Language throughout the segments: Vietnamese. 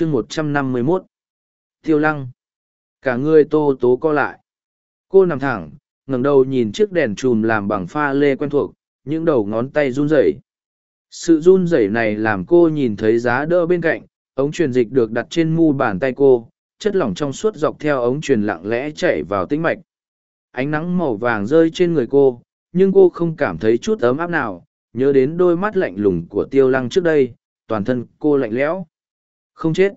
chương một trăm năm mươi mốt. Tiêu lăng. Cả người tô tố co lại. Cô nằm thẳng, ngẩng đầu nhìn chiếc đèn chùm làm bằng pha lê quen thuộc, những đầu ngón tay run rẩy. Sự run rẩy này làm cô nhìn thấy giá đỡ bên cạnh, ống truyền dịch được đặt trên mu bàn tay cô, chất lỏng trong suốt dọc theo ống truyền lặng lẽ chảy vào tĩnh mạch. Ánh nắng màu vàng rơi trên người cô, nhưng cô không cảm thấy chút ấm áp nào, nhớ đến đôi mắt lạnh lùng của tiêu lăng trước đây, toàn thân cô lạnh lẽo không chết.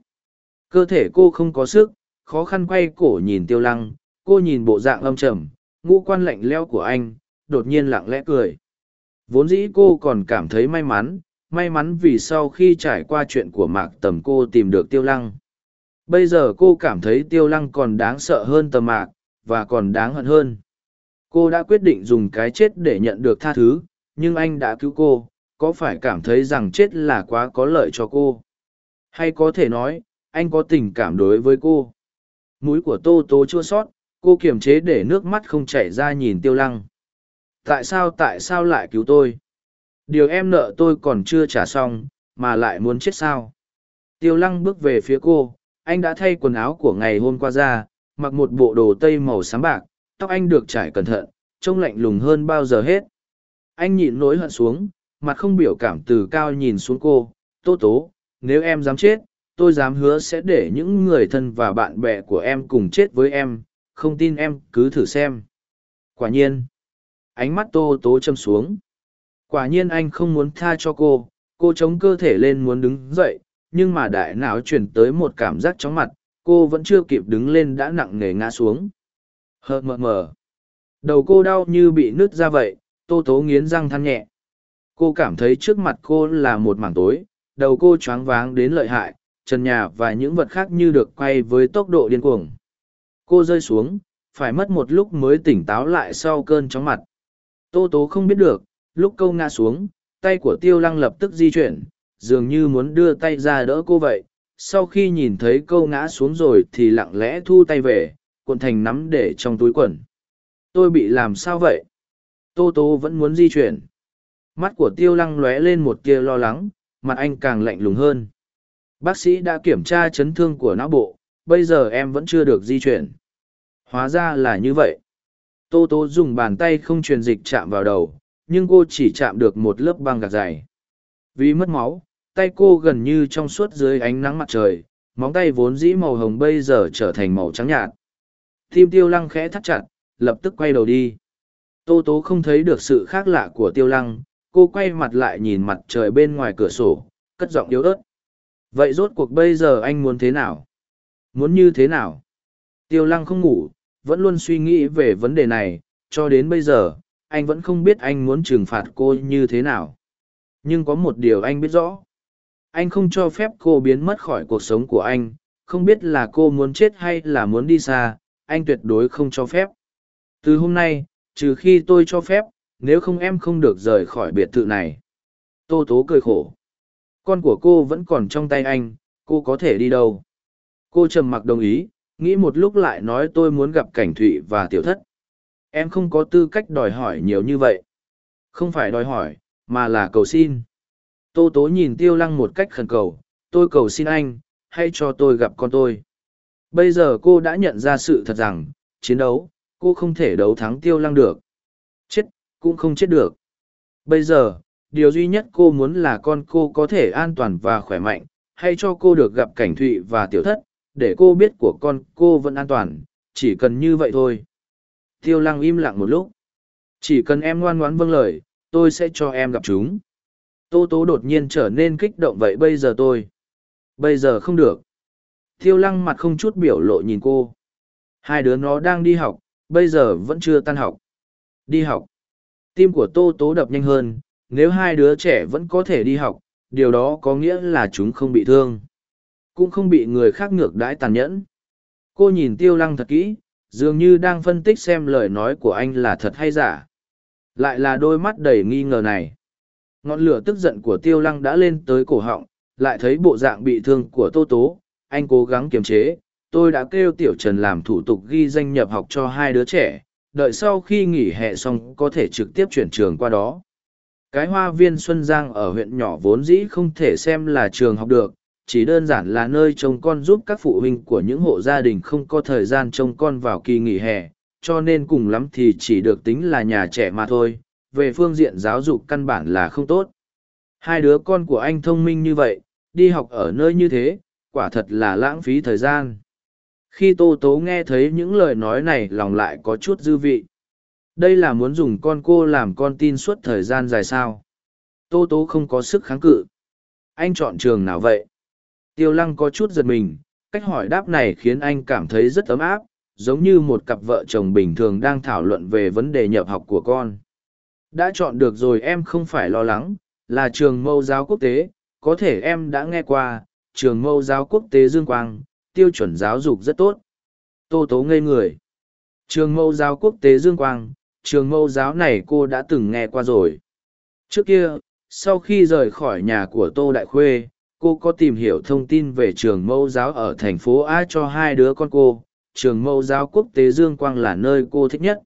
Cơ thể cô không có sức, khó khăn quay cổ nhìn tiêu lăng, cô nhìn bộ dạng âm trầm, ngũ quan lạnh lẽo của anh, đột nhiên lặng lẽ cười. Vốn dĩ cô còn cảm thấy may mắn may mắn vì sau khi trải qua chuyện của mạc tầm cô tìm được tiêu lăng. Bây giờ cô cảm thấy tiêu lăng còn đáng sợ hơn tầm mạc, và còn đáng hận hơn. Cô đã quyết định dùng cái chết để nhận được tha thứ, nhưng anh đã cứu cô, có phải cảm thấy rằng chết là quá có lợi cho cô? Hay có thể nói, anh có tình cảm đối với cô. Mũi của tô tố chua sót, cô kiềm chế để nước mắt không chảy ra nhìn tiêu lăng. Tại sao tại sao lại cứu tôi? Điều em nợ tôi còn chưa trả xong, mà lại muốn chết sao? Tiêu lăng bước về phía cô, anh đã thay quần áo của ngày hôm qua ra, mặc một bộ đồ tây màu sáng bạc, tóc anh được trải cẩn thận, trông lạnh lùng hơn bao giờ hết. Anh nhịn nỗi hận xuống, mặt không biểu cảm từ cao nhìn xuống cô, tô tố nếu em dám chết, tôi dám hứa sẽ để những người thân và bạn bè của em cùng chết với em, không tin em, cứ thử xem. Quả nhiên, ánh mắt tô tố châm xuống. Quả nhiên anh không muốn tha cho cô cô chống cơ thể lên muốn đứng dậy, nhưng mà đại não chuyển tới một cảm giác chóng mặt, cô vẫn chưa kịp đứng lên đã nặng nề ngã xuống. Hờ, mờ mờ. Đầu cô đau như bị nứt ra vậy, tô tố nghiến răng than nhẹ. Cô cảm thấy trước mặt cô là một mảng tối đầu cô choáng váng đến lợi hại, trần nhà và những vật khác như được quay với tốc độ điên cuồng. Cô rơi xuống, phải mất một lúc mới tỉnh táo lại sau cơn chóng mặt. Tô tố không biết được, lúc câu ngã xuống, tay của tiêu lăng lập tức di chuyển, dường như muốn đưa tay ra đỡ cô vậy. Sau khi nhìn thấy câu ngã xuống rồi thì lặng lẽ thu tay về, cuộn thành nắm để trong túi quần. Tôi bị làm sao vậy? Tô tố vẫn muốn di chuyển. Mắt của tiêu lăng lóe lên một tia lo lắng mặt anh càng lạnh lùng hơn. Bác sĩ đã kiểm tra chấn thương của não bộ, bây giờ em vẫn chưa được di chuyển. Hóa ra là như vậy. Tô tố dùng bàn tay không truyền dịch chạm vào đầu, nhưng cô chỉ chạm được một lớp băng gạc dày. Vì mất máu, tay cô gần như trong suốt dưới ánh nắng mặt trời, móng tay vốn dĩ màu hồng bây giờ trở thành màu trắng nhạt. Tim tiêu lăng khẽ thắt chặt, lập tức quay đầu đi. Tô tố không thấy được sự khác lạ của tiêu lăng cô quay mặt lại nhìn mặt trời bên ngoài cửa sổ, cất giọng yếu ớt. Vậy rốt cuộc bây giờ anh muốn thế nào? Muốn như thế nào? Tiêu lăng không ngủ, vẫn luôn suy nghĩ về vấn đề này. Cho đến bây giờ, anh vẫn không biết anh muốn trừng phạt cô như thế nào. Nhưng có một điều anh biết rõ. Anh không cho phép cô biến mất khỏi cuộc sống của anh. Không biết là cô muốn chết hay là muốn đi xa, anh tuyệt đối không cho phép. Từ hôm nay, trừ khi tôi cho phép nếu không em không được rời khỏi biệt thự này. Tô tố cười khổ. Con của cô vẫn còn trong tay anh, cô có thể đi đâu? Cô trầm mặc đồng ý, nghĩ một lúc lại nói tôi muốn gặp cảnh thụy và tiểu thất. Em không có tư cách đòi hỏi nhiều như vậy. Không phải đòi hỏi, mà là cầu xin. Tô tố nhìn tiêu lăng một cách khẩn cầu. Tôi cầu xin anh, hãy cho tôi gặp con tôi. Bây giờ cô đã nhận ra sự thật rằng, chiến đấu, cô không thể đấu thắng tiêu lăng được cũng không chết được. Bây giờ, điều duy nhất cô muốn là con cô có thể an toàn và khỏe mạnh, hay cho cô được gặp cảnh thụy và tiểu thất, để cô biết của con cô vẫn an toàn, chỉ cần như vậy thôi. Tiêu lăng im lặng một lúc. Chỉ cần em ngoan ngoãn vâng lời, tôi sẽ cho em gặp chúng. Tô tố đột nhiên trở nên kích động vậy, bây giờ tôi, bây giờ không được. Tiêu lăng mặt không chút biểu lộ nhìn cô. Hai đứa nó đang đi học, bây giờ vẫn chưa tan học. Đi học tim của tô tố đập nhanh hơn, nếu hai đứa trẻ vẫn có thể đi học, điều đó có nghĩa là chúng không bị thương. Cũng không bị người khác ngược đãi tàn nhẫn. Cô nhìn tiêu lăng thật kỹ, dường như đang phân tích xem lời nói của anh là thật hay giả. Lại là đôi mắt đầy nghi ngờ này. Ngọn lửa tức giận của tiêu lăng đã lên tới cổ họng, lại thấy bộ dạng bị thương của tô tố. Anh cố gắng kiềm chế. Tôi đã kêu tiểu trần làm thủ tục ghi danh nhập học cho hai đứa trẻ đợi sau khi nghỉ hè xong có thể trực tiếp chuyển trường qua đó cái hoa viên xuân giang ở huyện nhỏ vốn dĩ không thể xem là trường học được chỉ đơn giản là nơi trông con giúp các phụ huynh của những hộ gia đình không có thời gian trông con vào kỳ nghỉ hè, cho nên cùng lắm thì chỉ được tính là nhà trẻ mà thôi, về phương diện giáo dục căn bản là không tốt. Hai đứa con của anh thông minh như vậy, đi học ở nơi như thế, quả thật là lãng phí thời gian. Khi Tô Tố nghe thấy những lời nói này lòng lại có chút dư vị. Đây là muốn dùng con cô làm con tin suốt thời gian dài sao. Tô Tố không có sức kháng cự. Anh chọn trường nào vậy? Tiêu lăng có chút giật mình, cách hỏi đáp này khiến anh cảm thấy rất ấm áp, giống như một cặp vợ chồng bình thường đang thảo luận về vấn đề nhập học của con. Đã chọn được rồi em không phải lo lắng, là trường mẫu giáo quốc tế, có thể em đã nghe qua, trường mẫu giáo quốc tế Dương Quang, tiêu chuẩn giáo dục rất tốt. Tô tố ngây người. Trường mẫu giáo quốc tế Dương Quang, trường mẫu giáo này cô đã từng nghe qua rồi. Trước kia, sau khi rời khỏi nhà của Tô Đại Khuê, cô có tìm hiểu thông tin về trường mẫu giáo ở thành phố A cho hai đứa con cô. Trường mẫu giáo quốc tế Dương Quang là nơi cô thích nhất.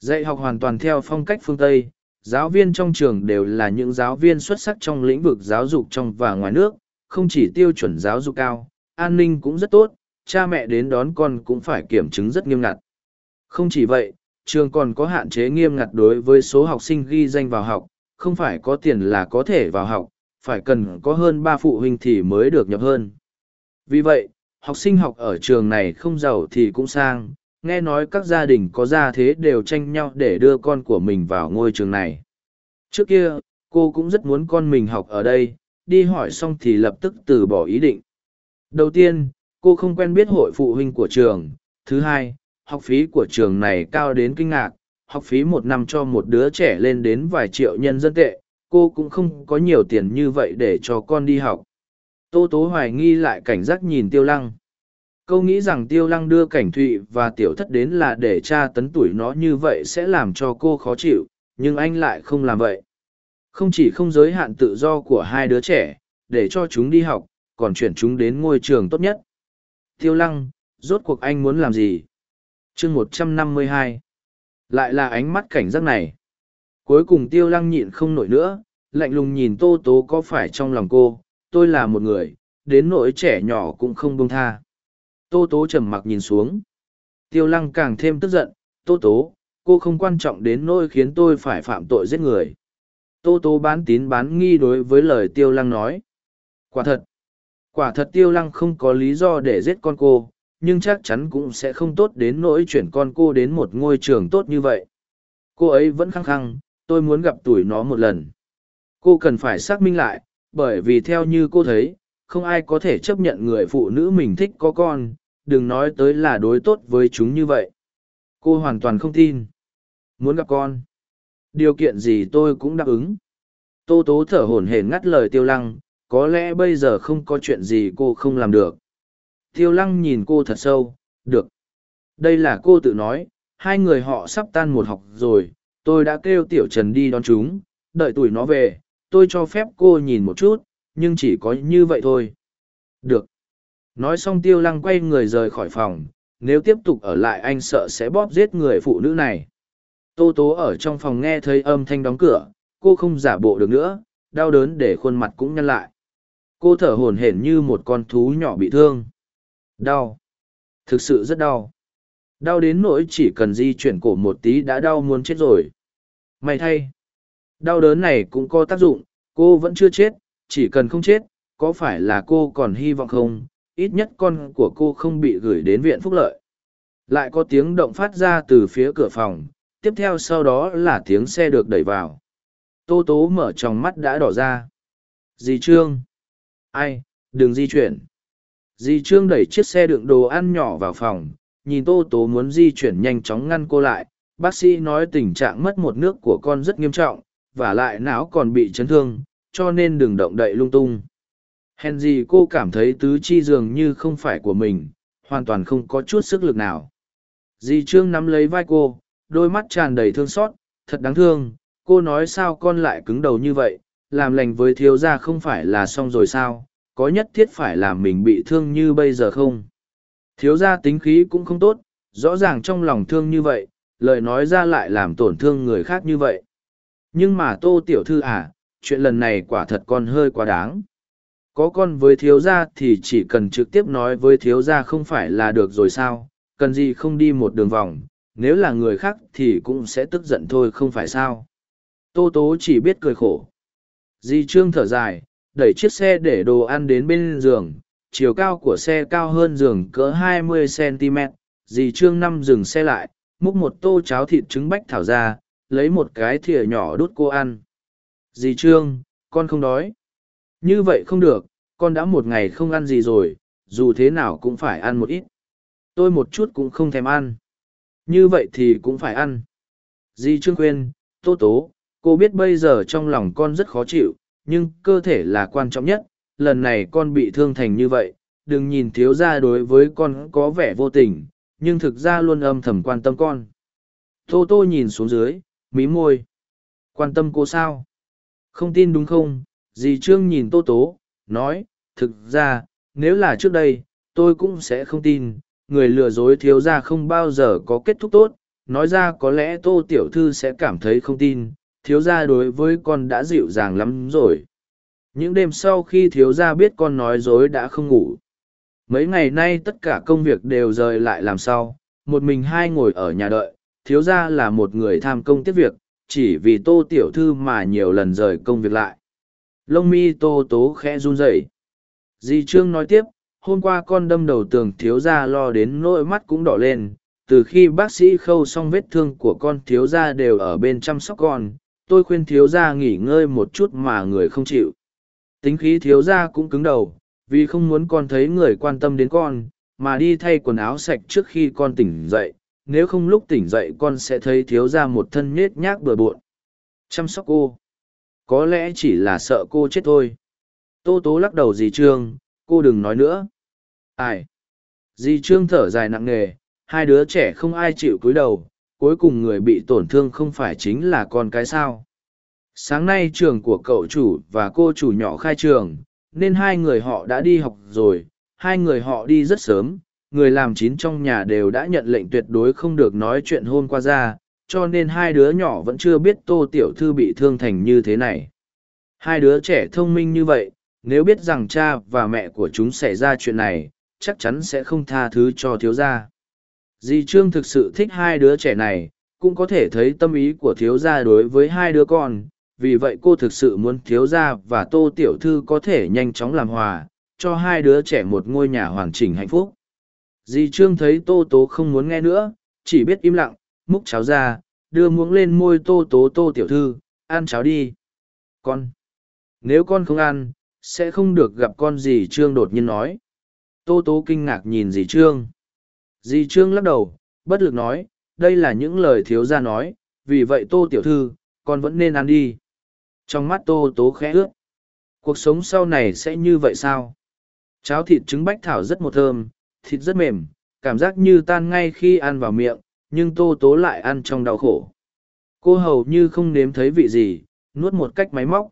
Dạy học hoàn toàn theo phong cách phương Tây, giáo viên trong trường đều là những giáo viên xuất sắc trong lĩnh vực giáo dục trong và ngoài nước, không chỉ tiêu chuẩn giáo dục cao, an ninh cũng rất tốt, cha mẹ đến đón con cũng phải kiểm chứng rất nghiêm ngặt. Không chỉ vậy, trường còn có hạn chế nghiêm ngặt đối với số học sinh ghi danh vào học, không phải có tiền là có thể vào học, phải cần có hơn ba phụ huynh thì mới được nhập hơn. Vì vậy, học sinh học ở trường này không giàu thì cũng sang, nghe nói các gia đình có gia thế đều tranh nhau để đưa con của mình vào ngôi trường này. Trước kia, cô cũng rất muốn con mình học ở đây, đi hỏi xong thì lập tức từ bỏ ý định. Đầu tiên, cô không quen biết hội phụ huynh của trường. Thứ hai, học phí của trường này cao đến kinh ngạc, học phí một năm cho một đứa trẻ lên đến vài triệu nhân dân tệ, cô cũng không có nhiều tiền như vậy để cho con đi học. Tô Tố hoài nghi lại cảnh giác nhìn Tiêu Lăng. Câu nghĩ rằng Tiêu Lăng đưa Cảnh Thụy và Tiểu Thất đến là để tra tấn tuổi nó như vậy sẽ làm cho cô khó chịu, nhưng anh lại không làm vậy. Không chỉ không giới hạn tự do của hai đứa trẻ, để cho chúng đi học, còn chuyển chúng đến ngôi trường tốt nhất. Tiêu Lăng, rốt cuộc anh muốn làm gì? chương một trăm năm mươi hai Lại là ánh mắt cảnh giác này. Cuối cùng Tiêu Lăng nhịn không nổi nữa, lạnh lùng nhìn Tô Tố có phải trong lòng cô, tôi là một người, đến nỗi trẻ nhỏ cũng không buông tha. Tô Tố trầm mặc nhìn xuống. Tiêu Lăng càng thêm tức giận, Tô Tố, cô không quan trọng đến nỗi khiến tôi phải phạm tội giết người. Tô Tố bán tín bán nghi đối với lời Tiêu Lăng nói. Quả thật, quả thật Tiêu Lăng không có lý do để giết con cô, nhưng chắc chắn cũng sẽ không tốt đến nỗi chuyển con cô đến một ngôi trường tốt như vậy. Cô ấy vẫn khăng khăng, tôi muốn gặp tuổi nó một lần. Cô cần phải xác minh lại, bởi vì theo như cô thấy, không ai có thể chấp nhận người phụ nữ mình thích có con, đừng nói tới là đối tốt với chúng như vậy. Cô hoàn toàn không tin. Muốn gặp con. Điều kiện gì tôi cũng đáp ứng. Tô tố thở hổn hển ngắt lời tiêu lăng, có lẽ bây giờ không có chuyện gì cô không làm được. Tiêu lăng nhìn cô thật sâu, được. Đây là cô tự nói, hai người họ sắp tan một học rồi, tôi đã kêu tiểu trần đi đón chúng, đợi tuổi nó về, tôi cho phép cô nhìn một chút, nhưng chỉ có như vậy thôi. Được. Nói xong tiêu lăng quay người rời khỏi phòng, nếu tiếp tục ở lại anh sợ sẽ bóp giết người phụ nữ này. Tô tố ở trong phòng nghe thấy âm thanh đóng cửa, cô không giả bộ được nữa, đau đớn để khuôn mặt cũng nhăn lại. Cô thở hổn hển như một con thú nhỏ bị thương. Đau. Thực sự rất đau. Đau đến nỗi chỉ cần di chuyển cổ một tí đã đau muốn chết rồi. May thay. Đau đớn này cũng có tác dụng, cô vẫn chưa chết, chỉ cần không chết, có phải là cô còn hy vọng không, ít nhất con của cô không bị gửi đến viện phúc lợi. Lại có tiếng động phát ra từ phía cửa phòng, tiếp theo sau đó là tiếng xe được đẩy vào. Tô tố mở tròng mắt đã đỏ ra. Dì Trương! Ai, đừng di chuyển. Dì Trương đẩy chiếc xe đựng đồ ăn nhỏ vào phòng, nhìn Tô tố muốn di chuyển nhanh chóng ngăn cô lại. Bác sĩ nói tình trạng mất một nước của con rất nghiêm trọng, và lại não còn bị chấn thương, cho nên đừng động đậy lung tung. Hèn gì cô cảm thấy tứ chi dường như không phải của mình, hoàn toàn không có chút sức lực nào. Dì Trương nắm lấy vai cô, đôi mắt tràn đầy thương xót, thật đáng thương, cô nói sao con lại cứng đầu như vậy, làm lành với thiếu gia không phải là xong rồi sao, có nhất thiết phải làm mình bị thương như bây giờ không? Thiếu gia tính khí cũng không tốt, rõ ràng trong lòng thương như vậy, lời nói ra lại làm tổn thương người khác như vậy. Nhưng mà tô tiểu thư à, chuyện lần này quả thật con hơi quá đáng. có con với thiếu gia thì chỉ cần trực tiếp nói với thiếu gia không phải là được rồi sao, cần gì không đi một đường vòng, nếu là người khác thì cũng sẽ tức giận thôi không phải sao. Tô tố chỉ biết cười khổ. Di Trương thở dài, đẩy chiếc xe để đồ ăn đến bên giường, chiều cao của xe cao hơn giường cỡ 20 cm. Dì Trương năm dừng xe lại, múc một tô cháo thịt trứng bách thảo ra, lấy một cái thìa nhỏ đút cô ăn. Dì Trương, con không đói. Như vậy không được, con đã một ngày không ăn gì rồi, dù thế nào cũng phải ăn một ít. Tôi một chút cũng không thèm ăn. Như vậy thì cũng phải ăn. Dì Trương khuyên, Tô Tố, cô biết bây giờ trong lòng con rất khó chịu, nhưng cơ thể là quan trọng nhất. Lần này con bị thương thành như vậy, đừng nhìn thiếu gia đối với con có vẻ vô tình, nhưng thực ra luôn âm thầm quan tâm con. Tô Tô nhìn xuống dưới, mí môi. Quan tâm cô sao? Không tin đúng không? Dì Trương nhìn Tô Tố, nói, thực ra, nếu là trước đây, tôi cũng sẽ không tin, người lừa dối thiếu gia không bao giờ có kết thúc tốt, nói ra có lẽ Tô Tiểu Thư sẽ cảm thấy không tin, thiếu gia đối với con đã dịu dàng lắm rồi. Những đêm sau khi thiếu gia biết con nói dối đã không ngủ. Mấy ngày nay tất cả công việc đều rời lại làm sao, một mình hai ngồi ở nhà đợi, thiếu gia là một người tham công tiếp việc, chỉ vì tô tiểu thư mà nhiều lần rời công việc lại. Lông mi tô tố khẽ run rẩy. Dì Trương nói tiếp, hôm qua con đâm đầu tường thiếu gia lo đến nỗi mắt cũng đỏ lên, từ khi bác sĩ khâu xong vết thương của con thiếu gia đều ở bên chăm sóc con, tôi khuyên thiếu gia nghỉ ngơi một chút mà người không chịu. Tính khí thiếu gia cũng cứng đầu, vì không muốn con thấy người quan tâm đến con, mà đi thay quần áo sạch trước khi con tỉnh dậy, nếu không lúc tỉnh dậy con sẽ thấy thiếu gia một thân nhết nhác bừa bộn. Chăm sóc cô. Có lẽ chỉ là sợ cô chết thôi. Tô tố lắc đầu dì Trương, cô đừng nói nữa. Ai? Dì Trương thở dài nặng nề, hai đứa trẻ không ai chịu cúi đầu, cuối cùng người bị tổn thương không phải chính là con cái sao. Sáng nay trường của cậu chủ và cô chủ nhỏ khai trường, nên hai người họ đã đi học rồi, hai người họ đi rất sớm, người làm chín trong nhà đều đã nhận lệnh tuyệt đối không được nói chuyện hôm qua ra, cho nên hai đứa nhỏ vẫn chưa biết tô tiểu thư bị thương thành như thế này. Hai đứa trẻ thông minh như vậy, nếu biết rằng cha và mẹ của chúng xảy ra chuyện này, chắc chắn sẽ không tha thứ cho thiếu gia. Dì Trương thực sự thích hai đứa trẻ này, cũng có thể thấy tâm ý của thiếu gia đối với hai đứa con, vì vậy cô thực sự muốn thiếu gia và tô tiểu thư có thể nhanh chóng làm hòa, cho hai đứa trẻ một ngôi nhà hoàn chỉnh hạnh phúc. Dì Trương thấy tô tố không muốn nghe nữa, chỉ biết im lặng, múc cháo ra, đưa muỗng lên môi tô tố tô tiểu thư, ăn cháo đi. Con! Nếu con không ăn, sẽ không được gặp con dì Trương đột nhiên nói. Tô tố kinh ngạc nhìn dì Trương. Dì Trương lắc đầu, bất lực nói, đây là những lời thiếu gia nói, vì vậy tô tiểu thư, con vẫn nên ăn đi. Trong mắt tô tố khẽ ướt. Cuộc sống sau này sẽ như vậy sao? Cháo thịt trứng bách thảo rất một thơm, thịt rất mềm, cảm giác như tan ngay khi ăn vào miệng, nhưng tô tố lại ăn trong đau khổ. Cô hầu như không nếm thấy vị gì, nuốt một cách máy móc.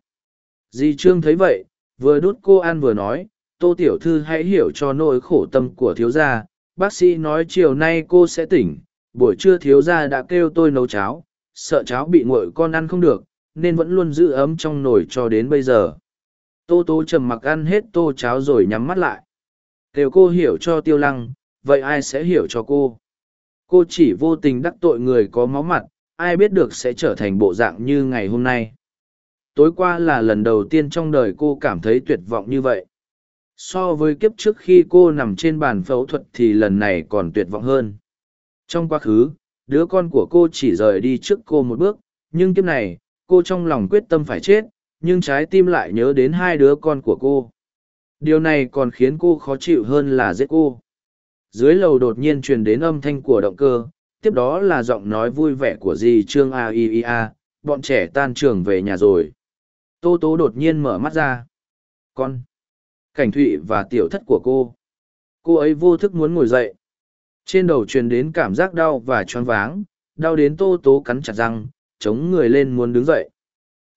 Dì Trương thấy vậy, vừa đút cô ăn vừa nói, tô tiểu thư hãy hiểu cho nỗi khổ tâm của thiếu gia. Bác sĩ nói chiều nay cô sẽ tỉnh, buổi trưa thiếu gia đã kêu tôi nấu cháo, sợ cháo bị nguội con ăn không được, nên vẫn luôn giữ ấm trong nồi cho đến bây giờ. Tô tô trầm mặc ăn hết tô cháo rồi nhắm mắt lại. Đều cô hiểu cho tiêu lăng, vậy ai sẽ hiểu cho cô? Cô chỉ vô tình đắc tội người có máu mặt, ai biết được sẽ trở thành bộ dạng như ngày hôm nay. Tối qua là lần đầu tiên trong đời cô cảm thấy tuyệt vọng như vậy. So với kiếp trước khi cô nằm trên bàn phẫu thuật thì lần này còn tuyệt vọng hơn. Trong quá khứ, đứa con của cô chỉ rời đi trước cô một bước, nhưng kiếp này, cô trong lòng quyết tâm phải chết, nhưng trái tim lại nhớ đến hai đứa con của cô. Điều này còn khiến cô khó chịu hơn là giết cô. Dưới lầu đột nhiên truyền đến âm thanh của động cơ, tiếp đó là giọng nói vui vẻ của dì Trương A I I A, bọn trẻ tan trường về nhà rồi. Tô Tố đột nhiên mở mắt ra. Con! Cảnh thụy và tiểu thất của cô. Cô ấy vô thức muốn ngồi dậy. Trên đầu truyền đến cảm giác đau và choáng váng, đau đến Tô Tố cắn chặt răng, chống người lên muốn đứng dậy.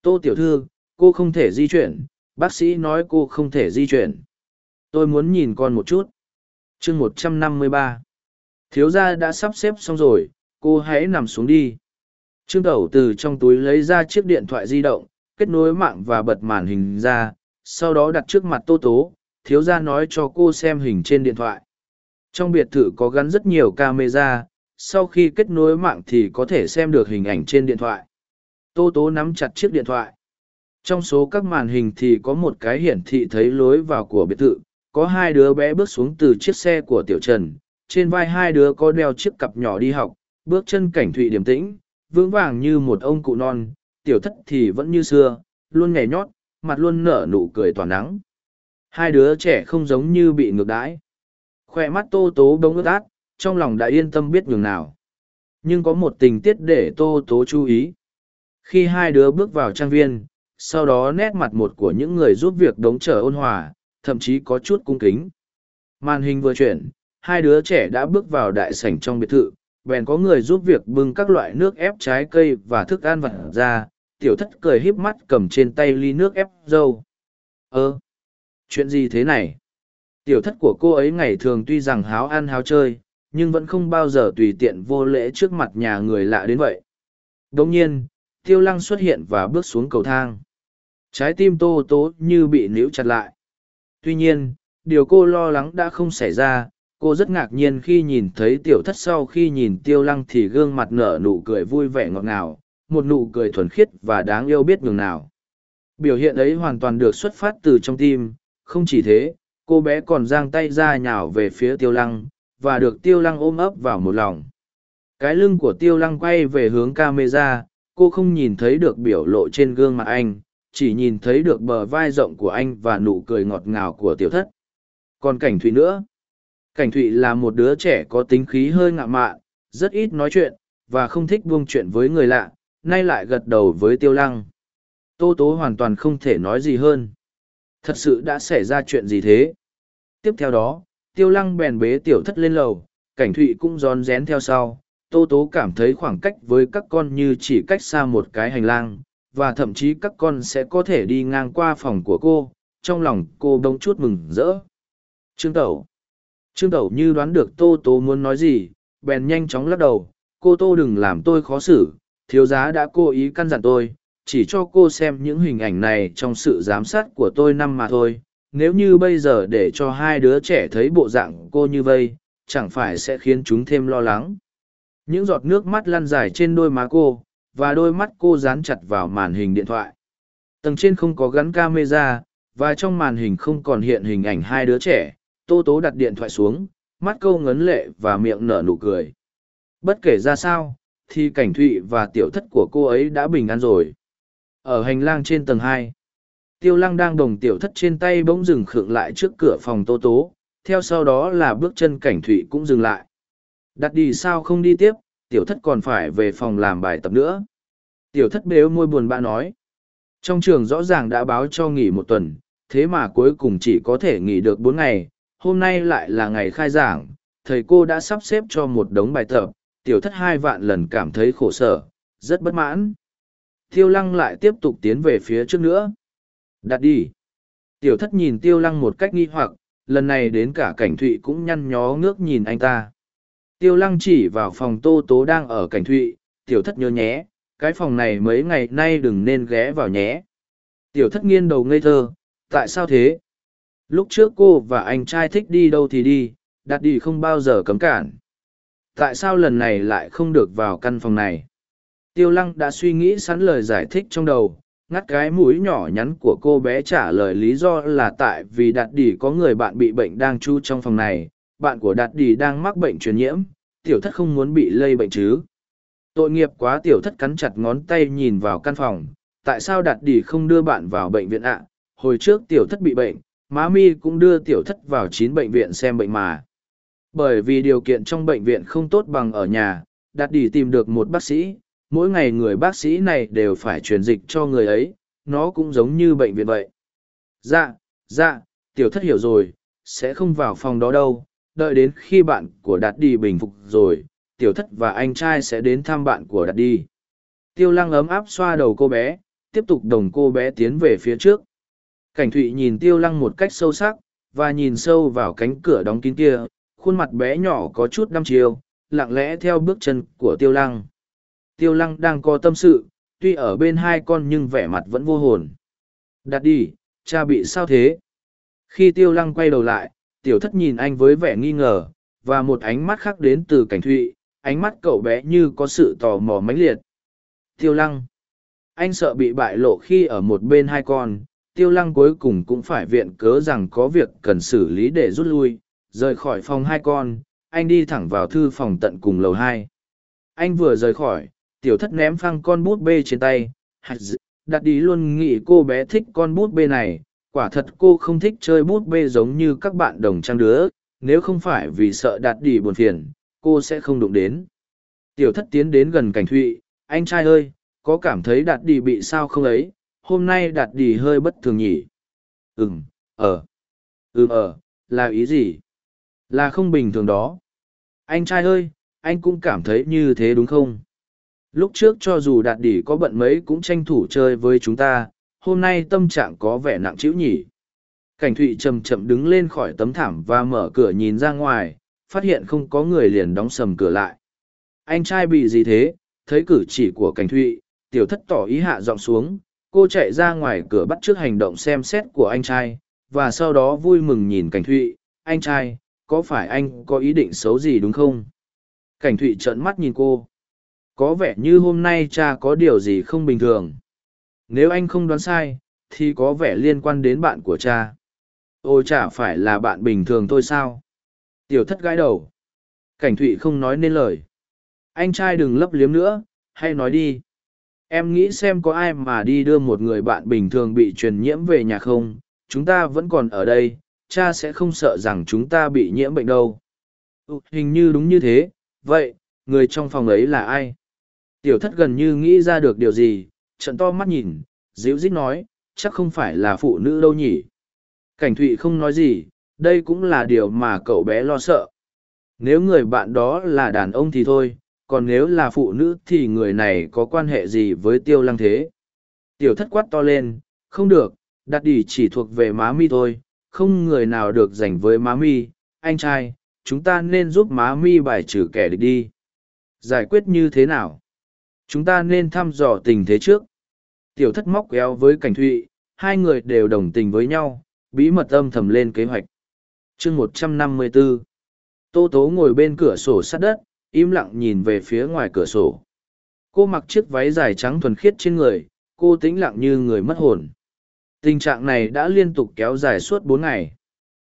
Tô tiểu thư, cô không thể di chuyển, bác sĩ nói cô không thể di chuyển. Tôi muốn nhìn con một chút. chương một trăm năm mươi ba Thiếu gia đã sắp xếp xong rồi, cô hãy nằm xuống đi. Trương Tẩu từ trong túi lấy ra chiếc điện thoại di động, kết nối mạng và bật màn hình ra, sau đó đặt trước mặt tô tố, thiếu gia nói cho cô xem hình trên điện thoại. Trong biệt thự có gắn rất nhiều camera, sau khi kết nối mạng thì có thể xem được hình ảnh trên điện thoại. Tô tố nắm chặt chiếc điện thoại. Trong số các màn hình thì có một cái hiển thị thấy lối vào của biệt thự, có hai đứa bé bước xuống từ chiếc xe của tiểu trần, trên vai hai đứa có đeo chiếc cặp nhỏ đi học, bước chân cảnh thụy điềm tĩnh, vững vàng như một ông cụ non, tiểu thất thì vẫn như xưa, luôn nhảy nhót mặt luôn nở nụ cười tỏa nắng. Hai đứa trẻ không giống như bị ngược đãi. Khoe mắt tô tố bỗng ướt át, trong lòng đã yên tâm biết nhường nào. Nhưng có một tình tiết để tô tố chú ý. Khi hai đứa bước vào trang viên, sau đó nét mặt một của những người giúp việc đống trở ôn hòa, thậm chí có chút cung kính. Màn hình vừa chuyển, hai đứa trẻ đã bước vào đại sảnh trong biệt thự, bèn có người giúp việc bưng các loại nước ép trái cây và thức ăn vặt ra tiểu thất cười híp mắt cầm trên tay ly nước ép dâu. Ơ, chuyện gì thế này? Tiểu thất của cô ấy ngày thường tuy rằng háo ăn háo chơi, nhưng vẫn không bao giờ tùy tiện vô lễ trước mặt nhà người lạ đến vậy. Đồng nhiên, tiêu lăng xuất hiện và bước xuống cầu thang. Trái tim tô tố như bị níu chặt lại. Tuy nhiên, điều cô lo lắng đã không xảy ra, cô rất ngạc nhiên khi nhìn thấy tiểu thất sau khi nhìn tiêu lăng thì gương mặt nở nụ cười vui vẻ ngọt ngào một nụ cười thuần khiết và đáng yêu biết nhường nào. Biểu hiện ấy hoàn toàn được xuất phát từ trong tim, không chỉ thế, cô bé còn giang tay ra nhào về phía tiêu lăng, và được tiêu lăng ôm ấp vào một lòng. Cái lưng của tiêu lăng quay về hướng camera, cô không nhìn thấy được biểu lộ trên gương mặt anh, chỉ nhìn thấy được bờ vai rộng của anh và nụ cười ngọt ngào của tiểu thất. Còn cảnh thụy nữa? Cảnh thụy là một đứa trẻ có tính khí hơi ngạ mạn, rất ít nói chuyện, và không thích buông chuyện với người lạ nay lại gật đầu với tiêu lăng tô tố hoàn toàn không thể nói gì hơn Thật sự đã xảy ra chuyện gì thế? Tiếp theo đó, tiêu lăng bèn bế tiểu thất lên lầu, cảnh thụy cũng rón rén theo sau. Tô tố cảm thấy khoảng cách với các con như chỉ cách xa một cái hành lang, và thậm chí các con sẽ có thể đi ngang qua phòng của cô, trong lòng cô bỗng chút mừng rỡ. Trương Tẩu Trương Tẩu như đoán được Tô Tố muốn nói gì, bèn nhanh chóng lắc đầu, cô Tô đừng làm tôi khó xử, thiếu giá đã cố ý căn dặn tôi, chỉ cho cô xem những hình ảnh này trong sự giám sát của tôi năm mà thôi. Nếu như bây giờ để cho hai đứa trẻ thấy bộ dạng cô như vây chẳng phải sẽ khiến chúng thêm lo lắng. Những giọt nước mắt lăn dài trên đôi má cô và đôi mắt cô dán chặt vào màn hình điện thoại. Tầng trên không có gắn camera và trong màn hình không còn hiện hình ảnh hai đứa trẻ. Tô tố đặt điện thoại xuống mắt câu ngấn lệ và miệng nở nụ cười. Bất kể ra sao thì cảnh thụy và tiểu thất của cô ấy đã bình an rồi. Ở hành lang trên tầng hai, tiêu lăng đang đồng tiểu thất trên tay bỗng dừng khựng lại trước cửa phòng tô tố. Theo sau đó là bước chân cảnh thụy cũng dừng lại. Đặt đi sao không đi tiếp, tiểu thất còn phải về phòng làm bài tập nữa. Tiểu thất bếu môi buồn bã nói. Trong trường rõ ràng đã báo cho nghỉ một tuần, thế mà cuối cùng chỉ có thể nghỉ được bốn ngày. Hôm nay lại là ngày khai giảng, thầy cô đã sắp xếp cho một đống bài tập tiểu thất hai vạn lần cảm thấy khổ sở rất bất mãn Tiêu lăng lại tiếp tục tiến về phía trước nữa. Đặt đi. Tiểu thất nhìn tiêu lăng một cách nghi hoặc, lần này đến cả cảnh thụy cũng nhăn nhó ngước nhìn anh ta. Tiêu lăng chỉ vào phòng tô tố đang ở cảnh thụy, tiểu thất nhớ nhé, cái phòng này mấy ngày nay đừng nên ghé vào nhé. Tiểu thất nghiên đầu ngây thơ, tại sao thế? Lúc trước cô và anh trai thích đi đâu thì đi, đặt đi không bao giờ cấm cản. Tại sao lần này lại không được vào căn phòng này? Tiêu lăng đã suy nghĩ sẵn lời giải thích trong đầu, ngắt cái mũi nhỏ nhắn của cô bé trả lời lý do là tại vì đạt đỉ có người bạn bị bệnh đang chu trong phòng này, bạn của đạt đỉ đang mắc bệnh truyền nhiễm, tiểu thất không muốn bị lây bệnh chứ. Tội nghiệp quá tiểu thất cắn chặt ngón tay nhìn vào căn phòng, tại sao đạt đỉ không đưa bạn vào bệnh viện ạ? Hồi trước tiểu thất bị bệnh, má mi cũng đưa tiểu thất vào chín bệnh viện xem bệnh mà. Bởi vì điều kiện trong bệnh viện không tốt bằng ở nhà, đạt đi tìm được một bác sĩ, mỗi ngày người bác sĩ này đều phải truyền dịch cho người ấy nó cũng giống như bệnh viện vậy. Dạ dạ tiểu thất hiểu rồi sẽ không vào phòng đó đâu đợi đến khi bạn của đạt đi bình phục rồi tiểu thất và anh trai sẽ đến thăm bạn của đạt đi. Tiêu lăng ấm áp xoa đầu cô bé tiếp tục đồng cô bé tiến về phía trước. Cảnh thụy nhìn tiêu lăng một cách sâu sắc và nhìn sâu vào cánh cửa đóng kín kia khuôn mặt bé nhỏ có chút đăm chiêu lặng lẽ theo bước chân của tiêu lăng. Tiêu lăng đang có tâm sự, tuy ở bên hai con nhưng vẻ mặt vẫn vô hồn. Đặt đi, cha bị sao thế? Khi tiêu lăng quay đầu lại tiểu thất nhìn anh với vẻ nghi ngờ và một ánh mắt khác đến từ cảnh thụy ánh mắt cậu bé như có sự tò mò mãnh liệt. Tiêu lăng anh sợ bị bại lộ khi ở một bên hai con tiêu lăng cuối cùng cũng phải viện cớ rằng có việc cần xử lý để rút lui rời khỏi phòng hai con, anh đi thẳng vào thư phòng tận cùng lầu hai. Anh vừa rời khỏi, tiểu thất ném phăng con bút bê trên tay. Đặt đi luôn nghĩ cô bé thích con bút bê này. Quả thật cô không thích chơi bút bê giống như các bạn đồng trang đứa. Nếu không phải vì sợ đạt đi buồn phiền, cô sẽ không đụng đến. Tiểu thất tiến đến gần cảnh thụy. Anh trai ơi, có cảm thấy đạt đi bị sao không ấy? Hôm nay đạt đi hơi bất thường nhỉ? Ừm ờ. Ừm ờ là ý gì? Là không bình thường đó. Anh trai ơi, anh cũng cảm thấy như thế đúng không? Lúc trước cho dù đạt đỉ có bận mấy cũng tranh thủ chơi với chúng ta, hôm nay tâm trạng có vẻ nặng trĩu nhỉ. Cảnh thụy chậm chậm đứng lên khỏi tấm thảm và mở cửa nhìn ra ngoài, phát hiện không có người liền đóng sầm cửa lại. Anh trai bị gì thế? Thấy cử chỉ của cảnh thụy, tiểu thất tỏ ý hạ giọng xuống, cô chạy ra ngoài cửa bắt t r ư ớ c hành động xem xét của anh trai, và sau đó vui mừng nhìn cảnh thụy, anh trai có phải anh có ý định xấu gì đúng không? Cảnh thụy trợn mắt nhìn cô. Có vẻ như hôm nay cha có điều gì không bình thường. Nếu anh không đoán sai, thì có vẻ liên quan đến bạn của cha. Ôi chả phải là bạn bình thường thôi sao? Tiểu thất gãi đầu. Cảnh thụy không nói nên lời. Anh trai đừng lấp liếm nữa, hay nói đi. Em nghĩ xem có ai mà đi đưa một người bạn bình thường bị truyền nhiễm về nhà không? Chúng ta vẫn còn ở đây cha sẽ không sợ rằng chúng ta bị nhiễm bệnh đâu. Ừ, hình như đúng như thế. Vậy người trong phòng ấy là ai? Tiểu thất gần như nghĩ ra được điều gì trận to mắt nhìn dịu dít nói chắc không phải là phụ nữ đâu nhỉ? Cảnh thụy không nói gì đây cũng là điều mà cậu bé lo sợ. Nếu người bạn đó là đàn ông thì thôi còn nếu là phụ nữ thì người này có quan hệ gì với tiêu lăng thế? Tiểu thất quát to lên không được đặt đỉ chỉ thuộc về má mi thôi không người nào được dành với má mi, anh trai, chúng ta nên giúp má mi bài trừ kẻ địch đi. Giải quyết như thế nào? Chúng ta nên thăm dò tình thế trước. Tiểu thất móc kéo với cảnh thụy, hai người đều đồng tình với nhau, bí mật âm thầm lên kế hoạch. Chương một trăm năm mươi bốn tô tố ngồi bên cửa sổ sát đất, im lặng nhìn về phía ngoài cửa sổ. Cô mặc chiếc váy dài trắng thuần khiết trên người, cô tĩnh lặng như người mất hồn tình trạng này đã liên tục kéo dài suốt bốn ngày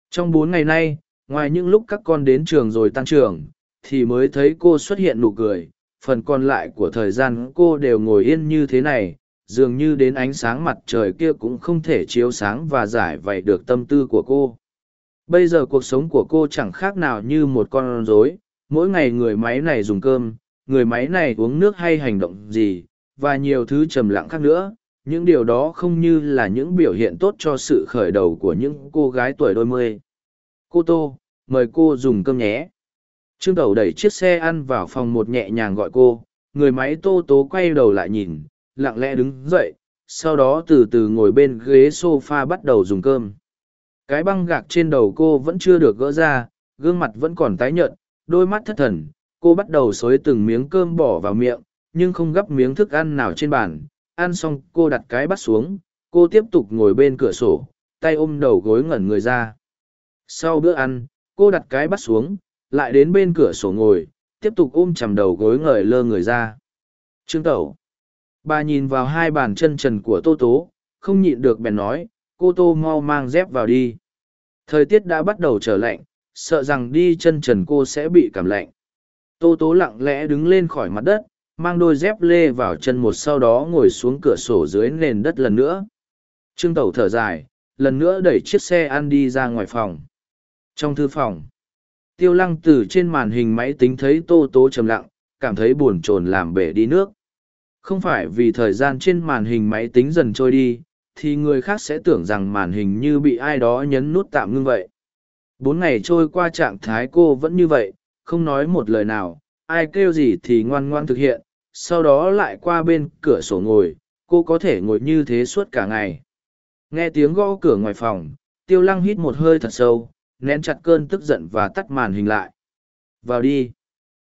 trong bốn ngày nay ngoài những lúc các con đến trường rồi tăng trường thì mới thấy cô xuất hiện nụ cười phần còn lại của thời gian cô đều ngồi yên như thế này dường như đến ánh sáng mặt trời kia cũng không thể chiếu sáng và giải vạy được tâm tư của cô bây giờ cuộc sống của cô chẳng khác nào như một con rối mỗi ngày người máy này dùng cơm, người máy này uống nước hay hành động gì, và nhiều thứ trầm lặng khác nữa. Những điều đó không như là những biểu hiện tốt cho sự khởi đầu của những cô gái tuổi đôi mươi. Cô Tô, mời cô dùng cơm nhé. Trương Tẩu đẩy chiếc xe ăn vào phòng một nhẹ nhàng gọi cô, người máy Tô Tố quay đầu lại nhìn, lặng lẽ đứng dậy, sau đó từ từ ngồi bên ghế sofa bắt đầu dùng cơm. Cái băng gạc trên đầu cô vẫn chưa được gỡ ra, gương mặt vẫn còn tái nhợt, đôi mắt thất thần, cô bắt đầu xối từng miếng cơm bỏ vào miệng, nhưng không gắp miếng thức ăn nào trên bàn. Ăn xong cô đặt cái bắt xuống, cô tiếp tục ngồi bên cửa sổ, tay ôm đầu gối ngẩn người ra. Sau bữa ăn, cô đặt cái bắt xuống, lại đến bên cửa sổ ngồi, tiếp tục ôm chầm đầu gối ngời lơ người ra. Trương Tẩu. Bà nhìn vào hai bàn chân trần của Tô Tố, không nhịn được bèn nói, cô Tô mau mang dép vào đi. Thời tiết đã bắt đầu trở lạnh, sợ rằng đi chân trần cô sẽ bị cảm lạnh tô tố lặng lẽ đứng lên khỏi mặt đất mang đôi dép lê vào chân một sau đó ngồi xuống cửa sổ dưới nền đất lần nữa. Trương tẩu thở dài, lần nữa đẩy chiếc xe ăn đi ra ngoài phòng. Trong thư phòng, tiêu lăng từ trên màn hình máy tính thấy tô tố trầm lặng, cảm thấy buồn chồn làm bể đi nước. Không phải vì thời gian trên màn hình máy tính dần trôi đi, thì người khác sẽ tưởng rằng màn hình như bị ai đó nhấn nút tạm ngưng vậy. Bốn ngày trôi qua trạng thái cô vẫn như vậy, không nói một lời nào, ai kêu gì thì ngoan ngoan thực hiện sau đó lại qua bên cửa sổ ngồi, cô có thể ngồi như thế suốt cả ngày. Nghe tiếng gõ cửa ngoài phòng, tiêu lăng hít một hơi thật sâu, nén chặt cơn tức giận và tắt màn hình lại. Vào đi.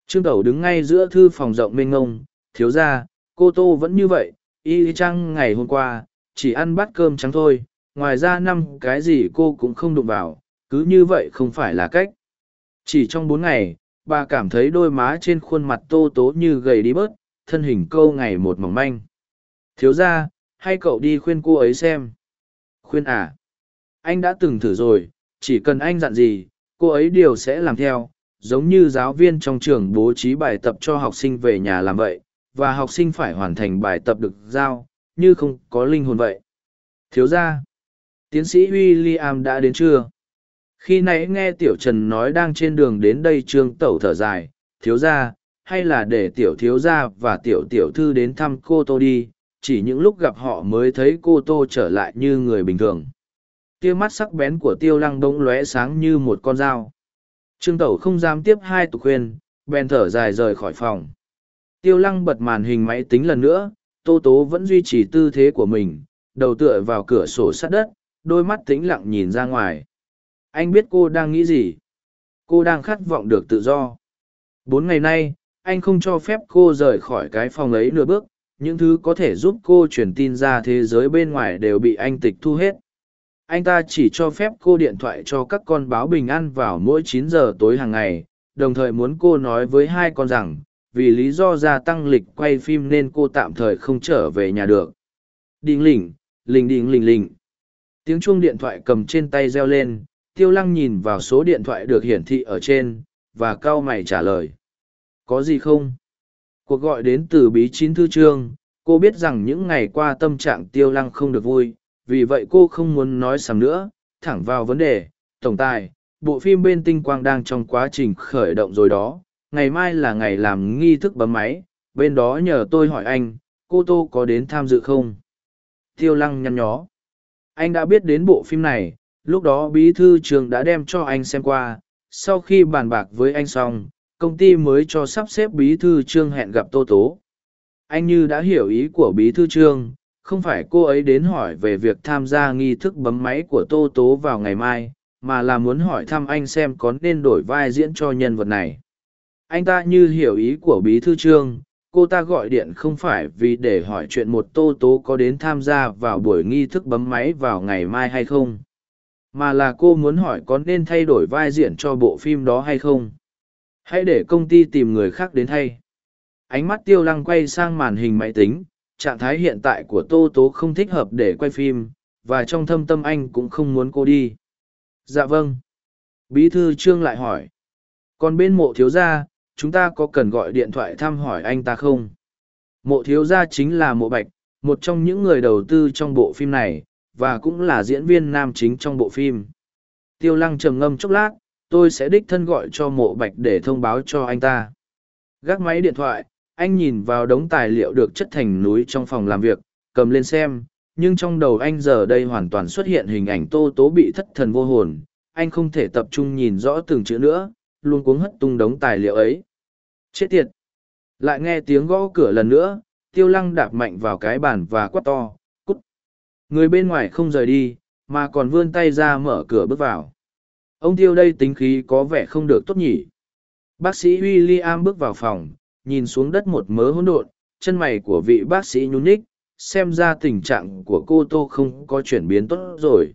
Trương tẩu đứng ngay giữa thư phòng rộng mênh ngông thiếu ra cô tô vẫn như vậy, y chăng ngày hôm qua, chỉ ăn bát cơm trắng thôi, ngoài ra năm cái gì cô cũng không đụng vào, cứ như vậy không phải là cách. Chỉ trong bốn ngày, bà cảm thấy đôi má trên khuôn mặt tô tố như gầy đi bớt thân hình câu ngày một mỏng manh. Thiếu ra hay cậu đi khuyên cô ấy xem. Khuyên à? Anh đã từng thử rồi, chỉ cần anh dặn gì, cô ấy đều sẽ làm theo. Giống như giáo viên trong trường bố trí bài tập cho học sinh về nhà làm vậy, và học sinh phải hoàn thành bài tập được giao, như không có linh hồn vậy. Thiếu ra tiến sĩ w i l đã đến chưa? Khi nãy nghe tiểu trần nói đang trên đường đến đây, trương tẩu thở dài. Thiếu ra hay là để tiểu thiếu gia và tiểu tiểu thư đến thăm cô tô đi, chỉ những lúc gặp họ mới thấy cô tô trở lại như người bình thường. Tia mắt sắc bén của tiêu lăng bỗng lóe sáng như một con dao. Trương tẩu không dám tiếp hai tục khuyên, bèn thở dài rời khỏi phòng. Tiêu lăng bật màn hình máy tính lần nữa, tô tố vẫn duy trì tư thế của mình, đầu tựa vào cửa sổ sát đất, đôi mắt tĩnh lặng nhìn ra ngoài. Anh biết cô đang nghĩ gì? Cô đang khát vọng được tự do. Bốn ngày nay anh không cho phép cô rời khỏi cái phòng ấy nửa bước, những thứ có thể giúp cô truyền tin ra thế giới bên ngoài đều bị anh tịch thu hết. Anh ta chỉ cho phép cô điện thoại cho các con báo bình an vào mỗi 9 giờ tối hàng ngày, đồng thời muốn cô nói với hai con rằng, vì lý do gia tăng lịch quay phim nên cô tạm thời không trở về nhà được. Đinh lỉnh lình đinh lình lình tiếng chuông điện thoại cầm trên tay reo lên, tiêu lăng nhìn vào số điện thoại được hiển thị ở trên, và cau mày trả lời có gì không? Cuộc gọi đến từ bí chín thư trương cô biết rằng những ngày qua tâm trạng tiêu lăng không được vui, vì vậy cô không muốn nói sầm nữa, thẳng vào vấn đề, tổng tài, bộ phim bên tinh quang đang trong quá trình khởi động rồi đó, ngày mai là ngày làm nghi thức bấm máy, bên đó nhờ tôi hỏi anh, cô tô có đến tham dự không? Tiêu lăng nhăn nhó. Anh đã biết đến bộ phim này, lúc đó bí thư trường đã đem cho anh xem qua, sau khi bàn bạc với anh xong công ty mới cho sắp xếp bí thư trương hẹn gặp tô tố. Anh như đã hiểu ý của bí thư trương, không phải cô ấy đến hỏi về việc tham gia nghi thức bấm máy của tô tố vào ngày mai, mà là muốn hỏi thăm anh xem có nên đổi vai diễn cho nhân vật này. Anh ta như hiểu ý của bí thư trương, cô ta gọi điện không phải vì để hỏi chuyện một tô tố có đến tham gia vào buổi nghi thức bấm máy vào ngày mai hay không, mà là cô muốn hỏi có nên thay đổi vai diễn cho bộ phim đó hay không hãy để công ty tìm người khác đến thay. Ánh mắt tiêu lăng quay sang màn hình máy tính, trạng thái hiện tại của tô tố không thích hợp để quay phim, và trong thâm tâm anh cũng không muốn cô đi. Dạ vâng. Bí thư trương lại hỏi. Còn bên mộ thiếu gia, chúng ta có cần gọi điện thoại thăm hỏi anh ta không? Mộ thiếu gia chính là mộ bạch, một trong những người đầu tư trong bộ phim này, và cũng là diễn viên nam chính trong bộ phim. Tiêu lăng trầm ngâm chốc lát tôi sẽ đích thân gọi cho mộ bạch để thông báo cho anh ta. Gác máy điện thoại, anh nhìn vào đống tài liệu được chất thành núi trong phòng làm việc, cầm lên xem, nhưng trong đầu anh giờ đây hoàn toàn xuất hiện hình ảnh tô tố bị thất thần vô hồn. Anh không thể tập trung nhìn rõ từng chữ nữa, luôn cuống hất tung đống tài liệu ấy. Chết tiệt! Lại nghe tiếng gõ cửa lần nữa, tiêu lăng đạp mạnh vào cái bàn và quát to, cút! Người bên ngoài không rời đi, mà còn vươn tay ra mở cửa bước vào ông tiêu đây tính khí có vẻ không được tốt nhỉ. Bác sĩ w i l l i am bước vào phòng, nhìn xuống đất một mớ hỗn độn, chân mày của vị bác sĩ nhún nhích, xem ra tình trạng của cô tô không có chuyển biến tốt rồi.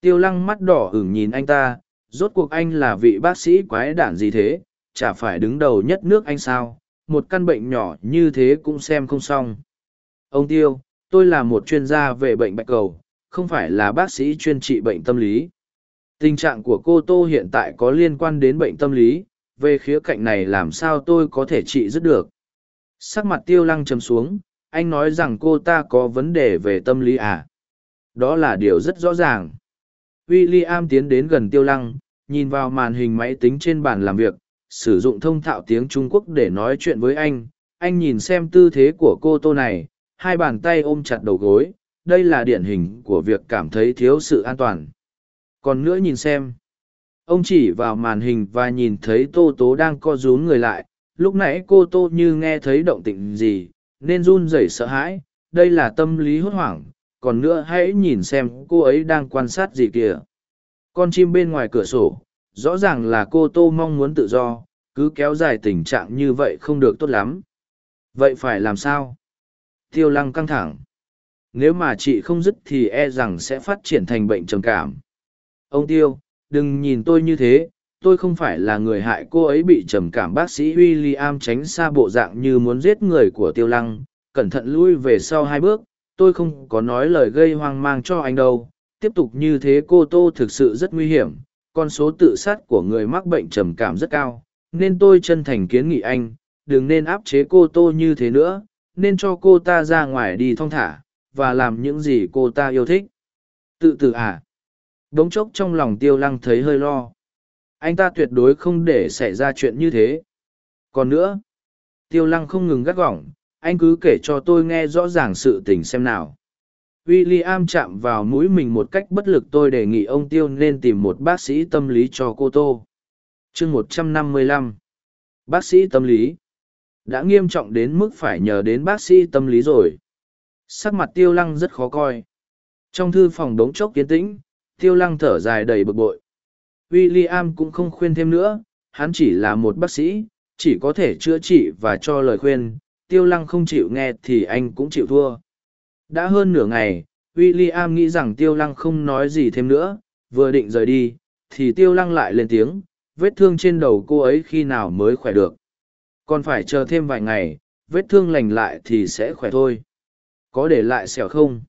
Tiêu lăng mắt đỏ hửng nhìn anh ta, rốt cuộc anh là vị bác sĩ quái đản gì thế? Chả phải đứng đầu nhất nước anh sao? Một căn bệnh nhỏ như thế cũng xem không xong. Ông tiêu, tôi là một chuyên gia về bệnh bạch cầu, không phải là bác sĩ chuyên trị bệnh tâm lý tình trạng của cô tô hiện tại có liên quan đến bệnh tâm lý, về khía cạnh này làm sao tôi có thể trị dứt được? Sắc mặt tiêu lăng chấm xuống, anh nói rằng cô ta có vấn đề về tâm lý à? Đó là điều rất rõ ràng. William tiến đến gần tiêu lăng, nhìn vào màn hình máy tính trên bàn làm việc, sử dụng thông thạo tiếng trung quốc để nói chuyện với anh. Anh nhìn xem tư thế của cô tô này, hai bàn tay ôm chặt đầu gối, đây là điển hình của việc cảm thấy thiếu sự an toàn còn nữa nhìn xem. Ông chỉ vào màn hình và nhìn thấy tô tố đang co rúm người lại. Lúc nãy cô tô như nghe thấy động tĩnh gì, nên run rẩy sợ hãi. Đây là tâm lý hốt hoảng. Còn nữa hãy nhìn xem cô ấy đang quan sát gì kìa. Con chim bên ngoài cửa sổ. Rõ ràng là cô tô mong muốn tự do. Cứ kéo dài tình trạng như vậy không được tốt lắm. Vậy phải làm sao? Tiêu lăng căng thẳng. Nếu mà chị không dứt thì e rằng sẽ phát triển thành bệnh trầm cảm. Ông Tiêu, đừng nhìn tôi như thế, tôi không phải là người hại cô ấy bị trầm cảm bác sĩ William tránh xa bộ dạng như muốn giết người của Tiêu Lăng, cẩn thận lui về sau hai bước, tôi không có nói lời gây hoang mang cho anh đâu. Tiếp tục như thế cô Tô thực sự rất nguy hiểm, con số tự sát của người mắc bệnh trầm cảm rất cao, nên tôi chân thành kiến nghị anh, đừng nên áp chế cô Tô như thế nữa, nên cho cô ta ra ngoài đi thong thả, và làm những gì cô ta yêu thích. Tự tử à? Đống chốc trong lòng tiêu lăng thấy hơi lo. Anh ta tuyệt đối không để xảy ra chuyện như thế. Còn nữa, tiêu lăng không ngừng gắt gỏng, anh cứ kể cho tôi nghe rõ ràng sự tình xem nào. William chạm vào mũi mình một cách bất lực tôi đề nghị ông Tiêu nên tìm một bác sĩ tâm lý cho cô Tô. chương 155 Bác sĩ tâm lý đã nghiêm trọng đến mức phải nhờ đến bác sĩ tâm lý rồi sắc mặt tiêu lăng rất khó coi trong thư phòng đống chốc kiến tĩnh tiêu lăng thở dài đầy bực bội. W i l l i am cũng không khuyên thêm nữa, hắn chỉ là một bác sĩ, chỉ có thể chữa trị và cho lời khuyên. Tiêu lăng không chịu nghe thì anh cũng chịu thua. Đã hơn nửa ngày w i l l i am nghĩ rằng tiêu lăng không nói gì thêm nữa, vừa định rời đi, thì tiêu lăng lại lên tiếng, vết thương trên đầu cô ấy khi nào mới khỏe được? Còn phải chờ thêm vài ngày, vết thương lành lại thì sẽ khỏe thôi. Có để lại sẹo không?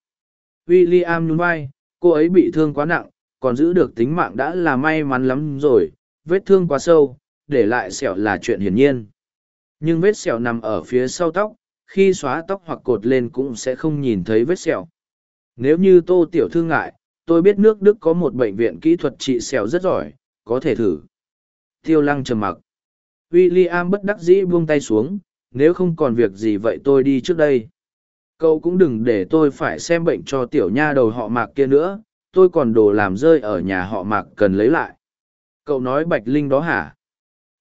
W i l l i am nhún vai cô ấy bị thương quá nặng, còn giữ được tính mạng đã là may mắn lắm rồi, vết thương quá sâu, để lại sẹo là chuyện hiển nhiên. Nhưng vết sẹo nằm ở phía sau tóc, khi xóa tóc hoặc cột lên cũng sẽ không nhìn thấy vết sẹo. Nếu như tô tiểu thư ngại, tôi biết nước đức có một bệnh viện kỹ thuật trị sẹo rất giỏi, có thể thử. Tiêu lăng trầm mặc. W i l l i am bất đắc dĩ buông tay xuống, nếu không còn việc gì vậy tôi đi trước đây cậu cũng đừng để tôi phải xem bệnh cho tiểu nha đầu họ mạc kia nữa, tôi còn đồ làm rơi ở nhà họ mạc cần lấy lại. Cậu nói bạch linh đó hả?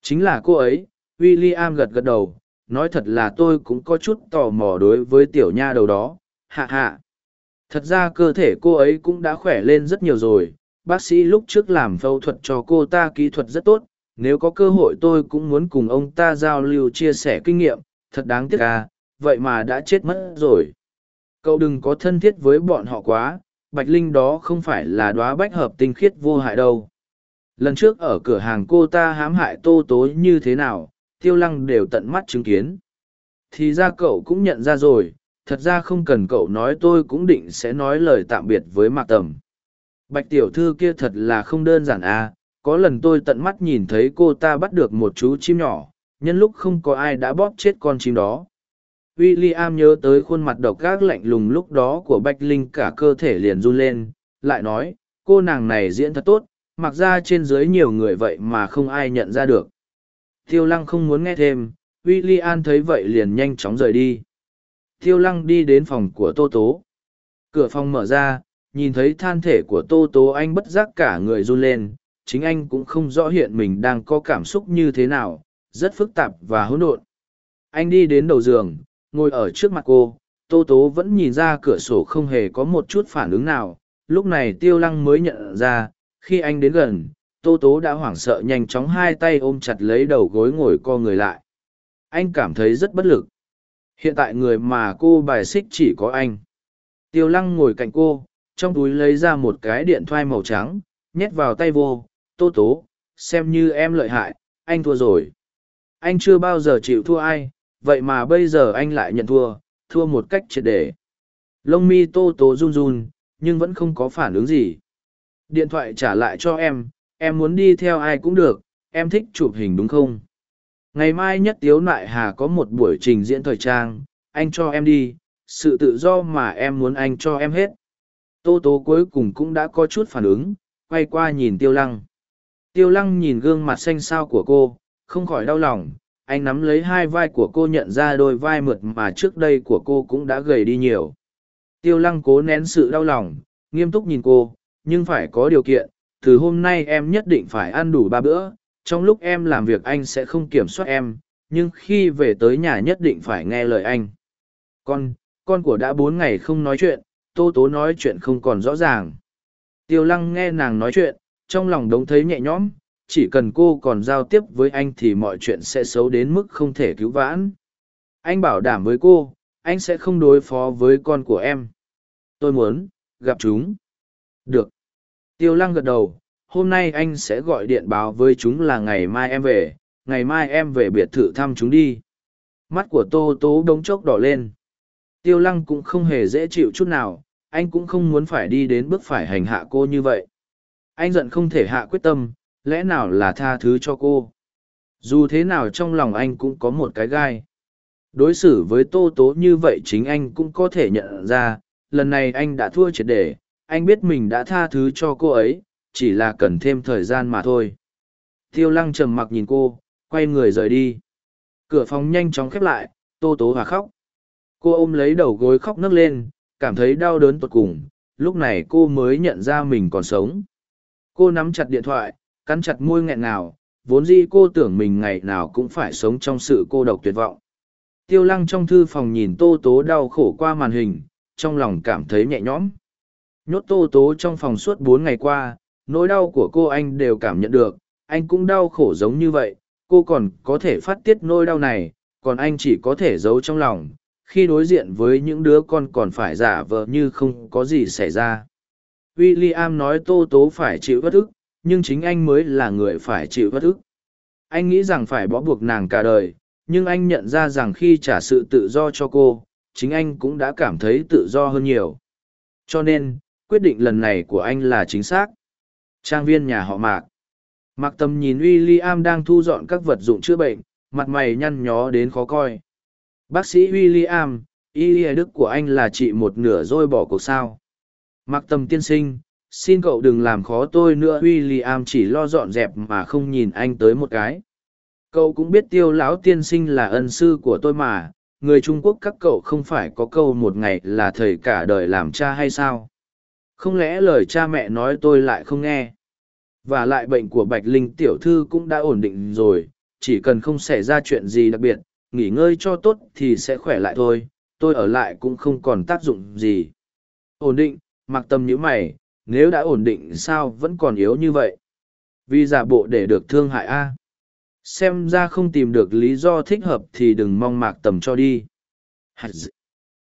Chính là cô ấy w i l l i am gật gật đầu, nói thật là tôi cũng có chút tò mò đối với tiểu nha đầu đó, hạ hạ. Thật ra cơ thể cô ấy cũng đã khỏe lên rất nhiều rồi, bác sĩ lúc trước làm phẫu thuật cho cô ta kỹ thuật rất tốt, nếu có cơ hội tôi cũng muốn cùng ông ta giao lưu chia sẻ kinh nghiệm, thật đáng tiếc à vậy mà đã chết mất rồi. Cậu đừng có thân thiết với bọn họ quá, bạch linh đó không phải là đoá bách hợp tinh khiết vô hại đâu. Lần trước ở cửa hàng cô ta hãm hại tô tố như thế nào, tiêu lăng đều tận mắt chứng kiến. Thì ra cậu cũng nhận ra rồi, thật ra không cần cậu nói tôi cũng định sẽ nói lời tạm biệt với mạc tầm. Bạch tiểu thư kia thật là không đơn giản à có lần tôi tận mắt nhìn thấy cô ta bắt được một chú chim nhỏ, nhân lúc không có ai đã bóp chết con chim đó w i l l i am nhớ tới khuôn mặt độc gác lạnh lùng lúc đó của bách linh, cả cơ thể liền run lên, lại nói, cô nàng này diễn thật tốt, mặc ra trên dưới nhiều người vậy mà không ai nhận ra được. Tiêu lăng không muốn nghe thêm w i l l i am thấy vậy liền nhanh chóng rời đi. Tiêu lăng đi đến phòng của tô tố. Cửa phòng mở ra, nhìn thấy than thể của tô tố anh bất giác cả người run lên, chính anh cũng không rõ hiện mình đang có cảm xúc như thế nào, rất phức tạp và hỗn độn. Anh đi đến đầu giường ngồi ở trước mặt cô, tô tố vẫn nhìn ra cửa sổ không hề có một chút phản ứng nào. Lúc này tiêu lăng mới nhận ra, khi anh đến gần, tô tố đã hoảng sợ nhanh chóng hai tay ôm chặt lấy đầu gối ngồi co người lại. Anh cảm thấy rất bất lực. Hiện tại người mà cô bài xích chỉ có anh. Tiêu lăng ngồi cạnh cô, trong túi lấy ra một cái điện thoại màu trắng, nhét vào tay vô. Tô tố, xem như em lợi hại, anh thua rồi. Anh chưa bao giờ chịu thua ai vậy mà bây giờ anh lại nhận thua thua một cách triệt để. Lông mi tô tố run run, nhưng vẫn không có phản ứng gì. Điện thoại trả lại cho em em muốn đi theo ai cũng được, em thích chụp hình đúng không? Ngày mai nhất tiếu nại hà có một buổi trình diễn thời trang, anh cho em đi, sự tự do mà em muốn anh cho em hết. Tô tố cuối cùng cũng đã có chút phản ứng, quay qua nhìn tiêu lăng. Tiêu lăng nhìn gương mặt xanh xao của cô, không khỏi đau lòng anh nắm lấy hai vai của cô nhận ra đôi vai mượt mà trước đây của cô cũng đã gầy đi nhiều. Tiêu lăng cố nén sự đau lòng, nghiêm túc nhìn cô, nhưng phải có điều kiện, từ hôm nay em nhất định phải ăn đủ ba bữa, trong lúc em làm việc anh sẽ không kiểm soát em, nhưng khi về tới nhà nhất định phải nghe lời anh. Con con của đã bốn ngày không nói chuyện, tô tố nói chuyện không còn rõ ràng. Tiêu lăng nghe nàng nói chuyện, trong lòng đống thấy nhẹ nhõm chỉ cần cô còn giao tiếp với anh thì mọi chuyện sẽ xấu đến mức không thể cứu vãn anh bảo đảm với cô anh sẽ không đối phó với con của em Tôi muốn, gặp chúng. Được. Tiêu lăng gật đầu, hôm nay anh sẽ gọi điện báo với chúng là ngày mai em về, ngày mai em về biệt thự thăm chúng đi. Mắt của Tô Tố đống chốc đỏ lên. Tiêu lăng cũng không hề dễ chịu chút nào, anh cũng không muốn phải đi đến bước phải hành hạ cô như vậy. Anh giận không thể hạ quyết tâm, lẽ nào là tha thứ cho cô. Dù thế nào trong lòng anh cũng có một cái gai. Đối xử với Tô Tố như vậy chính anh cũng có thể nhận ra, lần này anh đã thua triệt để, anh biết mình đã tha thứ cho cô ấy, chỉ là cần thêm thời gian mà thôi. Tiêu lăng trầm mặc nhìn cô, quay người rời đi. Cửa phòng nhanh chóng khép lại, Tô Tố Hòa khóc. Cô ôm lấy đầu gối khóc nấc lên, cảm thấy đau đớn tột cùng, lúc này cô mới nhận ra mình còn sống. Cô nắm chặt điện thoại, cắn chặt môi nghẹn nào, vốn dĩ cô tưởng mình ngày nào cũng phải sống trong sự cô độc tuyệt vọng. Tiêu lăng trong thư phòng nhìn tô tố đau khổ qua màn hình, trong lòng cảm thấy nhẹ nhõm. Nhốt tô tố trong phòng suốt bốn ngày qua, nỗi đau của cô anh đều cảm nhận được, anh cũng đau khổ giống như vậy, cô còn có thể phát tiết nỗi đau này, còn anh chỉ có thể giấu trong lòng, khi đối diện với những đứa con còn phải giả vờ như không có gì xảy ra. William nói Tô Tố phải chịu bất ức, nhưng chính anh mới là người phải chịu bất ức. Anh nghĩ rằng phải bó buộc nàng cả đời, nhưng anh nhận ra rằng khi trả sự tự do cho cô, chính anh cũng đã cảm thấy tự do hơn nhiều. Cho nên, quyết định lần này của anh là chính xác. Trang viên nhà họ Mạc. Mạc Tâm nhìn William đang thu dọn các vật dụng chữa bệnh, mặt mày nhăn nhó đến khó coi. Bác sĩ William, y đức của anh là chị một nửa rồi bỏ cuộc sao. Mặc tầm tiên sinh, xin cậu đừng làm khó tôi nữa William chỉ lo dọn dẹp mà không nhìn anh tới một cái. Cậu cũng biết tiêu lão tiên sinh là ân sư của tôi mà, người Trung Quốc các cậu không phải có câu một ngày là thầy cả đời làm cha hay sao? Không lẽ lời cha mẹ nói tôi lại không nghe? Và lại bệnh của Bạch Linh tiểu thư cũng đã ổn định rồi, chỉ cần không xảy ra chuyện gì đặc biệt, nghỉ ngơi cho tốt thì sẽ khỏe lại thôi, tôi ở lại cũng không còn tác dụng gì. Ổn định, mặc tâm nhữ mày, nếu đã ổn định sao vẫn còn yếu như vậy? Vì giả bộ để được thương hại a. Xem ra không tìm được lý do thích hợp thì đừng mong mạc tầm cho đi.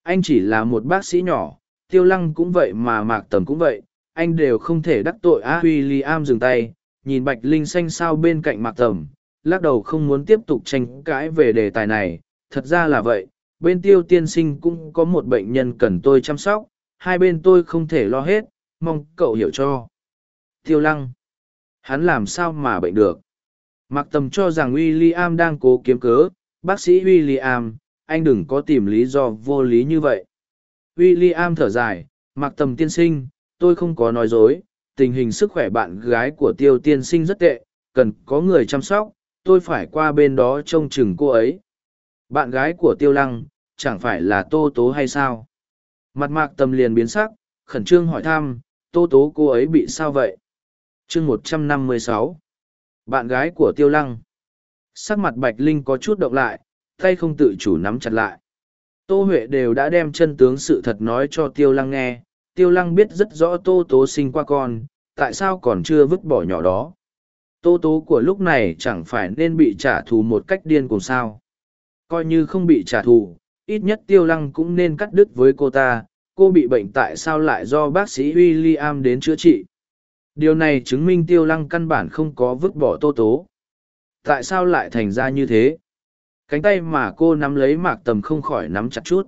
Anh chỉ là một bác sĩ nhỏ, tiêu lăng cũng vậy mà mạc tầm cũng vậy, anh đều không thể đắc tội a. William dừng tay, nhìn bạch linh xanh sao bên cạnh mạc tầm, lắc đầu không muốn tiếp tục tranh cãi về đề tài này. Thật ra là vậy, bên tiêu tiên sinh cũng có một bệnh nhân cần tôi chăm sóc, hai bên tôi không thể lo hết, mong cậu hiểu cho. Tiêu lăng. Hắn làm sao mà bệnh được? Mặc tầm cho rằng William đang cố kiếm cớ, bác sĩ William, anh đừng có tìm lý do vô lý như vậy. William thở dài, mặc tầm tiên sinh, tôi không có nói dối, tình hình sức khỏe bạn gái của tiêu tiên sinh rất tệ, cần có người chăm sóc, tôi phải qua bên đó trông chừng cô ấy. Bạn gái của tiêu lăng, chẳng phải là tô tố hay sao? Mặt mạc tầm liền biến sắc, khẩn trương hỏi thăm, tô tố cô ấy bị sao vậy? chương một trăm năm mươi sáu Bạn gái của tiêu lăng. Sắc mặt bạch linh có chút động lại, tay không tự chủ nắm chặt lại. Tô Huệ đều đã đem chân tướng sự thật nói cho tiêu lăng nghe, tiêu lăng biết rất rõ tô tố sinh qua con, tại sao còn chưa vứt bỏ nhỏ đó. Tô tố của lúc này chẳng phải nên bị trả thù một cách điên cùng sao. Coi như không bị trả thù, ít nhất tiêu lăng cũng nên cắt đứt với cô ta, cô bị bệnh tại sao lại do bác sĩ William đến chữa trị. Điều này chứng minh tiêu lăng căn bản không có vứt bỏ tô tố. Tại sao lại thành ra như thế? Cánh tay mà cô nắm lấy mạc tầm không khỏi nắm chặt chút.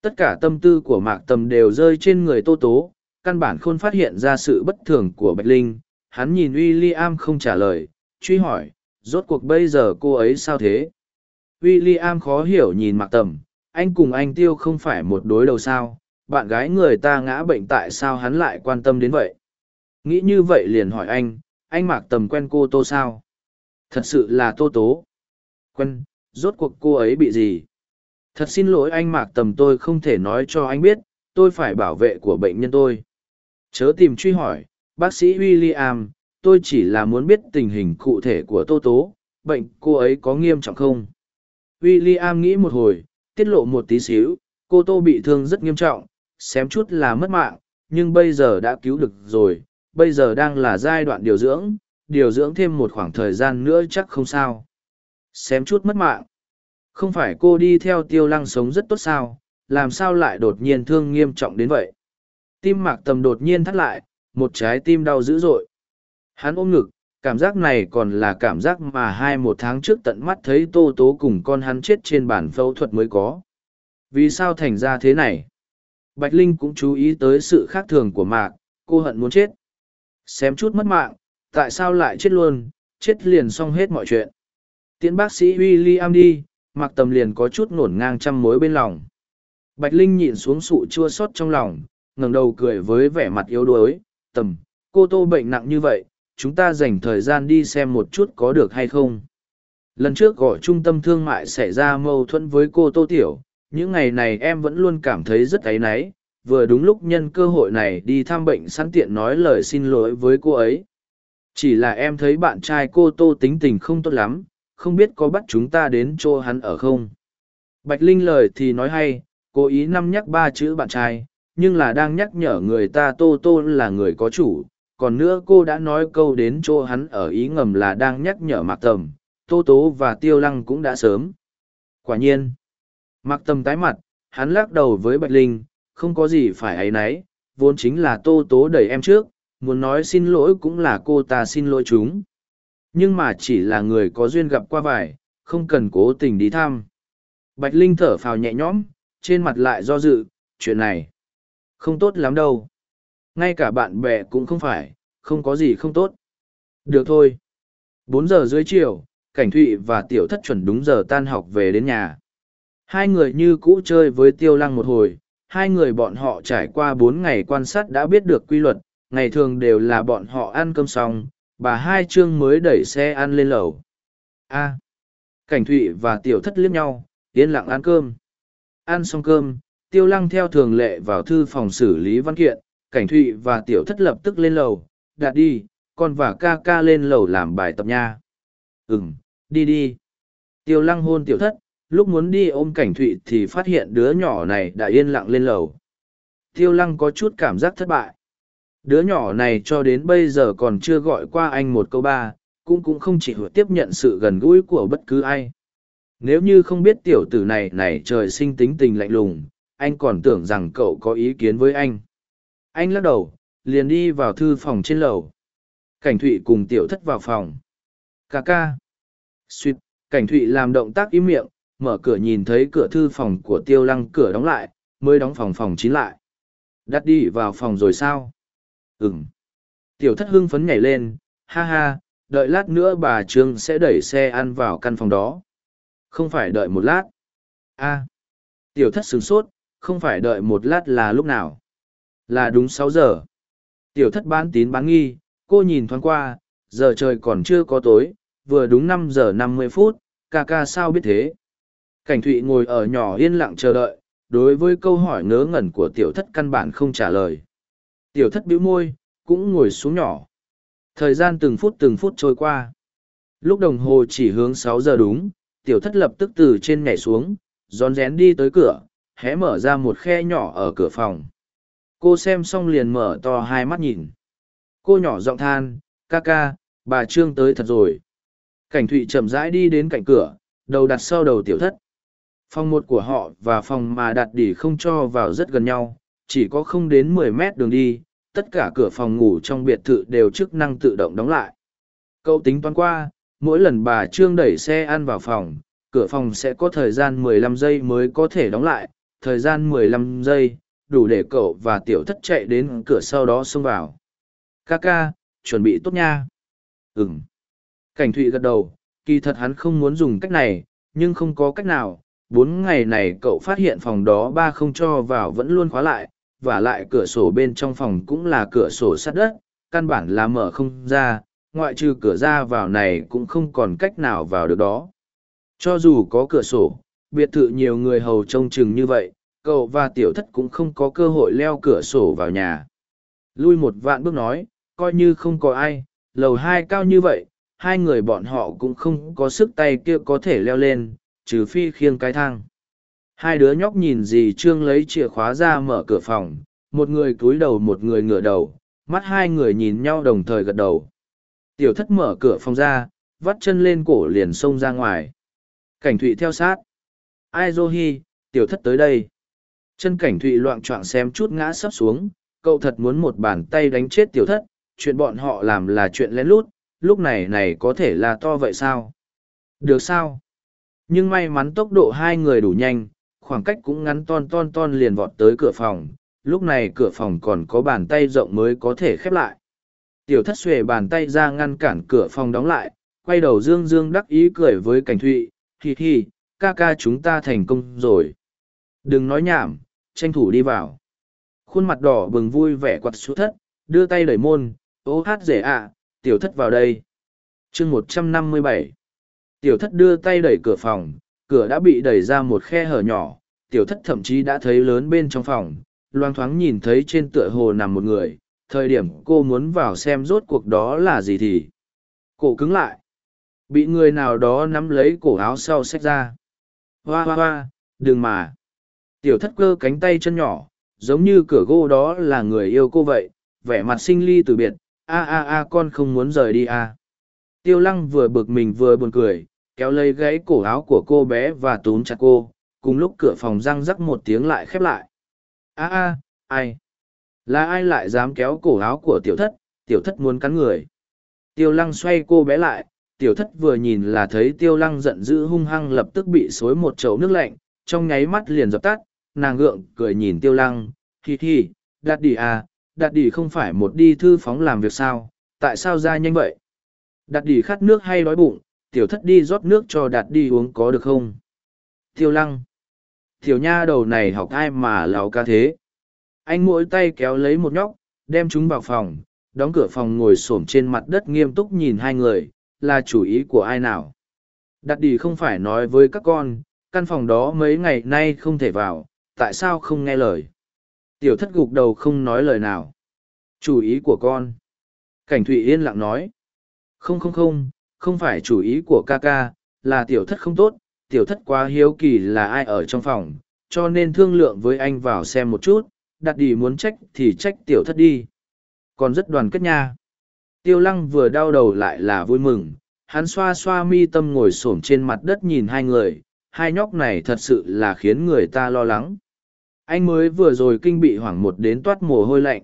Tất cả tâm tư của mạc tầm đều rơi trên người tô tố, căn bản không phát hiện ra sự bất thường của Bạch Linh. Hắn nhìn William không trả lời, truy hỏi, rốt cuộc bây giờ cô ấy sao thế? William khó hiểu nhìn mạc tầm, anh cùng anh tiêu không phải một đối đầu sao, bạn gái người ta ngã bệnh tại sao hắn lại quan tâm đến vậy? Nghĩ như vậy liền hỏi anh, anh mạc tầm quen cô tô sao? Thật sự là tô tố. Quen, rốt cuộc cô ấy bị gì? Thật xin lỗi anh mạc tầm tôi không thể nói cho anh biết, tôi phải bảo vệ của bệnh nhân tôi. Chớ tìm truy hỏi, bác sĩ William, tôi chỉ là muốn biết tình hình cụ thể của tô tố, bệnh cô ấy có nghiêm trọng không? William nghĩ một hồi, tiết lộ một tí xíu, cô tô bị thương rất nghiêm trọng, xém chút là mất mạng, nhưng bây giờ đã cứu được rồi, bây giờ đang là giai đoạn điều dưỡng, điều dưỡng thêm một khoảng thời gian nữa chắc không sao. Xém chút mất mạng. Không phải cô đi theo tiêu lăng sống rất tốt sao, làm sao lại đột nhiên thương nghiêm trọng đến vậy? Tim mạc tầm đột nhiên thắt lại, một trái tim đau dữ dội. Hắn ôm ngực, cảm giác này còn là cảm giác mà hai một tháng trước tận mắt thấy tô tố cùng con hắn chết trên bàn phẫu thuật mới có. Vì sao thành ra thế này? Bạch Linh cũng chú ý tới sự khác thường của mạc, cô hận muốn chết. Xém chút mất mạng, tại sao lại chết luôn, chết liền xong hết mọi chuyện. Tiễn bác sĩ William đi, mạc tầm liền có chút nổn ngang trăm mối bên lòng. Bạch Linh nhìn xuống sụ chua xót trong lòng, ngẩng đầu cười với vẻ mặt yếu đuối, tầm, cô tô bệnh nặng như vậy, chúng ta dành thời gian đi xem một chút có được hay không. Lần trước gọi trung tâm thương mại xảy ra mâu thuẫn với cô Tô Tiểu, những ngày này em vẫn luôn cảm thấy rất áy náy, vừa đúng lúc nhân cơ hội này đi thăm bệnh sẵn tiện nói lời xin lỗi với cô ấy. Chỉ là em thấy bạn trai cô Tô tính tình không tốt lắm, không biết có bắt chúng ta đến chỗ hắn ở không. Bạch Linh lời thì nói hay, cố ý năm nhắc ba chữ bạn trai, nhưng là đang nhắc nhở người ta Tô Tô là người có chủ, còn nữa cô đã nói câu đến chỗ hắn ở ý ngầm là đang nhắc nhở mạc tầm tô tố và tiêu lăng cũng đã sớm quả nhiên mạc tầm tái mặt hắn lắc đầu với bạch linh không có gì phải ấy nấy, vốn chính là tô tố đẩy em trước muốn nói xin lỗi cũng là cô ta xin lỗi chúng. Nhưng mà chỉ là người có duyên gặp qua vải không cần cố tình đi thăm. Bạch linh thở phào nhẹ nhõm trên mặt lại do dự chuyện này không tốt lắm đâu. Ngay cả bạn bè cũng không phải không có gì không tốt. Được thôi. Bốn giờ dưới chiều cảnh thụy và tiểu thất chuẩn đúng giờ tan học về đến nhà hai người như cũ chơi với tiêu lăng một hồi hai người bọn họ trải qua bốn ngày quan sát đã biết được quy luật ngày thường đều là bọn họ ăn cơm xong bà hai chương mới đẩy xe ăn lên lầu. A cảnh thụy và tiểu thất liếc nhau yên lặng ăn cơm. Ăn xong cơm tiêu lăng theo thường lệ vào thư phòng xử lý văn kiện cảnh thụy và tiểu thất lập tức lên lầu. Đạt đi con và ca ca lên lầu làm bài tập nha. Ừm, đi đi. Tiêu lăng hôn tiểu thất lúc muốn đi ôm cảnh thụy thì phát hiện đứa nhỏ này đã yên lặng lên lầu tiêu lăng có chút cảm giác thất bại đứa nhỏ này cho đến bây giờ còn chưa gọi qua anh một câu ba cũng cũng không chỉ tiếp nhận sự gần gũi của bất cứ ai nếu như không biết tiểu tử này này trời sinh tính tình lạnh lùng anh còn tưởng rằng cậu có ý kiến với anh anh lắc đầu, liền đi vào thư phòng trên lầu. Cảnh Thụy cùng tiểu thất vào phòng. ca ca. suýt Cảnh Thụy làm động tác im miệng, mở cửa nhìn thấy cửa thư phòng của tiêu lăng cửa đóng lại, mới đóng phòng phòng chín lại. Đắt đi vào phòng rồi sao? Ừm. Tiểu thất hưng phấn nhảy lên, ha ha, đợi lát nữa bà Trương sẽ đẩy xe ăn vào căn phòng đó. Không phải đợi một lát. a Tiểu thất sửng sốt, không phải đợi một lát là lúc nào. Là đúng sáu giờ. Tiểu thất bán tín bán nghi, cô nhìn thoáng qua, giờ trời còn chưa có tối, vừa đúng năm giờ năm mươi phút, ca ca sao biết thế. Cảnh thụy ngồi ở nhỏ yên lặng chờ đợi, đối với câu hỏi ngớ ngẩn của tiểu thất căn bản không trả lời. Tiểu thất bĩu môi, cũng ngồi xuống nhỏ. Thời gian từng phút từng phút trôi qua. Lúc đồng hồ chỉ hướng sáu giờ đúng, tiểu thất lập tức từ trên nhảy xuống, rón rén đi tới cửa, hé mở ra một khe nhỏ ở cửa phòng cô xem xong liền mở to hai mắt nhìn cô nhỏ giọng than ca ca bà trương tới thật rồi cảnh thụy chậm rãi đi đến cạnh cửa đầu đặt sau đầu tiểu thất phòng một của họ và phòng mà đặt đỉ không cho vào rất gần nhau chỉ có không đến mười mét đường đi tất cả cửa phòng ngủ trong biệt thự đều chức năng tự động đóng lại cậu tính toán qua mỗi lần bà trương đẩy xe ăn vào phòng cửa phòng sẽ có thời gian mười lăm giây mới có thể đóng lại thời gian mười lăm giây đủ để cậu và tiểu thất chạy đến cửa sau đó xông vào. Ca ca, chuẩn bị tốt nha. Ừm. Cảnh thụy gật đầu, kỳ thật hắn không muốn dùng cách này, nhưng không có cách nào. Bốn ngày này cậu phát hiện phòng đó ba không cho vào vẫn luôn khóa lại, và lại cửa sổ bên trong phòng cũng là cửa sổ sắt đất, căn bản là mở không ra, ngoại trừ cửa ra vào này cũng không còn cách nào vào được đó. Cho dù có cửa sổ, biệt thự nhiều người hầu trông chừng như vậy, cậu và tiểu thất cũng không có cơ hội leo cửa sổ vào nhà lui một vạn bước nói coi như không có ai lầu hai cao như vậy hai người bọn họ cũng không có sức tay kia có thể leo lên trừ phi khiêng cái thang. Hai đứa nhóc nhìn dì trương lấy chìa khóa ra mở cửa phòng một người cúi đầu một người ngửa đầu mắt hai người nhìn nhau đồng thời gật đầu. Tiểu thất mở cửa phòng ra vắt chân lên cổ liền xông ra ngoài. Cảnh thụy theo sát. Ai dô hi tiểu thất tới đây. Chân cảnh thụy loạn trọng xem chút ngã sắp xuống cậu thật muốn một bàn tay đánh chết tiểu thất, chuyện bọn họ làm là chuyện lén lút, lúc này này có thể là to vậy sao? Được sao? Nhưng may mắn tốc độ hai người đủ nhanh, khoảng cách cũng ngắn ton ton ton liền vọt tới cửa phòng, lúc này cửa phòng còn có bàn tay rộng mới có thể khép lại. Tiểu thất xuề bàn tay ra ngăn cản cửa phòng đóng lại, quay đầu dương dương đắc ý cười với cảnh thụy, Thì thì, ca ca chúng ta thành công rồi. Đừng nói nhảm, tranh thủ đi vào. Khuôn mặt đỏ bừng vui vẻ quặt xuống thất, đưa tay đẩy môn, ô hát rể ạ, tiểu thất vào đây. chương một trăm năm mươi bảy Tiểu thất đưa tay đẩy cửa phòng, cửa đã bị đẩy ra một khe hở nhỏ, tiểu thất thậm chí đã thấy lớn bên trong phòng, loang thoáng nhìn thấy trên tựa hồ nằm một người, thời điểm cô muốn vào xem rốt cuộc đó là gì thì. Cổ cứng lại. Bị người nào đó nắm lấy cổ áo sau xách ra. Hoa hoa hoa, đừng mà. Tiểu thất cơ cánh tay chân nhỏ, giống như cửa gỗ đó là người yêu cô vậy, vẻ mặt sinh ly từ biệt, a a a con không muốn rời đi a. Tiêu lăng vừa bực mình vừa buồn cười, kéo lấy gáy cổ áo của cô bé và túm chặt cô, cùng lúc cửa phòng răng rắc một tiếng lại khép lại. a a ai? Là ai lại dám kéo cổ áo của tiểu thất, tiểu thất muốn cắn người. Tiêu lăng xoay cô bé lại, tiểu thất vừa nhìn là thấy tiêu lăng giận dữ hung hăng lập tức bị xối một chậu nước lạnh, trong nháy mắt liền dập tắt, nàng gượng cười nhìn tiêu lăng, hi hi, đạt đi à, đạt đi không phải một đi thư phóng làm việc sao, tại sao ra nhanh vậy? Đạt đi khát nước hay đói bụng, tiểu thất đi rót nước cho đạt đi uống có được không? Tiêu lăng. Tiểu nha đầu này học ai mà lào ca thế? Anh mỗi tay kéo lấy một nhóc, đem chúng vào phòng, đóng cửa phòng ngồi xổm trên mặt đất nghiêm túc nhìn hai người, là chủ ý của ai nào? Đạt đi không phải nói với các con, căn phòng đó mấy ngày nay không thể vào, tại sao không nghe lời? Tiểu thất gục đầu không nói lời nào. Chủ ý của con. Cảnh Thụy yên lặng nói. Không không không, không phải chủ ý của ca ca, là tiểu thất không tốt, tiểu thất quá hiếu kỳ là ai ở trong phòng, cho nên thương lượng với anh vào xem một chút, đặt đi muốn trách thì trách tiểu thất đi. Còn rất đoàn kết nha. Tiêu lăng vừa đau đầu lại là vui mừng, hắn xoa xoa mi tâm ngồi xổm trên mặt đất nhìn hai người, hai nhóc này thật sự là khiến người ta lo lắng. Anh mới vừa rồi kinh bị hoảng một đến toát mồ hôi lạnh.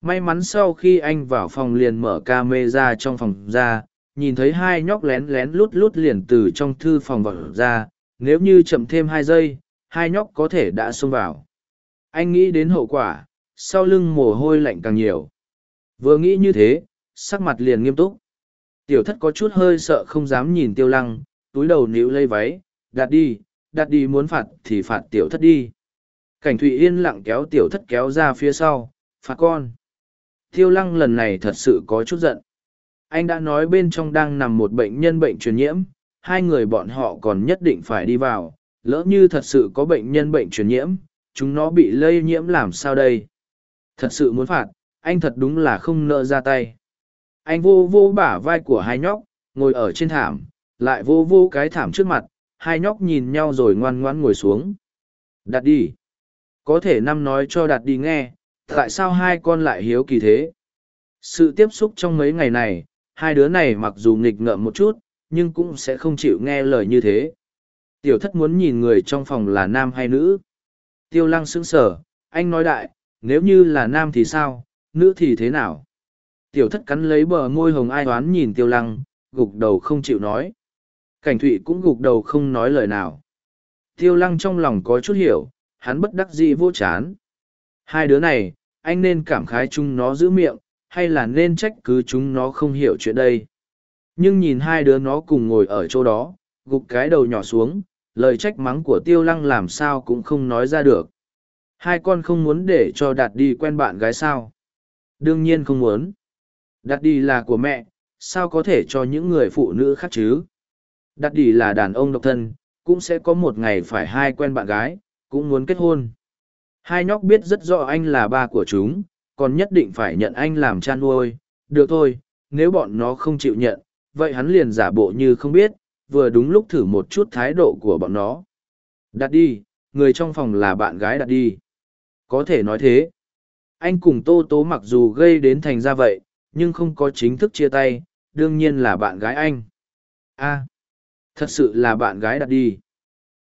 May mắn sau khi anh vào phòng liền mở ca mê ra trong phòng ra, nhìn thấy hai nhóc lén lén lút lút liền từ trong thư phòng vào ra, nếu như chậm thêm hai giây, hai nhóc có thể đã xông vào. Anh nghĩ đến hậu quả, sau lưng mồ hôi lạnh càng nhiều. Vừa nghĩ như thế, sắc mặt liền nghiêm túc. Tiểu thất có chút hơi sợ không dám nhìn tiêu lăng, túi đầu níu lây váy, đặt đi, đặt đi muốn phạt thì phạt tiểu thất đi. Cảnh Thụy yên lặng kéo tiểu thất kéo ra phía sau, phạt con. Tiêu lăng lần này thật sự có chút giận. Anh đã nói bên trong đang nằm một bệnh nhân bệnh truyền nhiễm, hai người bọn họ còn nhất định phải đi vào, lỡ như thật sự có bệnh nhân bệnh truyền nhiễm, chúng nó bị lây nhiễm làm sao đây? Thật sự muốn phạt, anh thật đúng là không nợ ra tay. Anh vô vô bả vai của hai nhóc, ngồi ở trên thảm, lại vô vô cái thảm trước mặt, hai nhóc nhìn nhau rồi ngoan ngoãn ngồi xuống. Đặt đi. Có thể năm nói cho đặt đi nghe, tại sao hai con lại hiếu kỳ thế? Sự tiếp xúc trong mấy ngày này, hai đứa này mặc dù nghịch ngợm một chút, nhưng cũng sẽ không chịu nghe lời như thế. Tiểu thất muốn nhìn người trong phòng là nam hay nữ. Tiêu lăng sững sở, anh nói đại, nếu như là nam thì sao, nữ thì thế nào? Tiểu thất cắn lấy bờ môi hồng ai toán nhìn tiêu lăng, gục đầu không chịu nói. Cảnh thụy cũng gục đầu không nói lời nào. Tiêu lăng trong lòng có chút hiểu, hắn bất đắc dĩ vô chán. Hai đứa này, anh nên cảm khái chung nó giữ miệng, hay là nên trách cứ chúng nó không hiểu chuyện đây. Nhưng nhìn hai đứa nó cùng ngồi ở chỗ đó, gục cái đầu nhỏ xuống, lời trách mắng của tiêu lăng làm sao cũng không nói ra được. Hai con không muốn để cho đạt đi quen bạn gái sao? Đương nhiên không muốn. Đạt đi là của mẹ, sao có thể cho những người phụ nữ khác chứ? Đạt đi là đàn ông độc thân, cũng sẽ có một ngày phải hai quen bạn gái, cũng muốn kết hôn. Hai nhóc biết rất rõ anh là ba của chúng, còn nhất định phải nhận anh làm cha nuôi. Được thôi, nếu bọn nó không chịu nhận, vậy hắn liền giả bộ như không biết, vừa đúng lúc thử một chút thái độ của bọn nó. Đặt đi, người trong phòng là bạn gái đặt đi. Có thể nói thế. Anh cùng Tô Tố mặc dù gây đến thành ra vậy, nhưng không có chính thức chia tay, đương nhiên là bạn gái anh. a thật sự là bạn gái đặt đi.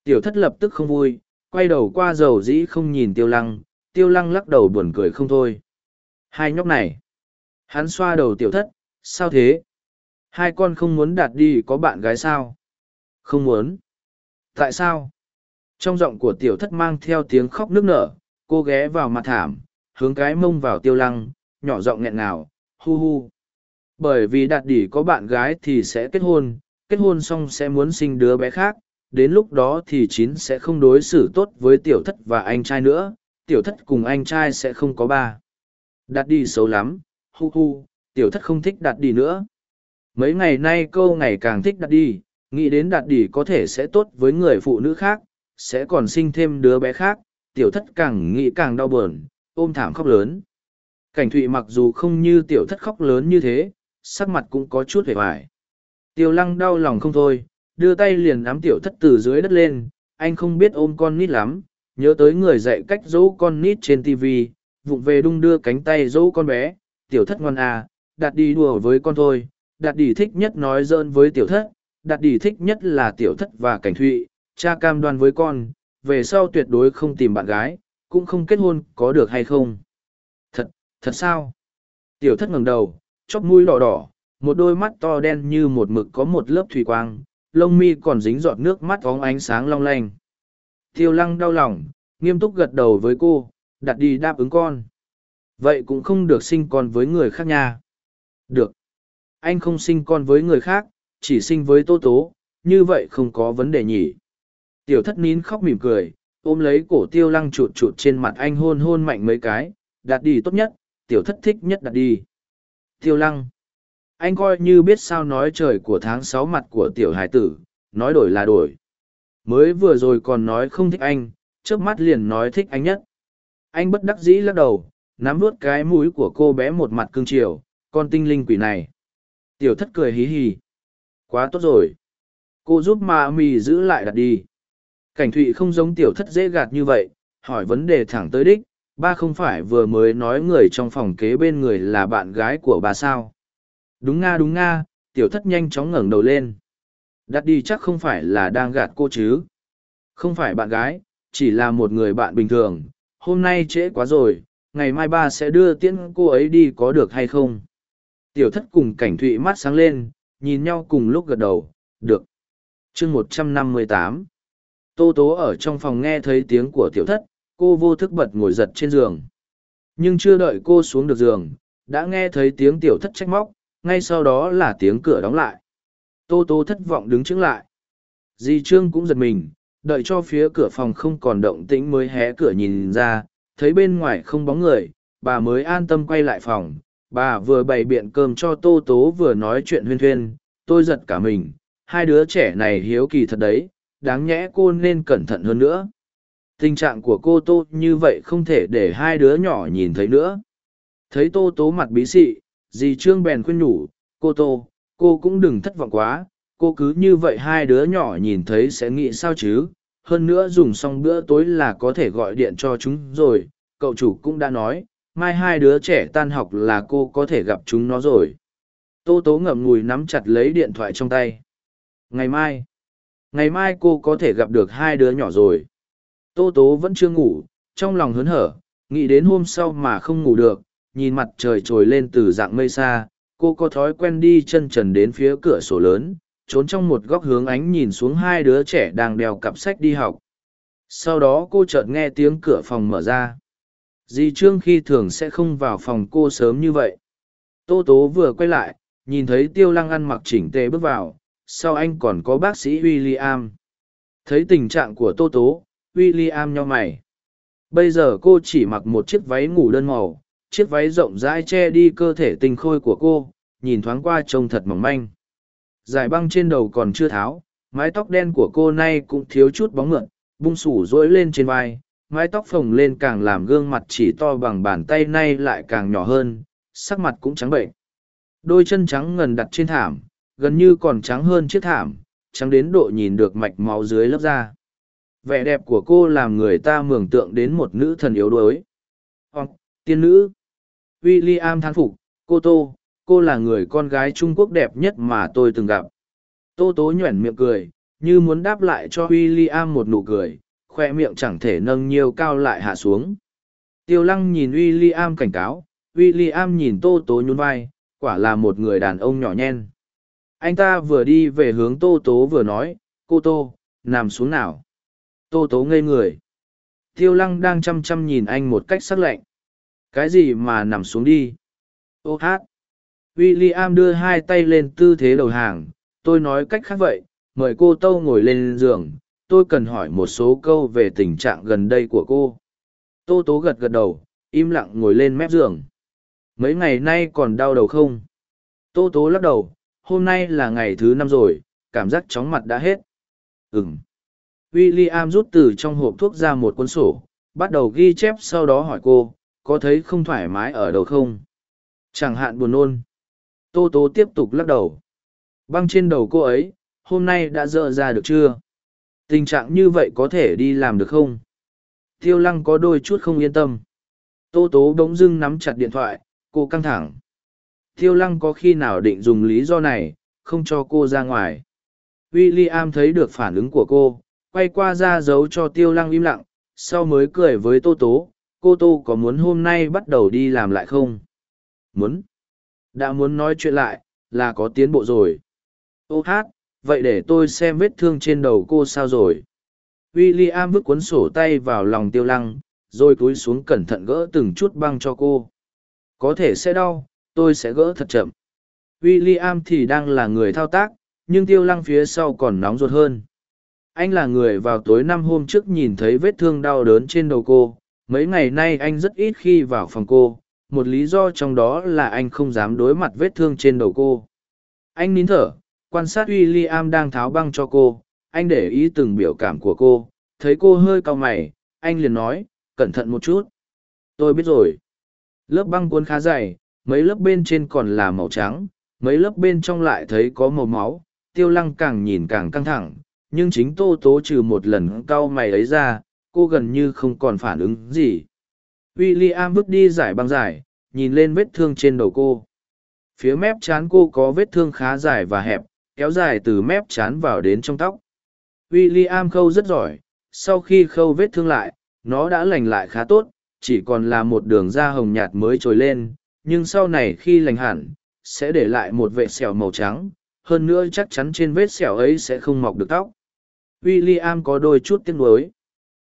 Tiểu thất lập tức không vui, quay đầu qua dầu dĩ không nhìn tiêu lăng, tiêu lăng lắc đầu buồn cười không thôi. Hai nhóc này. Hắn xoa đầu tiểu thất, sao thế? Hai con không muốn đạt đi có bạn gái sao? Không muốn. Tại sao? Trong giọng của tiểu thất mang theo tiếng khóc nức nở, cô ghé vào mặt thảm, hướng cái mông vào tiêu lăng, nhỏ giọng nghẹn ngào, hu hu. Bởi vì đạt đỉ có bạn gái thì sẽ kết hôn, kết hôn xong sẽ muốn sinh đứa bé khác, đến lúc đó thì chín sẽ không đối xử tốt với tiểu thất và anh trai nữa, tiểu thất cùng anh trai sẽ không có ba. Đạt đi xấu lắm, hu hu, tiểu thất không thích đạt đi nữa. Mấy ngày nay câu ngày càng thích đạt đi, nghĩ đến đạt đi có thể sẽ tốt với người phụ nữ khác, sẽ còn sinh thêm đứa bé khác, tiểu thất càng nghĩ càng đau buồn, ôm thảm khóc lớn. Cảnh thụy mặc dù không như tiểu thất khóc lớn như thế, sắc mặt cũng có chút vẻ vải. Tiêu lăng đau lòng không thôi, đưa tay liền nắm tiểu thất từ dưới đất lên, anh không biết ôm con nít lắm, nhớ tới người dạy cách dỗ con nít trên TV, vụng về đung đưa cánh tay dỗ con bé, tiểu thất ngoan à, đặt đi đùa với con thôi, đặt đi thích nhất nói dơn với tiểu thất, đặt đi thích nhất là tiểu thất và cảnh thụy, cha cam đoan với con, về sau tuyệt đối không tìm bạn gái, cũng không kết hôn, có được hay không? Thật, thật sao? Tiểu thất ngẩng đầu, chóp mũi đỏ đỏ, một đôi mắt to đen như một mực có một lớp thủy quang, lông mi còn dính giọt nước mắt vóng ánh sáng long lanh. Tiêu lăng đau lòng, nghiêm túc gật đầu với cô, đặt đi đáp ứng con. Vậy cũng không được sinh con với người khác nha. Được. Anh không sinh con với người khác, chỉ sinh với Tô Tố, như vậy không có vấn đề nhỉ. Tiểu thất nín khóc mỉm cười, ôm lấy cổ tiêu lăng chụt chụt trên mặt anh hôn hôn mạnh mấy cái, đặt đi tốt nhất, tiểu thất thích nhất đặt đi. Tiêu lăng. Anh coi như biết sao nói trời của tháng sáu mặt của tiểu hải tử, nói đổi là đổi. Mới vừa rồi còn nói không thích anh, trước mắt liền nói thích anh nhất. Anh bất đắc dĩ lắc đầu, nắm vớt cái mũi của cô bé một mặt cương triều. con tinh linh quỷ này. Tiểu thất cười hí hí. Quá tốt rồi. Cô giúp Ma mì giữ lại đặt đi. Cảnh thụy không giống tiểu thất dễ gạt như vậy, hỏi vấn đề thẳng tới đích, ba không phải vừa mới nói người trong phòng kế bên người là bạn gái của bà sao. Đúng nga đúng nga, tiểu thất nhanh chóng ngẩng đầu lên. Đặt đi chắc không phải là đang gạt cô chứ. Không phải bạn gái, chỉ là một người bạn bình thường. Hôm nay trễ quá rồi, ngày mai ba sẽ đưa tiễn cô ấy đi có được hay không? Tiểu thất cùng cảnh thụy mắt sáng lên, nhìn nhau cùng lúc gật đầu, được. chương một trăm năm mươi tám Tô tố ở trong phòng nghe thấy tiếng của tiểu thất, cô vô thức bật ngồi giật trên giường. Nhưng chưa đợi cô xuống được giường, đã nghe thấy tiếng tiểu thất trách móc, ngay sau đó là tiếng cửa đóng lại. Tô tố thất vọng đứng chững lại. Di Trương cũng giật mình, đợi cho phía cửa phòng không còn động tĩnh mới hé cửa nhìn ra, thấy bên ngoài không bóng người, bà mới an tâm quay lại phòng. Bà vừa bày biện cơm cho Tô Tố vừa nói chuyện huyên thuyên, tôi giật cả mình, hai đứa trẻ này hiếu kỳ thật đấy, đáng nhẽ cô nên cẩn thận hơn nữa tình trạng của cô tô như vậy không thể để hai đứa nhỏ nhìn thấy nữa thấy tô tố mặt bí xị dì trương bèn khuyên nhủ cô tô cô cũng đừng thất vọng quá cô cứ như vậy hai đứa nhỏ nhìn thấy sẽ nghĩ sao chứ? Hơn nữa dùng xong bữa tối là có thể gọi điện cho chúng rồi. Cậu chủ cũng đã nói, mai hai đứa trẻ tan học là cô có thể gặp chúng nó rồi. Tô tố ngậm ngùi nắm chặt lấy điện thoại trong tay. Ngày mai ngày mai cô có thể gặp được hai đứa nhỏ rồi. Tô tố vẫn chưa ngủ, trong lòng hớn hở, nghĩ đến hôm sau mà không ngủ được, nhìn mặt trời trồi lên từ dạng mây xa, cô có thói quen đi chân trần đến phía cửa sổ lớn trốn trong một góc hướng ánh nhìn xuống hai đứa trẻ đang đeo cặp sách đi học sau đó cô chợt nghe tiếng cửa phòng mở ra dì trương khi thường sẽ không vào phòng cô sớm như vậy tô tố vừa quay lại nhìn thấy tiêu lăng ăn mặc chỉnh tề bước vào sau anh còn có bác sĩ William. Thấy tình trạng của Tô Tố, William nho mày. Bây giờ cô chỉ mặc một chiếc váy ngủ đơn màu, chiếc váy rộng rãi che đi cơ thể tinh khôi của cô, nhìn thoáng qua trông thật mỏng manh. Giải băng trên đầu còn chưa tháo, mái tóc đen của cô nay cũng thiếu chút bóng mượn, bung sủ rỗi lên trên vai, mái tóc phồng lên càng làm gương mặt chỉ to bằng bàn tay nay lại càng nhỏ hơn, sắc mặt cũng trắng bệnh. Đôi chân trắng ngần đặt trên thảm, gần như còn trắng hơn chiếc thảm, trắng đến độ nhìn được mạch máu dưới lớp da. Vẻ đẹp của cô làm người ta mường tượng đến một nữ thần yếu đuối. Hoặc, tiên nữ. William thán phục, cô Tô, cô là người con gái Trung Quốc đẹp nhất mà tôi từng gặp. Tô Tố nhoẻn miệng cười, như muốn đáp lại cho William một nụ cười, khoe miệng chẳng thể nâng nhiều cao lại hạ xuống. Tiêu lăng nhìn William cảnh cáo, William nhìn tô tố nhún vai quả là một người đàn ông nhỏ nhen. Anh ta vừa đi về hướng tô tố vừa nói cô tô nằm xuống nào. Tô tố ngây người. Tiêu lăng đang chăm chăm nhìn anh một cách sắc lạnh. Cái gì mà nằm xuống đi? Ô hát William đưa hai tay lên tư thế đầu hàng. Tôi nói cách khác vậy, mời cô tâu ngồi lên giường. Tôi cần hỏi một số câu về tình trạng gần đây của cô. Tô tố gật gật đầu, im lặng ngồi lên mép giường. Mấy ngày nay còn đau đầu không? Tô tố lắc đầu, hôm nay là ngày thứ năm rồi, cảm giác chóng mặt đã hết. Ừng w i l l i am rút từ trong hộp thuốc ra một cuốn sổ, bắt đầu ghi chép sau đó hỏi cô, có thấy không thoải mái ở đầu không? Chẳng hạn buồn nôn tô tố tiếp tục lắc đầu. Băng trên đầu cô ấy, hôm nay đã dỡ ra được chưa? Tình trạng như vậy có thể đi làm được không? Tiêu lăng có đôi chút không yên tâm. Tô tố bỗng dưng nắm chặt điện thoại, cô căng thẳng. Tiêu lăng có khi nào định dùng lý do này, không cho cô ra ngoài? W i l l i am thấy được phản ứng của cô, quay qua ra giấu cho tiêu lăng im lặng, sau mới cười với tô tố cô tô có muốn hôm nay bắt đầu đi làm lại không? Muốn đã muốn nói chuyện lại, là có tiến bộ rồi. Ô hát, vậy để tôi xem vết thương trên đầu cô sao rồi. W i l l i am vứt cuốn sổ tay vào lòng tiêu lăng, rồi cúi xuống cẩn thận gỡ từng chút băng cho cô. Có thể sẽ đau, tôi sẽ gỡ thật chậm. W i l l i am thì đang là người thao tác, nhưng tiêu lăng phía sau còn nóng ruột hơn. Anh là người vào tối năm hôm trước nhìn thấy vết thương đau đớn trên đầu cô. Mấy ngày nay anh rất ít khi vào phòng cô một lý do trong đó là anh không dám đối mặt vết thương trên đầu cô. Anh nín thở, quan sát w i l l i am đang tháo băng cho cô. Anh để ý từng biểu cảm của cô. Thấy cô hơi cau mày, anh liền nói, cẩn thận một chút. Tôi biết rồi. Lớp băng cuốn khá dày, mấy lớp bên trên còn là màu trắng, mấy lớp bên trong lại thấy có màu máu. Tiêu lăng càng nhìn càng căng thẳng, nhưng chính tô tố trừ một lần cau mày ấy ra, cô gần như không còn phản ứng gì w i l l i am bước đi giải băng giải, nhìn lên vết thương trên đầu cô. Phía mép chán cô có vết thương khá dài và hẹp, kéo dài từ mép chán vào đến trong tóc. W i l l i am khâu rất giỏi, sau khi khâu vết thương lại, nó đã lành lại khá tốt, chỉ còn là một đường da hồng nhạt mới trồi lên, nhưng sau này khi lành hẳn, sẽ để lại một vệ sẹo màu trắng, hơn nữa chắc chắn trên vết sẹo ấy sẽ không mọc được tóc. W i l l i am có đôi chút tiếc nuối.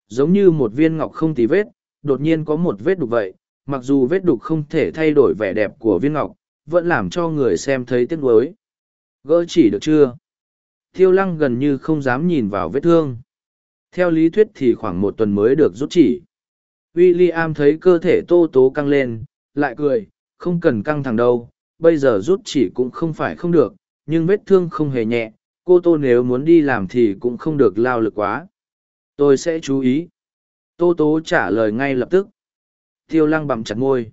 Giống như một viên ngọc không tì vết đột nhiên có một vết đục vậy, mặc dù vết đục không thể thay đổi vẻ đẹp của viên ngọc, vẫn làm cho người xem thấy tiếc nuối. Gỡ chỉ được chưa? Thiêu lăng gần như không dám nhìn vào vết thương. Theo lý thuyết thì khoảng một tuần mới được rút chỉ. William thấy cơ thể tô tố căng lên, lại cười, không cần căng thẳng đâu, bây giờ rút chỉ cũng không phải không được, nhưng vết thương không hề nhẹ, cô tô nếu muốn đi làm thì cũng không được lao lực quá. Tôi sẽ chú ý tô tố trả lời ngay lập tức. Tiêu lăng bặm chặt ngôi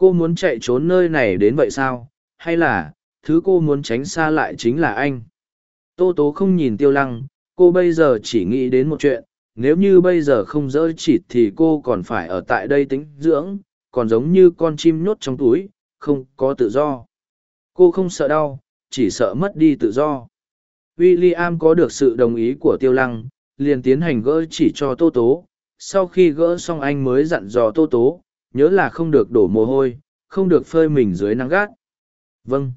cô muốn chạy trốn nơi này đến vậy sao? Hay là, thứ cô muốn tránh xa lại chính là anh? Tô tố không nhìn tiêu lăng, cô bây giờ chỉ nghĩ đến một chuyện. Nếu như bây giờ không dỡ chỉ thì cô còn phải ở tại đây tính dưỡng, còn giống như con chim nhốt trong túi, không có tự do. Cô không sợ đau, chỉ sợ mất đi tự do. William có được sự đồng ý của tiêu lăng, liền tiến hành gỡ chỉ cho tô tố sau khi gỡ xong anh mới dặn dò tô tố, nhớ là không được đổ mồ hôi, không được phơi mình dưới nắng gắt. Vâng.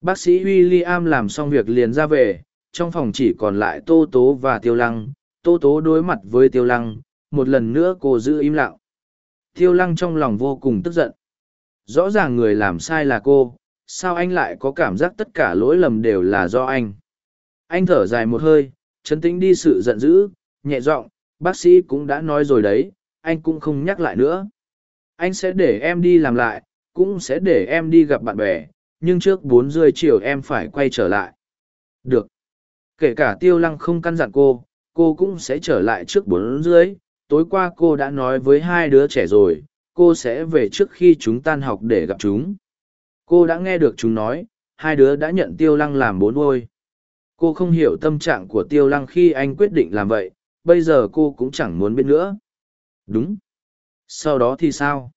Bác sĩ w i l l i am làm xong việc liền ra về, trong phòng chỉ còn lại tô tố và tiêu lăng. Tô tố đối mặt với tiêu lăng, một lần nữa cô giữ im lặng. Tiêu lăng trong lòng vô cùng tức giận. Rõ ràng người làm sai là cô, sao anh lại có cảm giác tất cả lỗi lầm đều là do anh? Anh thở dài một hơi, chấn tĩnh đi sự giận dữ, nhẹ giọng bác sĩ cũng đã nói rồi đấy, anh cũng không nhắc lại nữa. Anh sẽ để em đi làm lại, cũng sẽ để em đi gặp bạn bè, nhưng trước bốn rưỡi chiều em phải quay trở lại. Được. Kể cả tiêu lăng không căn dặn cô cô cũng sẽ trở lại trước bốn rưỡi, tối qua cô đã nói với hai đứa trẻ rồi, cô sẽ về trước khi chúng tan học để gặp chúng. Cô đã nghe được chúng nói, hai đứa đã nhận tiêu lăng làm bốn ôi cô không hiểu tâm trạng của tiêu lăng khi anh quyết định làm vậy bây giờ cô cũng chẳng muốn biết nữa. Đúng. Sau đó thì sao?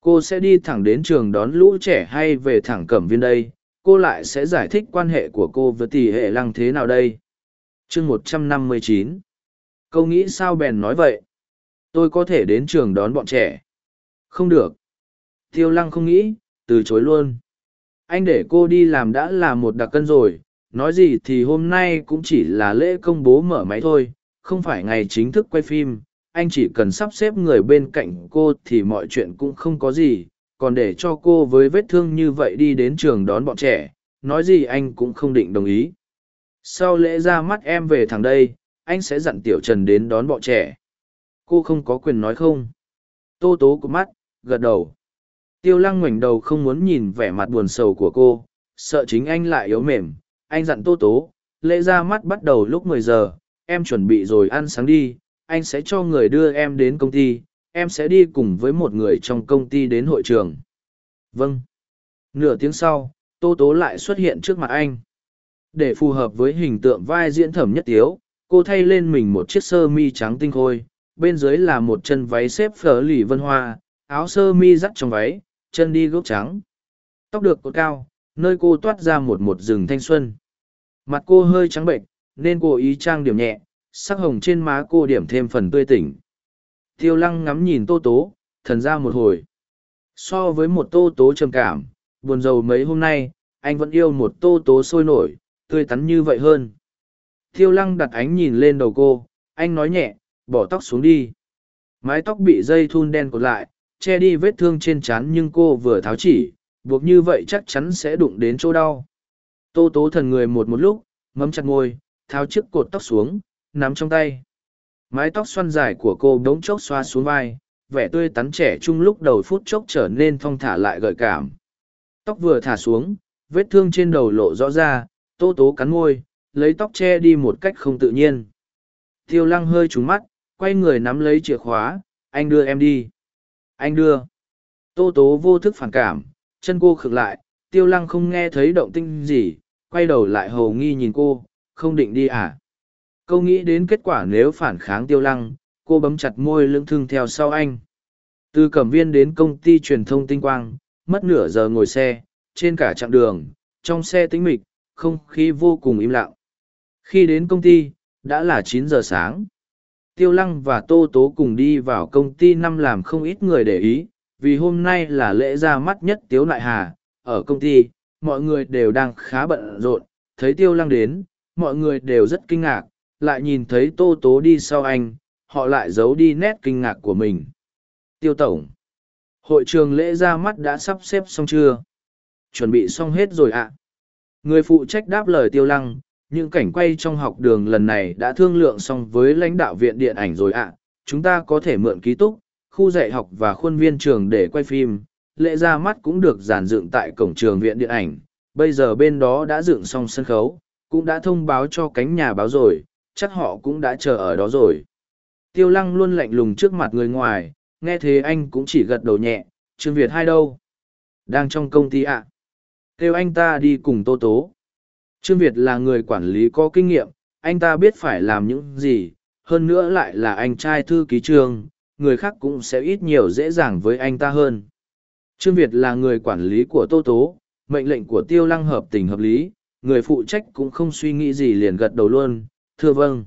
Cô sẽ đi thẳng đến trường đón lũ trẻ hay về thẳng cẩm viên đây? Cô lại sẽ giải thích quan hệ của cô với tỷ hệ lăng thế nào đây? Chương một trăm năm mươi chín. Câu nghĩ sao bèn nói vậy? Tôi có thể đến trường đón bọn trẻ. Không được. Tiêu lăng không nghĩ, từ chối luôn. Anh để cô đi làm đã là một đặc cân rồi, nói gì thì hôm nay cũng chỉ là lễ công bố mở máy thôi, không phải ngày chính thức quay phim. Anh chỉ cần sắp xếp người bên cạnh cô thì mọi chuyện cũng không có gì, còn để cho cô với vết thương như vậy đi đến trường đón bọn trẻ, nói gì anh cũng không định đồng ý. Sau lễ ra mắt em về thằng đây, anh sẽ dặn Tiểu Trần đến đón bọn trẻ. Cô không có quyền nói không? Tô tố của mắt, gật đầu. Tiêu lăng ngoảnh đầu không muốn nhìn vẻ mặt buồn sầu của cô, sợ chính anh lại yếu mềm. Anh dặn tô tố, lễ ra mắt bắt đầu lúc mười giờ, em chuẩn bị rồi ăn sáng đi, anh sẽ cho người đưa em đến công ty, em sẽ đi cùng với một người trong công ty đến hội trường. Vâng. Nửa tiếng sau, tô tố lại xuất hiện trước mặt anh. Để phù hợp với hình tượng vai diễn thẩm nhất tiếu, cô thay lên mình một chiếc sơ mi trắng tinh khôi, bên dưới là một chân váy xếp phở lì vân hoa, áo sơ mi dắt trong váy, chân đi gốc trắng. Tóc được cột cao, nơi cô toát ra một một rừng thanh xuân. Mặt cô hơi trắng bệnh, nên cô ý trang điểm nhẹ, sắc hồng trên má cô điểm thêm phần tươi tỉnh. Tiêu lăng ngắm nhìn tô tố, thần ra một hồi. So với một tô tố trầm cảm, buồn rầu mấy hôm nay, anh vẫn yêu một tô tố sôi nổi, tươi tắn như vậy hơn. Tiêu lăng đặt ánh nhìn lên đầu cô, anh nói nhẹ, bỏ tóc xuống đi. Mái tóc bị dây thun đen cột lại, che đi vết thương trên trán nhưng cô vừa tháo chỉ, buộc như vậy chắc chắn sẽ đụng đến chỗ đau. Tô tố thần người một một lúc, mấm chặt ngôi, tháo chiếc cột tóc xuống, nắm trong tay. Mái tóc xoăn dài của cô đống chốc xoa xuống vai, vẻ tươi tắn trẻ trung lúc đầu phút chốc trở nên thong thả lại gợi cảm. Tóc vừa thả xuống, vết thương trên đầu lộ rõ ra, tô tố cắn môi, lấy tóc che đi một cách không tự nhiên. Tiêu lăng hơi trúng mắt, quay người nắm lấy chìa khóa, anh đưa em đi. Anh đưa. Tô tố vô thức phản cảm, chân cô khực lại, tiêu lăng không nghe thấy động tinh gì, quay đầu lại hầu nghi nhìn cô, không định đi à. Câu nghĩ đến kết quả nếu phản kháng tiêu lăng, cô bấm chặt môi lưỡng thương theo sau anh. Từ cẩm viên đến công ty truyền thông tinh quang, mất nửa giờ ngồi xe, trên cả chặng đường, trong xe tĩnh mịch, không khí vô cùng im lặng. Khi đến công ty, đã là chín giờ sáng. Tiêu Lăng và Tô Tố cùng đi vào công ty năm làm không ít người để ý, vì hôm nay là lễ ra mắt nhất Tiếu Nại Hà. Ở công ty, mọi người đều đang khá bận rộn, thấy Tiêu Lăng đến, mọi người đều rất kinh ngạc, lại nhìn thấy Tô Tố đi sau anh, họ lại giấu đi nét kinh ngạc của mình. Tiêu Tổng Hội trường lễ ra mắt đã sắp xếp xong chưa? Chuẩn bị xong hết rồi ạ. Người phụ trách đáp lời Tiêu Lăng, những cảnh quay trong học đường lần này đã thương lượng xong với lãnh đạo viện điện ảnh rồi ạ chúng ta có thể mượn ký túc khu dạy học và khuôn viên trường để quay phim lễ ra mắt cũng được giản dựng tại cổng trường viện điện ảnh bây giờ bên đó đã dựng xong sân khấu cũng đã thông báo cho cánh nhà báo rồi chắc họ cũng đã chờ ở đó rồi tiêu lăng luôn lạnh lùng trước mặt người ngoài nghe thế anh cũng chỉ gật đầu nhẹ trương việt hai đâu đang trong công ty ạ à? kêu anh ta đi cùng tô tố Trương Việt là người quản lý có kinh nghiệm, anh ta biết phải làm những gì, hơn nữa lại là anh trai thư ký trường, người khác cũng sẽ ít nhiều dễ dàng với anh ta hơn. Trương Việt là người quản lý của Tô Tố, mệnh lệnh của Tiêu Lăng hợp tình hợp lý, người phụ trách cũng không suy nghĩ gì liền gật đầu luôn, thưa vâng.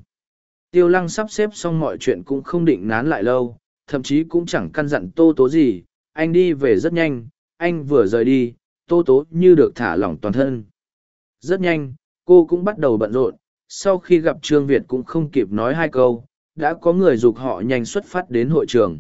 Tiêu Lăng sắp xếp xong mọi chuyện cũng không định nán lại lâu, thậm chí cũng chẳng căn dặn Tô Tố gì, anh đi về rất nhanh, anh vừa rời đi, Tô Tố như được thả lỏng toàn thân. Rất nhanh, cô cũng bắt đầu bận rộn, sau khi gặp Trương Việt cũng không kịp nói hai câu, đã có người dục họ nhanh xuất phát đến hội trường.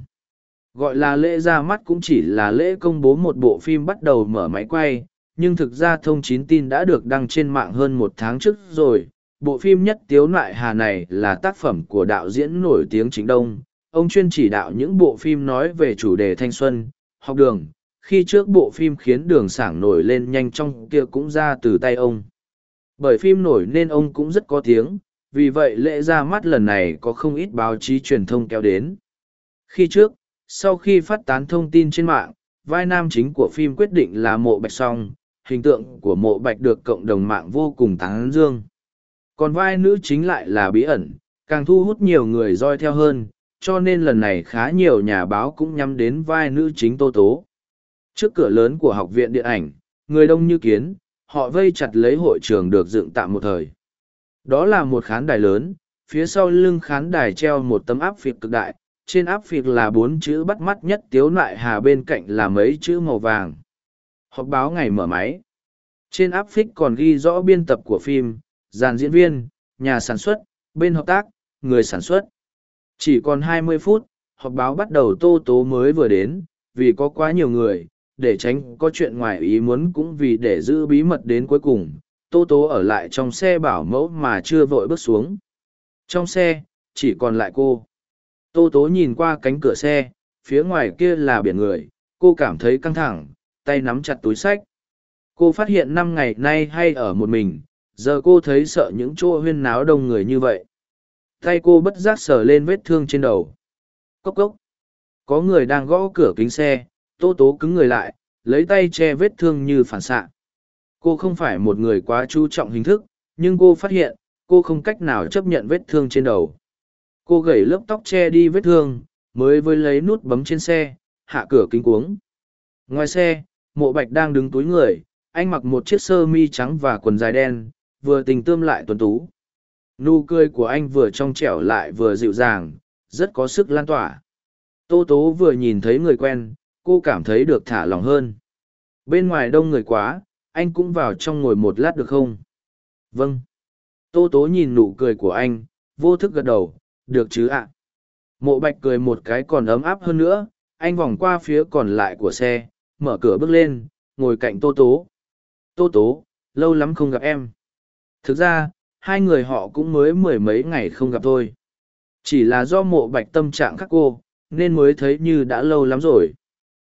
Gọi là lễ ra mắt cũng chỉ là lễ công bố một bộ phim bắt đầu mở máy quay, nhưng thực ra thông chín tin đã được đăng trên mạng hơn một tháng trước rồi. Bộ phim nhất tiếu nại hà này là tác phẩm của đạo diễn nổi tiếng chính đông. Ông chuyên chỉ đạo những bộ phim nói về chủ đề thanh xuân, học đường, khi trước bộ phim khiến đường sảng nổi lên nhanh trong kia cũng ra từ tay ông bởi phim nổi nên ông cũng rất có tiếng vì vậy lễ ra mắt lần này có không ít báo chí truyền thông kéo đến khi trước sau khi phát tán thông tin trên mạng vai nam chính của phim quyết định là mộ bạch song hình tượng của mộ bạch được cộng đồng mạng vô cùng tán dương. Còn vai nữ chính lại là bí ẩn càng thu hút nhiều người roi theo hơn cho nên lần này khá nhiều nhà báo cũng nhắm đến vai nữ chính tô tố. Trước cửa lớn của học viện điện ảnh, người đông như kiến, họ vây chặt lấy hội trường được dựng tạm một thời. Đó là một khán đài lớn, phía sau lưng khán đài treo một tấm áp phịt cực đại, trên áp phịt là bốn chữ bắt mắt nhất tiếu nại hà bên cạnh là mấy chữ màu vàng họp báo ngày mở máy. Trên áp phích còn ghi rõ biên tập của phim, dàn diễn viên, nhà sản xuất, bên hợp tác, người sản xuất. Chỉ còn 20 phút, họp báo bắt đầu tô tố mới vừa đến, vì có quá nhiều người, để tránh có chuyện ngoài ý muốn cũng vì để giữ bí mật đến cuối cùng, tô tố ở lại trong xe bảo mẫu mà chưa vội bước xuống. Trong xe, chỉ còn lại cô. Tô tố nhìn qua cánh cửa xe, phía ngoài kia là biển người, cô cảm thấy căng thẳng tay nắm chặt túi sách. Cô phát hiện năm ngày nay hay ở một mình, giờ cô thấy sợ những chỗ huyên náo đông người như vậy. Tay cô bất giác sờ lên vết thương trên đầu. Cốc cốc. Có người đang gõ cửa kính xe, tô tố cứng người lại, lấy tay che vết thương như phản xạ. Cô không phải một người quá chú trọng hình thức, nhưng cô phát hiện, cô không cách nào chấp nhận vết thương trên đầu. Cô gẩy lớp tóc che đi vết thương, mới với lấy nút bấm trên xe, hạ cửa kính cuống. Ngoài xe mộ bạch đang đứng túi người, anh mặc một chiếc sơ mi trắng và quần dài đen, vừa tình tươm lại tuần tú. Nụ cười của anh vừa trong trẻo lại vừa dịu dàng, rất có sức lan tỏa. Tô tố vừa nhìn thấy người quen, cô cảm thấy được thả lòng hơn. Bên ngoài đông người quá, anh cũng vào trong ngồi một lát được không? Vâng. Tô tố nhìn nụ cười của anh, vô thức gật đầu, được chứ ạ. Mộ bạch cười một cái còn ấm áp hơn nữa, anh vòng qua phía còn lại của xe mở cửa bước lên, ngồi cạnh tô tố. Tô tố, lâu lắm không gặp em. Thực ra, hai người họ cũng mới mười mấy ngày không gặp thôi. Chỉ là do mộ bạch tâm trạng các cô, nên mới thấy như đã lâu lắm rồi.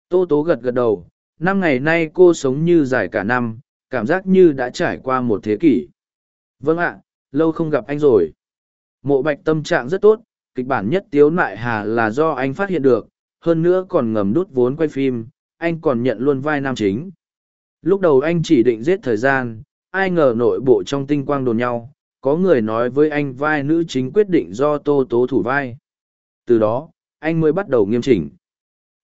Tô tố gật gật đầu, năm ngày nay cô sống như dài cả năm, cảm giác như đã trải qua một thế kỷ. Vâng ạ, lâu không gặp anh rồi. Mộ bạch tâm trạng rất tốt, kịch bản nhất tiếu nại hà là do anh phát hiện được, hơn nữa còn ngầm đút vốn quay phim anh còn nhận luôn vai nam chính. Lúc đầu anh chỉ định giết thời gian ai ngờ nội bộ trong tinh quang đồn nhau có người nói với anh vai nữ chính quyết định do tô tố thủ vai. Từ đó anh mới bắt đầu nghiêm chỉnh.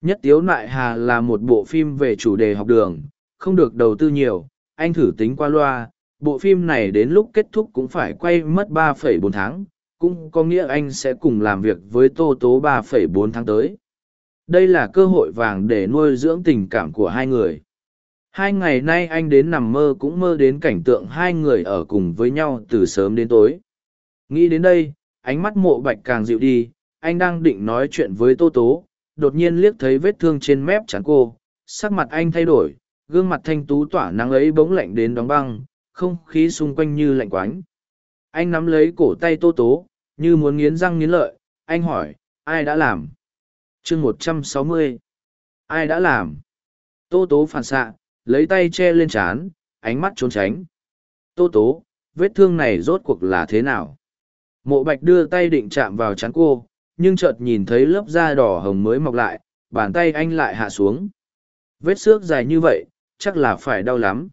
Nhất tiếu nại hà là một bộ phim về chủ đề học đường không được đầu tư nhiều anh thử tính qua loa bộ phim này đến lúc kết thúc cũng phải quay mất 3,4 tháng cũng có nghĩa anh sẽ cùng làm việc với tô tố 3,4 tháng tới đây là cơ hội vàng để nuôi dưỡng tình cảm của hai người. Hai ngày nay anh đến nằm mơ cũng mơ đến cảnh tượng hai người ở cùng với nhau từ sớm đến tối. Nghĩ đến đây, ánh mắt mộ bạch càng dịu đi, anh đang định nói chuyện với tô tố, đột nhiên liếc thấy vết thương trên mép chắn cô, sắc mặt anh thay đổi, gương mặt thanh tú tỏa nắng ấy bỗng lạnh đến đóng băng, không khí xung quanh như lạnh quánh. Anh nắm lấy cổ tay tô tố, như muốn nghiến răng nghiến lợi, anh hỏi, ai đã làm? Chương một trăm sáu mươi. Ai đã làm? Tô tố phản xạ, lấy tay che lên trán, ánh mắt trốn tránh. Tô tố, vết thương này rốt cuộc là thế nào? Mộ bạch đưa tay định chạm vào trán cô, nhưng chợt nhìn thấy lớp da đỏ hồng mới mọc lại, bàn tay anh lại hạ xuống. Vết xước dài như vậy, chắc là phải đau lắm.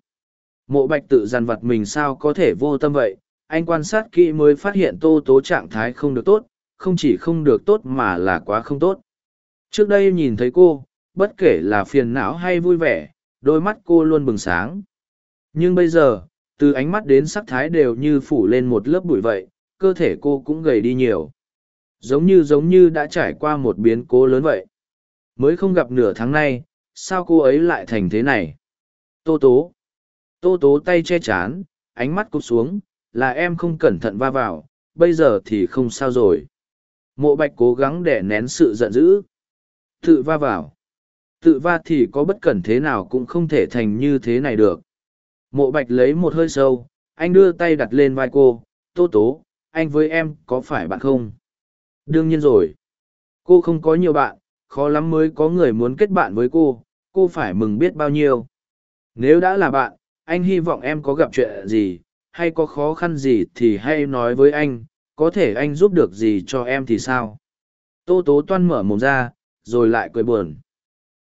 Mộ bạch tự dằn vặt mình sao có thể vô tâm vậy? Anh quan sát kỹ mới phát hiện tô tố trạng thái không được tốt, không chỉ không được tốt mà là quá không tốt trước đây nhìn thấy cô, bất kể là phiền não hay vui vẻ, đôi mắt cô luôn bừng sáng. Nhưng bây giờ, từ ánh mắt đến sắc thái đều như phủ lên một lớp bụi vậy, cơ thể cô cũng gầy đi nhiều. Giống như giống như đã trải qua một biến cố lớn vậy. Mới không gặp nửa tháng nay, sao cô ấy lại thành thế này? Tô tố. Tô tố tay che chán, ánh mắt cụp xuống, là em không cẩn thận va vào, bây giờ thì không sao rồi. Mộ bạch cố gắng để nén sự giận dữ tự va vào. Tự va thì có bất cẩn thế nào cũng không thể thành như thế này được. Mộ bạch lấy một hơi sâu, anh đưa tay đặt lên vai cô, tô tố, anh với em có phải bạn không? Đương nhiên rồi. Cô không có nhiều bạn, khó lắm mới có người muốn kết bạn với cô cô phải mừng biết bao nhiêu. Nếu đã là bạn, anh hy vọng em có gặp chuyện gì, hay có khó khăn gì thì hãy nói với anh, có thể anh giúp được gì cho em thì sao? Tô tố toan mở mồm ra rồi lại cười buồn.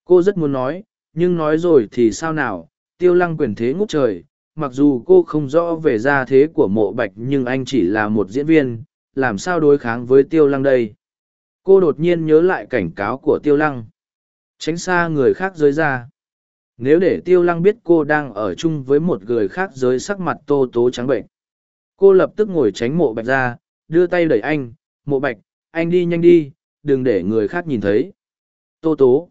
Cô rất muốn nói, nhưng nói rồi thì sao nào, tiêu lăng quyền thế ngút trời, mặc dù cô không rõ về gia thế của mộ bạch nhưng anh chỉ là một diễn viên, làm sao đối kháng với tiêu lăng đây? Cô đột nhiên nhớ lại cảnh cáo của tiêu lăng. Tránh xa người khác giới ra. Nếu để tiêu lăng biết cô đang ở chung với một người khác giới sắc mặt tô tố trắng bệnh. Cô lập tức ngồi tránh mộ bạch ra, đưa tay đẩy anh, mộ bạch, anh đi nhanh đi, đừng để người khác nhìn thấy. Tô tố.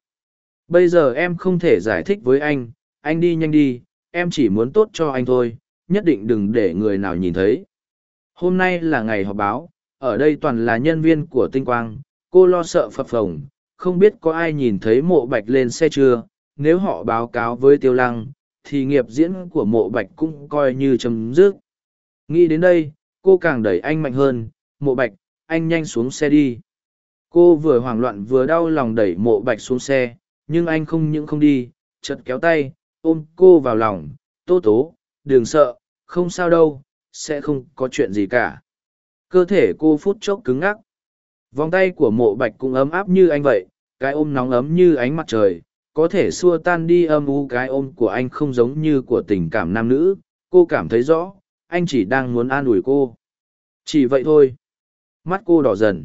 Bây giờ em không thể giải thích với anh, anh đi nhanh đi, em chỉ muốn tốt cho anh thôi, nhất định đừng để người nào nhìn thấy. Hôm nay là ngày họp báo, ở đây toàn là nhân viên của tinh quang, cô lo sợ phập phồng, không biết có ai nhìn thấy mộ bạch lên xe chưa, nếu họ báo cáo với tiêu lăng, thì nghiệp diễn của mộ bạch cũng coi như chấm dứt. Nghĩ đến đây, cô càng đẩy anh mạnh hơn, mộ bạch, anh nhanh xuống xe đi. Cô vừa hoảng loạn vừa đau lòng đẩy mộ bạch xuống xe, nhưng anh không những không đi, chợt kéo tay, ôm cô vào lòng, tô tố, đừng sợ, không sao đâu, sẽ không có chuyện gì cả. Cơ thể cô phút chốc cứng ngắc. Vòng tay của mộ bạch cũng ấm áp như anh vậy, cái ôm nóng ấm như ánh mặt trời, có thể xua tan đi âm u cái ôm của anh không giống như của tình cảm nam nữ, cô cảm thấy rõ, anh chỉ đang muốn an ủi cô. Chỉ vậy thôi. Mắt cô đỏ dần.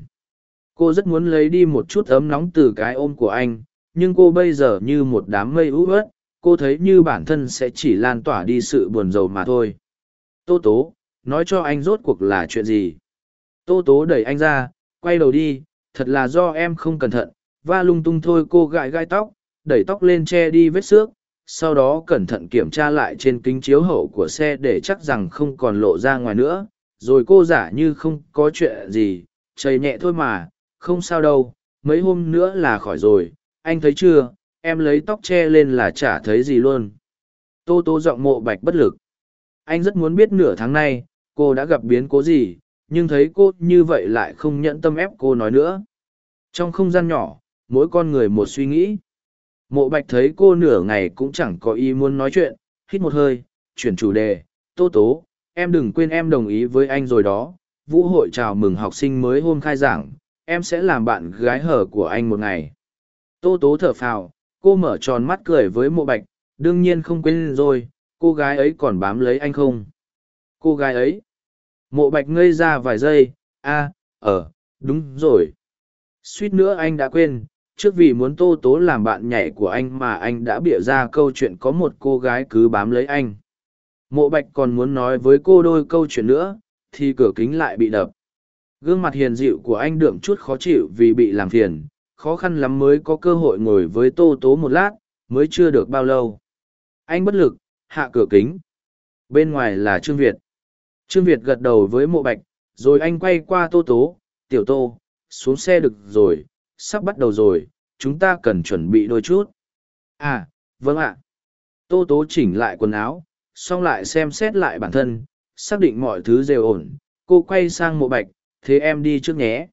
Cô rất muốn lấy đi một chút ấm nóng từ cái ôm của anh, nhưng cô bây giờ như một đám mây ú ớt, cô thấy như bản thân sẽ chỉ lan tỏa đi sự buồn rầu mà thôi. Tô tố, nói cho anh rốt cuộc là chuyện gì? Tô tố đẩy anh ra, quay đầu đi, thật là do em không cẩn thận, va lung tung thôi cô gãi gai tóc, đẩy tóc lên che đi vết xước, sau đó cẩn thận kiểm tra lại trên kính chiếu hậu của xe để chắc rằng không còn lộ ra ngoài nữa, rồi cô giả như không có chuyện gì, chầy nhẹ thôi mà, không sao đâu, mấy hôm nữa là khỏi rồi, anh thấy chưa, em lấy tóc che lên là chả thấy gì luôn. Tô tô giọng mộ bạch bất lực. Anh rất muốn biết nửa tháng nay, cô đã gặp biến cố gì, nhưng thấy cô như vậy lại không nhẫn tâm ép cô nói nữa. Trong không gian nhỏ, mỗi con người một suy nghĩ. Mộ bạch thấy cô nửa ngày cũng chẳng có ý muốn nói chuyện, hít một hơi, chuyển chủ đề, tô tố, em đừng quên em đồng ý với anh rồi đó, vũ hội chào mừng học sinh mới hôm khai giảng, em sẽ làm bạn gái hở của anh một ngày. Tô tố thở phào, cô mở tròn mắt cười với mộ bạch, đương nhiên không quên rồi, cô gái ấy còn bám lấy anh không? Cô gái ấy? Mộ bạch ngây ra vài giây, a, à, ờ, đúng rồi. Suýt nữa anh đã quên, trước vì muốn tô tố làm bạn nhảy của anh mà anh đã bịa ra câu chuyện có một cô gái cứ bám lấy anh mộ bạch còn muốn nói với cô đôi câu chuyện nữa thì cửa kính lại bị đập gương mặt hiền dịu của anh đượm chút khó chịu vì bị làm phiền khó khăn lắm mới có cơ hội ngồi với tô tố một lát mới chưa được bao lâu anh bất lực hạ cửa kính bên ngoài là trương việt trương việt gật đầu với mộ bạch rồi anh quay qua tô tố tiểu tô xuống xe được rồi sắp bắt đầu rồi, chúng ta cần chuẩn bị đôi chút. À, vâng ạ. Tô tố chỉnh lại quần áo, xong lại xem xét lại bản thân, xác định mọi thứ đều ổn. Cô quay sang mộ bạch, thế em đi trước nhé.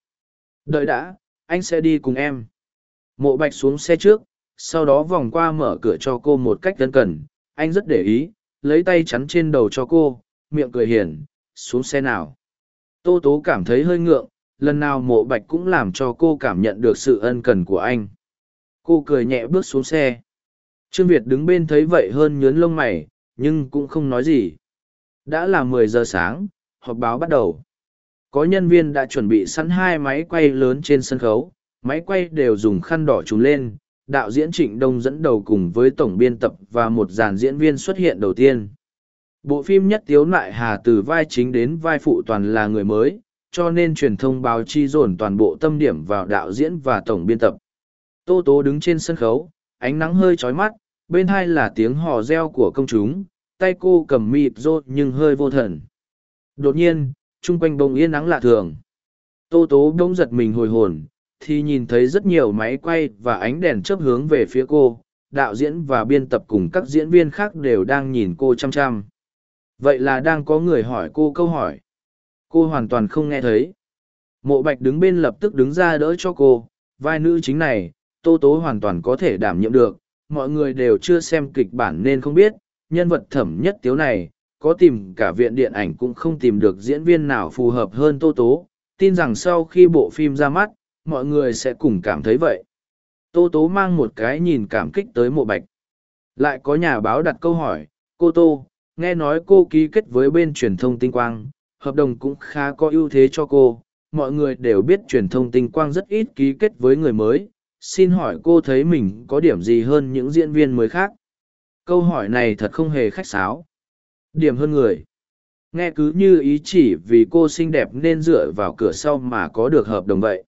Đợi đã, anh sẽ đi cùng em. Mộ bạch xuống xe trước, sau đó vòng qua mở cửa cho cô một cách tân cần. Anh rất để ý, lấy tay chắn trên đầu cho cô, miệng cười hiền, xuống xe nào. Tô tố cảm thấy hơi ngượng, lần nào mộ bạch cũng làm cho cô cảm nhận được sự ân cần của anh cô cười nhẹ bước xuống xe trương việt đứng bên thấy vậy hơn nhớn lông mày nhưng cũng không nói gì đã là mười giờ sáng họp báo bắt đầu có nhân viên đã chuẩn bị sẵn hai máy quay lớn trên sân khấu máy quay đều dùng khăn đỏ trùm lên đạo diễn trịnh đông dẫn đầu cùng với tổng biên tập và một dàn diễn viên xuất hiện đầu tiên bộ phim nhất tiếu nại hà từ vai chính đến vai phụ toàn là người mới cho nên truyền thông báo chi dồn toàn bộ tâm điểm vào đạo diễn và tổng biên tập. Tô Tố đứng trên sân khấu, ánh nắng hơi chói mắt, bên hai là tiếng hò reo của công chúng, tay cô cầm mịp rô nhưng hơi vô thần. Đột nhiên, chung quanh bông yên nắng lạ thường. Tô Tố bỗng giật mình hồi hồn, thì nhìn thấy rất nhiều máy quay và ánh đèn chớp hướng về phía cô, đạo diễn và biên tập cùng các diễn viên khác đều đang nhìn cô chăm chăm. Vậy là đang có người hỏi cô câu hỏi. Cô hoàn toàn không nghe thấy. Mộ bạch đứng bên lập tức đứng ra đỡ cho cô. Vai nữ chính này tô tố hoàn toàn có thể đảm nhiệm được. Mọi người đều chưa xem kịch bản nên không biết. Nhân vật thẩm nhất tiếu này có tìm cả viện điện ảnh cũng không tìm được diễn viên nào phù hợp hơn tô tố. Tin rằng sau khi bộ phim ra mắt, mọi người sẽ cùng cảm thấy vậy. Tô tố mang một cái nhìn cảm kích tới mộ bạch. Lại có nhà báo đặt câu hỏi, cô tô, nghe nói cô ký kết với bên truyền thông tinh quang, hợp đồng cũng khá có ưu thế cho cô. Mọi người đều biết truyền thông tinh quang rất ít ký kết với người mới. Xin hỏi cô thấy mình có điểm gì hơn những diễn viên mới khác? Câu hỏi này thật không hề khách sáo điểm hơn người nghe cứ như ý chỉ vì cô xinh đẹp nên dựa vào cửa sau mà có được hợp đồng vậy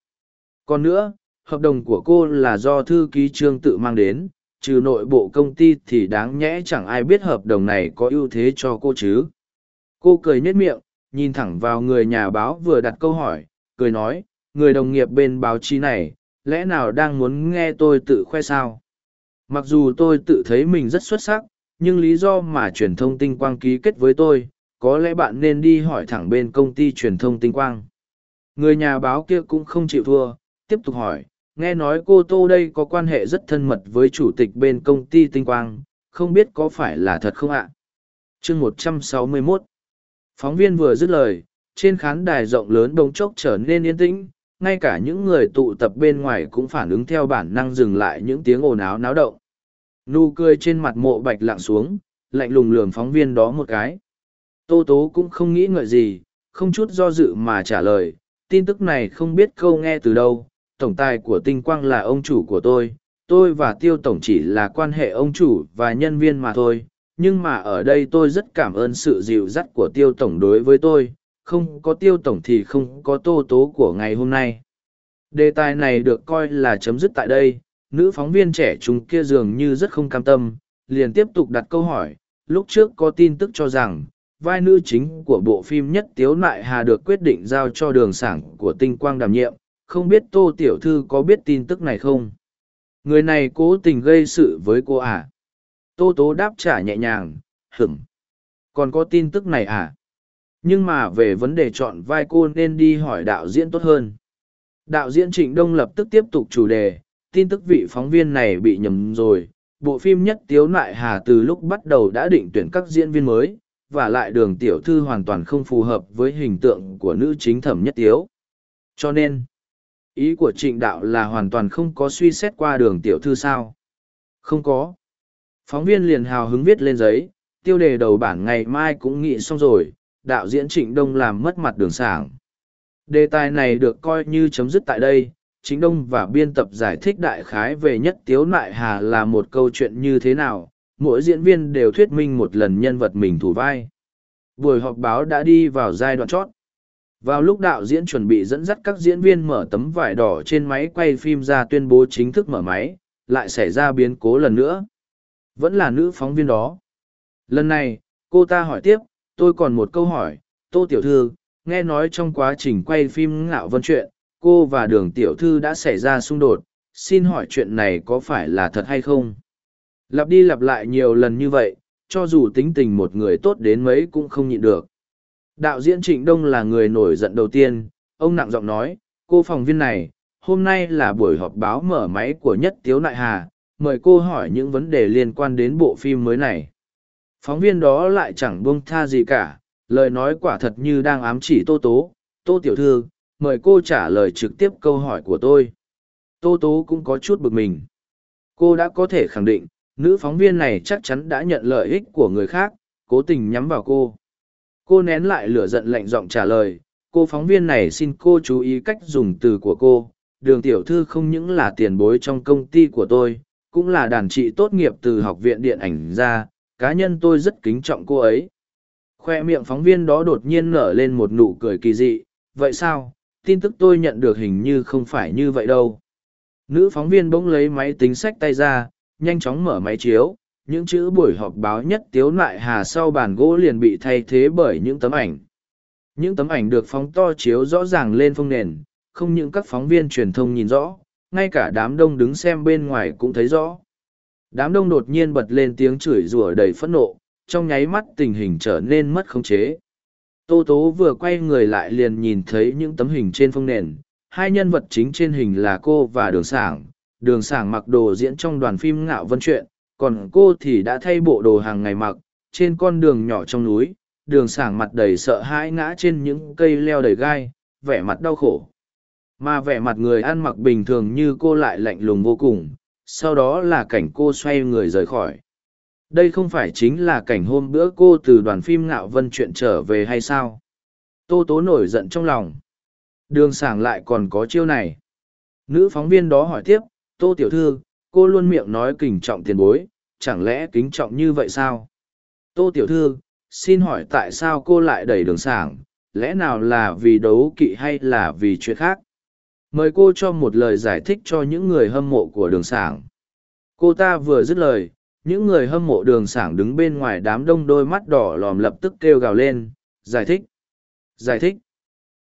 Còn nữa, hợp đồng của cô là do thư ký trương tự mang đến, trừ nội bộ công ty thì đáng nhẽ chẳng ai biết hợp đồng này có ưu thế cho cô chứ. Cô cười nhếch miệng, nhìn thẳng vào người nhà báo vừa đặt câu hỏi, cười nói, người đồng nghiệp bên báo chí này, lẽ nào đang muốn nghe tôi tự khoe sao? Mặc dù tôi tự thấy mình rất xuất sắc, nhưng lý do mà truyền thông tinh quang ký kết với tôi, có lẽ bạn nên đi hỏi thẳng bên công ty truyền thông tinh quang. Người nhà báo kia cũng không chịu thua, tiếp tục hỏi, nghe nói cô Tô đây có quan hệ rất thân mật với chủ tịch bên công ty tinh quang, không biết có phải là thật không ạ? À? chương 161 Phóng viên vừa dứt lời, trên khán đài rộng lớn bỗng chốc trở nên yên tĩnh, ngay cả những người tụ tập bên ngoài cũng phản ứng theo bản năng dừng lại những tiếng ồn áo náo động. Nụ cười trên mặt mộ bạch lặng xuống, lạnh lùng lườm phóng viên đó một cái. Tô Tố cũng không nghĩ ngợi gì, không chút do dự mà trả lời, tin tức này không biết câu nghe từ đâu, tổng tài của tinh quang là ông chủ của tôi, tôi và tiêu tổng chỉ là quan hệ ông chủ và nhân viên mà thôi, nhưng mà ở đây tôi rất cảm ơn sự dịu dắt của tiêu tổng đối với tôi, không có tiêu tổng thì không có tô tố của ngày hôm nay. Đề tài này được coi là chấm dứt tại đây, nữ phóng viên trẻ chúng kia dường như rất không cam tâm, liền tiếp tục đặt câu hỏi, lúc trước có tin tức cho rằng, vai nữ chính của bộ phim nhất tiếu nại hà được quyết định giao cho đường sảng của tinh quang đảm nhiệm, không biết tô tiểu thư có biết tin tức này không? Người này cố tình gây sự với cô à? Tô tố đáp trả nhẹ nhàng, hửng. Còn có tin tức này à? Nhưng mà về vấn đề chọn vai cô nên đi hỏi đạo diễn tốt hơn. Đạo diễn Trịnh Đông lập tức tiếp tục chủ đề, tin tức vị phóng viên này bị nhầm rồi. Bộ phim nhất tiếu nại hà từ lúc bắt đầu đã định tuyển các diễn viên mới, và lại đường tiểu thư hoàn toàn không phù hợp với hình tượng của nữ chính thẩm nhất tiếu. Cho nên, ý của trịnh đạo là hoàn toàn không có suy xét qua đường tiểu thư sao. Không có. Phóng viên liền hào hứng viết lên giấy, tiêu đề đầu bản ngày mai cũng nghĩ xong rồi, đạo diễn Trịnh Đông làm mất mặt đường sảng. Đề tài này được coi như chấm dứt tại đây, Chính Đông và biên tập giải thích đại khái về nhất tiếu nại hà là một câu chuyện như thế nào, mỗi diễn viên đều thuyết minh một lần nhân vật mình thủ vai. Buổi họp báo đã đi vào giai đoạn chót. Vào lúc đạo diễn chuẩn bị dẫn dắt các diễn viên mở tấm vải đỏ trên máy quay phim ra tuyên bố chính thức mở máy, lại xảy ra biến cố lần nữa. Vẫn là nữ phóng viên đó. Lần này, cô ta hỏi tiếp, tôi còn một câu hỏi, Tô Tiểu Thư, nghe nói trong quá trình quay phim Ngạo Vân chuyện, cô và đường Tiểu Thư đã xảy ra xung đột, xin hỏi chuyện này có phải là thật hay không? Lặp đi lặp lại nhiều lần như vậy, cho dù tính tình một người tốt đến mấy cũng không nhịn được. Đạo diễn Trịnh Đông là người nổi giận đầu tiên, ông nặng giọng nói, cô phòng viên này, hôm nay là buổi họp báo mở máy của Nhất Tiếu Nại Hà, mời cô hỏi những vấn đề liên quan đến bộ phim mới này. Phóng viên đó lại chẳng buông tha gì cả, lời nói quả thật như đang ám chỉ Tô Tố, Tô Tiểu Thư, mời cô trả lời trực tiếp câu hỏi của tôi. Tô Tố cũng có chút bực mình. Cô đã có thể khẳng định, nữ phóng viên này chắc chắn đã nhận lợi ích của người khác, cố tình nhắm vào cô. Cô nén lại lửa giận lạnh giọng trả lời, cô phóng viên này xin cô chú ý cách dùng từ của cô. Đường tiểu thư không những là tiền bối trong công ty của tôi, cũng là đàn chị tốt nghiệp từ học viện điện ảnh ra, cá nhân tôi rất kính trọng cô ấy. Khoe miệng phóng viên đó đột nhiên nở lên một nụ cười kỳ dị, vậy sao, tin tức tôi nhận được hình như không phải như vậy đâu. Nữ phóng viên bỗng lấy máy tính sách tay ra, nhanh chóng mở máy chiếu, những chữ buổi họp báo nhất tiếu lại hà sau bàn gỗ liền bị thay thế bởi những tấm ảnh. Những tấm ảnh được phóng to chiếu rõ ràng lên phông nền, không những các phóng viên truyền thông nhìn rõ, ngay cả đám đông đứng xem bên ngoài cũng thấy rõ. Đám đông đột nhiên bật lên tiếng chửi rủa đầy phẫn nộ, trong nháy mắt tình hình trở nên mất khống chế. Tô Tố vừa quay người lại liền nhìn thấy những tấm hình trên phong nền, hai nhân vật chính trên hình là cô và đường sảng. Đường sảng mặc đồ diễn trong đoàn phim Ngạo Vân Truyện, còn cô thì đã thay bộ đồ hàng ngày mặc, trên con đường nhỏ trong núi, đường sảng mặt đầy sợ hãi ngã trên những cây leo đầy gai, vẻ mặt đau khổ. Mà vẻ mặt người ăn mặc bình thường như cô lại lạnh lùng vô cùng, sau đó là cảnh cô xoay người rời khỏi. Đây không phải chính là cảnh hôm bữa cô từ đoàn phim Ngạo Vân chuyện trở về hay sao? Tô Tố nổi giận trong lòng. Đường sảng lại còn có chiêu này. Nữ phóng viên đó hỏi tiếp, Tô Tiểu Thư, cô luôn miệng nói kính trọng tiền bối, chẳng lẽ kính trọng như vậy sao? Tô Tiểu Thư, xin hỏi tại sao cô lại đẩy đường sảng, lẽ nào là vì đấu kỵ hay là vì chuyện khác? mời cô cho một lời giải thích cho những người hâm mộ của đường sảng cô ta vừa dứt lời những người hâm mộ đường sảng đứng bên ngoài đám đông đôi mắt đỏ lòm lập tức kêu gào lên, giải thích! Giải thích!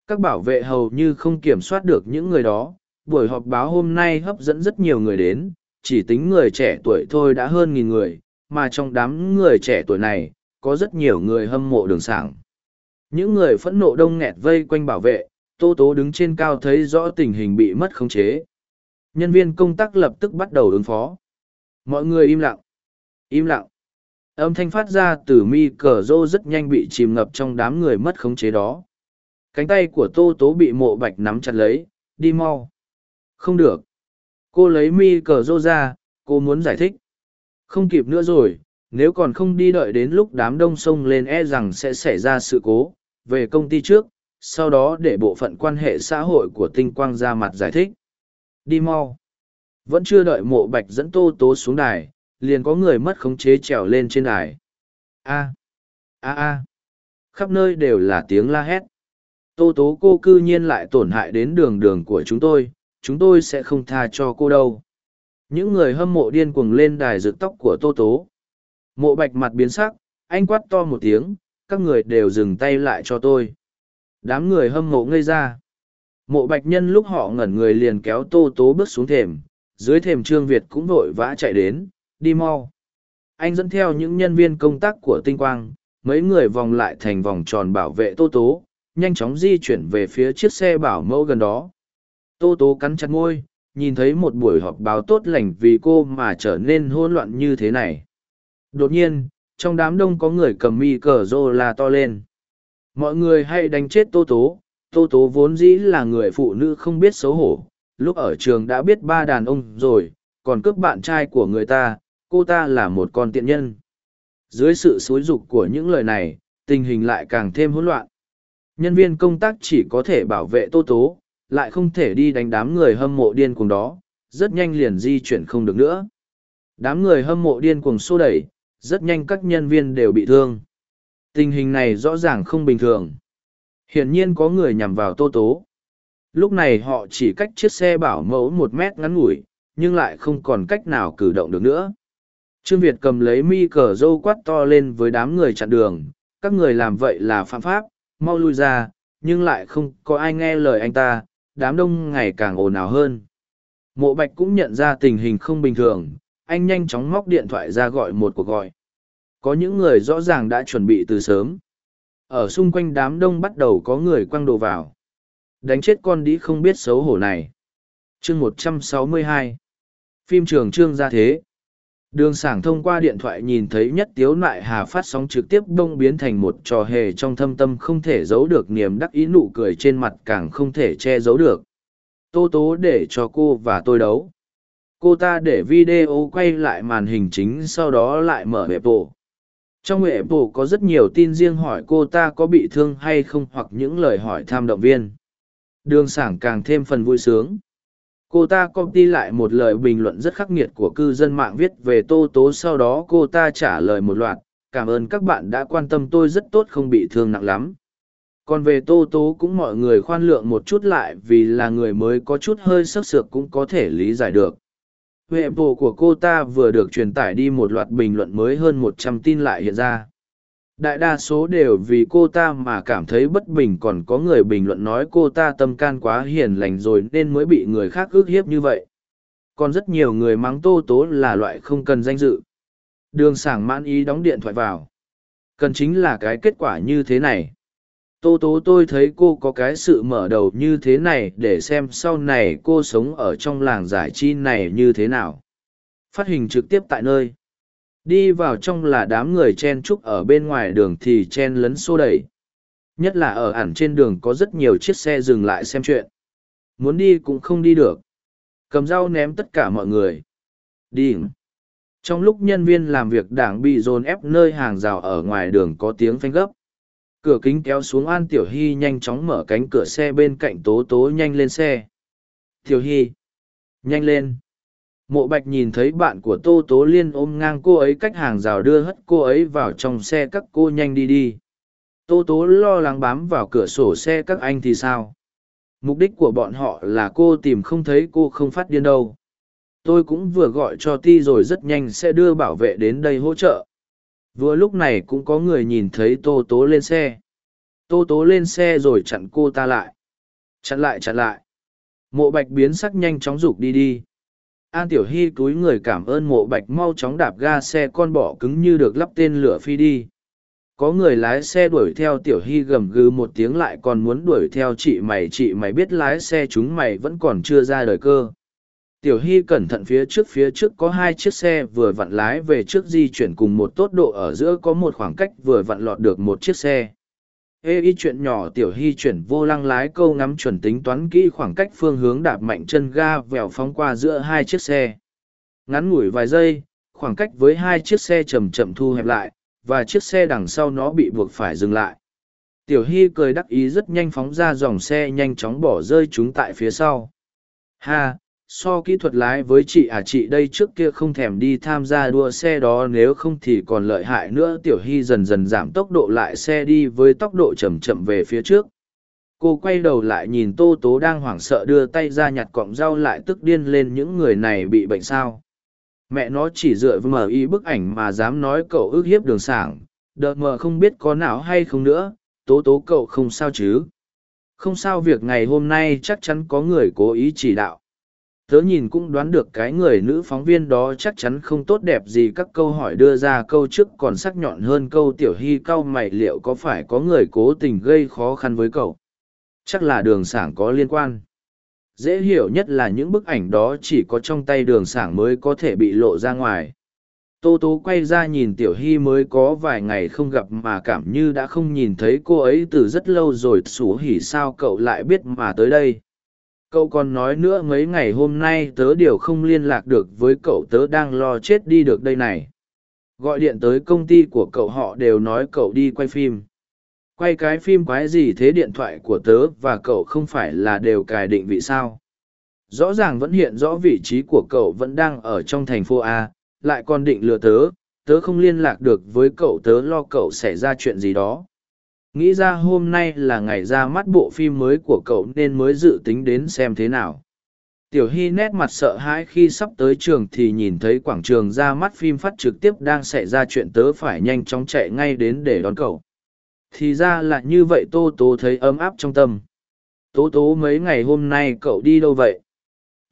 Các bảo vệ hầu như không kiểm soát được những người đó. Buổi họp báo hôm nay hấp dẫn rất nhiều người đến, chỉ tính người trẻ tuổi thôi đã hơn nghìn người, mà trong đám người trẻ tuổi này, có rất nhiều người hâm mộ đường sảng. Những người phẫn nộ đông nghẹt vây quanh bảo vệ, tô tố đứng trên cao thấy rõ tình hình bị mất khống chế. Nhân viên công tác lập tức bắt đầu ứng phó. Mọi người im lặng im lặng. Âm thanh phát ra từ mi cờ rô rất nhanh bị chìm ngập trong đám người mất khống chế đó. Cánh tay của tô tố bị mộ bạch nắm chặt lấy, đi mau. Không được. Cô lấy mi cờ rô ra, cô muốn giải thích. Không kịp nữa rồi, nếu còn không đi đợi đến lúc đám đông sông lên e rằng sẽ xảy ra sự cố, về công ty trước, sau đó để bộ phận quan hệ xã hội của tinh quang ra mặt giải thích. Đi mau. Vẫn chưa đợi mộ bạch dẫn tô tố xuống đài liền có người mất khống chế trèo lên trên đài. A a a. Khắp nơi đều là tiếng la hét. Tô tố cô cư nhiên lại tổn hại đến đường đường của chúng tôi chúng tôi sẽ không tha cho cô đâu. Những người hâm mộ điên cuồng lên đài rực tóc của tô tố. Mộ bạch mặt biến sắc, anh quát to một tiếng, các người đều dừng tay lại cho tôi. Đám người hâm mộ ngây ra. Mộ bạch nhân lúc họ ngẩn người liền kéo tô tố bước xuống thềm, dưới thềm trương việt cũng vội vã chạy đến đi mau. Anh dẫn theo những nhân viên công tác của tinh quang, mấy người vòng lại thành vòng tròn bảo vệ tô tố, nhanh chóng di chuyển về phía chiếc xe bảo mẫu gần đó. Tô tố cắn chặt môi, nhìn thấy một buổi họp báo tốt lành vì cô mà trở nên hỗn loạn như thế này. Đột nhiên, trong đám đông có người cầm mi cờ rô la to lên. Mọi người hay đánh chết tô tố tô tố vốn dĩ là người phụ nữ không biết xấu hổ, lúc ở trường đã biết ba đàn ông rồi, còn cướp bạn trai của người ta cô ta là một con tiện nhân. Dưới sự xúi dục của những lời này, tình hình lại càng thêm hỗn loạn. Nhân viên công tác chỉ có thể bảo vệ tô tố, lại không thể đi đánh đám người hâm mộ điên cuồng đó, rất nhanh liền di chuyển không được nữa. Đám người hâm mộ điên cuồng xô đẩy, rất nhanh các nhân viên đều bị thương. Tình hình này rõ ràng không bình thường. Hiển nhiên có người nhằm vào tô tố. Lúc này họ chỉ cách chiếc xe bảo mẫu một mét ngắn ngủi, nhưng lại không còn cách nào cử động được nữa trương việt cầm lấy mi cờ râu quát to lên với đám người chặn đường, các người làm vậy là phạm pháp, mau lui ra, nhưng lại không có ai nghe lời anh ta, đám đông ngày càng ồn ào hơn. Mộ bạch cũng nhận ra tình hình không bình thường, anh nhanh chóng móc điện thoại ra gọi một cuộc gọi. Có những người rõ ràng đã chuẩn bị từ sớm. Ở xung quanh đám đông bắt đầu có người quăng đồ vào. Đánh chết con đĩ không biết xấu hổ này. Chương một trăm sáu mươi hai. Phim trường trương gia thế đường sảng thông qua điện thoại nhìn thấy nhất tiếu nại hà phát sóng trực tiếp đông biến thành một trò hề trong thâm tâm không thể giấu được niềm đắc ý nụ cười trên mặt càng không thể che giấu được. Tô tố để cho cô và tôi đấu. Cô ta để video quay lại màn hình chính sau đó lại mở hệ bộ trong hệ bộ có rất nhiều tin riêng hỏi cô ta có bị thương hay không hoặc những lời hỏi tham động viên. Đường sảng càng thêm phần vui sướng cô ta copy lại một lời bình luận rất khắc nghiệt của cư dân mạng viết về tô tố, sau đó cô ta trả lời một loạt, cảm ơn các bạn đã quan tâm, tôi rất tốt, không bị thương nặng lắm. Còn về tô tố cũng mọi người khoan lượng một chút lại, vì là người mới có chút hơi sức sược cũng có thể lý giải được. Huệ bộ của cô ta vừa được truyền tải đi một loạt bình luận mới hơn một trăm tin lại hiện ra đại đa số đều vì cô ta mà cảm thấy bất bình, còn có người bình luận nói cô ta tâm can quá hiền lành rồi nên mới bị người khác ước hiếp như vậy. Còn rất nhiều người mắng tô tố là loại không cần danh dự. Đường sảng mãn ý đóng điện thoại vào. Cần chính là cái kết quả như thế này. Tô tố tôi thấy cô có cái sự mở đầu như thế này để xem sau này cô sống ở trong làng giải chi này như thế nào. Phát hình trực tiếp tại nơi đi vào trong là đám người chen trúc ở bên ngoài đường thì chen lấn xô đẩy. Nhất là ở ẳn trên đường có rất nhiều chiếc xe dừng lại xem chuyện. Muốn đi cũng không đi được. Cầm dao ném tất cả mọi người. Đi. Trong lúc nhân viên làm việc đảng bị dồn ép nơi hàng rào ở ngoài đường có tiếng phanh gấp. Cửa kính kéo xuống an tiểu hy nhanh chóng mở cánh cửa xe bên cạnh tố tố nhanh lên xe. Tiểu hy, nhanh lên mộ bạch nhìn thấy bạn của tô tố liên ôm ngang cô ấy cách hàng rào đưa hất cô ấy vào trong xe các cô nhanh đi đi. Tô tố lo lắng bám vào cửa sổ xe các anh thì sao? Mục đích của bọn họ là cô tìm không thấy cô không phát điên đâu. Tôi cũng vừa gọi cho ti rồi rất nhanh sẽ đưa bảo vệ đến đây hỗ trợ. Vừa lúc này cũng có người nhìn thấy tô tố lên xe. Tô tố lên xe rồi chặn cô ta lại. Chặn lại chặn lại. Mộ bạch biến sắc nhanh chóng rục đi đi an tiểu hy cúi người cảm ơn mộ bạch mau chóng đạp ga xe con bỏ cứng như được lắp tên lửa phi đi. Có người lái xe đuổi theo tiểu hy gầm gừ một tiếng lại còn muốn đuổi theo chị mày chị mày biết lái xe chúng mày vẫn còn chưa ra đời cơ. Tiểu hy cẩn thận phía trước phía trước có hai chiếc xe vừa vặn lái về trước di chuyển cùng một tốc độ ở giữa có một khoảng cách vừa vặn lọt được một chiếc xe ê y chuyện nhỏ tiểu hy chuyển vô lăng lái câu ngắm chuẩn tính toán kỹ khoảng cách phương hướng đạp mạnh chân ga vèo phóng qua giữa hai chiếc xe. Ngắn ngủi vài giây, khoảng cách với hai chiếc xe chầm chậm thu hẹp lại, và chiếc xe đằng sau nó bị buộc phải dừng lại. Tiểu hy cười đắc ý rất nhanh phóng ra dòng xe nhanh chóng bỏ rơi chúng tại phía sau. Ha so kỹ thuật lái với chị à chị đây trước kia không thèm đi tham gia đua xe đó, nếu không thì còn lợi hại nữa. Tiểu hy dần dần giảm tốc độ lại xe đi với tốc độ chậm chậm về phía trước. Cô quay đầu lại nhìn tô tố đang hoảng sợ đưa tay ra nhặt cọng rau lại tức điên lên, những người này bị bệnh sao? Mẹ nó chỉ dựa vào mờ y bức ảnh mà dám nói cậu ước hiếp đường sảng. Đợt mờ không biết có não hay không nữa. Tố tố cậu không sao chứ? Không sao, việc ngày hôm nay chắc chắn có người cố ý chỉ đạo tớ nhìn cũng đoán được cái người nữ phóng viên đó chắc chắn không tốt đẹp gì các câu hỏi đưa ra câu trước còn sắc nhọn hơn câu tiểu hy cau mày liệu có phải có người cố tình gây khó khăn với cậu? Chắc là đường sảng có liên quan. Dễ hiểu nhất là những bức ảnh đó chỉ có trong tay đường sảng mới có thể bị lộ ra ngoài. Tô tố quay ra nhìn tiểu hy mới có vài ngày không gặp mà cảm như đã không nhìn thấy cô ấy từ rất lâu rồi xù hỉ sao cậu lại biết mà tới đây? Cậu còn nói nữa mấy ngày hôm nay tớ điều không liên lạc được với cậu, tớ đang lo chết đi được đây này. Gọi điện tới công ty của cậu họ đều nói cậu đi quay phim. Quay cái phim quái gì thế điện thoại của tớ và cậu không phải là đều cài định vị sao? Rõ ràng vẫn hiện rõ vị trí của cậu vẫn đang ở trong thành phố a, lại còn định lừa tớ. Tớ không liên lạc được với cậu, tớ lo cậu xảy ra chuyện gì đó nghĩ ra hôm nay là ngày ra mắt bộ phim mới của cậu nên mới dự tính đến xem thế nào. Tiểu hy nét mặt sợ hãi khi sắp tới trường thì nhìn thấy quảng trường ra mắt phim phát trực tiếp đang xảy ra chuyện tớ phải nhanh chóng chạy ngay đến để đón cậu. Thì ra là như vậy tô tố thấy ấm áp trong tâm. Tố tố mấy ngày hôm nay cậu đi đâu vậy?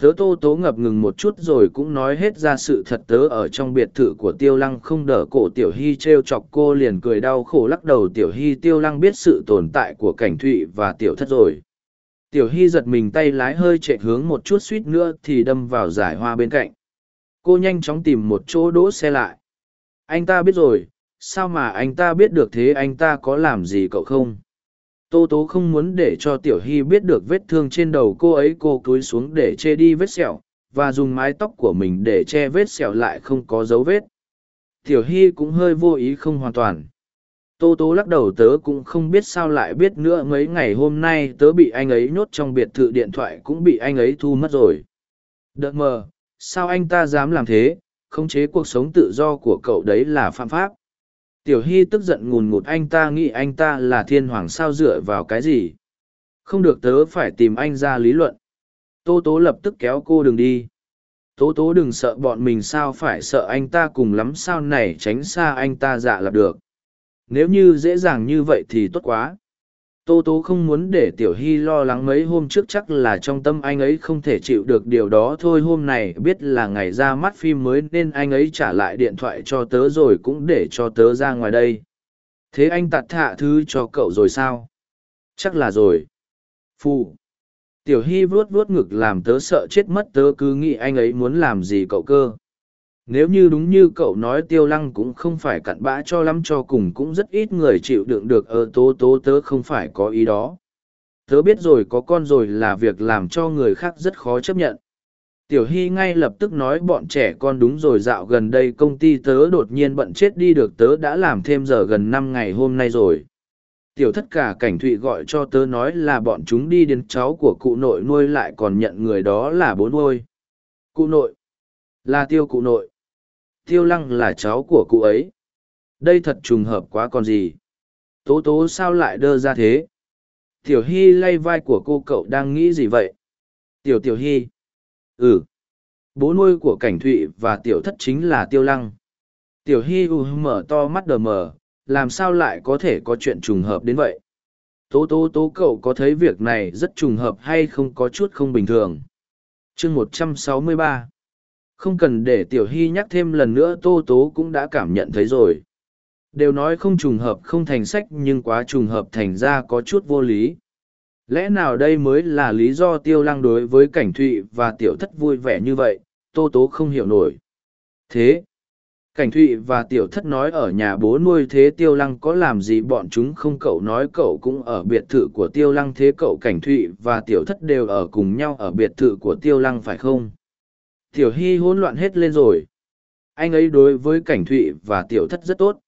Tớ tô tố ngập ngừng một chút rồi cũng nói hết ra sự thật. Tớ ở trong biệt thự của tiêu lăng không đỡ cổ tiểu hy t r e o chọc cô liền cười đau khổ lắc đầu. Tiểu hy, tiêu lăng biết sự tồn tại của cảnh thụy và tiểu thất rồi. Tiểu hy giật mình tay lái hơi chạy hướng một chút suýt nữa thì đâm vào giải hoa bên cạnh. Cô nhanh chóng tìm một chỗ đỗ xe lại. Anh ta biết rồi. Sao mà anh ta biết được thế? Anh ta có làm gì cậu không? Tô tố không muốn để cho tiểu hy biết được vết thương trên đầu cô ấy, cô cúi xuống để che đi vết sẹo, và dùng mái tóc của mình để che vết sẹo lại không có dấu vết. Tiểu hy cũng hơi vô ý không hoàn toàn. Tô tố lắc đầu tớ cũng không biết sao lại biết nữa, mấy ngày hôm nay tớ bị anh ấy nhốt trong biệt thự điện thoại cũng bị anh ấy thu mất rồi. Đợt mờ, sao anh ta dám làm thế? Khống chế cuộc sống tự do của cậu đấy là phạm pháp. Tiểu Hy tức giận ngùn ngụt, anh ta nghĩ anh ta là thiên hoàng sao dựa vào cái gì. Không được tớ phải tìm anh ra lý luận. Tô Tố lập tức kéo cô đừng đi. Tố Tố đừng sợ bọn mình sao phải sợ anh ta cùng lắm, sao này tránh xa anh ta dạ lập được. Nếu như dễ dàng như vậy thì tốt quá. Tô Tố không muốn để Tiểu Hy lo lắng mấy hôm trước chắc là trong tâm anh ấy không thể chịu được điều đó thôi hôm này biết là ngày ra mắt phim mới nên anh ấy trả lại điện thoại cho tớ rồi cũng để cho tớ ra ngoài đây. Thế anh tạt thạ thứ cho cậu rồi sao? Chắc là rồi. Phụ. Tiểu Hy vuốt vuốt ngực làm tớ sợ chết mất, tớ cứ nghĩ anh ấy muốn làm gì cậu cơ nếu như đúng như cậu nói tiêu lăng cũng không phải cặn bã cho lắm cho cùng cũng rất ít người chịu đựng được ở tố tố tớ không phải có ý đó. Tớ biết rồi có con rồi là việc làm cho người khác rất khó chấp nhận. Tiểu hy ngay lập tức nói bọn trẻ con đúng rồi, dạo gần đây công ty tớ đột nhiên bận chết đi được, tớ đã làm thêm giờ gần năm ngày hôm nay rồi. Tiểu thất cả cảnh thụy gọi cho tớ nói là bọn chúng đi đến cháu của cụ nội nuôi lại còn nhận người đó là bố nuôi. Cụ nội. Là tiêu cụ nội tiêu lăng là cháu của cụ ấy. Đây thật trùng hợp quá còn gì. Tố tố sao lại đơ ra thế? Tiểu hy lay vai của cô cậu đang nghĩ gì vậy? Tiểu tiểu hy ừ. Bố nuôi của cảnh thụy và tiểu thất chính là tiêu lăng. Tiểu hy u mở to mắt đờ mờ, làm sao lại có thể có chuyện trùng hợp đến vậy? Tố tố tố cậu có thấy việc này rất trùng hợp hay không có chút không bình thường? Chương một trăm sáu mươi ba không cần để tiểu hy nhắc thêm lần nữa tô tố cũng đã cảm nhận thấy rồi. Đều nói không trùng hợp, không thành sách, nhưng quá trùng hợp thành ra có chút vô lý. Lẽ nào đây mới là lý do tiêu lăng đối với cảnh thụy và tiểu thất vui vẻ như vậy? Tô tố không hiểu nổi. Thế, cảnh thụy và tiểu thất nói ở nhà bố nuôi thế tiêu lăng có làm gì? Bọn chúng không cậu nói, cậu cũng ở biệt thự của tiêu lăng, thế cậu cảnh thụy và tiểu thất đều ở cùng nhau ở biệt thự của tiêu lăng phải không? Tiểu hy hỗn loạn hết lên rồi. Anh ấy đối với cảnh thụy và tiểu thất rất tốt.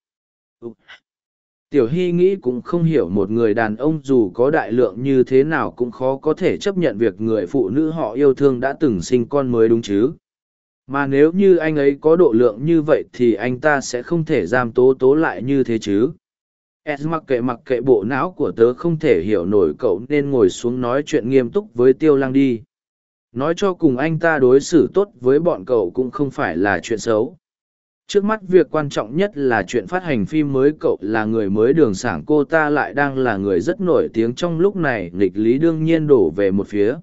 Tiểu hy nghĩ cũng không hiểu một người đàn ông dù có đại lượng như thế nào cũng khó có thể chấp nhận việc người phụ nữ họ yêu thương đã từng sinh con mới đúng chứ. Mà nếu như anh ấy có độ lượng như vậy thì anh ta sẽ không thể giam tố tố lại như thế chứ. S mặc kệ mặc kệ bộ não của tớ không thể hiểu nổi cậu nên ngồi xuống nói chuyện nghiêm túc với tiêu Lang đi nói cho cùng anh ta đối xử tốt với bọn cậu cũng không phải là chuyện xấu. Trước mắt việc quan trọng nhất là chuyện phát hành phim mới, cậu là người mới đường sảng, cô ta lại đang là người rất nổi tiếng trong lúc này, nghịch lý đương nhiên đổ về một phía.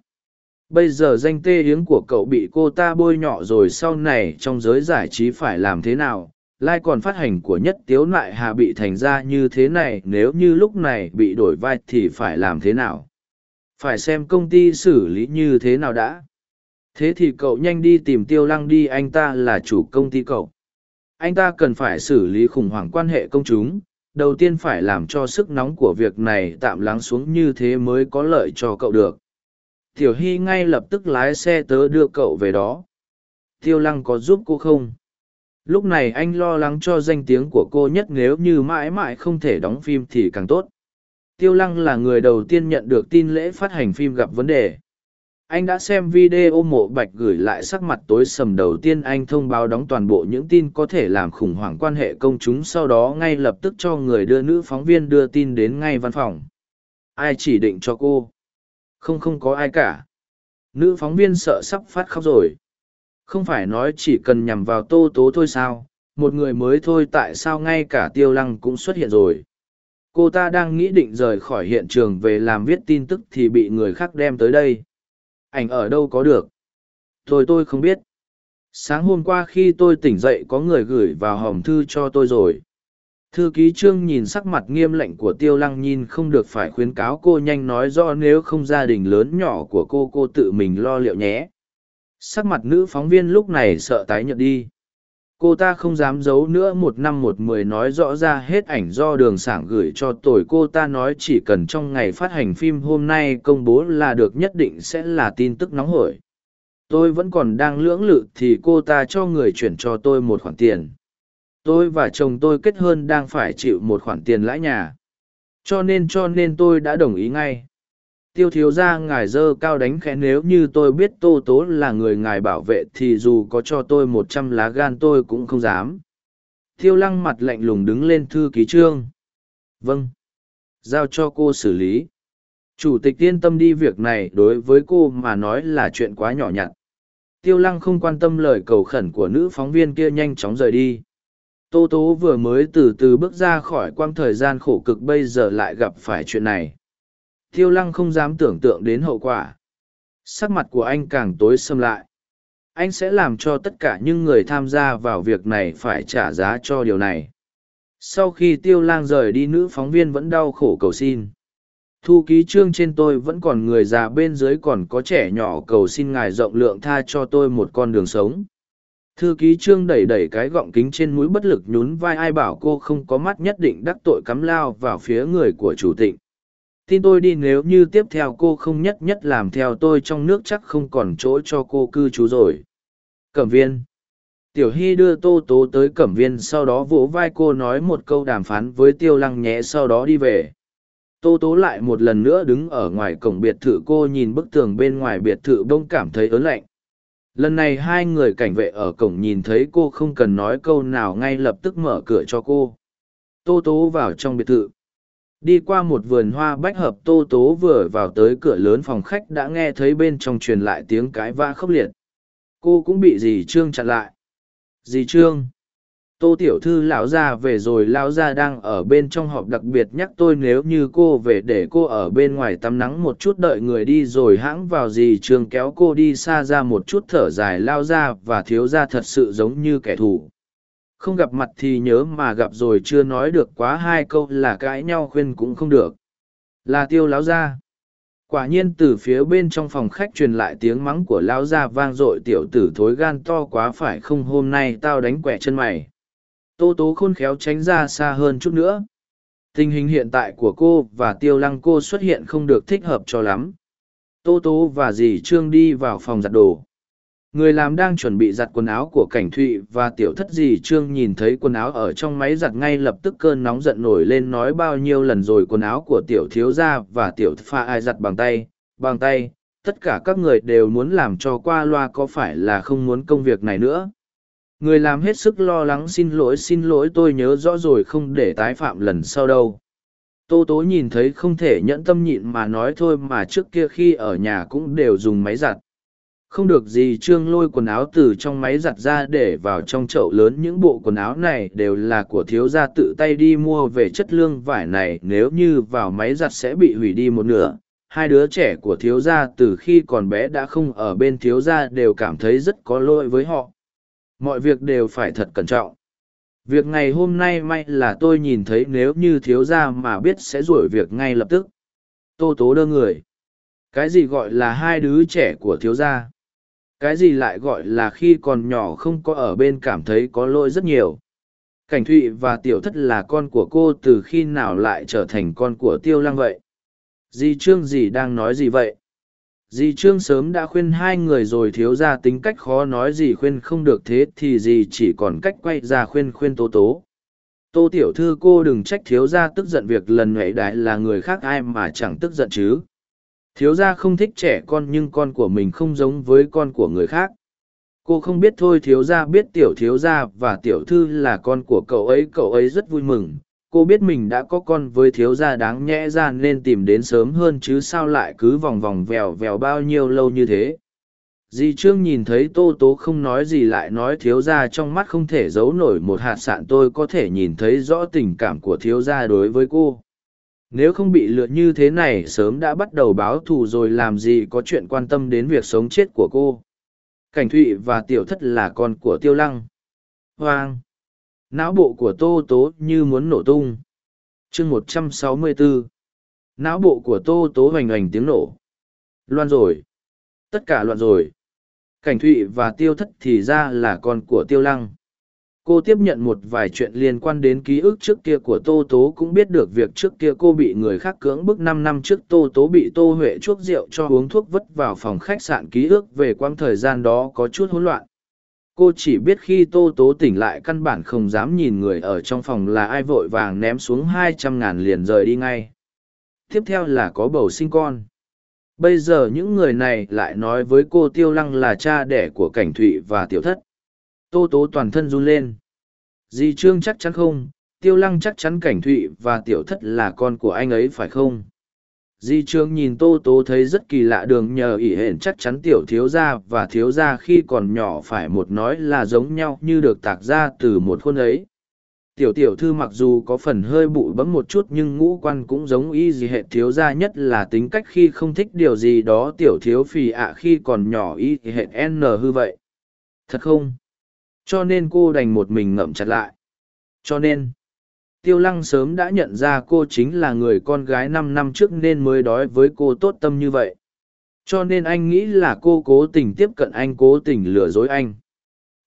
Bây giờ danh tê hiếng của cậu bị cô ta bôi nhọ rồi, sau này trong giới giải trí phải làm thế nào? Lai còn phát hành của nhất tiếu nại hà bị thành ra như thế này, nếu như lúc này bị đổi vai thì phải làm thế nào? Phải xem công ty xử lý như thế nào đã. Thế thì cậu nhanh đi tìm tiêu lăng đi, anh ta là chủ công ty cậu. Anh ta cần phải xử lý khủng hoảng quan hệ công chúng, đầu tiên phải làm cho sức nóng của việc này tạm lắng xuống như thế mới có lợi cho cậu được. Tiểu hy ngay lập tức lái xe tớ đưa cậu về đó. Tiêu lăng có giúp cô không? Lúc này anh lo lắng cho danh tiếng của cô nhất, nếu như mãi mãi không thể đóng phim thì càng tốt tiêu lăng là người đầu tiên nhận được tin lễ phát hành phim gặp vấn đề. Anh đã xem video mộ bạch gửi lại sắc mặt tối sầm đầu tiên anh thông báo đóng toàn bộ những tin có thể làm khủng hoảng quan hệ công chúng sau đó ngay lập tức cho người đưa nữ phóng viên đưa tin đến ngay văn phòng. Ai chỉ định cho cô? Không không có ai cả. Nữ phóng viên sợ sắp phát khóc rồi. Không phải nói chỉ cần nhằm vào tô tố thôi sao? Một người mới thôi tại sao ngay cả tiêu lăng cũng xuất hiện rồi? Cô ta đang nghĩ định rời khỏi hiện trường về làm viết tin tức thì bị người khác đem tới đây. Ảnh ở đâu có được? Tôi tôi không biết. Sáng hôm qua khi tôi tỉnh dậy có người gửi vào hòm thư cho tôi rồi. Thư ký trương nhìn sắc mặt nghiêm lệnh của tiêu lăng nhìn không được phải khuyến cáo cô nhanh nói rõ nếu không gia đình lớn nhỏ của cô cô tự mình lo liệu nhé. Sắc mặt nữ phóng viên lúc này sợ tái nhợt đi cô ta không dám giấu nữa một năm một mười nói rõ ra hết ảnh do đường sảng gửi cho tôi. cô ta nói chỉ cần trong ngày phát hành phim hôm nay công bố là được nhất định sẽ là tin tức nóng hổi. Tôi vẫn còn đang lưỡng lự thì cô ta cho người chuyển cho tôi một khoản tiền. Tôi và chồng tôi kết hôn đang phải chịu một khoản tiền lãi nhà. Cho nên cho nên tôi đã đồng ý ngay tiêu thiếu ra ngài dơ cao đánh khẽ, nếu như tôi biết tô tố là người ngài bảo vệ thì dù có cho tôi một trăm lá gan tôi cũng không dám. Tiêu lăng mặt lạnh lùng đứng lên thư ký trương. Vâng. Giao cho cô xử lý. Chủ tịch yên tâm đi việc này, đối với cô mà nói là chuyện quá nhỏ nhặt. Tiêu lăng không quan tâm lời cầu khẩn của nữ phóng viên kia nhanh chóng rời đi. Tô tố vừa mới từ từ bước ra khỏi quang thời gian khổ cực, bây giờ lại gặp phải chuyện này. Tiêu lăng không dám tưởng tượng đến hậu quả. Sắc mặt của anh càng tối xâm lại. Anh sẽ làm cho tất cả những người tham gia vào việc này phải trả giá cho điều này. Sau khi tiêu lang rời đi, nữ phóng viên vẫn đau khổ cầu xin. Thu ký trương trên tôi vẫn còn người già bên dưới còn có trẻ nhỏ cầu xin ngài rộng lượng tha cho tôi một con đường sống. Thư ký trương đẩy đẩy cái gọng kính trên mũi bất lực nhún vai ai bảo cô không có mắt nhất định đắc tội cắm lao vào phía người của chủ tịnh tin tôi đi nếu như tiếp theo cô không nhất nhất làm theo tôi trong nước chắc không còn chỗ cho cô cư trú rồi. Cẩm viên. Tiểu hy đưa tô tố tới cẩm viên sau đó vỗ vai cô nói một câu đàm phán với tiêu lăng nhé sau đó đi về. Tô tố lại một lần nữa đứng ở ngoài cổng biệt thự cô nhìn bức tường bên ngoài biệt thự bông cảm thấy ớn lạnh. Lần này hai người cảnh vệ ở cổng nhìn thấy cô không cần nói câu nào ngay lập tức mở cửa cho cô. Tô tố vào trong biệt thự đi qua một vườn hoa bách hợp tô tố vừa vào tới cửa lớn phòng khách đã nghe thấy bên trong truyền lại tiếng cái va khốc liệt. Cô cũng bị dì trương chặn lại. Dì trương. Tô tiểu thư lão gia về rồi, lão gia đang ở bên trong họp đặc biệt nhắc tôi nếu như cô về để cô ở bên ngoài tắm nắng một chút đợi người đi rồi hãng vào dì trương kéo cô đi xa ra một chút thở dài. Lao ra và thiếu ra thật sự giống như kẻ thù không gặp mặt thì nhớ mà gặp rồi chưa nói được quá hai câu là cãi nhau khuyên cũng không được. Là tiêu láo gia. Quả nhiên từ phía bên trong phòng khách truyền lại tiếng mắng của lão gia vang dội tiểu tử thối gan to quá phải không hôm nay tao đánh quẹ chân mày. Tô tố khôn khéo tránh ra xa hơn chút nữa. Tình hình hiện tại của cô và tiêu lăng cô xuất hiện không được thích hợp cho lắm. Tô tố và dì trương đi vào phòng giặt đồ người làm đang chuẩn bị giặt quần áo của cảnh thụy và tiểu thất dì trương nhìn thấy quần áo ở trong máy giặt ngay lập tức cơn nóng giận nổi lên nói bao nhiêu lần rồi quần áo của tiểu thiếu gia và tiểu pha ai giặt bằng tay bằng tay, tất cả các người đều muốn làm cho qua loa có phải là không muốn công việc này nữa. Người làm hết sức lo lắng xin lỗi xin lỗi tôi nhớ rõ rồi không để tái phạm lần sau đâu. Tô tố nhìn thấy không thể nhẫn tâm nhịn mà nói thôi mà trước kia khi ở nhà cũng đều dùng máy giặt không được gì trương lôi quần áo từ trong máy giặt ra để vào trong chậu lớn, những bộ quần áo này đều là của thiếu gia tự tay đi mua về chất lương vải này, nếu như vào máy giặt sẽ bị hủy đi một nửa. Hai đứa trẻ của thiếu gia từ khi còn bé đã không ở bên thiếu gia đều cảm thấy rất có lỗi với họ. Mọi việc đều phải thật cẩn trọng. Việc ngày hôm nay may là tôi nhìn thấy nếu như thiếu gia mà biết sẽ rủi việc ngay lập tức. Tô tố đơ người. Cái gì gọi là hai đứa trẻ của thiếu gia? Cái gì lại gọi là khi còn nhỏ không có ở bên cảm thấy có lỗi rất nhiều. Cảnh thụy và tiểu thất là con của cô từ khi nào lại trở thành con của tiêu lăng vậy? Dì trương dì đang nói gì vậy? Dì trương sớm đã khuyên hai người rồi, thiếu ra tính cách khó nói gì khuyên không được thế thì dì chỉ còn cách quay ra khuyên khuyên tố tố. Tô tiểu thư, cô đừng trách thiếu ra tức giận việc lần nhuệ đại là người khác ai mà chẳng tức giận chứ thiếu gia không thích trẻ con nhưng con của mình không giống với con của người khác. Cô không biết thôi thiếu gia biết tiểu thiếu gia và tiểu thư là con của cậu ấy cậu ấy rất vui mừng. Cô biết mình đã có con với thiếu gia đáng nhẽ ra nên tìm đến sớm hơn chứ sao lại cứ vòng vòng vèo vèo bao nhiêu lâu như thế. Dì trương nhìn thấy tô tố không nói gì lại nói thiếu gia trong mắt không thể giấu nổi một hạt sạn, tôi có thể nhìn thấy rõ tình cảm của thiếu gia đối với cô nếu không bị lựa như thế này sớm đã bắt đầu báo thù rồi làm gì có chuyện quan tâm đến việc sống chết của cô? Cảnh thụy và tiểu thất là con của tiêu lăng. Hoang! Não bộ của tô tố như muốn nổ tung. Chương một trăm sáu mươi bốn não bộ của tô tố hoành hoành tiếng nổ. Loan rồi. Tất cả loạn rồi. Cảnh thụy và tiêu thất thì ra là con của tiêu lăng cô tiếp nhận một vài chuyện liên quan đến ký ức trước kia của tô tố cũng biết được việc trước kia cô bị người khác cưỡng bức năm năm trước. Tô tố bị tô huệ chuốc rượu cho uống thuốc vất vào phòng khách sạn ký ức về quãng thời gian đó có chút hỗn loạn. Cô chỉ biết khi tô tố tỉnh lại căn bản không dám nhìn người ở trong phòng là ai, vội vàng ném xuống hai trăm ngàn liền rời đi ngay. Tiếp theo là có bầu sinh con. Bây giờ những người này lại nói với cô tiêu lăng là cha đẻ của cảnh thụy và tiểu thất. Tô tố toàn thân run lên. Di Trương chắc chắn không, tiêu lăng chắc chắn cảnh thụy và tiểu thất là con của anh ấy phải không? Di Trương nhìn Tô Tố thấy rất kỳ lạ đường nhờ ỷ hển chắc chắn tiểu thiếu gia và thiếu gia khi còn nhỏ phải một nói là giống nhau như được tạc ra từ một khuôn ấy. Tiểu tiểu thư mặc dù có phần hơi bụi bấm một chút nhưng ngũ quan cũng giống y gì hệ thiếu gia nhất là tính cách khi không thích điều gì đó tiểu thiếu phì ạ khi còn nhỏ y hệ n hư vậy. Thật không? Cho nên cô đành một mình ngậm chặt lại. Cho nên, tiêu lăng sớm đã nhận ra cô chính là người con gái năm năm trước nên mới đói với cô tốt tâm như vậy. Cho nên anh nghĩ là cô cố tình tiếp cận anh, cố tình lừa dối anh.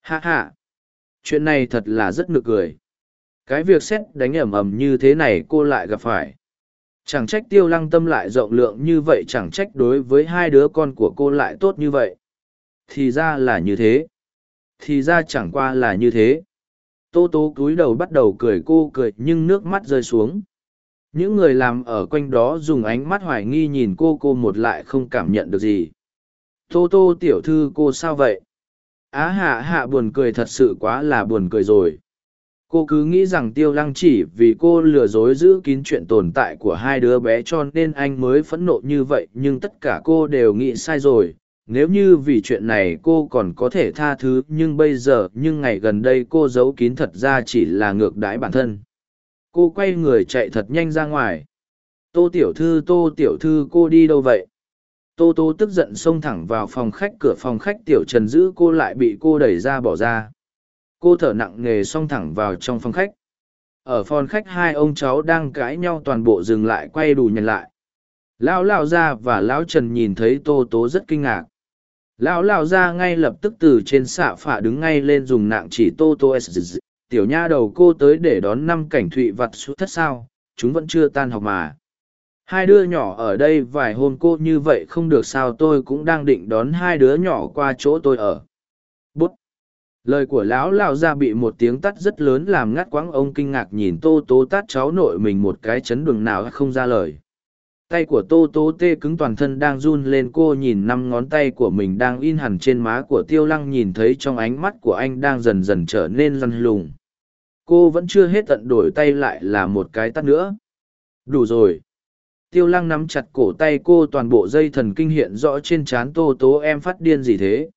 Hạ hạ chuyện này thật là rất nực cười. Cái việc xét đánh ẩm ẩm như thế này cô lại gặp phải. Chẳng trách tiêu lăng tâm lại rộng lượng như vậy, chẳng trách đối với hai đứa con của cô lại tốt như vậy. Thì ra là như thế thì ra chẳng qua là như thế. Tô tố cúi đầu bắt đầu cười cô cười nhưng nước mắt rơi xuống. Những người làm ở quanh đó dùng ánh mắt hoài nghi nhìn cô cô một lại không cảm nhận được gì. Tô tô tiểu thư cô sao vậy? Á hạ hạ buồn cười thật sự quá là buồn cười rồi. Cô cứ nghĩ rằng tiêu lăng chỉ vì cô lừa dối giữ kín chuyện tồn tại của hai đứa bé cho nên anh mới phẫn nộ như vậy nhưng tất cả cô đều nghĩ sai rồi nếu như vì chuyện này cô còn có thể tha thứ, nhưng bây giờ, nhưng ngày gần đây cô giấu kín thật ra chỉ là ngược đãi bản thân. Cô quay người chạy thật nhanh ra ngoài. Tô tiểu thư, tô tiểu thư, cô đi đâu vậy? Tô tô tức giận xông thẳng vào phòng khách, cửa phòng khách tiểu trần giữ cô lại bị cô đẩy ra bỏ ra. Cô thở nặng nề xông thẳng vào trong phòng khách. Ở phòng khách hai ông cháu đang cãi nhau toàn bộ dừng lại quay đủ nhìn lại. Lão lão gia và lão trần nhìn thấy tô tố rất kinh ngạc lão lão Ra ngay lập tức từ trên xạ phả đứng ngay lên dùng nạng chỉ tô tô s tiểu nha đầu cô tới để đón năm cảnh thụy vặt xuất thất sao, chúng vẫn chưa tan học mà. Hai đứa nhỏ ở đây vài hôm cô như vậy không được sao tôi cũng đang định đón hai đứa nhỏ qua chỗ tôi ở. Bút. Lời của lão lão ra bị một tiếng tắt rất lớn làm ngắt quãng ông kinh ngạc nhìn tô tố tát cháu nội mình một cái chấn đường nào không ra lời tay của tô tố tê cứng toàn thân đang run lên, cô nhìn năm ngón tay của mình đang in hẳn trên má của tiêu lăng, nhìn thấy trong ánh mắt của anh đang dần dần trở nên lăn lùng. Cô vẫn chưa hết tận đổi tay lại là một cái tắt nữa. Đủ rồi. Tiêu lăng nắm chặt cổ tay cô, toàn bộ dây thần kinh hiện rõ trên trán tô tố, em phát điên gì thế?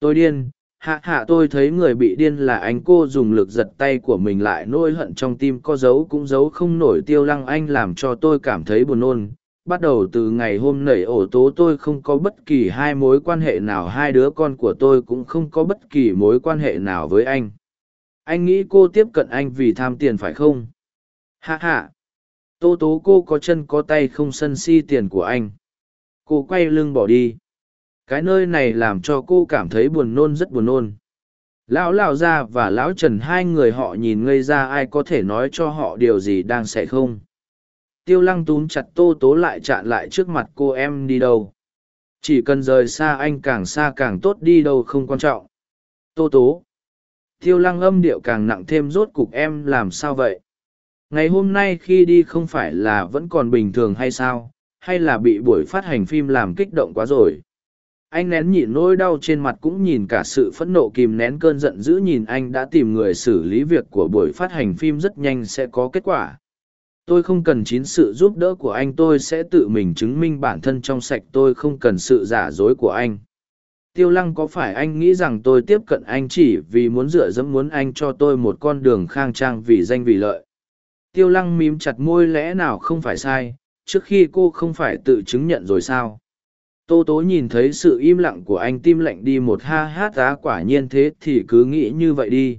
Tôi điên. Hạ hạ, tôi thấy người bị điên là anh. Cô dùng lực giật tay của mình lại, nỗi hận trong tim có dấu cũng giấu không nổi. Tiêu lăng, anh làm cho tôi cảm thấy buồn nôn bắt đầu từ ngày hôm nảy ổ tố tôi không có bất kỳ hai mối quan hệ nào, hai đứa con của tôi cũng không có bất kỳ mối quan hệ nào với anh. Anh nghĩ cô tiếp cận anh vì tham tiền phải không? Hạ hạ tô tố cô có chân có tay không sân si tiền của anh. Cô quay lưng bỏ đi. Cái nơi này làm cho cô cảm thấy buồn nôn, rất buồn nôn. Lão lão gia và lão trần hai người họ nhìn ngây ra, ai có thể nói cho họ điều gì đang xảy không? Tiêu lăng túm chặt tô tố lại chạn lại trước mặt cô em đi đâu. Chỉ cần rời xa anh càng xa càng tốt đi đâu không quan trọng. Tô tố. Tiêu lăng âm điệu càng nặng thêm rốt cục em làm sao vậy? Ngày hôm nay khi đi không phải là vẫn còn bình thường hay sao? Hay là bị buổi phát hành phim làm kích động quá rồi? Anh nén nhịn nỗi đau trên mặt cũng nhìn cả sự phẫn nộ kìm nén cơn giận dữ nhìn anh đã tìm người xử lý việc của buổi phát hành phim rất nhanh sẽ có kết quả tôi không cần chín sự giúp đỡ của anh, tôi sẽ tự mình chứng minh bản thân trong sạch, tôi không cần sự giả dối của anh. Tiêu lăng có phải anh nghĩ rằng tôi tiếp cận anh chỉ vì muốn dựa dẫm muốn anh cho tôi một con đường khang trang vì danh vì lợi? Tiêu lăng mím chặt môi, lẽ nào không phải sai? Trước khi cô không phải tự chứng nhận rồi sao? Tô tố nhìn thấy sự im lặng của anh, tim lạnh đi một ha hát giá quả nhiên thế, thì cứ nghĩ như vậy đi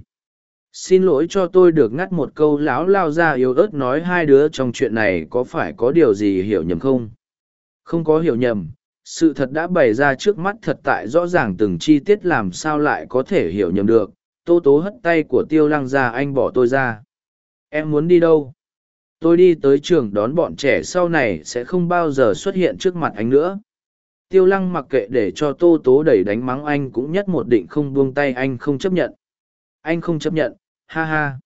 xin lỗi cho tôi được ngắt một câu láo lao ra yếu ớt nói hai đứa trong chuyện này có phải có điều gì hiểu nhầm không? Không có hiểu nhầm, sự thật đã bày ra trước mắt thật tại rõ ràng từng chi tiết làm sao lại có thể hiểu nhầm được. Tô tố hất tay của tiêu lăng ra, anh bỏ tôi ra. Em muốn đi đâu? Tôi đi tới trường đón bọn trẻ sau này sẽ không bao giờ xuất hiện trước mặt anh nữa. Tiêu lăng mặc kệ để cho tô tố đẩy đánh mắng anh cũng nhất một định không buông tay, anh không chấp nhận. Anh không chấp nhận ha ha.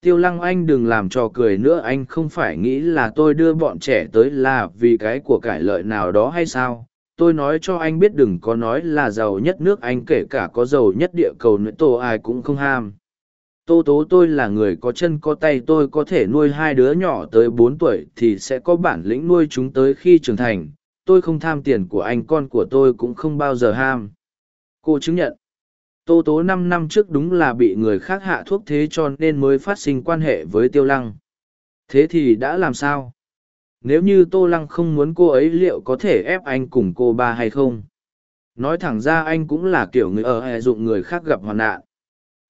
Tiêu lăng anh đừng làm trò cười nữa, anh không phải nghĩ là tôi đưa bọn trẻ tới là vì cái của cải lợi nào đó hay sao? Tôi nói cho anh biết đừng có nói là giàu nhất nước anh, kể cả có giàu nhất địa cầu nữa tô ai cũng không ham. Tô tố tôi là người có chân có tay, tôi có thể nuôi hai đứa nhỏ tới bốn tuổi thì sẽ có bản lĩnh nuôi chúng tới khi trưởng thành. Tôi không tham tiền của anh, con của tôi cũng không bao giờ ham. Cô chứng nhận tô tố năm năm trước đúng là bị người khác hạ thuốc thế cho nên mới phát sinh quan hệ với tiêu lăng. Thế thì đã làm sao? Nếu như tô lăng không muốn cô ấy liệu có thể ép anh cùng cô ba hay không? Nói thẳng ra anh cũng là kiểu người ở hệ dụng người khác gặp hoạn nạn.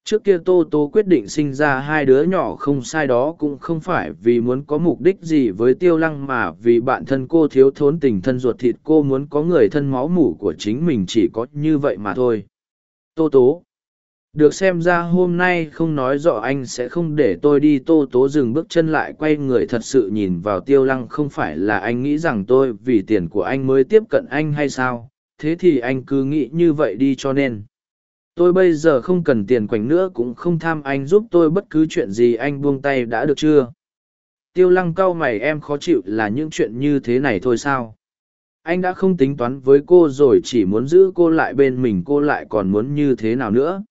Trước kia tô tô quyết định sinh ra hai đứa nhỏ không sai đó cũng không phải vì muốn có mục đích gì với tiêu lăng mà vì bạn thân cô thiếu thốn tình thân ruột thịt cô muốn có người thân máu mủ của chính mình chỉ có như vậy mà thôi tô tố. Được xem ra hôm nay không nói rõ anh sẽ không để tôi đi, tô tố dừng bước chân lại quay người thật sự nhìn vào tiêu lăng. Không phải là anh nghĩ rằng tôi vì tiền của anh mới tiếp cận anh hay sao? Thế thì anh cứ nghĩ như vậy đi cho nên. Tôi bây giờ không cần tiền quanh nữa, cũng không tham anh giúp tôi bất cứ chuyện gì, anh buông tay đã được chưa? Tiêu lăng cau mày, em khó chịu là những chuyện như thế này thôi sao? Anh đã không tính toán với cô rồi chỉ muốn giữ cô lại bên mình, cô lại còn muốn như thế nào nữa?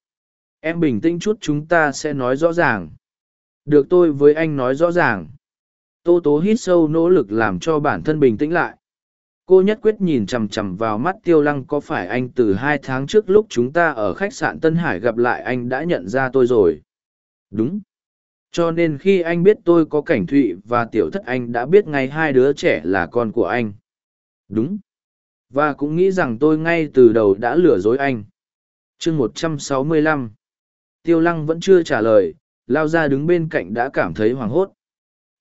Em bình tĩnh chút, chúng ta sẽ nói rõ ràng. Được, tôi với anh nói rõ ràng. Tô tố hít sâu, nỗ lực làm cho bản thân bình tĩnh lại. Cô nhất quyết nhìn chằm chằm vào mắt tiêu lăng, có phải anh từ hai tháng trước lúc chúng ta ở khách sạn tân hải gặp lại anh đã nhận ra tôi rồi? Đúng. Cho nên khi anh biết tôi có cảnh thụy và tiểu thất, anh đã biết ngay hai đứa trẻ là con của anh đúng. Và cũng nghĩ rằng tôi ngay từ đầu đã lừa dối anh. Chương một trăm sáu mươi lăm. Tiêu lăng vẫn chưa trả lời, lao ra đứng bên cạnh đã cảm thấy hoảng hốt.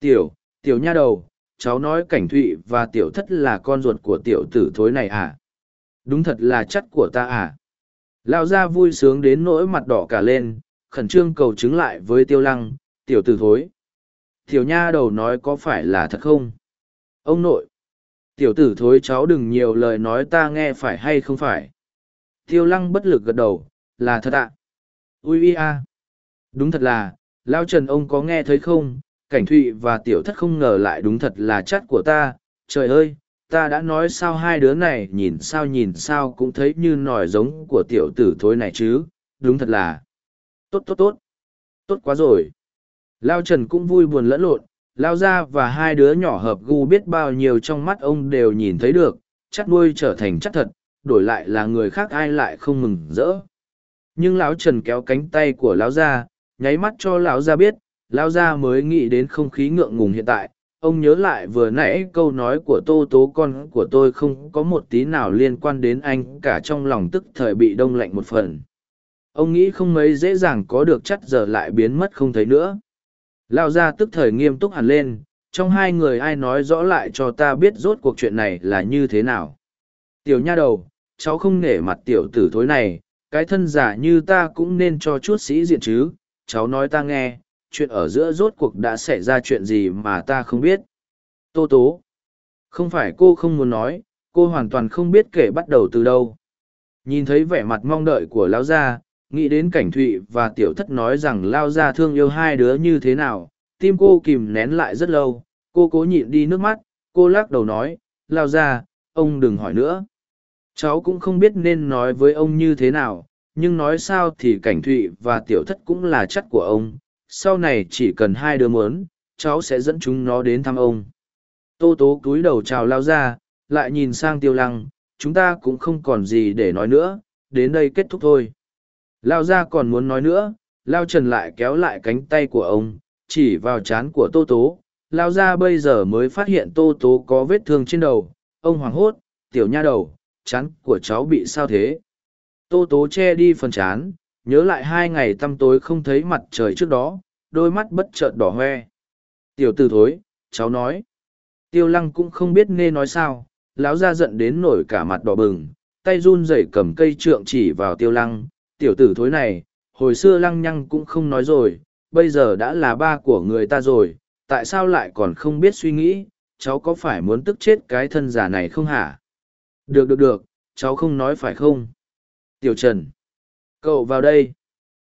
Tiểu tiểu nha đầu, cháu nói cảnh thụy và tiểu thất là con ruột của tiểu tử thối này à? Đúng thật là chất của ta à? Lao ra vui sướng đến nỗi mặt đỏ cả lên, khẩn trương cầu chứng lại với tiêu lăng, tiểu tử thối. Tiểu nha đầu nói có phải là thật không? Ông nội tiểu tử thối cháu đừng nhiều lời nói ta nghe phải hay không phải. Tiêu lăng bất lực gật đầu, là thật ạ. À? ui ui, a. Đúng thật là lao trần ông có nghe thấy không? Cảnh thụy và tiểu thất không ngờ lại đúng thật là chắt của ta. Trời ơi, ta đã nói sao hai đứa này nhìn sao nhìn sao cũng thấy như nòi giống của tiểu tử thối này chứ. Đúng thật là. Tốt tốt tốt. Tốt quá rồi. Lao trần cũng vui buồn lẫn lộn lao ra và hai đứa nhỏ hợp gu biết bao nhiêu trong mắt ông đều nhìn thấy được chắc nuôi trở thành chắc thật đổi lại là người khác ai lại không mừng rỡ. Nhưng lão trần kéo cánh tay của lão Ra, nháy mắt cho lão Ra biết lão Ra mới nghĩ đến không khí ngượng ngùng hiện tại. Ông nhớ lại vừa nãy câu nói của tô tố con của tôi không có một tí nào liên quan đến anh cả trong lòng tức thời bị đông lạnh một phần. Ông nghĩ không mấy dễ dàng có được chắc giờ lại biến mất không thấy nữa lao gia tức thời nghiêm túc hẳn lên, trong hai người ai nói rõ lại cho ta biết rốt cuộc chuyện này là như thế nào. Tiểu nha đầu, cháu không nể mặt tiểu tử thối này, cái thân giả như ta cũng nên cho chút sĩ diện chứ, cháu nói ta nghe, chuyện ở giữa rốt cuộc đã xảy ra chuyện gì mà ta không biết. Tô tố, không phải cô không muốn nói, cô hoàn toàn không biết kể bắt đầu từ đâu. Nhìn thấy vẻ mặt mong đợi của lão gia nghĩ đến cảnh thụy và tiểu thất nói rằng lao gia thương yêu hai đứa như thế nào, tim cô kìm nén lại rất lâu. Cô cố nhịn đi nước mắt, cô lắc đầu nói, lao gia, ông đừng hỏi nữa. Cháu cũng không biết nên nói với ông như thế nào, nhưng nói sao thì cảnh thụy và tiểu thất cũng là chất của ông. Sau này chỉ cần hai đứa mớn cháu sẽ dẫn chúng nó đến thăm ông. Tô tố cúi đầu chào lao ra lại nhìn sang tiêu lăng, chúng ta cũng không còn gì để nói nữa, đến đây kết thúc thôi lao ra còn muốn nói nữa, lao trần lại kéo lại cánh tay của ông, chỉ vào trán của tô tố. Lao ra bây giờ mới phát hiện tô tố có vết thương trên đầu. Ông hoảng hốt, tiểu nha đầu chán của cháu bị sao thế? Tô tố che đi phần chán nhớ lại hai ngày tăm tối không thấy mặt trời trước đó, đôi mắt bất chợt đỏ hoe. Tiểu t ử thối, cháu nói. Tiêu lăng cũng không biết nên nói sao, lão ra giận đến nổi cả mặt đỏ bừng, tay run rẩy cầm cây trượng chỉ vào tiêu lăng tiểu tử thối này, hồi xưa lăng nhăng cũng không nói rồi, bây giờ đã là ba của người ta rồi, tại sao lại còn không biết suy nghĩ, cháu có phải muốn tức chết cái thân giả này không hả? Được được được, cháu không nói phải không? Tiểu trần, cậu vào đây.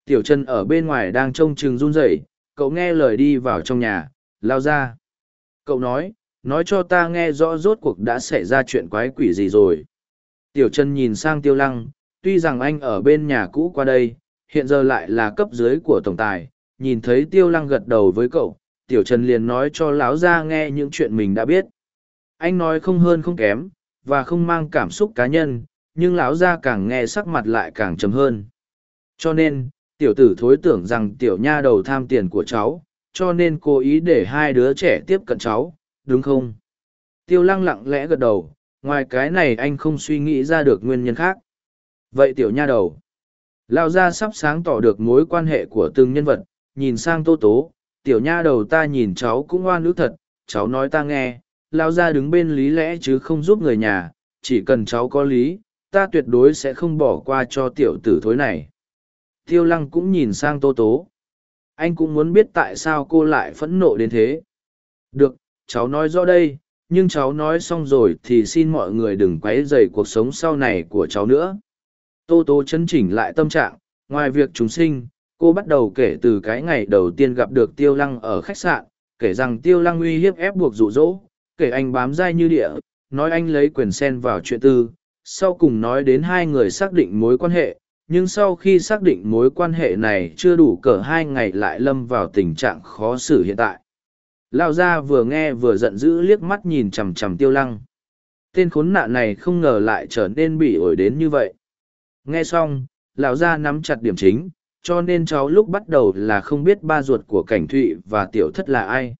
Tiểu trần ở bên ngoài đang trông chừng run rẩy, cậu nghe lời đi vào trong nhà, lao ra. Cậu nói nói cho ta nghe rõ rốt cuộc đã xảy ra chuyện quái quỷ gì rồi. Tiểu trần nhìn sang tiêu lăng tuy rằng anh ở bên nhà cũ qua đây, hiện giờ lại là cấp dưới của tổng tài, nhìn thấy tiêu lăng gật đầu với cậu, tiểu trần liền nói cho lão gia nghe những chuyện mình đã biết. Anh nói không hơn không kém, và không mang cảm xúc cá nhân, nhưng lão gia càng nghe sắc mặt lại càng trầm hơn. Cho nên, tiểu tử thối tưởng rằng tiểu nha đầu tham tiền của cháu, cho nên cố ý để hai đứa trẻ tiếp cận cháu, đúng không? Tiêu lăng lặng lẽ gật đầu, ngoài cái này anh không suy nghĩ ra được nguyên nhân khác vậy tiểu nha đầu. Lao gia sắp sáng tỏ được mối quan hệ của từng nhân vật, nhìn sang tô tố, tiểu nha đầu ta nhìn cháu cũng oan ước thật, cháu nói ta nghe, lao ra đứng bên lý lẽ chứ không giúp người nhà, chỉ cần cháu có lý, ta tuyệt đối sẽ không bỏ qua cho tiểu tử thối này. Tiêu lăng cũng nhìn sang tô tố. Anh cũng muốn biết tại sao cô lại phẫn nộ đến thế. Được, cháu nói rõ đây, nhưng cháu nói xong rồi thì xin mọi người đừng q u ấ y dày cuộc sống sau này của cháu nữa tô tố chấn chỉnh lại tâm trạng, ngoài việc chúng sinh, cô bắt đầu kể từ cái ngày đầu tiên gặp được tiêu lăng ở khách sạn, kể rằng tiêu lăng uy hiếp ép buộc rụ rỗ kể anh bám dai như địa, nói anh lấy quyền sen vào chuyện tư, sau cùng nói đến hai người xác định mối quan hệ, nhưng sau khi xác định mối quan hệ này chưa đủ cỡ hai ngày lại lâm vào tình trạng khó xử hiện tại. Lao gia vừa nghe vừa giận dữ liếc mắt nhìn chằm chằm tiêu lăng. Tên khốn nạn này không ngờ lại trở nên bị ổi đến như vậy nghe xong, lão gia nắm chặt điểm chính, cho nên cháu lúc bắt đầu là không biết ba ruột của cảnh thụy và tiểu thất là ai.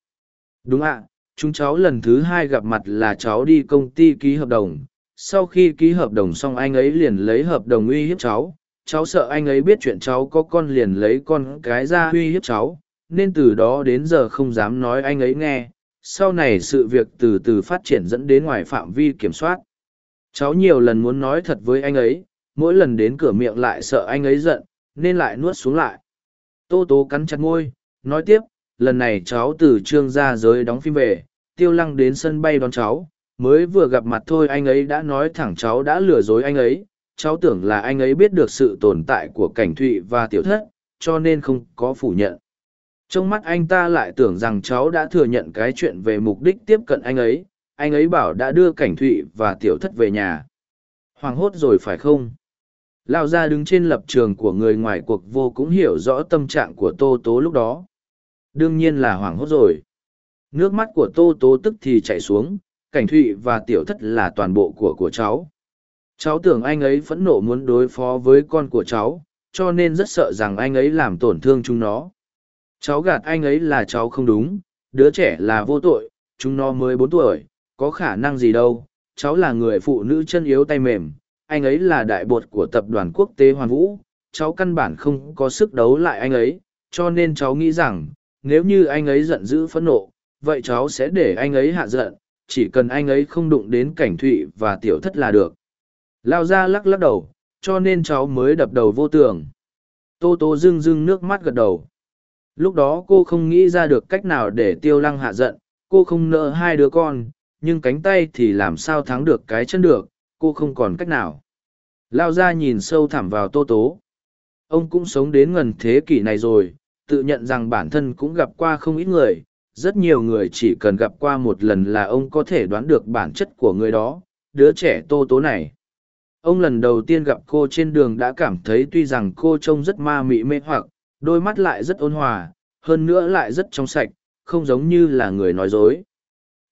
Đúng ạ, chúng cháu lần thứ hai gặp mặt là cháu đi công ty ký hợp đồng. Sau khi ký hợp đồng xong anh ấy liền lấy hợp đồng uy hiếp cháu. Cháu sợ anh ấy biết chuyện cháu có con liền lấy con cái ra uy hiếp cháu, nên từ đó đến giờ không dám nói anh ấy nghe. Sau này sự việc từ từ phát triển dẫn đến ngoài phạm vi kiểm soát. Cháu nhiều lần muốn nói thật với anh ấy mỗi lần đến cửa miệng lại sợ anh ấy giận, nên lại nuốt xuống lại. Tô tố cắn chặt môi, nói tiếp, lần này cháu từ trương ra giới đóng phim về, tiêu lăng đến sân bay đón cháu. Mới vừa gặp mặt thôi anh ấy đã nói thẳng cháu đã lừa dối anh ấy. Cháu tưởng là anh ấy biết được sự tồn tại của cảnh thụy và tiểu thất, cho nên không có phủ nhận. Trong mắt anh ta lại tưởng rằng cháu đã thừa nhận cái chuyện về mục đích tiếp cận anh ấy. Anh ấy bảo đã đưa cảnh thụy và tiểu thất về nhà. Hoảng hốt rồi phải không? Lao ra đứng trên lập trường của người ngoài cuộc vô cũng hiểu rõ tâm trạng của tô tố lúc đó. Đương nhiên là hoảng hốt rồi. Nước mắt của tô tố tức thì chảy xuống, cảnh thụy và tiểu thất là toàn bộ của của cháu. Cháu tưởng anh ấy phẫn nộ muốn đối phó với con của cháu, cho nên rất sợ rằng anh ấy làm tổn thương chúng nó. Cháu gạt anh ấy là cháu không đúng, đứa trẻ là vô tội, chúng nó mới bốn tuổi, có khả năng gì đâu. Cháu là người phụ nữ chân yếu tay mềm anh ấy là đại bột của tập đoàn quốc tế hoàn vũ, cháu căn bản không có sức đấu lại anh ấy, cho nên cháu nghĩ rằng, nếu như anh ấy giận dữ phẫn nộ, vậy cháu sẽ để anh ấy hạ giận, chỉ cần anh ấy không đụng đến cảnh thụy và tiểu thất là được. Lao ra lắc lắc đầu, cho nên cháu mới đập đầu vô tường. Tô tô rưng rưng nước mắt gật đầu. Lúc đó cô không nghĩ ra được cách nào để tiêu lăng hạ giận, cô không nợ hai đứa con, nhưng cánh tay thì làm sao thắng được cái chân được cô không còn cách nào. Lao ra nhìn sâu thẳm vào tô tố. Ông cũng sống đến gần thế kỷ này rồi, tự nhận rằng bản thân cũng gặp qua không ít người, rất nhiều người chỉ cần gặp qua một lần là ông có thể đoán được bản chất của người đó, đứa trẻ tô tố này. Ông lần đầu tiên gặp cô trên đường đã cảm thấy tuy rằng cô trông rất ma mị mê hoặc, đôi mắt lại rất ôn hòa, hơn nữa lại rất trong sạch, không giống như là người nói dối.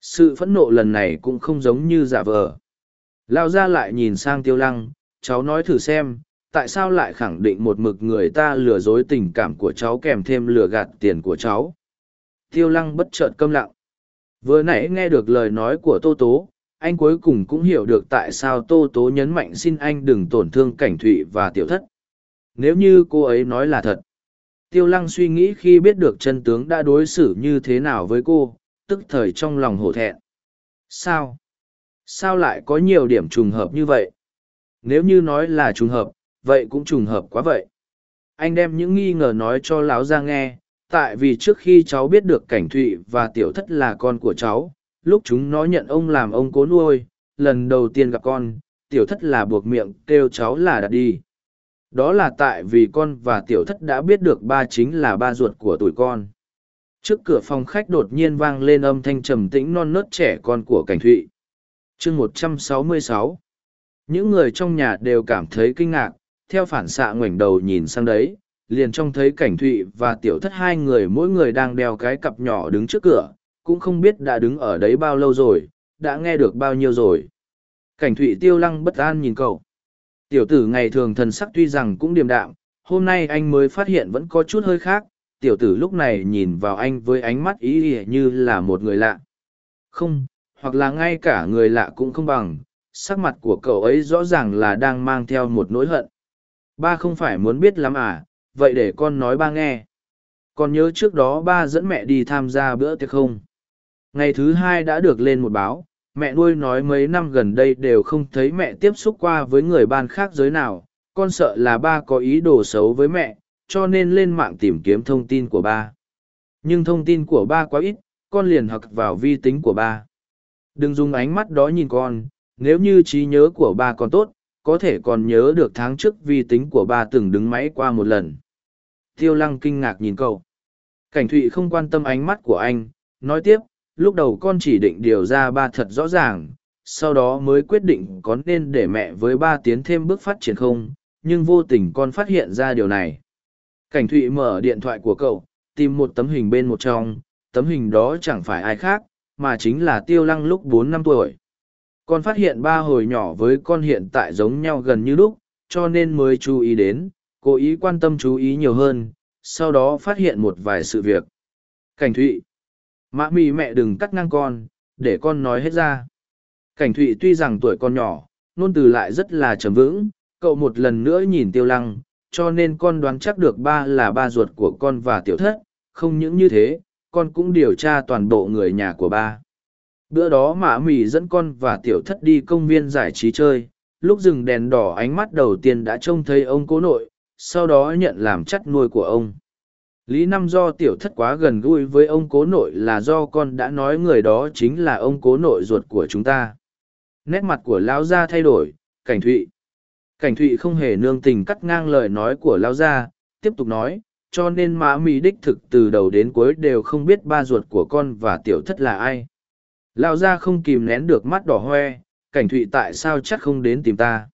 Sự phẫn nộ lần này cũng không giống như giả vờ lao ra lại nhìn sang tiêu lăng, cháu nói thử xem, tại sao lại khẳng định một mực người ta lừa dối tình cảm của cháu kèm thêm lừa gạt tiền của cháu? Tiêu lăng bất chợt câm lặng. Vừa nãy nghe được lời nói của tô tố, anh cuối cùng cũng hiểu được tại sao tô tố nhấn mạnh xin anh đừng tổn thương cảnh thụy và tiểu thất. Nếu như cô ấy nói là thật, tiêu lăng suy nghĩ khi biết được chân tướng đã đối xử như thế nào với cô, tức thời trong lòng hổ thẹn. Sao? Sao lại có nhiều điểm trùng hợp như vậy? Nếu như nói là trùng hợp, vậy cũng trùng hợp quá vậy. Anh đem những nghi ngờ nói cho láo ra nghe, tại vì trước khi cháu biết được cảnh thụy và tiểu thất là con của cháu, lúc chúng nó nhận ông làm ông cố nuôi, lần đầu tiên gặp con, tiểu thất là buộc miệng kêu cháu là đặt đi. Đó là tại vì con và tiểu thất đã biết được ba chính là ba ruột của tuổi con. Trước cửa phòng khách đột nhiên vang lên âm thanh trầm tĩnh non nớt trẻ con của cảnh thụy chương một trăm sáu mươi sáu. Những người trong nhà đều cảm thấy kinh ngạc, theo phản xạ ngoảnh đầu nhìn sang đấy, liền trông thấy cảnh thụy và tiểu thất hai người mỗi người đang đeo cái cặp nhỏ đứng trước cửa, cũng không biết đã đứng ở đấy bao lâu rồi, đã nghe được bao nhiêu rồi. Cảnh thụy tiêu lăng bất an nhìn cậu. Tiểu tử ngày thường thần sắc tuy rằng cũng điềm đạm, hôm nay anh mới phát hiện vẫn có chút hơi khác, tiểu tử lúc này nhìn vào anh với ánh mắt ý ỉa như là một người lạ. Không hoặc là ngay cả người lạ cũng không bằng, sắc mặt của cậu ấy rõ ràng là đang mang theo một nỗi hận. Ba không phải muốn biết lắm à vậy để con nói ba nghe. Còn nhớ trước đó ba dẫn mẹ đi tham gia bữa tiệc không? Ngày thứ hai đã được lên một báo, mẹ nuôi nói mấy năm gần đây đều không thấy mẹ tiếp xúc qua với người ban khác giới nào, con sợ là ba có ý đồ xấu với mẹ, cho nên lên mạng tìm kiếm thông tin của ba. Nhưng thông tin của ba quá ít, con liền học vào vi tính của ba đừng dùng ánh mắt đó nhìn con nếu như trí nhớ của ba còn tốt có thể còn nhớ được tháng trước vi tính của ba từng đứng máy qua một lần tiêu lăng kinh ngạc nhìn cậu cảnh thụy không quan tâm ánh mắt của anh nói tiếp lúc đầu con chỉ định điều ra ba thật rõ ràng sau đó mới quyết định có nên để mẹ với ba tiến thêm bước phát triển không nhưng vô tình con phát hiện ra điều này. Cảnh Thụy mở điện thoại của cậu, tìm một tấm hình bên một trong, tấm hình đó chẳng phải ai khác, mà chính là Tiêu Lăng lúc bốn năm tuổi. Con phát hiện ba hồi nhỏ với con hiện tại giống nhau gần như lúc, cho nên mới chú ý đến, cố ý quan tâm chú ý nhiều hơn, sau đó phát hiện một vài sự việc. Cảnh Thụy Mã mì mẹ đừng cắt ngang con, để con nói hết ra. Cảnh Thụy tuy rằng tuổi con nhỏ, nôn từ lại rất là trầm vững, cậu một lần nữa nhìn tiêu lăng, cho nên con đoán chắc được ba là ba ruột của con và tiểu thất, không những như thế, con cũng điều tra toàn bộ người nhà của ba. Bữa đó mạ mì dẫn con và tiểu thất đi công viên giải trí chơi, lúc dừng đèn đỏ ánh mắt đầu tiên đã trông thấy ông cố nội, sau đó nhận làm chắt nuôi của ông. Lý năm do tiểu thất quá gần gũi với ông cố nội là do con đã nói người đó chính là ông cố nội ruột của chúng ta. Nét mặt của lão gia thay đổi, cảnh thụy. Cảnh thụy không hề nương tình cắt ngang lời nói của lão gia, tiếp tục nói, cho nên mã mỹ đích thực từ đầu đến cuối đều không biết ba ruột của con và tiểu thất là ai. Lão gia không kìm nén được mắt đỏ hoe, cảnh thụy tại sao chắc không đến tìm ta.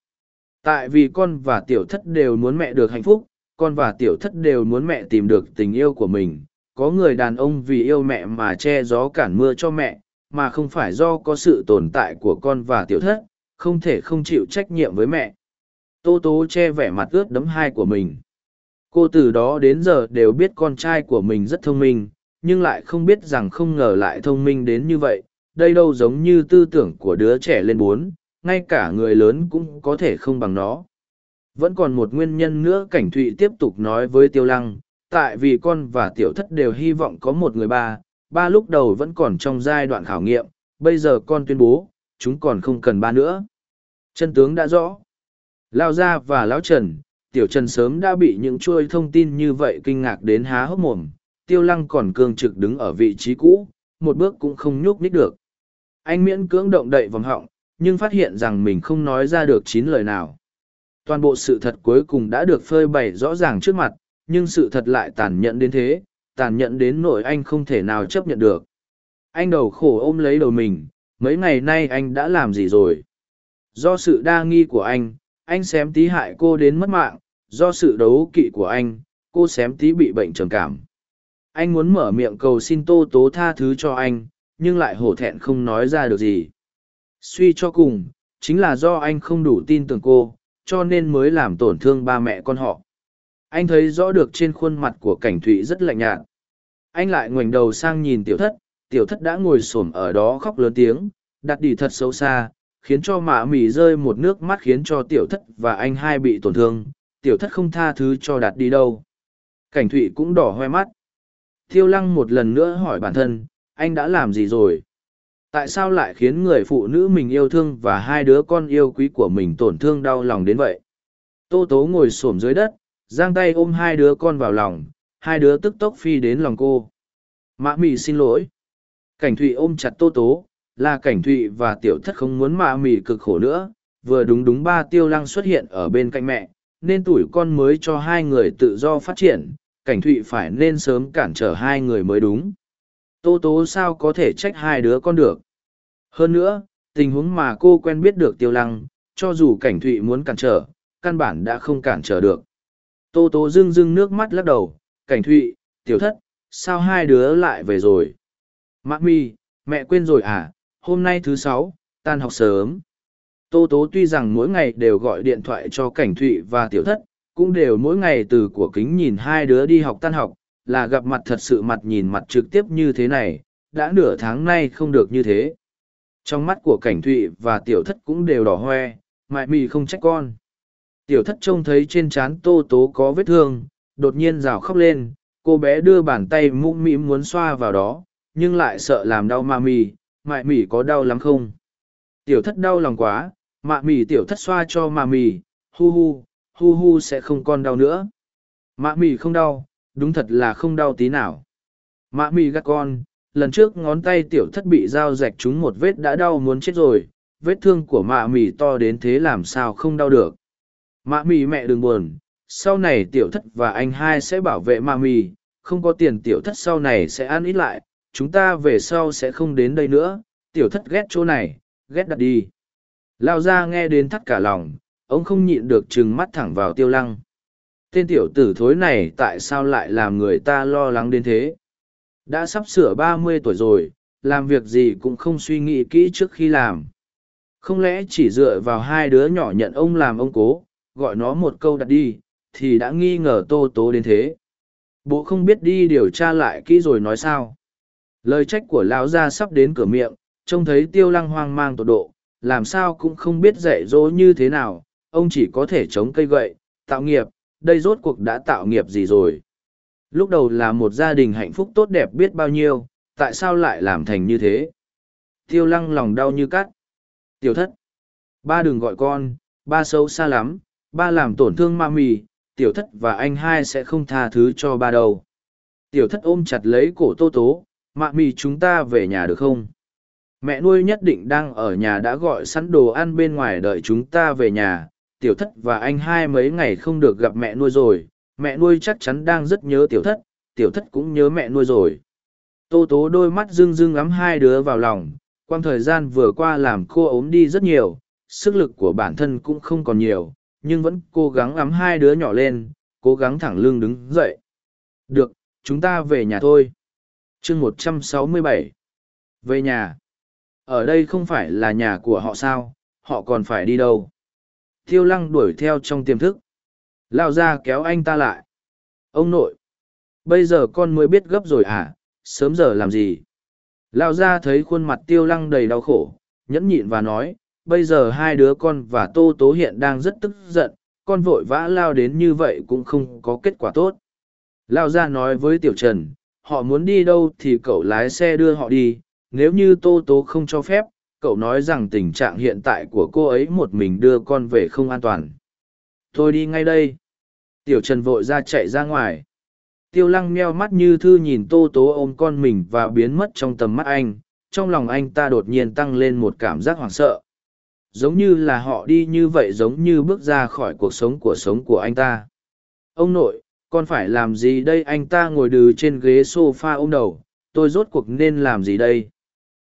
Tại vì con và tiểu thất đều muốn mẹ được hạnh phúc, con và tiểu thất đều muốn mẹ tìm được tình yêu của mình. Có người đàn ông vì yêu mẹ mà che gió cản mưa cho mẹ, mà không phải do có sự tồn tại của con và tiểu thất, không thể không chịu trách nhiệm với mẹ. Tô tố che vẻ mặt ướt đấm hai của mình. Cô từ đó đến giờ đều biết con trai của mình rất thông minh, nhưng lại không biết rằng không ngờ lại thông minh đến như vậy. Đây đâu giống như tư tưởng của đứa trẻ lên bốn, ngay cả người lớn cũng có thể không bằng nó. Vẫn còn một nguyên nhân nữa cảnh thụy tiếp tục nói với tiêu lăng, tại vì con và tiểu thất đều hy vọng có một người ba, ba lúc đầu vẫn còn trong giai đoạn khảo nghiệm, bây giờ con tuyên bố, chúng còn không cần ba nữa. Chân tướng đã rõ. Lao Gia và Lão Trần, Tiểu Trần sớm đã bị những chuôi thông tin như vậy kinh ngạc đến há hốc mồm, Tiêu Lăng còn cương trực đứng ở vị trí cũ, một bước cũng không nhúc nhích được. Anh miễn cưỡng động đậy vòng họng, nhưng phát hiện rằng mình không nói ra được chín lời nào. Toàn bộ sự thật cuối cùng đã được phơi bày rõ ràng trước mặt, nhưng sự thật lại tàn nhẫn đến thế, tàn nhẫn đến nỗi anh không thể nào chấp nhận được. Anh đầu khổ ôm lấy đầu mình, mấy ngày nay anh đã làm gì rồi? Do sự đa nghi của anh, anh xém tí hại cô đến mất mạng, do sự đấu kỵ của anh, cô xém tí bị bệnh trầm cảm. Anh muốn mở miệng cầu xin tô tố tha thứ cho anh, nhưng lại hổ thẹn không nói ra được gì. Suy cho cùng, chính là do anh không đủ tin tưởng cô, cho nên mới làm tổn thương ba mẹ con họ. Anh thấy rõ được trên khuôn mặt của cảnh thụy rất lạnh nhạt. Anh lại ngoảnh đầu sang nhìn tiểu thất, tiểu thất đã ngồi xổm ở đó khóc lớn tiếng, đặt đi thật xấu xa, khiến cho mạ mì rơi một nước mắt khiến cho tiểu thất và anh hai bị tổn thương, tiểu thất không tha thứ cho đạt đi đâu. Cảnh thụy cũng đỏ hoe mắt. Thiêu lăng một lần nữa hỏi bản thân, anh đã làm gì rồi? Tại sao lại khiến người phụ nữ mình yêu thương và hai đứa con yêu quý của mình tổn thương đau lòng đến vậy? Tô tố ngồi xổm dưới đất, giang tay ôm hai đứa con vào lòng, hai đứa tức tốc phi đến lòng cô. Mã mì xin lỗi. Cảnh thụy ôm chặt tô tố, là cảnh thụy và tiểu thất không muốn mạ mì cực khổ nữa, vừa đúng đúng ba tiêu lăng xuất hiện ở bên cạnh mẹ, nên tuổi con mới cho hai người tự do phát triển, cảnh thụy phải nên sớm cản trở hai người mới đúng. Tô tố sao có thể trách hai đứa con được. Hơn nữa, tình huống mà cô quen biết được tiêu lăng, cho dù cảnh thụy muốn cản trở, căn bản đã không cản trở được. Tô tố dưng dưng nước mắt lắc đầu, cảnh thụy, tiểu thất, sao hai đứa lại về rồi? mã mi, mẹ quên rồi à, hôm nay thứ sáu, tan học sớm. Tô tố tuy rằng mỗi ngày đều gọi điện thoại cho cảnh thụy và tiểu thất, cũng đều mỗi ngày từ của kính nhìn hai đứa đi học tan học, là gặp mặt thật sự mặt nhìn mặt trực tiếp như thế này, đã nửa tháng nay không được như thế. Trong mắt của cảnh thụy và tiểu thất cũng đều đỏ hoe, mại mị không trách con. Tiểu thất trông thấy trên trán tô tố có vết thương, đột nhiên rào khóc lên, cô bé đưa bàn tay mũm mĩm muốn xoa vào đó, nhưng lại sợ làm đau ma mì, mại mì có đau lắm không? Tiểu thất đau lòng quá, mạ mì tiểu thất xoa cho mạ mì, hu hu, hu hu sẽ không còn đau nữa. Mạ mì không đau, đúng thật là không đau tí nào. Mạ mì gắt con, lần trước ngón tay tiểu thất bị dao rạch trúng một vết đã đau muốn chết rồi, vết thương của mạ mì to đến thế làm sao không đau được. Mạ mì mẹ đừng buồn, sau này tiểu thất và anh hai sẽ bảo vệ mạ mì, không có tiền tiểu thất sau này sẽ ăn ít lại, chúng ta về sau sẽ không đến đây nữa, tiểu thất ghét chỗ này, ghét đặt đi. Lao ra nghe đến thắt cả lòng, ông không nhịn được trừng mắt thẳng vào tiêu lăng. Tên tiểu tử thối này tại sao lại làm người ta lo lắng đến thế? Đã sắp sửa ba mươi tuổi rồi làm việc gì cũng không suy nghĩ kỹ trước khi làm. Không lẽ chỉ dựa vào hai đứa nhỏ nhận ông làm ông cố gọi nó một câu đặt đi thì đã nghi ngờ tô tố đến thế. Bộ không biết đi điều tra lại kỹ rồi nói sao? Lời trách của lão gia sắp đến cửa miệng, trông thấy tiêu lăng hoang mang tột độ, làm sao cũng không biết dạy dỗ như thế nào, ông chỉ có thể chống cây gậy, tạo nghiệp, đây rốt cuộc đã tạo nghiệp gì rồi? Lúc đầu là một gia đình hạnh phúc tốt đẹp biết bao nhiêu, tại sao lại làm thành như thế? Tiêu lăng lòng đau như cắt. Tiểu thất, ba đừng gọi con, ba xấu xa lắm, ba làm tổn thương ma mì, tiểu thất và anh hai sẽ không tha thứ cho ba đâu. Tiểu thất ôm chặt lấy cổ tô tố mạ mì chúng ta về nhà được không? Mẹ nuôi nhất định đang ở nhà đã gọi sẵn đồ ăn bên ngoài đợi chúng ta về nhà. Tiểu thất và anh hai mấy ngày không được gặp mẹ nuôi rồi. Mẹ nuôi chắc chắn đang rất nhớ tiểu thất. Tiểu thất cũng nhớ mẹ nuôi rồi. Tô tố đôi mắt rưng rưng ngắm hai đứa vào lòng. Quang thời gian vừa qua làm cô ốm đi rất nhiều. Sức lực của bản thân cũng không còn nhiều, nhưng vẫn cố gắng ngắm hai đứa nhỏ lên, cố gắng thẳng lưng đứng dậy. Được, chúng ta về nhà thôi chương một trăm sáu mươi bảy. Về nhà. Ở đây không phải là nhà của họ sao, họ còn phải đi đâu? Tiêu lăng đuổi theo trong tiềm thức. Lao ra kéo anh ta lại. Ông nội. Bây giờ con mới biết gấp rồi à sớm giờ làm gì? Lao ra thấy khuôn mặt tiêu lăng đầy đau khổ, nhẫn nhịn và nói, bây giờ hai đứa con và tô tố hiện đang rất tức giận, con vội vã lao đến như vậy cũng không có kết quả tốt. Lao ra nói với tiểu trần họ muốn đi đâu thì cậu lái xe đưa họ đi, nếu như tô tố không cho phép, cậu nói rằng tình trạng hiện tại của cô ấy một mình đưa con về không an toàn. Tôi đi ngay đây. Tiểu trần vội ra chạy ra ngoài. Tiêu lăng meo mắt như thư nhìn tô tố ôm con mình và biến mất trong tầm mắt anh, trong lòng anh ta đột nhiên tăng lên một cảm giác hoảng sợ. Giống như là họ đi như vậy giống như bước ra khỏi cuộc sống của sống của anh ta. Ông nội con phải làm gì đây anh ta ngồi đừ trên ghế s o f a ôm đầu, tôi rốt cuộc nên làm gì đây?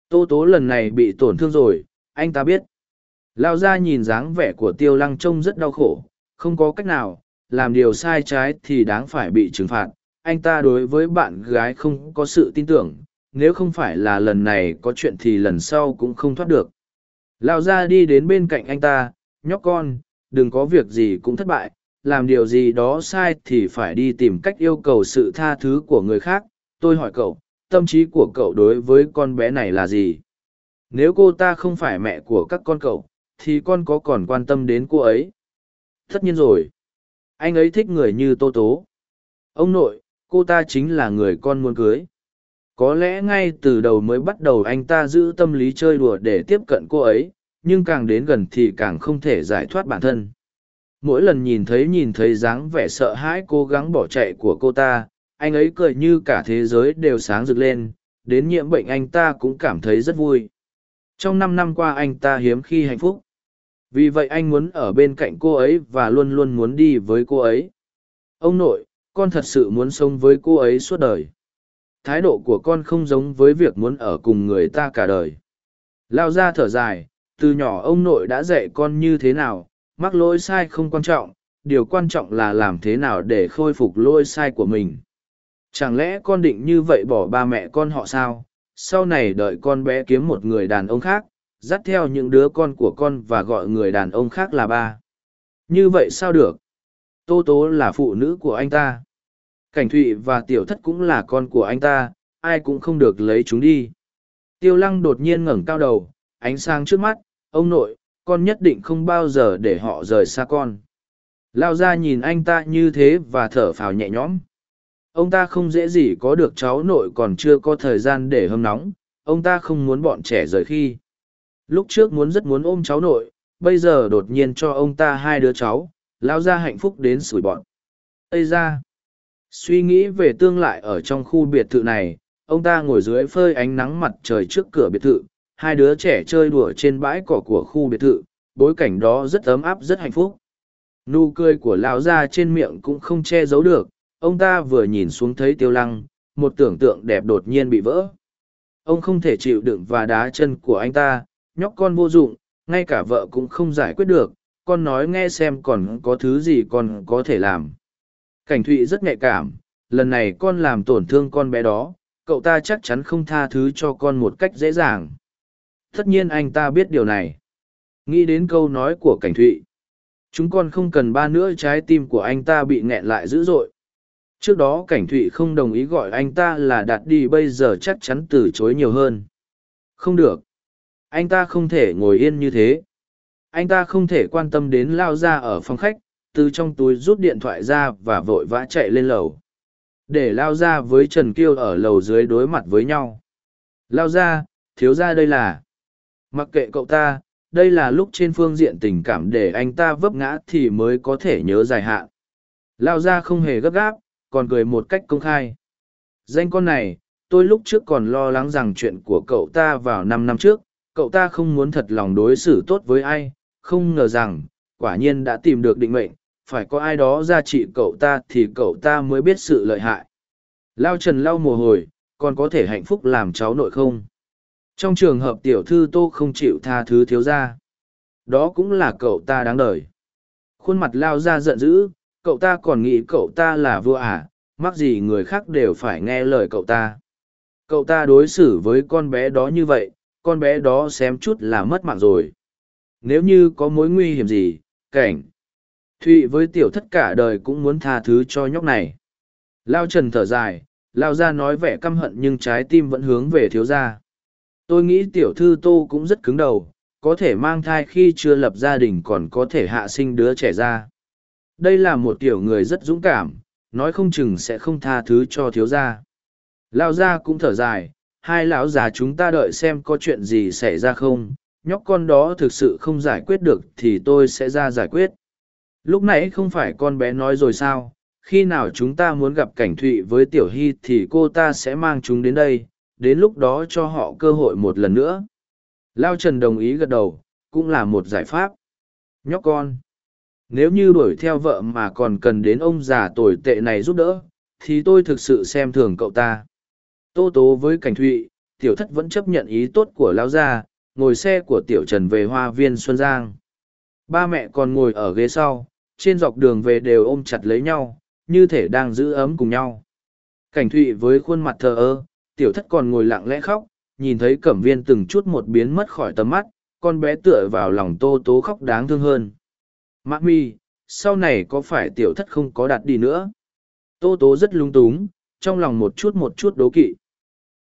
Tô tố lần này bị tổn thương rồi, anh ta biết. Lao ra nhìn dáng vẻ của tiêu lăng trông rất đau khổ, không có cách nào, làm điều sai trái thì đáng phải bị trừng phạt. Anh ta đối với bạn gái không có sự tin tưởng, nếu không phải là lần này có chuyện thì lần sau cũng không thoát được. Lao ra đi đến bên cạnh anh ta, nhóc con, đừng có việc gì cũng thất bại làm điều gì đó sai thì phải đi tìm cách yêu cầu sự tha thứ của người khác. Tôi hỏi cậu, tâm trí của cậu đối với con bé này là gì? Nếu cô ta không phải mẹ của các con cậu, thì con có còn quan tâm đến cô ấy? Tất nhiên rồi. Anh ấy thích người như tô tố. Ông nội, cô ta chính là người con muốn cưới. Có lẽ ngay từ đầu mới bắt đầu anh ta giữ tâm lý chơi đùa để tiếp cận cô ấy, nhưng càng đến gần thì càng không thể giải thoát bản thân mỗi lần nhìn thấy nhìn thấy dáng vẻ sợ hãi cố gắng bỏ chạy của cô ta, anh ấy cười như cả thế giới đều sáng rực lên, đến nhiễm bệnh anh ta cũng cảm thấy rất vui. Trong năm năm qua anh ta hiếm khi hạnh phúc. Vì vậy anh muốn ở bên cạnh cô ấy và luôn luôn muốn đi với cô ấy. Ông nội, con thật sự muốn sống với cô ấy suốt đời. Thái độ của con không giống với việc muốn ở cùng người ta cả đời. Lao ra thở dài, từ nhỏ ông nội đã dạy con như thế nào mắc lỗi sai không quan trọng, điều quan trọng là làm thế nào để khôi phục lỗi sai của mình. Chẳng lẽ con định như vậy bỏ ba mẹ con họ sao? Sau này đợi con bé kiếm một người đàn ông khác, dắt theo những đứa con của con và gọi người đàn ông khác là ba. Như vậy sao được? Tô tố là phụ nữ của anh ta. Cảnh thụy và tiểu thất cũng là con của anh ta, ai cũng không được lấy chúng đi. Tiêu lăng đột nhiên ngẩng cao đầu, ánh sáng trước mắt, ông nội con nhất định không bao giờ để họ rời xa con. Lao ra nhìn anh ta như thế và thở phào nhẹ nhõm. Ông ta không dễ gì có được cháu nội còn chưa có thời gian để hâm nóng, ông ta không muốn bọn trẻ rời khi. Lúc trước muốn rất muốn ôm cháu nội, bây giờ đột nhiên cho ông ta hai đứa cháu, lao ra hạnh phúc đến sủi bọn ây ra suy nghĩ về tương lại ở trong khu biệt thự này, ông ta ngồi dưới phơi ánh nắng mặt trời trước cửa biệt thự hai đứa trẻ chơi đùa trên bãi cỏ của khu biệt thự bối cảnh đó rất ấm áp rất hạnh phúc nụ cười của lão gia trên miệng cũng không che giấu được ông ta vừa nhìn xuống thấy tiêu lăng một tưởng tượng đẹp đột nhiên bị vỡ ông không thể chịu đựng và đá chân của anh ta nhóc con vô dụng ngay cả vợ cũng không giải quyết được con nói nghe xem còn có thứ gì con có thể làm. Cảnh thụy rất nhạy cảm, lần này con làm tổn thương con bé đó, cậu ta chắc chắn không tha thứ cho con một cách dễ dàng. Tất nhiên anh ta biết điều này. Nghĩ đến câu nói của cảnh thụy. Chúng con không cần ba nữa trái tim của anh ta bị nghẹn lại dữ dội. Trước đó cảnh thụy không đồng ý gọi anh ta là đạt đi bây giờ chắc chắn từ chối nhiều hơn. Không được. Anh ta không thể ngồi yên như thế. Anh ta không thể quan tâm đến lao ra ở phòng khách, từ trong túi rút điện thoại ra và vội vã chạy lên lầu. Để lao ra với Trần Kiêu ở lầu dưới đối mặt với nhau. Lao ra, thiếu ra đây là. Mặc kệ cậu ta, đây là lúc trên phương diện tình cảm để anh ta vấp ngã thì mới có thể nhớ dài hạn. Lao ra không hề gấp gáp, còn cười một cách công khai. Danh con này, tôi lúc trước còn lo lắng rằng chuyện của cậu ta vào năm năm trước, cậu ta không muốn thật lòng đối xử tốt với ai, không ngờ rằng, quả nhiên đã tìm được định mệnh, phải có ai đó ra trị cậu ta thì cậu ta mới biết sự lợi hại. Lao Trần lau mồ hồi, còn có thể hạnh phúc làm cháu nội không? Trong trường hợp tiểu thư tô không chịu tha thứ thiếu gia, đó cũng là cậu ta đáng đời. Khuôn mặt Lao ra giận dữ, cậu ta còn nghĩ cậu ta là vua à, mắc gì người khác đều phải nghe lời cậu ta. Cậu ta đối xử với con bé đó như vậy, con bé đó xém chút là mất mạng rồi. Nếu như có mối nguy hiểm gì, cảnh. Thụy với tiểu thất cả đời cũng muốn tha thứ cho nhóc này. Lao trần thở dài, Lao ra nói vẻ căm hận nhưng trái tim vẫn hướng về thiếu gia. Tôi nghĩ tiểu thư tô cũng rất cứng đầu, có thể mang thai khi chưa lập gia đình còn có thể hạ sinh đứa trẻ ra. Đây là một tiểu người rất dũng cảm, nói không chừng sẽ không tha thứ cho thiếu gia. Lao gia cũng thở dài, hai lão già chúng ta đợi xem có chuyện gì xảy ra không, nhóc con đó thực sự không giải quyết được thì tôi sẽ ra giải quyết. Lúc nãy không phải con bé nói rồi sao, khi nào chúng ta muốn gặp cảnh thụy với tiểu hy thì cô ta sẽ mang chúng đến đây, đến lúc đó cho họ cơ hội một lần nữa. Lao Trần đồng ý gật đầu, cũng là một giải pháp. Nhóc con. Nếu như đuổi theo vợ mà còn cần đến ông già tồi tệ này giúp đỡ, thì tôi thực sự xem thường cậu ta. Tô tố với cảnh thụy, tiểu thất vẫn chấp nhận ý tốt của lão gia, ngồi xe của tiểu trần về hoa viên Xuân Giang. Ba mẹ còn ngồi ở ghế sau, trên dọc đường về đều ôm chặt lấy nhau, như thể đang giữ ấm cùng nhau. Cảnh thụy với khuôn mặt thờ ơ, tiểu thất còn ngồi lặng lẽ khóc, nhìn thấy cẩm viên từng chút một biến mất khỏi tầm mắt, con bé tựa vào lòng tô tố khóc đáng thương hơn. Mạc mi, sau này có phải tiểu thất không có đặt đi nữa? Tô tố rất lung túng, trong lòng một chút một chút đố kỵ.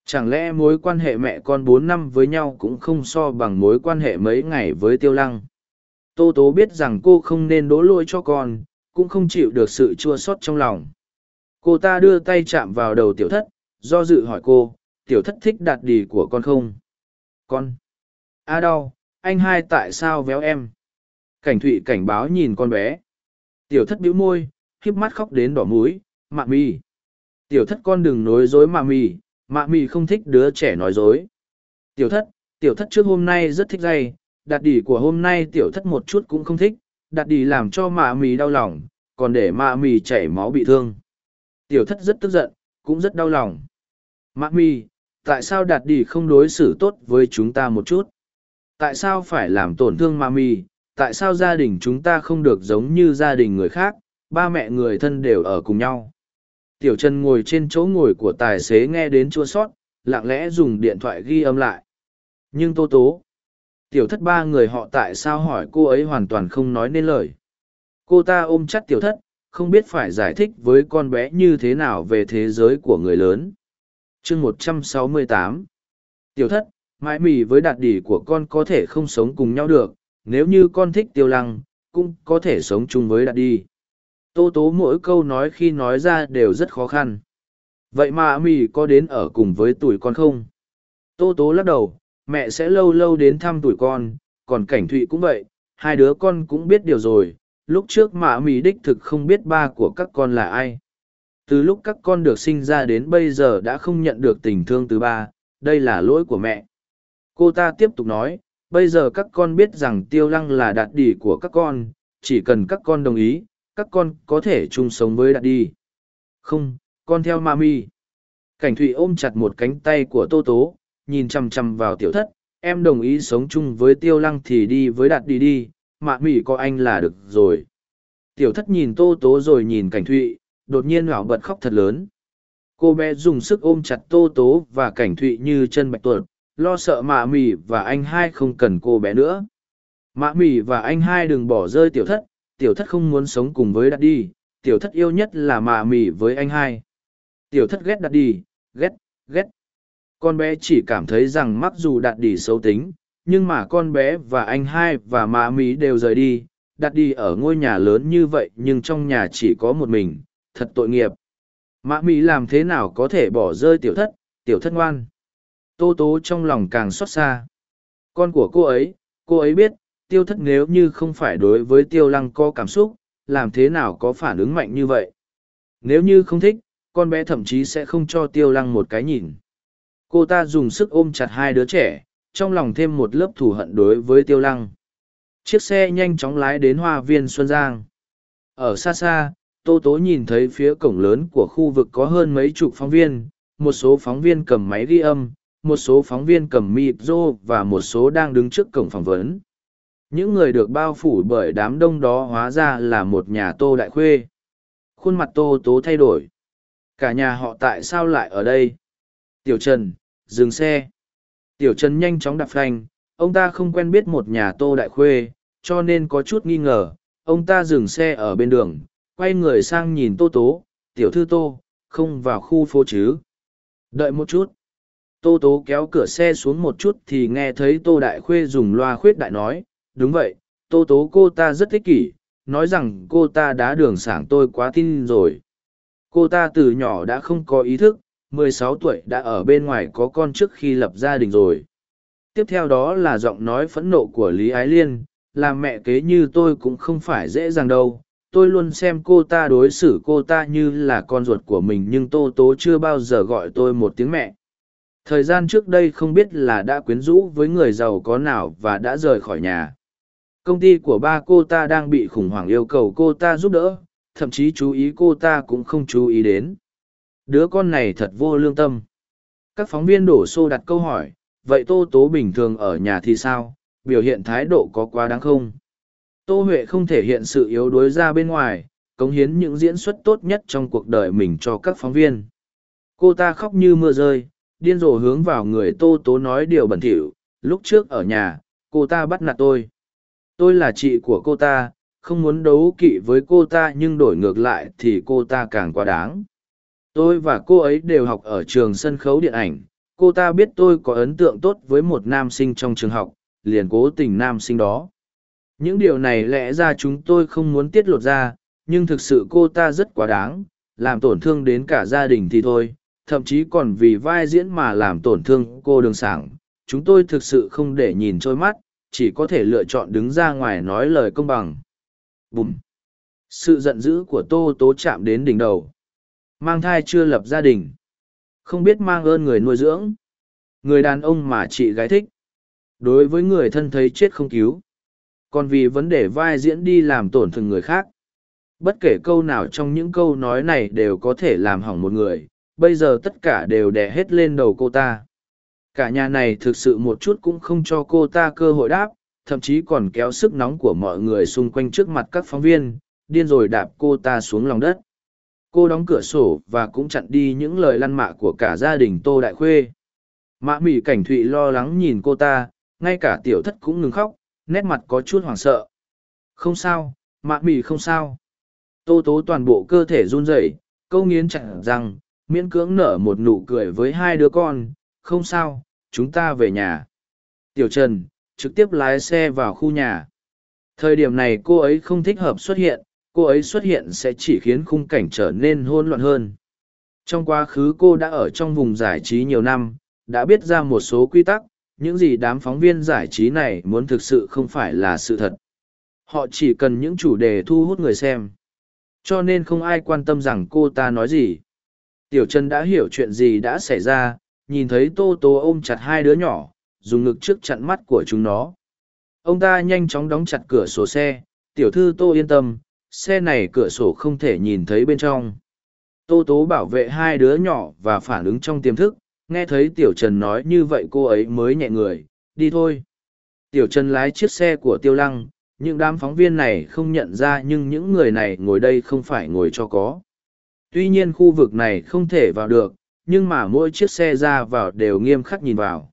Chẳng lẽ mối quan hệ mẹ con bốn năm với nhau cũng không so bằng mối quan hệ mấy ngày với tiêu lăng? Tô tố biết rằng cô không nên đố lỗi cho con, cũng không chịu được sự chua xót trong lòng. Cô ta đưa tay chạm vào đầu tiểu thất, do dự hỏi cô, tiểu thất thích đạt đỉ của con không? Con! A đau, anh hai tại sao véo em? Cảnh thụy cảnh báo nhìn con bé. Tiểu thất bĩu môi, khiếp mắt khóc đến đỏ múi, mạ mì. Tiểu thất con đừng nói dối mạ mì, mạ mì không thích đứa trẻ nói dối. Tiểu thất, tiểu thất trước hôm nay rất thích dây, đạt đỉ của hôm nay tiểu thất một chút cũng không thích, đạt đỉ làm cho mạ mì đau lòng, còn để mạ mì chảy máu bị thương. Tiểu thất rất tức giận, cũng rất đau lòng. Mạc mì, tại sao đạt đi không đối xử tốt với chúng ta một chút? Tại sao phải làm tổn thương Mạc mì? Tại sao gia đình chúng ta không được giống như gia đình người khác, ba mẹ người thân đều ở cùng nhau? Tiểu Trần ngồi trên chỗ ngồi của tài xế nghe đến chua sót, lặng lẽ dùng điện thoại ghi âm lại. Nhưng Tô Tố, tiểu thất ba người họ tại sao hỏi cô ấy hoàn toàn không nói nên lời. Cô ta ôm chặt tiểu thất, không biết phải giải thích với con bé như thế nào về thế giới của người lớn chương một trăm sáu mươi tám Tiểu thất, mãi mì với đạt đỉ của con có thể không sống cùng nhau được, nếu như con thích tiêu lăng, cũng có thể sống chung với đạt đi. Tô tố mỗi câu nói khi nói ra đều rất khó khăn. Vậy mà mì có đến ở cùng với tuổi con không? Tô tố lắc đầu, mẹ sẽ lâu lâu đến thăm tuổi con, còn cảnh thụy cũng vậy, hai đứa con cũng biết điều rồi. Lúc trước mạ mì đích thực không biết ba của các con là ai. Từ lúc các con được sinh ra đến bây giờ đã không nhận được tình thương từ ba, đây là lỗi của mẹ. Cô ta tiếp tục nói, bây giờ các con biết rằng tiêu lăng là đạt đỉ của các con, chỉ cần các con đồng ý, các con có thể chung sống với đạt đi. Không, con theo mami. Cảnh thụy ôm chặt một cánh tay của tô tố, nhìn chằm chằm vào tiểu thất, em đồng ý sống chung với tiêu lăng thì đi với đạt đi đi, mạ mị có anh là được rồi tiểu thất nhìn tô tố rồi nhìn cảnh thụy đột nhiên hảo bật khóc thật lớn. Cô bé dùng sức ôm chặt tô tố và cảnh thụy như chân bạch tuột, lo sợ mạ mỉ và anh hai không cần cô bé nữa. Mạ mỉ và anh hai đừng bỏ rơi tiểu thất tiểu thất không muốn sống cùng với đặt đi, tiểu thất yêu nhất là mạ mỉ với anh hai. Tiểu thất ghét đặt đi, ghét ghét. Con bé chỉ cảm thấy rằng mặc dù đạt đi xấu tính, nhưng mà con bé và anh hai và mạ mỉ đều rời đi. Đặt đi ở ngôi nhà lớn như vậy nhưng trong nhà chỉ có một mình thật tội nghiệp. Mạ mỹ làm thế nào có thể bỏ rơi tiểu thất tiểu thất ngoan? Tô tố trong lòng càng xót xa. Con của cô ấy cô ấy biết, tiêu thất nếu như không phải đối với tiêu lăng có cảm xúc, làm thế nào có phản ứng mạnh như vậy? Nếu như không thích, con bé thậm chí sẽ không cho tiêu lăng một cái nhìn. Cô ta dùng sức ôm chặt hai đứa trẻ, trong lòng thêm một lớp thù hận đối với tiêu lăng. Chiếc xe nhanh chóng lái đến hoa viên xuân giang. Ở xa xa tô tố nhìn thấy phía cổng lớn của khu vực có hơn mấy chục phóng viên, một số phóng viên cầm máy ghi âm, một số phóng viên cầm mịp rô và một số đang đứng trước cổng phỏng vấn. Những người được bao phủ bởi đám đông đó hóa ra là một nhà tô đại khuê. Khuôn mặt tô tố thay đổi. Cả nhà họ tại sao lại ở đây? Tiểu trần, dừng xe. Tiểu trần nhanh chóng đạp phanh. Ông ta không quen biết một nhà tô đại khuê, cho nên có chút nghi ngờ. Ông ta dừng xe ở bên đường quay người sang nhìn tô tố, tiểu thư tô, không vào khu phố chứ? Đợi một chút. Tô tố kéo cửa xe xuống một chút thì nghe thấy tô đại khuê dùng loa khuyết đại nói, đúng vậy, tô tố, cô ta rất thích kỷ, nói rằng cô ta đã đường sảng tôi quá tin rồi. Cô ta từ nhỏ đã không có ý thức, mười sáu tuổi đã ở bên ngoài có con trước khi lập gia đình rồi. Tiếp theo đó là giọng nói phẫn nộ của lý ái liên làm mẹ kế như tôi cũng không phải dễ dàng đâu tôi luôn xem cô ta đối xử cô ta như là con ruột của mình nhưng tô tố chưa bao giờ gọi tôi một tiếng mẹ. Thời gian trước đây không biết là đã quyến rũ với người giàu có nào và đã rời khỏi nhà. Công ty của ba cô ta đang bị khủng hoảng yêu cầu cô ta giúp đỡ, thậm chí chú ý cô ta cũng không chú ý đến. Đứa con này thật vô lương tâm. Các phóng viên đổ xô đặt câu hỏi, vậy tô tố bình thường ở nhà thì sao? Biểu hiện thái độ có quá đáng không? Tô huệ không thể hiện sự yếu đuối ra bên ngoài, cống hiến những diễn xuất tốt nhất trong cuộc đời mình cho các phóng viên. Cô ta khóc như mưa rơi, điên rồ hướng vào người tô tố nói điều bẩn thỉu, lúc trước ở nhà, cô ta bắt nạt tôi. Tôi là chị của cô ta, không muốn đấu kỵ với cô ta nhưng đổi ngược lại thì cô ta càng quá đáng. Tôi và cô ấy đều học ở trường sân khấu điện ảnh, cô ta biết tôi có ấn tượng tốt với một nam sinh trong trường học, liền cố tình nam sinh đó những điều này lẽ ra chúng tôi không muốn tiết lộ ra, nhưng thực sự cô ta rất quá đáng, làm tổn thương đến cả gia đình thì thôi, thậm chí còn vì vai diễn mà làm tổn thương cô đường sảng. Chúng tôi thực sự không để nhìn trôi mắt, chỉ có thể lựa chọn đứng ra ngoài nói lời công bằng. Bùm. Sự giận dữ của tô tố chạm đến đỉnh đầu. Mang thai chưa lập gia đình. Không biết mang ơn người nuôi dưỡng. Người đàn ông mà chị gái thích. Đối với người thân thấy chết không cứu còn vì vấn đề vai diễn đi làm tổn thương người khác. Bất kể câu nào trong những câu nói này đều có thể làm hỏng một người, bây giờ tất cả đều đè hết lên đầu cô ta. Cả nhà này thực sự một chút cũng không cho cô ta cơ hội đáp, thậm chí còn kéo sức nóng của mọi người xung quanh trước mặt các phóng viên, điên rồi đạp cô ta xuống lòng đất. Cô đóng cửa sổ và cũng chặn đi những lời lăn mạ của cả gia đình tô đại khuê. Mạ mỹ cảnh thụy lo lắng nhìn cô ta, ngay cả tiểu thất cũng ngừng khóc nét mặt có chút hoảng sợ. Không sao, mạ mì không sao. Tô tố toàn bộ cơ thể run rẩy, câu nghiến chặt rằng, miễn cưỡng nở một nụ cười với hai đứa con, không sao, chúng ta về nhà. Tiểu trần trực tiếp lái xe vào khu nhà. Thời điểm này cô ấy không thích hợp xuất hiện, cô ấy xuất hiện sẽ chỉ khiến khung cảnh trở nên hôn loạn hơn. Trong quá khứ cô đã ở trong vùng giải trí nhiều năm, đã biết ra một số quy tắc những gì đám phóng viên giải trí này muốn thực sự không phải là sự thật. Họ chỉ cần những chủ đề thu hút người xem. Cho nên không ai quan tâm rằng cô ta nói gì. Tiểu trần đã hiểu chuyện gì đã xảy ra, nhìn thấy tô tô ôm chặt hai đứa nhỏ, dùng ngực trước chặn mắt của chúng nó. Ông ta nhanh chóng đóng chặt cửa sổ xe. Tiểu thư tô yên tâm, xe này cửa sổ không thể nhìn thấy bên trong. Tô tố bảo vệ hai đứa nhỏ và phản ứng trong tiềm thức nghe thấy tiểu trần nói như vậy cô ấy mới nhẹ người đi thôi tiểu trần lái chiếc xe của tiêu lăng những đám phóng viên này không nhận ra nhưng những người này ngồi đây không phải ngồi cho có. Tuy nhiên khu vực này không thể vào được, nhưng mà mỗi chiếc xe ra vào đều nghiêm khắc nhìn vào.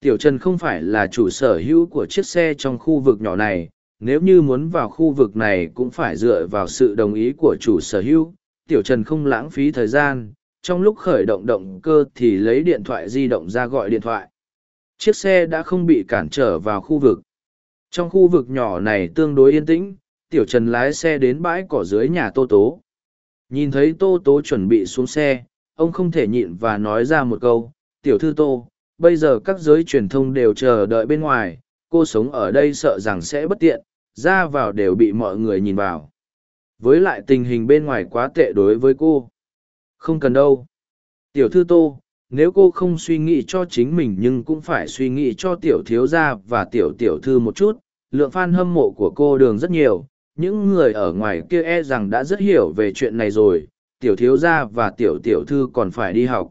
Tiểu Trần không phải là chủ sở hữu của chiếc xe trong khu vực nhỏ này, nếu như muốn vào khu vực này cũng phải dựa vào sự đồng ý của chủ sở hữu. Tiểu Trần không lãng phí thời gian, trong lúc khởi động động cơ thì lấy điện thoại di động ra gọi điện thoại. Chiếc xe đã không bị cản trở vào khu vực. Trong khu vực nhỏ này tương đối yên tĩnh, Tiểu Trần lái xe đến bãi cỏ dưới nhà Tô Tố. Nhìn thấy Tô Tố chuẩn bị xuống xe, ông không thể nhịn và nói ra một câu, Tiểu thư Tô, bây giờ các giới truyền thông đều chờ đợi bên ngoài, cô sống ở đây sợ rằng sẽ bất tiện, ra vào đều bị mọi người nhìn vào. Với lại tình hình bên ngoài quá tệ đối với cô. Không cần đâu. Tiểu thư Tô, nếu cô không suy nghĩ cho chính mình nhưng cũng phải suy nghĩ cho tiểu thiếu gia và tiểu tiểu thư một chút, lượng fan hâm mộ của cô đường rất nhiều, những người ở ngoài kia e rằng đã rất hiểu về chuyện này rồi, tiểu thiếu gia và tiểu tiểu thư còn phải đi học.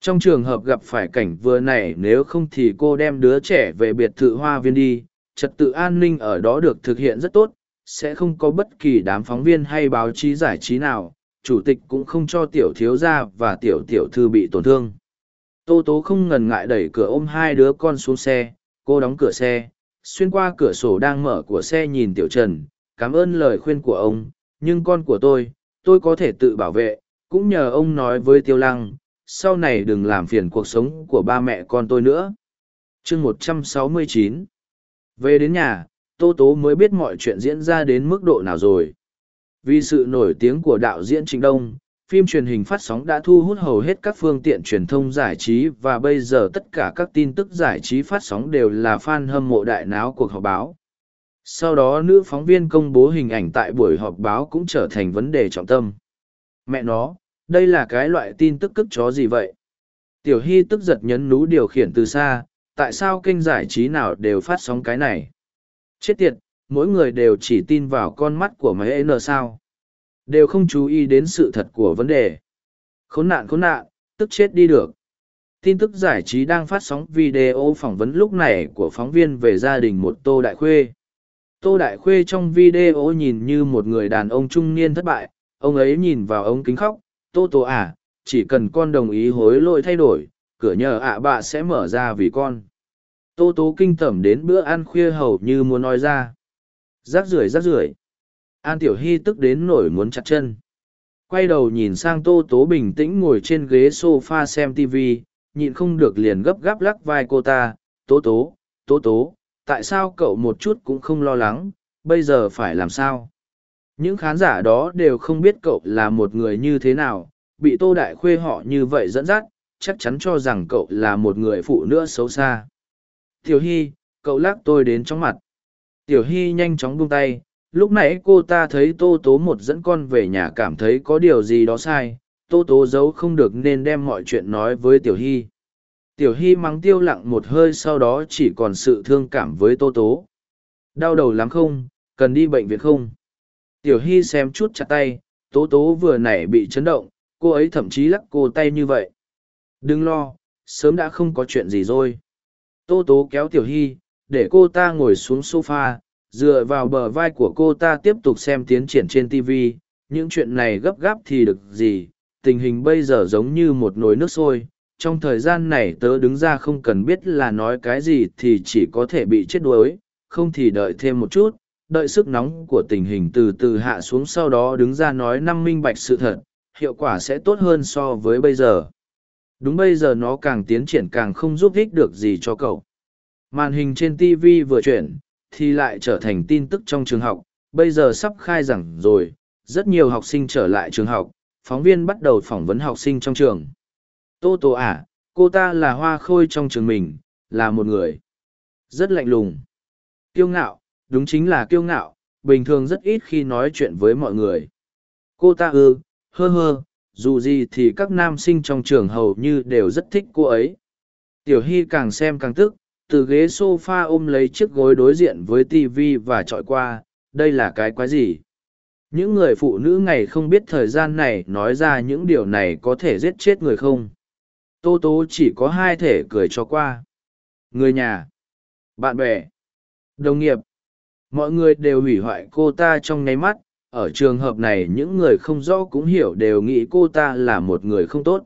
Trong trường hợp gặp phải cảnh vừa này nếu không thì cô đem đứa trẻ về biệt thự hoa viên đi, trật tự an ninh ở đó được thực hiện rất tốt, sẽ không có bất kỳ đám phóng viên hay báo chí giải trí nào, chủ tịch cũng không cho tiểu thiếu gia và tiểu tiểu thư bị tổn thương. Tô tố không ngần ngại đẩy cửa ôm hai đứa con xuống xe, cô đóng cửa xe, xuyên qua cửa sổ đang mở của xe nhìn tiểu trần, cảm ơn lời khuyên của ông, nhưng con của tôi, tôi có thể tự bảo vệ, cũng nhờ ông nói với tiêu lăng, sau này đừng làm phiền cuộc sống của ba mẹ con tôi nữa. chương một trăm sáu mươi chín Về đến nhà, Tô Tố mới biết mọi chuyện diễn ra đến mức độ nào rồi. Vì sự nổi tiếng của đạo diễn Trịnh Đông, phim truyền hình phát sóng đã thu hút hầu hết các phương tiện truyền thông giải trí và bây giờ tất cả các tin tức giải trí phát sóng đều là fan hâm mộ đại náo cuộc họp báo. Sau đó nữ phóng viên công bố hình ảnh tại buổi họp báo cũng trở thành vấn đề trọng tâm. Mẹ nó, đây là cái loại tin tức cức chó gì vậy? Tiểu Hy tức giật nhấn nú điều khiển từ xa, tại sao kênh giải trí nào đều phát sóng cái này? Chết tiệt, mỗi người đều chỉ tin vào con mắt của máy N sao? Đều không chú ý đến sự thật của vấn đề. Khốn nạn khốn nạn, tức chết đi được. Tin tức giải trí đang phát sóng video phỏng vấn lúc này của phóng viên về gia đình một Tô Đại Khuê. Tô Đại Khuê trong video nhìn như một người đàn ông trung niên thất bại, ông ấy nhìn vào ống kính khóc, Tô Tô à, chỉ cần con đồng ý hối lỗi thay đổi, cửa nhờ ạ à bạ sẽ mở ra vì con. Tô Tố kinh tởm đến bữa ăn khuya hầu như muốn nói ra. Rác rưởi rác rưởi. An Tiểu Hy tức đến nổi muốn chặt chân. Quay đầu nhìn sang Tô Tố bình tĩnh ngồi trên ghế sofa xem TV, nhịn không được liền gấp gáp lắc vai cô ta. Tố Tố, Tố Tố, tại sao cậu một chút cũng không lo lắng, bây giờ phải làm sao? Những khán giả đó đều không biết cậu là một người như thế nào, bị Tô Đại Khuê họ như vậy dẫn dắt, chắc chắn cho rằng cậu là một người phụ nữ xấu xa. Tiểu Hy, cậu lắc tôi đến trong mặt. Tiểu Hy nhanh chóng buông tay, lúc nãy cô ta thấy tô tố một dẫn con về nhà cảm thấy có điều gì đó sai tô tố giấu không được nên đem mọi chuyện nói với tiểu hy. Tiểu hy mắng tiêu lặng một hơi sau đó chỉ còn sự thương cảm với tô tố. Đau đầu lắm không? Cần đi bệnh viện không? Tiểu hy xem chút chặt tay tố tố vừa nảy bị chấn động cô ấy thậm chí lắc cô tay như vậy. Đừng lo sớm đã không có chuyện gì rồi. Tô tố kéo tiểu hy để cô ta ngồi xuống sofa, dựa vào bờ vai của cô ta tiếp tục xem tiến triển trên tv những chuyện này gấp gáp thì được gì tình hình bây giờ giống như một nồi nước sôi. Trong thời gian này tớ đứng ra không cần biết là nói cái gì thì chỉ có thể bị chết đuối. Không thì đợi thêm một chút đợi sức nóng của tình hình từ từ hạ xuống sau đó đứng ra nói năm minh bạch sự thật hiệu quả sẽ tốt hơn so với bây giờ. Đúng bây giờ nó càng tiến triển càng không giúp ích được gì cho cậu màn hình trên tv vừa chuyển thì lại trở thành tin tức trong trường học, bây giờ sắp khai giảng rồi, rất nhiều học sinh trở lại trường học, phóng viên bắt đầu phỏng vấn học sinh trong trường. Tô Tô à, cô ta là hoa khôi trong trường mình, là một người rất lạnh lùng. Kiêu ngạo, đúng chính là kiêu ngạo, bình thường rất ít khi nói chuyện với mọi người. Cô ta ư, hơ hơ, dù gì thì các nam sinh trong trường hầu như đều rất thích cô ấy. Tiểu Hy càng xem càng tức, từ ghế sofa ôm lấy chiếc gối đối diện với tv và trọi qua, đây là cái quái gì? Những người phụ nữ ngày không biết thời gian này nói ra những điều này có thể giết chết người không? Tô tố chỉ có hai thể cười cho qua. Người nhà. Bạn bè. Đồng nghiệp. Mọi người đều hủy hoại cô ta trong nháy mắt. Ở trường hợp này những người không rõ cũng hiểu đều nghĩ cô ta là một người không tốt.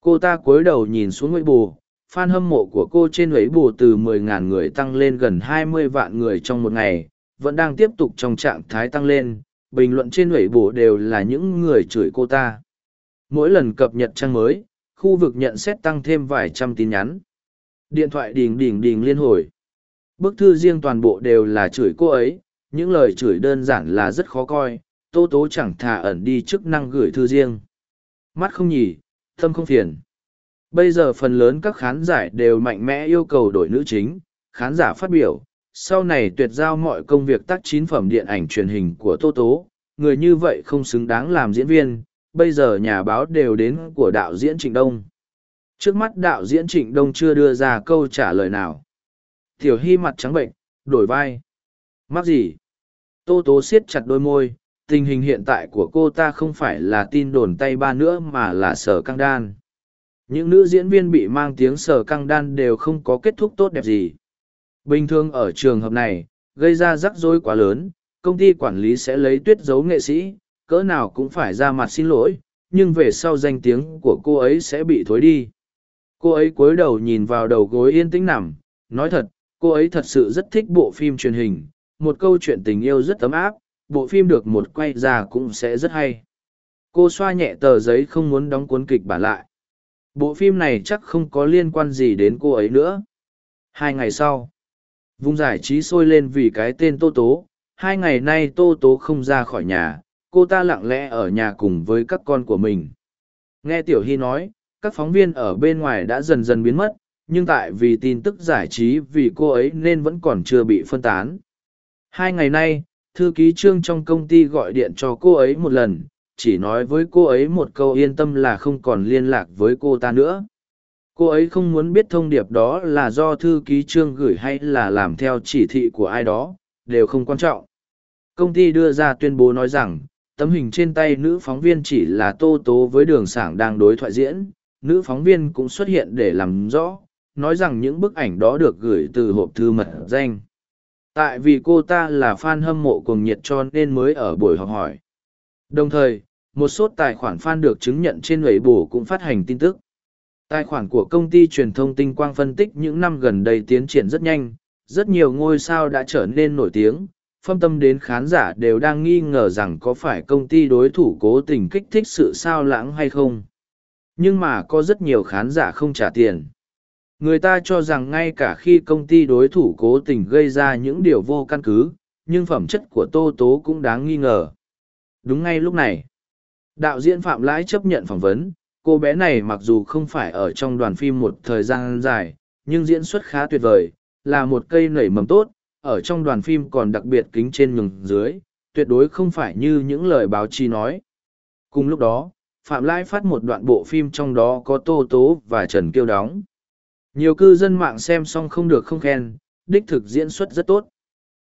Cô ta cúi đầu nhìn xuống ngụy bù fan hâm mộ của cô trên ấy bù từ 10.000 người tăng lên gần 20 vạn người trong một ngày, vẫn đang tiếp tục trong trạng thái tăng lên. Bình luận trên ấy bù đều là những người chửi cô ta. Mỗi lần cập nhật trang mới, khu vực nhận xét tăng thêm vài trăm tin nhắn. Điện thoại đình đình đình liên hồi. Bức thư riêng toàn bộ đều là chửi cô ấy, những lời chửi đơn giản là rất khó coi, tô tố chẳng thà ẩn đi chức năng gửi thư riêng. Mắt không nhì, tâm không phiền bây giờ phần lớn các khán giả đều mạnh mẽ yêu cầu đổi nữ chính. Khán giả phát biểu, sau này tuyệt giao mọi công việc tác chín phẩm điện ảnh truyền hình của tô tố. Người như vậy không xứng đáng làm diễn viên. Bây giờ nhà báo đều đến của đạo diễn trịnh đông. Trước mắt đạo diễn trịnh đông chưa đưa ra câu trả lời nào. Tiểu hy mặt trắng bệnh, đổi vai. Mắc gì? Tô tố siết chặt đôi môi. Tình hình hiện tại của cô ta không phải là tin đồn tay ba nữa mà là sở căng đan những nữ diễn viên bị mang tiếng sở căng đan đều không có kết thúc tốt đẹp gì. Bình thường ở trường hợp này, gây ra rắc rối quá lớn, công ty quản lý sẽ lấy tuyết giấu nghệ sĩ, cỡ nào cũng phải ra mặt xin lỗi, nhưng về sau danh tiếng của cô ấy sẽ bị thối đi. Cô ấy cúi đầu nhìn vào đầu gối yên tĩnh nằm, nói thật, cô ấy thật sự rất thích bộ phim truyền hình, một câu chuyện tình yêu rất ấm áp, bộ phim được một quay ra cũng sẽ rất hay. Cô xoa nhẹ tờ giấy không muốn đóng cuốn kịch bản lại bộ phim này chắc không có liên quan gì đến cô ấy nữa. Hai ngày sau, vùng giải trí sôi lên vì cái tên tô tố. Hai ngày nay tô tố không ra khỏi nhà, cô ta lặng lẽ ở nhà cùng với các con của mình. Nghe tiểu hy nói, các phóng viên ở bên ngoài đã dần dần biến mất, nhưng tại vì tin tức giải trí vì cô ấy nên vẫn còn chưa bị phân tán. Hai ngày nay, thư ký trương trong công ty gọi điện cho cô ấy một lần chỉ nói với cô ấy một câu yên tâm là không còn liên lạc với cô ta nữa. Cô ấy không muốn biết thông điệp đó là do thư ký trương gửi hay là làm theo chỉ thị của ai đó, đều không quan trọng. Công ty đưa ra tuyên bố nói rằng, tấm hình trên tay nữ phóng viên chỉ là tô tố với đường sảng đang đối thoại diễn, nữ phóng viên cũng xuất hiện để làm rõ, nói rằng những bức ảnh đó được gửi từ hộp thư mật danh. Tại vì cô ta là fan hâm mộ cuồng nhiệt cho nên mới ở buổi họp hỏi đồng thời, một số tài khoản fan được chứng nhận trên lưỡi bổ cũng phát hành tin tức. Tài khoản của công ty truyền thông tinh quang phân tích những năm gần đây tiến triển rất nhanh, rất nhiều ngôi sao đã trở nên nổi tiếng. Phân tâm đến khán giả đều đang nghi ngờ rằng có phải công ty đối thủ cố tình kích thích sự sao lãng hay không. Nhưng mà có rất nhiều khán giả không trả tiền. Người ta cho rằng ngay cả khi công ty đối thủ cố tình gây ra những điều vô căn cứ, nhưng phẩm chất của tô tố cũng đáng nghi ngờ đúng ngay lúc này. Đạo diễn phạm lãi chấp nhận phỏng vấn. Cô bé này mặc dù không phải ở trong đoàn phim một thời gian dài, nhưng diễn xuất khá tuyệt vời, là một cây nảy mầm tốt, ở trong đoàn phim còn đặc biệt kính trên nhường dưới, tuyệt đối không phải như những lời báo chí nói. Cùng lúc đó, phạm lãi phát một đoạn bộ phim trong đó có tô tố và trần kiêu đóng. Nhiều cư dân mạng xem xong không được không khen, đích thực diễn xuất rất tốt.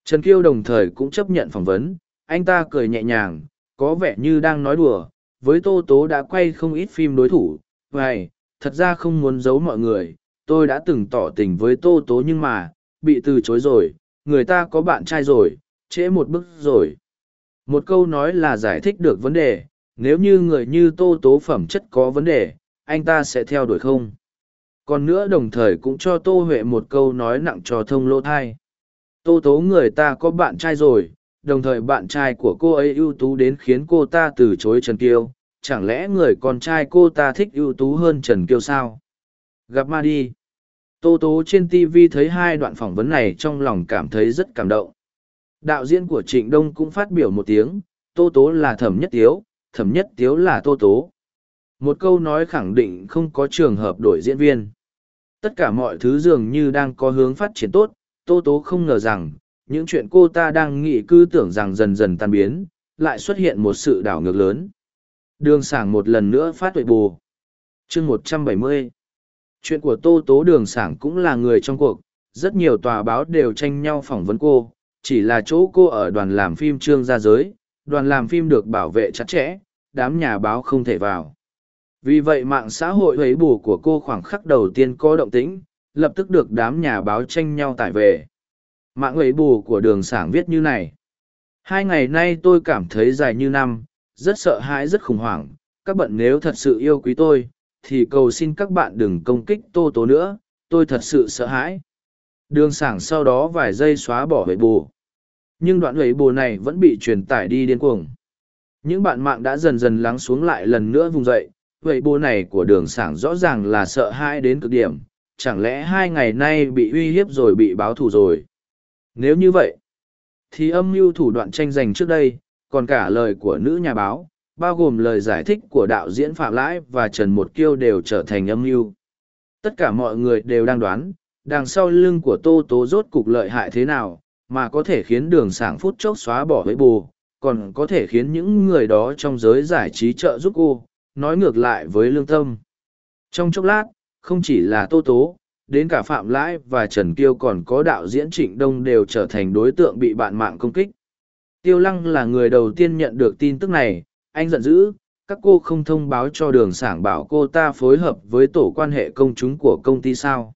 Trần kiêu đồng thời cũng chấp nhận phỏng vấn, anh ta cười nhẹ nhàng có vẻ như đang nói đùa, với tô tố đã quay không ít phim đối thủ. Vậy thật ra không muốn giấu mọi người, tôi đã từng tỏ tình với tô tố nhưng mà, bị từ chối rồi, người ta có bạn trai rồi, trễ một bước rồi. Một câu nói là giải thích được vấn đề, nếu như người như tô tố phẩm chất có vấn đề, anh ta sẽ theo đuổi không? Còn nữa đồng thời cũng cho tô huệ một câu nói nặng cho thông lỗ thai. Tô tố người ta có bạn trai rồi đồng thời bạn trai của cô ấy ưu tú đến khiến cô ta từ chối trần kiêu. Chẳng lẽ người con trai cô ta thích ưu tú hơn trần kiêu sao? Gặp ma đi. Tô tố trên tv thấy hai đoạn phỏng vấn này trong lòng cảm thấy rất cảm động. Đạo diễn của trịnh đông cũng phát biểu một tiếng, tô tố là thẩm nhất tiếu, thẩm nhất tiếu là tô tố. Một câu nói khẳng định không có trường hợp đổi diễn viên. Tất cả mọi thứ dường như đang có hướng phát triển tốt, tô tố không ngờ rằng những chuyện cô ta đang nghĩ cứ tưởng rằng dần dần tan biến, lại xuất hiện một sự đảo ngược lớn. Đường sảng một lần nữa phát tuệ bù chương một trăm bảy mươi. Chuyện của tô tố đường sảng cũng là người trong cuộc, rất nhiều tòa báo đều tranh nhau phỏng vấn cô, chỉ là chỗ cô ở đoàn làm phim trương gia giới, đoàn làm phim được bảo vệ chặt chẽ, đám nhà báo không thể vào. Vì vậy mạng xã hội ấy bù của cô khoảng khắc đầu tiên có động tĩnh, lập tức được đám nhà báo tranh nhau tải về. Mạng ấy bù của đường sảng viết như này. Hai ngày nay tôi cảm thấy dài như năm, rất sợ hãi rất khủng hoảng. Các bạn nếu thật sự yêu quý tôi, thì cầu xin các bạn đừng công kích tô tố nữa, tôi thật sự sợ hãi. Đường sảng sau đó vài giây xóa bỏ hệ bù. Nhưng đoạn ấy bù này vẫn bị truyền tải đi điên cuồng. Những bạn mạng đã dần dần lắng xuống lại lần nữa vùng dậy, vậy bố này của đường sảng rõ ràng là sợ hãi đến cực điểm, chẳng lẽ hai ngày nay bị uy hiếp rồi bị báo thù rồi. Nếu như vậy, thì âm mưu thủ đoạn tranh giành trước đây, còn cả lời của nữ nhà báo, bao gồm lời giải thích của đạo diễn Phạm Lãi và Trần Một Kiêu đều trở thành âm mưu. Tất cả mọi người đều đang đoán, đằng sau lưng của Tô Tố rốt cục lợi hại thế nào, mà có thể khiến đường sảng phút chốc xóa bỏ với bù, còn có thể khiến những người đó trong giới giải trí trợ giúp cô, nói ngược lại với lương tâm. Trong chốc lát, không chỉ là Tô Tố, đến cả Phạm Lãi và Trần Kiêu còn có đạo diễn Trịnh Đông đều trở thành đối tượng bị bạn mạng công kích. Tiêu Lăng là người đầu tiên nhận được tin tức này, anh giận dữ, các cô không thông báo cho đường sảng bảo cô ta phối hợp với tổ quan hệ công chúng của công ty sao.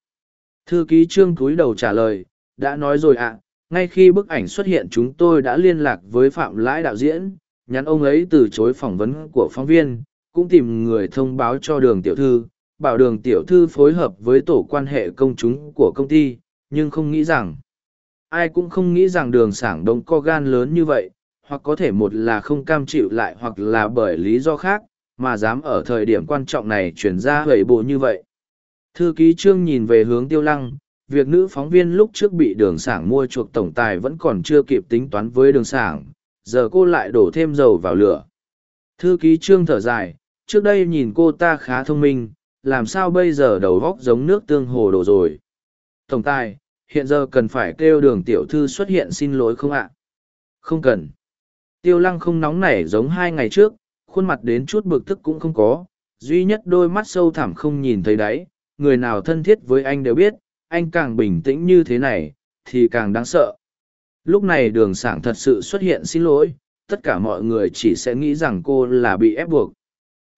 Thư ký trương cúi đầu trả lời, đã nói rồi ạ, ngay khi bức ảnh xuất hiện chúng tôi đã liên lạc với Phạm Lãi đạo diễn, nhắn ông ấy từ chối phỏng vấn của phóng viên, cũng tìm người thông báo cho đường tiểu thư, bảo đường tiểu thư phối hợp với tổ quan hệ công chúng của công ty, nhưng không nghĩ rằng, ai cũng không nghĩ rằng đường sảng đông co gan lớn như vậy, hoặc có thể một là không cam chịu lại hoặc là bởi lý do khác, mà dám ở thời điểm quan trọng này chuyển ra hầy bộ như vậy. Thư ký trương nhìn về hướng tiêu lăng, việc nữ phóng viên lúc trước bị đường sảng mua chuộc tổng tài vẫn còn chưa kịp tính toán với đường sảng, giờ cô lại đổ thêm dầu vào lửa. Thư ký trương thở dài, trước đây nhìn cô ta khá thông minh, làm sao bây giờ đầu góc giống nước tương hồ đổ rồi. Tổng tài, hiện giờ cần phải kêu đường tiểu thư xuất hiện xin lỗi không ạ? Không cần. Tiêu lăng không nóng nảy giống hai ngày trước, khuôn mặt đến chút bực tức cũng không có, duy nhất đôi mắt sâu thẳm không nhìn thấy đáy, người nào thân thiết với anh đều biết, anh càng bình tĩnh như thế này, thì càng đáng sợ. Lúc này đường sảng thật sự xuất hiện xin lỗi, tất cả mọi người chỉ sẽ nghĩ rằng cô là bị ép buộc.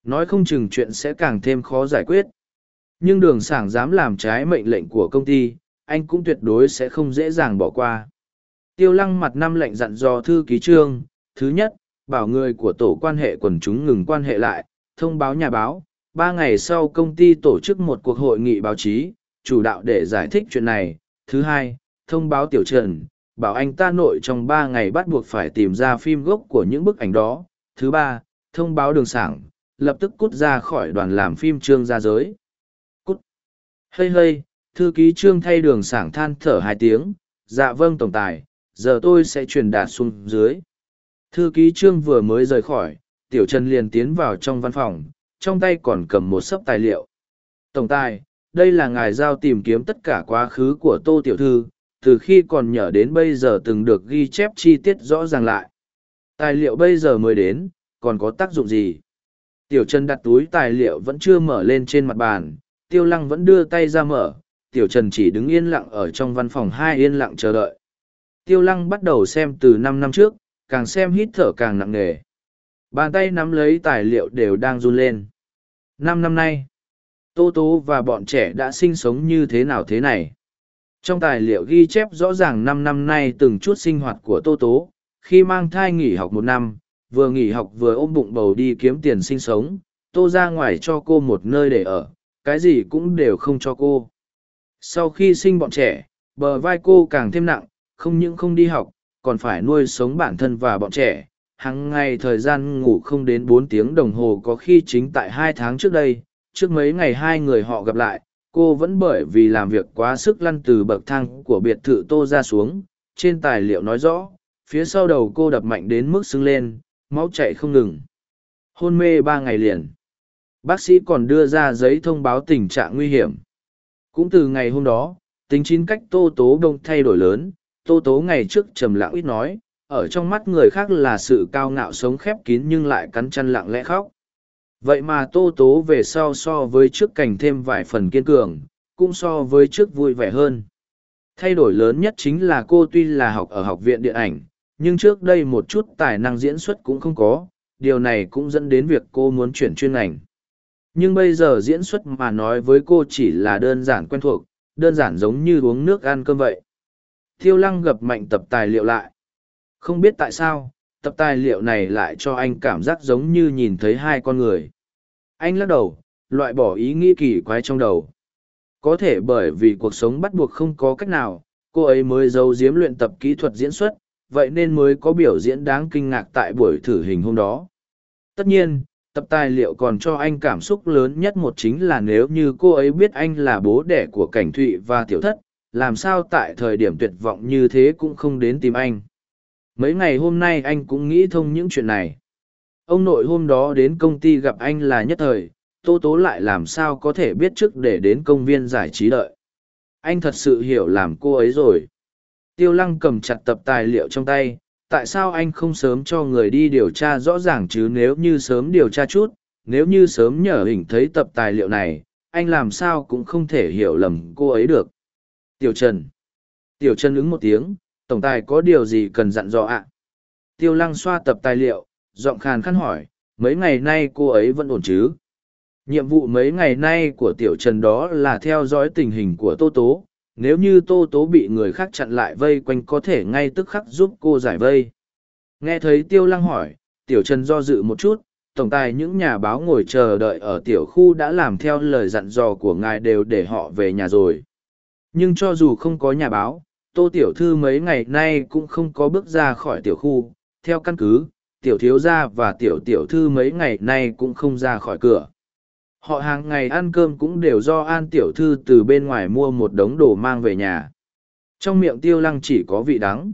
Nói không chừng chuyện sẽ càng thêm khó giải quyết. Nhưng đường sảng dám làm trái mệnh lệnh của công ty, anh cũng tuyệt đối sẽ không dễ dàng bỏ qua. Tiêu lăng mặt năm lệnh dặn dò thư ký trương, thứ nhất, bảo người của tổ quan hệ quần chúng ngừng quan hệ lại, thông báo nhà báo. Ba ngày sau công ty tổ chức một cuộc hội nghị báo chí, chủ đạo để giải thích chuyện này. Thứ hai, thông báo tiểu trần, bảo anh ta nội trong ba ngày bắt buộc phải tìm ra phim gốc của những bức ảnh đó. Thứ ba, thông báo đường sảng, lập tức cút ra khỏi đoàn làm phim trương gia giới. Cút. Hây hây, thư ký trương thay đường sảng than thở hai tiếng, dạ vâng tổng tài, giờ tôi sẽ truyền đạt xuống dưới. Thư ký trương vừa mới rời khỏi, tiểu trần liền tiến vào trong văn phòng, trong tay còn cầm một sấp tài liệu. Tổng tài, đây là ngài giao tìm kiếm tất cả quá khứ của tô tiểu thư, từ khi còn nhỏ đến bây giờ từng được ghi chép chi tiết rõ ràng lại. Tài liệu bây giờ mới đến, còn có tác dụng gì? Tiểu Trần đặt túi tài liệu vẫn chưa mở lên trên mặt bàn, Tiêu Lăng vẫn đưa tay ra mở, Tiểu Trần chỉ đứng yên lặng ở trong văn phòng hai yên lặng chờ đợi. Tiêu Lăng bắt đầu xem từ năm năm trước, càng xem hít thở càng nặng nề. Bàn tay nắm lấy tài liệu đều đang run lên. Năm năm nay, Tô Tố và bọn trẻ đã sinh sống như thế nào thế này? Trong tài liệu ghi chép rõ ràng năm năm nay từng chút sinh hoạt của Tô Tố, khi mang thai nghỉ học một năm, vừa nghỉ học vừa ôm bụng bầu đi kiếm tiền sinh sống, Tô ra ngoài cho cô một nơi để ở, cái gì cũng đều không cho cô. Sau khi sinh bọn trẻ, bờ vai cô càng thêm nặng, không những không đi học, còn phải nuôi sống bản thân và bọn trẻ. Hằng ngày thời gian ngủ không đến bốn tiếng đồng hồ có khi chính tại hai tháng trước đây, trước mấy ngày hai người họ gặp lại, cô vẫn bởi vì làm việc quá sức lăn từ bậc thang của biệt thự tô ra xuống. Trên tài liệu nói rõ, phía sau đầu cô đập mạnh đến mức sưng lên, máu chạy không ngừng. Hôn mê ba ngày liền. Bác sĩ còn đưa ra giấy thông báo tình trạng nguy hiểm. Cũng từ ngày hôm đó, tính chín cách tô tố đông thay đổi lớn, tô tố ngày trước trầm lặng ít nói, ở trong mắt người khác là sự cao ngạo sống khép kín nhưng lại cắn chăn lặng lẽ khóc. Vậy mà tô tố về sau so với trước cảnh thêm vài phần kiên cường, cũng so với trước vui vẻ hơn. Thay đổi lớn nhất chính là cô tuy là học ở học viện điện ảnh, nhưng trước đây một chút tài năng diễn xuất cũng không có, điều này cũng dẫn đến việc cô muốn chuyển chuyên ngành. Nhưng bây giờ diễn xuất mà nói với cô chỉ là đơn giản quen thuộc, đơn giản giống như uống nước ăn cơm vậy. Thiêu lăng gập mạnh tập tài liệu lại. Không biết tại sao, tập tài liệu này lại cho anh cảm giác giống như nhìn thấy hai con người. Anh lắc đầu, loại bỏ ý nghĩ kỳ quái trong đầu. Có thể bởi vì cuộc sống bắt buộc không có cách nào, cô ấy mới giấu giếm luyện tập kỹ thuật diễn xuất, vậy nên mới có biểu diễn đáng kinh ngạc tại buổi thử hình hôm đó. Tất nhiên, tập tài liệu còn cho anh cảm xúc lớn nhất một chính là nếu như cô ấy biết anh là bố đẻ của cảnh thụy và tiểu thất, làm sao tại thời điểm tuyệt vọng như thế cũng không đến tìm anh. Mấy ngày hôm nay anh cũng nghĩ thông những chuyện này. Ông nội hôm đó đến công ty gặp anh là nhất thời, Tô Tố lại làm sao có thể biết trước để đến công viên giải trí đợi. Anh thật sự hiểu làm cô ấy rồi. Tiêu lăng cầm chặt tập tài liệu trong tay, tại sao anh không sớm cho người đi điều tra rõ ràng chứ nếu như sớm điều tra chút, nếu như sớm nhờ hình thấy tập tài liệu này, anh làm sao cũng không thể hiểu lầm cô ấy được. Tiểu Trần. Tiểu Trần ứng một tiếng, tổng tài có điều gì cần dặn dò ạ? Tiêu lăng xoa tập tài liệu, giọng khàn khăn hỏi, mấy ngày nay cô ấy vẫn ổn chứ? Nhiệm vụ mấy ngày nay của Tiểu Trần đó là theo dõi tình hình của Tô Tố, nếu như Tô Tố bị người khác chặn lại vây quanh có thể ngay tức khắc giúp cô giải vây. Nghe thấy Tiêu Lăng hỏi, Tiểu Trần do dự một chút, tổng tài những nhà báo ngồi chờ đợi ở tiểu khu đã làm theo lời dặn dò của ngài đều để họ về nhà rồi. Nhưng cho dù không có nhà báo, Tô Tiểu Thư mấy ngày nay cũng không có bước ra khỏi tiểu khu, theo căn cứ, tiểu thiếu gia và tiểu tiểu thư mấy ngày nay cũng không ra khỏi cửa họ hàng ngày ăn cơm cũng đều do an tiểu thư từ bên ngoài mua một đống đồ mang về nhà. Trong miệng tiêu lăng chỉ có vị đắng.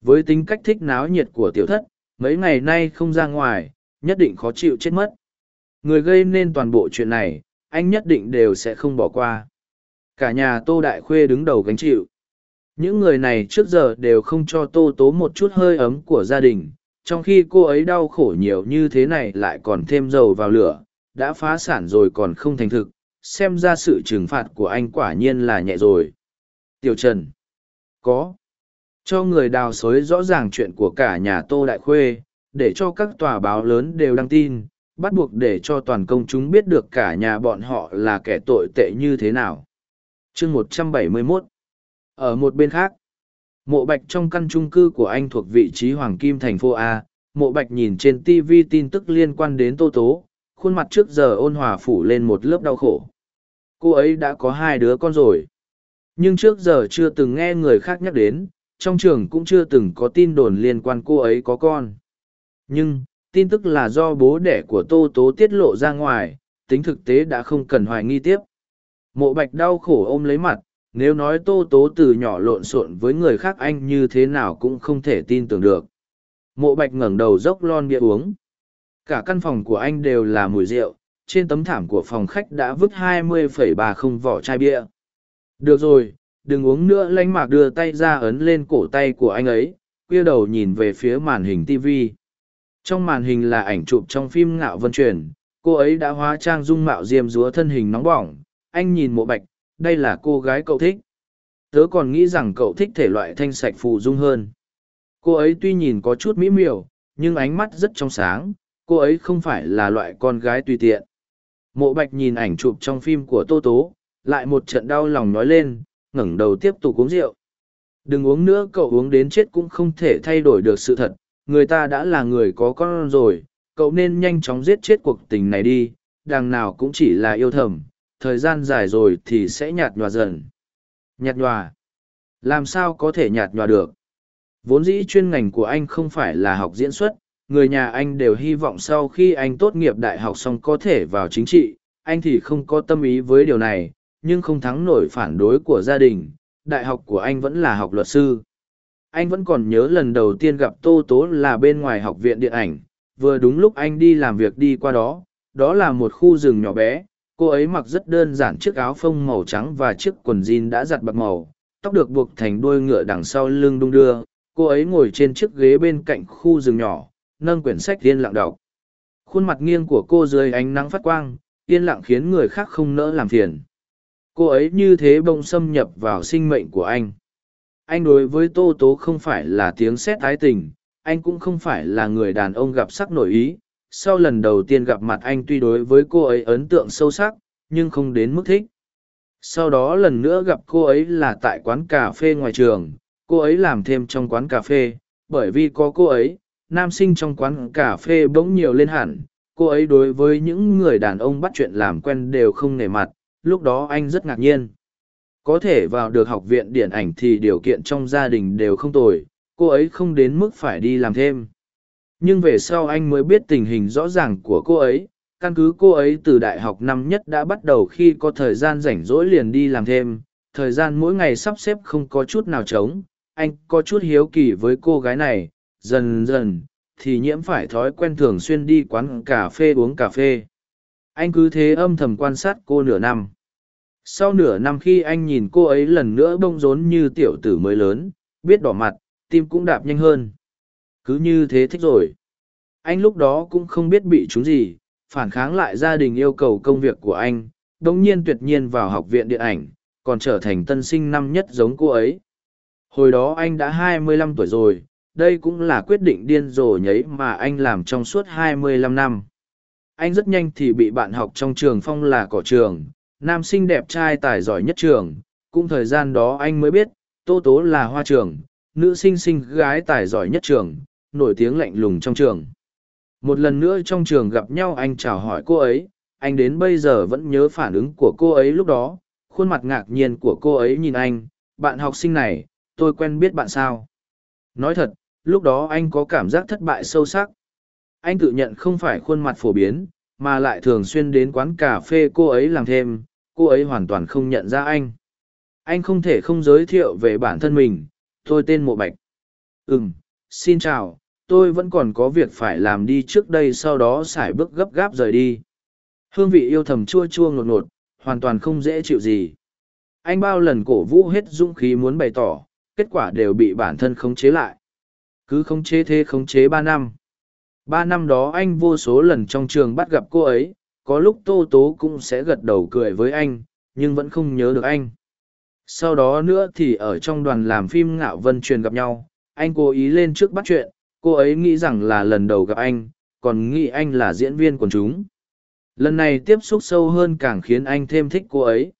Với tính cách thích náo nhiệt của tiểu thất, mấy ngày nay không ra ngoài, nhất định khó chịu chết mất. Người gây nên toàn bộ chuyện này, anh nhất định đều sẽ không bỏ qua. Cả nhà tô đại khuê đứng đầu gánh chịu. Những người này trước giờ đều không cho tô tố một chút hơi ấm của gia đình, trong khi cô ấy đau khổ nhiều như thế này lại còn thêm dầu vào lửa đã phá sản rồi còn không thành thực, xem ra sự trừng phạt của anh quả nhiên là nhẹ rồi. Tiểu Trần. Có. Cho người đào xối rõ ràng chuyện của cả nhà Tô Đại Khuê, để cho các tòa báo lớn đều đăng tin, bắt buộc để cho toàn công chúng biết được cả nhà bọn họ là kẻ tội tệ như thế nào. chương 171 Ở một bên khác, mộ bạch trong căn chung cư của anh thuộc vị trí Hoàng Kim thành phố A, mộ bạch nhìn trên TV tin tức liên quan đến Tô Tố, khuôn mặt trước giờ ôn hòa phủ lên một lớp đau khổ. Cô ấy đã có hai đứa con rồi. Nhưng trước giờ chưa từng nghe người khác nhắc đến, trong trường cũng chưa từng có tin đồn liên quan cô ấy có con. Nhưng, tin tức là do bố đẻ của Tô Tố tiết lộ ra ngoài, tính thực tế đã không cần hoài nghi tiếp. Mộ bạch đau khổ ôm lấy mặt, nếu nói Tô Tố từ nhỏ lộn xộn với người khác anh như thế nào cũng không thể tin tưởng được. Mộ bạch ngẩng đầu dốc lon bia uống. Cả căn phòng của anh đều là mùi rượu, trên tấm thảm của phòng khách đã vứt hai mươi phẩy bà không vỏ chai bia. Được rồi, đừng uống nữa lánh mạc đưa tay ra ấn lên cổ tay của anh ấy, quia đầu nhìn về phía màn hình TV. Trong màn hình là ảnh chụp trong phim Ngạo Vân Truyền, cô ấy đã hóa trang dung mạo diêm dúa thân hình nóng bỏng, anh nhìn mộ bạch, đây là cô gái cậu thích. Tớ còn nghĩ rằng cậu thích thể loại thanh sạch phù dung hơn. Cô ấy tuy nhìn có chút mỹ miều, nhưng ánh mắt rất trong sáng, cô ấy không phải là loại con gái tùy tiện. Mộ bạch nhìn ảnh chụp trong phim của tô tố, lại một trận đau lòng nói lên, ngẩng đầu tiếp tục uống rượu. Đừng uống nữa, cậu uống đến chết cũng không thể thay đổi được sự thật, người ta đã là người có con rồi, cậu nên nhanh chóng giết chết cuộc tình này đi, đằng nào cũng chỉ là yêu thầm, thời gian dài rồi thì sẽ nhạt nhòa dần. Nhạt nhòa? Làm sao có thể nhạt nhòa được? Vốn dĩ chuyên ngành của anh không phải là học diễn xuất người nhà anh đều hy vọng sau khi anh tốt nghiệp đại học xong có thể vào chính trị, anh thì không có tâm ý với điều này, nhưng không thắng nổi phản đối của gia đình, đại học của anh vẫn là học luật sư. Anh vẫn còn nhớ lần đầu tiên gặp tô tố là bên ngoài học viện điện ảnh, vừa đúng lúc anh đi làm việc đi qua đó đó là một khu rừng nhỏ bé, cô ấy mặc rất đơn giản chiếc áo phông màu trắng và chiếc quần jean đã giặt bạc màu, tóc được buộc thành đuôi ngựa đằng sau lưng đung đưa, cô ấy ngồi trên chiếc ghế bên cạnh khu rừng nhỏ nâng quyển sách yên lặng đọc. Khuôn mặt nghiêng của cô dưới ánh nắng phát quang, yên lặng khiến người khác không nỡ làm phiền. Cô ấy như thế bông xâm nhập vào sinh mệnh của anh. Anh đối với Tô Tố không phải là tiếng sét ái tình, anh cũng không phải là người đàn ông gặp sắc nổi ý. Sau lần đầu tiên gặp mặt anh tuy đối với cô ấy ấn tượng sâu sắc, nhưng không đến mức thích. Sau đó lần nữa gặp cô ấy là tại quán cà phê ngoài trường, cô ấy làm thêm trong quán cà phê bởi vì có cô ấy nam sinh trong quán cà phê bỗng nhiều lên hẳn. Cô ấy đối với những người đàn ông bắt chuyện làm quen đều không nể mặt, lúc đó anh rất ngạc nhiên. Có thể vào được học viện điện ảnh thì điều kiện trong gia đình đều không tồi, cô ấy không đến mức phải đi làm thêm. Nhưng về sau anh mới biết tình hình rõ ràng của cô ấy, căn cứ cô ấy từ đại học năm nhất đã bắt đầu khi có thời gian rảnh rỗi liền đi làm thêm. Thời gian mỗi ngày sắp xếp không có chút nào trống, anh có chút hiếu kỳ với cô gái này dần dần, thì nhiễm phải thói quen thường xuyên đi quán cà phê uống cà phê. Anh cứ thế âm thầm quan sát cô nửa năm. Sau nửa năm khi anh nhìn cô ấy lần nữa bông rốn như tiểu tử mới lớn, biết đỏ mặt, tim cũng đạp nhanh hơn. Cứ như thế thích rồi. Anh lúc đó cũng không biết bị chúng gì, phản kháng lại gia đình yêu cầu công việc của anh đ ỗ n g nhiên tuyệt nhiên vào học viện điện ảnh, còn trở thành tân sinh năm nhất giống cô ấy. Hồi đó anh đã hai mươi lăm tuổi rồi đây cũng là quyết định điên rồ nhấy mà anh làm trong suốt hai mươi lăm năm. Anh rất nhanh thì bị bạn học trong trường phong là cỏ trường, nam sinh đẹp trai tài giỏi nhất trường. Cũng thời gian đó anh mới biết, tô tố là hoa trường, nữ sinh sinh gái tài giỏi nhất trường, nổi tiếng lạnh lùng trong trường. Một lần nữa trong trường gặp nhau anh chào hỏi cô ấy, anh đến bây giờ vẫn nhớ phản ứng của cô ấy lúc đó. Khuôn mặt ngạc nhiên của cô ấy nhìn anh, bạn học sinh này, tôi quen biết bạn sao? Nói thật lúc đó anh có cảm giác thất bại sâu sắc. Anh tự nhận không phải khuôn mặt phổ biến, mà lại thường xuyên đến quán cà phê cô ấy làm thêm, cô ấy hoàn toàn không nhận ra anh. Anh không thể không giới thiệu về bản thân mình, tôi tên mộ bạch. Ừ m xin chào, tôi vẫn còn có việc phải làm đi trước đây sau đó sải bước gấp gáp rời đi. Hương vị yêu thầm chua chua ngột ngột, hoàn toàn không dễ chịu gì. Anh bao lần cổ vũ hết dũng khí muốn bày tỏ, kết quả đều bị bản thân khống chế lại cứ khống chế thế khống chế ba năm. Ba năm đó anh vô số lần trong trường bắt gặp cô ấy, có lúc tô tố cũng sẽ gật đầu cười với anh, nhưng vẫn không nhớ được anh. Sau đó nữa thì ở trong đoàn làm phim ngạo vân truyền gặp nhau, anh cố ý lên trước bắt chuyện, cô ấy nghĩ rằng là lần đầu gặp anh, còn nghĩ anh là diễn viên quần chúng. Lần này tiếp xúc sâu hơn càng khiến anh thêm thích cô ấy.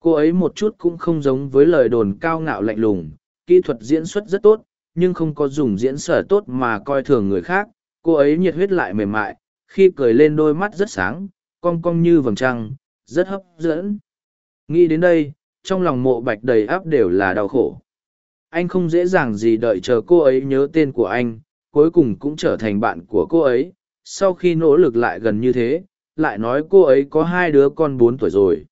Cô ấy một chút cũng không giống với lời đồn cao ngạo lạnh lùng, kỹ thuật diễn xuất rất tốt nhưng không có dùng diễn sở tốt mà coi thường người khác, cô ấy nhiệt huyết lại mềm mại, khi cười lên đôi mắt rất sáng, cong cong như vầng trăng, rất hấp dẫn. Nghĩ đến đây, trong lòng mộ bạch đầy áp đều là đau khổ. Anh không dễ dàng gì đợi chờ cô ấy nhớ tên của anh, cuối cùng cũng trở thành bạn của cô ấy. Sau khi nỗ lực lại gần như thế, lại nói cô ấy có hai đứa con bốn tuổi rồi.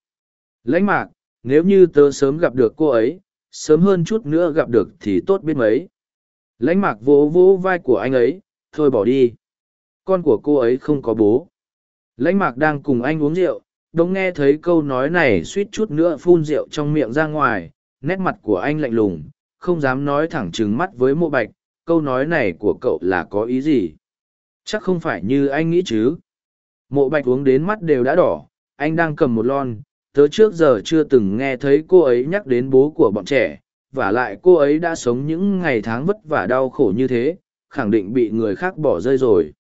Lãnh mạc, nếu như tớ sớm gặp được cô ấy, sớm hơn chút nữa gặp được thì tốt biết mấy lãnh mạc vỗ vỗ vai của anh ấy, thôi bỏ đi. Con của cô ấy không có bố. Lãnh mạc đang cùng anh uống rượu, đống nghe thấy câu nói này suýt chút nữa phun rượu trong miệng ra ngoài, nét mặt của anh lạnh lùng, không dám nói thẳng trừng mắt với mộ bạch, câu nói này của cậu là có ý gì? Chắc không phải như anh nghĩ chứ. Mộ bạch uống đến mắt đều đã đỏ, anh đang cầm một lon, tớ trước giờ chưa từng nghe thấy cô ấy nhắc đến bố của bọn trẻ và lại cô ấy đã sống những ngày tháng vất vả đau khổ như thế khẳng định bị người khác bỏ rơi rồi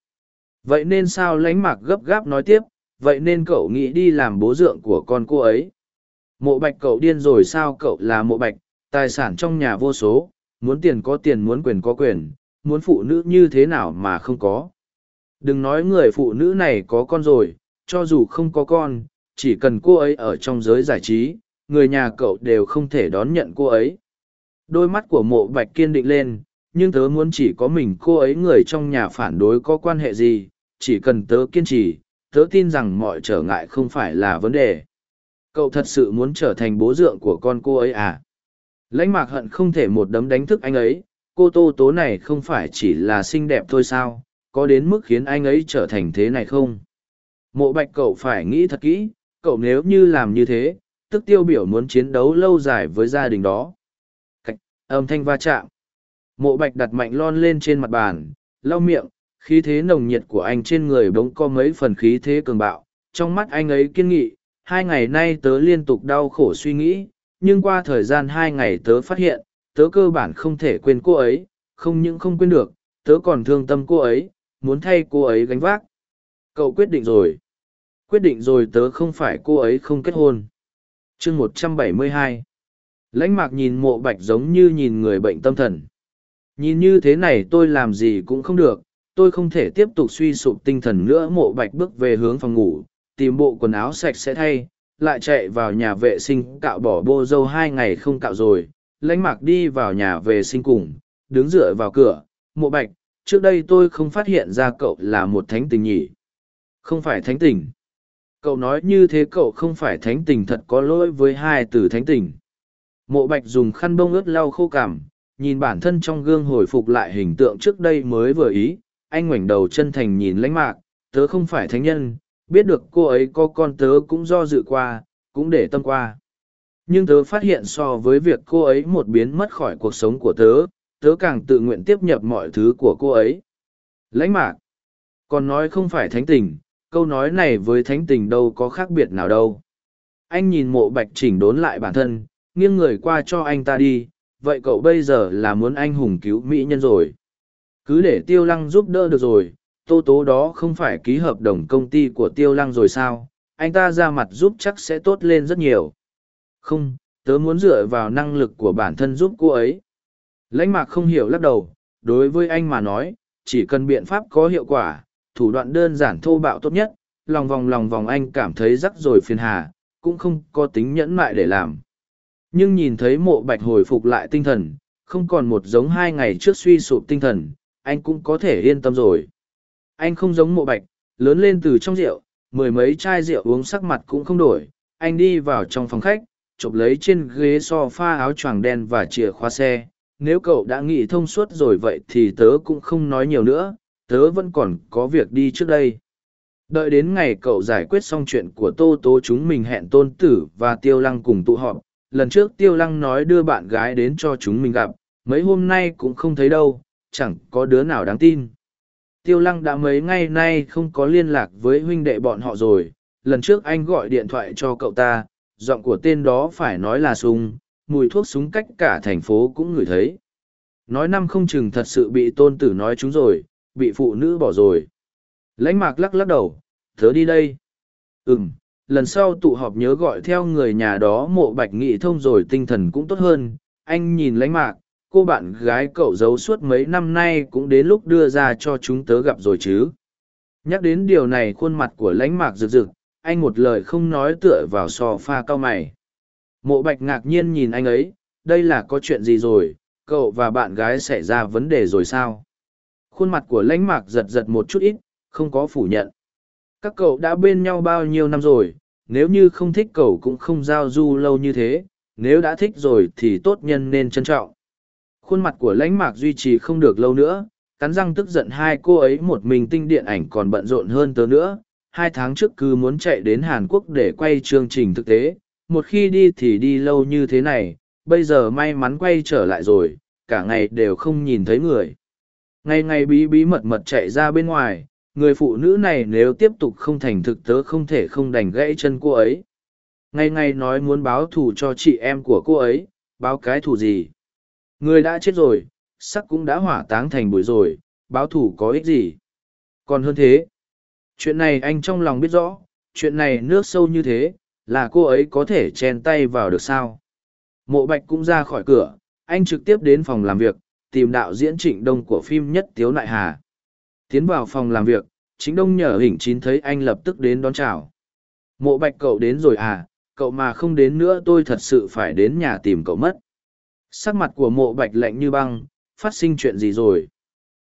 vậy nên sao lánh mạc gấp gáp nói tiếp vậy nên cậu nghĩ đi làm bố dượng của con cô ấy mộ bạch cậu điên rồi sao cậu là mộ bạch tài sản trong nhà vô số muốn tiền có tiền muốn quyền có quyền, muốn phụ nữ như thế nào mà không có. Đừng nói người phụ nữ này có con rồi, cho dù không có con, chỉ cần cô ấy ở trong giới giải trí, người nhà cậu đều không thể đón nhận cô ấy. Đôi mắt của mộ bạch kiên định lên, nhưng tớ muốn chỉ có mình cô ấy người trong nhà phản đối có quan hệ gì, chỉ cần tớ kiên trì, tớ tin rằng mọi trở ngại không phải là vấn đề. Cậu thật sự muốn trở thành bố dượng của con cô ấy à? lãnh mạc hận không thể một đấm đánh thức anh ấy cô tô tố này không phải chỉ là xinh đẹp thôi sao có đến mức khiến anh ấy trở thành thế này không mộ bạch cậu phải nghĩ thật kỹ cậu nếu như làm như thế tức tiêu biểu muốn chiến đấu lâu dài với gia đình đó âm thanh va chạm mộ bạch đặt mạnh lon lên trên mặt bàn lau miệng khí thế nồng nhiệt của anh trên người bỗng có mấy phần khí thế cường bạo trong mắt anh ấy kiên nghị hai ngày nay tớ liên tục đau khổ suy nghĩ nhưng qua thời gian hai ngày tớ phát hiện, tớ cơ bản không thể quên cô ấy, không những không quên được, tớ còn thương tâm cô ấy, muốn thay cô ấy gánh vác. Cậu quyết định rồi. Quyết định rồi tớ không phải cô ấy không kết hôn. chương một trăm bảy mươi hai lãnh mạc nhìn mộ bạch giống như nhìn người bệnh tâm thần. Nhìn như thế này tôi làm gì cũng không được, tôi không thể tiếp tục suy sụp tinh thần nữa. Mộ bạch bước về hướng phòng ngủ, tìm bộ quần áo sạch sẽ thay, lại chạy vào nhà vệ sinh. Cạo bỏ bô dâu hai ngày không cạo rồi, lãnh mạc đi vào nhà vệ sinh cùng, đứng dựa vào cửa. Mộ bạch, trước đây tôi không phát hiện ra cậu là một thánh tình nhỉ? Không phải thánh tình. Cậu nói như thế cậu không phải thánh tình thật có lỗi với hai từ thánh tình mộ bạch dùng khăn bông ướt lau khô cảm nhìn bản thân trong gương hồi phục lại hình tượng trước đây mới vừa ý, anh ngoảnh đầu chân thành nhìn lãnh mạc, tớ không phải thánh nhân, biết được cô ấy có con tớ cũng do dự qua, cũng để tâm qua. Nhưng tớ phát hiện so với việc cô ấy một biến mất khỏi cuộc sống của tớ tớ càng tự nguyện tiếp nhập mọi thứ của cô ấy. Lãnh mạc, còn nói không phải thánh tình, câu nói này với thánh tình đâu có khác biệt nào đâu. Anh nhìn mộ bạch chỉnh đốn lại bản thân nghiêng người qua cho anh ta đi, vậy cậu bây giờ là muốn anh hùng cứu mỹ nhân rồi. Cứ để tiêu lăng giúp đỡ được rồi, tô tố đó không phải ký hợp đồng công ty của tiêu lăng rồi sao? Anh ta ra mặt giúp chắc sẽ tốt lên rất nhiều. Không, tớ muốn dựa vào năng lực của bản thân giúp cô ấy. Lãnh mạc không hiểu lắc đầu, đối với anh mà nói, chỉ cần biện pháp có hiệu quả, thủ đoạn đơn giản thô bạo tốt nhất, lòng vòng lòng vòng anh cảm thấy rắc rồi phiền hà, cũng không có tính nhẫn mại để làm nhưng nhìn thấy mộ bạch hồi phục lại tinh thần, không còn một giống hai ngày trước suy sụp tinh thần, anh cũng có thể yên tâm rồi. Anh không giống mộ bạch, lớn lên từ trong rượu, mười mấy chai rượu uống sắc mặt cũng không đổi, anh đi vào trong phòng khách, chụp lấy trên ghế sofa áo choàng đen và chìa khóa xe. Nếu cậu đã nghĩ thông suốt rồi vậy thì tớ cũng không nói nhiều nữa, tớ vẫn còn có việc đi trước đây. Đợi đến ngày cậu giải quyết xong chuyện của tô tố chúng mình hẹn tôn tử và tiêu lăng cùng tụ họp lần trước tiêu lăng nói đưa bạn gái đến cho chúng mình gặp, mấy hôm nay cũng không thấy đâu, chẳng có đứa nào đáng tin. Tiêu lăng đã mấy ngày nay không có liên lạc với huynh đệ bọn họ rồi, lần trước anh gọi điện thoại cho cậu ta, giọng của tên đó phải nói là sung, mùi thuốc súng cách cả thành phố cũng ngửi thấy. Nói năm không chừng thật sự bị tôn tử nói chúng rồi, bị phụ nữ bỏ rồi. Lãnh mạc lắc lắc đầu thớ đi đây. Ừ lần sau tụ họp nhớ gọi theo người nhà đó mộ bạch nghị thông rồi tinh thần cũng tốt hơn. Anh nhìn lãnh mạc, cô bạn gái cậu giấu suốt mấy năm nay cũng đến lúc đưa ra cho chúng tớ gặp rồi chứ. Nhắc đến điều này khuôn mặt của lãnh mạc rực rực, anh một lời không nói tựa vào sò pha cao mày. Mộ bạch ngạc nhiên nhìn anh ấy, đây là có chuyện gì rồi, cậu và bạn gái xảy ra vấn đề rồi sao? Khuôn mặt của lãnh mạc giật giật một chút ít, không có phủ nhận các cậu đã bên nhau bao nhiêu năm rồi, nếu như không thích cậu cũng không giao du lâu như thế, nếu đã thích rồi thì tốt nhân nên trân trọng. Khuôn mặt của lãnh mạc duy trì không được lâu nữa, cắn răng tức giận hai cô ấy một mình tinh điện ảnh còn bận rộn hơn tớ nữa. Hai tháng trước cứ muốn chạy đến hàn quốc để quay chương trình thực tế, một khi đi thì đi lâu như thế này, bây giờ may mắn quay trở lại rồi, cả ngày đều không nhìn thấy người. Ngày ngày bí bí mật mật chạy ra bên ngoài người phụ nữ này nếu tiếp tục không thành thực tớ không thể không đành gãy chân cô ấy. Ngày ngày nói muốn báo thù cho chị em của cô ấy, báo cái thù gì? Người đã chết rồi, sắc cũng đã hỏa táng thành bụi rồi, báo thù có ích gì? Còn hơn thế, chuyện này anh trong lòng biết rõ, chuyện này nước sâu như thế, là cô ấy có thể chen tay vào được sao? Mộ bạch cũng ra khỏi cửa, anh trực tiếp đến phòng làm việc, tìm đạo diễn trịnh đông của phim nhất tiếu nại hà tiến vào phòng làm việc, chính đông nhờ hình chín thấy anh lập tức đến đón chào. Mộ bạch cậu đến rồi à cậu mà không đến nữa tôi thật sự phải đến nhà tìm cậu mất. Sắc mặt của mộ bạch lạnh như băng, phát sinh chuyện gì rồi?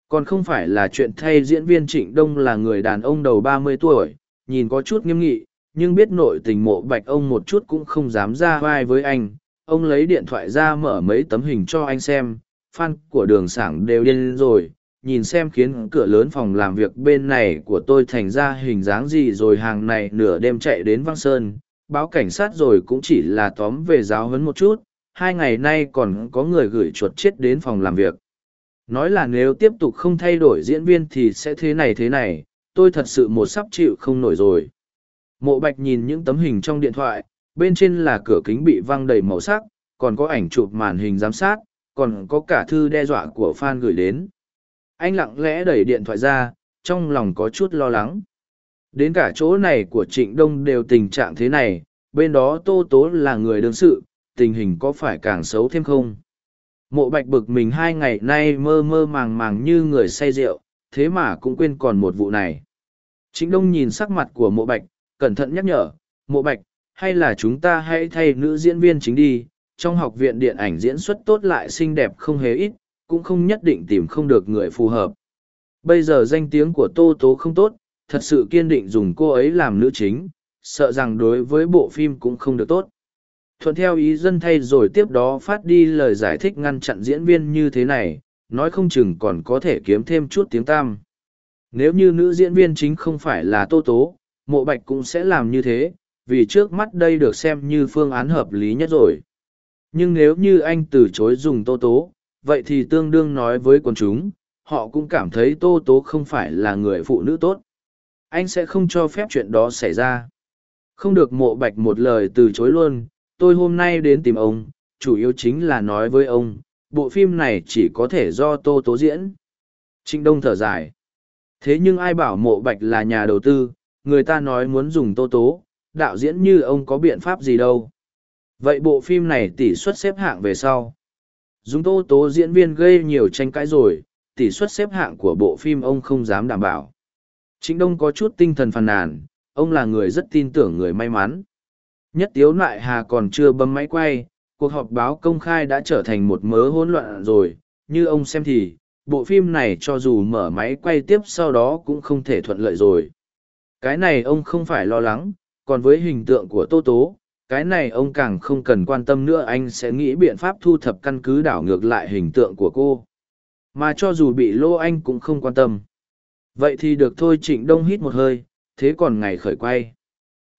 Còn không phải là chuyện thay diễn viên trịnh đông là người đàn ông đầu ba mươi tuổi, nhìn có chút nghiêm nghị, nhưng biết nội tình mộ bạch ông một chút cũng không dám ra vai với anh. Ông lấy điện thoại ra mở mấy tấm hình cho anh xem, fan của đường sảng đều điên rồi nhìn xem khiến cửa lớn phòng làm việc bên này của tôi thành ra hình dáng gì rồi hàng này nửa đêm chạy đến Văng Sơn, báo cảnh sát rồi cũng chỉ là tóm về giáo huấn một chút, hai ngày nay còn có người gửi chuột chết đến phòng làm việc. Nói là nếu tiếp tục không thay đổi diễn viên thì sẽ thế này thế này, tôi thật sự một sắp chịu không nổi rồi. Mộ bạch nhìn những tấm hình trong điện thoại, bên trên là cửa kính bị văng đầy màu sắc, còn có ảnh chụp màn hình giám sát, còn có cả thư đe dọa của fan gửi đến. Anh lặng lẽ đẩy điện thoại ra, trong lòng có chút lo lắng. Đến cả chỗ này của Trịnh Đông đều tình trạng thế này, bên đó Tô Tố là người đương sự, tình hình có phải càng xấu thêm không? Mộ bạch bực mình hai ngày nay mơ mơ màng màng như người say rượu, thế mà cũng quên còn một vụ này. Trịnh Đông nhìn sắc mặt của mộ bạch, cẩn thận nhắc nhở, mộ bạch, hay là chúng ta hãy thay nữ diễn viên chính đi, trong học viện điện ảnh diễn xuất tốt lại xinh đẹp không hề ít, cũng không nhất định tìm không được người phù hợp. Bây giờ danh tiếng của Tô Tố không tốt, thật sự kiên định dùng cô ấy làm nữ chính, sợ rằng đối với bộ phim cũng không được tốt. Thuận theo ý dân thay rồi tiếp đó phát đi lời giải thích ngăn chặn diễn viên như thế này, nói không chừng còn có thể kiếm thêm chút tiếng tam. Nếu như nữ diễn viên chính không phải là Tô Tố, mộ bạch cũng sẽ làm như thế, vì trước mắt đây được xem như phương án hợp lý nhất rồi. Nhưng nếu như anh từ chối dùng Tô Tố, vậy thì tương đương nói với quần chúng, họ cũng cảm thấy Tô Tố không phải là người phụ nữ tốt. Anh sẽ không cho phép chuyện đó xảy ra. Không được mộ bạch một lời từ chối luôn, tôi hôm nay đến tìm ông, chủ yếu chính là nói với ông, bộ phim này chỉ có thể do Tô Tố diễn. Trịnh Đông thở dài. Thế nhưng ai bảo mộ bạch là nhà đầu tư, người ta nói muốn dùng Tô Tố, đạo diễn như ông có biện pháp gì đâu. Vậy bộ phim này tỷ suất xếp hạng về sau. Dùng Tô Tố diễn viên gây nhiều tranh cãi rồi, tỷ suất xếp hạng của bộ phim ông không dám đảm bảo. Trịnh Đông có chút tinh thần phàn nàn, ông là người rất tin tưởng người may mắn. Nhất tiếu nại hà còn chưa bấm máy quay, cuộc họp báo công khai đã trở thành một mớ hỗn loạn rồi, như ông xem thì, bộ phim này cho dù mở máy quay tiếp sau đó cũng không thể thuận lợi rồi. Cái này ông không phải lo lắng, còn với hình tượng của Tô Tố, cái này ông càng không cần quan tâm nữa anh sẽ nghĩ biện pháp thu thập căn cứ đảo ngược lại hình tượng của cô. Mà cho dù bị lô anh cũng không quan tâm. Vậy thì được thôi Trịnh Đông hít một hơi, thế còn ngày khởi quay.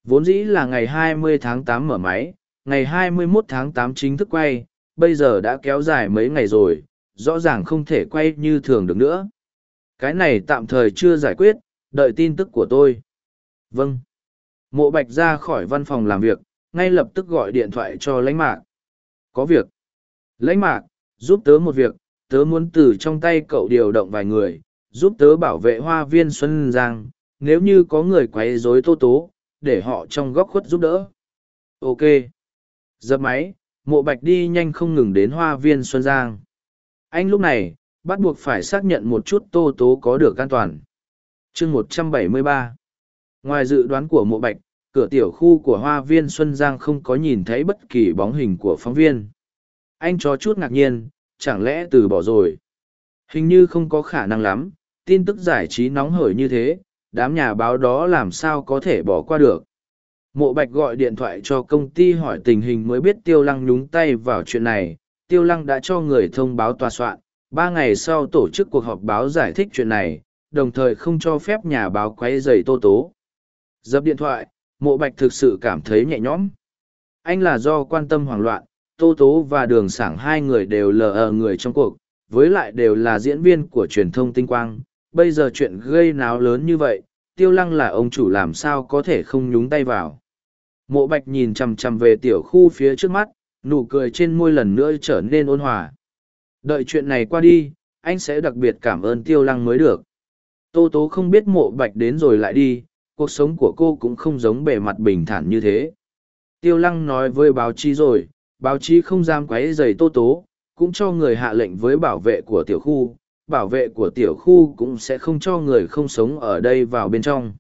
Vốn dĩ là ngày 20 tháng 8 mở máy, ngày 21 tháng 8 chính thức quay, bây giờ đã kéo dài mấy ngày rồi, rõ ràng không thể quay như thường được nữa. Cái này tạm thời chưa giải quyết, đợi tin tức của tôi. Vâng. Mộ Bạch ra khỏi văn phòng làm việc, ngay lập tức gọi điện thoại cho lãnh mạc. Có việc. Lãnh mạc, giúp tớ một việc, tớ muốn từ trong tay cậu điều động vài người, giúp tớ bảo vệ hoa viên Xuân Giang, nếu như có người quấy rối tô tố, để họ trong góc khuất giúp đỡ. Ok. Dập máy, mộ bạch đi nhanh không ngừng đến hoa viên Xuân Giang. Anh lúc này, bắt buộc phải xác nhận một chút tô tố có được an toàn. chương một trăm bảy mươi ba. Ngoài dự đoán của mộ bạch, cửa tiểu khu của hoa viên Xuân Giang không có nhìn thấy bất kỳ bóng hình của phóng viên. Anh cho chút ngạc nhiên, chẳng lẽ từ bỏ rồi? Hình như không có khả năng lắm, tin tức giải trí nóng hởi như thế, đám nhà báo đó làm sao có thể bỏ qua được. Mộ Bạch gọi điện thoại cho công ty hỏi tình hình mới biết Tiêu Lăng nhúng tay vào chuyện này. Tiêu Lăng đã cho người thông báo tòa soạn, ba ngày sau tổ chức cuộc họp báo giải thích chuyện này, đồng thời không cho phép nhà báo quấy rầy Tô Tố. Dập điện thoại, Mộ Bạch thực sự cảm thấy nhẹ nhõm. Anh là do quan tâm hoảng loạn, Tô Tố và Đường Sảng hai người đều lờ ờ người trong cuộc, với lại đều là diễn viên của truyền thông tinh quang, bây giờ chuyện gây náo lớn như vậy, tiêu lăng là ông chủ làm sao có thể không nhúng tay vào. Mộ bạch nhìn chằm chằm về tiểu khu phía trước mắt, nụ cười trên môi lần nữa trở nên ôn hòa. Đợi chuyện này qua đi, anh sẽ đặc biệt cảm ơn tiêu lăng mới được. Tô tố không biết mộ bạch đến rồi lại đi, cuộc sống của cô cũng không giống bề mặt bình thản như thế. Tiêu lăng nói với báo chí rồi, báo chí không dám quấy giày tô tố, cũng cho người hạ lệnh với bảo vệ của tiểu khu, bảo vệ của tiểu khu cũng sẽ không cho người không sống ở đây vào bên trong.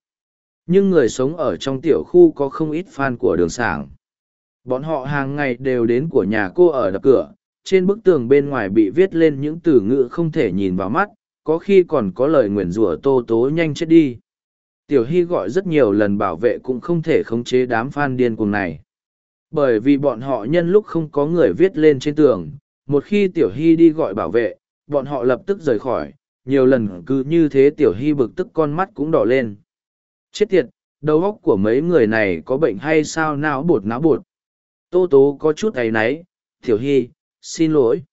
Nhưng người sống ở trong tiểu khu có không ít fan của đường sảng. Bọn họ hàng ngày đều đến của nhà cô ở đập cửa, trên bức tường bên ngoài bị viết lên những từ ngữ không thể nhìn vào mắt, có khi còn có lời nguyền rủa tô tố nhanh chết đi. Tiểu Hy gọi rất nhiều lần bảo vệ cũng không thể khống chế đám fan điên cuồng này. Bởi vì bọn họ nhân lúc không có người viết lên trên tường, một khi Tiểu Hy đi gọi bảo vệ, bọn họ lập tức rời khỏi, nhiều lần cứ như thế tiểu hy bực tức con mắt cũng đỏ lên. Chết tiệt, đầu óc của mấy người này có bệnh hay sao não bột não bột. Tô tố có chút ấy náy, tiểu hy, xin lỗi.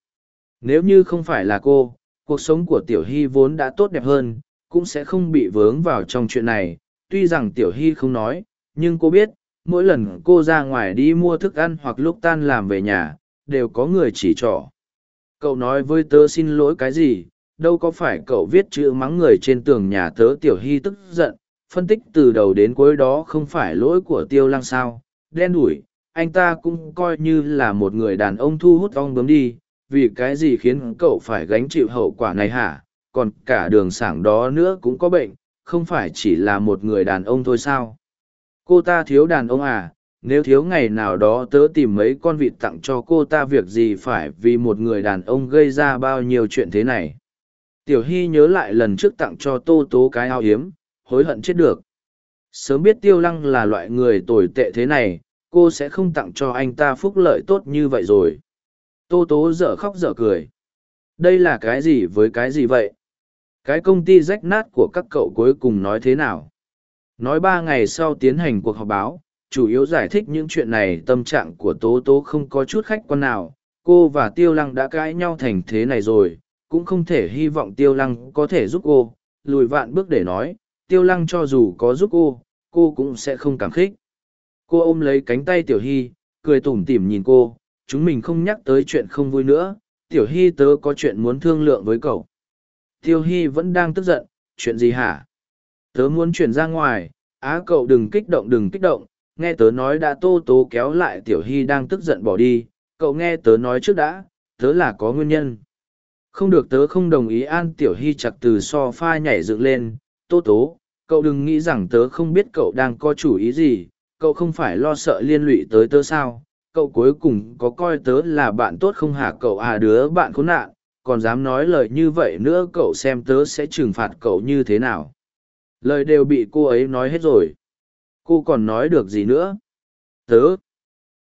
Nếu như không phải là cô, cuộc sống của tiểu hy vốn đã tốt đẹp hơn, cũng sẽ không bị vướng vào trong chuyện này. Tuy rằng tiểu hy không nói, nhưng cô biết, mỗi lần cô ra ngoài đi mua thức ăn hoặc lúc tan làm về nhà, đều có người chỉ trỏ. Cậu nói với tớ xin lỗi cái gì? Đâu có phải cậu viết chữ mắng người trên tường nhà tớ tiểu hy tức giận phân tích từ đầu đến cuối đó không phải lỗi của tiêu lăng sao? Đen đủi anh ta cũng coi như là một người đàn ông thu hút ong bướm đi vì cái gì khiến cậu phải gánh chịu hậu quả này hả? Còn cả đường sảng đó nữa cũng có bệnh, không phải chỉ là một người đàn ông thôi sao? Cô ta thiếu đàn ông à nếu thiếu ngày nào đó tớ tìm mấy con vịt tặng cho cô ta việc gì phải vì một người đàn ông gây ra bao nhiêu chuyện thế này? Tiểu hy nhớ lại lần trước tặng cho tô tố cái ao hiếm hối hận chết được. Sớm biết tiêu lăng là loại người tồi tệ thế này, cô sẽ không tặng cho anh ta phúc lợi tốt như vậy rồi. Tô tố dở khóc dở cười. Đây là cái gì với cái gì vậy? Cái công ty rách nát của các cậu cuối cùng nói thế nào? Nói ba ngày sau tiến hành cuộc họp báo, chủ yếu giải thích những chuyện này, tâm trạng của tố tố không có chút khách quan nào. Cô và tiêu lăng đã cãi nhau thành thế này rồi, cũng không thể hy vọng tiêu lăng có thể giúp cô. Lùi vạn bước để nói, tiêu lăng cho dù có giúp cô cô cũng sẽ không cảm khích cô ôm lấy cánh tay tiểu hy, cười tủm tỉm nhìn cô, chúng mình không nhắc tới chuyện không vui nữa. Tiểu hy tớ có chuyện muốn thương lượng với cậu tiêu hy vẫn đang tức giận, chuyện gì hả? Tớ muốn chuyển ra ngoài, á cậu đừng kích động, đừng kích động, nghe tớ nói đã tô tố kéo lại tiểu hy đang tức giận bỏ đi, cậu nghe tớ nói trước đã, tớ là có nguyên nhân. Không được tớ không đồng ý an tiểu hy chặt từ so pha nhảy dựng lên, tô tố, cậu đừng nghĩ rằng tớ không biết cậu đang có chủ ý gì, cậu không phải lo sợ liên lụy tới tớ sao? Cậu cuối cùng có coi tớ là bạn tốt không hả cậu à đứa bạn khốn nạn còn dám nói lời như vậy nữa, cậu xem tớ sẽ trừng phạt cậu như thế nào. Lời đều bị cô ấy nói hết rồi. Cô còn nói được gì nữa? Tớ.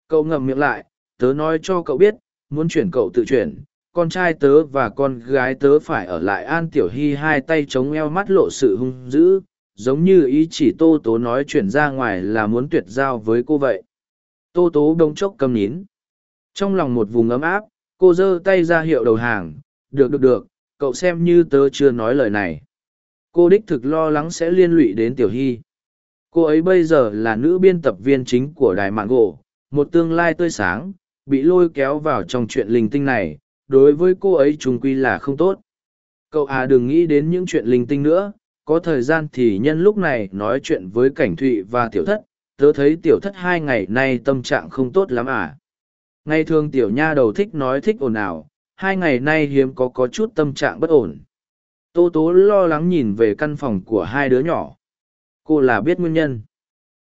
Cậu ngậm miệng lại, tớ nói cho cậu biết, muốn chuyển cậu tự chuyển. Con trai tớ và con gái tớ phải ở lại an tiểu hy hai tay chống eo mắt lộ sự hung dữ, giống như ý chỉ tô tố nói chuyển ra ngoài là muốn tuyệt giao với cô vậy. Tô tố đông chốc cầm nín. Trong lòng một vùng ấm áp, cô giơ tay ra hiệu đầu hàng được được được, cậu xem như tớ chưa nói lời này. Cô đích thực lo lắng sẽ liên lụy đến tiểu hy. Cô ấy bây giờ là nữ biên tập viên chính của đài mạng gỗ, một tương lai tươi sáng, bị lôi kéo vào trong chuyện linh tinh này, đối với cô ấy trùng quy là không tốt. Cậu à đừng nghĩ đến những chuyện linh tinh nữa, có thời gian thì nhân lúc này nói chuyện với cảnh thụy và tiểu thất, tớ thấy tiểu thất hai ngày nay tâm trạng không tốt lắm à. Ngày thường tiểu nha đầu thích nói thích ồn ào hai ngày nay hiếm có có chút tâm trạng bất ổn. Tô tố lo lắng nhìn về căn phòng của hai đứa nhỏ. Cô là biết nguyên nhân.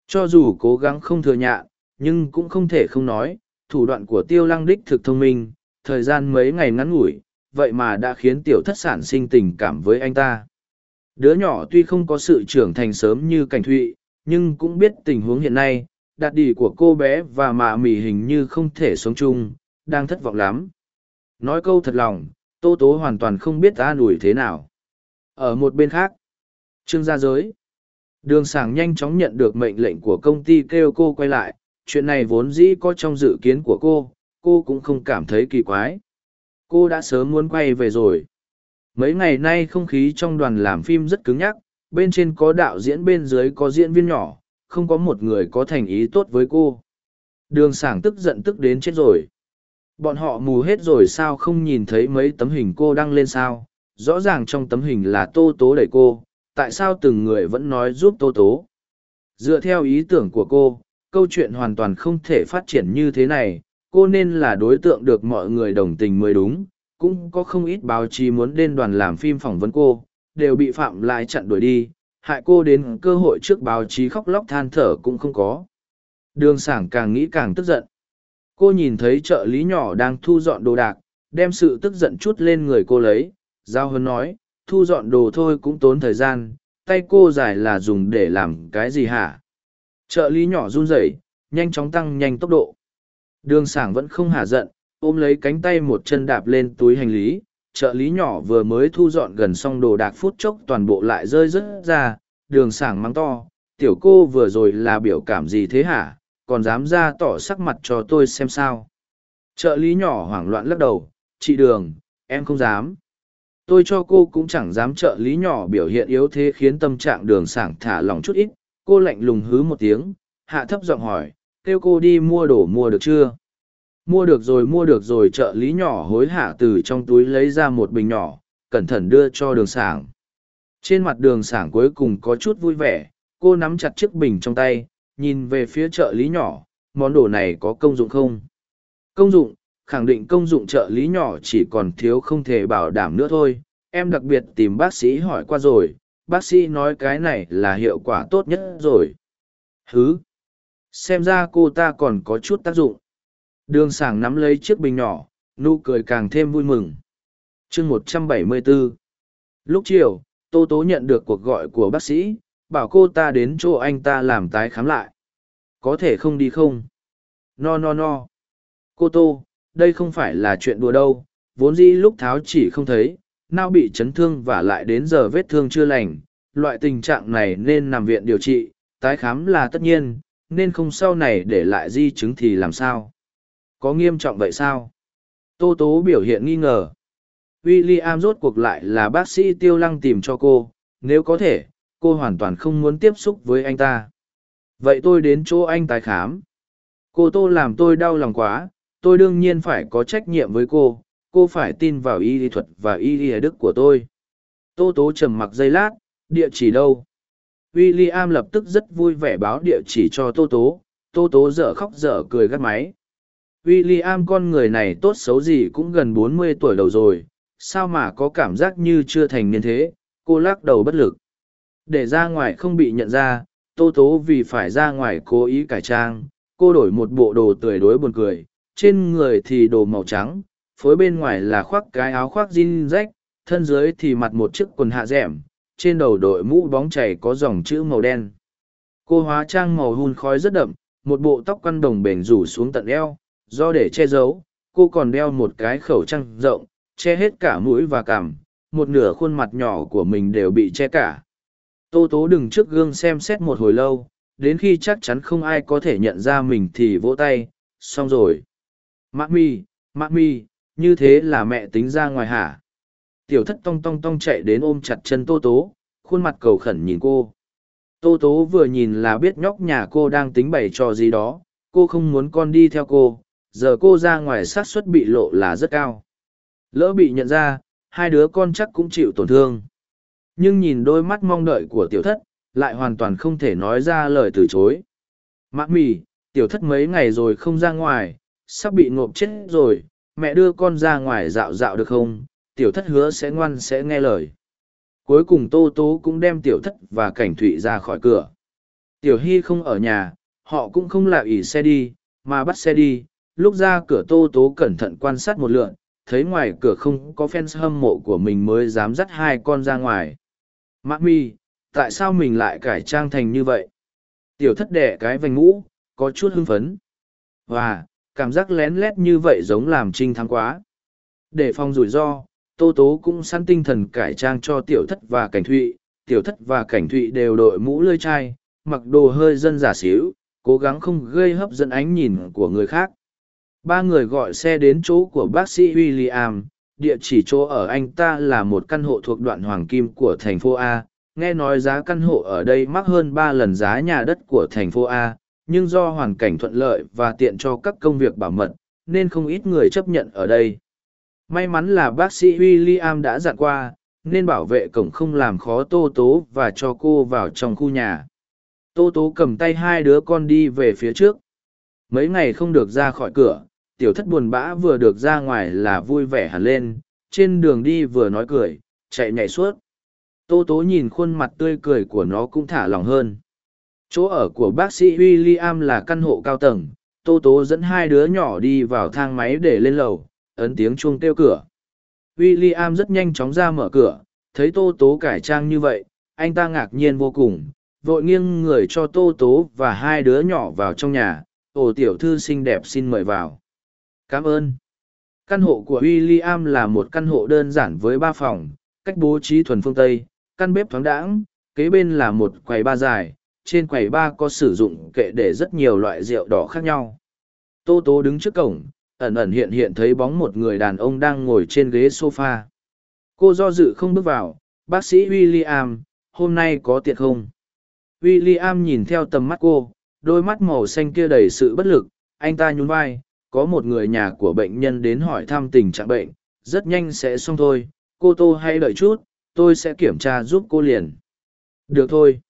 Cho dù cố gắng không thừa nhạ, nhưng cũng không thể không nói, thủ đoạn của tiêu lăng đích thực thông minh, thời gian mấy ngày ngắn ngủi, vậy mà đã khiến tiểu thất sản sinh tình cảm với anh ta. Đứa nhỏ tuy không có sự trưởng thành sớm như cảnh thụy, nhưng cũng biết tình huống hiện nay, đạt đỉ của cô bé và mạ mỉ hình như không thể sống chung, đang thất vọng lắm nói câu thật lòng, tô tố hoàn toàn không biết ta ủi thế nào. Ở một bên khác, trương gia giới, đường sảng nhanh chóng nhận được mệnh lệnh của công ty kêu cô quay lại. Chuyện này vốn dĩ có trong dự kiến của cô cô cũng không cảm thấy kỳ quái. Cô đã sớm muốn quay về rồi. Mấy ngày nay không khí trong đoàn làm phim rất cứng nhắc, bên trên có đạo diễn, bên dưới có diễn viên nhỏ, không có một người có thành ý tốt với cô. Đường sảng tức giận tức đến chết rồi bọn họ mù hết rồi sao không nhìn thấy mấy tấm hình cô đăng lên sao? Rõ ràng trong tấm hình là tô tố đẩy cô, tại sao từng người vẫn nói giúp tô tố? Dựa theo ý tưởng của cô, câu chuyện hoàn toàn không thể phát triển như thế này, cô nên là đối tượng được mọi người đồng tình mới đúng, cũng có không ít báo chí muốn lên đoàn làm phim phỏng vấn cô, đều bị phạm lại chặn đuổi đi, hại cô đến cơ hội trước báo chí khóc lóc than thở cũng không có. Đường sảng càng nghĩ càng tức giận cô nhìn thấy trợ lý nhỏ đang thu dọn đồ đạc, đem sự tức giận chút lên người cô lấy. Giao hơn nói, thu dọn đồ thôi cũng tốn thời gian, tay cô dài là dùng để làm cái gì hả? Trợ lý nhỏ run rẩy, nhanh chóng tăng nhanh tốc độ. Đường sảng vẫn không hả giận, ôm lấy cánh tay một chân đạp lên túi hành lý. Trợ lý nhỏ vừa mới thu dọn gần xong đồ đạc phút chốc toàn bộ lại rơi rớt ra. Đường sảng mắng to, tiểu cô vừa rồi là biểu cảm gì thế hả? Còn dám ra tỏ sắc mặt cho tôi xem sao. Trợ lý nhỏ hoảng loạn lắc đầu, chị đường, em không dám. Tôi cho cô cũng chẳng dám trợ lý nhỏ biểu hiện yếu thế khiến tâm trạng đường sảng thả lỏng chút ít. Cô lạnh lùng hứ một tiếng, hạ thấp giọng hỏi, kêu cô đi mua đồ mua được chưa? Mua được rồi, mua được rồi. Trợ lý nhỏ hối hả từ trong túi lấy ra một bình nhỏ, cẩn thận đưa cho đường sảng. Trên mặt đường sảng cuối cùng có chút vui vẻ, cô nắm chặt chiếc bình trong tay nhìn về phía trợ lý nhỏ món đồ này có công dụng không? Công dụng, khẳng định công dụng trợ lý nhỏ chỉ còn thiếu không thể bảo đảm nữa thôi. Em đặc biệt tìm bác sĩ hỏi qua rồi, bác sĩ nói cái này là hiệu quả tốt nhất rồi. Hứ! Xem ra cô ta còn có chút tác dụng. Đường sảng nắm lấy chiếc bình nhỏ, nụ cười càng thêm vui mừng. chương một trăm bảy mươi 174 Lúc chiều, Tô Tố nhận được cuộc gọi của bác sĩ, bảo cô ta đến chỗ anh ta làm tái khám lại. Có thể không đi không? No no no. Cô Tô, đây không phải là chuyện đùa đâu, vốn dĩ lúc tháo chỉ không thấy, nào bị chấn thương và lại đến giờ vết thương chưa lành. Loại tình trạng này nên nằm viện điều trị, tái khám là tất nhiên, nên không sau này để lại di chứng thì làm sao? Có nghiêm trọng vậy sao? Tô Tố biểu hiện nghi ngờ. William rốt cuộc lại là bác sĩ tiêu lăng tìm cho cô, nếu có thể, cô hoàn toàn không muốn tiếp xúc với anh ta. Vậy tôi đến chỗ anh tái khám. Cô Tô làm tôi đau lòng quá, tôi đương nhiên phải có trách nhiệm với cô, cô phải tin vào y lý thuật và y lý đức của tôi. Tô Tố trầm mặc giây lát, địa chỉ đâu? William lập tức rất vui vẻ báo địa chỉ cho Tô Tố, Tô Tố dở khóc dở cười gắt máy. William con người này tốt xấu gì cũng gần bốn mươi tuổi đầu rồi, sao mà có cảm giác như chưa thành niên thế, cô lắc đầu bất lực. Để ra ngoài không bị nhận ra, Tô Tố vì phải ra ngoài cố ý cải trang, cô đổi một bộ đồ tươi đối buồn cười, trên người thì đồ màu trắng, phối bên ngoài là khoác cái áo khoác jean rách, thân dưới thì mặc một chiếc quần hạ rẻm, trên đầu đội mũ bóng chảy có dòng chữ màu đen. Cô hóa trang màu hun khói rất đậm, một bộ tóc quăn đồng bền rủ xuống tận eo, do để che giấu, cô còn đeo một cái khẩu trang rộng, che hết cả mũi và cằm, một nửa khuôn mặt nhỏ của mình đều bị che cả. Tô tố đừng trước gương xem xét một hồi lâu, đến khi chắc chắn không ai có thể nhận ra mình thì vỗ tay, xong rồi. Mạc mi, Mạc mi, như thế là mẹ tính ra ngoài hả? Tiểu thất tong tong tong chạy đến ôm chặt chân tô tố, khuôn mặt cầu khẩn nhìn cô. Tô tố vừa nhìn là biết nhóc nhà cô đang tính bày trò gì đó, cô không muốn con đi theo cô, giờ cô ra ngoài xác suất bị lộ là rất cao. Lỡ bị nhận ra, hai đứa con chắc cũng chịu tổn thương. Nhưng nhìn đôi mắt mong đợi của tiểu thất, lại hoàn toàn không thể nói ra lời từ chối. Mạc mì, tiểu thất mấy ngày rồi không ra ngoài, sắp bị ngộp chết rồi, mẹ đưa con ra ngoài dạo dạo được không? Tiểu thất hứa sẽ ngoan sẽ nghe lời. Cuối cùng Tô Tố cũng đem tiểu thất và cảnh thụy ra khỏi cửa. Tiểu Hy không ở nhà, họ cũng không lạ ỉ xe đi, mà bắt xe đi. Lúc ra cửa Tô Tố cẩn thận quan sát một lượn, thấy ngoài cửa không có fans hâm mộ của mình mới dám dắt hai con ra ngoài. Mã mi, tại sao mình lại cải trang thành như vậy? Tiểu thất đẻ cái vành mũ, có chút hưng phấn. Và, cảm giác lén lét như vậy giống làm trinh thắng quá. Để phòng rủi ro, Tô Tố cũng săn tinh thần cải trang cho tiểu thất và cảnh thụy. Tiểu thất và cảnh thụy đều đội mũ lơi chai, mặc đồ hơi dân giả xíu, cố gắng không gây hấp dẫn ánh nhìn của người khác. Ba người gọi xe đến chỗ của bác sĩ William, địa chỉ chỗ ở anh ta là một căn hộ thuộc đoạn Hoàng Kim của thành phố A. Nghe nói giá căn hộ ở đây mắc hơn ba lần giá nhà đất của thành phố A, nhưng do hoàn cảnh thuận lợi và tiện cho các công việc bảo mật, nên không ít người chấp nhận ở đây. May mắn là bác sĩ William đã dặn qua, nên bảo vệ cổng không làm khó Tô Tố và cho cô vào trong khu nhà. Tô Tố cầm tay hai đứa con đi về phía trước. Mấy ngày không được ra khỏi cửa, tiểu thất buồn bã vừa được ra ngoài là vui vẻ hẳn lên, trên đường đi vừa nói cười, chạy nhảy suốt. Tô tố nhìn khuôn mặt tươi cười của nó cũng thả lòng hơn. Chỗ ở của bác sĩ William là căn hộ cao tầng, Tô tố dẫn hai đứa nhỏ đi vào thang máy để lên lầu, ấn tiếng chuông kêu cửa. William rất nhanh chóng ra mở cửa, thấy tô tố cải trang như vậy, anh ta ngạc nhiên vô cùng, vội nghiêng người cho tô tố và hai đứa nhỏ vào trong nhà, ồ tiểu thư xinh đẹp xin mời vào. Cảm ơn. Căn hộ của William là một căn hộ đơn giản với ba phòng, cách bố trí thuần phương Tây, căn bếp thoáng đãng, kế bên là một quầy ba dài, trên quầy ba có sử dụng kệ để rất nhiều loại rượu đỏ khác nhau. Tô Tố đứng trước cổng, ẩn ẩn hiện hiện thấy bóng một người đàn ông đang ngồi trên ghế sofa. Cô do dự không bước vào, bác sĩ William, hôm nay có tiện không? William nhìn theo tầm mắt cô, đôi mắt màu xanh kia đầy sự bất lực, anh ta nhún vai, có một người nhà của bệnh nhân đến hỏi thăm tình trạng bệnh, rất nhanh sẽ xong thôi, cô Tô hay đợi chút, tôi sẽ kiểm tra giúp cô liền. Được thôi.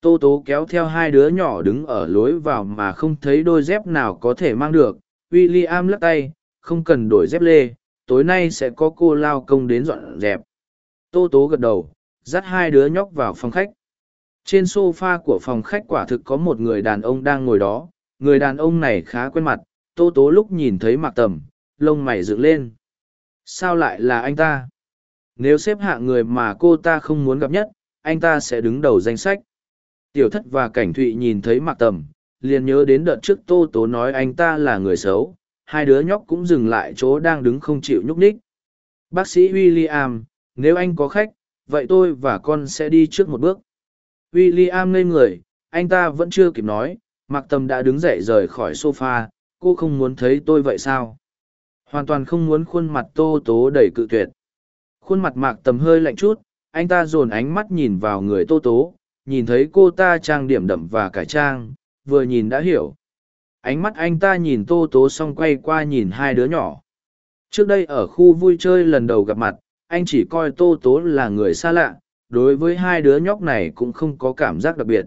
tô tố kéo theo hai đứa nhỏ đứng ở lối vào mà không thấy đôi dép nào có thể mang được William lắc tay không cần đổi dép lê tối nay sẽ có cô lao công đến dọn dẹp tô tố gật đầu dắt hai đứa nhóc vào phòng khách trên sofa của phòng khách quả thực có một người đàn ông đang ngồi đó người đàn ông này khá quen mặt tô tố lúc nhìn thấy mạc tầm, lông mày dựng lên. Sao lại là anh ta? Nếu xếp hạng người mà cô ta không muốn gặp nhất, anh ta sẽ đứng đầu danh sách. Tiểu thất và cảnh thụy nhìn thấy mạc tầm, liền nhớ đến đợt trước tô tố nói anh ta là người xấu, hai đứa nhóc cũng dừng lại chỗ đang đứng không chịu nhúc nhích. Bác sĩ w i l l i am nếu anh có khách, vậy tôi và con sẽ đi trước một bước. W i l l i am ngây người, anh ta vẫn chưa kịp nói, mạc tầm đã đứng dậy rời khỏi sofa cô không muốn thấy tôi vậy sao? Hoàn toàn không muốn khuôn mặt tô tố đầy cự tuyệt. Khuôn mặt mạc tầm hơi lạnh chút, anh ta dồn ánh mắt nhìn vào người tô tố, nhìn thấy cô ta trang điểm đậm và cải trang, vừa nhìn đã hiểu. Ánh mắt anh ta nhìn tô tố xong quay qua nhìn hai đứa nhỏ. Trước đây ở khu vui chơi lần đầu gặp mặt, anh chỉ coi tô tố là người xa lạ, đối với hai đứa nhóc này cũng không có cảm giác đặc biệt.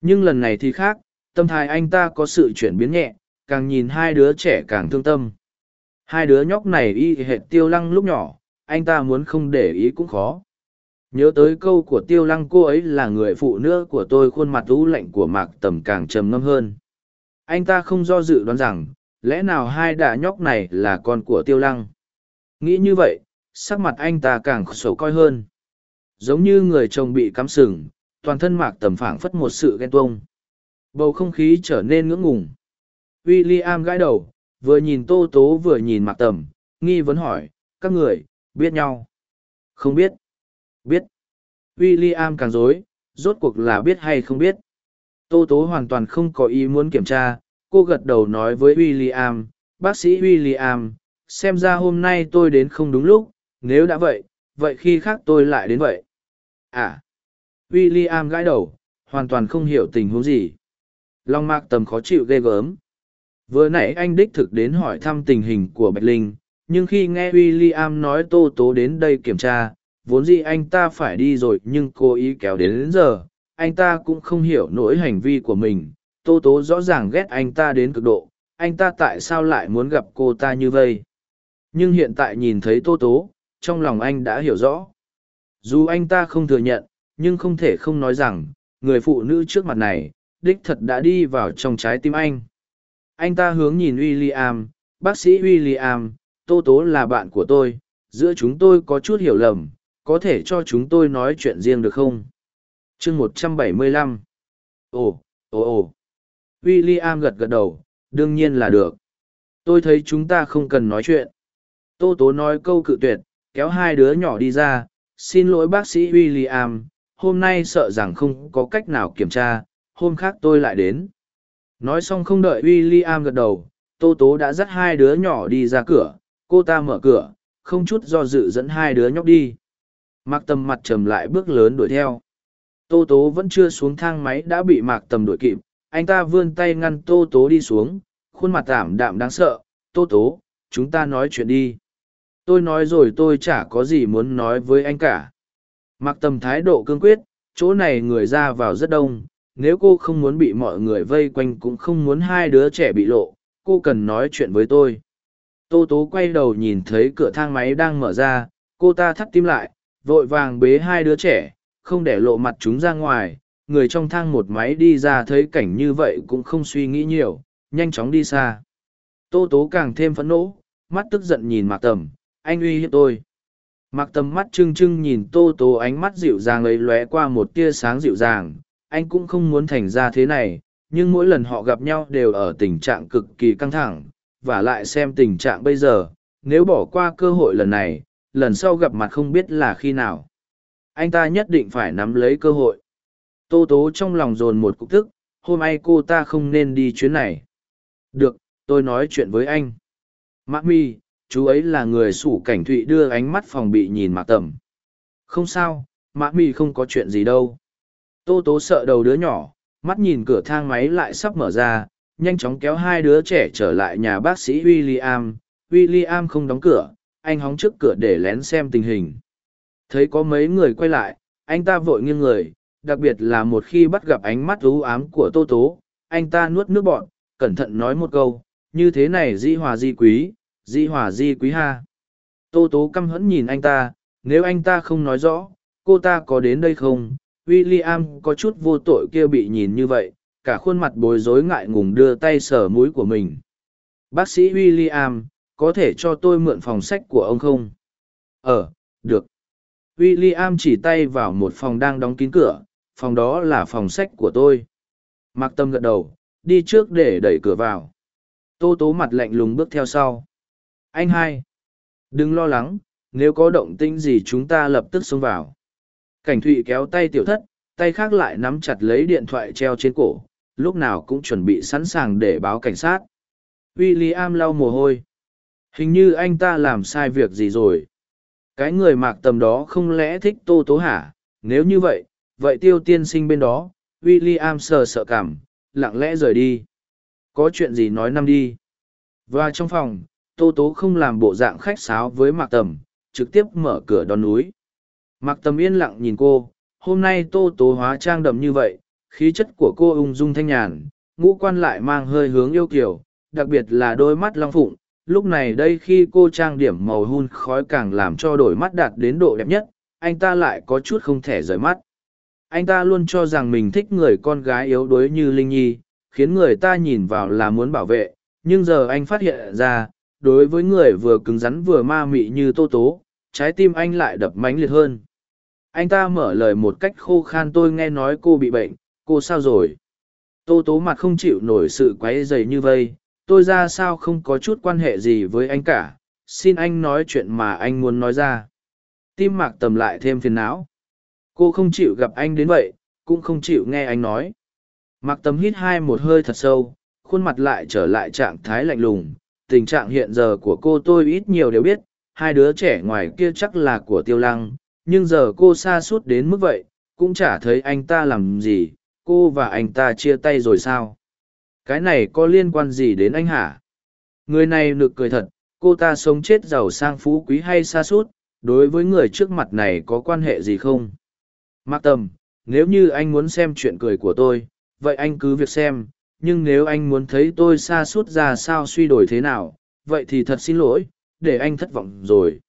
Nhưng lần này thì khác, tâm thái anh ta có sự chuyển biến nhẹ càng nhìn hai đứa trẻ càng thương tâm. Hai đứa nhóc này y hệt tiêu lăng lúc nhỏ, anh ta muốn không để ý cũng khó. Nhớ tới câu của tiêu lăng, cô ấy là người phụ nữ của tôi, khuôn mặt u lạnh của mạc tầm càng trầm ngâm hơn. Anh ta không do dự đoán rằng, lẽ nào hai đà nhóc này là con của tiêu lăng? Nghĩ như vậy, sắc mặt anh ta càng sầu coi hơn. Giống như người chồng bị cắm sừng, toàn thân mạc tầm phảng phất một sự ghen tuông. Bầu không khí trở nên ngưỡng ngùng w i l l i am gãi đầu, vừa nhìn tô tố vừa nhìn mạc tầm, nghi vấn hỏi, các người biết nhau? Không biết. Biết. W i l l i am càng dối rốt cuộc là biết hay không biết? Tô tố hoàn toàn không có ý muốn kiểm tra, cô gật đầu nói với w i l l i am bác sĩ w i l l i am xem ra hôm nay tôi đến không đúng lúc, nếu đã vậy vậy khi khác tôi lại đến vậy. À. W i l l i am gãi đầu, hoàn toàn không hiểu tình huống gì. Long mạc tầm khó chịu ghê gớm vừa nãy anh đích thực đến hỏi thăm tình hình của bạch linh nhưng khi nghe w i l l i am nói tô tố đến đây kiểm tra vốn dĩ anh ta phải đi rồi nhưng cô ý kéo đến, đến giờ anh ta cũng không hiểu nỗi hành vi của mình. Tô tố rõ ràng ghét anh ta đến cực độ anh ta tại sao lại muốn gặp cô ta như vây nhưng hiện tại nhìn thấy tô tố trong lòng anh đã hiểu rõ. Dù anh ta không thừa nhận nhưng không thể không nói rằng người phụ nữ trước mặt này đích thật đã đi vào trong trái tim anh anh ta hướng nhìn w i l l i am bác sĩ w i l l i am tô tố là bạn của tôi, giữa chúng tôi có chút hiểu lầm, có thể cho chúng tôi nói chuyện riêng được không? Chương một trăm bảy mươi lăm. Ồ ồ ồ. W i l l i am gật gật đầu, đương nhiên là được. Tôi thấy chúng ta không cần nói chuyện. Tô tố nói câu cự tuyệt, kéo hai đứa nhỏ đi ra. Xin lỗi bác sĩ w i l l i am hôm nay sợ rằng không có cách nào kiểm tra, hôm khác tôi lại đến nói xong không đợi William gật đầu, tô tố đã dắt hai đứa nhỏ đi ra cửa, cô ta mở cửa, không chút do dự dẫn hai đứa nhóc đi. Mạc tầm mặt trầm lại bước lớn đuổi theo. Tô tố vẫn chưa xuống thang máy đã bị mạc tầm đuổi kịp, anh ta vươn tay ngăn tô tố đi xuống, khuôn mặt tảm đạm đáng sợ, tô tố, chúng ta nói chuyện đi. Tôi nói rồi tôi chả có gì muốn nói với anh cả. Mặc tầm thái độ cương quyết, chỗ này người ra vào rất đông nếu cô không muốn bị mọi người vây quanh cũng không muốn hai đứa trẻ bị lộ, cô cần nói chuyện với tôi. Tô tố quay đầu nhìn thấy cửa thang máy đang mở ra, cô ta thắt tim lại, vội vàng bế hai đứa trẻ, không để lộ mặt chúng ra ngoài. Người trong thang một máy đi ra thấy cảnh như vậy cũng không suy nghĩ nhiều, nhanh chóng đi xa. Tô tố càng thêm phẫn nộ, mắt tức giận nhìn mạc tầm, anh uy hiếp tôi. Mặc tầm mắt trưng trưng nhìn tô tố ánh mắt dịu dàng ấy lóe qua một tia sáng dịu dàng anh cũng không muốn thành ra thế này, nhưng mỗi lần họ gặp nhau đều ở tình trạng cực kỳ căng thẳng, và lại xem tình trạng bây giờ, nếu bỏ qua cơ hội lần này, lần sau gặp mặt không biết là khi nào. Anh ta nhất định phải nắm lấy cơ hội. Tô tố trong lòng dồn một cục tức hôm nay cô ta không nên đi chuyến này. Được, tôi nói chuyện với anh. Mạc mi, chú ấy là người sủ cảnh thụy đưa ánh mắt phòng bị nhìn mạc tầm. Không sao, mạc mi không có chuyện gì đâu tô tố sợ đầu đứa nhỏ, mắt nhìn cửa thang máy lại sắp mở ra, nhanh chóng kéo hai đứa trẻ trở lại nhà bác sĩ w i l l i am w i l l i am không đóng cửa, anh hóng trước cửa để lén xem tình hình. Thấy có mấy người quay lại, anh ta vội nghiêng người, đặc biệt là một khi bắt gặp ánh mắt ú ám của tô tố, anh ta nuốt nước bọn cẩn thận nói một câu, như thế này di hòa di quý, di hòa di quý ha. Tô tố căm hẫn nhìn anh ta, nếu anh ta không nói rõ, cô ta có đến đây không? W i l l i am có chút vô tội kia bị nhìn như vậy cả khuôn mặt bối rối ngại ngùng đưa tay sờ mũi của mình bác sĩ w i l l i am có thể cho tôi mượn phòng sách của ông không ờ được w i l l i am chỉ tay vào một phòng đang đóng kín cửa phòng đó là phòng sách của tôi mặc Tâm gật đầu, đi trước để đẩy cửa vào. Tô tố mặt lạnh lùng bước theo sau. Anh hai. Đừng lo lắng, nếu có động tĩnh gì chúng ta lập tức xông vào. Cảnh thụy kéo tay tiểu thất, tay khác lại nắm chặt lấy điện thoại treo trên cổ, lúc nào cũng chuẩn bị sẵn sàng để báo cảnh sát. William lau mồ hôi. Hình như anh ta làm sai việc gì rồi. Cái người mạc tầm đó không lẽ thích tô tố hả? Nếu như vậy, vậy tiêu tiên sinh bên đó, William sờ sợ cảm, lặng lẽ rời đi. Có chuyện gì nói năm đi. Và trong phòng, Tô Tố không làm bộ dạng khách sáo với Mạc Tầm, trực tiếp mở cửa đón núi. Mạc Tầm yên lặng nhìn cô, hôm nay Tô Tố hóa trang đậm như vậy, khí chất của cô ung dung thanh nhàn, ngũ quan lại mang hơi hướng yêu kiều, đặc biệt là đôi mắt long phụng. Lúc này đây khi cô trang điểm màu hun khói càng làm cho đổi mắt đạt đến độ đẹp nhất, anh ta lại có chút không thể rời mắt anh ta luôn cho rằng mình thích người con gái yếu đuối như linh nhi khiến người ta nhìn vào là muốn bảo vệ nhưng giờ anh phát hiện ra đối với người vừa cứng rắn vừa ma mị như tô tố trái tim anh lại đập mãnh liệt hơn anh ta mở lời một cách khô khan tôi nghe nói cô bị bệnh, cô sao rồi? Tô tố mặt không chịu nổi sự q u ấ y dày như vây, tôi ra sao không có chút quan hệ gì với anh cả, xin anh nói chuyện mà anh muốn nói ra. Tim mạc tầm lại thêm phiền não. Cô không chịu gặp anh đến vậy, cũng không chịu nghe anh nói. Mặc Tầm hít hai một hơi thật sâu, khuôn mặt lại trở lại trạng thái lạnh lùng. Tình trạng hiện giờ của cô tôi ít nhiều đều biết, hai đứa trẻ ngoài kia chắc là của tiêu lăng nhưng giờ cô xa suốt đến mức vậy cũng chả thấy anh ta làm gì cô và anh ta chia tay rồi sao? Cái này có liên quan gì đến anh hả? Người này nực cười thật cô ta sống chết giàu sang phú quý hay xa suốt đối với người trước mặt này có quan hệ gì không? Mạc Tâm, nếu như anh muốn xem chuyện cười của tôi, vậy anh cứ việc xem, nhưng nếu anh muốn thấy tôi xa suốt ra sao suy đổi thế nào, vậy thì thật xin lỗi, để anh thất vọng rồi.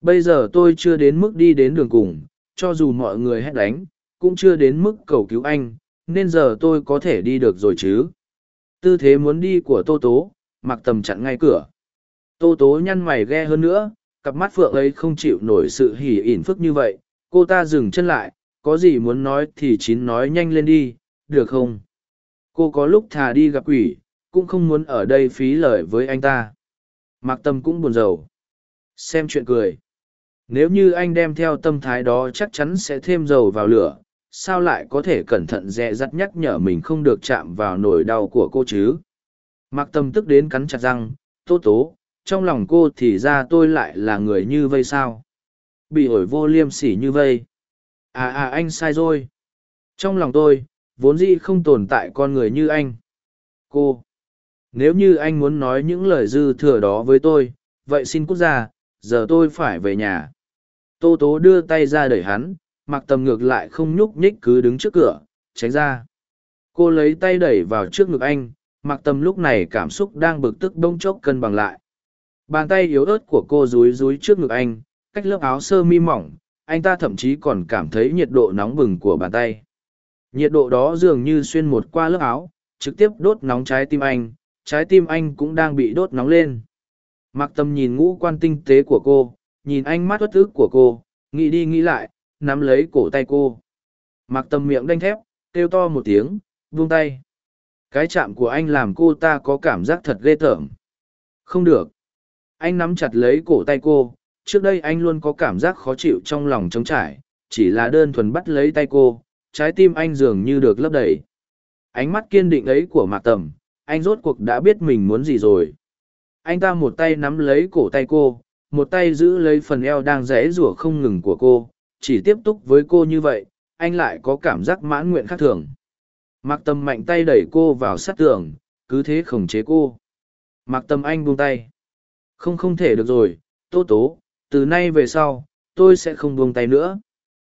Bây giờ tôi chưa đến mức đi đến đường cùng, cho dù mọi người hét đánh, cũng chưa đến mức cầu cứu anh, nên giờ tôi có thể đi được rồi chứ. Tư thế muốn đi của Tô Tố, mặc Tầm chặn ngay cửa. Tô Tố nhăn mày ghe hơn nữa, cặp mắt phượng ấy không chịu nổi sự hỉ ỉn phức như vậy, cô ta dừng chân lại, có gì muốn nói thì chín nói nhanh lên đi được không? Cô có lúc thà đi gặp quỷ cũng không muốn ở đây phí lời với anh ta. Mạc tâm cũng buồn rầu. Xem chuyện cười nếu như anh đem theo tâm thái đó chắc chắn sẽ thêm dầu vào lửa, sao lại có thể cẩn thận dè dắt nhắc nhở mình không được chạm vào nỗi đau của cô chứ? Mặc tâm tức đến cắn chặt răng tố tố, trong lòng cô thì ra tôi lại là người như vây sao? Bị ổi vô liêm sỉ như vây? À à anh sai rồi. Trong lòng tôi, vốn dĩ không tồn tại con người như anh. Cô, nếu như anh muốn nói những lời dư thừa đó với tôi, vậy xin cút ra giờ tôi phải về nhà tô tố đưa tay ra đẩy hắn, mặc tầm ngược lại không nhúc nhích cứ đứng trước cửa, tránh ra. Cô lấy tay đẩy vào trước ngực anh, mặc tầm lúc này cảm xúc đang bực tức bông chốc cân bằng lại. Bàn tay yếu ớt của cô rúi rúi trước ngực anh, cách lớp áo sơ mi mỏng, anh ta thậm chí còn cảm thấy nhiệt độ nóng bừng của bàn tay. Nhiệt độ đó dường như xuyên một qua lớp áo, trực tiếp đốt nóng trái tim anh, trái tim anh cũng đang bị đốt nóng lên. Mặc tâm nhìn ngũ quan tinh tế của cô nhìn ánh mắt uất ức của cô, nghĩ đi nghĩ lại, nắm lấy cổ tay cô. Mặc tâm miệng đanh thép, kêu to một tiếng, buông tay. Cái chạm của anh làm cô ta có cảm giác thật ghê tởm. Không được. Anh nắm chặt lấy cổ tay cô, trước đây anh luôn có cảm giác khó chịu trong lòng trống trải, chỉ là đơn thuần bắt lấy tay cô, trái tim anh dường như được lấp đầy. Ánh mắt kiên định ấy của mạc tầm, anh rốt cuộc đã biết mình muốn gì rồi. Anh ta một tay nắm lấy cổ tay cô một tay giữ lấy phần eo đang rẽ rủa không ngừng của cô, chỉ tiếp tục với cô như vậy, anh lại có cảm giác mãn nguyện khác thường. Mạc tâm mạnh tay đẩy cô vào sát tường, cứ thế khống chế cô. Mạc tâm anh buông tay. Không không thể được rồi, tô tố, từ nay về sau, tôi sẽ không buông tay nữa.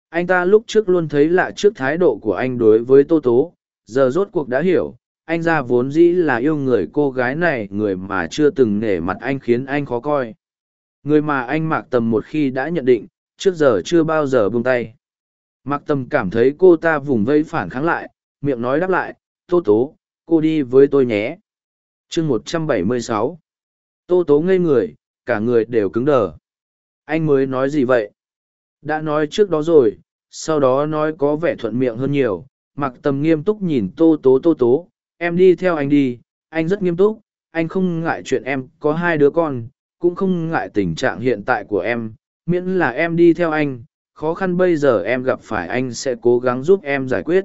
Anh ta lúc trước luôn thấy lạ trước thái độ của anh đối với tô tố, giờ rốt cuộc đã hiểu, anh ra vốn dĩ là yêu người cô gái này, người mà chưa từng nể mặt anh khiến anh khó coi người mà anh mạc tầm một khi đã nhận định, trước giờ chưa bao giờ buông tay. Mạc tầm cảm thấy cô ta vùng vây phản kháng lại, miệng nói đáp lại, tô tố, cô đi với tôi nhé. Chương một trăm bảy mươi sáu. Tô tố ngây người, cả người đều cứng đờ. Anh mới nói gì vậy? Đã nói trước đó rồi, sau đó nói có vẻ thuận miệng hơn nhiều. Mặc tầm nghiêm túc nhìn tô tố tô tố, em đi theo anh đi, anh rất nghiêm túc, anh không ngại chuyện em có hai đứa con cũng không ngại tình trạng hiện tại của em, miễn là em đi theo anh, khó khăn bây giờ em gặp phải anh sẽ cố gắng giúp em giải quyết.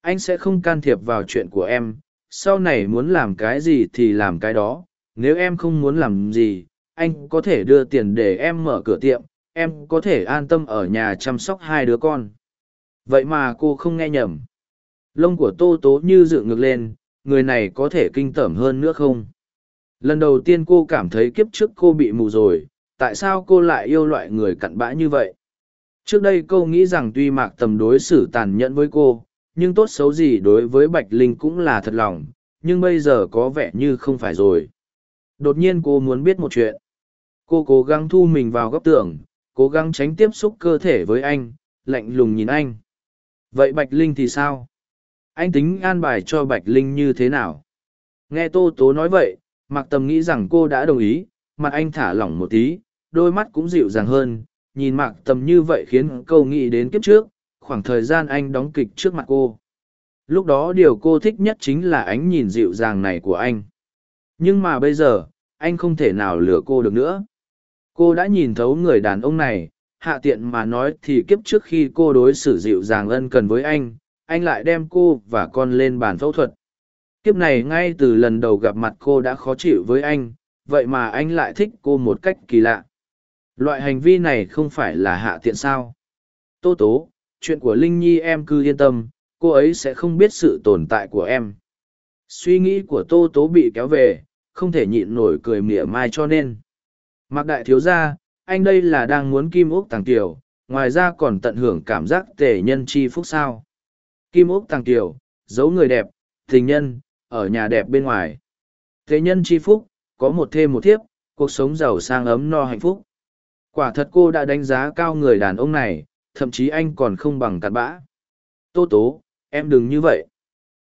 Anh sẽ không can thiệp vào chuyện của em, sau này muốn làm cái gì thì làm cái đó, nếu em không muốn làm gì, anh có thể đưa tiền để em mở cửa tiệm, em có thể an tâm ở nhà chăm sóc hai đứa con. Vậy mà cô không nghe nhầm. Lông của tô tố như dựng ngược lên, người này có thể kinh tởm hơn nữa không? Lần đầu tiên cô cảm thấy kiếp trước cô bị mù rồi, tại sao cô lại yêu loại người cặn bã như vậy? Trước đây cô nghĩ rằng tuy mạc tầm đối xử tàn nhẫn với cô, nhưng tốt xấu gì đối với bạch linh cũng là thật lòng, nhưng bây giờ có vẻ như không phải rồi. Đột nhiên cô muốn biết một chuyện. Cô cố gắng thu mình vào góc tường, cố gắng tránh tiếp xúc cơ thể với anh, lạnh lùng nhìn anh. Vậy bạch linh thì sao? Anh tính an bài cho bạch linh như thế nào? Nghe tô tố nói vậy Mạc tầm nghĩ rằng cô đã đồng ý, mặt anh thả lỏng một tí, đôi mắt cũng dịu dàng hơn, nhìn mạc tầm như vậy khiến câu nghĩ đến kiếp trước, khoảng thời gian anh đóng kịch trước mặt cô. Lúc đó điều cô thích nhất chính là ánh nhìn dịu dàng này của anh. Nhưng mà bây giờ, anh không thể nào lừa cô được nữa. Cô đã nhìn thấu người đàn ông này, hạ tiện mà nói thì kiếp trước khi cô đối xử dịu dàng ân cần với anh anh lại đem cô và con lên bàn phẫu thuật kiếp này ngay từ lần đầu gặp mặt cô đã khó chịu với anh vậy mà anh lại thích cô một cách kỳ lạ. Loại hành vi này không phải là hạ tiện sao? Tô tố chuyện của linh nhi em cứ yên tâm cô ấy sẽ không biết sự tồn tại của em. Suy nghĩ của tô tố bị kéo về không thể nhịn nổi cười mỉa mai cho nên. Mặc đại thiếu gia, anh đây là đang muốn kim ốc tàng tiểu, ngoài ra còn tận hưởng cảm giác tể nhân chi phúc sao. Kim ốc tàng tiểu, giấu người đẹp, tình nhân, ở nhà đẹp bên ngoài. thế nhân chi phúc, có một thêm một thiếp, cuộc sống giàu sang ấm no hạnh phúc. Quả thật cô đã đánh giá cao người đàn ông này, thậm chí anh còn không bằng cặn bã. Tô tố, em đừng như vậy.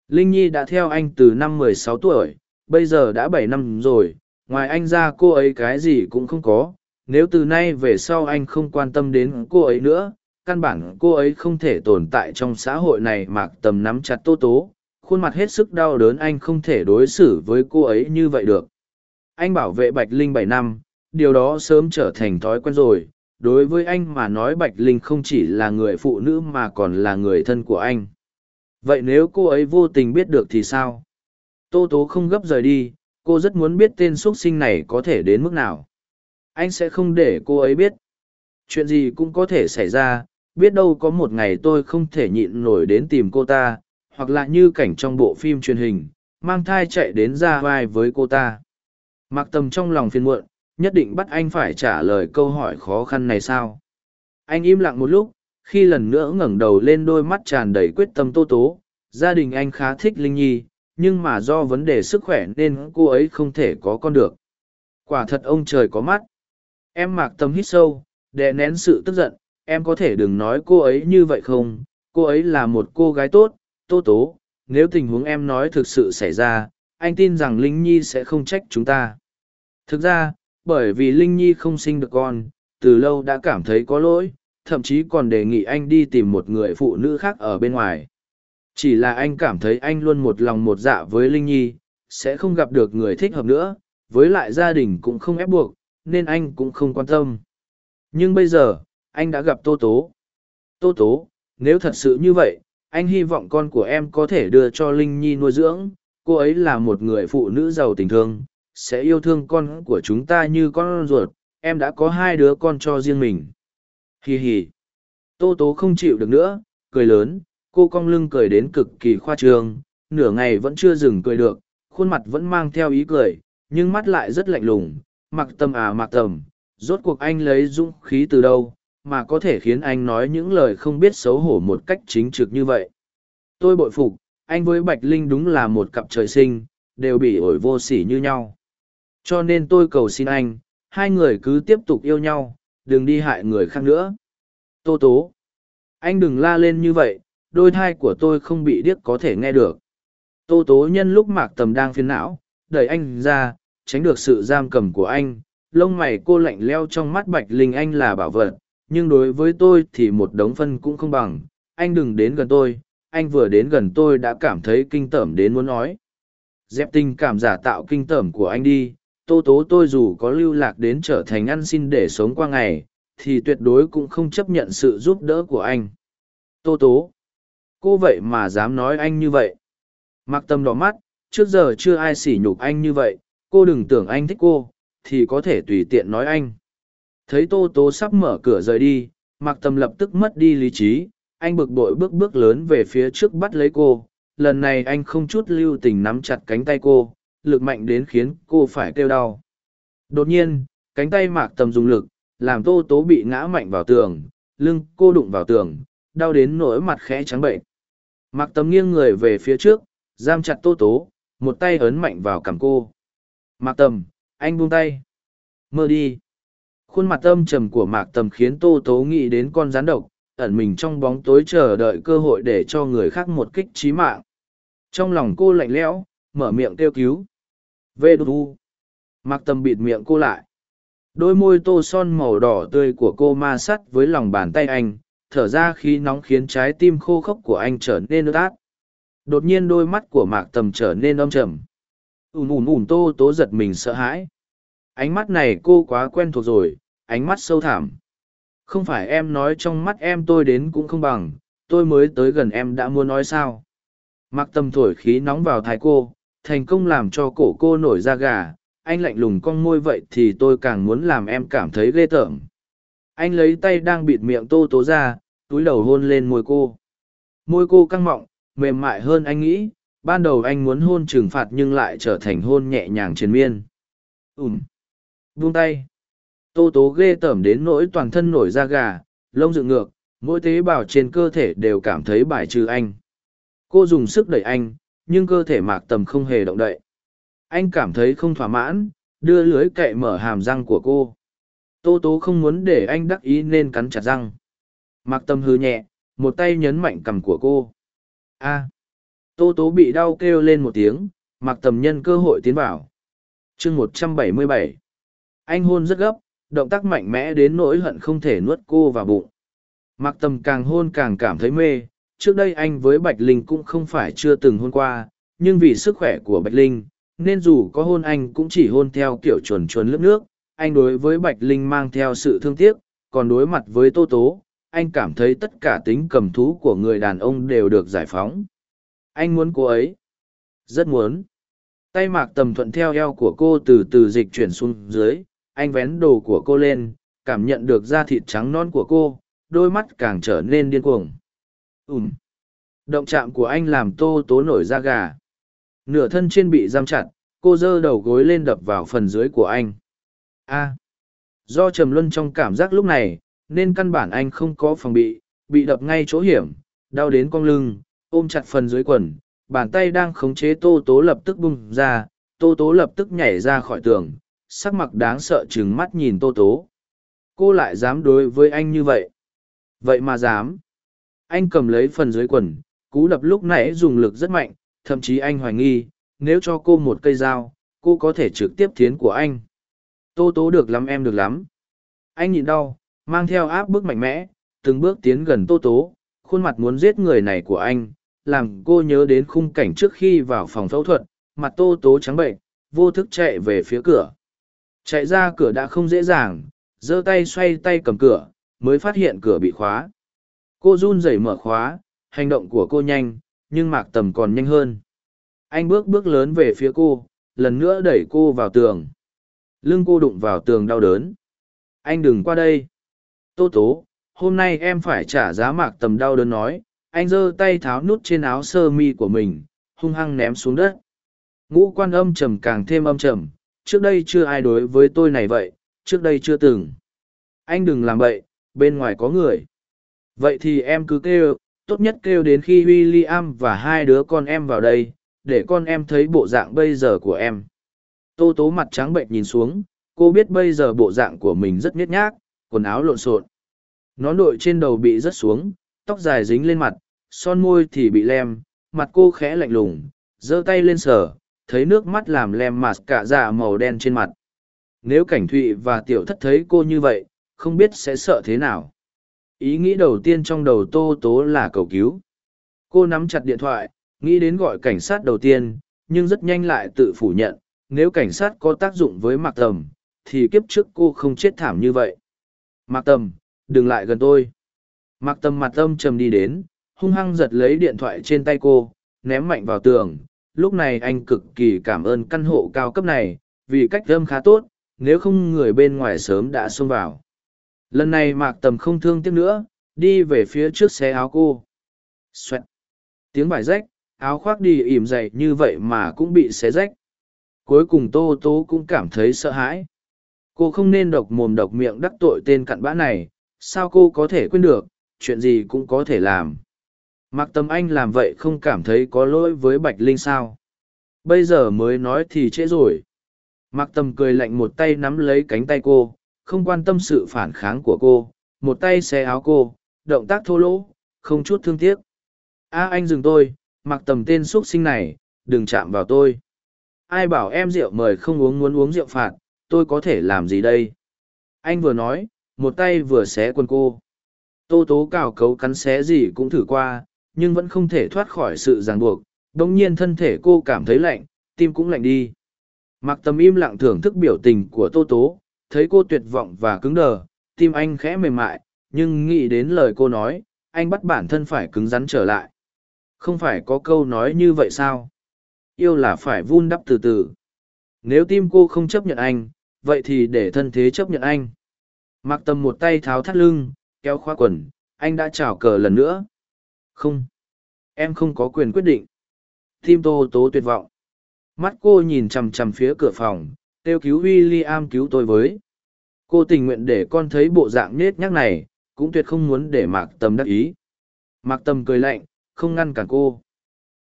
Linh Nhi đã theo anh từ năm mười sáu tuổi, bây giờ đã bảy năm rồi, ngoài anh ra cô ấy cái gì cũng không có nếu từ nay về sau anh không quan tâm đến cô ấy nữa căn bản cô ấy không thể tồn tại trong xã hội này mạc tầm nắm chặt tô tố khuôn mặt hết sức đau đớn anh không thể đối xử với cô ấy như vậy được. Anh bảo vệ bạch linh bảy năm, điều đó sớm trở thành thói quen rồi. Đối với anh mà nói bạch linh không chỉ là người phụ nữ mà còn là người thân của anh. Vậy nếu cô ấy vô tình biết được thì sao? Tô tố không gấp rời đi, cô rất muốn biết tên x u ấ t sinh này có thể đến mức nào. Anh sẽ không để cô ấy biết. Chuyện gì cũng có thể xảy ra, biết đâu có một ngày tôi không thể nhịn nổi đến tìm cô ta hoặc là như cảnh trong bộ phim truyền hình, mang thai chạy đến ra vai với cô ta. Mặc tầm trong lòng phiền muộn, nhất định bắt anh phải trả lời câu hỏi khó khăn này sao? Anh im lặng một lúc, khi lần nữa ngẩng đầu lên đôi mắt tràn đầy quyết tâm tô tố, gia đình anh khá thích linh nhi, nhưng mà do vấn đề sức khỏe nên cô ấy không thể có con được. Quả thật ông trời có mắt. Em mạc tâm hít sâu để nén sự tức giận, em có thể đừng nói cô ấy như vậy không? Cô ấy là một cô gái tốt tô tố nếu tình huống em nói thực sự xảy ra anh tin rằng linh nhi sẽ không trách chúng ta thực ra bởi vì linh nhi không sinh được con từ lâu đã cảm thấy có lỗi thậm chí còn đề nghị anh đi tìm một người phụ nữ khác ở bên ngoài chỉ là anh cảm thấy anh luôn một lòng một dạ với Linh Nhi, sẽ không gặp được người thích hợp nữa, với lại gia đình cũng không ép buộc, nên anh cũng không quan tâm. Nhưng bây giờ, anh đã gặp Tô Tố. Tô Tố, nếu thật sự như vậy, anh hy vọng con của em có thể đưa cho Linh Nhi nuôi dưỡng, cô ấy là một người phụ nữ giàu tình thương, sẽ yêu thương con của chúng ta như con ruột, em đã có hai đứa con cho riêng mình. Hì hì. Tô Tố không chịu được nữa, cười lớn, cô cong lưng cười đến cực kỳ khoa trương, nửa ngày vẫn chưa dừng cười được, khuôn mặt vẫn mang theo ý cười, nhưng mắt lại rất lạnh lùng, mặc tầm à mặc tầm, rốt cuộc anh lấy dũng khí từ đâu, mà có thể khiến anh nói những lời không biết xấu hổ một cách chính trực như vậy. Tôi bội phục, anh với Bạch Linh đúng là một cặp trời sinh, đều bị ổi vô sỉ như nhau. Cho nên tôi cầu xin anh, hai người cứ tiếp tục yêu nhau, đừng đi hại người khác nữa. Tô tố. Anh đừng la lên như vậy, đôi thai của tôi không bị điếc có thể nghe được. Tô tố nhân lúc mạc tầm đang phiền não, đẩy anh ra, tránh được sự giam cầm của anh. Lông mày cô lạnh leo trong mắt Bạch Linh anh là bảo vật, nhưng đối với tôi thì một đống phân cũng không bằng. Anh đừng đến gần tôi, anh vừa đến gần tôi đã cảm thấy kinh tởm đến muốn nói. Dẹp tình cảm giả tạo kinh tởm của anh đi, tô tố tôi dù có lưu lạc đến trở thành ăn xin để sống qua ngày, thì tuyệt đối cũng không chấp nhận sự giúp đỡ của anh. Tô tố, cô vậy mà dám nói anh như vậy. Mặc tâm đỏ mắt, trước giờ chưa ai sỉ nhục anh như vậy, cô đừng tưởng anh thích cô, thì có thể tùy tiện nói anh. Thấy tô tố sắp mở cửa rời đi, Mạc Tâm lập tức mất đi lý trí, anh bực bội bước bước lớn về phía trước bắt lấy cô. Lần này anh không chút lưu tình nắm chặt cánh tay cô, lực mạnh đến khiến cô phải kêu đau. Đột nhiên, cánh tay Mạc Tâm dùng lực, làm tô tố bị ngã mạnh vào tường, lưng cô đụng vào tường, đau đến nỗi mặt khẽ trắng bệnh. Mạc Tâm nghiêng người về phía trước, giam chặt tô tố, một tay ấn mạnh vào cằm cô. Mạc Tâm, anh buông tay. Mơ đi. Khuôn mặt âm trầm của Mạc Tầm khiến tô tố nghĩ đến con rắn độc, ẩn mình trong bóng tối chờ đợi cơ hội để cho người khác một kích trí mạng. Trong lòng cô lạnh lẽo, mở miệng kêu cứu. Vê đu đu. Mạc tầm bịt miệng cô lại. Đôi môi tô son màu đỏ tươi của cô ma sắt với lòng bàn tay anh, thở ra khí nóng khiến trái tim khô khốc của anh trở nên ướt át. Đột nhiên đôi mắt của Mạc Tầm trở nên âm trầm. ùn ùn ùn tô tố giật mình sợ hãi. Ánh mắt này cô quá quen thuộc rồi, ánh mắt sâu thẳm. Không phải em nói trong mắt em tôi đến cũng không bằng tôi mới tới gần em đã muốn nói sao. Mặc tầm thổi khí nóng vào thái cô thành công làm cho cổ cô nổi da gà anh lạnh lùng con môi vậy thì tôi càng muốn làm em cảm thấy ghê tởm. Anh lấy tay đang bịt miệng tô tố ra túi đầu hôn lên môi cô. Môi cô căng mọng mềm mại hơn anh nghĩ ban đầu anh muốn hôn trừng phạt nhưng lại trở thành hôn nhẹ nhàng triền miên. Ùm buông tay Tô tố ghê tởm đến nỗi toàn thân nổi da gà, lông dựng ngược, mỗi tế bào trên cơ thể đều cảm thấy bài trừ anh. Cô dùng sức đẩy anh, nhưng cơ thể mạc tầm không hề động đậy. Anh cảm thấy không thỏa mãn, đưa lưới cậy mở hàm răng của cô. Tô tố không muốn để anh đắc ý nên cắn chặt răng. Mạc tầm hư nhẹ, một tay nhấn mạnh cằm của cô. A. Tô tố bị đau kêu lên một tiếng, mạc tầm nhân cơ hội tiến vào. chương một trăm bảy mươi bảy. Anh hôn rất gấp, động tác mạnh mẽ đến nỗi hận không thể nuốt cô vào bụng. Mặc tầm càng hôn càng cảm thấy mê, trước đây anh với Bạch Linh cũng không phải chưa từng hôn qua, nhưng vì sức khỏe của Bạch Linh, nên dù có hôn anh cũng chỉ hôn theo kiểu chuồn chuồn lướt nước, anh đối với Bạch Linh mang theo sự thương tiếc, còn đối mặt với Tô Tố, anh cảm thấy tất cả tính cầm thú của người đàn ông đều được giải phóng. Anh muốn cô ấy. Rất muốn. Tay mạc tầm thuận theo eo của cô từ từ dịch chuyển xuống dưới, anh vén đồ của cô lên, cảm nhận được da thịt trắng non của cô, đôi mắt càng trở nên điên cuồng. Ùm. Động chạm của anh làm tô tố nổi da gà. Nửa thân trên bị giam chặt, cô giơ đầu gối lên đập vào phần dưới của anh. A. Do trầm luân trong cảm giác lúc này, nên căn bản anh không có phòng bị bị đập ngay chỗ hiểm, đau đến cong lưng, ôm chặt phần dưới quần, bàn tay đang khống chế tô tố lập tức bung ra, tô tố lập tức nhảy ra khỏi tường sắc mặt đáng sợ chừng mắt nhìn tô tố. Cô lại dám đối với anh như vậy? Vậy mà dám. Anh cầm lấy phần dưới quần, cú đập lúc nãy dùng lực rất mạnh, thậm chí anh hoài nghi, nếu cho cô một cây dao, cô có thể trực tiếp thiến của anh. Tô tố được lắm, em được lắm. Anh nhịn đau, mang theo áp bức mạnh mẽ, từng bước tiến gần tô tố, khuôn mặt muốn giết người này của anh, làm cô nhớ đến khung cảnh trước khi vào phòng phẫu thuật, mặt tô tố trắng bệnh, vô thức chạy về phía cửa. Chạy ra cửa đã không dễ dàng, giơ tay xoay tay cầm cửa, mới phát hiện cửa bị khóa. Cô run rẩy mở khóa, hành động của cô nhanh, nhưng mạc tầm còn nhanh hơn. Anh bước bước lớn về phía cô, lần nữa đẩy cô vào tường. Lưng cô đụng vào tường đau đớn. Anh đừng qua đây. Tô tố, hôm nay em phải trả giá mạc tầm đau đớn nói. Anh giơ tay tháo nút trên áo sơ mi của mình, hung hăng ném xuống đất. Ngũ quan âm trầm càng thêm âm trầm, trước đây chưa ai đối với tôi này vậy, trước đây chưa từng. Anh đừng làm vậy, bên ngoài có người. Vậy thì em cứ kêu, tốt nhất kêu đến khi William và hai đứa con em vào đây, để con em thấy bộ dạng bây giờ của em. Tô tố mặt trắng bệnh nhìn xuống, cô biết bây giờ bộ dạng của mình rất nhét nhác, quần áo lộn xộn. Nón đội trên đầu bị rớt xuống, tóc dài dính lên mặt, son môi thì bị lem, mặt cô khẽ lạnh lùng, giơ tay lên sờ, thấy nước mắt làm lem mạt cả dạ màu đen trên mặt. Nếu cảnh thụy và tiểu thất thấy cô như vậy, không biết sẽ sợ thế nào. Ý nghĩ đầu tiên trong đầu tô tố là cầu cứu. Cô nắm chặt điện thoại, nghĩ đến gọi cảnh sát đầu tiên, nhưng rất nhanh lại tự phủ nhận, nếu cảnh sát có tác dụng với Mạc Tầm, thì kiếp trước cô không chết thảm như vậy. Mạc Tầm, đừng lại gần tôi. Mạc Tầm mặt âm trầm đi đến, hung hăng giật lấy điện thoại trên tay cô, ném mạnh vào tường. Lúc này anh cực kỳ cảm ơn căn hộ cao cấp này, vì cách âm khá tốt, nếu không người bên ngoài sớm đã xông vào. Lần này Mạc Tầm không thương tiếc nữa, đi về phía trước xe áo cô. Xoẹt. Tiếng bài rách, áo khoác đi ỉm dậy như vậy mà cũng bị xé rách. Cuối cùng Tô Tố cũng cảm thấy sợ hãi. Cô không nên độc mồm độc miệng đắc tội tên cặn bã này, sao cô có thể quên được, chuyện gì cũng có thể làm. Mạc Tâm Anh làm vậy không cảm thấy có lỗi với Bạch Linh sao. Bây giờ mới nói thì trễ rồi. Mạc Tâm cười lạnh một tay nắm lấy cánh tay cô, không quan tâm sự phản kháng của cô, một tay xé áo cô, động tác thô lỗ, không chút thương tiếc. a anh dừng tôi, Mạc Tâm tên xuất sinh này, đừng chạm vào tôi. Ai bảo em rượu mời không uống muốn uống rượu phạt, tôi có thể làm gì đây? Anh vừa nói, một tay vừa xé quần cô. Tô tố cào cấu cắn xé gì cũng thử qua, nhưng vẫn không thể thoát khỏi sự ràng buộc. Đồng nhiên thân thể cô cảm thấy lạnh, tim cũng lạnh đi. Mặc tầm im lặng thưởng thức biểu tình của Tô tố, thấy cô tuyệt vọng và cứng đờ, tim anh khẽ mềm mại, nhưng nghĩ đến lời cô nói, anh bắt bản thân phải cứng rắn trở lại. Không phải có câu nói như vậy sao? Yêu là phải vun đắp từ từ. Nếu tim cô không chấp nhận anh, vậy thì để thân thế chấp nhận anh. Mặc tầm một tay tháo thắt lưng, kéo khóa quần, anh đã chào cờ lần nữa. Không. Em không có quyền quyết định. Tim tô tố tuyệt vọng. Mắt cô nhìn chằm chằm phía cửa phòng, kêu cứu William cứu tôi với. Cô tình nguyện để con thấy bộ dạng nết nhắc này, cũng tuyệt không muốn để Mạc Tâm đắc ý. Mạc Tâm cười lạnh, không ngăn cản cô.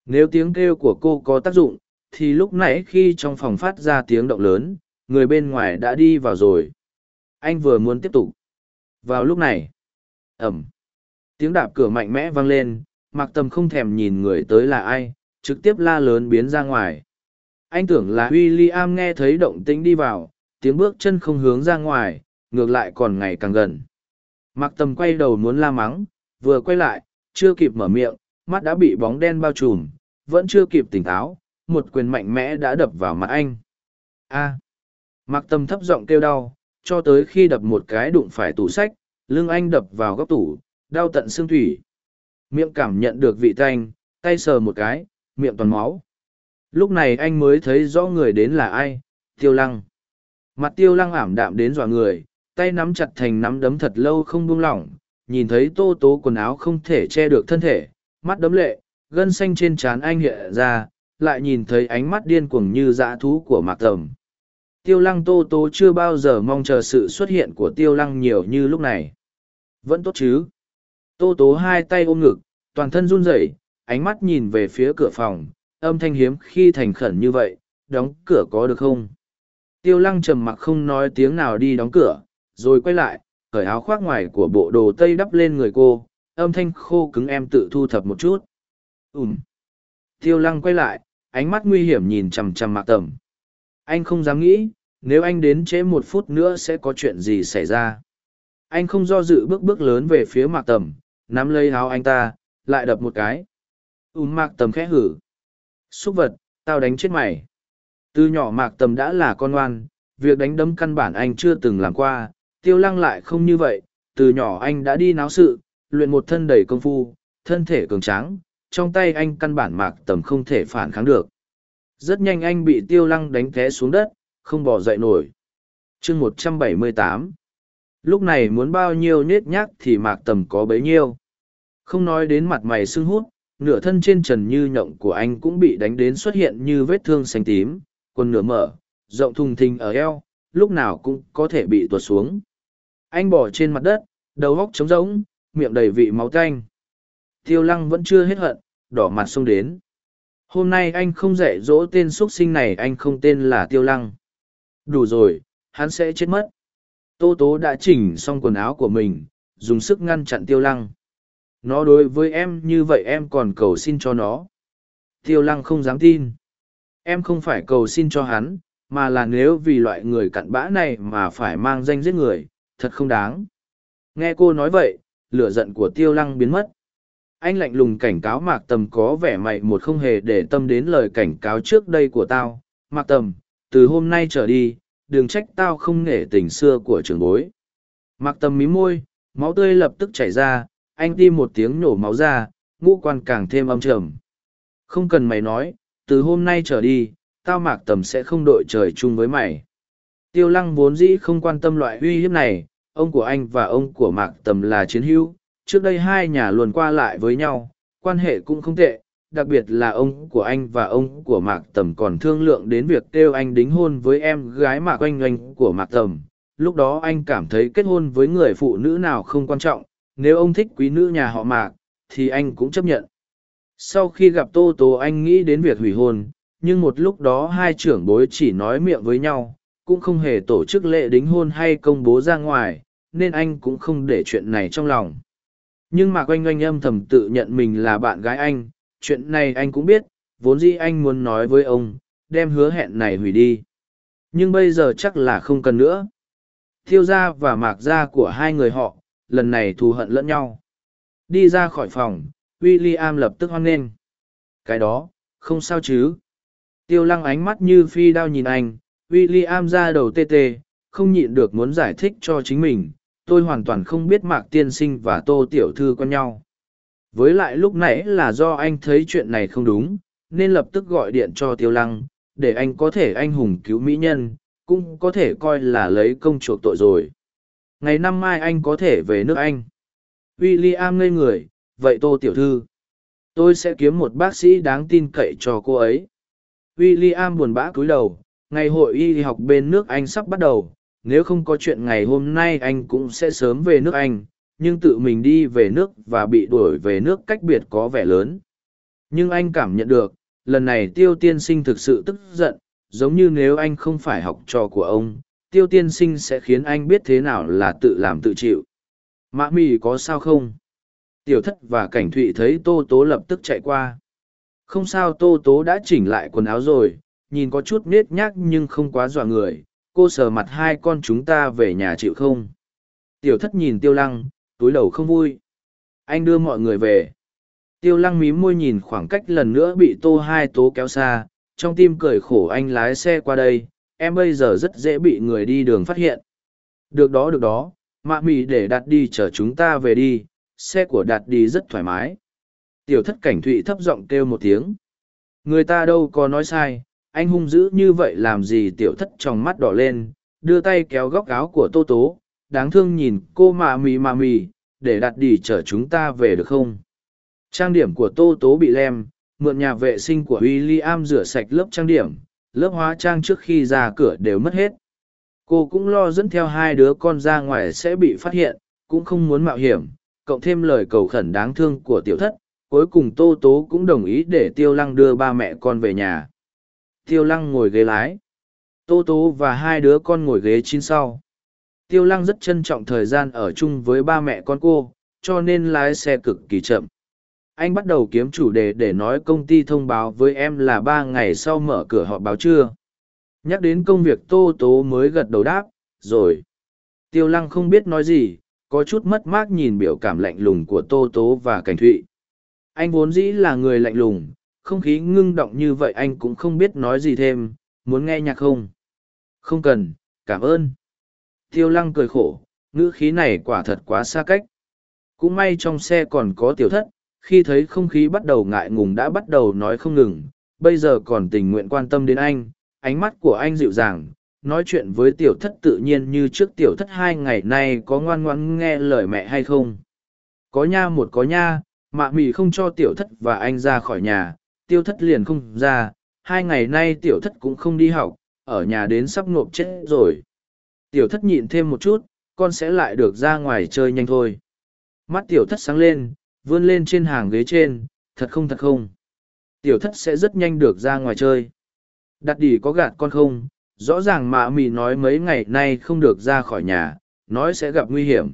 Nếu tiếng kêu của cô có tác dụng, thì lúc nãy khi trong phòng phát ra tiếng động lớn, người bên ngoài đã đi vào rồi. Anh vừa muốn tiếp tục. Vào lúc này, ẩm, tiếng đạp cửa mạnh mẽ vang lên, Mạc Tâm không thèm nhìn người tới là ai, trực tiếp la lớn biến ra ngoài. Anh tưởng là William nghe thấy động tĩnh đi vào, tiếng bước chân không hướng ra ngoài, ngược lại còn ngày càng gần. Mạc Tâm quay đầu muốn la mắng, vừa quay lại, chưa kịp mở miệng, mắt đã bị bóng đen bao trùm, vẫn chưa kịp tỉnh táo, một quyền mạnh mẽ đã đập vào mặt anh. A. À. Mạc Tâm thấp giọng kêu đau, cho tới khi đập một cái đụng phải tủ sách, lưng anh đập vào góc tủ, đau tận xương thủy. Miệng cảm nhận được vị tanh, tay sờ một cái, miệng toàn máu. Lúc này anh mới thấy rõ người đến là ai, tiêu lăng. Mặt tiêu lăng ảm đạm đến dọa người, tay nắm chặt thành nắm đấm thật lâu không buông lỏng, nhìn thấy tô tố quần áo không thể che được thân thể, mắt đấm lệ, gân xanh trên trán anh hiện ra, lại nhìn thấy ánh mắt điên cuồng như dã thú của mạc tầm. Tiêu lăng tô tố chưa bao giờ mong chờ sự xuất hiện của tiêu lăng nhiều như lúc này. Vẫn tốt chứ. Tô tố hai tay ôm ngực, toàn thân run rẩy, ánh mắt nhìn về phía cửa phòng, âm thanh hiếm khi thành khẩn như vậy, đóng cửa có được không? Tiêu lăng trầm mặc không nói tiếng nào đi đóng cửa, rồi quay lại, cởi áo khoác ngoài của bộ đồ tây đắp lên người cô, âm thanh khô cứng em tự thu thập một chút. Ừm. Tiêu lăng quay lại, ánh mắt nguy hiểm nhìn chằm chằm mạc tầm. Anh không dám nghĩ, nếu anh đến trễ một phút nữa sẽ có chuyện gì xảy ra. Anh không do dự bước bước lớn về phía mạc tầm, nắm lấy áo anh ta, lại đập một cái. Ún mạc tầm khẽ hử. Xúc vật, tao đánh chết mày. Từ nhỏ mạc tầm đã là con ngoan, việc đánh đấm căn bản anh chưa từng làm qua, tiêu lăng lại không như vậy. Từ nhỏ anh đã đi náo sự, luyện một thân đầy công phu, thân thể cường tráng, trong tay anh căn bản mạc tầm không thể phản kháng được. Rất nhanh anh bị tiêu lăng đánh té xuống đất, không bỏ dậy nổi. chương một trăm bảy mươi tám Lúc này muốn bao nhiêu nết nhác thì mạc tầm có bấy nhiêu. Không nói đến mặt mày sưng hút, nửa thân trên trần như nhộng của anh cũng bị đánh đến xuất hiện như vết thương xanh tím, quần nửa mở, rộng thùng thình ở eo, lúc nào cũng có thể bị tuột xuống. Anh bỏ trên mặt đất, đầu góc trống rỗng, miệng đầy vị máu tanh. Tiêu lăng vẫn chưa hết hận, đỏ mặt xông đến. Hôm nay anh không dạy dỗ tên xuất sinh này anh không tên là Tiêu lăng. Đủ rồi, hắn sẽ chết mất. Tô tố đã chỉnh xong quần áo của mình, dùng sức ngăn chặn tiêu lăng. Nó đối với em như vậy em còn cầu xin cho nó. Tiêu lăng không dám tin. Em không phải cầu xin cho hắn, mà là nếu vì loại người cặn bã này mà phải mang danh giết người, thật không đáng. Nghe cô nói vậy, lửa giận của tiêu lăng biến mất. Anh lạnh lùng cảnh cáo Mạc Tầm có vẻ mày một không hề để tâm đến lời cảnh cáo trước đây của tao. Mạc Tầm, từ hôm nay trở đi, đừng trách tao không nể tình xưa của trường bối. Mạc Tầm mí môi, máu tươi lập tức chảy ra, anh tim một tiếng nổ máu ra, ngũ quan càng thêm âm trầm. Không cần mày nói, từ hôm nay trở đi, tao Mạc Tầm sẽ không đội trời chung với mày. Tiêu lăng vốn dĩ không quan tâm loại uy hiếp này, ông của anh và ông của Mạc Tầm là chiến hữu, trước đây hai nhà luôn qua lại với nhau, quan hệ cũng không tệ, đặc biệt là ông của anh và ông của Mạc Tầm còn thương lượng đến việc kêu anh đính hôn với em gái Mạc Oanh Oanh của Mạc Tầm. Lúc đó anh cảm thấy kết hôn với người phụ nữ nào không quan trọng, nếu ông thích quý nữ nhà họ Mạc, thì anh cũng chấp nhận. Sau khi gặp Tô Tô anh nghĩ đến việc hủy hôn, nhưng một lúc đó hai trưởng bối chỉ nói miệng với nhau, cũng không hề tổ chức lễ đính hôn hay công bố ra ngoài, nên anh cũng không để chuyện này trong lòng. Nhưng Mạc Oanh Oanh âm thầm tự nhận mình là bạn gái anh, chuyện này anh cũng biết, vốn dĩ anh muốn nói với ông, đem hứa hẹn này hủy đi. Nhưng bây giờ chắc là không cần nữa. Thiêu gia và mạc gia của hai người họ, lần này thù hận lẫn nhau. Đi ra khỏi phòng, William lập tức hoan nghênh. Cái đó, không sao chứ. Tiêu lăng ánh mắt như phi đao nhìn anh, William ra đầu tê tê, không nhịn được muốn giải thích cho chính mình. Tôi hoàn toàn không biết Mạc Tiên Sinh và Tô Tiểu Thư con nhau với lại lúc nãy là do anh thấy chuyện này không đúng, nên lập tức gọi điện cho tiêu lăng, để anh có thể anh hùng cứu mỹ nhân, cũng có thể coi là lấy công chuộc tội rồi. Ngày năm mai anh có thể về nước anh. W i l l i am ngây người, vậy tô tiểu thư, tôi sẽ kiếm một bác sĩ đáng tin cậy cho cô ấy. W i l l i am buồn bã cúi đầu, ngày hội y học bên nước anh sắp bắt đầu, nếu không có chuyện ngày hôm nay anh cũng sẽ sớm về nước anh nhưng tự mình đi về nước và bị đuổi về nước cách biệt có vẻ lớn. Nhưng anh cảm nhận được, lần này tiêu tiên sinh thực sự tức giận, giống như nếu anh không phải học trò của ông, tiêu tiên sinh sẽ khiến anh biết thế nào là tự làm tự chịu. Mã mì có sao không? Tiểu thất và cảnh thụy thấy tô tố lập tức chạy qua. Không sao tô tố đã chỉnh lại quần áo rồi, nhìn có chút nết nhác nhưng không quá dọa người. Cô sờ mặt hai con chúng ta về nhà chịu không? Tiểu thất nhìn tiêu lăng, túi đầu không vui. Anh đưa mọi người về. Tiêu lăng mím môi nhìn khoảng cách lần nữa bị tô hai tố kéo xa, trong tim cười khổ anh lái xe qua đây, em bây giờ rất dễ bị người đi đường phát hiện. Được đó được đó, mạ mì để đặt đi chở chúng ta về đi, xe của đạt đi rất thoải mái. Tiểu thất cảnh thụy thấp giọng kêu một tiếng. Người ta đâu có nói sai, anh hung dữ như vậy làm gì tiểu thất trong mắt đỏ lên, đưa tay kéo góc áo của tô tố, đáng thương nhìn cô mạ mì mạ mì, để đặt đi chở chúng ta về được không? Trang điểm của Tô Tố bị lem, mượn nhà vệ sinh của William rửa sạch lớp trang điểm, lớp hóa trang trước khi ra cửa đều mất hết. Cô cũng lo dẫn theo hai đứa con ra ngoài sẽ bị phát hiện, cũng không muốn mạo hiểm, cộng thêm lời cầu khẩn đáng thương của tiểu thất, cuối cùng Tô Tố cũng đồng ý để Tiêu Lăng đưa ba mẹ con về nhà. Tiêu Lăng ngồi ghế lái. Tô Tố và hai đứa con ngồi ghế chín sau tiêu lăng rất trân trọng thời gian ở chung với ba mẹ con cô, cho nên lái xe cực kỳ chậm. Anh bắt đầu kiếm chủ đề để nói công ty thông báo với em là ba ngày sau mở cửa họp báo trưa. Nhắc đến công việc tô tố mới gật đầu đáp, rồi. Tiêu lăng không biết nói gì, có chút mất mát nhìn biểu cảm lạnh lùng của tô tố và cảnh thụy. Anh vốn dĩ là người lạnh lùng, không khí ngưng động như vậy anh cũng không biết nói gì thêm, muốn nghe nhạc không? Không cần, cảm ơn. Tiêu lăng cười khổ, ngữ khí này quả thật quá xa cách. Cũng may trong xe còn có tiểu thất, khi thấy không khí bắt đầu ngại ngùng đã bắt đầu nói không ngừng, bây giờ còn tình nguyện quan tâm đến anh, ánh mắt của anh dịu dàng, nói chuyện với tiểu thất tự nhiên như trước tiểu thất hai ngày nay có ngoan ngoãn nghe lời mẹ hay không. Có nha một có nha, mạ mị không cho tiểu thất và anh ra khỏi nhà, tiêu thất liền không ra, hai ngày nay tiểu thất cũng không đi học, ở nhà đến sắp ngộp chết rồi. Tiểu thất nhịn thêm một chút, con sẽ lại được ra ngoài chơi nhanh thôi. Mắt tiểu thất sáng lên vươn lên trên hàng ghế trên thật không thật không. Tiểu thất sẽ rất nhanh được ra ngoài chơi. Đặt đỉ có gạt con không? Rõ ràng mạ mì nói mấy ngày nay không được ra khỏi nhà nói sẽ gặp nguy hiểm.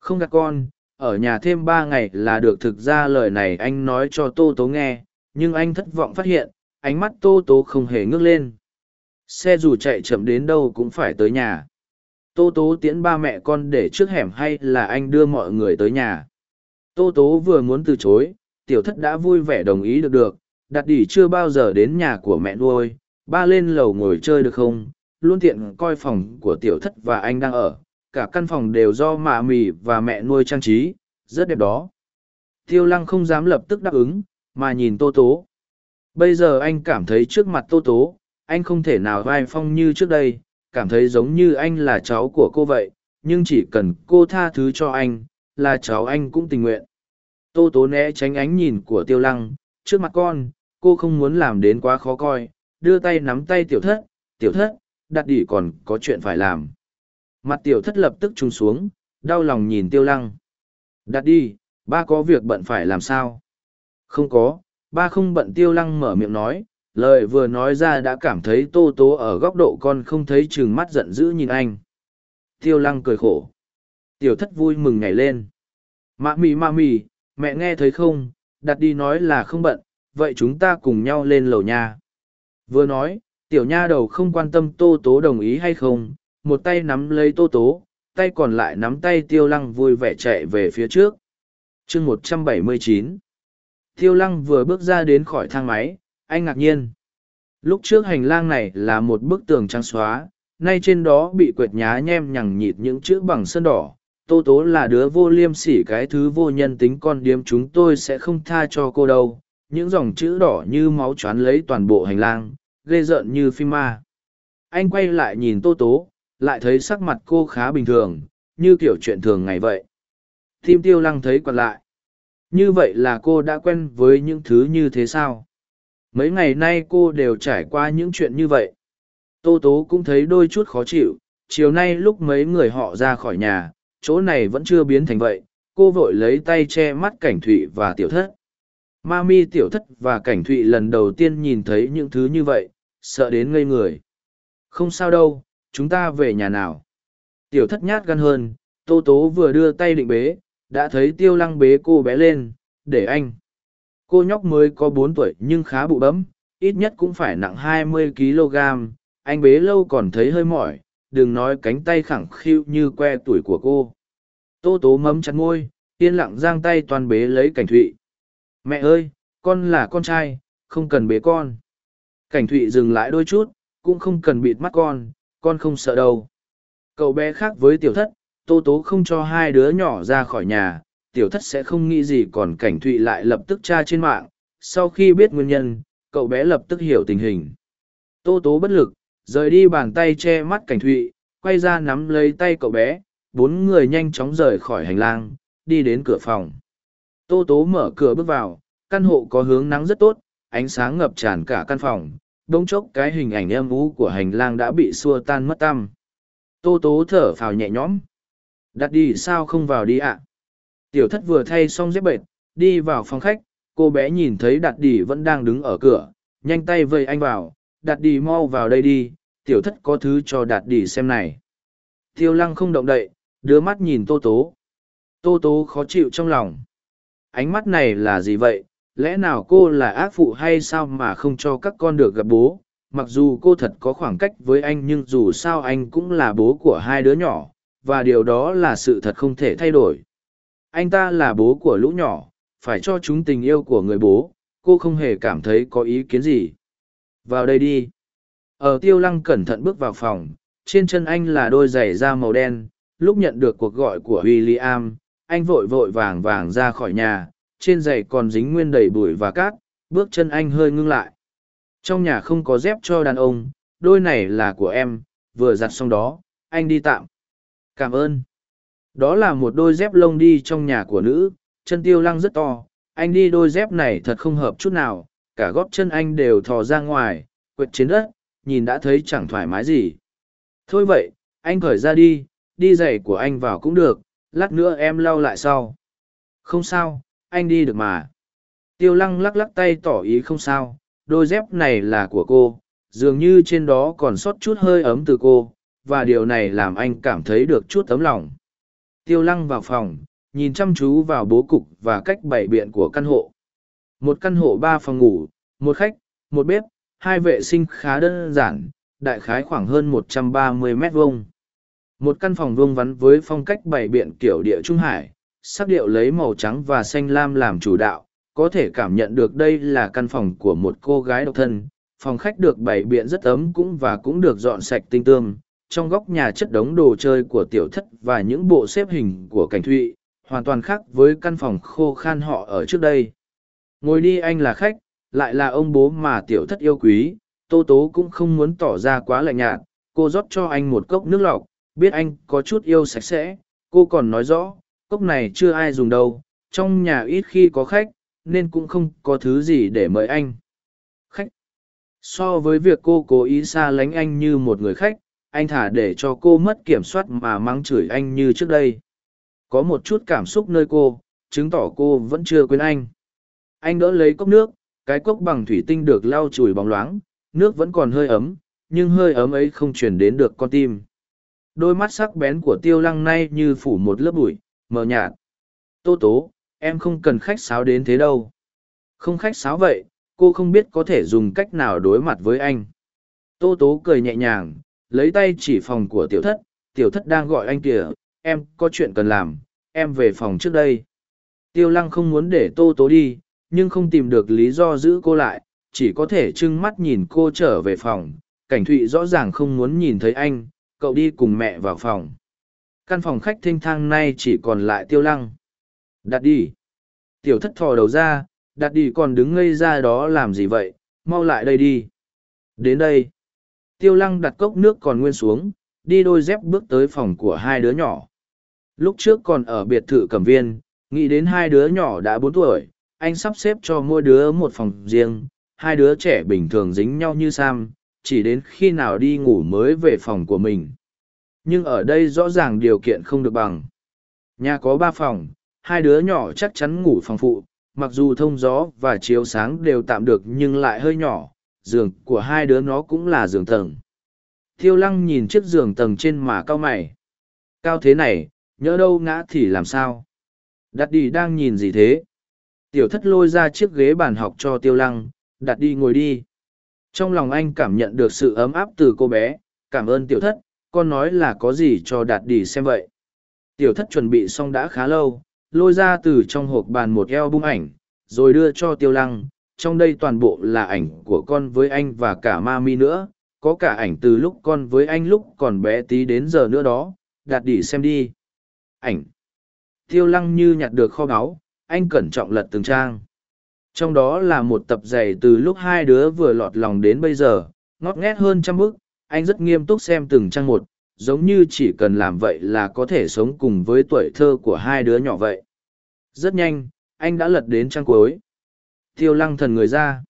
Không gạt con ở nhà thêm ba ngày là được thực ra lời này anh nói cho tô tố nghe nhưng anh thất vọng phát hiện ánh mắt tô tố không hề ngước lên. Xe dù chạy chậm đến đâu cũng phải tới nhà tô tố tiễn ba mẹ con để trước hẻm hay là anh đưa mọi người tới nhà? Tô tố vừa muốn từ chối, tiểu thất đã vui vẻ đồng ý được được, đặt đỉ chưa bao giờ đến nhà của mẹ nuôi, ba lên lầu ngồi chơi được không? Luôn tiện coi phòng của tiểu thất và anh đang ở, cả căn phòng đều do mạ mì và mẹ nuôi trang trí, rất đẹp đó. Tiêu lăng không dám lập tức đáp ứng, mà nhìn tô tố. Bây giờ anh cảm thấy trước mặt tô tố, anh không thể nào vai phong như trước đây cảm thấy giống như anh là cháu của cô vậy, nhưng chỉ cần cô tha thứ cho anh, là cháu anh cũng tình nguyện. Tô tố né tránh ánh nhìn của tiêu lăng, trước mặt con, cô không muốn làm đến quá khó coi, đưa tay nắm tay tiểu thất tiểu thất, đặt đỉ còn có chuyện phải làm. Mặt tiểu thất lập tức trùng xuống, đau lòng nhìn tiêu lăng. Đặt đi, ba có việc bận phải làm sao? Không có. Ba không bận tiêu lăng mở miệng nói lời vừa nói ra đã cảm thấy tô tố ở góc độ con không thấy chừng mắt giận dữ nhìn anh. Tiêu lăng cười khổ. Tiểu thất vui mừng nhảy lên. Mạ mì mạ mì mẹ nghe thấy không? Đặt đi nói là không bận, vậy chúng ta cùng nhau lên lầu nha. Vừa nói, tiểu nha đầu không quan tâm tô tố đồng ý hay không, một tay nắm lấy tô tố, tay còn lại nắm tay tiêu lăng vui vẻ chạy về phía trước. Chương một trăm bảy mươi chín. Tiêu lăng vừa bước ra đến khỏi thang máy anh ngạc nhiên. Lúc trước hành lang này là một bức tường trắng xóa, nay trên đó bị quệt nhá nhem nhằng nhịt những chữ bằng sơn đỏ. Tô tố là đứa vô liêm sỉ cái thứ vô nhân tính con điếm chúng tôi sẽ không tha cho cô đâu. Những dòng chữ đỏ như máu choán lấy toàn bộ hành lang, ghê rợn như phim ma. Anh quay lại nhìn tô tố, lại thấy sắc mặt cô khá bình thường, như kiểu chuyện thường ngày vậy. Tim tiêu lăng thấy quật lại. Như vậy là cô đã quen với những thứ như thế sao? Mấy ngày nay cô đều trải qua những chuyện như vậy. Tô tố cũng thấy đôi chút khó chịu, chiều nay lúc mấy người họ ra khỏi nhà, chỗ này vẫn chưa biến thành vậy, cô vội lấy tay che mắt cảnh thụy và tiểu thất. Ma mi tiểu thất và cảnh thụy lần đầu tiên nhìn thấy những thứ như vậy, sợ đến ngây người. Không sao đâu, chúng ta về nhà nào. Tiểu thất nhát gan hơn, tô tố vừa đưa tay định bế, đã thấy tiêu lăng bế cô bé lên, để anh cô nhóc mới có bốn tuổi nhưng khá bụ bấm ít nhất cũng phải nặng hai mươi kg. Anh bế lâu còn thấy hơi mỏi, đừng nói cánh tay khẳng khiu như que tuổi của cô. Tô tố mấm chặt ngôi yên lặng giang tay toàn bế lấy cảnh thụy. Mẹ ơi, con là con trai, không cần bế con. Cảnh thụy dừng lại đôi chút, cũng không cần bịt mắt con con không sợ đâu. Cậu bé khác với tiểu thất, tô tố không cho hai đứa nhỏ ra khỏi nhà tiểu thất sẽ không nghĩ gì còn cảnh thụy lại lập tức tra trên mạng. Sau khi biết nguyên nhân, cậu bé lập tức hiểu tình hình. Tô tố bất lực, rời đi bàn tay che mắt cảnh thụy, quay ra nắm lấy tay cậu bé. Bốn người nhanh chóng rời khỏi hành lang, đi đến cửa phòng. Tô tố mở cửa bước vào, căn hộ có hướng nắng rất tốt, ánh sáng ngập tràn cả căn phòng. Đ chốc cái hình ảnh âm ú của hành lang đã bị xua tan mất tăm. Tô tố thở phào nhẹ nhõm. Đặt đi, sao không vào đi ạ? Tiểu thất vừa thay xong dép bệt, đi vào phòng khách, cô bé nhìn thấy đặt đi vẫn đang đứng ở cửa, nhanh tay vây anh vào đặt đi mau vào đây đi, tiểu thất có thứ cho đặt đi xem này. Tiêu lăng không động đậy, đưa mắt nhìn tô tố. Tô tố khó chịu trong lòng. Ánh mắt này là gì vậy? Lẽ nào cô là ác phụ hay sao mà không cho các con được gặp bố? Mặc dù cô thật có khoảng cách với anh nhưng dù sao anh cũng là bố của hai đứa nhỏ, và điều đó là sự thật không thể thay đổi anh ta là bố của lũ nhỏ, phải cho chúng tình yêu của người bố, cô không hề cảm thấy có ý kiến gì. Vào đây đi. Ở tiêu lăng cẩn thận bước vào phòng, trên chân anh là đôi giày da màu đen, lúc nhận được cuộc gọi của w i l l i am anh vội vội vàng vàng ra khỏi nhà, trên giày còn dính nguyên đầy bụi và cát, bước chân anh hơi ngưng lại. Trong nhà không có dép cho đàn ông, đôi này là của em, vừa giặt xong đó, anh đi tạm. Cảm ơn đó là một đôi dép lông đi trong nhà của nữ, chân tiêu lăng rất to. Anh đi đôi dép này thật không hợp chút nào, cả góp chân anh đều thò ra ngoài, quệt trên đất, nhìn đã thấy chẳng thoải mái gì. Thôi vậy, anh khởi ra đi đi giày của anh vào cũng được, lát nữa em lau lại sau. Không sao, anh đi được mà. Tiêu lăng lắc lắc tay tỏ ý không sao, đôi dép này là của cô, dường như trên đó còn sót chút hơi ấm từ cô, và điều này làm anh cảm thấy được chút ấm lòng tiêu lăng vào phòng, nhìn chăm chú vào bố cục và cách bày biện của căn hộ. Một căn hộ ba phòng ngủ, một khách, một bếp, hai vệ sinh khá đơn giản, đại khái khoảng hơn 130 mét vuông. Một căn phòng vuông vắn với phong cách bày biện kiểu địa trung hải, sắc điệu lấy màu trắng và xanh lam làm chủ đạo, có thể cảm nhận được đây là căn phòng của một cô gái độc thân. Phòng khách được bày biện rất ấm cũng và cũng được dọn sạch tinh tương trong góc nhà chất đống đồ chơi của tiểu thất và những bộ xếp hình của cảnh thụy, hoàn toàn khác với căn phòng khô khan họ ở trước đây. Ngồi đi anh là khách, lại là ông bố mà tiểu thất yêu quý. Tô tố cũng không muốn tỏ ra quá lạnh nhạt. Cô rót cho anh một cốc nước lọc, biết anh có chút yêu sạch sẽ. Cô còn nói rõ, cốc này chưa ai dùng đâu. Trong nhà ít khi có khách, nên cũng không có thứ gì để mời anh. Khách. So với việc cô cố ý xa lánh anh như một người khách anh thả để cho cô mất kiểm soát mà mắng chửi anh như trước đây. Có một chút cảm xúc nơi cô, chứng tỏ cô vẫn chưa quên anh. Anh đỡ lấy cốc nước, cái cốc bằng thủy tinh được lau chùi bóng loáng, nước vẫn còn hơi ấm, nhưng hơi ấm ấy không truyền đến được con tim. Đôi mắt sắc bén của tiêu lăng nay như phủ một lớp bụi, mờ nhạt. Tô tố, em không cần khách sáo đến thế đâu. Không khách sáo vậy, cô không biết có thể dùng cách nào đối mặt với anh. Tô tố cười nhẹ nhàng lấy tay chỉ phòng của tiểu thất tiểu thất đang gọi anh kìa, em, có chuyện cần làm, em về phòng trước đây. Tiêu lăng không muốn để tô tố đi, nhưng không tìm được lý do giữ cô lại, chỉ có thể trưng mắt nhìn cô trở về phòng. Cảnh thụy rõ ràng không muốn nhìn thấy anh, cậu đi cùng mẹ vào phòng. Căn phòng khách thênh thang nay chỉ còn lại tiêu lăng. Đặt đi. Tiểu thất thò đầu ra, đặt đi còn đứng ngây ra đó làm gì vậy? Mau lại đây đi. Đến đây tiêu lăng đặt cốc nước còn nguyên xuống, đi đôi dép bước tới phòng của hai đứa nhỏ. Lúc trước còn ở biệt thự cẩm viên, nghĩ đến hai đứa nhỏ đã bốn tuổi, anh sắp xếp cho mỗi đứa một phòng riêng, hai đứa trẻ bình thường dính nhau như sam, chỉ đến khi nào đi ngủ mới về phòng của mình. Nhưng ở đây rõ ràng điều kiện không được bằng. Nhà có ba phòng, hai đứa nhỏ chắc chắn ngủ phòng phụ, mặc dù thông gió và chiếu sáng đều tạm được nhưng lại hơi nhỏ giường của hai đứa nó cũng là giường tầng. Thiêu lăng nhìn chiếc giường tầng trên mà cao mày. Cao thế này, nhỡ đâu ngã thì làm sao? Đặt đi đang nhìn gì thế? Tiểu thất lôi ra chiếc ghế bàn học cho tiêu lăng, đặt đi ngồi đi. Trong lòng anh cảm nhận được sự ấm áp từ cô bé, cảm ơn tiểu thất, con nói là có gì cho đạt đi xem vậy. Tiểu thất chuẩn bị xong đã khá lâu, lôi ra từ trong hộp bàn một eo bung ảnh, rồi đưa cho tiêu lăng trong đây toàn bộ là ảnh của con với anh và cả ma mi nữa, có cả ảnh từ lúc con với anh lúc còn bé tí đến giờ nữa đó đạt đỉ xem đi. Ảnh. Tiêu lăng như nhặt được kho báu, anh cẩn trọng lật từng trang. Trong đó là một tập giày từ lúc hai đứa vừa lọt lòng đến bây giờ, ngót nghét hơn trăm bức anh rất nghiêm túc xem từng trang một, giống như chỉ cần làm vậy là có thể sống cùng với tuổi thơ của hai đứa nhỏ vậy. Rất nhanh, anh đã lật đến trang cuối tiêu lăng thần người ra.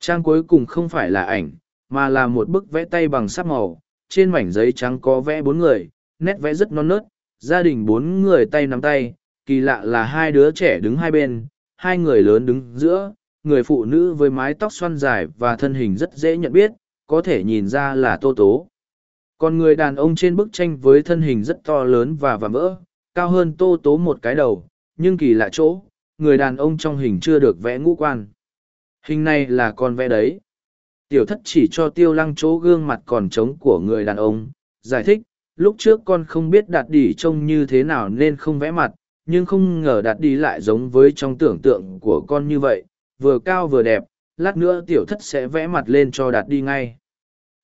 Trang cuối cùng không phải là ảnh, mà là một bức vẽ tay bằng sáp màu. Trên mảnh giấy trắng có vẽ bốn người, nét vẽ rất non nớt. Gia đình bốn người tay nắm tay, kỳ lạ là hai đứa trẻ đứng hai bên, hai người lớn đứng giữa, người phụ nữ với mái tóc xoăn dài và thân hình rất dễ nhận biết, có thể nhìn ra là tô tố. Còn người đàn ông trên bức tranh với thân hình rất to lớn và vạm vỡ, cao hơn tô tố một cái đầu, nhưng kỳ lạ chỗ người đàn ông trong hình chưa được vẽ ngũ quan. Hình này là con vẽ đấy. Tiểu thất chỉ cho tiêu lăng chỗ gương mặt còn trống của người đàn ông, giải thích, lúc trước con không biết đạt đỉ trông như thế nào nên không vẽ mặt, nhưng không ngờ đạt đỉ lại giống với trong tưởng tượng của con như vậy, vừa cao vừa đẹp, lát nữa tiểu thất sẽ vẽ mặt lên cho đạt đi ngay.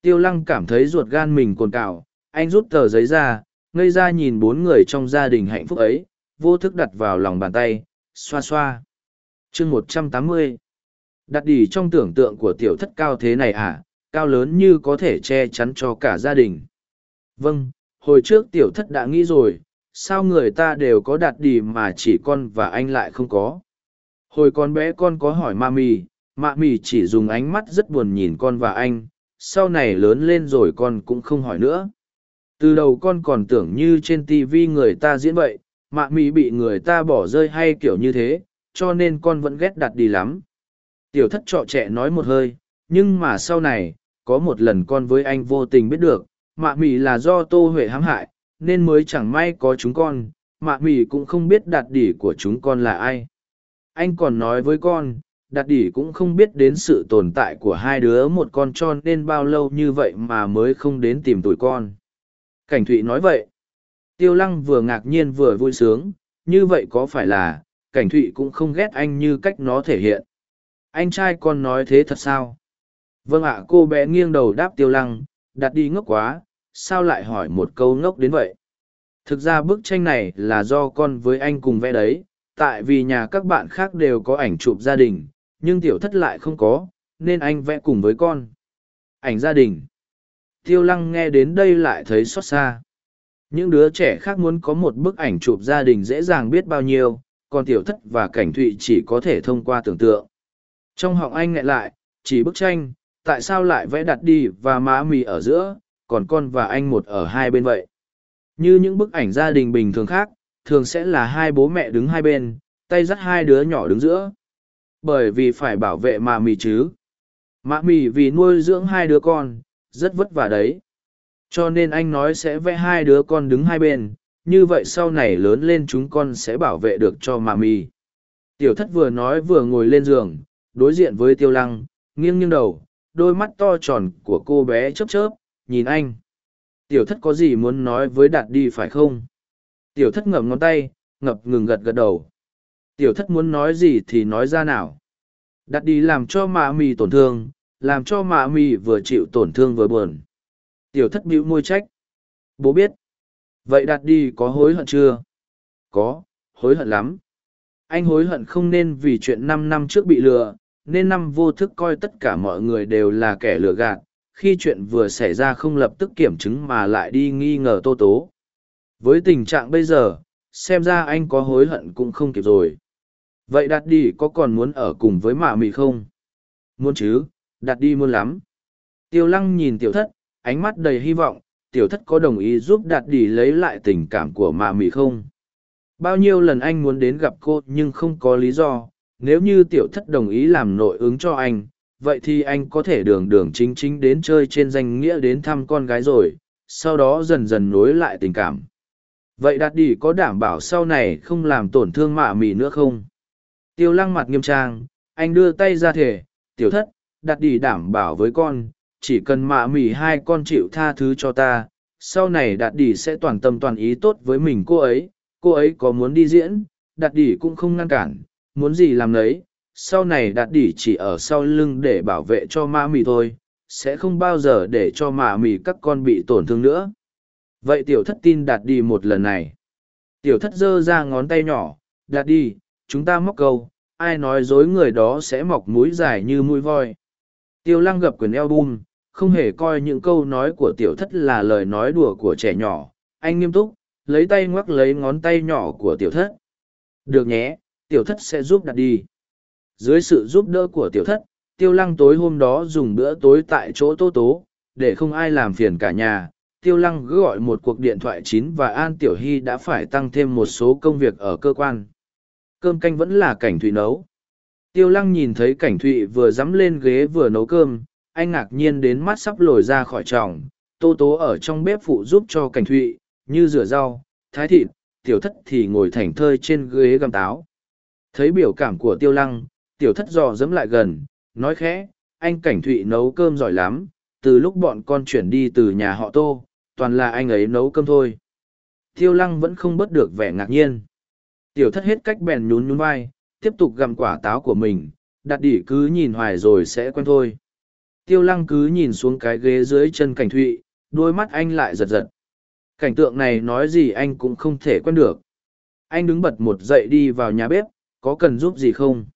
Tiêu lăng cảm thấy ruột gan mình cồn cào, anh rút tờ giấy ra, ngây ra nhìn bốn người trong gia đình hạnh phúc ấy, vô thức đặt vào lòng bàn tay xoa xoa. Chương một trăm tám mươi. Đặt đỉ trong tưởng tượng của tiểu thất cao thế này à cao lớn như có thể che chắn cho cả gia đình. Vâng hồi trước tiểu thất đã nghĩ rồi, sao người ta đều có đặt đỉ mà chỉ con và anh lại không có? Hồi con bé con có hỏi ma mì mạ mì chỉ dùng ánh mắt rất buồn nhìn con và anh, sau này lớn lên rồi con cũng không hỏi nữa. Từ đầu con còn tưởng như trên tv người ta diễn vậy mạ mị bị người ta bỏ rơi hay kiểu như thế, cho nên con vẫn ghét đặt đi lắm. Tiểu thất trọ trẻ nói một hơi, nhưng mà sau này, có một lần con với anh vô tình biết được, mạ mị là do tô huệ hãm hại, nên mới chẳng may có chúng con, mạ mị cũng không biết đạt đỉ của chúng con là ai. Anh còn nói với con đạt đỉ cũng không biết đến sự tồn tại của hai đứa một con cho nên bao lâu như vậy mà mới không đến tìm tụi con. Cảnh thụy nói vậy tiêu lăng vừa ngạc nhiên vừa vui sướng, như vậy có phải là, cảnh thụy cũng không ghét anh như cách nó thể hiện. Anh trai con nói thế thật sao? Vâng ạ, cô bé nghiêng đầu đáp tiêu lăng, đặt đi ngốc quá, sao lại hỏi một câu ngốc đến vậy? Thực ra bức tranh này là do con với anh cùng vẽ đấy, tại vì nhà các bạn khác đều có ảnh chụp gia đình, nhưng tiểu thất lại không có, nên anh vẽ cùng với con. Ảnh gia đình. Tiêu lăng nghe đến đây lại thấy xót xa những đứa trẻ khác muốn có một bức ảnh chụp gia đình dễ dàng biết bao nhiêu, còn tiểu thất và cảnh thụy chỉ có thể thông qua tưởng tượng. Trong họng anh ngại lại, chỉ bức tranh, tại sao lại vẽ đặt đi và má mì ở giữa, còn con và anh một ở hai bên vậy? Như những bức ảnh gia đình bình thường khác, thường sẽ là hai bố mẹ đứng hai bên, tay dắt hai đứa nhỏ đứng giữa. Bởi vì phải bảo vệ mà mì chứ. Mạ mì vì nuôi dưỡng hai đứa con, rất vất vả đấy cho nên anh nói sẽ vẽ hai đứa con đứng hai bên, như vậy sau này lớn lên chúng con sẽ bảo vệ được cho mà mì. Tiểu thất vừa nói vừa ngồi lên giường, đối diện với tiêu lăng, nghiêng nghiêng đầu, đôi mắt to tròn của cô bé chớp chớp, nhìn anh. Tiểu thất có gì muốn nói với đạt đi phải không? Tiểu thất ngậm ngón tay, ngập ngừng gật gật đầu. Tiểu thất muốn nói gì thì nói ra nào. Đạt đi làm cho mạ mì tổn thương, làm cho mạ mì vừa chịu tổn thương vừa buồn tiểu thất bĩu môi trách. Bố biết. Vậy đạt đi có hối hận chưa? Có, hối hận lắm. Anh hối hận không nên vì chuyện năm năm trước bị lừa, nên năm vô thức coi tất cả mọi người đều là kẻ lừa gạt. Khi chuyện vừa xảy ra không lập tức kiểm chứng mà lại đi nghi ngờ tô tố. Với tình trạng bây giờ, xem ra anh có hối hận cũng không kịp rồi. Vậy đạt đi có còn muốn ở cùng với mạ mị không? Muốn chứ, đạt đi muốn lắm. Tiêu lăng nhìn tiểu thất ánh mắt đầy hy vọng, tiểu thất có đồng ý giúp đạt đi lấy lại tình cảm của mạ mị không? Bao nhiêu lần anh muốn đến gặp cô nhưng không có lý do, nếu như tiểu thất đồng ý làm nội ứng cho anh, vậy thì anh có thể đường đường chính chính đến chơi trên danh nghĩa đến thăm con gái rồi, sau đó dần dần nối lại tình cảm. Vậy đạt đi có đảm bảo sau này không làm tổn thương mạ mì nữa không? Tiêu lăng mặt nghiêm trang, anh đưa tay ra thể tiểu thất, đạt đi đảm bảo với con chỉ cần mạ mỉ hai con chịu tha thứ cho ta, sau này đạt đỉ sẽ toàn tâm toàn ý tốt với mình cô ấy cô ấy có muốn đi diễn, đạt đỉ cũng không ngăn cản, muốn gì làm đấy sau này đạt đỉ chỉ ở sau lưng để bảo vệ cho ma mì thôi, sẽ không bao giờ để cho mạ mì các con bị tổn thương nữa. Vậy tiểu thất tin đạt đi một lần này. Tiểu thất giơ ra ngón tay nhỏ, đạt đi chúng ta móc câu, ai nói dối người đó sẽ mọc mũi dài như mũi voi. Tiêu lăng gập quyền eo bum không hề coi những câu nói của tiểu thất là lời nói đùa của trẻ nhỏ. Anh nghiêm túc, lấy tay ngoắc lấy ngón tay nhỏ của tiểu thất. Được nhé, tiểu thất sẽ giúp đặt đi. Dưới sự giúp đỡ của tiểu thất, tiêu lăng tối hôm đó dùng bữa tối tại chỗ tô tố, để không ai làm phiền cả nhà. Tiêu lăng cứ gọi một cuộc điện thoại chín và an tiểu hy đã phải tăng thêm một số công việc ở cơ quan. Cơm canh vẫn là cảnh thụy nấu. Tiêu lăng nhìn thấy cảnh thụy vừa dắm lên ghế vừa nấu cơm anh ngạc nhiên đến mắt sắp lồi ra khỏi tròng tô tố ở trong bếp phụ giúp cho cảnh thụy như rửa rau thái thịt tiểu thất thì ngồi thảnh thơi trên ghế găm táo thấy biểu cảm của tiêu lăng tiểu thất dò dẫm lại gần, nói khẽ, anh Cảnh Thụy nấu cơm giỏi lắm, từ lúc bọn con chuyển đi từ nhà họ tô, toàn là anh ấy nấu cơm thôi. Tiêu lăng vẫn không bớt được vẻ ngạc nhiên. Tiểu thất hết cách bèn nhún nhún vai, tiếp tục gặm quả táo của mình, đặt đỉ cứ nhìn hoài rồi sẽ quen thôi. Tiêu lăng cứ nhìn xuống cái ghế dưới chân Cảnh Thụy, đôi mắt anh lại giật giật. Cảnh tượng này nói gì anh cũng không thể quen được. Anh đứng bật một dậy đi vào nhà bếp, có cần giúp gì không?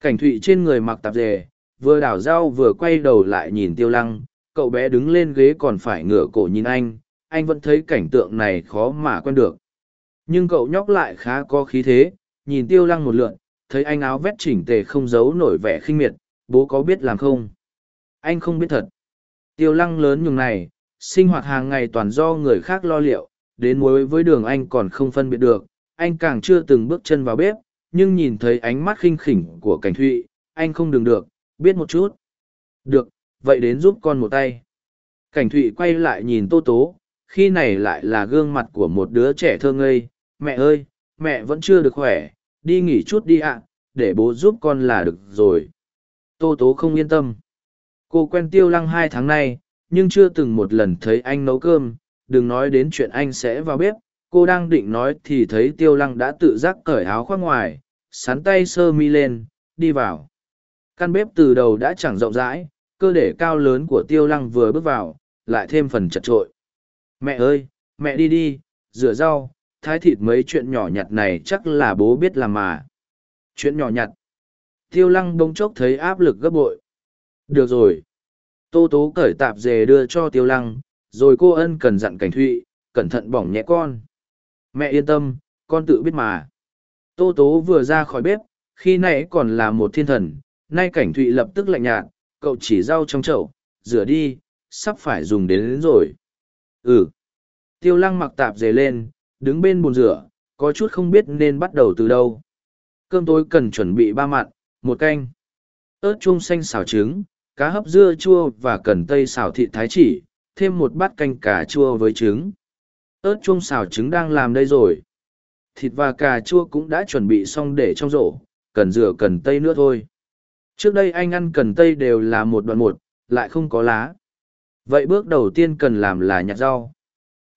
Cảnh thụy trên người mặc tạp dề, vừa đảo rau vừa quay đầu lại nhìn tiêu lăng, cậu bé đứng lên ghế còn phải ngửa cổ nhìn anh, anh vẫn thấy cảnh tượng này khó mà quen được. Nhưng cậu nhóc lại khá có khí thế, nhìn tiêu lăng một lượn, thấy anh áo vét chỉnh tề không giấu nổi vẻ khinh miệt, bố có biết làm không? Anh không biết thật. Tiêu lăng lớn nhường này, sinh hoạt hàng ngày toàn do người khác lo liệu, đến mối với đường anh còn không phân biệt được, anh càng chưa từng bước chân vào bếp, nhưng nhìn thấy ánh mắt khinh khỉnh của cảnh thụy, anh không đừng được, biết một chút. Được, vậy đến giúp con một tay. Cảnh thụy quay lại nhìn tô tố, khi này lại là gương mặt của một đứa trẻ thơ ngây. Mẹ ơi, mẹ vẫn chưa được khỏe, đi nghỉ chút đi ạ, để bố giúp con là được rồi. Tô tố không yên tâm. Cô quen tiêu lăng hai tháng nay, nhưng chưa từng một lần thấy anh nấu cơm, đừng nói đến chuyện anh sẽ vào bếp. Cô đang định nói thì thấy tiêu lăng đã tự giác cởi áo khoác ngoài, sắn tay sơ mi lên, đi vào. Căn bếp từ đầu đã chẳng rộng rãi, cơ thể cao lớn của tiêu lăng vừa bước vào, lại thêm phần chật trội. Mẹ ơi, mẹ đi đi, rửa rau, thái thịt mấy chuyện nhỏ nhặt này chắc là bố biết làm mà. Chuyện nhỏ nhặt. Tiêu lăng bỗng chốc thấy áp lực gấp bội. Được rồi. Tô tố cởi tạp dề đưa cho tiêu lăng, rồi cô ân cần dặn cảnh thụy, cẩn thận bỏng nhẹ con. Mẹ yên tâm, con tự biết mà. Tô tố vừa ra khỏi bếp, khi nãy còn là một thiên thần, nay cảnh thụy lập tức lạnh nhạt, cậu chỉ rau trong chậu, rửa đi, sắp phải dùng đến, đến rồi. Ừ. Tiêu lăng mặc tạp dề lên, đứng bên bồn rửa, có chút không biết nên bắt đầu từ đâu. Cơm tối cần chuẩn bị ba mặn, một canh, ớt chuông xanh xào trứng, cá hấp dưa chua và cần tây xào thịt thái chỉ, thêm một bát canh cà chua với trứng. ớt chuông xào trứng đang làm đây rồi. Thịt và cà chua cũng đã chuẩn bị xong để trong rổ, cần rửa cần tây nữa thôi. Trước đây anh ăn cần tây đều là một đoạn một, lại không có lá. Vậy bước đầu tiên cần làm là nhặt rau.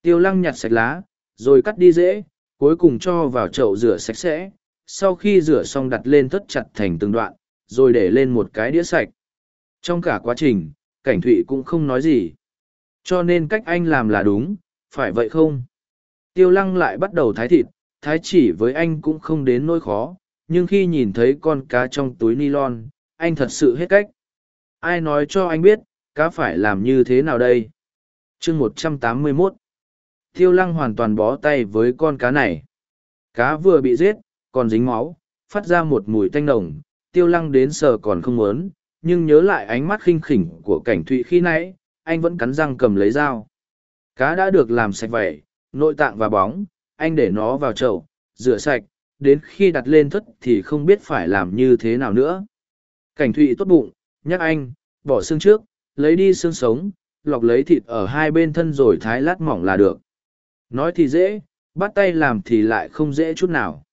Tiêu lăng nhặt sạch lá, rồi cắt đi dễ, cuối cùng cho vào chậu rửa sạch sẽ. Sau khi rửa xong đặt lên thất chặt thành từng đoạn, rồi để lên một cái đĩa sạch. Trong cả quá trình, cảnh thụy cũng không nói gì. Cho nên cách anh làm là đúng, phải vậy không? Tiêu lăng lại bắt đầu thái thịt, thái chỉ với anh cũng không đến nỗi khó, nhưng khi nhìn thấy con cá trong túi nylon, anh thật sự hết cách. Ai nói cho anh biết, cá phải làm như thế nào đây? chương một trăm tám mươi 181 Tiêu lăng hoàn toàn bó tay với con cá này. Cá vừa bị giết, còn dính máu, phát ra một mùi tanh nồng, tiêu lăng đến sờ còn không muốn, nhưng nhớ lại ánh mắt khinh khỉnh của cảnh thụy khi nãy, anh vẫn cắn răng cầm lấy dao. Cá đã được làm sạch vẩy, nội tạng và bóng, anh để nó vào chậu, rửa sạch, đến khi đặt lên thất thì không biết phải làm như thế nào nữa. Cảnh thụy tốt bụng, nhắc anh, bỏ xương trước, lấy đi xương sống, lọc lấy thịt ở hai bên thân rồi thái lát mỏng là được. Nói thì dễ, bắt tay làm thì lại không dễ chút nào.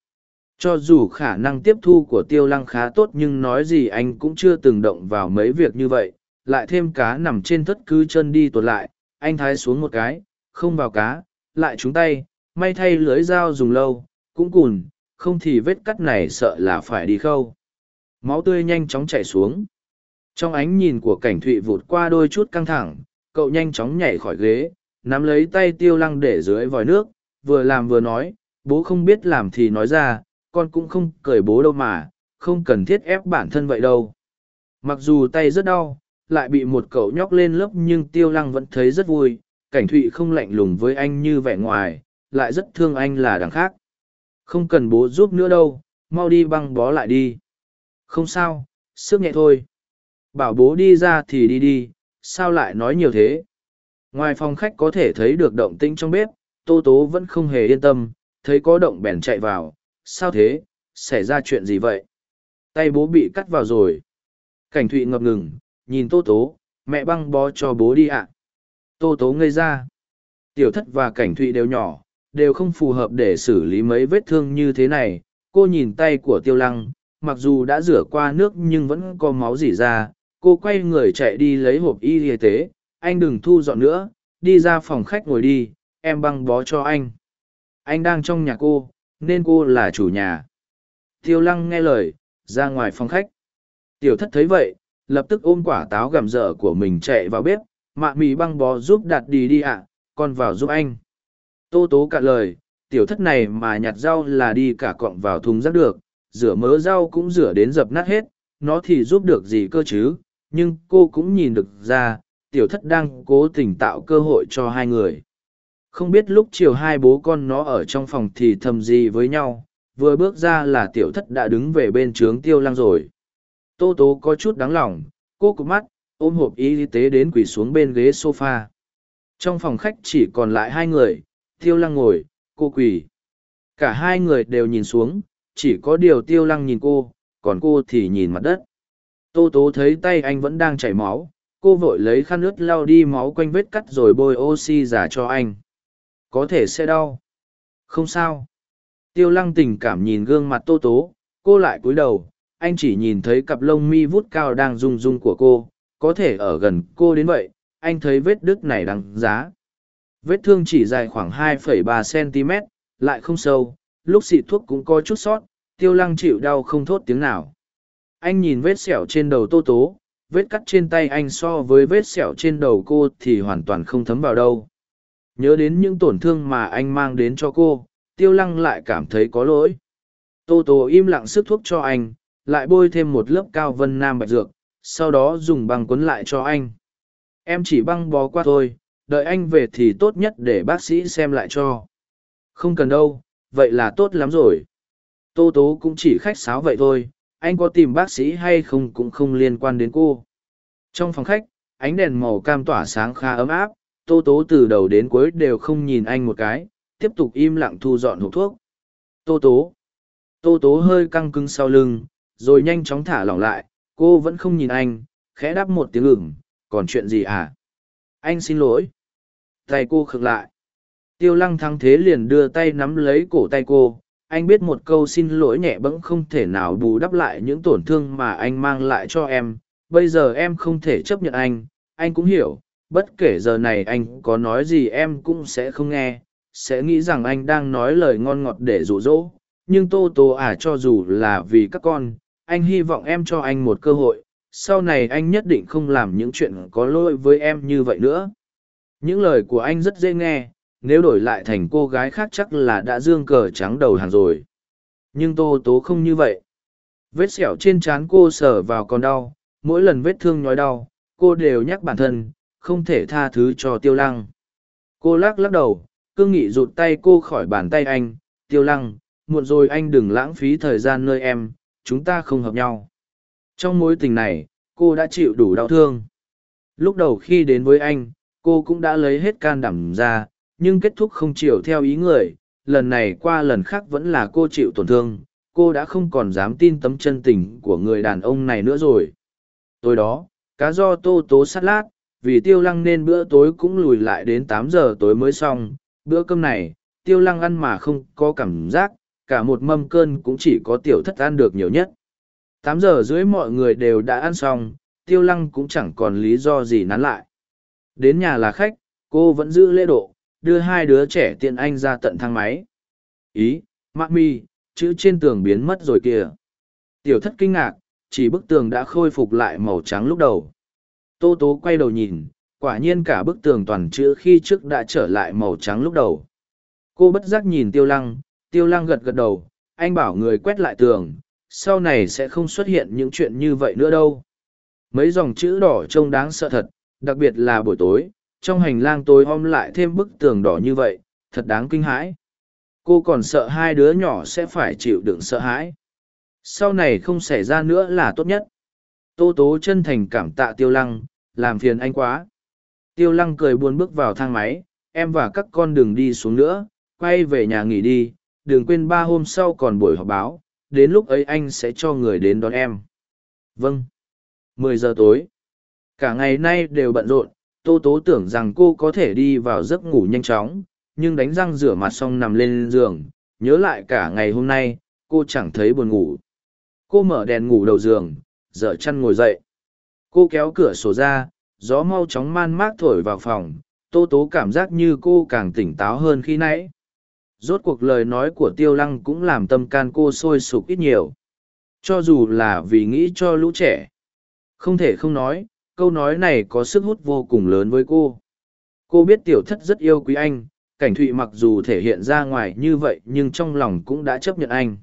Cho dù khả năng tiếp thu của tiêu lăng khá tốt nhưng nói gì anh cũng chưa từng động vào mấy việc như vậy, lại thêm cá nằm trên thất cứ chân đi tuột lại, anh thái xuống một cái, không vào cá, lại trúng tay, may thay lưới dao dùng lâu, cũng cùn, không thì vết cắt này sợ là phải đi khâu. Máu tươi nhanh chóng chảy xuống. Trong ánh nhìn của cảnh thụy vụt qua đôi chút căng thẳng, cậu nhanh chóng nhảy khỏi ghế, nắm lấy tay tiêu lăng để dưới vòi nước, vừa làm vừa nói, bố không biết làm thì nói ra, con cũng không cười bố đâu mà, không cần thiết ép bản thân vậy đâu. Mặc dù tay rất đau, lại bị một cậu nhóc lên lớp nhưng tiêu lăng vẫn thấy rất vui, cảnh thụy không lạnh lùng với anh như vẻ ngoài, lại rất thương anh là đằng khác. Không cần bố giúp nữa đâu, mau đi băng bó lại đi. Không sao, sức nhẹ thôi. Bảo bố đi ra thì đi đi, sao lại nói nhiều thế? Ngoài phòng khách có thể thấy được động tĩnh trong bếp, Tô Tố vẫn không hề yên tâm, thấy có động bèn chạy vào. Sao thế? Xảy ra chuyện gì vậy? Tay bố bị cắt vào rồi. Cảnh Thụy ngập ngừng, nhìn Tô Tố, mẹ băng bó cho bố đi ạ. Tô Tố ngây ra. Tiểu thất và Cảnh Thụy đều nhỏ, đều không phù hợp để xử lý mấy vết thương như thế này. Cô nhìn tay của Tiêu Lăng, mặc dù đã rửa qua nước nhưng vẫn có máu dỉ ra. Cô quay người chạy đi lấy hộp y y tế, anh đừng thu dọn nữa, đi ra phòng khách ngồi đi, em băng bó cho anh. Anh đang trong nhà cô, nên cô là chủ nhà. Tiêu lăng nghe lời, ra ngoài phòng khách. Tiểu thất thấy vậy, lập tức ôm quả táo gặm dở của mình chạy vào bếp, mạ mì băng bó giúp đặt đi đi ạ, con vào giúp anh. Tô tố cạn lời, tiểu thất này mà nhặt rau là đi cả cọng vào thùng rác được, rửa mớ rau cũng rửa đến dập nát hết, nó thì giúp được gì cơ chứ, nhưng cô cũng nhìn được ra, tiểu thất đang cố tình tạo cơ hội cho hai người. Không biết lúc chiều hai bố con nó ở trong phòng thì thầm gì với nhau, vừa bước ra là tiểu thất đã đứng về bên trướng tiêu lăng rồi. Tô tố có chút đáng lòng, cô cụp mắt, ôm hộp y tế đến quỳ xuống bên ghế sofa. trong phòng khách chỉ còn lại hai người tiêu lăng ngồi cô quỳ cả hai người đều nhìn xuống chỉ có điều tiêu lăng nhìn cô còn cô thì nhìn mặt đất tô tố thấy tay anh vẫn đang chảy máu cô vội lấy khăn ướt lau đi máu quanh vết cắt rồi bôi oxy giả cho anh có thể sẽ đau. Không sao. Tiêu lăng tình cảm nhìn gương mặt tô tố cô lại cúi đầu anh chỉ nhìn thấy cặp lông mi vút cao đang rung rung của cô có thể ở gần cô đến vậy anh thấy vết đứt này đáng giá. Vết thương chỉ dài khoảng 2,3 cm lại không sâu lúc xịt thuốc cũng có chút sót tiêu lăng chịu đau không thốt tiếng nào. Anh nhìn vết sẹo trên đầu tô tố vết cắt trên tay anh so với vết sẹo trên đầu cô thì hoàn toàn không thấm vào đâu nhớ đến những tổn thương mà anh mang đến cho cô, tiêu lăng lại cảm thấy có lỗi. Tô tố im lặng sức thuốc cho anh, lại bôi thêm một lớp cao vân nam bạch dược, sau đó dùng băng quấn lại cho anh. Em chỉ băng bó qua thôi, đợi anh về thì tốt nhất để bác sĩ xem lại cho. Không cần đâu, vậy là tốt lắm rồi. Tô tố cũng chỉ khách sáo vậy thôi, anh có tìm bác sĩ hay không cũng không liên quan đến cô. Trong phòng khách, ánh đèn màu cam tỏa sáng khá ấm áp tô tố từ đầu đến cuối đều không nhìn anh một cái, tiếp tục im lặng thu dọn hộp thuốc. Tô tố. Tô tố hơi căng cứng sau lưng, rồi nhanh chóng thả lỏng lại, cô vẫn không nhìn anh, khẽ đáp một tiếng ửng, còn chuyện gì à? Anh xin lỗi. Tay cô khựng lại. Tiêu lăng thắng thế liền đưa tay nắm lấy cổ tay cô, anh biết một câu xin lỗi nhẹ bẫng không thể nào bù đắp lại những tổn thương mà anh mang lại cho em, bây giờ em không thể chấp nhận anh anh cũng hiểu bất kể giờ này anh có nói gì em cũng sẽ không nghe, sẽ nghĩ rằng anh đang nói lời ngon ngọt để rụ rỗ nhưng tô tô à cho dù là vì các con, anh hy vọng em cho anh một cơ hội, sau này anh nhất định không làm những chuyện có lỗi với em như vậy nữa. Những lời của anh rất dễ nghe, nếu đổi lại thành cô gái khác chắc là đã dương cờ trắng đầu hàng rồi. Nhưng tô tố không như vậy. Vết sẹo trên trán cô sờ vào còn đau, mỗi lần vết thương nhói đau, cô đều nhắc bản thân không thể tha thứ cho tiêu lăng. Cô lắc lắc đầu cương nghị rụt tay cô khỏi bàn tay anh, tiêu lăng, muộn rồi anh đừng lãng phí thời gian nơi em, chúng ta không hợp nhau. Trong mối tình này, cô đã chịu đủ đau thương. Lúc đầu khi đến với anh, cô cũng đã lấy hết can đảm ra, nhưng kết thúc không chịu theo ý người. Lần này qua lần khác vẫn là cô chịu tổn thương, cô đã không còn dám tin tấm chân tình của người đàn ông này nữa rồi. Tối đó, cá do tô tố sát lát vì tiêu lăng nên bữa tối cũng lùi lại đến tám giờ tối mới xong. Bữa cơm này, tiêu lăng ăn mà không có cảm giác, cả một mâm cơn cũng chỉ có tiểu thất ăn được nhiều nhất. Tám giờ rưỡi mọi người đều đã ăn xong, tiêu lăng cũng chẳng còn lý do gì nán lại. Đến nhà là khách, cô vẫn giữ lễ độ, đưa hai đứa trẻ tiện anh ra tận thang máy. Ý, mạ mi, chữ trên tường biến mất rồi kìa. Tiểu thất kinh ngạc, chỉ bức tường đã khôi phục lại màu trắng lúc đầu tô tố quay đầu nhìn, quả nhiên cả bức tường toàn chữ khi trước đã trở lại màu trắng lúc đầu. Cô bất giác nhìn tiêu lăng tiêu lăng gật gật đầu, anh bảo người quét lại tường, sau này sẽ không xuất hiện những chuyện như vậy nữa đâu. Mấy dòng chữ đỏ trông đáng sợ thật, đặc biệt là buổi tối, trong hành lang tối om lại thêm bức tường đỏ như vậy, thật đáng kinh hãi. Cô còn sợ hai đứa nhỏ sẽ phải chịu đựng sợ hãi. Sau này không xảy ra nữa là tốt nhất tô tố chân thành cảm tạ tiêu lăng, làm phiền anh quá. Tiêu lăng cười buồn bước vào thang máy, em và các con đừng đi xuống nữa, quay về nhà nghỉ đi, đừng quên ba hôm sau còn buổi họp báo, đến lúc ấy anh sẽ cho người đến đón em. Vâng. Mười giờ tối. Cả ngày nay đều bận rộn, tô tố tưởng rằng cô có thể đi vào giấc ngủ nhanh chóng, nhưng đánh răng rửa mặt xong nằm lên giường, nhớ lại cả ngày hôm nay, cô chẳng thấy buồn ngủ. Cô mở đèn ngủ đầu giường dở chăn ngồi dậy. Cô kéo cửa sổ ra, gió mau chóng man mác thổi vào phòng, tô tố cảm giác như cô càng tỉnh táo hơn khi nãy. Rốt cuộc lời nói của tiêu lăng cũng làm tâm can cô sôi sục ít nhiều. Cho dù là vì nghĩ cho lũ trẻ. Không thể không nói, câu nói này có sức hút vô cùng lớn với cô. Cô biết tiểu thất rất yêu quý anh, cảnh thụy mặc dù thể hiện ra ngoài như vậy nhưng trong lòng cũng đã chấp nhận anh.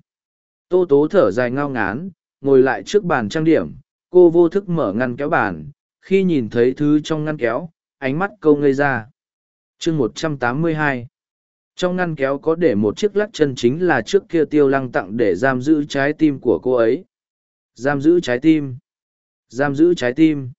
Tô tố thở dài ngao ngán ngồi lại trước bàn trang điểm, cô vô thức mở ngăn kéo bàn, khi nhìn thấy thứ trong ngăn kéo, ánh mắt câu ngây ra. Chương một trăm tám mươi hai. Trong ngăn kéo có để một chiếc lắc chân chính là trước kia tiêu lăng tặng để giam giữ trái tim của cô ấy. Giam giữ trái tim. Giam giữ trái tim.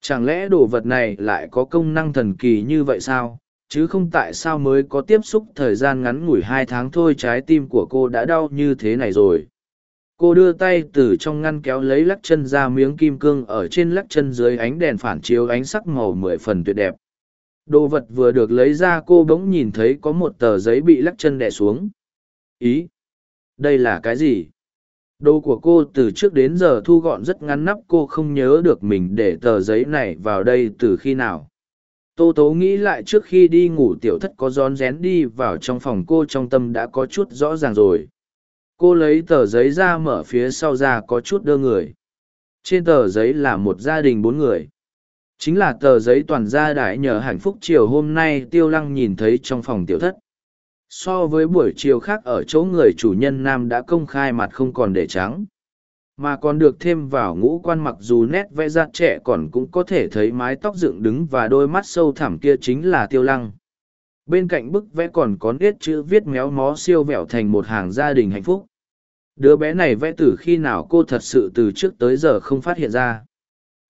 Chẳng lẽ đồ vật này lại có công năng thần kỳ như vậy sao? Chứ không tại sao mới có tiếp xúc thời gian ngắn ngủi hai tháng thôi trái tim của cô đã đau như thế này rồi. Cô đưa tay từ trong ngăn kéo lấy lắc chân ra miếng kim cương ở trên lắc chân dưới ánh đèn phản chiếu ánh sắc màu mười phần tuyệt đẹp. Đồ vật vừa được lấy ra cô bỗng nhìn thấy có một tờ giấy bị lắc chân đè xuống. Ý? Đây là cái gì? Đồ của cô từ trước đến giờ thu gọn rất ngắn nắp, cô không nhớ được mình để tờ giấy này vào đây từ khi nào. Tô tố nghĩ lại trước khi đi ngủ tiểu thất có rón rén đi vào trong phòng cô trong tâm đã có chút rõ ràng rồi. Cô lấy tờ giấy ra mở phía sau ra có chút đưa người. Trên tờ giấy là một gia đình bốn người. Chính là tờ giấy toàn gia đại nhờ hạnh phúc chiều hôm nay tiêu lăng nhìn thấy trong phòng tiểu thất so với buổi chiều khác ở chỗ người chủ nhân nam đã công khai mặt không còn để trắng mà còn được thêm vào ngũ quan mặc dù nét vẽ ra trẻ còn cũng có thể thấy mái tóc dựng đứng và đôi mắt sâu thẳm kia chính là tiêu lăng bên cạnh bức vẽ còn có nét chữ viết méo mó siêu vẹo thành một hàng gia đình hạnh phúc. Đứa bé này vẽ từ khi nào cô thật sự từ trước tới giờ không phát hiện ra.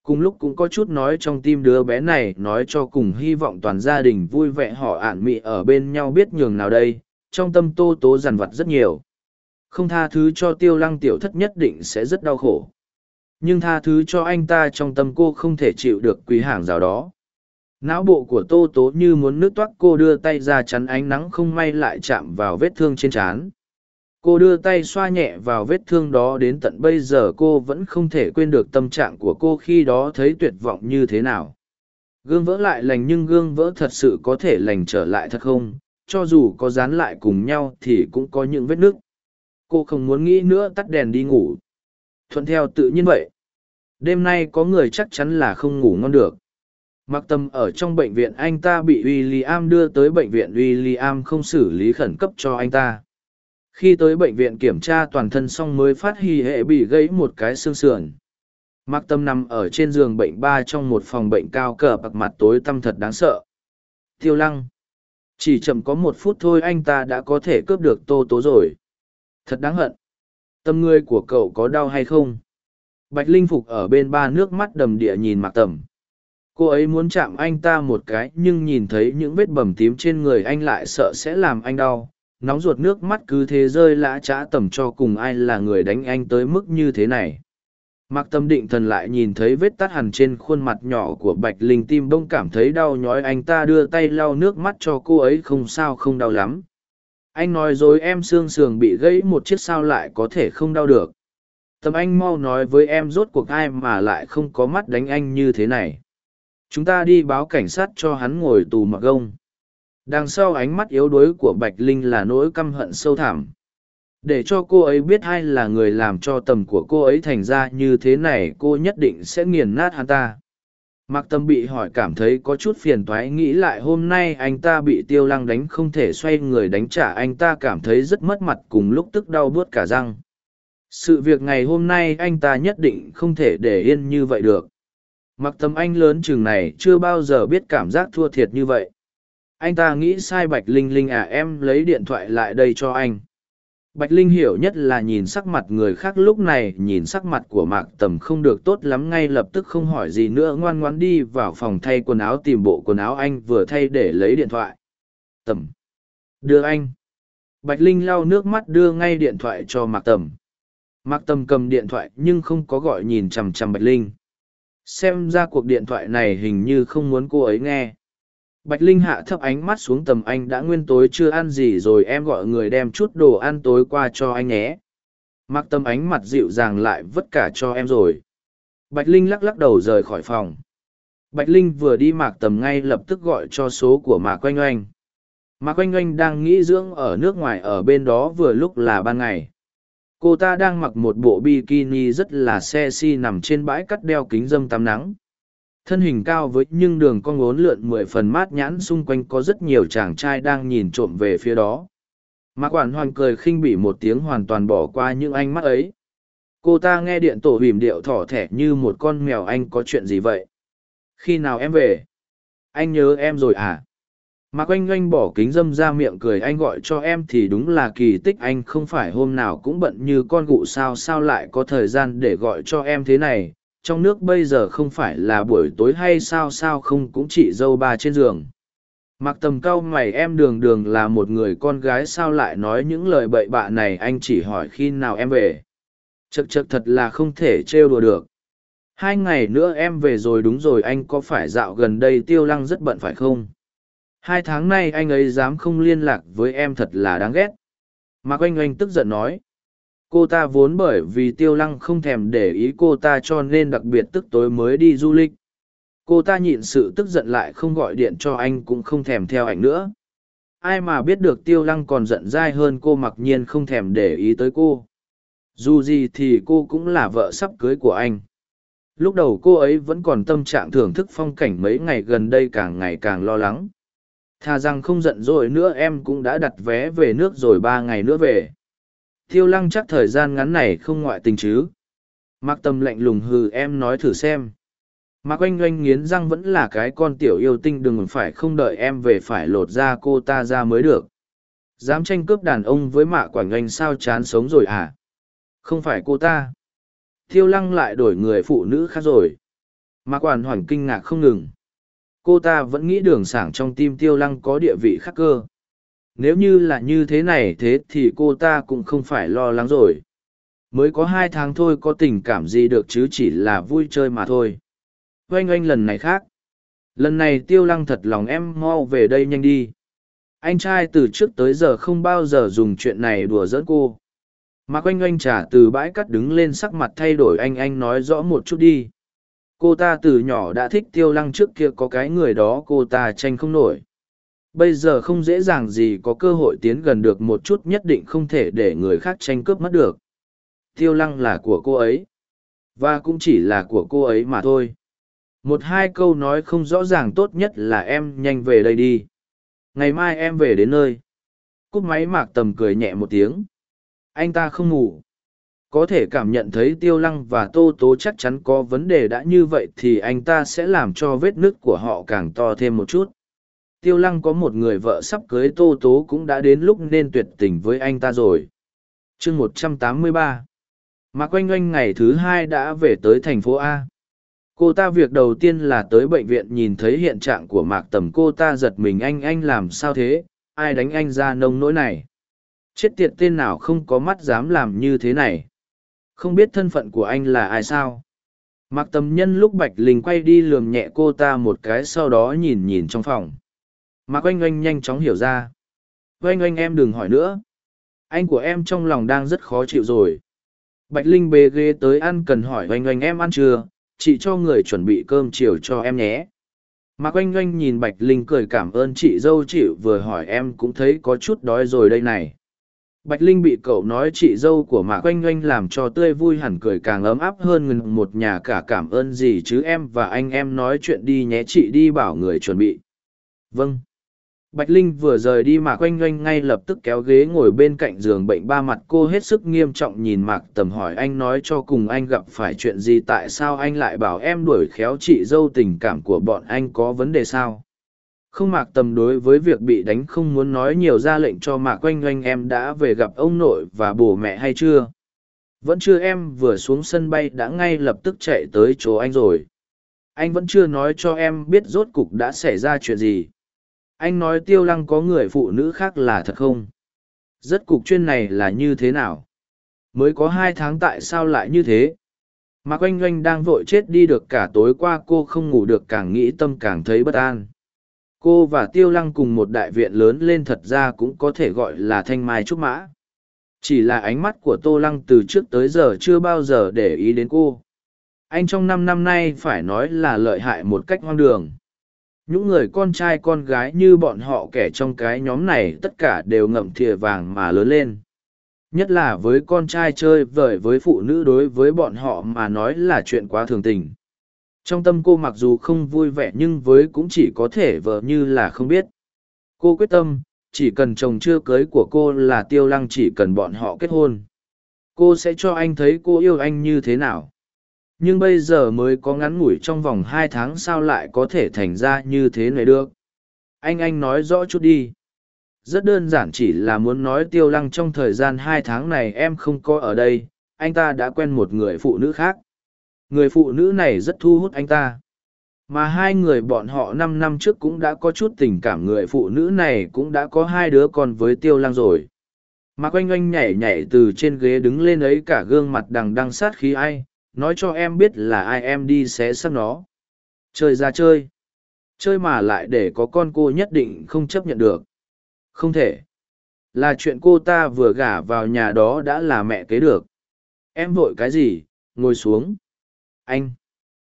Cùng lúc cũng có chút nói trong tim đứa bé này nói cho cùng hy vọng toàn gia đình vui vẻ họ ạn mị ở bên nhau biết nhường nào đây, trong tâm tô tố dằn vặt rất nhiều. Không tha thứ cho tiêu lăng tiểu thất nhất định sẽ rất đau khổ. Nhưng tha thứ cho anh ta trong tâm cô không thể chịu được quý hàng rào đó não bộ của tô tố như muốn nước toát, cô đưa tay ra chắn ánh nắng không may lại chạm vào vết thương trên trán. Cô đưa tay xoa nhẹ vào vết thương đó, đến tận bây giờ cô vẫn không thể quên được tâm trạng của cô khi đó thấy tuyệt vọng như thế nào. Gương vỡ lại lành nhưng gương vỡ thật sự có thể lành trở lại thật không? Cho dù có dán lại cùng nhau thì cũng có những vết nứt. Cô không muốn nghĩ nữa, tắt đèn đi ngủ. Thuận theo tự nhiên vậy. Đêm nay có người chắc chắn là không ngủ ngon được mặc tâm ở trong bệnh viện anh ta bị William đưa tới bệnh viện William không xử lý khẩn cấp cho anh ta. Khi tới bệnh viện kiểm tra toàn thân xong mới phát hy hệ bị gãy một cái xương sườn. Mặc tâm nằm ở trên giường bệnh ba trong một phòng bệnh cao cờ bạc mặt tối tăm thật đáng sợ. Tiêu lăng, chỉ chậm có một phút thôi anh ta đã có thể cướp được tô tố rồi. Thật đáng hận. Tâm ngươi của cậu có đau hay không? Bạch linh phục ở bên ba nước mắt đầm địa nhìn mạc tầm cô ấy muốn chạm anh ta một cái, nhưng nhìn thấy những vết bầm tím trên người anh lại sợ sẽ làm anh đau. Nóng ruột nước mắt cứ thế rơi lã trã tầm cho cùng ai là người đánh anh tới mức như thế này. Mặc tâm định thần lại nhìn thấy vết tắt hẳn trên khuôn mặt nhỏ của bạch linh tim bông cảm thấy đau nhói, anh ta đưa tay lau nước mắt cho cô ấy, không sao không đau lắm. Anh nói dối em xương sườn bị gãy một chiếc sao lại có thể không đau được. Tâm anh mau nói với em rốt cuộc ai mà lại không có mắt đánh anh như thế này chúng ta đi báo cảnh sát cho hắn ngồi tù mặc gông đằng sau ánh mắt yếu đuối của bạch linh là nỗi căm hận sâu thẳm để cho cô ấy biết ai là người làm cho tầm của cô ấy thành ra như thế này, cô nhất định sẽ nghiền nát hắn ta Mạc Tâm bị hỏi cảm thấy có chút phiền toái, nghĩ lại hôm nay anh ta bị tiêu lăng đánh không thể xoay người đánh trả, anh ta cảm thấy rất mất mặt cùng lúc tức đau buốt cả răng. Sự việc ngày hôm nay anh ta nhất định không thể để yên như vậy được. Mặc Tâm anh lớn chừng này chưa bao giờ biết cảm giác thua thiệt như vậy. Anh ta nghĩ sai Bạch Linh Linh à em lấy điện thoại lại đây cho anh. Bạch Linh hiểu nhất là nhìn sắc mặt người khác lúc này, nhìn sắc mặt của Mạc Tầm không được tốt lắm, ngay lập tức không hỏi gì nữa, ngoan ngoãn đi vào phòng thay quần áo tìm bộ quần áo anh, vừa thay để lấy điện thoại. Tầm. Đưa anh. Bạch Linh lau nước mắt đưa ngay điện thoại cho Mạc Tầm. Mạc Tầm cầm điện thoại nhưng không có gọi nhìn chằm chằm Bạch Linh. Xem ra cuộc điện thoại này hình như không muốn cô ấy nghe. Bạch Linh hạ thấp ánh mắt xuống tầm anh đã nguyên tối chưa ăn gì rồi em gọi người đem chút đồ ăn tối qua cho anh nhé. Mặc tâm ánh mặt dịu dàng lại vất cả cho em rồi. Bạch Linh lắc lắc đầu rời khỏi phòng. Bạch Linh vừa đi mạc tầm ngay lập tức gọi cho số của mạc oanh oanh. Mạc oanh oanh đang nghĩ dưỡng ở nước ngoài ở bên đó vừa lúc là ban ngày. Cô ta đang mặc một bộ bikini rất là sexy nằm trên bãi cắt đeo kính dâm tắm nắng. Thân hình cao với nhưng đường con ngốn lượn mười phần mát nhãn xung quanh có rất nhiều chàng trai đang nhìn trộm về phía đó. Mạc quản hoàn cười khinh bỉ một tiếng hoàn toàn bỏ qua những ánh mắt ấy. Cô ta nghe điện tổ hìm điệu thỏ thẻ như một con mèo anh có chuyện gì vậy? Khi nào em về? Anh nhớ em rồi à? Mà oanh oanh bỏ kính dâm ra miệng cười, anh gọi cho em thì đúng là kỳ tích, anh không phải hôm nào cũng bận như con gụ sao sao lại có thời gian để gọi cho em thế này? Trong nước bây giờ không phải là buổi tối hay sao sao không cũng chỉ dâu ba trên giường? Mặc tầm cau mày, em đường đường là một người con gái, sao lại nói những lời bậy bạ này? Anh chỉ hỏi khi nào em về. Chật chật thật là không thể trêu đùa được. Hai ngày nữa em về rồi, đúng rồi, anh có phải dạo gần đây tiêu lăng rất bận phải không? Hai tháng nay anh ấy dám không liên lạc với em thật là đáng ghét. Mạc oanh oanh tức giận nói, cô ta vốn bởi vì tiêu lăng không thèm để ý cô ta cho nên đặc biệt tức tối mới đi du lịch. Cô ta nhịn sự tức giận lại không gọi điện cho anh cũng không thèm theo ảnh nữa. Ai mà biết được tiêu lăng còn giận dai hơn cô mặc nhiên không thèm để ý tới cô. Dù gì thì cô cũng là vợ sắp cưới của anh. Lúc đầu cô ấy vẫn còn tâm trạng thưởng thức phong cảnh mấy ngày gần đây càng ngày càng lo lắng thà rằng không giận rồi nữa, em cũng đã đặt vé về nước rồi ba ngày nữa về tiêu lăng chắc thời gian ngắn này không ngoại tình chứ mặc tâm lạnh lùng hừ, em nói thử xem Mạc oanh oanh nghiến răng vẫn là cái con tiểu yêu tinh, đừng phải không đợi em về phải lột ra cô ta ra mới được. Dám tranh cướp đàn ông với mạ quảng oanh sao chán sống rồi à? Không phải cô ta. Tiêu lăng lại đổi người phụ nữ khác rồi. Mạc quản hoảng kinh ngạc không ngừng. Cô ta vẫn nghĩ đường sảng trong tim tiêu lăng có địa vị khác cơ. Nếu như là như thế này thế thì cô ta cũng không phải lo lắng rồi. Mới có hai tháng thôi có tình cảm gì được chứ chỉ là vui chơi mà thôi. Oanh oanh lần này khác. Lần này tiêu lăng thật lòng em mau về đây nhanh đi. Anh trai từ trước tới giờ không bao giờ dùng chuyện này đùa giỡn cô. Mà quanh oanh trả từ bãi cắt đứng lên sắc mặt thay đổi anh anh nói rõ một chút đi cô ta từ nhỏ đã thích tiêu lăng trước kia có cái người đó cô ta tranh không nổi. Bây giờ không dễ dàng gì có cơ hội tiến gần được một chút nhất định không thể để người khác tranh cướp mất được. Tiêu lăng là của cô ấy. Và cũng chỉ là của cô ấy mà thôi. Một hai câu nói không rõ ràng tốt nhất là em nhanh về đây đi. Ngày mai em về đến nơi. Cúp máy mạc tầm cười nhẹ một tiếng. Anh ta không ngủ có thể cảm nhận thấy tiêu lăng và tô tố chắc chắn có vấn đề đã như vậy thì anh ta sẽ làm cho vết nứt của họ càng to thêm một chút. Tiêu lăng có một người vợ sắp cưới tô tố cũng đã đến lúc nên tuyệt tình với anh ta rồi. Chương một trăm tám mươi ba. Mạc quanh oanh ngày thứ hai đã về tới thành phố a. Cô ta việc đầu tiên là tới bệnh viện nhìn thấy hiện trạng của mạc tầm. Cô ta giật mình, anh anh làm sao thế? Ai đánh anh ra nông nỗi này? Chết tiệt, tên nào không có mắt dám làm như thế này? Không biết thân phận của anh là ai sao. Mặc tầm nhân lúc bạch linh quay đi lườm nhẹ cô ta một cái sau đó nhìn nhìn trong phòng. Mạc oanh oanh nhanh chóng hiểu ra. Oanh oanh em đừng hỏi nữa. Anh của em trong lòng đang rất khó chịu rồi. Bạch linh bê ghê tới ăn cần hỏi oanh oanh em ăn chưa? Chị cho người chuẩn bị cơm chiều cho em nhé. Mạc oanh oanh nhìn bạch linh cười cảm ơn chị dâu chịu vừa hỏi em cũng thấy có chút đói rồi đây này bạch linh bị cậu nói chị dâu của mạc oanh oanh làm cho tươi vui hẳn cười càng ấm áp hơn ngừng một nhà cả cảm ơn gì chứ em và anh em nói chuyện đi nhé, chị đi bảo người chuẩn bị vâng Bạch Linh vừa rời đi, Mạc Oanh Oanh ngay lập tức kéo ghế ngồi bên cạnh giường bệnh ba mặt, cô hết sức nghiêm trọng nhìn Mạc Tầm hỏi anh nói cho cùng anh gặp phải chuyện gì, tại sao anh lại bảo em đuổi khéo chị dâu tình cảm của bọn anh có vấn đề sao? Không Mạc Tầm đối với việc bị đánh không muốn nói nhiều ra lệnh cho Mạc Oanh Oanh em đã về gặp ông nội và bố mẹ hay chưa? Vẫn chưa em vừa xuống sân bay đã ngay lập tức chạy tới chỗ anh rồi. Anh vẫn chưa nói cho em biết rốt cục đã xảy ra chuyện gì. Anh nói tiêu lăng có người phụ nữ khác là thật không? Rất cục chuyên này là như thế nào? Mới có hai tháng tại sao lại như thế? Mạc oanh oanh đang vội chết đi được cả tối qua, cô không ngủ được, càng nghĩ tâm càng thấy bất an cô và tiêu lăng cùng một đại viện lớn lên thật ra cũng có thể gọi là thanh mai trúc mã. Chỉ là ánh mắt của tô lăng từ trước tới giờ chưa bao giờ để ý đến cô. Anh trong năm năm nay phải nói là lợi hại một cách hoang đường. Những người con trai con gái như bọn họ kẻ trong cái nhóm này tất cả đều ngậm thìa vàng mà lớn lên. Nhất là với con trai chơi vời với phụ nữ đối với bọn họ mà nói là chuyện quá thường tình trong tâm cô mặc dù không vui vẻ nhưng với cũng chỉ có thể vợ như là không biết. Cô quyết tâm, chỉ cần chồng chưa cưới của cô là tiêu lăng chỉ cần bọn họ kết hôn. Cô sẽ cho anh thấy cô yêu anh như thế nào. Nhưng bây giờ mới có ngắn ngủi trong vòng hai tháng sao lại có thể thành ra như thế này được? Anh anh nói rõ chút đi. Rất đơn giản chỉ là muốn nói tiêu lăng trong thời gian hai tháng này em không có ở đây, anh ta đã quen một người phụ nữ khác người phụ nữ này rất thu hút anh ta. Mà hai người bọn họ năm năm trước cũng đã có chút tình cảm, người phụ nữ này cũng đã có hai đứa con với tiêu lăng rồi. Mà quanh oanh nhảy nhảy từ trên ghế đứng lên ấy cả gương mặt đằng đăng sát khí ai, nói cho em biết là ai em đi xé xác nó. Chơi ra chơi. Chơi mà lại để có con cô nhất định không chấp nhận được. Không thể. Là chuyện cô ta vừa gả vào nhà đó đã là mẹ kế được. Em vội cái gì, ngồi xuống anh.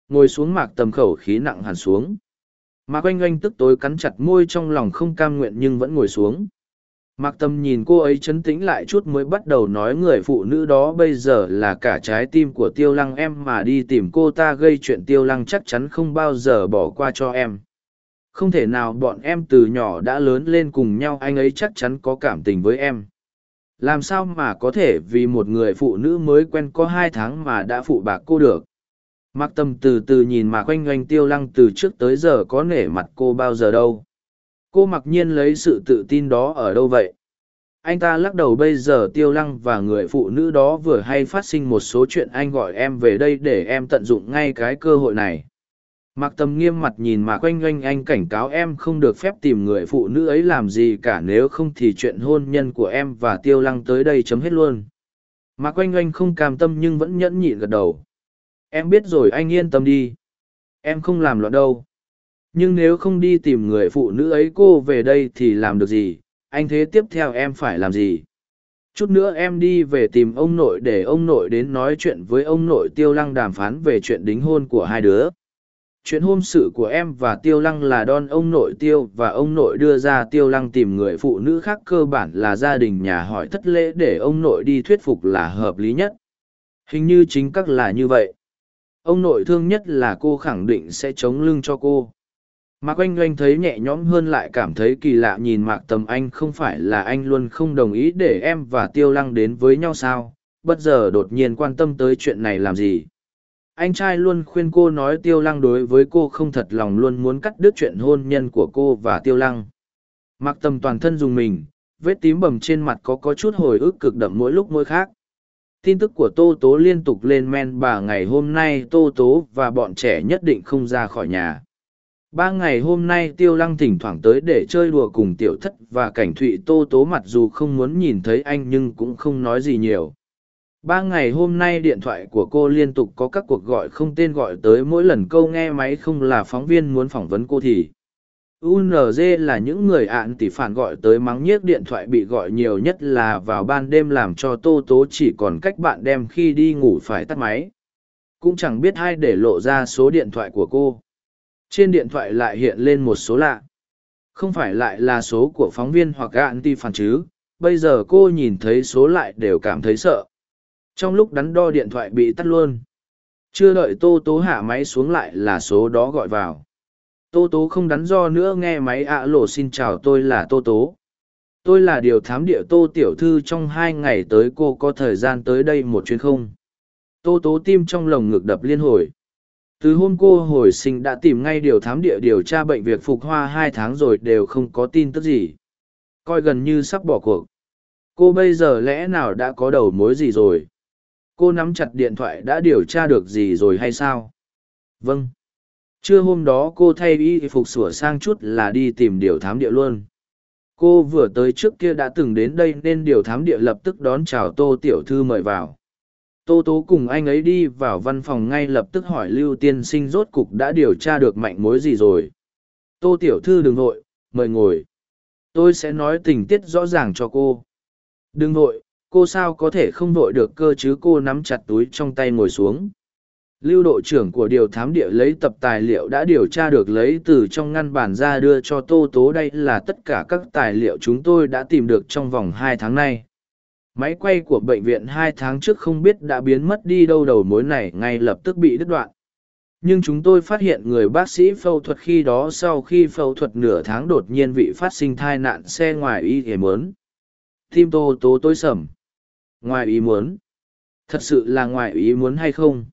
Ngồi xuống mạc tầm khẩu khí nặng hẳn xuống. Mạc oanh oanh tức tối cắn chặt môi trong lòng không cam nguyện nhưng vẫn ngồi xuống. Mạc tâm nhìn cô ấy chấn tĩnh lại chút mới bắt đầu nói người phụ nữ đó bây giờ là cả trái tim của tiêu lăng em mà đi tìm cô ta gây chuyện tiêu lăng chắc chắn không bao giờ bỏ qua cho em. Không thể nào bọn em từ nhỏ đã lớn lên cùng nhau, anh ấy chắc chắn có cảm tình với em. Làm sao mà có thể vì một người phụ nữ mới quen có hai tháng mà đã phụ bạc cô được? Mạc Tâm từ từ nhìn mà quanh oanh tiêu lăng từ trước tới giờ có nể mặt cô bao giờ đâu. Cô mặc nhiên lấy sự tự tin đó ở đâu vậy? Anh ta lắc đầu bây giờ tiêu lăng và người phụ nữ đó vừa hay phát sinh một số chuyện anh gọi em về đây để em tận dụng ngay cái cơ hội này. Mạc Tâm nghiêm mặt nhìn mà quanh oanh anh cảnh cáo em không được phép tìm người phụ nữ ấy làm gì cả, nếu không thì chuyện hôn nhân của em và tiêu lăng tới đây chấm hết luôn. Mạc quanh oanh không cam tâm nhưng vẫn nhẫn nhịn gật đầu Em biết rồi anh yên tâm đi. Em không làm loạn đâu. Nhưng nếu không đi tìm người phụ nữ ấy cô về đây thì làm được gì, anh thế tiếp theo em phải làm gì? Chút nữa em đi về tìm ông nội để ông nội đến nói chuyện với ông nội Tiêu Lăng đàm phán về chuyện đính hôn của hai đứa. Chuyện hôn sự của em và Tiêu Lăng là đon ông nội Tiêu và ông nội đưa ra Tiêu Lăng tìm người phụ nữ khác cơ bản là gia đình nhà hỏi thất lễ để ông nội đi thuyết phục là hợp lý nhất. Hình như chính các là như vậy ông nội thương nhất là cô khẳng định sẽ chống lưng cho cô. Mạc oanh oanh thấy nhẹ nhõm hơn lại cảm thấy kỳ lạ nhìn mạc tầm anh không phải là anh luôn không đồng ý để em và tiêu lăng đến với nhau sao? Bất giờ đột nhiên quan tâm tới chuyện này làm gì? Anh trai luôn khuyên cô nói tiêu lăng đối với cô không thật lòng luôn muốn cắt đứt chuyện hôn nhân của cô và tiêu lăng. Mạc tầm toàn thân dùng mình, vết tím bầm trên mặt có có chút hồi ức cực đậm mỗi lúc mỗi khác tin tức của tô tố liên tục lên men bà ngày hôm nay tô tố và bọn trẻ nhất định không ra khỏi nhà. Ba ngày hôm nay tiêu lăng thỉnh thoảng tới để chơi đùa cùng tiểu thất và cảnh thụy tô tố mặc dù không muốn nhìn thấy anh nhưng cũng không nói gì nhiều. Ba ngày hôm nay điện thoại của cô liên tục có các cuộc gọi không tên gọi tới mỗi lần câu nghe máy không là phóng viên muốn phỏng vấn cô thì. UNZ là những người ạn tỷ phản gọi tới mắng nhiếc điện thoại bị gọi nhiều nhất là vào ban đêm làm cho Tô Tố chỉ còn cách bạn đem khi đi ngủ phải tắt máy. Cũng chẳng biết ai để lộ ra số điện thoại của cô. Trên điện thoại lại hiện lên một số lạ. Không phải lại là số của phóng viên hoặc ạn tỷ phản chứ, bây giờ cô nhìn thấy số lại đều cảm thấy sợ. Trong lúc đắn đo điện thoại bị tắt luôn. Chưa đợi Tô Tố hạ máy xuống lại là số đó gọi vào Tô Tố không đắn do nữa nghe máy ạ lộ xin chào tôi là Tô Tố. Tôi là điều thám địa Tô Tiểu Thư trong hai ngày tới cô có thời gian tới đây một chuyến không? Tô Tố tim trong lồng ngực đập liên hồi. Từ hôm cô hồi sinh đã tìm ngay điều thám địa điều tra bệnh việc phục hoa hai tháng rồi đều không có tin tức gì. Coi gần như sắp bỏ cuộc. Cô bây giờ lẽ nào đã có đầu mối gì rồi? Cô nắm chặt điện thoại đã điều tra được gì rồi hay sao? Vâng trưa hôm đó cô thay y phục sửa sang chút là đi tìm điều thám địa luôn. Cô vừa tới trước kia đã từng đến đây nên điều thám địa lập tức đón chào tô tiểu thư mời vào. Tô tố cùng anh ấy đi vào văn phòng ngay lập tức hỏi lưu tiên sinh rốt cục đã điều tra được mạnh mối gì rồi. Tô tiểu thư đừng vội, mời ngồi. Tôi sẽ nói tình tiết rõ ràng cho cô. Đừng vội, cô sao có thể không vội được cơ chứ? Cô nắm chặt túi trong tay ngồi xuống. Lưu đội trưởng của điều thám địa lấy tập tài liệu đã điều tra được lấy từ trong ngăn bản ra đưa cho Tô Tố đây là tất cả các tài liệu chúng tôi đã tìm được trong vòng hai tháng nay. Máy quay của bệnh viện hai tháng trước không biết đã biến mất đi đâu đầu mối này ngay lập tức bị đứt đoạn. Nhưng chúng tôi phát hiện người bác sĩ phẫu thuật khi đó sau khi phẫu thuật nửa tháng đột nhiên bị phát sinh thai nạn xe ngoài ý thể muốn. Tim Tô Tố tối sầm. Ngoài ý muốn. Thật sự là ngoài ý muốn hay không?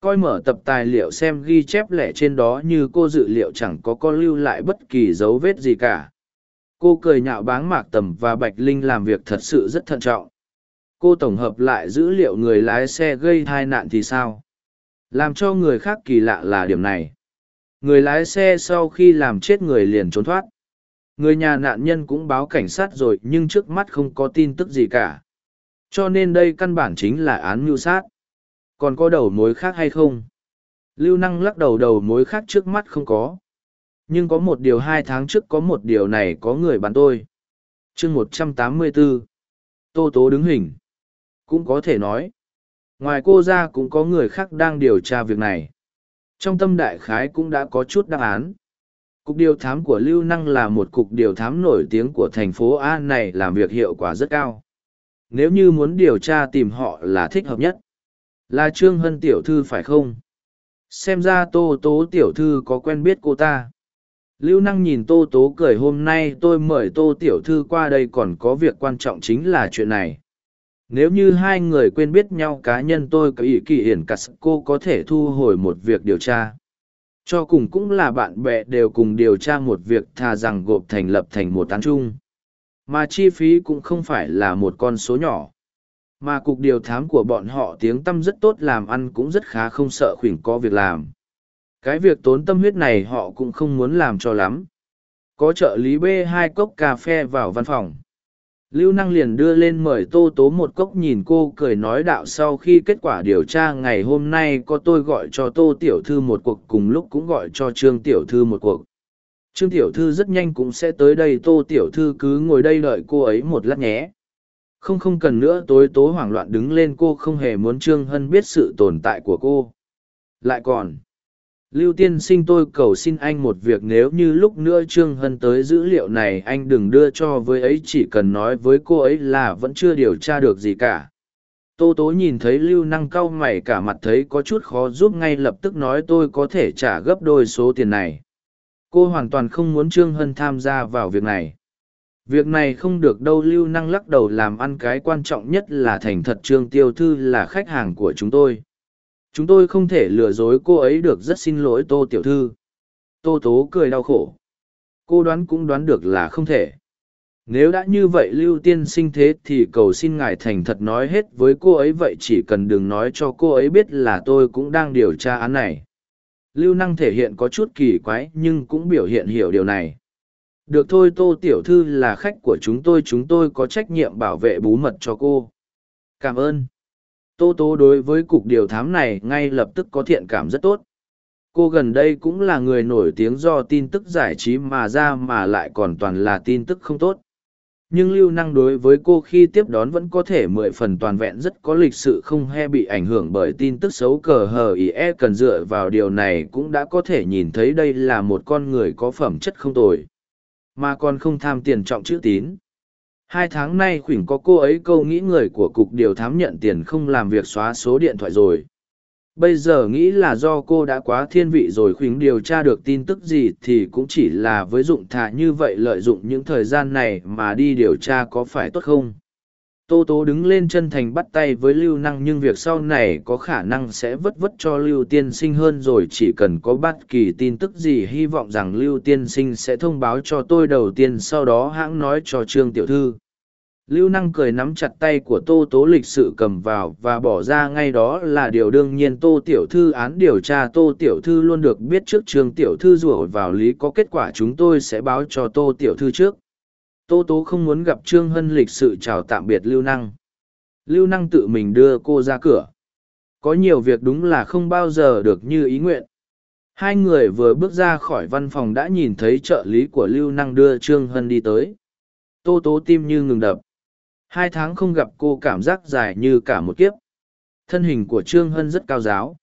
Coi mở tập tài liệu xem ghi chép lẻ trên đó như cô dự liệu chẳng có con lưu lại bất kỳ dấu vết gì cả cô cười nhạo báng mạc tầm và bạch linh làm việc thật sự rất thận trọng cô tổng hợp lại dữ liệu người lái xe gây tai nạn thì sao Làm cho người khác kỳ lạ là điểm này. Người lái xe sau khi làm chết người liền trốn thoát. Người nhà nạn nhân cũng báo cảnh sát rồi nhưng trước mắt không có tin tức gì cả. Cho nên đây căn bản chính là án mưu sát. Còn có đầu mối khác hay không? Lưu năng lắc đầu đầu mối khác trước mắt không có. Nhưng có một điều hai tháng trước có một điều này có người bắn tôi. chương một trăm tám mươi 184. Tô Tố đứng hình. Cũng có thể nói. Ngoài cô ra cũng có người khác đang điều tra việc này. Trong tâm đại khái cũng đã có chút đáp án. Cục điều thám của Lưu Năng là một cục điều thám nổi tiếng của thành phố A này làm việc hiệu quả rất cao. Nếu như muốn điều tra tìm họ là thích hợp nhất. Là Trương Hân Tiểu Thư phải không? Xem ra Tô Tố Tiểu Thư có quen biết cô ta. Lưu Năng nhìn Tô Tố cười, hôm nay tôi mời Tô Tiểu Thư qua đây còn có việc quan trọng chính là chuyện này. Nếu như hai người quên biết nhau, cá nhân tôi có ý kỳ hiển cắt cô có thể thu hồi một việc điều tra. Cho cùng cũng là bạn bè đều cùng điều tra một việc thà rằng gộp thành lập thành một tán chung. Mà chi phí cũng không phải là một con số nhỏ. Mà cục điều thám của bọn họ tiếng tâm rất tốt làm ăn cũng rất khá không sợ khuyển có việc làm. Cái việc tốn tâm huyết này họ cũng không muốn làm cho lắm. Có trợ lý bê hai cốc cà phê vào văn phòng. Lưu Năng liền đưa lên mời Tô Tố một cốc nhìn cô cười nói đạo sau khi kết quả điều tra ngày hôm nay có tôi gọi cho Tô Tiểu Thư một cuộc cùng lúc cũng gọi cho Trương Tiểu Thư một cuộc. Trương Tiểu Thư rất nhanh cũng sẽ tới đây, Tô Tiểu Thư cứ ngồi đây đợi cô ấy một lát nhé. Không không cần nữa tối tố hoảng loạn đứng lên cô không hề muốn Trương Hân biết sự tồn tại của cô. Lại còn, Lưu tiên sinh tôi cầu xin anh một việc nếu như lúc nữa Trương Hân tới dữ liệu này anh đừng đưa cho với ấy chỉ cần nói với cô ấy là vẫn chưa điều tra được gì cả. Tô Tố nhìn thấy Lưu Năng cau mày cả mặt thấy có chút khó giúp ngay lập tức nói tôi có thể trả gấp đôi số tiền này. Cô hoàn toàn không muốn Trương Hân tham gia vào việc này. Việc này không được đâu Lưu Năng lắc đầu làm ăn cái quan trọng nhất là thành thật Trương Tiêu Thư là khách hàng của chúng tôi. Chúng tôi không thể lừa dối cô ấy được rất xin lỗi tô tiểu thư. Tô tố cười đau khổ. Cô đoán cũng đoán được là không thể. Nếu đã như vậy lưu tiên sinh thế thì cầu xin ngài thành thật nói hết với cô ấy vậy chỉ cần đừng nói cho cô ấy biết là tôi cũng đang điều tra án này. Lưu năng thể hiện có chút kỳ quái nhưng cũng biểu hiện hiểu điều này được thôi tô tiểu thư là khách của chúng tôi chúng tôi có trách nhiệm bảo vệ bí mật cho cô cảm ơn Tô Tố đối với cục điều thám này ngay lập tức có thiện cảm rất tốt. Cô gần đây cũng là người nổi tiếng do tin tức giải trí mà ra mà lại còn toàn là tin tức không tốt. Nhưng lưu năng đối với cô khi tiếp đón vẫn có thể mười phần toàn vẹn, rất có lịch sự không he bị ảnh hưởng bởi tin tức xấu cờ hờ ý e cần dựa vào điều này cũng đã có thể nhìn thấy đây là một con người có phẩm chất không tồi. Mà còn không tham tiền trọng chữ tín. Hai tháng nay khuyển có cô ấy câu nghĩ người của cục điều thám nhận tiền không làm việc xóa số điện thoại rồi. Bây giờ nghĩ là do cô đã quá thiên vị rồi, khuỳnh điều tra được tin tức gì thì cũng chỉ là với dụng thà như vậy lợi dụng những thời gian này mà đi điều tra có phải tốt không. Tô Tố đứng lên chân thành bắt tay với Lưu Năng nhưng việc sau này có khả năng sẽ vất vất cho Lưu Tiên Sinh hơn rồi, chỉ cần có bất kỳ tin tức gì, hy vọng rằng Lưu Tiên Sinh sẽ thông báo cho tôi đầu tiên, sau đó hãng nói cho Trương Tiểu Thư. Lưu Năng cười nắm chặt tay của Tô Tố lịch sự cầm vào và bỏ ra, ngay đó là điều đương nhiên Tô Tiểu Thư án điều tra, Tô Tiểu Thư luôn được biết trước Trương Tiểu Thư rủa vào lý có kết quả, chúng tôi sẽ báo cho Tô Tiểu Thư trước. Tô Tố không muốn gặp Trương Hân lịch sự chào tạm biệt Lưu Năng. Lưu Năng tự mình đưa cô ra cửa. Có nhiều việc đúng là không bao giờ được như ý nguyện. Hai người vừa bước ra khỏi văn phòng đã nhìn thấy trợ lý của Lưu Năng đưa Trương Hân đi tới. Tô Tố tim như ngừng đập. Hai tháng không gặp cô cảm giác dài như cả một kiếp. Thân hình của Trương Hân rất cao giáo.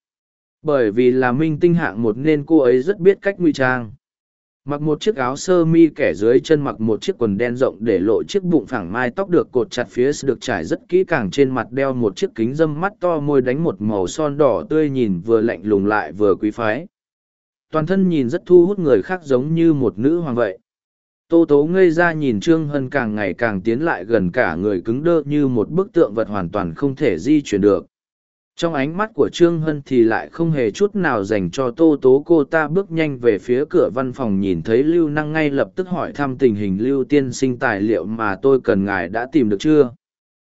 Bởi vì là minh tinh hạng một nên cô ấy rất biết cách ngụy trang mặc một chiếc áo sơ mi kẻ dưới chân mặc một chiếc quần đen rộng để lộ chiếc bụng phẳng mai tóc được cột chặt phía được trải rất kỹ càng trên mặt đeo một chiếc kính dâm mắt to môi đánh một màu son đỏ tươi nhìn vừa lạnh lùng lại vừa quý phái. Toàn thân nhìn rất thu hút người khác giống như một nữ hoàng vậy. Tô tố ngây ra nhìn trương hân càng ngày càng tiến lại gần cả người cứng đơ như một bức tượng vật hoàn toàn không thể di chuyển được trong ánh mắt của trương hân thì lại không hề chút nào dành cho tô tố cô ta bước nhanh về phía cửa văn phòng nhìn thấy lưu năng ngay lập tức hỏi thăm tình hình lưu tiên sinh tài liệu mà tôi cần ngài đã tìm được chưa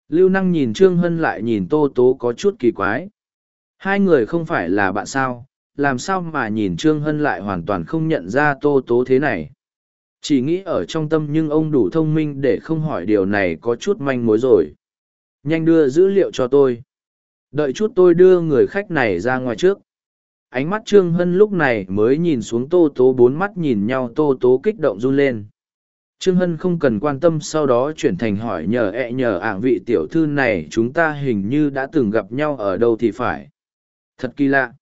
lưu năng nhìn trương hân lại nhìn tô tố có chút kỳ quái Hai người không phải là bạn sao, làm sao mà nhìn Trương Hân lại hoàn toàn không nhận ra Tô Tố thế này. Chỉ nghĩ ở trong tâm nhưng ông đủ thông minh để không hỏi điều này có chút manh mối rồi. Nhanh đưa dữ liệu cho tôi. Đợi chút tôi đưa người khách này ra ngoài trước. Ánh mắt Trương Hân lúc này mới nhìn xuống Tô Tố bốn mắt nhìn nhau Tô Tố kích động run lên. Trương Hân không cần quan tâm sau đó chuyển thành hỏi nhờ ẹ nhờ ảng vị tiểu thư này chúng ta hình như đã từng gặp nhau ở đâu thì phải. Thật kỳ lạ.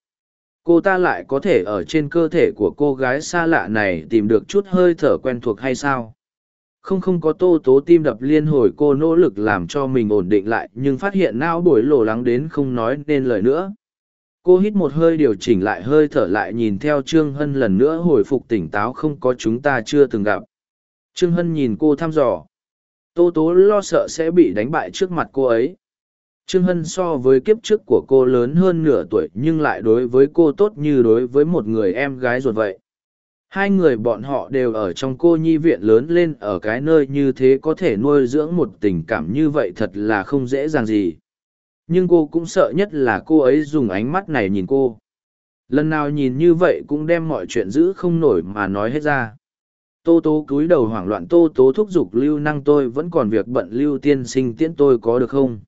Cô ta lại có thể ở trên cơ thể của cô gái xa lạ này tìm được chút hơi thở quen thuộc hay sao? Không không có tô tố tim đập liên hồi cô nỗ lực làm cho mình ổn định lại, nhưng phát hiện não bồi lổ lắng đến không nói nên lời nữa. Cô hít một hơi điều chỉnh lại hơi thở lại nhìn theo Trương Hân lần nữa hồi phục tỉnh táo không có chúng ta chưa từng gặp. Trương Hân nhìn cô thăm dò. Tô tố lo sợ sẽ bị đánh bại trước mặt cô ấy. Trương Hân so với kiếp trước của cô lớn hơn nửa tuổi nhưng lại đối với cô tốt như đối với một người em gái ruột vậy. Hai người bọn họ đều ở trong cô nhi viện lớn lên ở cái nơi như thế có thể nuôi dưỡng một tình cảm như vậy thật là không dễ dàng gì. Nhưng cô cũng sợ nhất là cô ấy dùng ánh mắt này nhìn cô. Lần nào nhìn như vậy cũng đem mọi chuyện giữ không nổi mà nói hết ra. Tô tố cúi đầu hoảng loạn tô tố thúc giục lưu năng tôi vẫn còn việc bận lưu tiên sinh tiễn tôi có được không?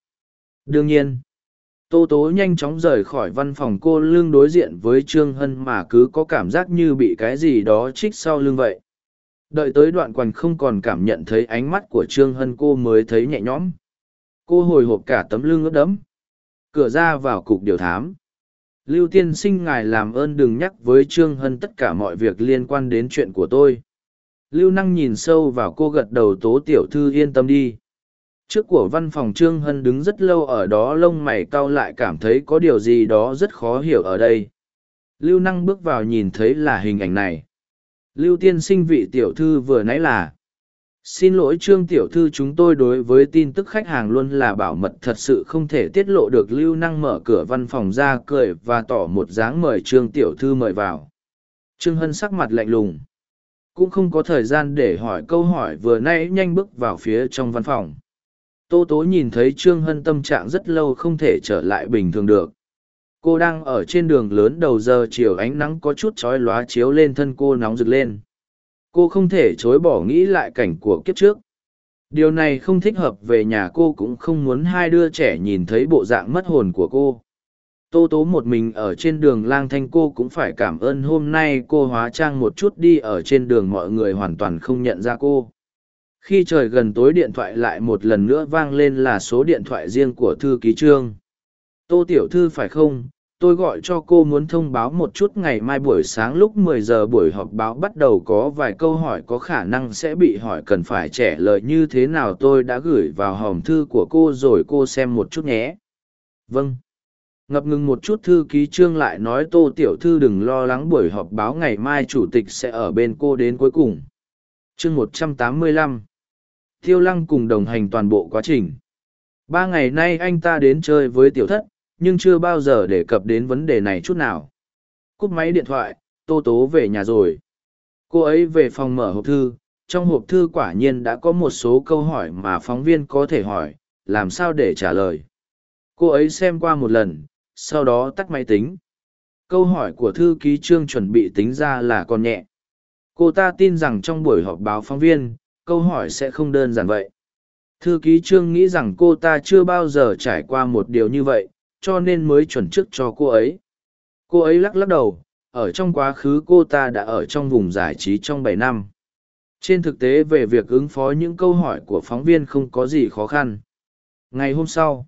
Đương nhiên, Tô Tố nhanh chóng rời khỏi văn phòng cô Lương đối diện với Trương Hân mà cứ có cảm giác như bị cái gì đó trích sau lưng vậy. Đợi tới đoạn quanh không còn cảm nhận thấy ánh mắt của Trương Hân cô mới thấy nhẹ nhõm. Cô hồi hộp cả tấm lưng ướt đẫm. Cửa ra vào cục điều thám. Lưu tiên sinh ngài làm ơn đừng nhắc với Trương Hân tất cả mọi việc liên quan đến chuyện của tôi. Lưu năng nhìn sâu vào cô gật đầu tố tiểu thư yên tâm đi trước của văn phòng trương hân đứng rất lâu ở đó lông mày cau lại cảm thấy có điều gì đó rất khó hiểu ở đây. Lưu năng bước vào nhìn thấy là hình ảnh này. Lưu tiên sinh vị tiểu thư vừa nãy là. Xin lỗi trương tiểu thư, chúng tôi đối với tin tức khách hàng luôn là bảo mật, thật sự không thể tiết lộ được. Lưu năng mở cửa văn phòng ra cười và tỏ một dáng mời trương tiểu thư mời vào. Trương hân sắc mặt lạnh lùng. Cũng không có thời gian để hỏi câu hỏi, vừa nãy nhanh bước vào phía trong văn phòng. Tô Tố nhìn thấy Trương Hân tâm trạng rất lâu không thể trở lại bình thường được. Cô đang ở trên đường lớn đầu giờ chiều ánh nắng có chút chói lóa chiếu lên thân cô nóng rực lên. Cô không thể chối bỏ nghĩ lại cảnh của kiếp trước. Điều này không thích hợp về nhà cô cũng không muốn hai đứa trẻ nhìn thấy bộ dạng mất hồn của cô. Tô tố một mình ở trên đường lang thanh cô cũng phải cảm ơn hôm nay cô hóa trang một chút đi ở trên đường mọi người hoàn toàn không nhận ra cô khi trời gần tối điện thoại lại một lần nữa vang lên là số điện thoại riêng của thư ký trương. Tô tiểu thư phải không? Tôi gọi cho cô muốn thông báo một chút ngày mai buổi sáng lúc 10 giờ buổi họp báo bắt đầu có vài câu hỏi có khả năng sẽ bị hỏi cần phải trả lời như thế nào tôi đã gửi vào hòm thư của cô rồi cô xem một chút nhé. Vâng. Ngập ngừng một chút thư ký trương lại nói tô tiểu thư đừng lo lắng buổi họp báo ngày mai chủ tịch sẽ ở bên cô đến cuối cùng. Chương một trăm tám mươi lăm. Tiêu lăng cùng đồng hành toàn bộ quá trình. Ba ngày nay anh ta đến chơi với tiểu thất, nhưng chưa bao giờ đề cập đến vấn đề này chút nào. Cúp máy điện thoại, Tô Tố về nhà rồi. Cô ấy về phòng mở hộp thư, trong hộp thư quả nhiên đã có một số câu hỏi mà phóng viên có thể hỏi, làm sao để trả lời. Cô ấy xem qua một lần, sau đó tắt máy tính. Câu hỏi của thư ký trương chuẩn bị tính ra là còn nhẹ. Cô ta tin rằng trong buổi họp báo phóng viên, câu hỏi sẽ không đơn giản vậy. Thư ký trương nghĩ rằng cô ta chưa bao giờ trải qua một điều như vậy, cho nên mới chuẩn chức cho cô ấy. Cô ấy lắc lắc đầu, ở trong quá khứ cô ta đã ở trong vùng giải trí trong bảy năm. Trên thực tế về việc ứng phó những câu hỏi của phóng viên không có gì khó khăn. Ngày hôm sau,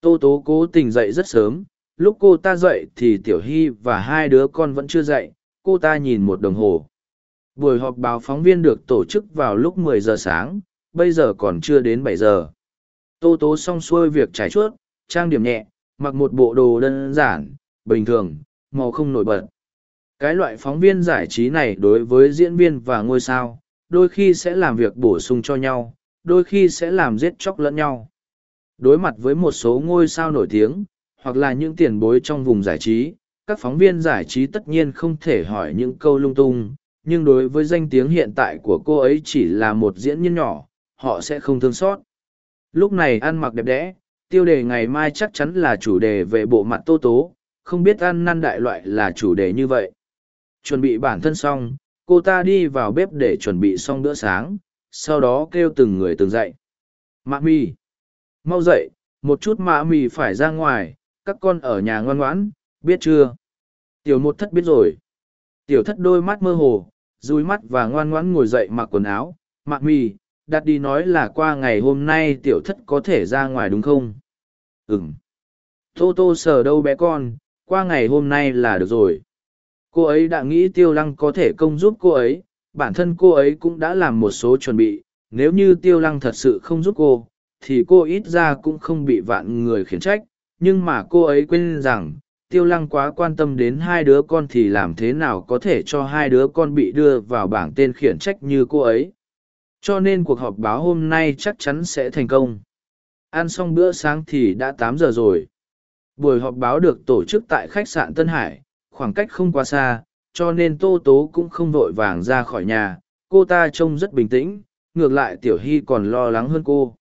tô tố cố tình dậy rất sớm, lúc cô ta dậy thì tiểu hy và hai đứa con vẫn chưa dậy, cô ta nhìn một đồng hồ. Buổi họp báo phóng viên được tổ chức vào lúc 10 giờ sáng, bây giờ còn chưa đến 7 giờ. Tô tố xong xuôi việc trải chuốt, trang điểm nhẹ, mặc một bộ đồ đơn giản, bình thường, màu không nổi bật. Cái loại phóng viên giải trí này đối với diễn viên và ngôi sao, đôi khi sẽ làm việc bổ sung cho nhau, đôi khi sẽ làm giết chóc lẫn nhau. Đối mặt với một số ngôi sao nổi tiếng, hoặc là những tiền bối trong vùng giải trí, các phóng viên giải trí tất nhiên không thể hỏi những câu lung tung, nhưng đối với danh tiếng hiện tại của cô ấy chỉ là một diễn viên nhỏ họ sẽ không thương xót lúc này ăn mặc đẹp đẽ tiêu đề ngày mai chắc chắn là chủ đề về bộ mặt tô tố không biết ăn năn đại loại là chủ đề như vậy. Chuẩn bị bản thân xong, cô ta đi vào bếp để chuẩn bị xong bữa sáng, sau đó kêu từng người từng dậy. Mạ mì! Mau dậy, một chút mạ mì phải ra ngoài, các con ở nhà ngoan ngoãn, biết chưa? Tiểu một thất biết rồi. Tiểu thất đôi mắt mơ hồ, dùi mắt và ngoan ngoãn ngồi dậy mặc quần áo, mặc mì, đặt đi nói là qua ngày hôm nay tiểu thất có thể ra ngoài đúng không? Ừm. Tô tô sờ đâu bé con, qua ngày hôm nay là được rồi. Cô ấy đã nghĩ tiêu lăng có thể công giúp cô ấy, bản thân cô ấy cũng đã làm một số chuẩn bị, nếu như tiêu lăng thật sự không giúp cô, thì cô ít ra cũng không bị vạn người khiển trách, nhưng mà cô ấy quên rằng, tiêu lăng quá quan tâm đến hai đứa con thì làm thế nào có thể cho hai đứa con bị đưa vào bảng tên khiển trách như cô ấy. Cho nên cuộc họp báo hôm nay chắc chắn sẽ thành công. Ăn xong bữa sáng thì đã tám giờ rồi. Buổi họp báo được tổ chức tại khách sạn Tân Hải, khoảng cách không quá xa, cho nên Tô Tố cũng không vội vàng ra khỏi nhà. Cô ta trông rất bình tĩnh, ngược lại Tiểu Hy còn lo lắng hơn cô.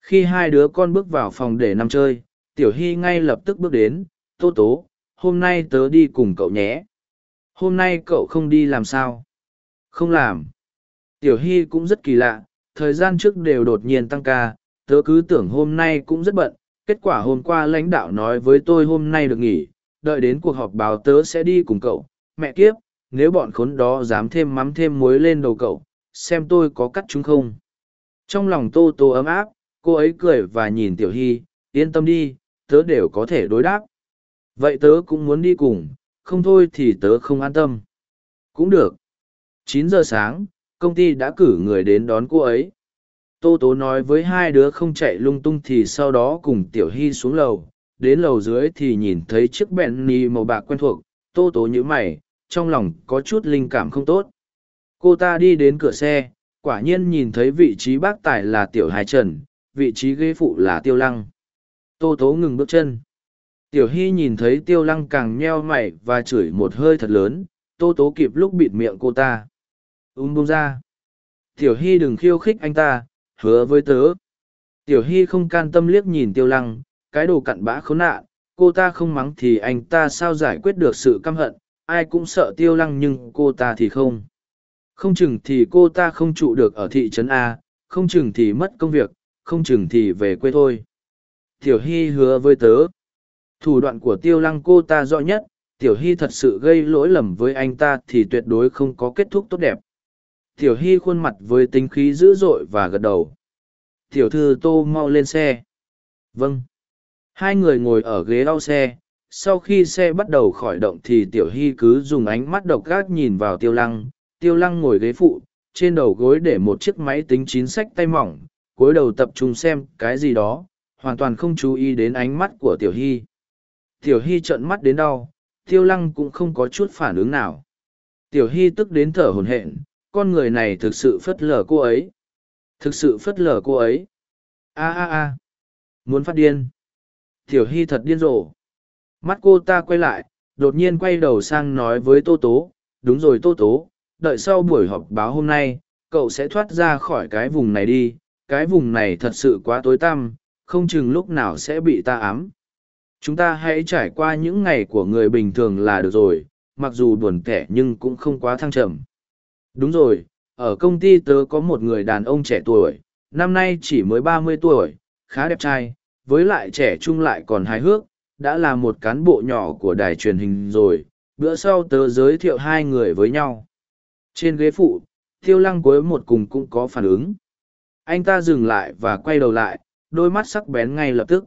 Khi hai đứa con bước vào phòng để nằm chơi, Tiểu Hy ngay lập tức bước đến, Tô Tố, hôm nay tớ đi cùng cậu nhé. Hôm nay cậu không đi làm sao? Không làm. Tiểu Hy cũng rất kỳ lạ, thời gian trước đều đột nhiên tăng ca, tớ cứ tưởng hôm nay cũng rất bận, kết quả hôm qua lãnh đạo nói với tôi hôm nay được nghỉ, đợi đến cuộc họp báo tớ sẽ đi cùng cậu. Mẹ kiếp, nếu bọn khốn đó dám thêm mắm thêm muối lên đầu cậu, xem tôi có cắt chúng không. Trong lòng Tô Tô ấm áp, cô ấy cười và nhìn Tiểu Hy, yên tâm đi, tớ đều có thể đối đáp. Vậy tớ cũng muốn đi cùng, không thôi thì tớ không an tâm. Cũng được. Chín giờ sáng, công ty đã cử người đến đón cô ấy. Tô Tố nói với hai đứa không chạy lung tung thì sau đó cùng Tiểu Hy xuống lầu. Đến lầu dưới thì nhìn thấy chiếc Bentley màu bạc quen thuộc, Tô Tố nhữ mày, trong lòng có chút linh cảm không tốt. Cô ta đi đến cửa xe, quả nhiên nhìn thấy vị trí bác tài là Tiểu Hải Trần, vị trí ghế phụ là Tiêu Lăng. Tô Tố ngừng bước chân. Tiểu Hy nhìn thấy Tiêu Lăng càng nheo mày và chửi một hơi thật lớn, Tô Tố kịp lúc bịt miệng cô ta. Ung bông ra. Tiểu Hy đừng khiêu khích anh ta, hứa với tớ. Tiểu Hy không can tâm liếc nhìn Tiêu Lăng, cái đồ cặn bã khốn nạn, cô ta không mắng thì anh ta sao giải quyết được sự căm hận, ai cũng sợ Tiêu Lăng nhưng cô ta thì không. Không chừng thì cô ta không trụ được ở thị trấn A, không chừng thì mất công việc, không chừng thì về quê thôi. Tiểu Hy hứa với tớ. Thủ đoạn của Tiêu Lăng cô ta rõ nhất, Tiểu Hy thật sự gây lỗi lầm với anh ta thì tuyệt đối không có kết thúc tốt đẹp. Tiểu Hy khuôn mặt với tính khí dữ dội và gật đầu. Tiểu thư tô mau lên xe. Vâng. Hai người ngồi ở ghế đau xe. Sau khi xe bắt đầu khỏi động thì Tiểu Hy cứ dùng ánh mắt độc gác nhìn vào Tiêu Lăng. Tiêu Lăng ngồi ghế phụ, trên đầu gối để một chiếc máy tính chín sách tay mỏng, cúi đầu tập trung xem cái gì đó, hoàn toàn không chú ý đến ánh mắt của Tiểu Hy. Tiểu Hy trợn mắt đến đau, Tiêu Lăng cũng không có chút phản ứng nào. Tiểu Hy tức đến thở hổn hển, con người này thực sự phất lờ cô ấy. Thực sự phất lờ cô ấy. A a a. Muốn phát điên. Tiểu hy thật điên rồ. Mắt cô ta quay lại đột nhiên quay đầu sang nói với tô tố đúng rồi tô tố đợi sau buổi họp báo hôm nay cậu sẽ thoát ra khỏi cái vùng này đi. Cái vùng này thật sự quá tối tăm không chừng lúc nào sẽ bị ta ám chúng ta hãy trải qua những ngày của người bình thường là được rồi mặc dù buồn tẻ nhưng cũng không quá thăng trầm Đúng rồi, ở công ty tớ có một người đàn ông trẻ tuổi, năm nay chỉ mới ba mươi tuổi, khá đẹp trai, với lại trẻ trung lại còn hài hước, đã là một cán bộ nhỏ của đài truyền hình rồi, bữa sau tớ giới thiệu hai người với nhau. Trên ghế phụ, tiêu lăng cuối một cùng cũng có phản ứng. Anh ta dừng lại và quay đầu lại, đôi mắt sắc bén ngay lập tức.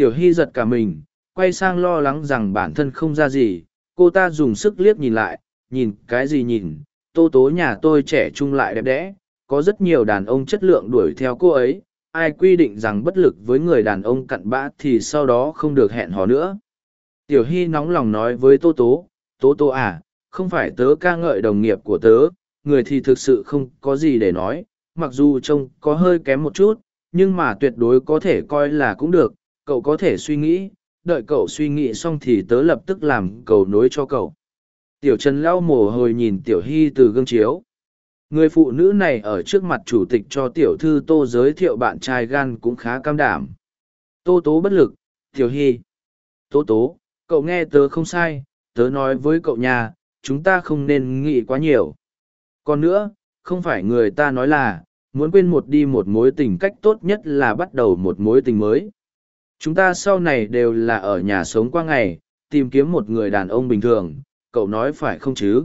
Tiểu Hy giật cả mình, quay sang lo lắng rằng bản thân không ra gì, cô ta dùng sức liếc nhìn lại, nhìn cái gì nhìn, tô tố nhà tôi trẻ trung lại đẹp đẽ có rất nhiều đàn ông chất lượng đuổi theo cô ấy. Ai quy định rằng bất lực với người đàn ông cặn bã thì sau đó không được hẹn hò nữa. Tiểu hy nóng lòng nói với tô tố tố tố à không phải tớ ca ngợi đồng nghiệp của tớ người thì thực sự không có gì để nói. Mặc dù trông có hơi kém một chút nhưng mà tuyệt đối có thể coi là cũng được cậu có thể suy nghĩ đợi cậu suy nghĩ xong thì tớ lập tức làm cầu nối cho cậu Tiểu Trần lau mồ hôi nhìn Tiểu Hy từ gương chiếu. Người phụ nữ này ở trước mặt chủ tịch cho Tiểu Thư Tô giới thiệu bạn trai gan cũng khá cam đảm. Tô tố bất lực, Tiểu Hy. Tố tố, cậu nghe tớ không sai tớ nói với cậu nhà chúng ta không nên nghĩ quá nhiều còn nữa không phải người ta nói là muốn quên một đi một mối tình cách tốt nhất là bắt đầu một mối tình mới chúng ta sau này đều là ở nhà sống qua ngày, tìm kiếm một người đàn ông bình thường, cậu nói phải không chứ?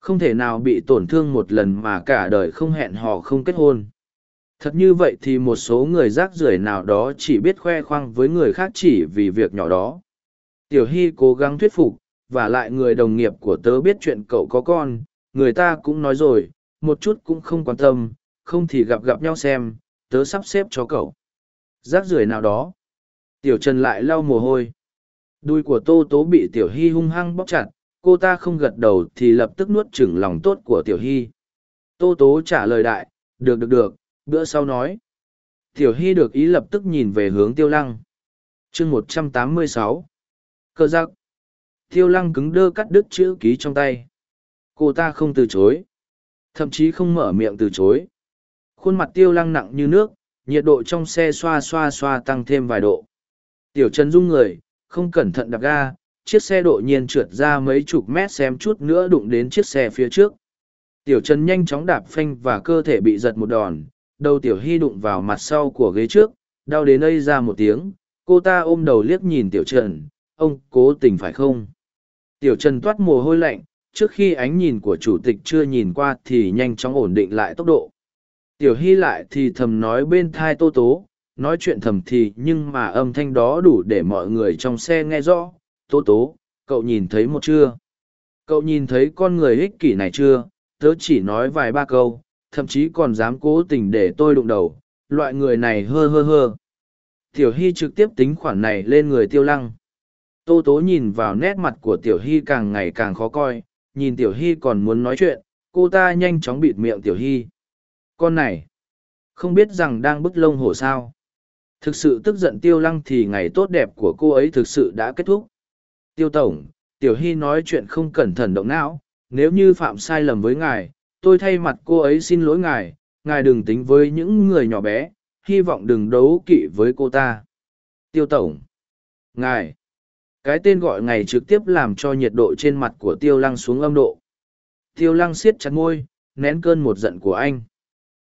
Không thể nào bị tổn thương một lần mà cả đời không hẹn hò không kết hôn. Thật như vậy thì một số người rác rưởi nào đó chỉ biết khoe khoang với người khác chỉ vì việc nhỏ đó. Tiểu hy cố gắng thuyết phục, và lại người đồng nghiệp của tớ biết chuyện cậu có con, người ta cũng nói rồi, một chút cũng không quan tâm, không thì gặp gặp nhau xem, tớ sắp xếp cho cậu. Rác rưởi nào đó tiểu trần lại lau mồ hôi. Đuôi của tô tố bị tiểu hy hung hăng bóc chặt, cô ta không gật đầu thì lập tức nuốt chửng lòng tốt của tiểu hy. Tô tố trả lời đại, được được được, bữa sau nói. Tiểu hy được ý lập tức nhìn về hướng tiêu lăng. Chương một trăm tám mươi sáu. Cơ giặc. tiêu lăng cứng đơ cắt đứt chữ ký trong tay. Cô ta không từ chối, thậm chí không mở miệng từ chối. Khuôn mặt tiêu lăng nặng như nước, nhiệt độ trong xe xoa xoa xoa tăng thêm vài độ tiểu trần Dung người, không cẩn thận đạp ga, chiếc xe đột nhiên trượt ra mấy chục mét xem chút nữa đụng đến chiếc xe phía trước. Tiểu trần nhanh chóng đạp phanh và cơ thể bị giật một đòn, đầu tiểu hy đụng vào mặt sau của ghế trước, đau đến đây ra một tiếng, cô ta ôm đầu liếc nhìn tiểu trần, ông, cố tình phải không? Tiểu trần toát mồ hôi lạnh, trước khi ánh nhìn của chủ tịch chưa nhìn qua thì nhanh chóng ổn định lại tốc độ. Tiểu hy lại thì thầm nói bên thai tô tố nói chuyện thầm thì nhưng mà âm thanh đó đủ để mọi người trong xe nghe rõ. Tố tố, cậu nhìn thấy một chưa? Cậu nhìn thấy con người ích kỷ này chưa? Tớ chỉ nói vài ba câu, thậm chí còn dám cố tình để tôi đụng đầu. Loại người này hơ hơ hơ. Tiểu hy trực tiếp tính khoản này lên người tiêu lăng. Tô tố nhìn vào nét mặt của tiểu hy càng ngày càng khó coi. Nhìn tiểu hy còn muốn nói chuyện, cô ta nhanh chóng bịt miệng tiểu hy. Con này, không biết rằng đang bức lông hổ sao? Thực sự tức giận tiêu lăng thì ngày tốt đẹp của cô ấy thực sự đã kết thúc. Tiêu tổng, tiểu hy nói chuyện không cẩn thận động não, nếu như phạm sai lầm với ngài, tôi thay mặt cô ấy xin lỗi ngài ngài đừng tính với những người nhỏ bé, hy vọng đừng đấu kỵ với cô ta. Tiêu tổng, ngài, cái tên gọi ngài trực tiếp làm cho nhiệt độ trên mặt của tiêu lăng xuống âm độ. Tiêu lăng siết chặt môi, nén cơn một giận của anh.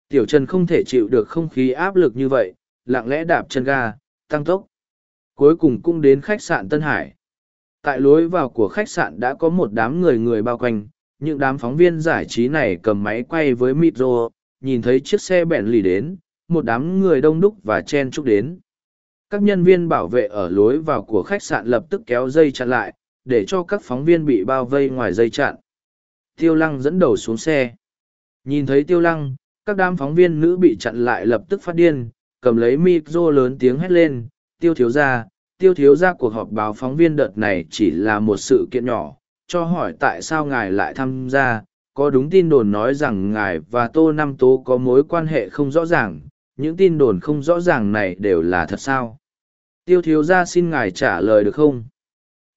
Tiểu trần không thể chịu được không khí áp lực như vậy lặng lẽ đạp chân ga, tăng tốc. Cuối cùng cũng đến khách sạn tân hải. Tại lối vào của khách sạn đã có một đám người người bao quanh, những đám phóng viên giải trí này cầm máy quay với micro, nhìn thấy chiếc xe bẹn lì đến, một đám người đông đúc và chen chúc đến. Các nhân viên bảo vệ ở lối vào của khách sạn lập tức kéo dây chặn lại, để cho các phóng viên bị bao vây ngoài dây chặn. Tiêu lăng dẫn đầu xuống xe. Nhìn thấy tiêu lăng, các đám phóng viên nữ bị chặn lại lập tức phát điên cầm lấy micro lớn tiếng hét lên, tiêu thiếu ra tiêu thiếu ra cuộc họp báo phóng viên đợt này chỉ là một sự kiện nhỏ, cho hỏi tại sao ngài lại tham gia? Có đúng tin đồn nói rằng ngài và tô năm tố có mối quan hệ không rõ ràng, những tin đồn không rõ ràng này đều là thật sao? Tiêu thiếu ra xin ngài trả lời được không?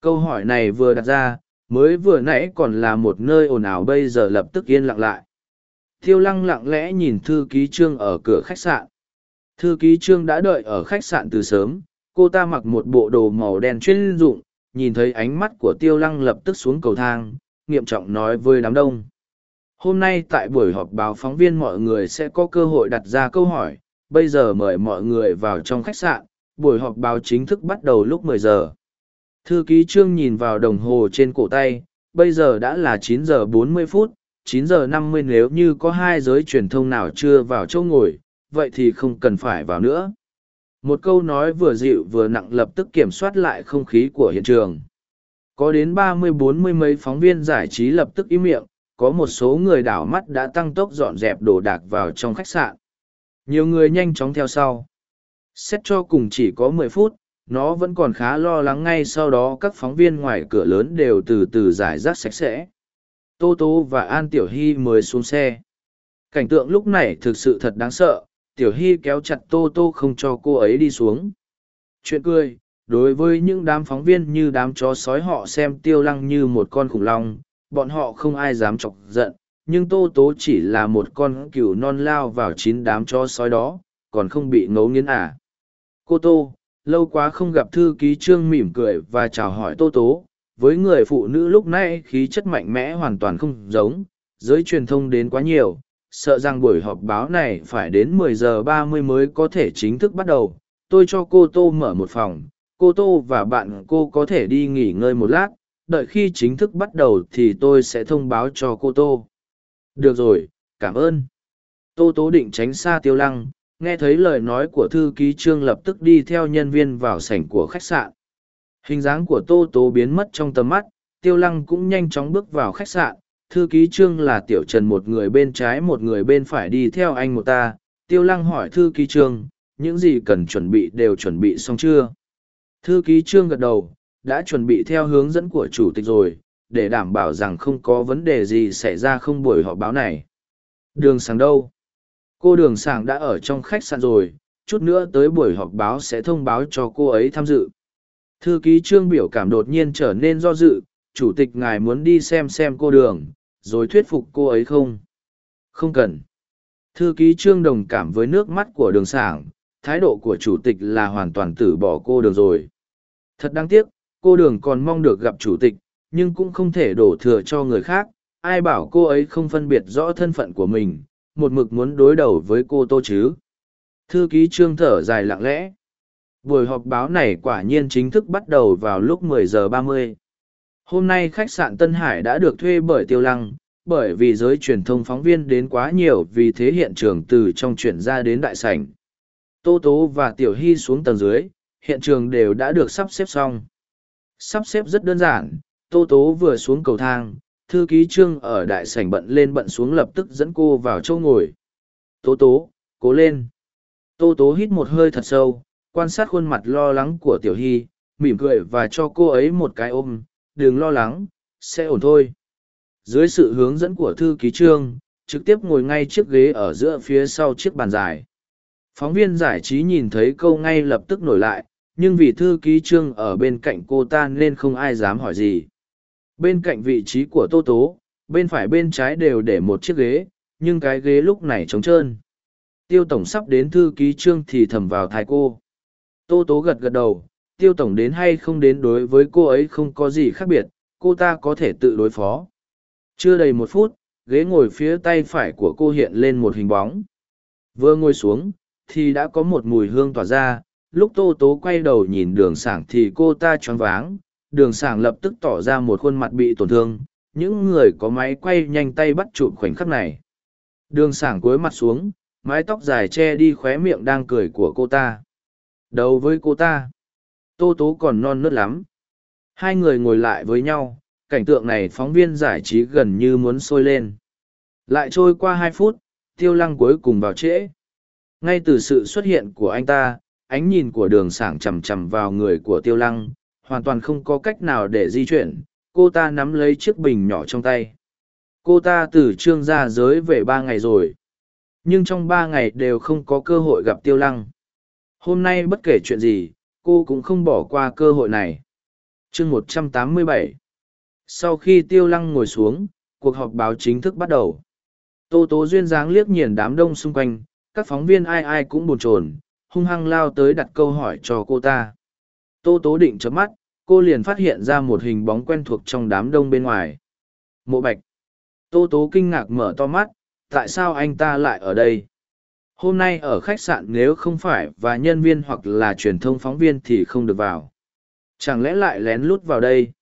Câu hỏi này vừa đặt ra, mới vừa nãy còn là một nơi ồn ào bây giờ lập tức yên lặng lại. Tiêu lăng lặng lẽ nhìn thư ký trương ở cửa khách sạn thư ký trương đã đợi ở khách sạn từ sớm, cô ta mặc một bộ đồ màu đen chuyên dụng, nhìn thấy ánh mắt của tiêu lăng lập tức xuống cầu thang nghiệm trọng nói với đám đông. Hôm nay tại buổi họp báo phóng viên mọi người sẽ có cơ hội đặt ra câu hỏi, bây giờ mời mọi người vào trong khách sạn, buổi họp báo chính thức bắt đầu lúc 10 giờ. Thư ký trương nhìn vào đồng hồ trên cổ tay, bây giờ đã là 9 giờ 40 phút 9 giờ 50 nếu như có hai giới truyền thông nào chưa vào chỗ ngồi vậy thì không cần phải vào nữa. Một câu nói vừa dịu vừa nặng lập tức kiểm soát lại không khí của hiện trường. Có đến ba mươi bốn mươi mấy phóng viên giải trí lập tức im miệng, có một số người đảo mắt đã tăng tốc dọn dẹp đồ đạc vào trong khách sạn. Nhiều người nhanh chóng theo sau. Xét cho cùng chỉ có mười phút, nó vẫn còn khá lo lắng ngay sau đó các phóng viên ngoài cửa lớn đều từ từ giải rác sạch sẽ. Tô tô và an tiểu hy mới xuống xe. Cảnh tượng lúc này thực sự thật đáng sợ tiểu hy kéo chặt tô tô không cho cô ấy đi xuống. Chuyện cười, đối với những đám phóng viên như đám chó sói họ xem tiêu lăng như một con khủng long, bọn họ không ai dám chọc giận, nhưng tô tố chỉ là một con cừu non lao vào chín đám chó sói đó, còn không bị ngấu nghiến à. Cô tô, lâu quá không gặp thư ký trương mỉm cười và chào hỏi tô tố, với người phụ nữ lúc nãy khí chất mạnh mẽ hoàn toàn không giống, giới truyền thông đến quá nhiều sợ rằng buổi họp báo này phải đến 10 giờ 30 mới có thể chính thức bắt đầu. Tôi cho cô tô mở một phòng. Cô tô và bạn cô có thể đi nghỉ ngơi một lát. Đợi khi chính thức bắt đầu thì tôi sẽ thông báo cho cô tô. Được rồi, cảm ơn. Tô tố định tránh xa tiêu lăng. Nghe thấy lời nói của thư ký trương lập tức đi theo nhân viên vào sảnh của khách sạn. Hình dáng của tô tố biến mất trong tầm mắt. Tiêu lăng cũng nhanh chóng bước vào khách sạn thư ký trương là tiểu trần một người bên trái một người bên phải đi theo anh một ta. Tiêu lăng hỏi thư ký trương, những gì cần chuẩn bị đều chuẩn bị xong chưa? Thư ký trương gật đầu, đã chuẩn bị theo hướng dẫn của chủ tịch rồi, để đảm bảo rằng không có vấn đề gì xảy ra không buổi họp báo này. Đường sàng đâu? Cô đường sảng đã ở trong khách sạn rồi, chút nữa tới buổi họp báo sẽ thông báo cho cô ấy tham dự. Thư ký trương biểu cảm đột nhiên trở nên do dự, chủ tịch, ngài muốn đi xem xem cô đường rồi thuyết phục cô ấy không? Không cần. Thư ký trương đồng cảm với nước mắt của đường sảng, thái độ của chủ tịch là hoàn toàn từ bỏ cô đường rồi. Thật đáng tiếc, cô đường còn mong được gặp chủ tịch, nhưng cũng không thể đổ thừa cho người khác. Ai bảo cô ấy không phân biệt rõ thân phận của mình, một mực muốn đối đầu với cô tô chứ? Thư ký trương thở dài lặng lẽ. Buổi họp báo này quả nhiên chính thức bắt đầu vào lúc 10 giờ 30 hôm nay khách sạn tân hải đã được thuê bởi tiêu lăng, bởi vì giới truyền thông phóng viên đến quá nhiều vì thế hiện trường từ trong chuyển ra đến đại sảnh. Tô tố và tiểu hy xuống tầng dưới, hiện trường đều đã được sắp xếp xong. Sắp xếp rất đơn giản, tô tố vừa xuống cầu thang, thư ký trương ở đại sảnh bận lên bận xuống lập tức dẫn cô vào chỗ ngồi. Tố tố, cố lên. Tô tố hít một hơi thật sâu, quan sát khuôn mặt lo lắng của tiểu hy, mỉm cười và cho cô ấy một cái ôm đừng lo lắng sẽ ổn thôi dưới sự hướng dẫn của thư ký trương trực tiếp ngồi ngay chiếc ghế ở giữa phía sau chiếc bàn dài phóng viên giải trí nhìn thấy câu ngay lập tức nổi lại nhưng vì thư ký trương ở bên cạnh cô ta nên không ai dám hỏi gì Bên cạnh vị trí của Tô Tố, bên phải bên trái đều để một chiếc ghế, nhưng cái ghế lúc này trống trơn. Tiêu Tổng sắp đến thư ký trương thì thầm vào thai cô. Tô Tố gật gật đầu, Tiêu Tổng đến hay không đến đối với cô ấy không có gì khác biệt, cô ta có thể tự đối phó. Chưa đầy một phút, ghế ngồi phía tay phải của cô hiện lên một hình bóng. Vừa ngồi xuống, thì đã có một mùi hương tỏa ra, lúc Tô Tố quay đầu nhìn đường sảng thì cô ta choáng váng, đường sảng lập tức tỏ ra một khuôn mặt bị tổn thương những người có máy quay nhanh tay bắt chụp khoảnh khắc này đường sảng cúi mặt xuống mái tóc dài che đi khóe miệng đang cười của cô ta Đầu với cô ta tô tố còn non nớt lắm. Hai người ngồi lại với nhau, cảnh tượng này phóng viên giải trí gần như muốn sôi lên. Lại trôi qua hai phút, tiêu lăng cuối cùng vào trễ. Ngay từ sự xuất hiện của anh ta, ánh nhìn của đường sảng chằm chằm vào người của tiêu lăng, hoàn toàn không có cách nào để di chuyển, cô ta nắm lấy chiếc bình nhỏ trong tay. Cô ta từ trương ra giới về ba ngày rồi, nhưng trong ba ngày đều không có cơ hội gặp tiêu lăng. Hôm nay bất kể chuyện gì cô cũng không bỏ qua cơ hội này chương một trăm tám mươi bảy sau khi tiêu lăng ngồi xuống cuộc họp báo chính thức bắt đầu tô tố duyên dáng liếc nhìn đám đông xung quanh các phóng viên ai ai cũng bồn chồn hung hăng lao tới đặt câu hỏi cho cô ta Tô Tố định chớp mắt, cô liền phát hiện ra một hình bóng quen thuộc trong đám đông bên ngoài. Mộ Bạch. Tô Tố kinh ngạc mở to mắt, tại sao anh ta lại ở đây? Hôm nay ở khách sạn nếu không phải và nhân viên hoặc là truyền thông phóng viên thì không được vào. Chẳng lẽ lại lén lút vào đây?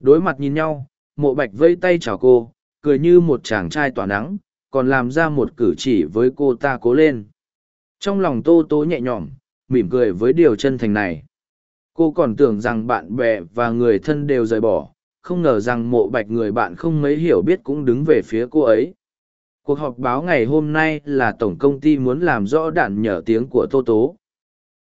Đối mặt nhìn nhau, mộ bạch vây tay chào cô, cười như một chàng trai tỏa nắng, còn làm ra một cử chỉ với cô ta cố lên. Trong lòng tô tố nhẹ nhõm, mỉm cười với điều chân thành này cô còn tưởng rằng bạn bè và người thân đều rời bỏ không ngờ rằng mộ bạch người bạn không mấy hiểu biết cũng đứng về phía cô ấy cuộc họp báo ngày hôm nay là tổng công ty muốn làm rõ đạn nhở tiếng của tô tố.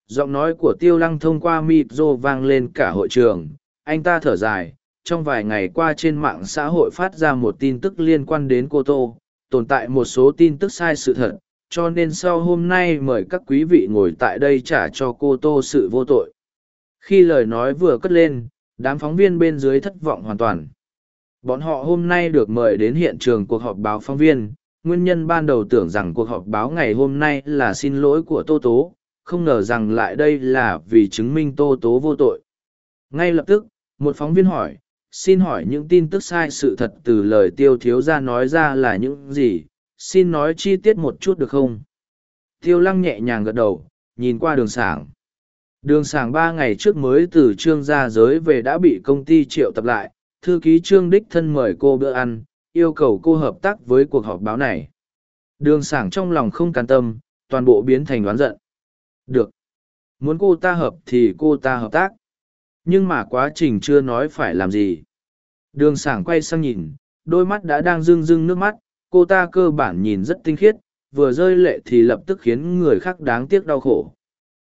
Giọng nói của tiêu lăng thông qua micro vang lên cả hội trường. Anh ta thở dài, trong vài ngày qua trên mạng xã hội phát ra một tin tức liên quan đến cô tô, tồn tại một số tin tức sai sự thật, cho nên sau hôm nay mời các quý vị ngồi tại đây trả cho cô tô sự vô tội. Khi lời nói vừa cất lên, đám phóng viên bên dưới thất vọng hoàn toàn. Bọn họ hôm nay được mời đến hiện trường cuộc họp báo phóng viên nguyên nhân ban đầu tưởng rằng cuộc họp báo ngày hôm nay là xin lỗi của tô tố, không ngờ rằng lại đây là vì chứng minh tô tố vô tội. Ngay lập tức, một phóng viên hỏi, xin hỏi những tin tức sai sự thật từ lời tiêu thiếu ra nói ra là những gì? Xin nói chi tiết một chút được không? Tiêu lăng nhẹ nhàng gật đầu, nhìn qua đường sảng. Đường sảng ba ngày trước mới từ trương gia giới về đã bị công ty triệu tập lại. Thư ký trương đích thân mời cô bữa ăn yêu cầu cô hợp tác với cuộc họp báo này. Đường sảng trong lòng không can tâm, toàn bộ biến thành đoán giận. Được. Muốn cô ta hợp thì cô ta hợp tác. Nhưng mà quá trình chưa nói phải làm gì. Đường sảng quay sang nhìn, đôi mắt đã đang rưng rưng nước mắt, cô ta cơ bản nhìn rất tinh khiết, vừa rơi lệ thì lập tức khiến người khác đáng tiếc đau khổ.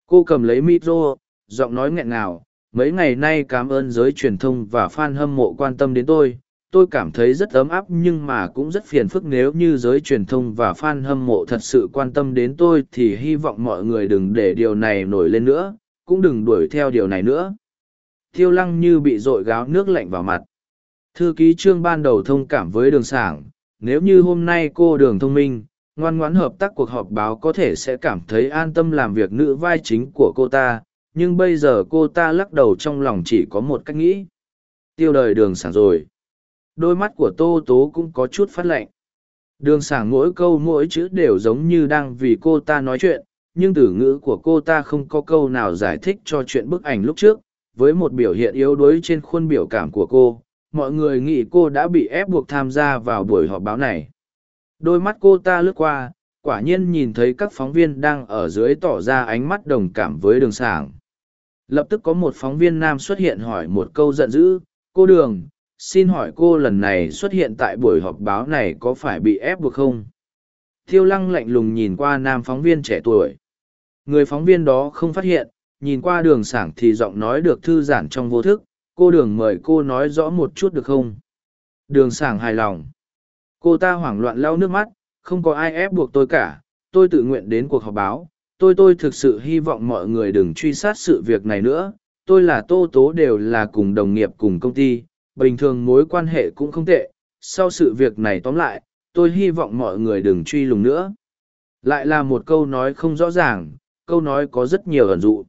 Cô cầm lấy micro, giọng nói nghẹn ngào, mấy ngày nay cảm ơn giới truyền thông và fan hâm mộ quan tâm đến tôi tôi cảm thấy rất ấm áp nhưng mà cũng rất phiền phức nếu như giới truyền thông và f a n hâm mộ thật sự quan tâm đến tôi thì hy vọng mọi người đừng để điều này nổi lên nữa, cũng đừng đuổi theo điều này nữa. Thiêu lăng như bị r ộ i gáo nước lạnh vào mặt. Thư ký trương ban đầu thông cảm với đường sảng, nếu như hôm nay cô đường thông minh, ngoan ngoãn hợp tác cuộc họp báo có thể sẽ cảm thấy an tâm làm việc nữ vai chính của cô ta, nhưng bây giờ cô ta lắc đầu trong lòng chỉ có một cách nghĩ. Tiêu đời đường sảng rồi đôi mắt của tô tố cũng có chút phát lạnh. Đường sảng mỗi câu mỗi chữ đều giống như đang vì cô ta nói chuyện nhưng từ ngữ của cô ta không có câu nào giải thích cho chuyện bức ảnh lúc trước. Với một biểu hiện yếu đuối trên khuôn biểu cảm của cô mọi người nghĩ cô đã bị ép buộc tham gia vào buổi họp báo này. Đôi mắt cô ta lướt qua, quả nhiên nhìn thấy các phóng viên đang ở dưới tỏ ra ánh mắt đồng cảm với đường sảng. Lập tức có một phóng viên nam xuất hiện hỏi một câu giận dữ, cô đường, xin hỏi cô lần này xuất hiện tại buổi họp báo này có phải bị ép buộc không? Thiêu lăng lạnh lùng nhìn qua nam phóng viên trẻ tuổi. Người phóng viên đó không phát hiện, nhìn qua đường sảng thì giọng nói được thư giãn trong vô thức, cô đường mời cô nói rõ một chút được không? Đường sảng hài lòng cô ta hoảng loạn lau nước mắt không có ai ép buộc tôi cả tôi tự nguyện đến cuộc họp báo tôi tôi thực sự hy vọng mọi người đừng truy sát sự việc này nữa tôi là tô tố đều là cùng đồng nghiệp cùng công ty bình thường mối quan hệ cũng không tệ, sau sự việc này tóm lại, tôi hy vọng mọi người đừng truy lùng nữa. Lại là một câu nói không rõ ràng, câu nói có rất nhiều ẩn dụ.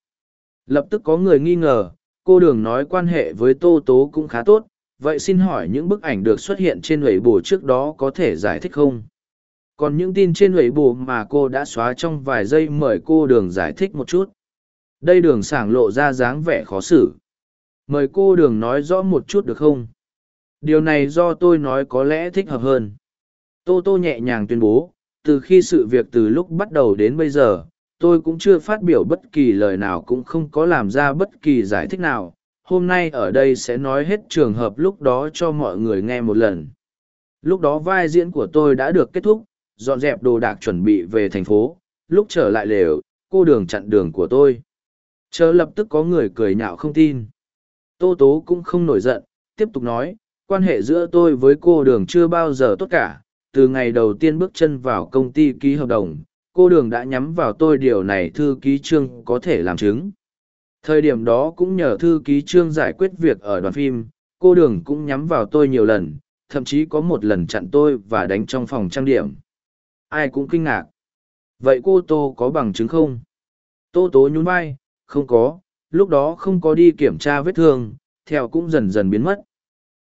Lập tức có người nghi ngờ, cô đường nói quan hệ với tô tố cũng khá tốt, vậy xin hỏi những bức ảnh được xuất hiện trên lưỡi bù trước đó có thể giải thích không? Còn những tin trên lưỡi bù mà cô đã xóa trong vài giây mời cô đường giải thích một chút. Đây đường sảng lộ ra dáng vẻ khó xử mời cô đường nói rõ một chút được không? Điều này do tôi nói có lẽ thích hợp hơn. Tô tô nhẹ nhàng tuyên bố, từ khi sự việc từ lúc bắt đầu đến bây giờ, tôi cũng chưa phát biểu bất kỳ lời nào cũng không có làm ra bất kỳ giải thích nào. Hôm nay ở đây sẽ nói hết trường hợp lúc đó cho mọi người nghe một lần. Lúc đó vai diễn của tôi đã được kết thúc, dọn dẹp đồ đạc chuẩn bị về thành phố. Lúc trở lại lều, cô đường chặn đường của tôi. Chờ lập tức có người cười nhạo không tin tô tố cũng không nổi giận tiếp tục nói quan hệ giữa tôi với cô đường chưa bao giờ tốt cả từ ngày đầu tiên bước chân vào công ty ký hợp đồng cô đường đã nhắm vào tôi điều này thư ký trương có thể làm chứng Thời điểm đó cũng nhờ thư ký trương giải quyết việc ở đoàn phim, cô đường cũng nhắm vào tôi nhiều lần, thậm chí có một lần chặn tôi và đánh trong phòng trang điểm. Ai cũng kinh ngạc. Vậy cô Tô có bằng chứng không? Tô Tố nhún vai, không có, lúc đó không có đi kiểm tra vết thương, theo cũng dần dần biến mất.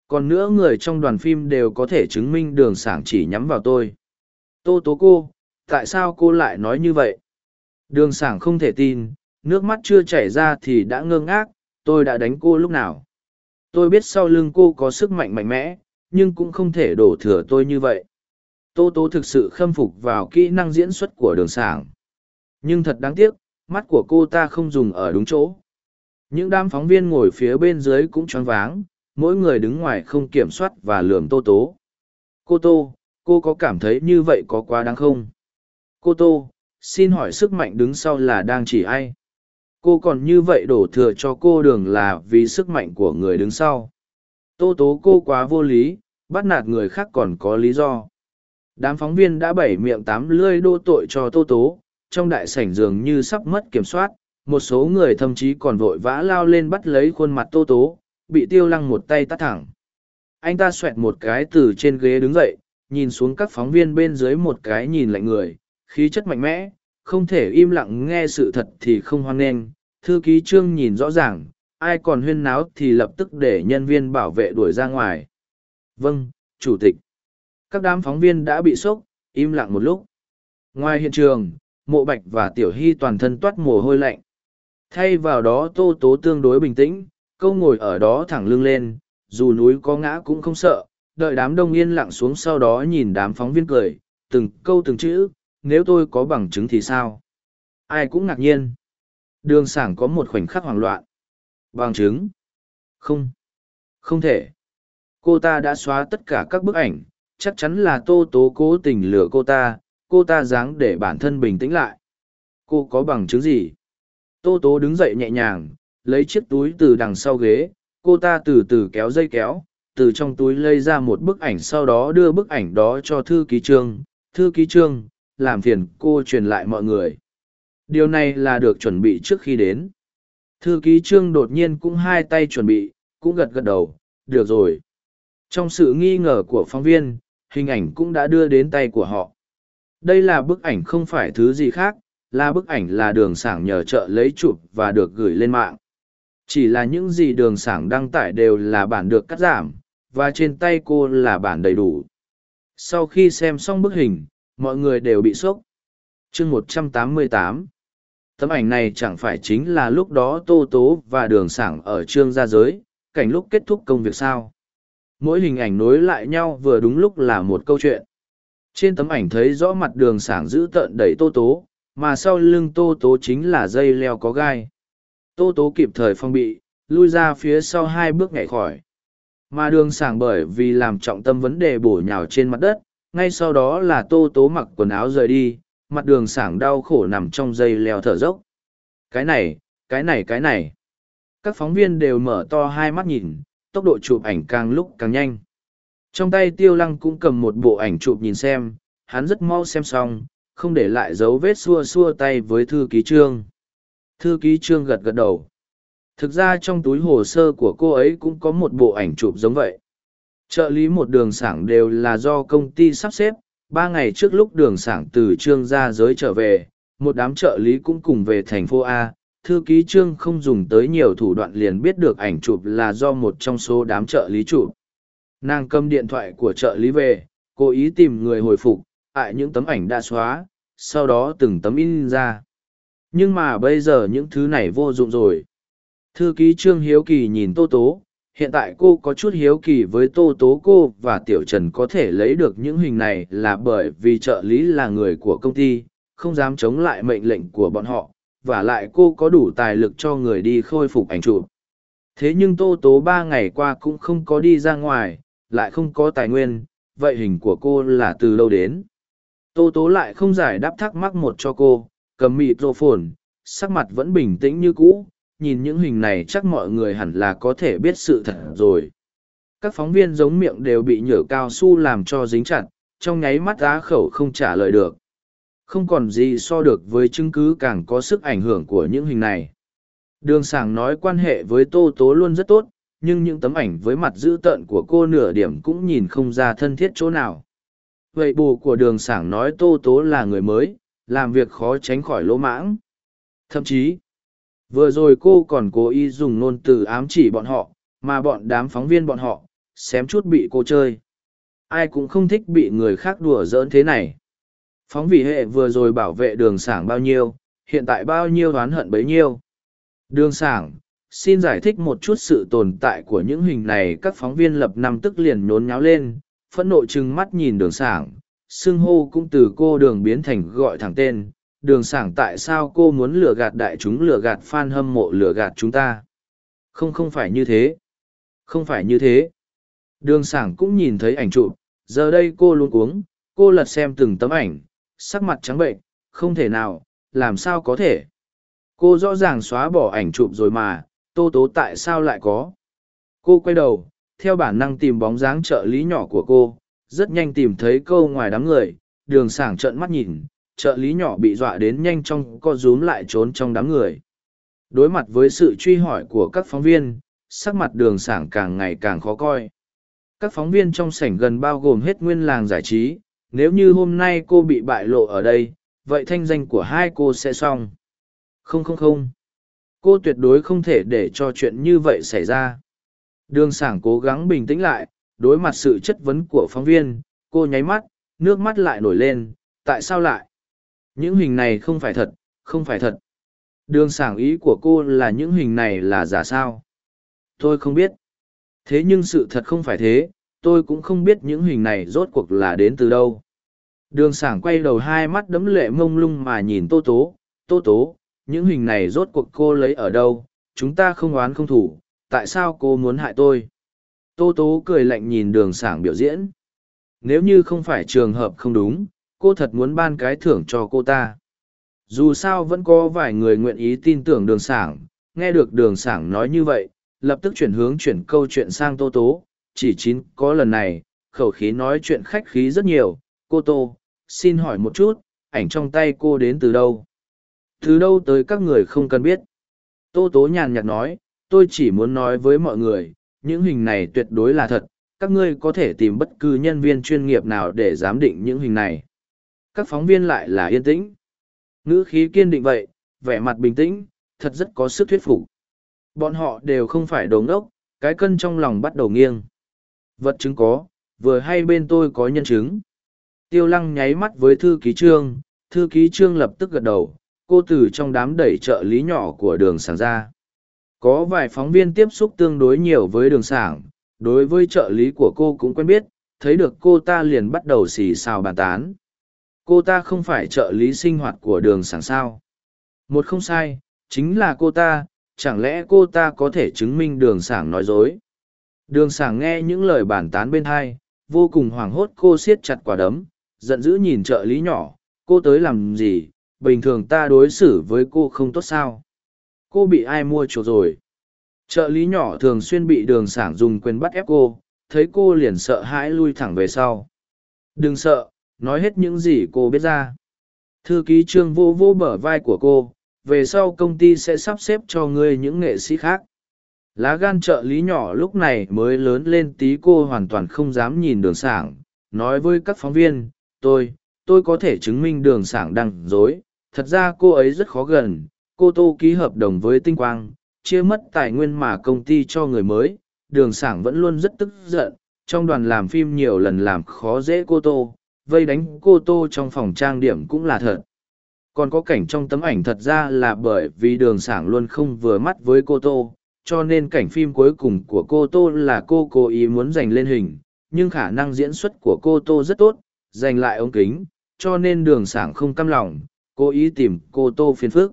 Còn nữa người trong đoàn phim đều có thể chứng minh đường sảng chỉ nhắm vào tôi. Tô Tố cô, tại sao cô lại nói như vậy? Đường sảng không thể tin, nước mắt chưa chảy ra thì đã ngơ ngác tôi đã đánh cô lúc nào tôi biết sau lưng cô có sức mạnh mạnh mẽ nhưng cũng không thể đổ thừa tôi như vậy tô tố thực sự khâm phục vào kỹ năng diễn xuất của đường sảng nhưng thật đáng tiếc mắt của cô ta không dùng ở đúng chỗ những đám phóng viên ngồi phía bên dưới cũng choáng váng, mỗi người đứng ngoài không kiểm soát và lường tô tố. Cô tô, cô có cảm thấy như vậy có quá đáng không? Cô tô, xin hỏi sức mạnh đứng sau là đang chỉ ai? Cô còn như vậy đổ thừa cho cô đường là vì sức mạnh của người đứng sau. Tô tố cô quá vô lý, bắt nạt người khác còn có lý do. Đám phóng viên đã bảy miệng tám lươi đô tội cho tô tố, trong đại sảnh dường như sắp mất kiểm soát một số người thậm chí còn vội vã lao lên bắt lấy khuôn mặt tô tố, bị tiêu lăng một tay tắt thẳng. Anh ta xoẹt một cái từ trên ghế đứng dậy, nhìn xuống các phóng viên bên dưới một cái nhìn lạnh người, khí chất mạnh mẽ, không thể im lặng nghe sự thật thì không hoan nghênh. Thư ký trương nhìn rõ ràng, ai còn huyên náo thì lập tức để nhân viên bảo vệ đuổi ra ngoài. Vâng chủ tịch. Các đám phóng viên đã bị sốc, im lặng một lúc. Ngoài hiện trường, mộ bạch và tiểu hy toàn thân toát mồ hôi lạnh thay vào đó tô tố tương đối bình tĩnh câu ngồi ở đó thẳng lưng lên, dù núi có ngã cũng không sợ, đợi đám đông yên lặng xuống sau đó nhìn đám phóng viên cười, từng câu từng chữ, nếu tôi có bằng chứng thì sao? Ai cũng ngạc nhiên. Đường sảng có một khoảnh khắc hoảng loạn. Bằng chứng? Không. Không thể. Cô ta đã xóa tất cả các bức ảnh, chắc chắn là tô tố cố tình lừa cô ta cô ta dáng để bản thân bình tĩnh lại. Cô có bằng chứng gì? Tô tố đứng dậy nhẹ nhàng, lấy chiếc túi từ đằng sau ghế, cô ta từ từ kéo dây kéo, từ trong túi lấy ra một bức ảnh sau đó đưa bức ảnh đó cho thư ký trương. Thư ký trương, làm phiền cô truyền lại mọi người. Điều này là được chuẩn bị trước khi đến. Thư ký trương đột nhiên cũng hai tay chuẩn bị, cũng gật gật đầu, được rồi. Trong sự nghi ngờ của phóng viên, hình ảnh cũng đã đưa đến tay của họ. Đây là bức ảnh không phải thứ gì khác là bức ảnh là đường sảng nhờ chợ lấy chụp và được gửi lên mạng. Chỉ là những gì đường sảng đăng tải đều là bản được cắt giảm, và trên tay cô là bản đầy đủ. Sau khi xem xong bức hình, mọi người đều bị sốc. Chương một trăm tám mươi tám. Tấm ảnh này chẳng phải chính là lúc đó tô tố và đường sảng ở trương gia giới, cảnh lúc kết thúc công việc sao? Mỗi hình ảnh nối lại nhau vừa đúng lúc là một câu chuyện. Trên tấm ảnh thấy rõ mặt đường sảng giữ tợn đẩy tô tố mà sau lưng tô tố chính là dây leo có gai. Tô tố kịp thời phong bị, lui ra phía sau hai bước nhảy khỏi. Mà đường sảng bởi vì làm trọng tâm vấn đề bổ nhào trên mặt đất, ngay sau đó là tô tố mặc quần áo rời đi, mặt đường sảng đau khổ nằm trong dây leo thở dốc. Cái này cái này cái này. Các phóng viên đều mở to hai mắt nhìn, tốc độ chụp ảnh càng lúc càng nhanh. Trong tay tiêu lăng cũng cầm một bộ ảnh chụp nhìn xem, hắn rất mau xem xong không để lại dấu vết xua xua tay với thư ký trương. Thư ký trương gật gật đầu. Thực ra trong túi hồ sơ của cô ấy cũng có một bộ ảnh chụp giống vậy. Trợ lý một đường sảng đều là do công ty sắp xếp. Ba ngày trước lúc đường sảng từ trương ra giới trở về, một đám trợ lý cũng cùng về thành phố a. Thư ký trương không dùng tới nhiều thủ đoạn liền biết được ảnh chụp là do một trong số đám trợ lý chụp. Nàng cầm điện thoại của trợ lý về, cố ý tìm người hồi phục, tại những tấm ảnh đã xóa sau đó từng tấm in ra. Nhưng mà bây giờ những thứ này vô dụng rồi. Thư ký trương hiếu kỳ nhìn tô tố, hiện tại cô có chút hiếu kỳ với tô tố cô và tiểu trần có thể lấy được những hình này là bởi vì trợ lý là người của công ty, không dám chống lại mệnh lệnh của bọn họ, và lại cô có đủ tài lực cho người đi khôi phục ảnh chụp. Thế nhưng tô tố ba ngày qua cũng không có đi ra ngoài, lại không có tài nguyên, vậy hình của cô là từ lâu đến? Tô tố lại không giải đáp thắc mắc một cho cô, cầm mịt rô phồn sắc mặt vẫn bình tĩnh như cũ, nhìn những hình này chắc mọi người hẳn là có thể biết sự thật rồi. Các phóng viên giống miệng đều bị nhựa cao su làm cho dính chặt, trong nháy mắt á khẩu không trả lời được. Không còn gì so được với chứng cứ càng có sức ảnh hưởng của những hình này. Đường sảng nói quan hệ với tô tố luôn rất tốt, nhưng những tấm ảnh với mặt dữ tợn của cô nửa điểm cũng nhìn không ra thân thiết chỗ nào vậy bù của đường sảng nói tô tố là người mới, làm việc khó tránh khỏi lỗ mãng. Thậm chí, vừa rồi cô còn cố ý dùng ngôn từ ám chỉ bọn họ, mà bọn đám phóng viên bọn họ, xém chút bị cô chơi. Ai cũng không thích bị người khác đùa giỡn thế này. Phóng vị hệ vừa rồi bảo vệ đường sảng bao nhiêu, hiện tại bao nhiêu oán hận bấy nhiêu. Đường sảng, xin giải thích một chút sự tồn tại của những hình này các phóng viên lập năm tức liền nhốn nháo lên phẫn nộ chừng mắt nhìn đường sảng xưng hô cũng từ cô đường biến thành gọi thẳng tên đường sảng tại sao cô muốn lừa gạt đại chúng lừa gạt fan hâm mộ lừa gạt chúng ta? Không không phải như thế. Không phải như thế. Đường sảng cũng nhìn thấy ảnh chụp giờ đây cô luôn uống, cô lật xem từng tấm ảnh sắc mặt trắng bệnh không thể nào làm sao có thể? Cô rõ ràng xóa bỏ ảnh chụp rồi mà tô tố tại sao lại có? Cô quay đầu theo bản năng tìm bóng dáng trợ lý nhỏ của cô, rất nhanh tìm thấy câu ngoài đám người, đường sảng trợn mắt nhìn, trợ lý nhỏ bị dọa đến nhanh trong co rúm lại trốn trong đám người. Đối mặt với sự truy hỏi của các phóng viên, sắc mặt đường sảng càng ngày càng khó coi. Các phóng viên trong sảnh gần bao gồm hết nguyên làng giải trí, nếu như hôm nay cô bị bại lộ ở đây, vậy thanh danh của hai cô sẽ xong. Không không không. Cô tuyệt đối không thể để cho chuyện như vậy xảy ra đường sảng cố gắng bình tĩnh lại, đối mặt sự chất vấn của phóng viên, cô nháy mắt, nước mắt lại nổi lên, tại sao lại? Những hình này không phải thật, không phải thật. Đường sảng ý của cô là những hình này là giả sao? Tôi không biết. Thế nhưng sự thật không phải thế, tôi cũng không biết những hình này rốt cuộc là đến từ đâu. Đường sảng quay đầu hai mắt đấm lệ mông lung mà nhìn tô tố. Tô tố, những hình này rốt cuộc cô lấy ở đâu? Chúng ta không oán không thủ tại sao cô muốn hại tôi? Tô tố cười lạnh nhìn đường sảng biểu diễn. Nếu như không phải trường hợp không đúng, cô thật muốn ban cái thưởng cho cô ta. Dù sao vẫn có vài người nguyện ý tin tưởng đường sảng. Nghe được đường sảng nói như vậy, lập tức chuyển hướng chuyển câu chuyện sang tô tố. Chỉ chín có lần này, khẩu khí nói chuyện khách khí rất nhiều. Cô tô, xin hỏi một chút, ảnh trong tay cô đến từ đâu? Từ đâu tới các người không cần biết? Tô tố nhàn nhạt nói tôi chỉ muốn nói với mọi người, những hình này tuyệt đối là thật, các ngươi có thể tìm bất cứ nhân viên chuyên nghiệp nào để giám định những hình này. Các phóng viên lại là yên tĩnh. Ngữ khí kiên định vậy, vẻ mặt bình tĩnh, thật rất có sức thuyết phục. Bọn họ đều không phải đồ ngốc, cái cân trong lòng bắt đầu nghiêng. Vật chứng có, vừa hay bên tôi có nhân chứng. Tiêu lăng nháy mắt với thư ký trương, thư ký trương lập tức gật đầu, cô từ trong đám đẩy trợ lý nhỏ của đường sàng ra có vài phóng viên tiếp xúc tương đối nhiều với đường sảng, đối với trợ lý của cô cũng quen biết, thấy được cô ta liền bắt đầu xì xào bàn tán. Cô ta không phải trợ lý sinh hoạt của đường sảng sao? Một không sai, chính là cô ta, chẳng lẽ cô ta có thể chứng minh đường sảng nói dối? Đường sảng nghe những lời bàn tán bên hai, vô cùng hoảng hốt cô siết chặt quả đấm, giận dữ nhìn trợ lý nhỏ, cô tới làm gì? Bình thường ta đối xử với cô không tốt sao? Cô bị ai mua chuộc rồi? Trợ lý nhỏ thường xuyên bị đường sảng dùng quyền bắt ép cô, thấy cô liền sợ hãi lui thẳng về sau. Đừng sợ, nói hết những gì cô biết ra. Thư ký trương vô vô bở vai của cô, về sau công ty sẽ sắp xếp cho ngươi những nghệ sĩ khác. Lá gan trợ lý nhỏ lúc này mới lớn lên tí cô hoàn toàn không dám nhìn đường sảng, nói với các phóng viên, tôi tôi có thể chứng minh đường sảng đang dối thật ra cô ấy rất khó gần cô tô ký hợp đồng với tinh quang, chia mất tài nguyên mà công ty cho người mới, đường sảng vẫn luôn rất tức giận, trong đoàn làm phim nhiều lần làm khó dễ cô tô, vây đánh cô tô trong phòng trang điểm cũng là thật. Còn có cảnh trong tấm ảnh thật ra là bởi vì đường sảng luôn không vừa mắt với cô tô, cho nên cảnh phim cuối cùng của cô tô là cô cố ý muốn giành lên hình, nhưng khả năng diễn xuất của cô tô rất tốt, giành lại ống kính, cho nên đường sảng không căm lòng, cố ý tìm cô tô phiền phước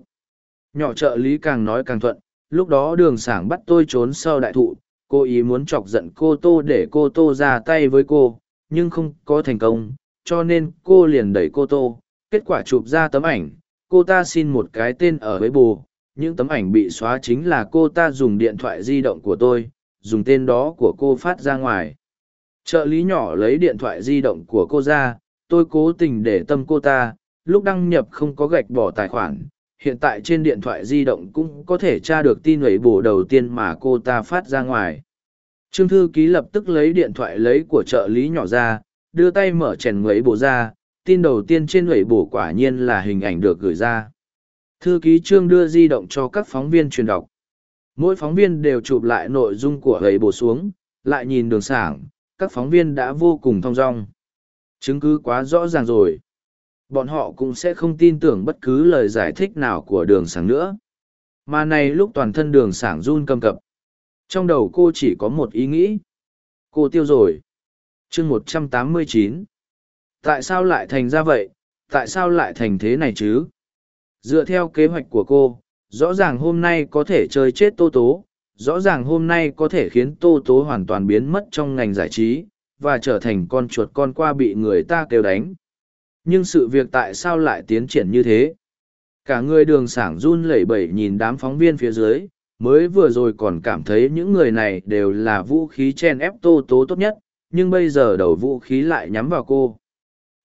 nhỏ trợ lý càng nói càng thuận, lúc đó đường sảng bắt tôi trốn sau đại thụ, cô ý muốn chọc giận cô tô để cô tô ra tay với cô, nhưng không có thành công, cho nên cô liền đẩy cô tô. Kết quả chụp ra tấm ảnh, cô ta xin một cái tên ở với bù những tấm ảnh bị xóa chính là cô ta dùng điện thoại di động của tôi, dùng tên đó của cô phát ra ngoài. Trợ lý nhỏ lấy điện thoại di động của cô ra, tôi cố tình để tâm cô ta, lúc đăng nhập không có gạch bỏ tài khoản hiện tại trên điện thoại di động cũng có thể tra được tin lẩy bổ đầu tiên mà cô ta phát ra ngoài. Trương thư ký lập tức lấy điện thoại lấy của trợ lý nhỏ ra, đưa tay mở chèn lẩy bổ ra, tin đầu tiên trên lẩy bổ quả nhiên là hình ảnh được gửi ra. Thư ký trương đưa di động cho các phóng viên truyền đọc. Mỗi phóng viên đều chụp lại nội dung của lẩy bổ xuống, lại nhìn đường sảng, các phóng viên đã vô cùng thong dong. Chứng cứ quá rõ ràng rồi bọn họ cũng sẽ không tin tưởng bất cứ lời giải thích nào của đường sảng nữa. Mà này lúc toàn thân đường sảng run cầm cập. Trong đầu cô chỉ có một ý nghĩ. Cô tiêu rồi. Chương một trăm tám mươi chín. Tại sao lại thành ra vậy? Tại sao lại thành thế này chứ? Dựa theo kế hoạch của cô, rõ ràng hôm nay có thể chơi chết tô tố. Rõ ràng hôm nay có thể khiến tô tố hoàn toàn biến mất trong ngành giải trí và trở thành con chuột con qua bị người ta kêu đánh nhưng sự việc tại sao lại tiến triển như thế? Cả người đường sảng run lẩy bẩy nhìn đám phóng viên phía dưới, mới vừa rồi còn cảm thấy những người này đều là vũ khí chen ép tô tố tốt nhất, nhưng bây giờ đầu vũ khí lại nhắm vào cô.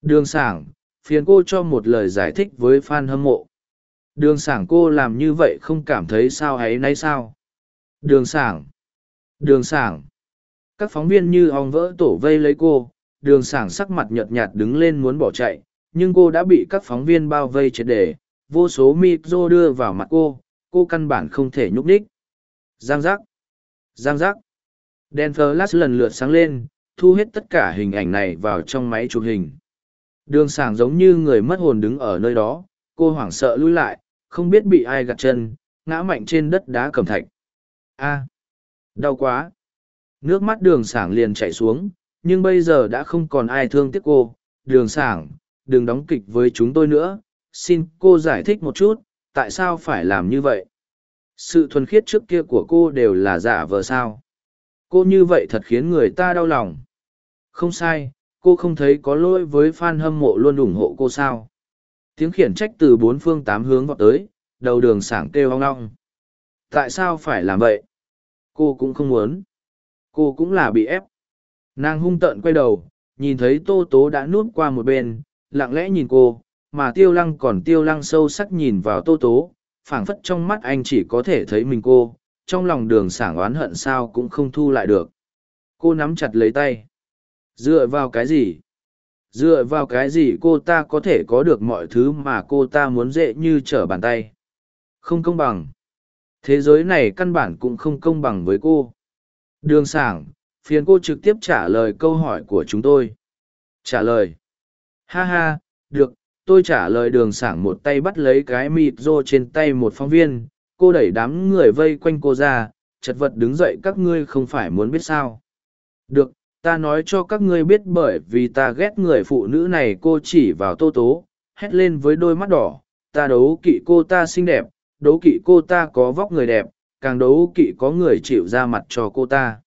Đường sảng, phiền cô cho một lời giải thích với f a n hâm mộ. Đường sảng cô làm như vậy không cảm thấy sao ấy nay sao? Đường sảng đường sảng. Các phóng viên như ong vỡ tổ vây lấy cô, đường sảng sắc mặt nhợt nhạt đứng lên muốn bỏ chạy nhưng cô đã bị các phóng viên bao vây triệt để, vô số micro đưa vào mặt cô cô căn bản không thể nhúc nhích. Giang giác giang giác. Đèn flash lần lượt sáng lên, thu hết tất cả hình ảnh này vào trong máy chụp hình. Đường sảng giống như người mất hồn đứng ở nơi đó, cô hoảng sợ lui lại, không biết bị ai gặt chân, ngã mạnh trên đất đá cẩm thạch. A, đau quá. Nước mắt đường sảng liền chảy xuống, nhưng bây giờ đã không còn ai thương tiếc cô. Đường sảng đừng đóng kịch với chúng tôi nữa, xin cô giải thích một chút, tại sao phải làm như vậy? Sự thuần khiết trước kia của cô đều là giả vờ sao? Cô như vậy thật khiến người ta đau lòng. Không sai, cô không thấy có lỗi với f a n hâm mộ luôn ủng hộ cô sao? Tiếng khiển trách từ bốn phương tám hướng vào tới, đầu đường sảng kêu hoang long tại sao phải làm vậy? Cô cũng không muốn. Cô cũng là bị ép. Nàng hung tợn quay đầu, nhìn thấy tô tố đã nuốt qua một bên lặng lẽ nhìn cô, mà tiêu lăng còn tiêu lăng sâu sắc nhìn vào tô tố, phảng phất trong mắt anh chỉ có thể thấy mình cô, trong lòng đường sảng oán hận sao cũng không thu lại được. Cô nắm chặt lấy tay. Dựa vào cái gì? Dựa vào cái gì cô ta có thể có được mọi thứ mà cô ta muốn dễ như trở bàn tay? Không công bằng. Thế giới này căn bản cũng không công bằng với cô. Đường sảng, phiền cô trực tiếp trả lời câu hỏi của chúng tôi. Trả lời ha ha, được, tôi trả lời đường sảng một tay bắt lấy cái mịt rô trên tay một phóng viên. Cô đẩy đám người vây quanh cô ra, chật vật đứng dậy, các ngươi không phải muốn biết sao? Được, ta nói cho các ngươi biết bởi vì ta ghét người phụ nữ này, cô chỉ vào tô tố, hét lên với đôi mắt đỏ. Ta đấu kỵ cô ta xinh đẹp, đấu kỵ cô ta có vóc người đẹp, càng đấu kỵ có người chịu ra mặt cho cô ta.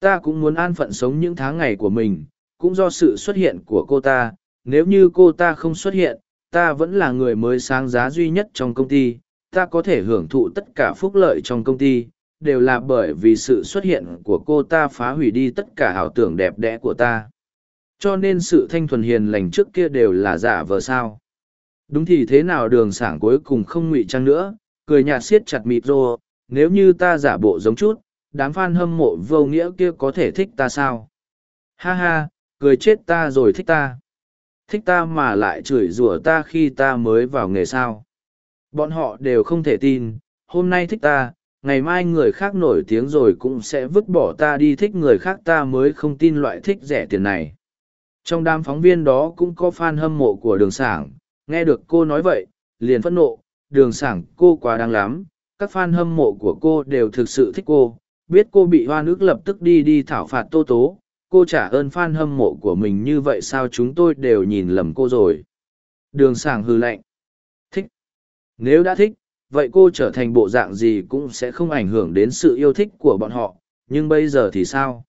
Ta cũng muốn an phận sống những tháng ngày của mình, cũng do sự xuất hiện của cô ta nếu như cô ta không xuất hiện, ta vẫn là người mới sáng giá duy nhất trong công ty, ta có thể hưởng thụ tất cả phúc lợi trong công ty, đều là bởi vì sự xuất hiện của cô ta phá hủy đi tất cả ảo tưởng đẹp đẽ của ta. Cho nên sự thanh thuần hiền lành trước kia đều là giả vờ sao. Đúng thì thế nào đường sảng cuối cùng không ngụy trang nữa, cười nhạt siết chặt mịt rô, nếu như ta giả bộ giống chút, đám f a n hâm mộ vô nghĩa kia có thể thích ta sao? Ha ha, cười chết ta rồi thích ta thích ta mà lại chửi rủa ta khi ta mới vào nghề sao? Bọn họ đều không thể tin, hôm nay thích ta, ngày mai người khác nổi tiếng rồi cũng sẽ vứt bỏ ta đi, thích người khác ta mới không tin loại thích rẻ tiền này. Trong đám phóng viên đó cũng có f a n hâm mộ của đường sảng, nghe được cô nói vậy, liền phẫn nộ, đường sảng, cô quá đáng lắm, các f a n hâm mộ của cô đều thực sự thích cô, biết cô bị hoa nước lập tức đi đi thảo phạt tô tố cô trả ơn f a n hâm mộ của mình như vậy sao chúng tôi đều nhìn lầm cô rồi. Đường sảng hư lạnh. Thích. Nếu đã thích, vậy cô trở thành bộ dạng gì cũng sẽ không ảnh hưởng đến sự yêu thích của bọn họ, nhưng bây giờ thì sao?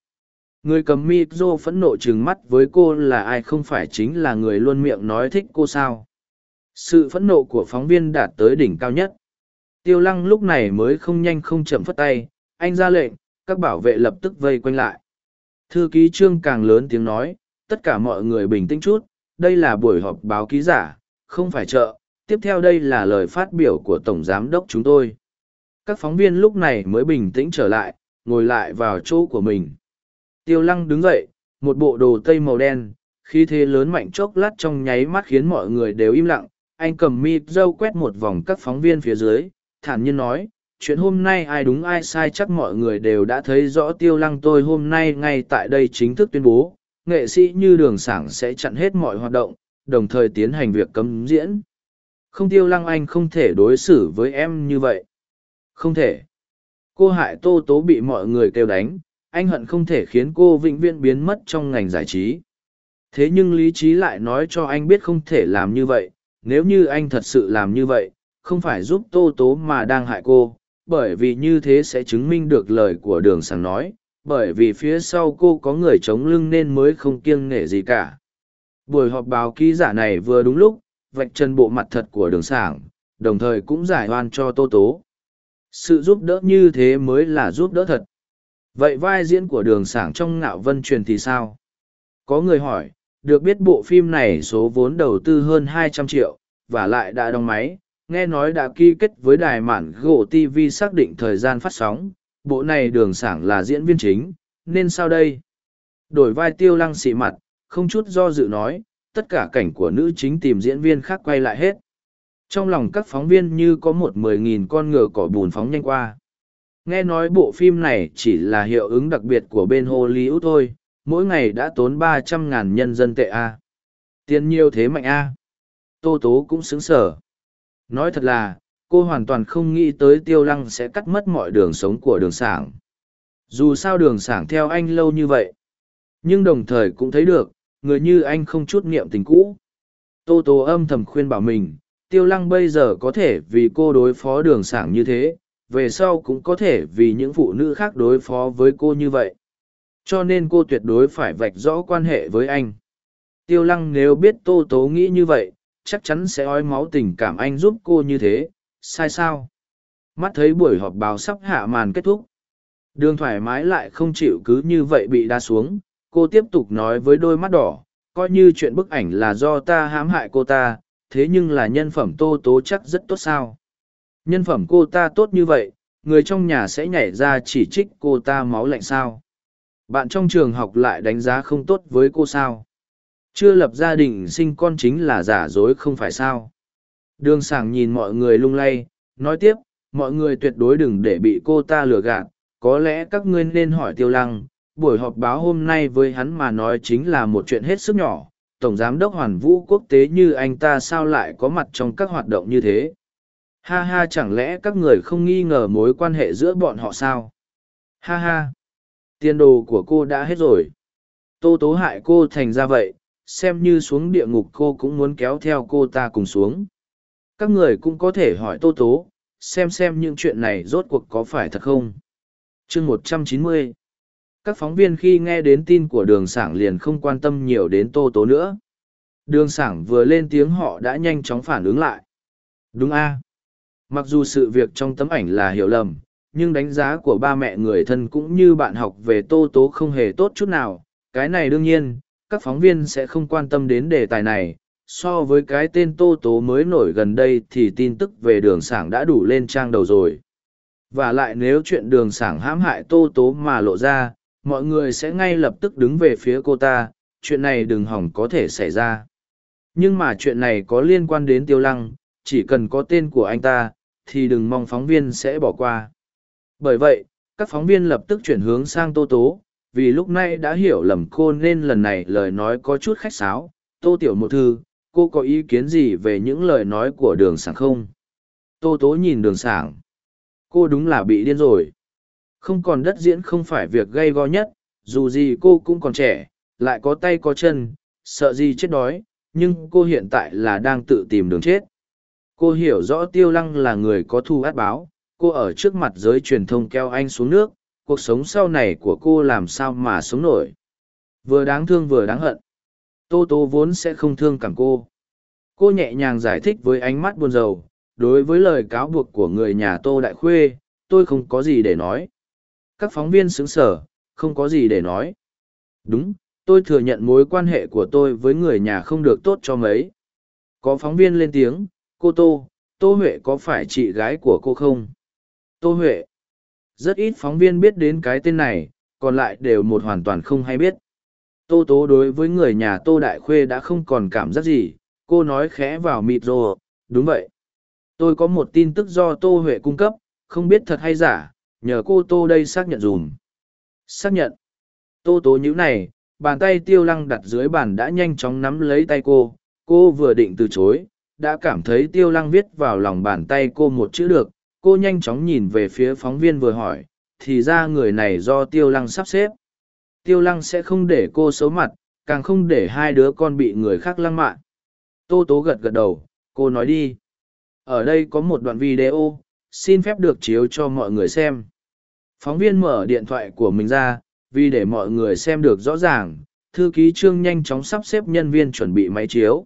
Người cầm micro phẫn nộ trừng mắt với cô là ai không phải chính là người luôn miệng nói thích cô sao? Sự phẫn nộ của phóng viên đạt tới đỉnh cao nhất. Tiêu lăng lúc này mới không nhanh không chậm phất tay, anh ra lệnh, các bảo vệ lập tức vây quanh lại thư ký trương càng lớn tiếng nói, tất cả mọi người bình tĩnh chút, đây là buổi họp báo ký giả, không phải chợ, tiếp theo đây là lời phát biểu của tổng giám đốc chúng tôi. Các phóng viên lúc này mới bình tĩnh trở lại, ngồi lại vào chỗ của mình. Tiêu lăng đứng dậy, một bộ đồ tây màu đen khi thế lớn mạnh chốc lát trong nháy mắt khiến mọi người đều im lặng. Anh cầm mi dâu quét một vòng các phóng viên phía dưới, thản nhiên nói chuyện hôm nay ai đúng ai sai chắc mọi người đều đã thấy rõ tiêu lăng tôi hôm nay ngay tại đây chính thức tuyên bố, nghệ sĩ như đường sảng sẽ chặn hết mọi hoạt động, đồng thời tiến hành việc cấm diễn. Không tiêu lăng anh không thể đối xử với em như vậy. Không thể. Cô hại tô tố bị mọi người kêu đánh, anh hận không thể khiến cô vĩnh viễn biến mất trong ngành giải trí. Thế nhưng lý trí lại nói cho anh biết không thể làm như vậy, nếu như anh thật sự làm như vậy, không phải giúp tô tố mà đang hại cô bởi vì như thế sẽ chứng minh được lời của đường sàng nói, bởi vì phía sau cô có người chống lưng nên mới không kiêng nể gì cả. Buổi họp báo ký giả này vừa đúng lúc, vạch chân bộ mặt thật của đường sảng, đồng thời cũng giải oan cho tô tố. Sự giúp đỡ như thế mới là giúp đỡ thật. Vậy vai diễn của đường sảng trong ngạo vân truyền thì sao? Có người hỏi, được biết bộ phim này số vốn đầu tư hơn 200 triệu, và lại đã đóng máy nghe nói đã ký kết với đài mản gỗ tv xác định thời gian phát sóng bộ này đường sảng là diễn viên chính nên sao đây đổi vai tiêu lăng xị mặt không chút do dự nói tất cả cảnh của nữ chính tìm diễn viên khác quay lại hết. Trong lòng các phóng viên như có một mười nghìn con ngựa cỏ bùn phóng nhanh qua. Nghe nói bộ phim này chỉ là hiệu ứng đặc biệt của bên Hollywood thôi, mỗi ngày đã tốn ba trăm ngàn nhân dân tệ A. Tiền nhiều thế mạnh A. Tô Tố cũng xứng sở. Nói thật là, cô hoàn toàn không nghĩ tới tiêu lăng sẽ cắt mất mọi đường sống của đường sảng. Dù sao đường sảng theo anh lâu như vậy. Nhưng đồng thời cũng thấy được, người như anh không chút niệm tình cũ. Tô Tô âm thầm khuyên bảo mình, tiêu lăng bây giờ có thể vì cô đối phó đường sảng như thế, về sau cũng có thể vì những phụ nữ khác đối phó với cô như vậy. Cho nên cô tuyệt đối phải vạch rõ quan hệ với anh. Tiêu lăng nếu biết Tô Tố nghĩ như vậy, chắc chắn sẽ ói máu tình cảm anh giúp cô như thế, sai sao? Mắt thấy buổi họp báo sắp hạ màn kết thúc. Đường thoải mái lại không chịu cứ như vậy bị đa xuống, cô tiếp tục nói với đôi mắt đỏ, coi như chuyện bức ảnh là do ta hãm hại cô ta, thế nhưng là nhân phẩm tô tố chắc rất tốt sao. Nhân phẩm cô ta tốt như vậy, người trong nhà sẽ nhảy ra chỉ trích cô ta máu lạnh sao. Bạn trong trường học lại đánh giá không tốt với cô sao. Chưa lập gia đình sinh con chính là giả dối không phải sao. Đường sảng nhìn mọi người lung lay, nói tiếp, mọi người tuyệt đối đừng để bị cô ta lừa gạt, có lẽ các ngươi nên hỏi tiêu lăng, buổi họp báo hôm nay với hắn mà nói chính là một chuyện hết sức nhỏ, Tổng Giám đốc Hoàn Vũ quốc tế như anh ta sao lại có mặt trong các hoạt động như thế. Ha ha chẳng lẽ các người không nghi ngờ mối quan hệ giữa bọn họ sao? Ha ha! Tiền đồ của cô đã hết rồi. Tô tố hại cô thành ra vậy, xem như xuống địa ngục cô cũng muốn kéo theo cô ta cùng xuống. Các người cũng có thể hỏi tô tố, xem xem những chuyện này rốt cuộc có phải thật không. chương một trăm chín mươi. Các phóng viên khi nghe đến tin của đường sảng liền không quan tâm nhiều đến tô tố nữa. Đường sảng vừa lên tiếng họ đã nhanh chóng phản ứng lại. Đúng a. Mặc dù sự việc trong tấm ảnh là hiểu lầm nhưng đánh giá của ba mẹ người thân cũng như bạn học về tô tố không hề tốt chút nào. Cái này đương nhiên các phóng viên sẽ không quan tâm đến đề tài này. So với cái tên tô tố mới nổi gần đây thì tin tức về đường sảng đã đủ lên trang đầu rồi. Và lại nếu chuyện đường sảng hãm hại tô tố mà lộ ra, mọi người sẽ ngay lập tức đứng về phía cô ta, chuyện này đừng hỏng có thể xảy ra. Nhưng mà chuyện này có liên quan đến tiêu lăng, chỉ cần có tên của anh ta, thì đừng mong phóng viên sẽ bỏ qua. Bởi vậy, các phóng viên lập tức chuyển hướng sang tô tố vì lúc này đã hiểu lầm cô nên lần này lời nói có chút khách sáo. Tô tiểu một thư cô có ý kiến gì về những lời nói của đường sảng không? Tô tố nhìn đường sảng. Cô đúng là bị điên rồi. Không còn đất diễn không phải việc gây go nhất, dù gì cô cũng còn trẻ, lại có tay có chân, sợ gì chết đói, nhưng cô hiện tại là đang tự tìm đường chết. Cô hiểu rõ Tiêu Lăng là người có thu át báo, cô ở trước mặt giới truyền thông keo anh xuống nước, cuộc sống sau này của cô làm sao mà sống nổi. Vừa đáng thương vừa đáng hận. Tô Tô vốn sẽ không thương cảm cô. Cô nhẹ nhàng giải thích với ánh mắt buồn rầu, đối với lời cáo buộc của người nhà Tô Đại Khuê, tôi không có gì để nói. Các phóng viên xứng sở, không có gì để nói. Đúng, tôi thừa nhận mối quan hệ của tôi với người nhà không được tốt cho mấy. Có phóng viên lên tiếng, cô Tô, Tô Huệ có phải chị gái của cô không? Tô Huệ. Rất ít phóng viên biết đến cái tên này, còn lại đều một hoàn toàn không hay biết. Tô Tố đối với người nhà Tô Đại Khuê đã không còn cảm giác gì, cô nói khẽ vào mịt rồ, đúng vậy. Tôi có một tin tức do Tô Huệ cung cấp, không biết thật hay giả, nhờ cô tô đây xác nhận dùm xác nhận tô tố nhữ này bàn tay tiêu lăng đặt dưới bàn đã nhanh chóng nắm lấy tay cô cô vừa định từ chối đã cảm thấy tiêu lăng viết vào lòng bàn tay cô một chữ được cô nhanh chóng nhìn về phía phóng viên vừa hỏi, thì ra người này do tiêu lăng sắp xếp. Tiêu lăng sẽ không để cô xấu mặt, càng không để hai đứa con bị người khác lăng mạ. Tô tố gật gật đầu, cô nói đi. Ở đây có một đoạn video, xin phép được chiếu cho mọi người xem. Phóng viên mở điện thoại của mình ra, vì để mọi người xem được rõ ràng, thư ký trương nhanh chóng sắp xếp nhân viên chuẩn bị máy chiếu.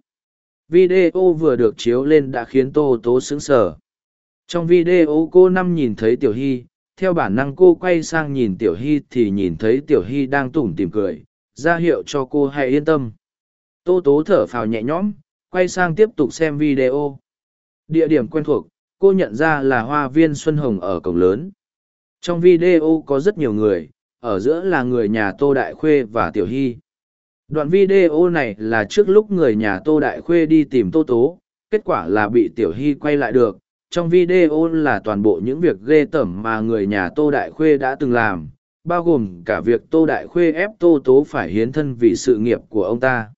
Video vừa được chiếu lên đã khiến tô tố sững sờ trong video cô năm nhìn thấy tiểu hy theo bản năng cô quay sang nhìn tiểu hy thì nhìn thấy tiểu hy đang tủm tìm cười ra hiệu cho cô hãy yên tâm tô tố thở phào nhẹ nhõm quay sang tiếp tục xem video địa điểm quen thuộc cô nhận ra là hoa viên xuân hồng ở cổng lớn trong video có rất nhiều người, ở giữa là người nhà Tô Đại Khuê và Tiểu Hy. Đoạn video này là trước lúc người nhà Tô Đại Khuê đi tìm Tô Tố, kết quả là bị Tiểu Hy quay lại được. Trong video là toàn bộ những việc ghê tởm mà người nhà Tô Đại Khuê đã từng làm, bao gồm cả việc Tô Đại Khuê ép Tô Tố phải hiến thân vì sự nghiệp của ông ta.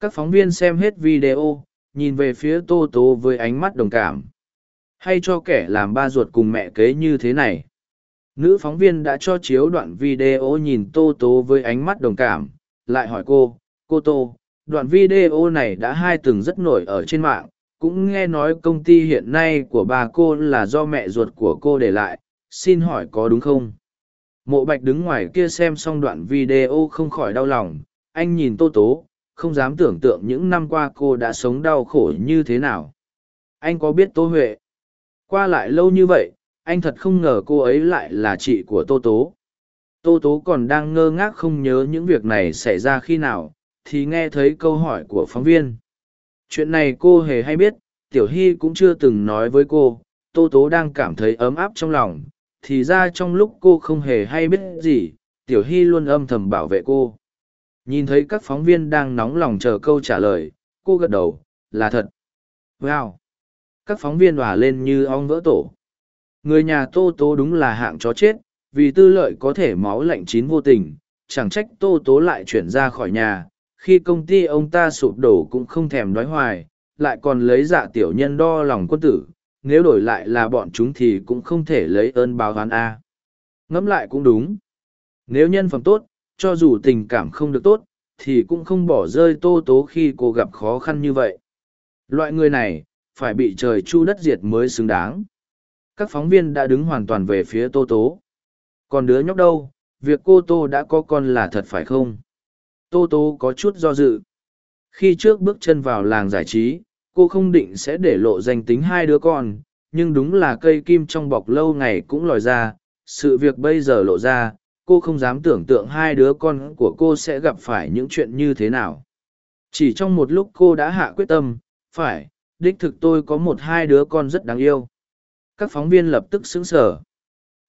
Các phóng viên xem hết video, nhìn về phía Tô Tố với ánh mắt đồng cảm. Hay cho kẻ làm ba ruột cùng mẹ kế như thế này. Nữ phóng viên đã cho chiếu đoạn video nhìn Tô Tố với ánh mắt đồng cảm, lại hỏi cô, cô Tô, đoạn video này đã hai từng rất nổi ở trên mạng, cũng nghe nói công ty hiện nay của bà cô là do mẹ ruột của cô để lại, xin hỏi có đúng không? Mộ bạch đứng ngoài kia xem xong đoạn video không khỏi đau lòng, anh nhìn Tô Tố, không dám tưởng tượng những năm qua cô đã sống đau khổ như thế nào. Anh có biết Tô Huệ? Qua lại lâu như vậy, anh thật không ngờ cô ấy lại là chị của Tô Tố. Tô Tố còn đang ngơ ngác không nhớ những việc này xảy ra khi nào, thì nghe thấy câu hỏi của phóng viên. Chuyện này cô hề hay biết, Tiểu Hy cũng chưa từng nói với cô, Tô Tố đang cảm thấy ấm áp trong lòng, thì ra trong lúc cô không hề hay biết gì, Tiểu Hy luôn âm thầm bảo vệ cô. Nhìn thấy các phóng viên đang nóng lòng chờ câu trả lời, cô gật đầu, là thật. Wow! Các phóng viên òa lên như ong vỡ tổ. Người nhà Tô Tố đúng là hạng chó chết, vì tư lợi có thể máu lạnh chín vô tình, chẳng trách Tô Tố lại chuyển ra khỏi nhà, khi công ty ông ta sụp đổ cũng không thèm nói hoài, lại còn lấy dạ tiểu nhân đo lòng quân tử, nếu đổi lại là bọn chúng thì cũng không thể lấy ơn báo oán A. Ngẫm lại cũng đúng. Nếu nhân phẩm tốt, cho dù tình cảm không được tốt, thì cũng không bỏ rơi tô tố khi cô gặp khó khăn như vậy. Loại người này, phải bị trời chu đất diệt mới xứng đáng. Các phóng viên đã đứng hoàn toàn về phía tô tố. Còn đứa nhóc đâu, việc cô tô đã có con là thật phải không? Tô Tô có chút do dự. Khi trước bước chân vào làng giải trí, cô không định sẽ để lộ danh tính hai đứa con, nhưng đúng là cây kim trong bọc lâu ngày cũng lòi ra, sự việc bây giờ lộ ra, cô không dám tưởng tượng hai đứa con của cô sẽ gặp phải những chuyện như thế nào. Chỉ trong một lúc cô đã hạ quyết tâm phải đích thực tôi có một hai đứa con rất đáng yêu. Các phóng viên lập tức xứng sở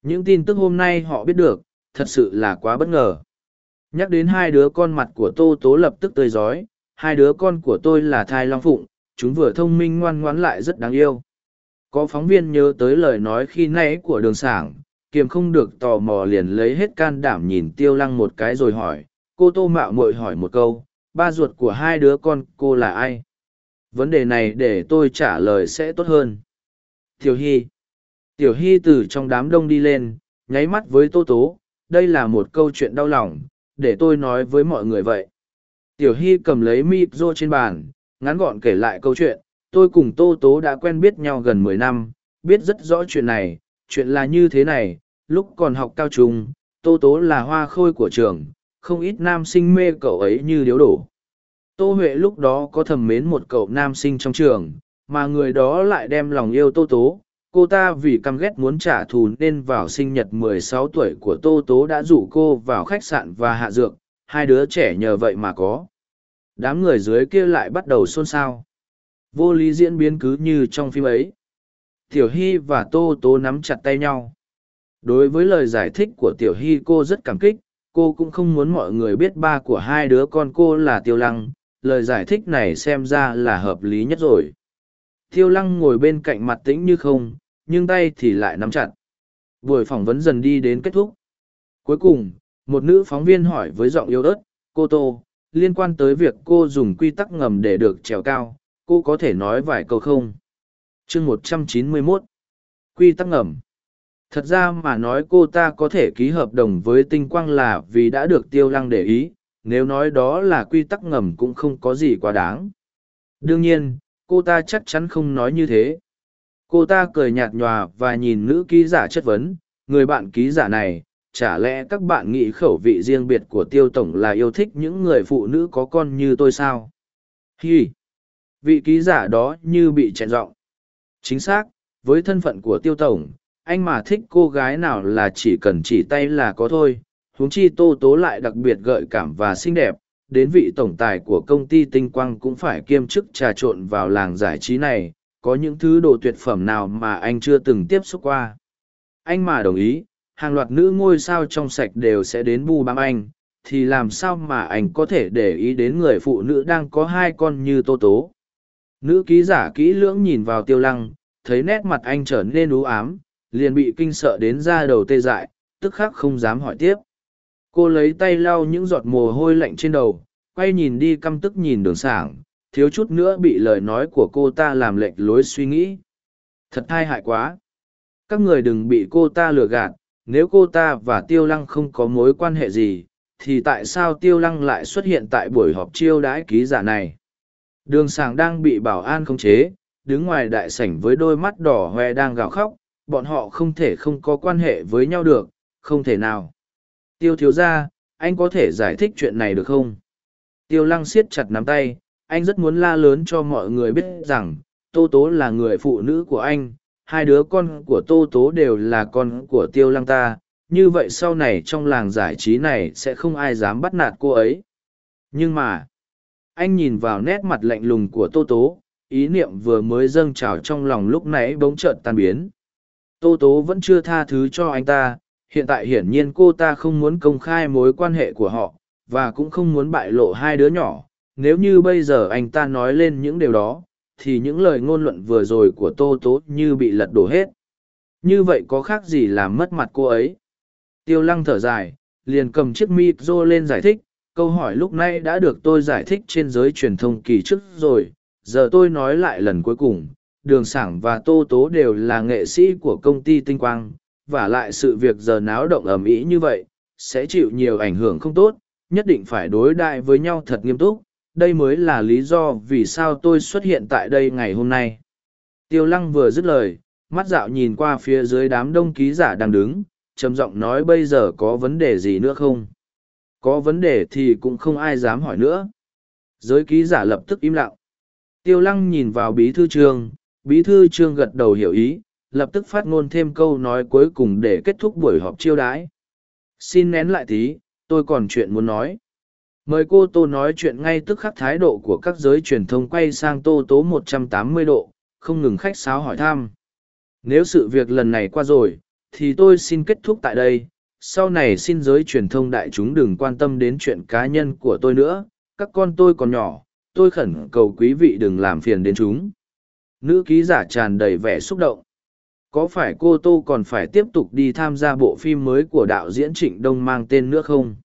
những tin tức hôm nay họ biết được thật sự là quá bất ngờ nhắc đến hai đứa con mặt của tô tố lập tức tươi rói, hai đứa con của tôi là thai long phụng, chúng vừa thông minh ngoan ngoãn lại rất đáng yêu. Có phóng viên nhớ tới lời nói khi nãy của đường sảng, kiềm không được tò mò liền lấy hết can đảm nhìn tiêu lăng một cái rồi hỏi, cô tô mạo mội hỏi một câu, ba ruột của hai đứa con cô là ai? Vấn đề này để tôi trả lời sẽ tốt hơn. Tiểu hy. Tiểu hy từ trong đám đông đi lên, nháy mắt với tô tố, đây là một câu chuyện đau lòng để tôi nói với mọi người vậy tiểu hy cầm lấy mịp rô trên bàn ngắn gọn kể lại câu chuyện tôi cùng tô tố đã quen biết nhau gần mười năm biết rất rõ chuyện này chuyện là như thế này, lúc còn học cao trung, Tô Tố là hoa khôi của trường, không ít nam sinh mê cậu ấy như điếu đổ. Tô Huệ lúc đó có thầm mến một cậu nam sinh trong trường, mà người đó lại đem lòng yêu Tô Tố. Cô ta vì căm ghét muốn trả thù nên vào sinh nhật 16 tuổi của Tô Tố đã rủ cô vào khách sạn và hạ dược, hai đứa trẻ nhờ vậy mà có. Đám người dưới kia lại bắt đầu xôn xao. Vô lý diễn biến cứ như trong phim ấy. Tiểu Hy và Tô Tố nắm chặt tay nhau. Đối với lời giải thích của Tiểu Hy cô rất cảm kích, cô cũng không muốn mọi người biết ba của hai đứa con cô là Tiêu Lăng, lời giải thích này xem ra là hợp lý nhất rồi. Tiêu Lăng ngồi bên cạnh mặt tĩnh như không, nhưng tay thì lại nắm chặt. Buổi phỏng vấn dần đi đến kết thúc. Cuối cùng, một nữ phóng viên hỏi với giọng yếu ớt, cô Tô, liên quan tới việc cô dùng quy tắc ngầm để được trèo cao, cô có thể nói vài câu không? chương một trăm chín mươi mốt quy tắc ngầm thật ra mà nói cô ta có thể ký hợp đồng với tinh quang là vì đã được tiêu lăng để ý nếu nói đó là quy tắc ngầm cũng không có gì quá đáng đương nhiên cô ta chắc chắn không nói như thế. Cô ta cười nhạt nhòa và nhìn nữ ký giả chất vấn. Người bạn ký giả này chả lẽ các bạn nghĩ khẩu vị riêng biệt của tiêu tổng là yêu thích những người phụ nữ có con như tôi sao? Hi. Vị ký giả đó như bị chẹn giọng. Chính xác, với thân phận của tiêu tổng, anh mà thích cô gái nào là chỉ cần chỉ tay là có thôi, huống chi tô tố lại đặc biệt gợi cảm và xinh đẹp, đến vị tổng tài của công ty tinh quang cũng phải kiêm chức trà trộn vào làng giải trí này, có những thứ đồ tuyệt phẩm nào mà anh chưa từng tiếp xúc qua. Anh mà đồng ý, hàng loạt nữ ngôi sao trong sạch đều sẽ đến bu bám anh, thì làm sao mà anh có thể để ý đến người phụ nữ đang có hai con như tô tố nữ ký giả kỹ lưỡng nhìn vào tiêu lăng thấy nét mặt anh trở nên ú ám liền bị kinh sợ đến ra đầu tê dại tức khắc không dám hỏi tiếp cô lấy tay lau những giọt mồ hôi lạnh trên đầu, quay nhìn đi căm tức nhìn đường sảng, thiếu chút nữa bị lời nói của cô ta làm lệch lối suy nghĩ. Thật thai hại quá. Các người đừng bị cô ta lừa gạt, nếu cô ta và tiêu lăng không có mối quan hệ gì, thì tại sao tiêu lăng lại xuất hiện tại buổi họp chiêu đãi ký giả này? Đường Sảng đang bị bảo an khống chế, đứng ngoài đại sảnh với đôi mắt đỏ hoe đang gào khóc, bọn họ không thể không có quan hệ với nhau được, không thể nào tiêu thiếu ra anh có thể giải thích chuyện này được không? Tiêu lăng siết chặt nắm tay, anh rất muốn la lớn cho mọi người biết rằng, tô tố là người phụ nữ của anh, hai đứa con của tô tố đều là con của tiêu lăng ta, như vậy sau này trong làng giải trí này sẽ không ai dám bắt nạt cô ấy. Nhưng mà, anh nhìn vào nét mặt lạnh lùng của tô tố, ý niệm vừa mới dâng trào trong lòng lúc nãy bỗng chợt tan biến. Tô tố vẫn chưa tha thứ cho anh ta hiện tại hiển nhiên cô ta không muốn công khai mối quan hệ của họ, và cũng không muốn bại lộ hai đứa nhỏ. Nếu như bây giờ anh ta nói lên những điều đó, thì những lời ngôn luận vừa rồi của tô tố như bị lật đổ hết. Như vậy có khác gì làm mất mặt cô ấy? Tiêu lăng thở dài, liền cầm chiếc mic rô lên giải thích, câu hỏi lúc nay đã được tôi giải thích trên giới truyền thông kỳ trước rồi, giờ tôi nói lại lần cuối cùng, đường sảng và tô tố đều là nghệ sĩ của công ty tinh quang và lại sự việc giờ náo động ầm ĩ như vậy, sẽ chịu nhiều ảnh hưởng không tốt, nhất định phải đối đại với nhau thật nghiêm túc. Đây mới là lý do vì sao tôi xuất hiện tại đây ngày hôm nay. Tiêu lăng vừa dứt lời, mắt dạo nhìn qua phía dưới đám đông ký giả đang đứng, trầm giọng nói bây giờ có vấn đề gì nữa không? Có vấn đề thì cũng không ai dám hỏi nữa. Giới ký giả lập tức im lặng. Tiêu lăng nhìn vào bí thư trương, bí thư trương gật đầu hiểu ý lập tức phát ngôn thêm câu nói cuối cùng để kết thúc buổi họp chiêu đãi. Xin nén lại tí, tôi còn chuyện muốn nói. Mời cô tô nói chuyện ngay tức khắc thái độ của các giới truyền thông quay sang tô tố 180 độ, không ngừng khách sáo hỏi thăm. Nếu sự việc lần này qua rồi, thì tôi xin kết thúc tại đây. Sau này xin giới truyền thông đại chúng đừng quan tâm đến chuyện cá nhân của tôi nữa. Các con tôi còn nhỏ, tôi khẩn cầu quý vị đừng làm phiền đến chúng. Nữ ký giả tràn đầy vẻ xúc động có phải cô tô còn phải tiếp tục đi tham gia bộ phim mới của đạo diễn trịnh đông mang tên nữa không?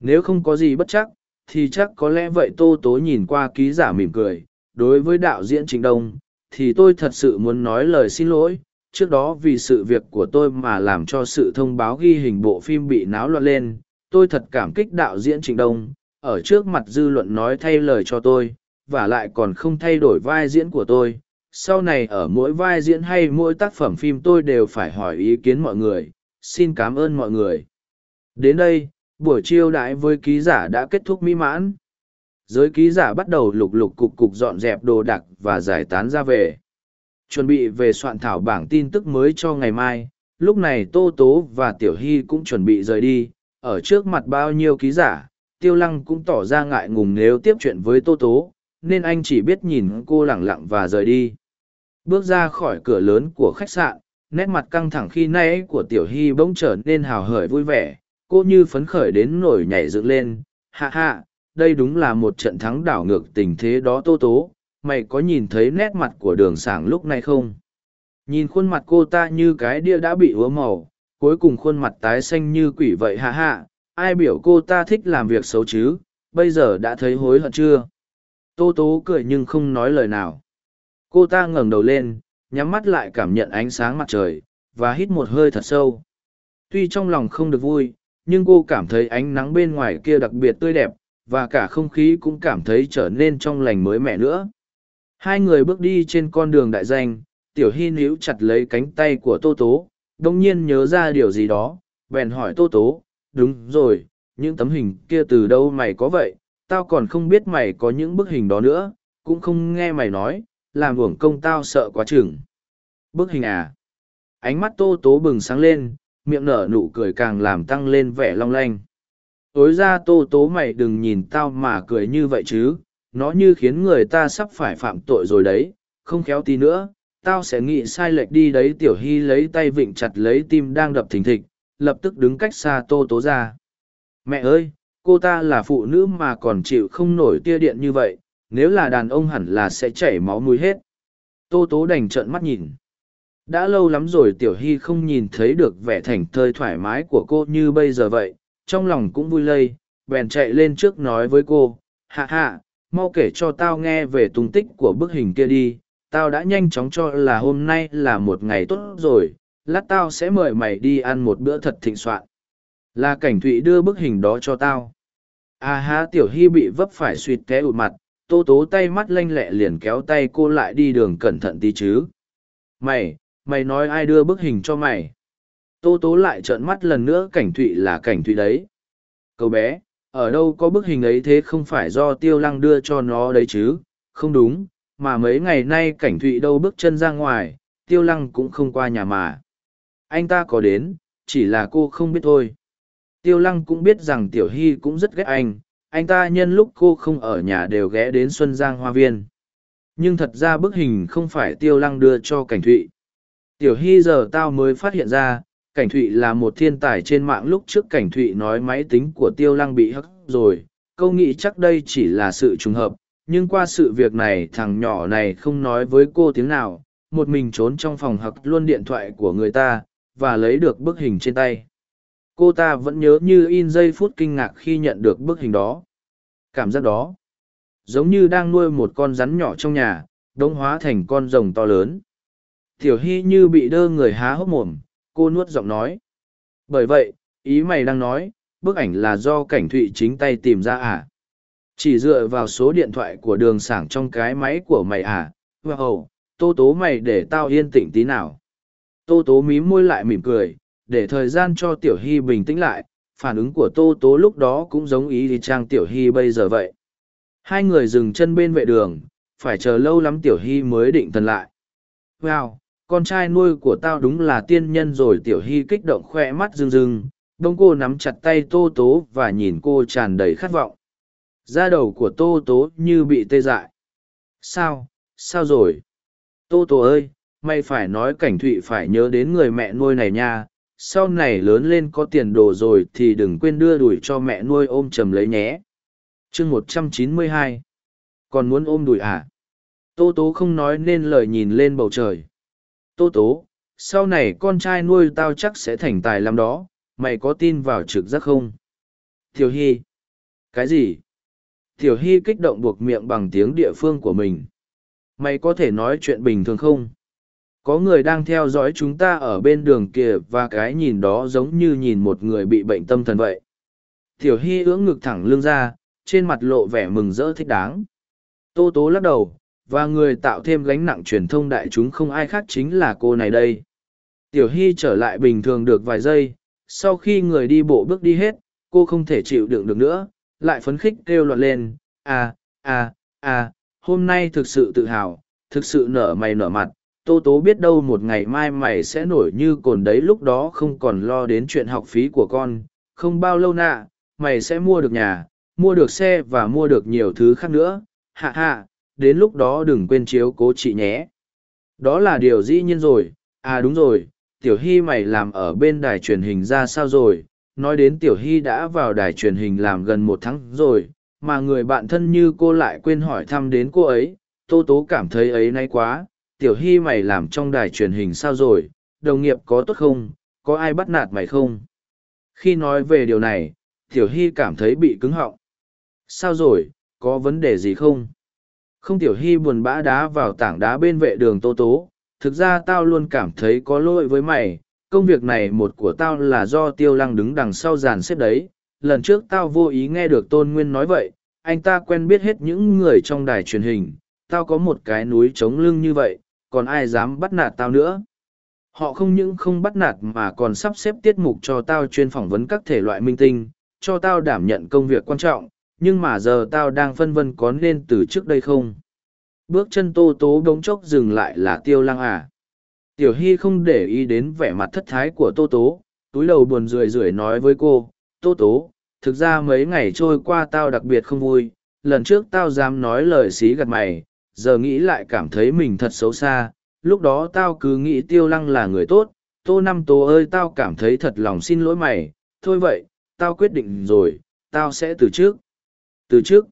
Nếu không có gì bất chắc, thì chắc có lẽ vậy tô tố nhìn qua ký giả mỉm cười. Đối với đạo diễn trịnh đông, thì tôi thật sự muốn nói lời xin lỗi. Trước đó vì sự việc của tôi mà làm cho sự thông báo ghi hình bộ phim bị náo loạn lên. Tôi thật cảm kích đạo diễn trịnh đông. Ở trước mặt dư luận nói thay lời cho tôi, và lại còn không thay đổi vai diễn của tôi sau này ở mỗi vai diễn hay mỗi tác phẩm phim tôi đều phải hỏi ý kiến mọi người. Xin cảm ơn mọi người. Đến đây, buổi chiêu đãi với ký giả đã kết thúc mỹ mãn. Giới ký giả bắt đầu lục lục cục cục dọn dẹp đồ đạc và giải tán ra về. Chuẩn bị về soạn thảo bảng tin tức mới cho ngày mai. Lúc này tô tố và tiểu hy cũng chuẩn bị rời đi. Ở trước mặt bao nhiêu ký giả, tiêu lăng cũng tỏ ra ngại ngùng nếu tiếp chuyện với tô tố, nên anh chỉ biết nhìn cô lẳng lặng và rời đi bước ra khỏi cửa lớn của khách sạn, nét mặt căng thẳng khi nay của tiểu hy bỗng trở nên hào hởi vui vẻ, cô như phấn khởi đến nổi nhảy dựng lên. Hạ hạ đây đúng là một trận thắng đảo ngược tình thế đó tô tố, mày có nhìn thấy nét mặt của đường sảng lúc này không? Nhìn khuôn mặt cô ta như cái đĩa đã bị úa màu, cuối cùng khuôn mặt tái xanh như quỷ vậy hạ hạ ai biểu cô ta thích làm việc xấu chứ? Bây giờ đã thấy hối hận chưa? Tô tố cười nhưng không nói lời nào cô ta ngẩng đầu lên, nhắm mắt lại cảm nhận ánh sáng mặt trời, và hít một hơi thật sâu. Tuy trong lòng không được vui, nhưng cô cảm thấy ánh nắng bên ngoài kia đặc biệt tươi đẹp, và cả không khí cũng cảm thấy trở nên trong lành mới mẻ nữa. Hai người bước đi trên con đường đại danh, tiểu hy níu chặt lấy cánh tay của tô tố đ ỗ n g nhiên nhớ ra điều gì đó, bèn hỏi tô tố, đúng rồi, những tấm hình kia từ đâu mày có vậy? Tao còn không biết mày có những bức hình đó nữa, cũng không nghe mày nói làm uổng công tao sợ quá chừng. Bức hình à. Ánh mắt tô tố bừng sáng lên, miệng nở nụ cười càng làm tăng lên vẻ long lanh. Tối ra tô tố mày đừng nhìn tao mà cười như vậy chứ, nó như khiến người ta sắp phải phạm tội rồi đấy, không khéo tí nữa, tao sẽ nghĩ sai lệch đi đấy, tiểu hy lấy tay vịnh chặt lấy tim đang đập thình thịch, lập tức đứng cách xa tô tố ra. Mẹ ơi, cô ta là phụ nữ mà còn chịu không nổi tia điện như vậy nếu là đàn ông hẳn là sẽ chảy máu mũi hết. Tô tố đành trợn mắt nhìn. Đã lâu lắm rồi tiểu hy không nhìn thấy được vẻ thảnh thơi thoải mái của cô như bây giờ vậy, trong lòng cũng vui lây, bèn chạy lên trước nói với cô, hạ hạ, mau kể cho tao nghe về tung tích của bức hình kia đi, tao đã nhanh chóng cho là hôm nay là một ngày tốt rồi, lát tao sẽ mời mày đi ăn một bữa thật thịnh soạn. Là cảnh thụy đưa bức hình đó cho tao. À ha tiểu hy bị vấp phải suýt té ụt mặt tô tố tay mắt lanh lẹ liền kéo tay cô lại đi đường cẩn thận tí chứ. Mày mày nói ai đưa bức hình cho mày? Tô tố lại trợn mắt lần nữa, cảnh thụy là cảnh thụy đấy. Cậu bé, ở đâu có bức hình ấy thế không phải do tiêu lăng đưa cho nó đấy chứ? Không đúng, mà mấy ngày nay cảnh thụy đâu bước chân ra ngoài, tiêu lăng cũng không qua nhà mà. Anh ta có đến, chỉ là cô không biết thôi. Tiêu lăng cũng biết rằng tiểu hy cũng rất ghét anh anh ta nhân lúc cô không ở nhà đều ghé đến xuân giang hoa viên. Nhưng thật ra bức hình không phải tiêu lăng đưa cho cảnh thụy. Tiểu hy giờ tao mới phát hiện ra, cảnh thụy là một thiên tài trên mạng lúc trước cảnh thụy nói máy tính của tiêu lăng bị hắc rồi. Câu nghĩ chắc đây chỉ là sự trùng hợp, nhưng qua sự việc này thằng nhỏ này không nói với cô tiếng nào, một mình trốn trong phòng hặc luôn điện thoại của người ta, và lấy được bức hình trên tay cô ta vẫn nhớ như in giây phút kinh ngạc khi nhận được bức hình đó. Cảm giác đó, giống như đang nuôi một con rắn nhỏ trong nhà đông hóa thành con rồng to lớn. Tiểu hy như bị đơ người há hốc mồm, cô nuốt giọng nói. Bởi vậy, ý mày đang nói, bức ảnh là do cảnh thụy chính tay tìm ra à? Chỉ dựa vào số điện thoại của đường sảng trong cái máy của mày à? Wow, tô tố mày để tao yên tĩnh tí nào. Tô tố mím môi lại mỉm cười để thời gian cho tiểu hy bình tĩnh lại, phản ứng của tô tố lúc đó cũng giống ý thì trang tiểu hy bây giờ vậy. Hai người dừng chân bên vệ đường, phải chờ lâu lắm tiểu hy mới định thần lại. Wow, con trai nuôi của tao đúng là tiên nhân rồi, tiểu hy kích động khoe mắt rưng rưng bông cô nắm chặt tay tô tố và nhìn cô tràn đầy khát vọng. Da đầu của tô tố như bị tê dại. Sao sao rồi? Tô tố ơi, mày phải nói cảnh thụy phải nhớ đến người mẹ nuôi này nha sau này lớn lên có tiền đồ rồi thì đừng quên đưa đuổi cho mẹ nuôi ôm chầm lấy nhé. Chương một trăm chín mươi hai. Còn muốn ôm đùi à? Tô tố không nói nên lời nhìn lên bầu trời. Tô tố, sau này con trai nuôi tao chắc sẽ thành tài lắm đó. Mày có tin vào trực giác không? Tiểu hy. Cái gì? Tiểu hy kích động buộc miệng bằng tiếng địa phương của mình. Mày có thể nói chuyện bình thường không? Có người đang theo dõi chúng ta ở bên đường kia và cái nhìn đó giống như nhìn một người bị bệnh tâm thần vậy. Tiểu hy ưỡng ngực thẳng lưng ra, trên mặt lộ vẻ mừng rỡ thích đáng. Tô tố lắc đầu, và người tạo thêm gánh nặng truyền thông đại chúng không ai khác chính là cô này đây. Tiểu hy trở lại bình thường được vài giây, sau khi người đi bộ bước đi hết, cô không thể chịu đựng được nữa, lại phấn khích kêu loạn lên à à à hôm nay thực sự tự hào, thực sự nở mày nở mặt tô tố biết đâu một ngày mai mày sẽ nổi như cồn đấy, lúc đó không còn lo đến chuyện học phí của con. Không bao lâu nạ, mày sẽ mua được nhà, mua được xe và mua được nhiều thứ khác nữa. Hạ hạ, đến lúc đó đừng quên chiếu cố chị nhé. Đó là điều dĩ nhiên rồi. À đúng rồi, tiểu hy mày làm ở bên đài truyền hình ra sao rồi? Nói đến tiểu hy đã vào đài truyền hình làm gần một tháng rồi, mà người bạn thân như cô lại quên hỏi thăm đến cô ấy. Tô tố cảm thấy ấy nay quá tiểu hy mày làm trong đài truyền hình sao rồi, đồng nghiệp có tốt không, có ai bắt nạt mày không? Khi nói về điều này, tiểu hy cảm thấy bị cứng họng. Sao rồi, có vấn đề gì không? Không tiểu hy buồn bã đá vào tảng đá bên vệ đường tô tố, thực ra tao luôn cảm thấy có lỗi với mày, công việc này một của tao là do tiêu lăng đứng đằng sau dàn xếp đấy, lần trước tao vô ý nghe được tôn nguyên nói vậy, anh ta quen biết hết những người trong đài truyền hình, tao có một cái núi chống lưng như vậy còn ai dám bắt nạt tao nữa? Họ không những không bắt nạt mà còn sắp xếp tiết mục cho tao chuyên phỏng vấn các thể loại minh tinh, cho tao đảm nhận công việc quan trọng, nhưng mà giờ tao đang phân vân có nên từ trước đây không? Bước chân tô tố đống chốc dừng lại là tiêu lăng à? Tiểu hy không để ý đến vẻ mặt thất thái của tô tố, túi đầu buồn rười rượi nói với cô, tô tố, thực ra mấy ngày trôi qua tao đặc biệt không vui, lần trước tao dám nói lời xí gặt mày giờ nghĩ lại cảm thấy mình thật xấu xa, lúc đó tao cứ nghĩ tiêu lăng là người tốt, tô năm tố ơi, tao cảm thấy thật lòng xin lỗi mày, thôi vậy, tao quyết định rồi, tao sẽ từ trước. Từ trước,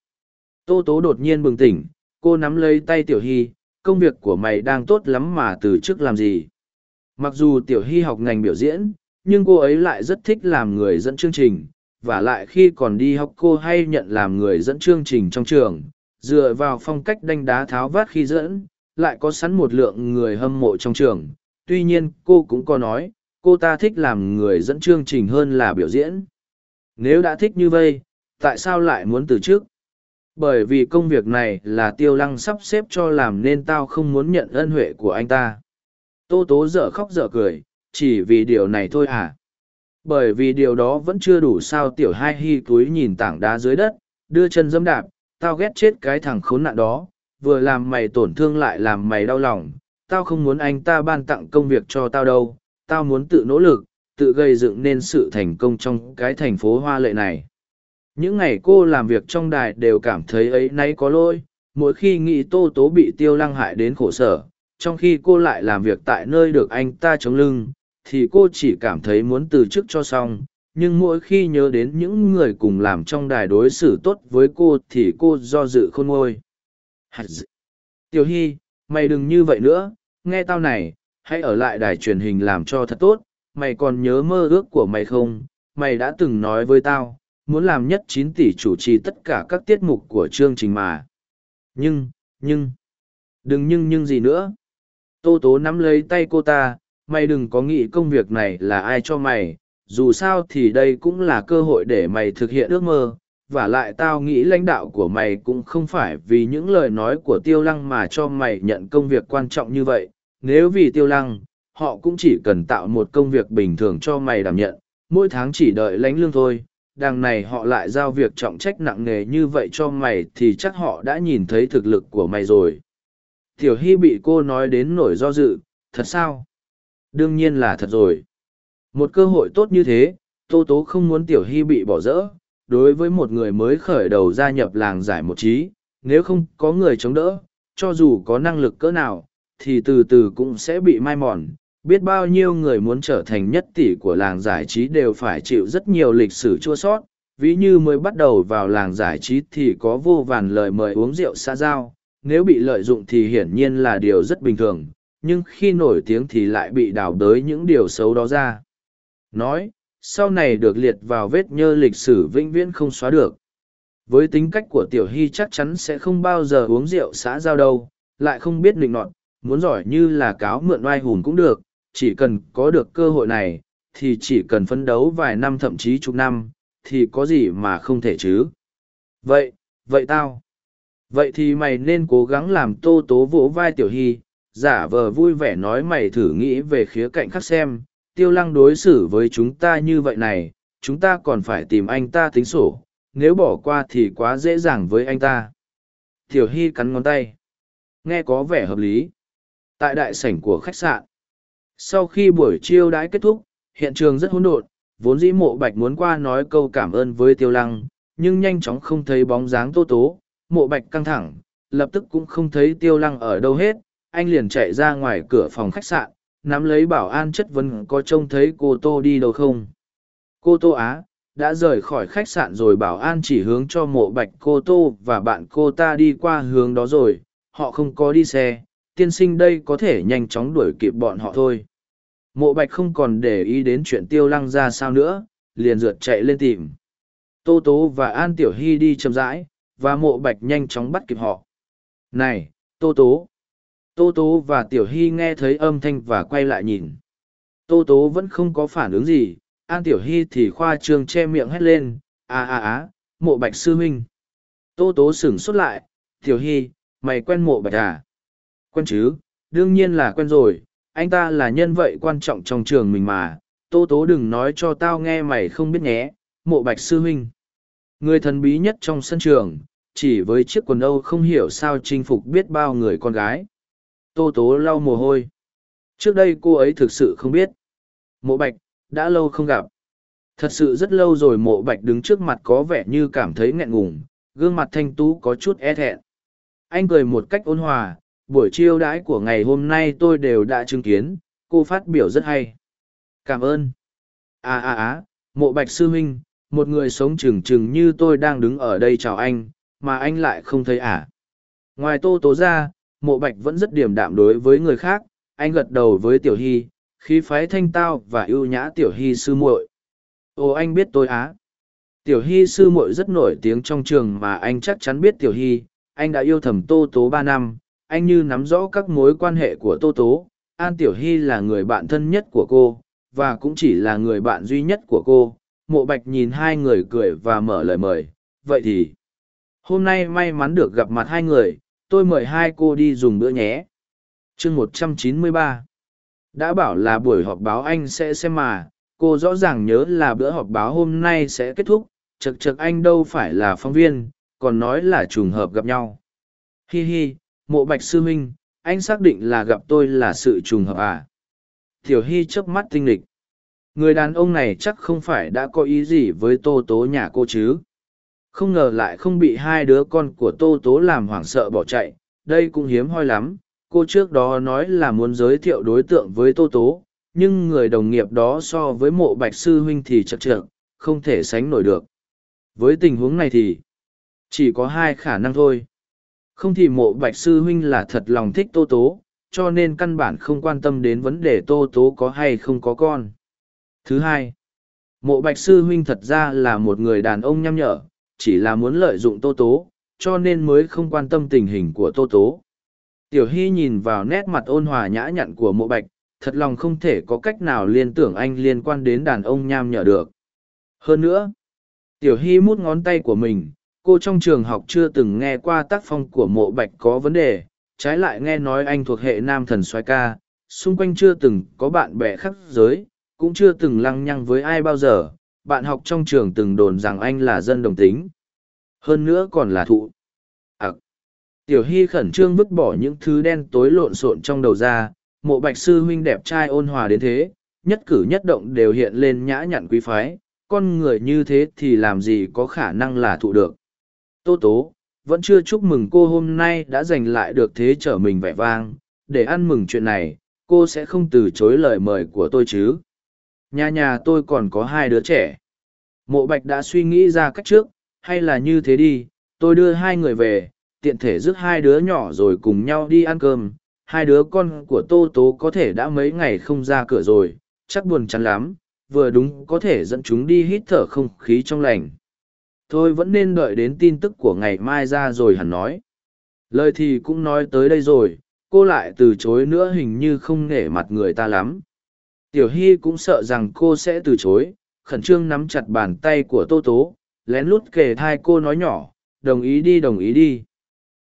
tô tố đột nhiên bừng tỉnh, cô nắm lấy tay tiểu hy, công việc của mày đang tốt lắm mà từ trước làm gì? Mặc dù tiểu hy học ngành biểu diễn, nhưng cô ấy lại rất thích làm người dẫn chương trình, và lại khi còn đi học cô hay nhận làm người dẫn chương trình trong trường dựa vào phong cách đánh đá tháo vát khi dẫn, lại có sẵn một lượng người hâm mộ trong trường. Tuy nhiên, cô cũng có nói, cô ta thích làm người dẫn chương trình hơn là biểu diễn. Nếu đã thích như vây tại sao lại muốn từ chức? Bởi vì công việc này là tiêu lăng sắp xếp cho làm nên tao không muốn nhận ân huệ của anh ta. Tô tố dở khóc dở cười, chỉ vì điều này thôi à? Bởi vì điều đó vẫn chưa đủ sao tiểu hai hy túi nhìn tảng đá dưới đất, đưa chân dẫm đạp tao ghét chết cái thằng khốn nạn đó, vừa làm mày tổn thương lại làm mày đau lòng, tao không muốn anh ta ban tặng công việc cho tao đâu, tao muốn tự nỗ lực, tự gây dựng nên sự thành công trong cái thành phố hoa lệ này. Những ngày cô làm việc trong đài đều cảm thấy ấy nay có lỗi, mỗi khi nghĩ tô tố bị tiêu lăng hại đến khổ sở, trong khi cô lại làm việc tại nơi được anh ta chống lưng, thì cô chỉ cảm thấy muốn từ chức cho xong nhưng mỗi khi nhớ đến những người cùng làm trong đài đối xử tốt với cô thì cô do dự khôn ngôi tiểu hy, mày đừng như vậy nữa, nghe tao này, hãy ở lại đài truyền hình làm cho thật tốt, mày còn nhớ mơ ước của mày không? Mày đã từng nói với tao, muốn làm nhất chín tỷ chủ trì tất cả các tiết mục của chương trình mà. Nhưng nhưng, đừng nhưng nhưng gì nữa. Tô tố nắm lấy tay cô ta, mày đừng có nghĩ công việc này là ai cho mày dù sao thì đây cũng là cơ hội để mày thực hiện ước mơ, và lại tao nghĩ lãnh đạo của mày cũng không phải vì những lời nói của tiêu lăng mà cho mày nhận công việc quan trọng như vậy. Nếu vì tiêu lăng, họ cũng chỉ cần tạo một công việc bình thường cho mày đảm nhận, mỗi tháng chỉ đợi lãnh lương thôi. Đằng này họ lại giao việc trọng trách nặng nề như vậy cho mày thì chắc họ đã nhìn thấy thực lực của mày rồi. Tiểu hy bị cô nói đến nổi do dự, thật sao? Đương nhiên là thật rồi một cơ hội tốt như thế, tô tố không muốn tiểu hy bị bỏ rỡ đối với một người mới khởi đầu gia nhập làng giải một trí nếu không có người chống đỡ, cho dù có năng lực cỡ nào, thì từ từ cũng sẽ bị mai mòn. Biết bao nhiêu người muốn trở thành nhất tỷ của làng giải trí đều phải chịu rất nhiều lịch sử chua sót. Ví như mới bắt đầu vào làng giải trí thì có vô vàn lời mời uống rượu xa giao. Nếu bị lợi dụng thì hiển nhiên là điều rất bình thường, nhưng khi nổi tiếng thì lại bị đào đới những điều xấu đó ra nói, sau này được liệt vào vết nhơ lịch sử vĩnh viễn không xóa được. Với tính cách của tiểu hy chắc chắn sẽ không bao giờ uống rượu xã giao đâu, lại không biết định nọt, muốn giỏi như là cáo mượn oai hùn cũng được, chỉ cần có được cơ hội này, thì chỉ cần phấn đấu vài năm thậm chí chục năm, thì có gì mà không thể chứ? Vậy vậy tao. Vậy thì mày nên cố gắng làm tô tố vỗ vai tiểu hy, giả vờ vui vẻ nói mày thử nghĩ về khía cạnh khác xem tiêu lăng đối xử với chúng ta như vậy này, chúng ta còn phải tìm anh ta tính sổ, nếu bỏ qua thì quá dễ dàng với anh ta. Tiểu hy cắn ngón tay. Nghe có vẻ hợp lý. Tại đại sảnh của khách sạn, sau khi buổi chiêu đãi kết thúc, hiện trường rất hỗn độn, vốn dĩ mộ bạch muốn qua nói câu cảm ơn với tiêu lăng, nhưng nhanh chóng không thấy bóng dáng tô tố, mộ bạch căng thẳng, lập tức cũng không thấy tiêu lăng ở đâu hết, anh liền chạy ra ngoài cửa phòng khách sạn nắm lấy bảo an chất vấn có trông thấy cô tô đi đâu không? Cô tô á, đã rời khỏi khách sạn rồi, bảo an chỉ hướng cho mộ bạch cô tô và bạn cô ta đi qua hướng đó rồi. Họ không có đi xe, tiên sinh đây có thể nhanh chóng đuổi kịp bọn họ thôi. Mộ bạch không còn để ý đến chuyện tiêu lăng ra sao nữa, liền rượt chạy lên tìm. Tô tố và an tiểu hy đi chậm rãi, và mộ bạch nhanh chóng bắt kịp họ. Này, tô tố tô tố và tiểu hy nghe thấy âm thanh và quay lại nhìn. Tô tố vẫn không có phản ứng gì an tiểu hy thì khoa trương che miệng hét lên à à à, mộ bạch sư huynh. Tô tố sửng sốt lại tiểu hy mày quen mộ bạch à? Quen chứ đương nhiên là quen rồi anh ta là nhân vậy quan trọng trong trường mình mà. Tô tố đừng nói cho tao nghe mày không biết nhé mộ bạch sư huynh. Người thần bí nhất trong sân trường chỉ với chiếc quần âu không hiểu sao chinh phục biết bao người con gái tô tố lau mồ hôi. Trước đây cô ấy thực sự không biết. Mộ bạch đã lâu không gặp. Thật sự rất lâu rồi mộ bạch đứng trước mặt có vẻ như cảm thấy nghẹn ngùng gương mặt thanh tú có chút e thẹn. Anh cười một cách ôn hòa buổi chiêu đãi của ngày hôm nay tôi đều đã chứng kiến cô phát biểu rất hay. Cảm ơn. À à à, mộ bạch sư huynh một người sống chừng chừng như tôi đang đứng ở đây chào anh mà anh lại không thấy à? Ngoài tô tố ra mộ bạch vẫn rất điềm đạm đối với người khác, anh gật đầu với tiểu hy, khí phái thanh tao và ưu nhã tiểu hy sư muội. Ồ, anh biết tôi á. Tiểu hy sư muội rất nổi tiếng trong trường mà anh chắc chắn biết tiểu hy, anh đã yêu thầm tô tố ba năm, anh như nắm rõ các mối quan hệ của tô tố, an tiểu hy là người bạn thân nhất của cô, và cũng chỉ là người bạn duy nhất của cô. Mộ bạch nhìn hai người cười và mở lời mời. Vậy thì, hôm nay may mắn được gặp mặt hai người tôi mời hai cô đi dùng bữa nhé. Chương một trăm chín mươi ba. Đã bảo là buổi họp báo anh sẽ xem mà, cô rõ ràng nhớ là bữa họp báo hôm nay sẽ kết thúc chật chật anh đâu phải là phóng viên, còn nói là trùng hợp gặp nhau. Hi hi, mộ bạch sư huynh, anh xác định là gặp tôi là sự trùng hợp à? Tiểu hy chớp mắt tinh lịch người đàn ông này chắc không phải đã có ý gì với tô tố nhà cô chứ? Không ngờ lại không bị hai đứa con của tô tố làm hoảng sợ bỏ chạy, đây cũng hiếm hoi lắm. Cô trước đó nói là muốn giới thiệu đối tượng với tô tố, nhưng người đồng nghiệp đó so với mộ bạch sư huynh thì chật trượt không thể sánh nổi được. Với tình huống này thì, chỉ có hai khả năng thôi. Không thì mộ bạch sư huynh là thật lòng thích tô tố, cho nên căn bản không quan tâm đến vấn đề tô tố có hay không có con. Thứ hai, mộ bạch sư huynh thật ra là một người đàn ông nhăm nhở chỉ là muốn lợi dụng tô tố, cho nên mới không quan tâm tình hình của tô tố. Tiểu hy nhìn vào nét mặt ôn hòa nhã nhặn của mộ bạch, thật lòng không thể có cách nào liên tưởng anh liên quan đến đàn ông nham nhở được. Hơn nữa, tiểu hy mút ngón tay của mình, cô trong trường học chưa từng nghe qua tác phong của mộ bạch có vấn đề, trái lại nghe nói anh thuộc hệ nam thần xoay ca, xung quanh chưa từng có bạn bè khác giới, cũng chưa từng lăng nhăng với ai bao giờ bạn học trong trường từng đồn rằng anh là dân đồng tính. Hơn nữa còn là thụ. Ặc tiểu hy khẩn trương vứt bỏ những thứ đen tối lộn xộn trong đầu ra, mộ bạch sư huynh đẹp trai ôn hòa đến thế, nhất cử nhất động đều hiện lên nhã nhặn quý phái, con người như thế thì làm gì có khả năng là thụ được. Tô tố, vẫn chưa chúc mừng cô hôm nay đã giành lại được thế trở mình vẻ vang, để ăn mừng chuyện này, cô sẽ không từ chối lời mời của tôi chứ? Nhà nhà tôi còn có hai đứa trẻ. Mộ bạch đã suy nghĩ ra cách trước, hay là như thế đi, tôi đưa hai người về, tiện thể rước hai đứa nhỏ rồi cùng nhau đi ăn cơm. Hai đứa con của tô tố có thể đã mấy ngày không ra cửa rồi, chắc buồn chán lắm, vừa đúng có thể dẫn chúng đi hít thở không khí trong lành. Thôi vẫn nên đợi đến tin tức của ngày mai ra rồi hẳn nói. Lời thì cũng nói tới đây rồi, cô lại từ chối nữa hình như không nể mặt người ta lắm tiểu hy cũng sợ rằng cô sẽ từ chối, khẩn trương nắm chặt bàn tay của tô tố, lén lút kề thai cô nói nhỏ, đồng ý đi, đồng ý đi.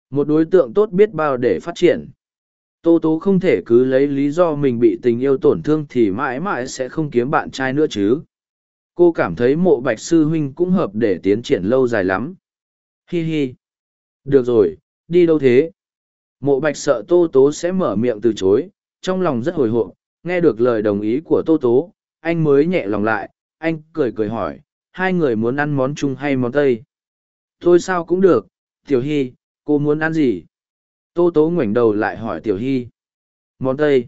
Một đối tượng tốt biết bao để phát triển. Tô tố không thể cứ lấy lý do mình bị tình yêu tổn thương thì mãi mãi sẽ không kiếm bạn trai nữa chứ. Cô cảm thấy mộ bạch sư huynh cũng hợp để tiến triển lâu dài lắm. Hi hi. Được rồi, đi đâu thế? Mộ bạch sợ tô tố sẽ mở miệng từ chối, trong lòng rất hồi hộp nghe được lời đồng ý của tô tố, anh mới nhẹ lòng lại, anh cười cười hỏi, hai người muốn ăn món chung hay món tây? Thôi sao cũng được, tiểu hy, cô muốn ăn gì? Tô tố ngoảnh đầu lại hỏi tiểu hy. Món tây?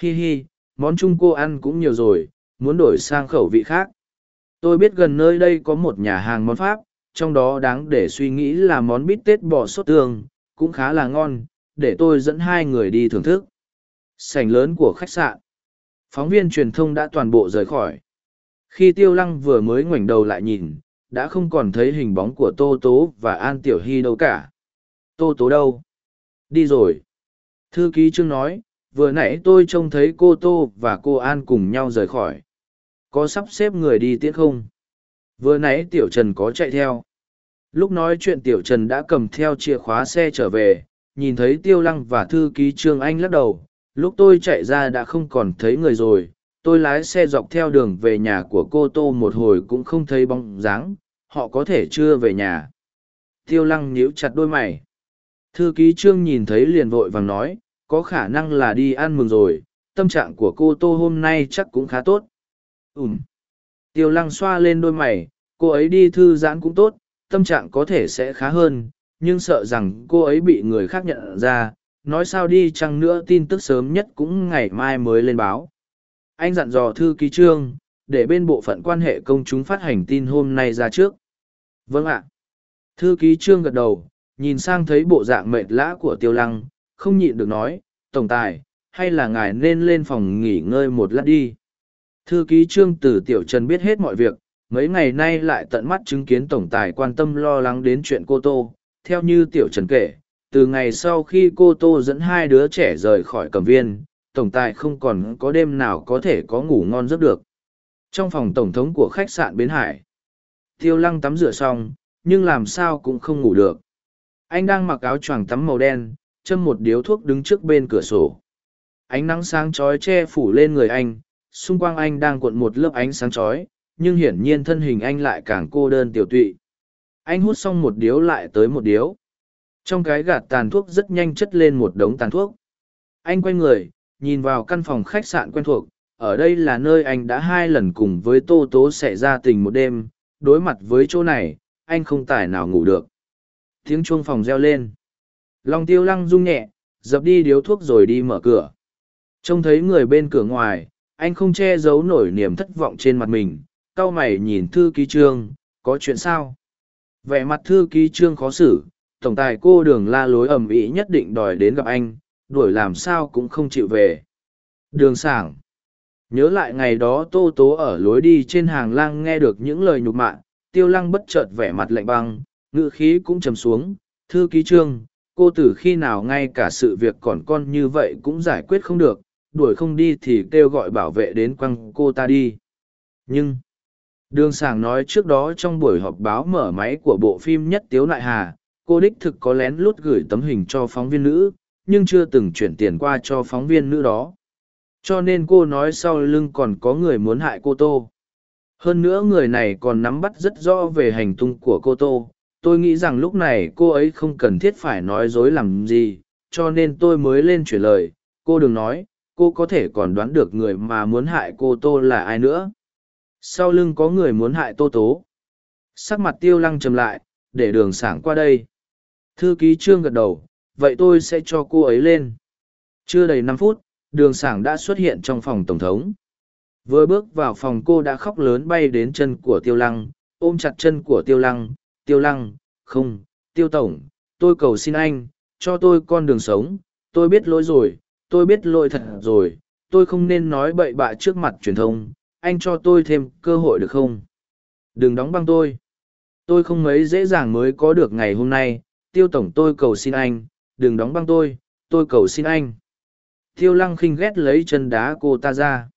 Hi hi, món chung cô ăn cũng nhiều rồi, muốn đổi sang khẩu vị khác. Tôi biết gần nơi đây có một nhà hàng món pháp, trong đó đáng để suy nghĩ là món bít tết bò sốt tương, cũng khá là ngon, để tôi dẫn hai người đi thưởng thức sảnh lớn của khách sạn. Phóng viên truyền thông đã toàn bộ rời khỏi. Khi tiêu lăng vừa mới ngoảnh đầu lại nhìn, đã không còn thấy hình bóng của tô tố và an tiểu hy đâu cả. Tô tố đâu? Đi rồi. Thư ký trương nói, vừa nãy tôi trông thấy cô tô và cô an cùng nhau rời khỏi. Có sắp xếp người đi tiễn không? Vừa nãy tiểu trần có chạy theo. Lúc nói chuyện tiểu trần đã cầm theo chìa khóa xe trở về, nhìn thấy tiêu lăng và thư ký trương anh lắc đầu lúc tôi chạy ra đã không còn thấy người rồi, tôi lái xe dọc theo đường về nhà của cô tô một hồi cũng không thấy bóng dáng, họ có thể chưa về nhà. Tiêu lăng nhíu chặt đôi mày. Thư ký trương nhìn thấy liền vội vàng nói, có khả năng là đi ăn mừng rồi, tâm trạng của cô tô hôm nay chắc cũng khá tốt. Ùm tiêu lăng xoa lên đôi mày, cô ấy đi thư giãn cũng tốt, tâm trạng có thể sẽ khá hơn, nhưng sợ rằng cô ấy bị người khác nhận ra nói sao đi chăng nữa tin tức sớm nhất cũng ngày mai mới lên báo anh dặn dò thư ký trương để bên bộ phận quan hệ công chúng phát hành tin hôm nay ra trước. Vâng ạ. Thư ký trương gật đầu, nhìn sang thấy bộ dạng mệt lã của tiêu lăng, không nhịn được nói, Tổng tài, hay là ngài nên lên phòng nghỉ ngơi một lát đi. Thư ký trương từ Tiểu Trần biết hết mọi việc, mấy ngày nay lại tận mắt chứng kiến Tổng tài quan tâm lo lắng đến chuyện cô Tô. Theo như Tiểu Trần kể, từ ngày sau khi cô Tô dẫn hai đứa trẻ rời khỏi cầm viên, Tổng tài không còn có đêm nào có thể có ngủ ngon giấc được. Trong phòng tổng thống của khách sạn Bến Hải, Tiêu Lăng tắm rửa xong, nhưng làm sao cũng không ngủ được. Anh đang mặc áo choàng tắm màu đen, châm một điếu thuốc đứng trước bên cửa sổ. Ánh nắng sáng chói che phủ lên người anh, xung quanh anh đang cuộn một lớp ánh sáng chói, nhưng hiển nhiên thân hình anh lại càng cô đơn tiểu tụy. Anh hút xong một điếu lại tới một điếu. Trong cái gạt tàn thuốc rất nhanh chất lên một đống tàn thuốc. Anh quay người, nhìn vào căn phòng khách sạn quen thuộc, ở đây là nơi anh đã hai lần cùng với Tô Tố xảy ra tình một đêm, đối mặt với chỗ này, anh không tài nào ngủ được. Tiếng chuông phòng reo lên. Lòng tiêu lăng rung nhẹ, dập đi điếu thuốc rồi đi mở cửa. Trông thấy người bên cửa ngoài, anh không che giấu nổi niềm thất vọng trên mặt mình, cau mày nhìn thư ký trương, có chuyện sao? Vẻ mặt thư ký trương khó xử, tổng tài cô đường la lối ầm ĩ nhất định đòi đến gặp anh, đuổi làm sao cũng không chịu về. Đường sảng. Nhớ lại ngày đó tô tố ở lối đi trên hàng lang nghe được những lời nhục mạ, tiêu lăng bất chợt vẻ mặt lạnh băng, ngự khí cũng trầm xuống, thư ký trương, cô từ khi nào ngay cả sự việc còn con như vậy cũng giải quyết không được, đuổi không đi thì kêu gọi bảo vệ đến quăng cô ta đi. Nhưng, đường sảng nói trước đó trong buổi họp báo mở máy của bộ phim Nhất Tiếu Nại Hà, cô đích thực có lén lút gửi tấm hình cho phóng viên nữ, nhưng chưa từng chuyển tiền qua cho phóng viên nữ đó. Cho nên cô nói sau lưng còn có người muốn hại cô Tô. Hơn nữa người này còn nắm bắt rất rõ về hành tung của cô Tô. Tôi nghĩ rằng lúc này cô ấy không cần thiết phải nói dối làm gì, cho nên tôi mới lên chuyển lời. Cô đừng nói, cô có thể còn đoán được người mà muốn hại cô Tô là ai nữa. Sau lưng có người muốn hại Tô Tố. Sắc mặt tiêu lăng trầm lại, để đường sảng qua đây. Thư ký trương gật đầu, vậy tôi sẽ cho cô ấy lên. Chưa đầy năm phút, đường sảng đã xuất hiện trong phòng tổng thống. Vừa bước vào phòng cô đã khóc lớn bay đến chân của tiêu lăng, ôm chặt chân của tiêu lăng, tiêu lăng, không, tiêu tổng, tôi cầu xin anh, cho tôi con đường sống, tôi biết lỗi rồi, tôi biết lỗi thật rồi, tôi không nên nói bậy bạ trước mặt truyền thông, anh cho tôi thêm cơ hội được không? Đừng đóng băng tôi. Tôi không mấy dễ dàng mới có được ngày hôm nay, tiêu tổng tôi cầu xin anh, đừng đóng băng tôi, tôi cầu xin anh. Tiêu lăng khinh ghét lấy chân đá cô ta ra.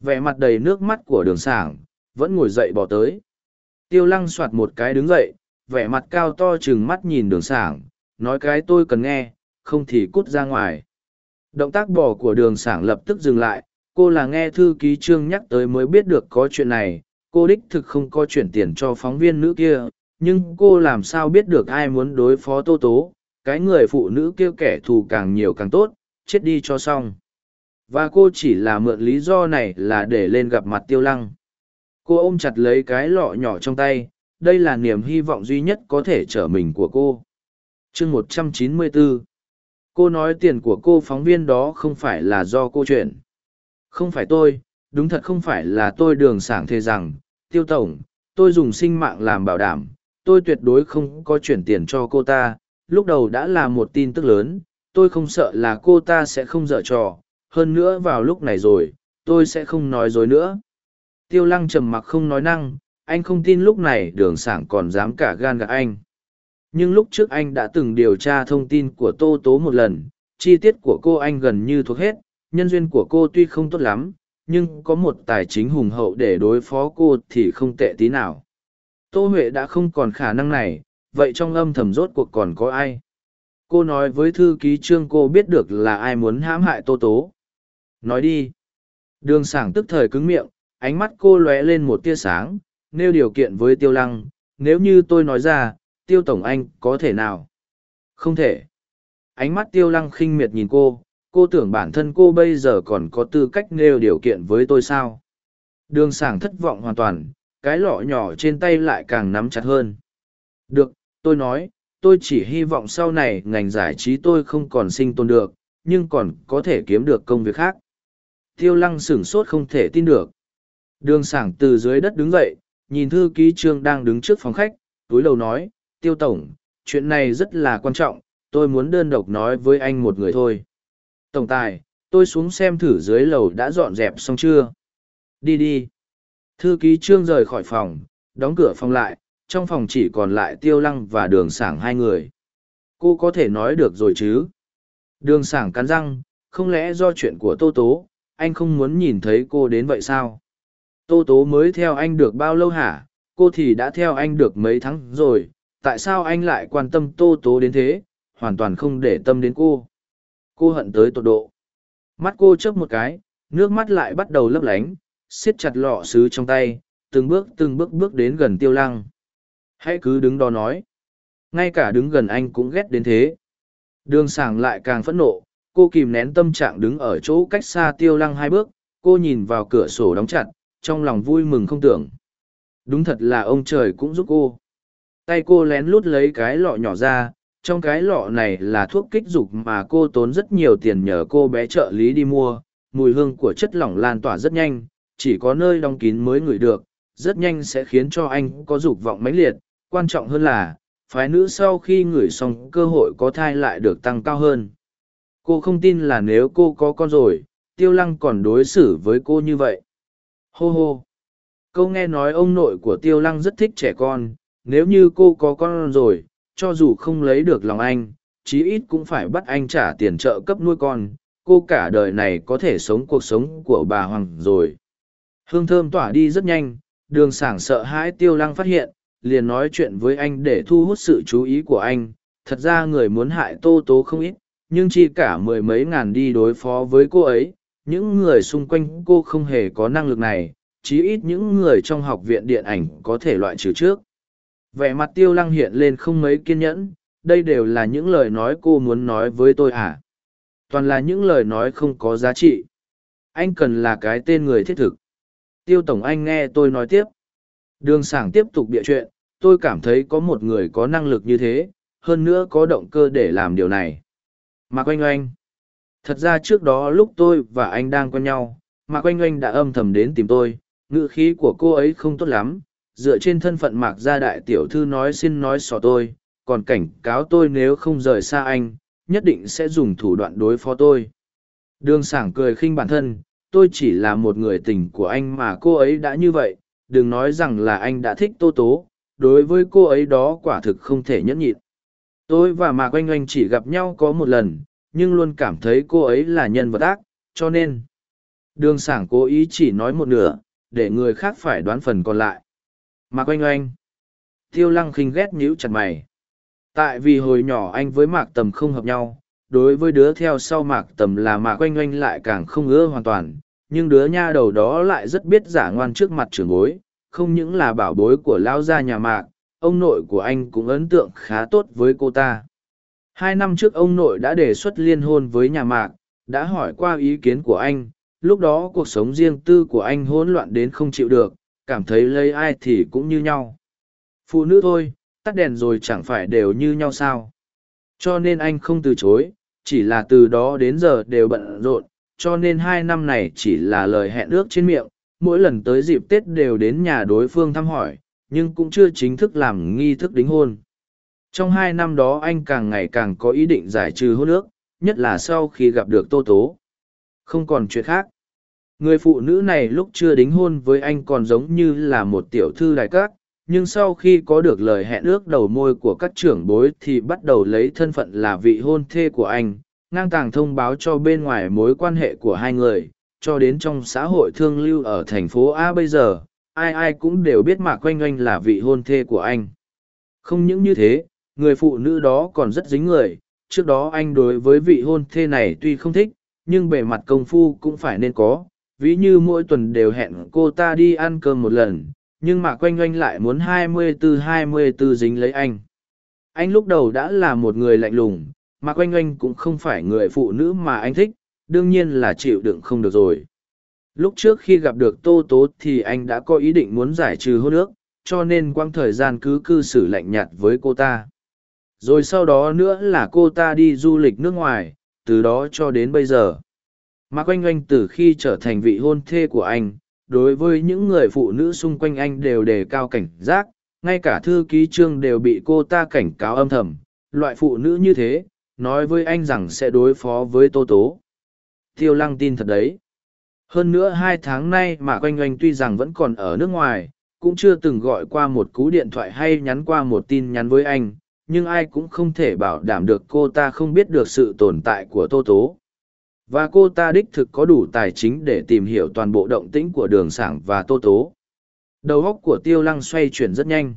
Vẻ mặt đầy nước mắt của đường sảng, vẫn ngồi dậy bỏ tới. Tiêu lăng soạt một cái đứng dậy, vẻ mặt cao to chừng mắt nhìn đường sảng, nói cái tôi cần nghe, không thì cút ra ngoài. Động tác bỏ của đường sảng lập tức dừng lại, cô là nghe thư ký trương nhắc tới mới biết được có chuyện này, cô đích thực không có chuyển tiền cho phóng viên nữ kia, nhưng cô làm sao biết được ai muốn đối phó tô tố, cái người phụ nữ kêu kẻ thù càng nhiều càng tốt, chết đi cho xong. Và cô chỉ là mượn lý do này là để lên gặp mặt tiêu lăng. Cô ôm chặt lấy cái lọ nhỏ trong tay, đây là niềm hy vọng duy nhất có thể trở mình của cô. chương một trăm chín mươi bốn cô nói tiền của cô phóng viên đó không phải là do cô chuyển không phải tôi đúng thật không phải là tôi đường sảng thề rằng tiêu tổng tôi dùng sinh mạng làm bảo đảm tôi tuyệt đối không có chuyển tiền cho cô ta, lúc đầu đã là một tin tức lớn, tôi không sợ là cô ta sẽ không dở trò, hơn nữa vào lúc này rồi, tôi sẽ không nói dối nữa. Tiêu lăng trầm mặc không nói năng, anh không tin lúc này đường sảng còn dám cả gan gạt anh. Nhưng lúc trước anh đã từng điều tra thông tin của tô tố một lần, chi tiết của cô anh gần như thuộc hết, nhân duyên của cô tuy không tốt lắm, nhưng có một tài chính hùng hậu để đối phó cô thì không tệ tí nào tô huệ đã không còn khả năng này, vậy trong âm thầm rốt cuộc còn có ai? Cô nói với thư ký trương cô biết được là ai muốn hãm hại tô tố. Nói đi. Đường sảng tức thời cứng miệng, ánh mắt cô lóe lên một tia sáng, nêu điều kiện với tiêu lăng, nếu như tôi nói ra, tiêu tổng anh có thể nào? Không thể. Ánh mắt tiêu lăng khinh miệt nhìn cô cô tưởng bản thân cô bây giờ còn có tư cách nêu điều kiện với tôi sao? Đường sảng thất vọng hoàn toàn cái lọ nhỏ trên tay lại càng nắm chặt hơn được tôi nói tôi chỉ hy vọng sau này ngành giải trí tôi không còn sinh tồn được nhưng còn có thể kiếm được công việc khác tiêu lăng sửng sốt không thể tin được Đường sảng từ dưới đất đứng dậy, nhìn thư ký trương đang đứng trước phòng khách, túi lầu nói, tiêu tổng, chuyện này rất là quan trọng, tôi muốn đơn độc nói với anh một người thôi. Tổng tài, tôi xuống xem thử dưới lầu đã dọn dẹp xong chưa? Đi đi. Thư ký trương rời khỏi phòng, đóng cửa phòng lại, trong phòng chỉ còn lại tiêu lăng và đường sảng hai người. Cô có thể nói được rồi chứ? Đường sảng cắn răng, không lẽ do chuyện của Tô Tố, anh không muốn nhìn thấy cô đến vậy sao? Tô Tố mới theo anh được bao lâu hả? Cô thì đã theo anh được mấy tháng rồi, tại sao anh lại quan tâm Tô Tố đến thế, hoàn toàn không để tâm đến cô? Cô hận tới tột độ. Mắt cô chớp một cái, nước mắt lại bắt đầu lấp lánh, siết chặt lọ sứ trong tay, từng bước từng bước bước đến gần tiêu lăng. Hãy cứ đứng đó nói. Ngay cả đứng gần anh cũng ghét đến thế. Đường sảng lại càng phẫn nộ, cô kìm nén tâm trạng đứng ở chỗ cách xa tiêu lăng hai bước, cô nhìn vào cửa sổ đóng chặt, trong lòng vui mừng không tưởng. Đúng thật là ông trời cũng giúp cô. Tay cô lén lút lấy cái lọ nhỏ ra, trong cái lọ này là thuốc kích dục mà cô tốn rất nhiều tiền nhờ cô bé trợ lý đi mua, mùi hương của chất lỏng lan tỏa rất nhanh, chỉ có nơi đóng kín mới ngửi được, rất nhanh sẽ khiến cho anh có dục vọng mãnh liệt, quan trọng hơn là, phái nữ sau khi ngửi xong cơ hội có thai lại được tăng cao hơn. Cô không tin là nếu cô có con rồi, tiêu lăng còn đối xử với cô như vậy. Hô hô! Câu nghe nói ông nội của tiêu lăng rất thích trẻ con, nếu như cô có con rồi, cho dù không lấy được lòng anh, chí ít cũng phải bắt anh trả tiền trợ cấp nuôi con, cô cả đời này có thể sống cuộc sống của bà Hoàng rồi. Hương thơm tỏa đi rất nhanh, đường sảng sợ hãi tiêu lăng phát hiện, liền nói chuyện với anh để thu hút sự chú ý của anh. Thật ra người muốn hại tô tố không ít, nhưng chi cả mười mấy ngàn đi đối phó với cô ấy. Những người xung quanh cô không hề có năng lực này, chí ít những người trong học viện điện ảnh có thể loại trừ trước. Vẻ mặt tiêu lăng hiện lên không mấy kiên nhẫn, đây đều là những lời nói cô muốn nói với tôi à? Toàn là những lời nói không có giá trị. Anh cần là cái tên người thiết thực. Tiêu Tổng Anh nghe tôi nói tiếp. Đường sảng tiếp tục bịa chuyện, tôi cảm thấy có một người có năng lực như thế, hơn nữa có động cơ để làm điều này. Mạc Oanh Oanh. Thật ra trước đó lúc tôi và anh đang quen nhau, Mạc Oanh Oanh đã âm thầm đến tìm tôi, ngữ khí của cô ấy không tốt lắm, dựa trên thân phận Mạc gia đại tiểu thư nói xin nói xỏ tôi, còn cảnh cáo tôi nếu không rời xa anh, nhất định sẽ dùng thủ đoạn đối phó tôi. Đường sảng cười khinh bản thân, tôi chỉ là một người tình của anh mà cô ấy đã như vậy, đừng nói rằng là anh đã thích tô tố, đối với cô ấy đó quả thực không thể nhẫn nhịn. Tôi và Mạc Oanh Oanh chỉ gặp nhau có một lần, nhưng luôn cảm thấy cô ấy là nhân vật ác, cho nên đường sảng cố ý chỉ nói một nửa, để người khác phải đoán phần còn lại. Mạc Oanh Oanh Tiêu lăng khinh ghét nhíu chặt mày. Tại vì hồi nhỏ anh với Mạc Tầm không hợp nhau, đối với đứa theo sau Mạc Tầm là Mạc Oanh Oanh lại càng không ưa hoàn toàn, nhưng đứa nha đầu đó lại rất biết giả ngoan trước mặt trưởng bối, không những là bảo bối của lão gia nhà mạc, ông nội của anh cũng ấn tượng khá tốt với cô ta. Hai năm trước ông nội đã đề xuất liên hôn với nhà mạc, đã hỏi qua ý kiến của anh, lúc đó cuộc sống riêng tư của anh hỗn loạn đến không chịu được, cảm thấy lấy ai thì cũng như nhau. Phụ nữ thôi, tắt đèn rồi chẳng phải đều như nhau sao. Cho nên anh không từ chối, chỉ là từ đó đến giờ đều bận rộn, cho nên hai năm này chỉ là lời hẹn ước trên miệng, mỗi lần tới dịp Tết đều đến nhà đối phương thăm hỏi, nhưng cũng chưa chính thức làm nghi thức đính hôn. Trong hai năm đó anh càng ngày càng có ý định giải trừ hôn ước, nhất là sau khi gặp được Tô Tố. Không còn chuyện khác. Người phụ nữ này lúc chưa đính hôn với anh còn giống như là một tiểu thư đại các, nhưng sau khi có được lời hẹn ước đầu môi của các trưởng bối thì bắt đầu lấy thân phận là vị hôn thê của anh, ngang tàng thông báo cho bên ngoài mối quan hệ của hai người, cho đến trong xã hội thương lưu ở thành phố A bây giờ, ai ai cũng đều biết Mạc Quanh Oanh là vị hôn thê của anh. Không những như thế, người phụ nữ đó còn rất dính người, trước đó anh đối với vị hôn thê này tuy không thích, nhưng bề mặt công phu cũng phải nên có, ví như mỗi tuần đều hẹn cô ta đi ăn cơm một lần, nhưng Mạc Quanh Oanh lại muốn 24-24 dính lấy anh. Anh lúc đầu đã là một người lạnh lùng, Mạc Oanh Oanh cũng không phải người phụ nữ mà anh thích, đương nhiên là chịu đựng không được rồi. Lúc trước khi gặp được Tô Tố thì anh đã có ý định muốn giải trừ hôn ước, cho nên quang thời gian cứ cư xử lạnh nhạt với cô ta. Rồi sau đó nữa là cô ta đi du lịch nước ngoài, từ đó cho đến bây giờ. Mạc Oanh Oanh từ khi trở thành vị hôn thê của anh, đối với những người phụ nữ xung quanh anh đều đề cao cảnh giác, ngay cả thư ký trương đều bị cô ta cảnh cáo âm thầm, loại phụ nữ như thế, nói với anh rằng sẽ đối phó với Tô Tố. Tiêu lăng tin thật đấy. Hơn nữa hai tháng nay mà quanh oanh tuy rằng vẫn còn ở nước ngoài, cũng chưa từng gọi qua một cú điện thoại hay nhắn qua một tin nhắn với anh, nhưng ai cũng không thể bảo đảm được cô ta không biết được sự tồn tại của Tô Tố. Và cô ta đích thực có đủ tài chính để tìm hiểu toàn bộ động tĩnh của đường sảng và Tô Tố. Đầu óc của Tiêu Lăng xoay chuyển rất nhanh.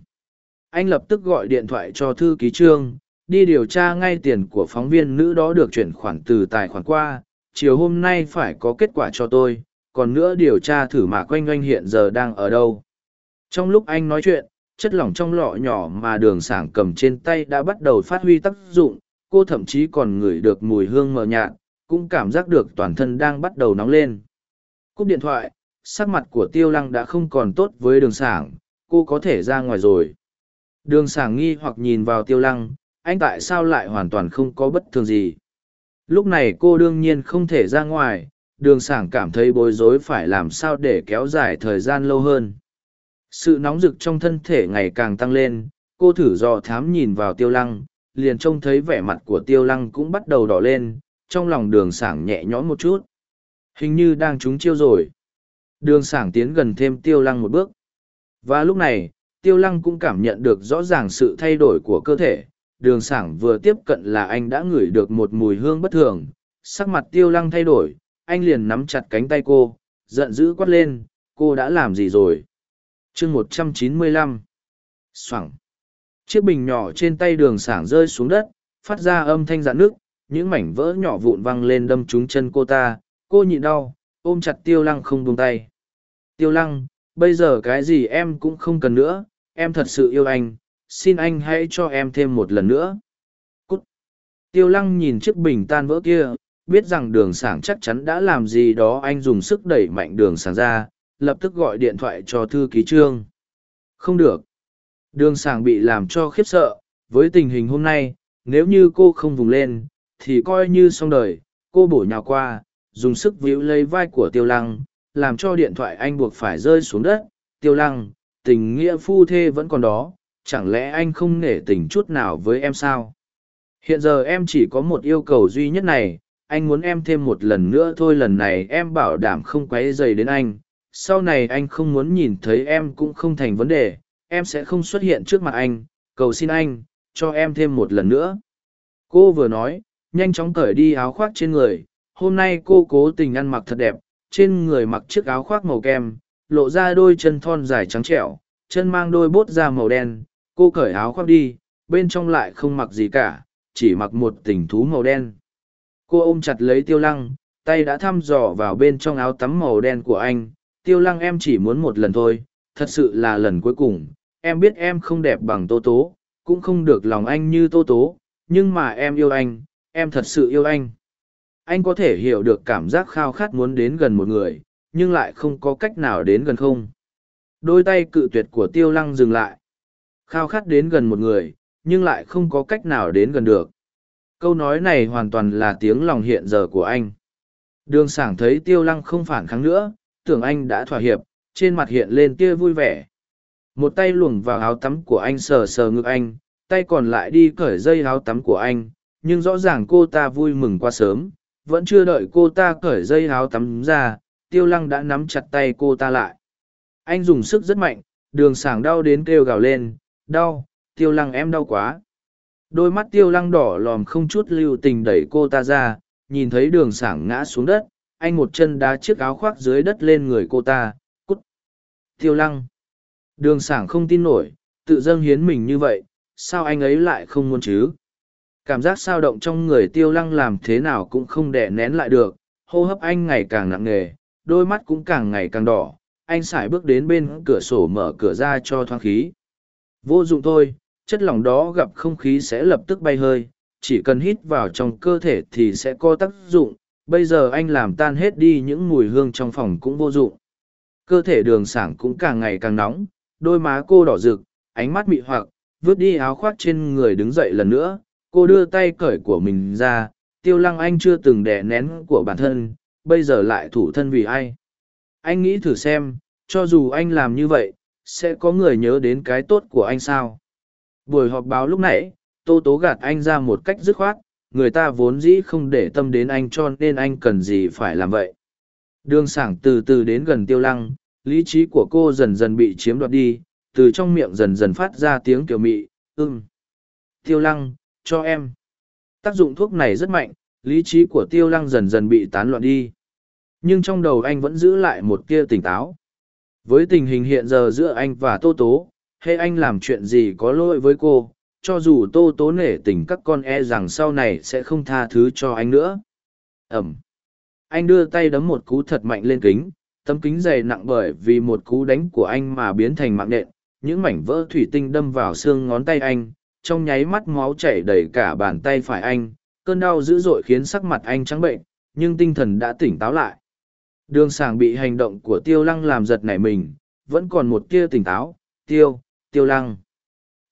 Anh lập tức gọi điện thoại cho thư ký trương, đi điều tra ngay tiền của phóng viên nữ đó được chuyển khoản từ tài khoản qua, chiều hôm nay phải có kết quả cho tôi, còn nữa điều tra thử mà quanh oanh hiện giờ đang ở đâu. Trong lúc anh nói chuyện, chất lỏng trong lọ nhỏ mà đường sảng cầm trên tay đã bắt đầu phát huy tác dụng, cô thậm chí còn ngửi được mùi hương mờ nhạt, cũng cảm giác được toàn thân đang bắt đầu nóng lên. Cúp điện thoại, sắc mặt của tiêu lăng đã không còn tốt với đường sảng, cô có thể ra ngoài rồi. Đường sảng nghi hoặc nhìn vào tiêu lăng, anh tại sao lại hoàn toàn không có bất thường gì. Lúc này cô đương nhiên không thể ra ngoài, đường sảng cảm thấy bối rối phải làm sao để kéo dài thời gian lâu hơn. Sự nóng rực trong thân thể ngày càng tăng lên, cô thử dò thám nhìn vào tiêu lăng, liền trông thấy vẻ mặt của tiêu lăng cũng bắt đầu đỏ lên, trong lòng đường sảng nhẹ nhõm một chút. Hình như đang trúng chiêu rồi. Đường sảng tiến gần thêm tiêu lăng một bước. Và lúc này, tiêu lăng cũng cảm nhận được rõ ràng sự thay đổi của cơ thể. Đường sảng vừa tiếp cận là anh đã ngửi được một mùi hương bất thường. Sắc mặt tiêu lăng thay đổi, anh liền nắm chặt cánh tay cô, giận dữ quát lên, cô đã làm gì rồi? chương một trăm chín mươi lăm xoẳng chiếc bình nhỏ trên tay đường sảng rơi xuống đất phát ra âm thanh dạn nước những mảnh vỡ nhỏ vụn văng lên đâm trúng chân cô ta cô nhịn đau ôm chặt tiêu lăng không buông tay tiêu lăng bây giờ cái gì em cũng không cần nữa em thật sự yêu anh xin anh hãy cho em thêm một lần nữa cút tiêu lăng nhìn chiếc bình tan vỡ kia biết rằng đường sảng chắc chắn đã làm gì đó anh dùng sức đẩy mạnh đường sảng ra lập tức gọi điện thoại cho thư ký trương. Không được. Đường Sảng bị làm cho khiếp sợ, với tình hình hôm nay, nếu như cô không vùng lên, thì coi như xong đời, cô bổ nhào qua, dùng sức víu lấy vai của tiêu lăng, làm cho điện thoại anh buộc phải rơi xuống đất. Tiêu lăng, tình nghĩa phu thê vẫn còn đó, chẳng lẽ anh không nể tình chút nào với em sao? Hiện giờ em chỉ có một yêu cầu duy nhất này, anh muốn em thêm một lần nữa thôi lần này em bảo đảm không quấy dày đến anh, sau này anh không muốn nhìn thấy em cũng không thành vấn đề em sẽ không xuất hiện trước mặt anh cầu xin anh cho em thêm một lần nữa cô vừa nói nhanh chóng cởi đi áo khoác trên người hôm nay cô cố tình ăn mặc thật đẹp trên người mặc chiếc áo khoác màu kem lộ ra đôi chân thon dài trắng trẻo chân mang đôi bốt da màu đen cô cởi áo khoác đi bên trong lại không mặc gì cả chỉ mặc một tình thú màu đen cô ôm chặt lấy tiêu lăng tay đã thăm dò vào bên trong áo tắm màu đen của anh tiêu lăng em chỉ muốn một lần thôi, thật sự là lần cuối cùng, em biết em không đẹp bằng tô tố, cũng không được lòng anh như tô tố, nhưng mà em yêu anh, em thật sự yêu anh. Anh có thể hiểu được cảm giác khao khát muốn đến gần một người, nhưng lại không có cách nào đến gần không. Đôi tay cự tuyệt của tiêu lăng dừng lại. Khao khát đến gần một người, nhưng lại không có cách nào đến gần được. Câu nói này hoàn toàn là tiếng lòng hiện giờ của anh. Đường sảng thấy tiêu lăng không phản kháng nữa, tưởng anh đã thỏa hiệp, trên mặt hiện lên tia vui vẻ. Một tay luồng vào áo tắm của anh sờ sờ ngực anh, tay còn lại đi cởi dây áo tắm của anh, nhưng rõ ràng cô ta vui mừng quá sớm, vẫn chưa đợi cô ta cởi dây áo tắm ra, tiêu lăng đã nắm chặt tay cô ta lại. Anh dùng sức rất mạnh, đường sảng đau đến kêu gào lên, đau, tiêu lăng em đau quá. Đôi mắt tiêu lăng đỏ lòm không chút lưu tình đẩy cô ta ra, nhìn thấy đường sảng ngã xuống đất, anh một chân đá chiếc áo khoác dưới đất lên người cô ta cút. Tiêu lăng đường sảng không tin nổi tự dâng hiến mình như vậy sao anh ấy lại không muốn chứ? Cảm giác sao động trong người tiêu lăng làm thế nào cũng không đè nén lại được hô hấp anh ngày càng nặng nề đôi mắt cũng càng ngày càng đỏ anh sải bước đến bên cửa sổ mở cửa ra cho thoáng khí vô dụng thôi, chất lỏng đó gặp không khí sẽ lập tức bay hơi, chỉ cần hít vào trong cơ thể thì sẽ có tác dụng. Bây giờ anh làm tan hết đi những mùi hương trong phòng cũng vô dụng. Cơ thể đường sảng cũng càng ngày càng nóng, đôi má cô đỏ rực, ánh mắt mị hoặc, vứt đi áo khoác trên người đứng dậy lần nữa. Cô đưa tay cởi của mình ra, tiêu lăng, anh chưa từng đè nén của bản thân, bây giờ lại thủ thân vì ai? Anh nghĩ thử xem, cho dù anh làm như vậy sẽ có người nhớ đến cái tốt của anh sao? Buổi họp báo lúc nãy, tô tố gạt anh ra một cách dứt khoát, người ta vốn dĩ không để tâm đến anh cho nên anh cần gì phải làm vậy? Đường sảng từ từ đến gần tiêu lăng, lý trí của cô dần dần bị chiếm đoạt đi, từ trong miệng dần dần phát ra tiếng kiểu mị Ưm. tiêu lăng, cho em. Tác dụng thuốc này rất mạnh, lý trí của tiêu lăng dần dần bị tán loạn đi. Nhưng trong đầu anh vẫn giữ lại một tia tỉnh táo với tình hình hiện giờ giữa anh và tô tố hay anh làm chuyện gì có lỗi với cô, cho dù tô tố nể tình các con e rằng sau này sẽ không tha thứ cho anh nữa. Ẩm. Anh đưa tay đấm một cú thật mạnh lên kính, tấm kính dày nặng bởi vì một cú đánh của anh mà biến thành mạng nện, những mảnh vỡ thủy tinh đâm vào xương ngón tay anh, trong nháy mắt máu chảy đầy cả bàn tay phải anh, cơn đau dữ dội khiến sắc mặt anh trắng bệnh, nhưng tinh thần đã tỉnh táo lại đường sàng bị hành động của tiêu lăng làm giật nảy mình, vẫn còn một tia tỉnh táo. Tiêu tiêu lăng.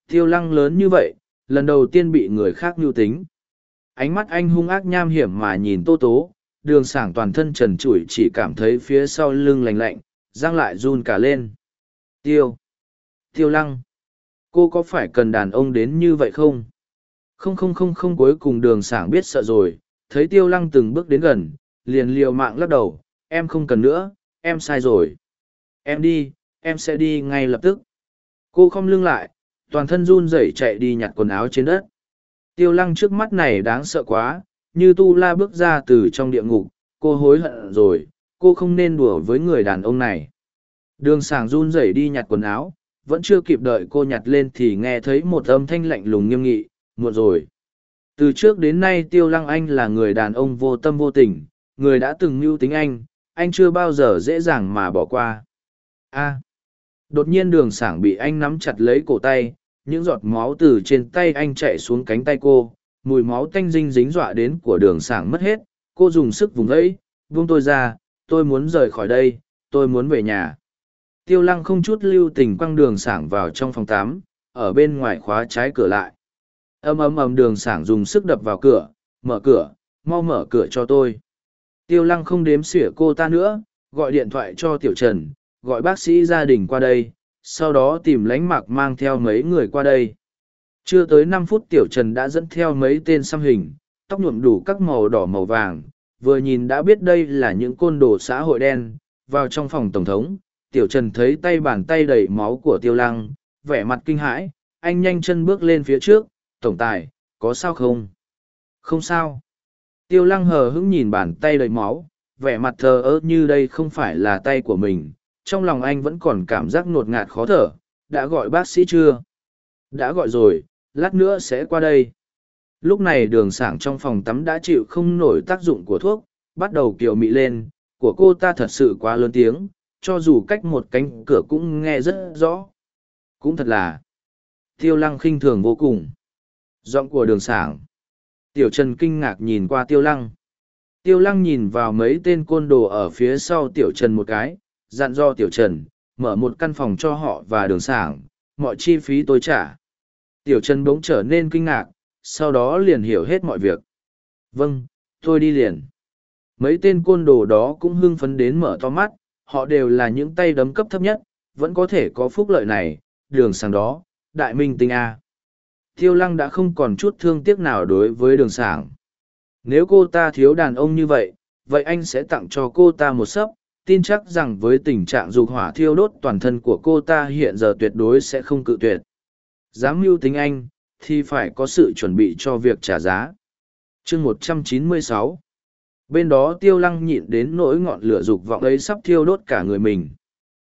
Tiêu lăng lớn như vậy, lần đầu tiên bị người khác mưu tính. Ánh mắt anh hung ác nham hiểm mà nhìn tô tố. Đường sảng toàn thân trần trụi chỉ cảm thấy phía sau lưng lạnh lạnh, răng lại run cả lên. Tiêu tiêu lăng. Cô có phải cần đàn ông đến như vậy không? Không không không không, cuối cùng đường sảng biết sợ rồi. Thấy tiêu lăng từng bước đến gần, liền liều mạng lắc đầu em không cần nữa, em sai rồi. Em đi, em sẽ đi ngay lập tức. Cô không lưng lại, toàn thân run rẩy chạy đi nhặt quần áo trên đất. Tiêu lăng trước mắt này đáng sợ quá, như tu la bước ra từ trong địa ngục, cô hối hận rồi, cô không nên đùa với người đàn ông này. Đường sàng run rẩy đi nhặt quần áo, vẫn chưa kịp đợi cô nhặt lên thì nghe thấy một âm thanh lạnh lùng nghiêm nghị, muộn rồi. Từ trước đến nay tiêu lăng anh là người đàn ông vô tâm vô tình, người đã từng mưu tính anh anh chưa bao giờ dễ dàng mà bỏ qua. A. Đột nhiên đường sảng bị anh nắm chặt lấy cổ tay, những giọt máu từ trên tay anh chạy xuống cánh tay cô, mùi máu tanh dinh dính dọa đến của đường sảng mất hết, cô dùng sức vùng ấy vung tôi ra, tôi muốn rời khỏi đây, tôi muốn về nhà. Tiêu lăng không chút lưu tình quăng đường sảng vào trong phòng tám ở bên ngoài khóa trái cửa lại. Ầm ầm ầm, đường sảng dùng sức đập vào cửa, mở cửa, mau mở cửa cho tôi tiêu lăng không đếm xỉa cô ta nữa, gọi điện thoại cho tiểu trần, gọi bác sĩ gia đình qua đây, sau đó tìm lánh mặc mang theo mấy người qua đây. Chưa tới năm phút tiểu trần đã dẫn theo mấy tên xăm hình, tóc nhuộm đủ các màu đỏ màu vàng, vừa nhìn đã biết đây là những côn đồ xã hội đen. Vào trong phòng tổng thống, tiểu trần thấy tay bàn tay đầy máu của tiêu lăng, vẻ mặt kinh hãi, anh nhanh chân bước lên phía trước, tổng tài, có sao không? Không sao tiêu lăng hờ hững nhìn bàn tay đầy máu, vẻ mặt thờ ơ như đây không phải là tay của mình, trong lòng anh vẫn còn cảm giác ngột ngạt khó thở, đã gọi bác sĩ chưa? Đã gọi rồi, lát nữa sẽ qua đây. Lúc này đường sảng trong phòng tắm đã chịu không nổi tác dụng của thuốc, bắt đầu kiều mị lên, của cô ta thật sự quá lớn tiếng, cho dù cách một cánh cửa cũng nghe rất rõ. Cũng thật là. Tiêu lăng khinh thường vô cùng. Giọng của đường sảng tiểu trần kinh ngạc nhìn qua tiêu lăng. Tiêu lăng nhìn vào mấy tên côn đồ ở phía sau tiểu trần một cái, dặn do tiểu trần, mở một căn phòng cho họ và đường sảng, mọi chi phí tôi trả. Tiểu trần bỗng trở nên kinh ngạc, sau đó liền hiểu hết mọi việc. Vâng tôi đi liền. Mấy tên côn đồ đó cũng hưng phấn đến mở to mắt, họ đều là những tay đấm cấp thấp nhất, vẫn có thể có phúc lợi này, đường sảng đó, đại minh tinh a tiêu lăng đã không còn chút thương tiếc nào đối với đường sảng. Nếu cô ta thiếu đàn ông như vậy vậy anh sẽ tặng cho cô ta một sấp, tin chắc rằng với tình trạng dục hỏa thiêu đốt toàn thân của cô ta hiện giờ tuyệt đối sẽ không cự tuyệt. Dám mưu tính anh, thì phải có sự chuẩn bị cho việc trả giá. Chương một trăm chín mươi sáu. Bên đó tiêu lăng nhịn đến nỗi ngọn lửa dục vọng ấy sắp thiêu đốt cả người mình.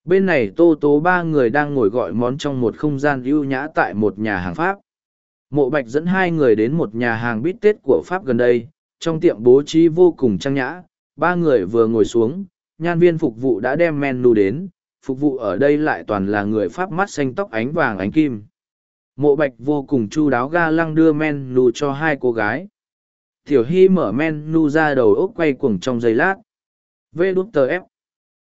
Bên này tô tố ba người đang ngồi gọi món trong một không gian ưu nhã tại một nhà hàng pháp mộ bạch dẫn hai người đến một nhà hàng bít tết của pháp gần đây, trong tiệm bố trí vô cùng trang nhã, ba người vừa ngồi xuống, nhan viên phục vụ đã đem menu đến, phục vụ ở đây lại toàn là người pháp mắt xanh tóc ánh vàng ánh kim. Mộ bạch vô cùng chu đáo ga lăng đưa menu cho hai cô gái. Tiểu hy mở menu ra đầu ốc quay cuồng trong giây lát. Vê đút tờ ép.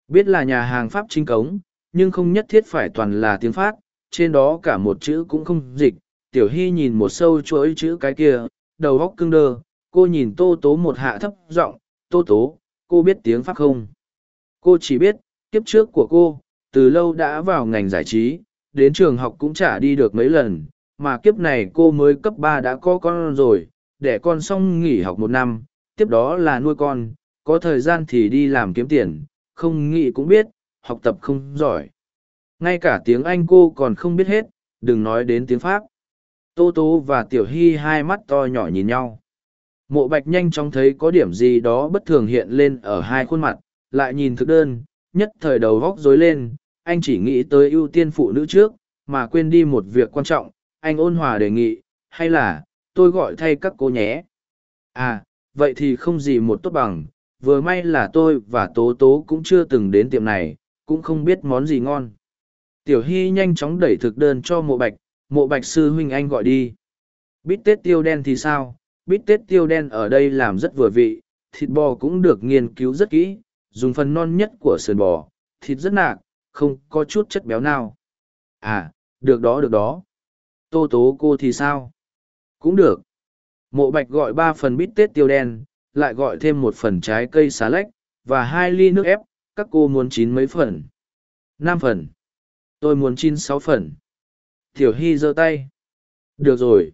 Biết là nhà hàng pháp chính cống, nhưng không nhất thiết phải toàn là tiếng pháp, trên đó cả một chữ cũng không dịch tiểu hy nhìn một sâu chuỗi chữ cái kia, đầu góc cưng đơ, cô nhìn tô tố một hạ thấp giọng, tô tố, cô biết tiếng pháp không? Cô chỉ biết, kiếp trước của cô, từ lâu đã vào ngành giải trí, đến trường học cũng chả đi được mấy lần, mà kiếp này cô mới cấp ba đã có con rồi để con xong nghỉ học một năm, tiếp đó là nuôi con, có thời gian thì đi làm kiếm tiền, không nghĩ cũng biết, học tập không giỏi. Ngay cả tiếng anh cô còn không biết hết, đừng nói đến tiếng pháp tô tố và tiểu hy hai mắt to nhỏ nhìn nhau. Mộ bạch nhanh chóng thấy có điểm gì đó bất thường hiện lên ở hai khuôn mặt, lại nhìn thực đơn, nhất thời đầu góc rối lên. Anh chỉ nghĩ tới ưu tiên phụ nữ trước, mà quên đi một việc quan trọng. Anh ôn hòa đề nghị, hay là, tôi gọi thay các cô nhé. À vậy thì không gì một tốt bằng. Vừa may là tôi và tố tố cũng chưa từng đến tiệm này, cũng không biết món gì ngon. Tiểu hy nhanh chóng đẩy thực đơn cho mộ bạch mộ bạch sư huynh anh gọi đi. Bít tết tiêu đen thì sao? Bít tết tiêu đen ở đây làm rất vừa vị, thịt bò cũng được nghiên cứu rất kỹ, dùng phần non nhất của sườn bò, thịt rất nạc, không có chút chất béo nào. À được đó được đó. Tô tố cô thì sao? Cũng được. Mộ bạch gọi ba phần bít tết tiêu đen, lại gọi thêm một phần trái cây xá lách, và hai ly nước ép, các cô muốn chín mấy phần? Năm phần. Tôi muốn chín sáu phần tiểu hy giơ tay. Được rồi.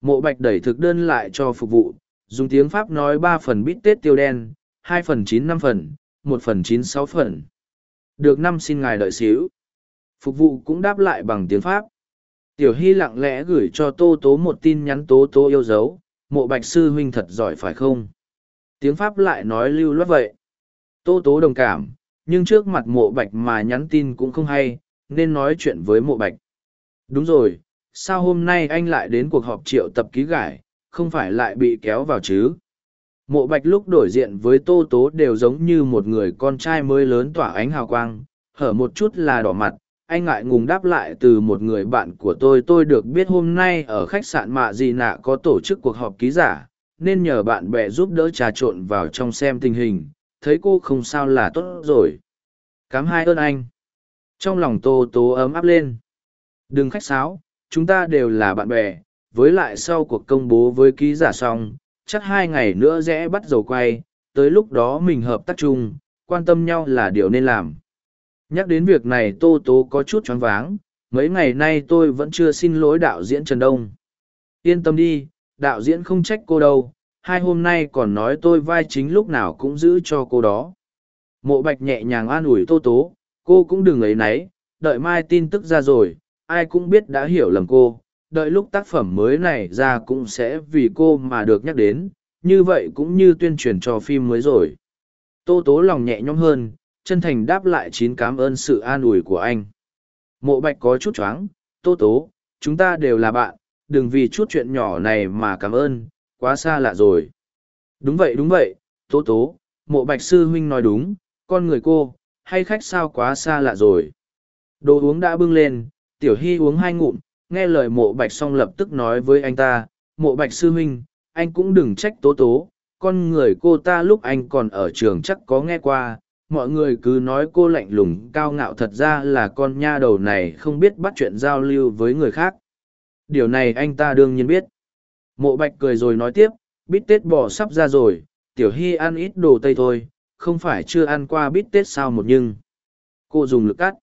Mộ bạch đẩy thực đơn lại cho phục vụ, dùng tiếng pháp nói ba phần bít tết tiêu đen, hai phần chín năm phần, một phần chín sáu phần. Được năm xin ngài đợi xíu. Phục vụ cũng đáp lại bằng tiếng pháp. Tiểu hy lặng lẽ gửi cho tô tố một tin nhắn tố tố yêu dấu. Mộ bạch sư huynh thật giỏi phải không? Tiếng pháp lại nói lưu loát vậy. Tô tố đồng cảm, nhưng trước mặt mộ bạch mà nhắn tin cũng không hay, nên nói chuyện với mộ bạch đúng rồi, sao hôm nay anh lại đến cuộc họp triệu tập ký gải, không phải lại bị kéo vào chứ? Mộ bạch lúc đổi diện với tô tố đều giống như một người con trai mới lớn tỏa ánh hào quang, hở một chút là đỏ mặt, anh ngại ngùng đáp lại từ một người bạn của tôi tôi được biết hôm nay ở khách sạn mạ di nạ có tổ chức cuộc họp ký giả, nên nhờ bạn bè giúp đỡ trà trộn vào trong xem tình hình, thấy cô không sao là tốt rồi. Cám hai ơn anh. Trong lòng tô tố ấm áp lên đừng khách sáo chúng ta đều là bạn bè với lại sau cuộc công bố với ký giả xong chắc hai ngày nữa rẽ bắt dầu quay tới lúc đó mình hợp tác chung quan tâm nhau là điều nên làm. Nhắc đến việc này tô tố có chút choáng váng mấy ngày nay tôi vẫn chưa xin lỗi đạo diễn trần đông. Yên tâm đi đạo diễn không trách cô đâu hai hôm nay còn nói tôi vai chính lúc nào cũng giữ cho cô đó. Mộ bạch nhẹ nhàng an ủi tô tố cô cũng đừng ấy nấy, đợi mai tin tức ra rồi ai cũng biết đã hiểu lầm cô, đợi lúc tác phẩm mới này ra cũng sẽ vì cô mà được nhắc đến, như vậy cũng như tuyên truyền cho phim mới rồi. Tô tố lòng nhẹ nhõm hơn, chân thành đáp lại chín cảm ơn sự an ủi của anh. Mộ bạch có chút choáng, tô tố, chúng ta đều là bạn, đừng vì chút chuyện nhỏ này mà cảm ơn, quá xa lạ rồi. Đúng vậy đúng vậy tố tố, mộ bạch sư huynh nói đúng, con người cô, hay khách sao quá xa lạ rồi. Đồ uống đã bưng lên tiểu hy uống hai ngụm, nghe lời mộ bạch xong lập tức nói với anh ta, mộ bạch sư huynh, anh cũng đừng trách tố tố, con người cô ta lúc anh còn ở trường chắc có nghe qua, mọi người cứ nói cô lạnh lùng, cao ngạo thật ra là con nha đầu này không biết bắt chuyện giao lưu với người khác. Điều này anh ta đương nhiên biết. Mộ bạch cười rồi nói tiếp, bít tết bò sắp ra rồi, tiểu hy ăn ít đồ tây thôi, không phải chưa ăn qua bít tết sao một nhưng. Cô dùng lực cắt.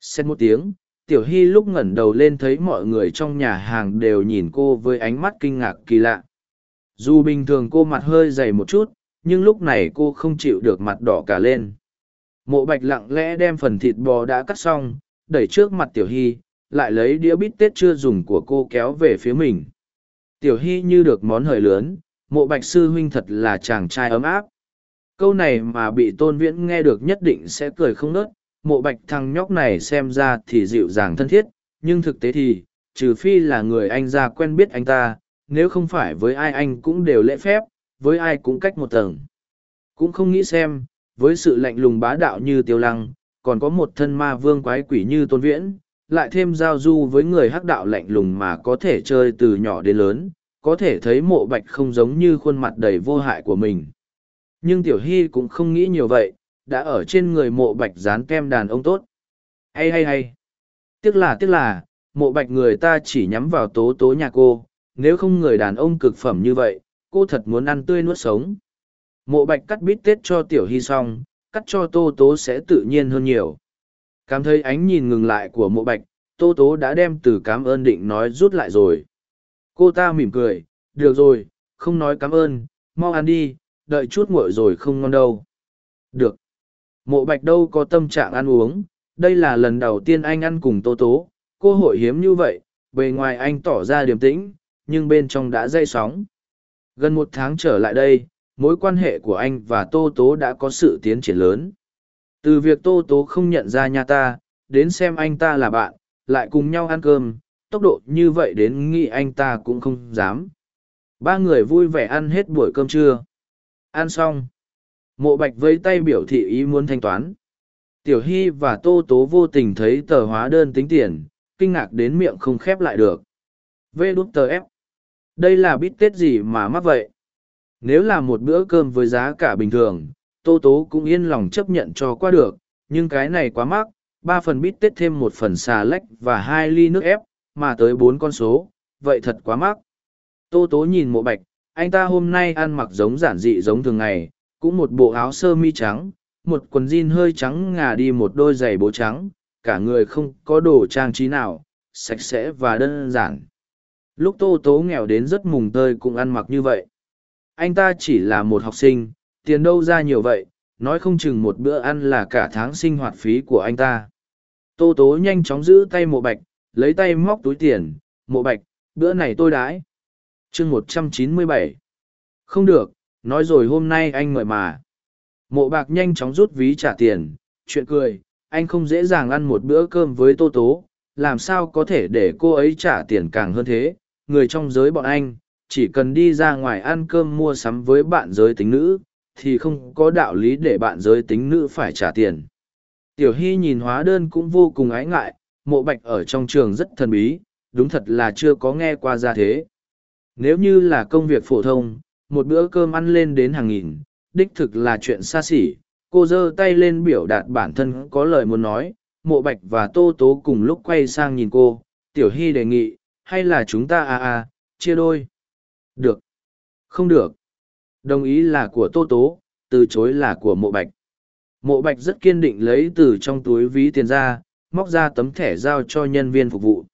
Xét một tiếng tiểu hy lúc ngẩng đầu lên thấy mọi người trong nhà hàng đều nhìn cô với ánh mắt kinh ngạc kỳ lạ. Dù bình thường cô mặt hơi dày một chút, nhưng lúc này cô không chịu được mặt đỏ cả lên. Mộ bạch lặng lẽ đem phần thịt bò đã cắt xong, đẩy trước mặt tiểu hy, lại lấy đĩa bít tết chưa dùng của cô kéo về phía mình. Tiểu hy như được món hời lớn, mộ bạch sư huynh thật là chàng trai ấm áp. Câu này mà bị tôn viễn nghe được nhất định sẽ cười không nớt mộ bạch thằng nhóc này xem ra thì dịu dàng thân thiết, nhưng thực tế thì, trừ phi là người anh ra quen biết anh ta, nếu không phải với ai anh cũng đều lễ phép, với ai cũng cách một tầng. Cũng không nghĩ xem, với sự lạnh lùng bá đạo như tiêu lăng, còn có một thân ma vương quái quỷ như tôn viễn, lại thêm giao du với người hắc đạo lạnh lùng mà có thể chơi từ nhỏ đến lớn, có thể thấy mộ bạch không giống như khuôn mặt đầy vô hại của mình. Nhưng tiểu hy cũng không nghĩ nhiều vậy đã ở trên người mộ bạch dán kem đàn ông tốt. Hay hay hay. Tiếc là tiếc là, mộ bạch người ta chỉ nhắm vào tố tố nhà cô, nếu không người đàn ông cực phẩm như vậy, cô thật muốn ăn tươi nuốt sống. Mộ bạch cắt bít tết cho tiểu hy xong, cắt cho tô tố sẽ tự nhiên hơn nhiều. Cảm thấy ánh nhìn ngừng lại của mộ bạch tô tố đã đem từ cảm ơn định nói rút lại rồi. Cô ta mỉm cười, được rồi, không nói cảm ơn, mau ăn đi, đợi chút nguội rồi không ngon đâu. Được mộ bạch đâu có tâm trạng ăn uống, đây là lần đầu tiên anh ăn cùng tô tố, cô hội hiếm như vậy, bề ngoài anh tỏ ra điềm tĩnh, nhưng bên trong đã dây sóng. Gần một tháng trở lại đây, mối quan hệ của anh và tô tố đã có sự tiến triển lớn. Từ việc tô tố không nhận ra nha ta, đến xem anh ta là bạn, lại cùng nhau ăn cơm, tốc độ như vậy đến nghĩ anh ta cũng không dám. Ba người vui vẻ ăn hết buổi cơm trưa. Ăn xong mộ bạch vây tay biểu thị ý muốn thanh toán. Tiểu hy và tô tố vô tình thấy tờ hóa đơn tính tiền, kinh ngạc đến miệng không khép lại được. Vê đút tờ ép. Đây là bít tết gì mà mắc vậy? Nếu là một bữa cơm với giá cả bình thường, tô tố cũng yên lòng chấp nhận cho qua được, nhưng cái này quá mắc, ba phần bít tết thêm một phần xà lách và hai ly nước ép, mà tới bốn con số, vậy thật quá mắc. Tô tố nhìn mộ bạch, anh ta hôm nay ăn mặc giống giản dị giống thường ngày cũng một bộ áo sơ mi trắng, một quần jean hơi trắng ngà đi một đôi giày bố trắng, cả người không có đồ trang trí nào, sạch sẽ và đơn giản. Lúc tô tố nghèo đến rất mùng tơi cũng ăn mặc như vậy. Anh ta chỉ là một học sinh, tiền đâu ra nhiều vậy, nói không chừng một bữa ăn là cả tháng sinh hoạt phí của anh ta. Tô tố nhanh chóng giữ tay mộ bạch, lấy tay móc túi tiền, mộ bạch, bữa này tôi đãi. Chương một trăm chín mươi bảy. Không được nói rồi hôm nay anh mời mà. Mộ bạc nhanh chóng rút ví trả tiền, chuyện cười, anh không dễ dàng ăn một bữa cơm với tô tố, làm sao có thể để cô ấy trả tiền càng hơn thế? Người trong giới bọn anh, chỉ cần đi ra ngoài ăn cơm mua sắm với bạn giới tính nữ, thì không có đạo lý để bạn giới tính nữ phải trả tiền. Tiểu hy nhìn hóa đơn cũng vô cùng ái ngại, mộ bạch ở trong trường rất thần bí, đúng thật là chưa có nghe qua ra thế. Nếu như là công việc phổ thông một bữa cơm ăn lên đến hàng nghìn, đích thực là chuyện xa xỉ. Cô giơ tay lên biểu đạt bản thân có lời muốn nói, mộ bạch và tô tố cùng lúc quay sang nhìn cô. Tiểu hy đề nghị, hay là chúng ta à à chia đôi? Được. Không được. Đồng ý là của tô tố, từ chối là của mộ bạch. Mộ bạch rất kiên định lấy từ trong túi ví tiền ra, móc ra tấm thẻ giao cho nhân viên phục vụ.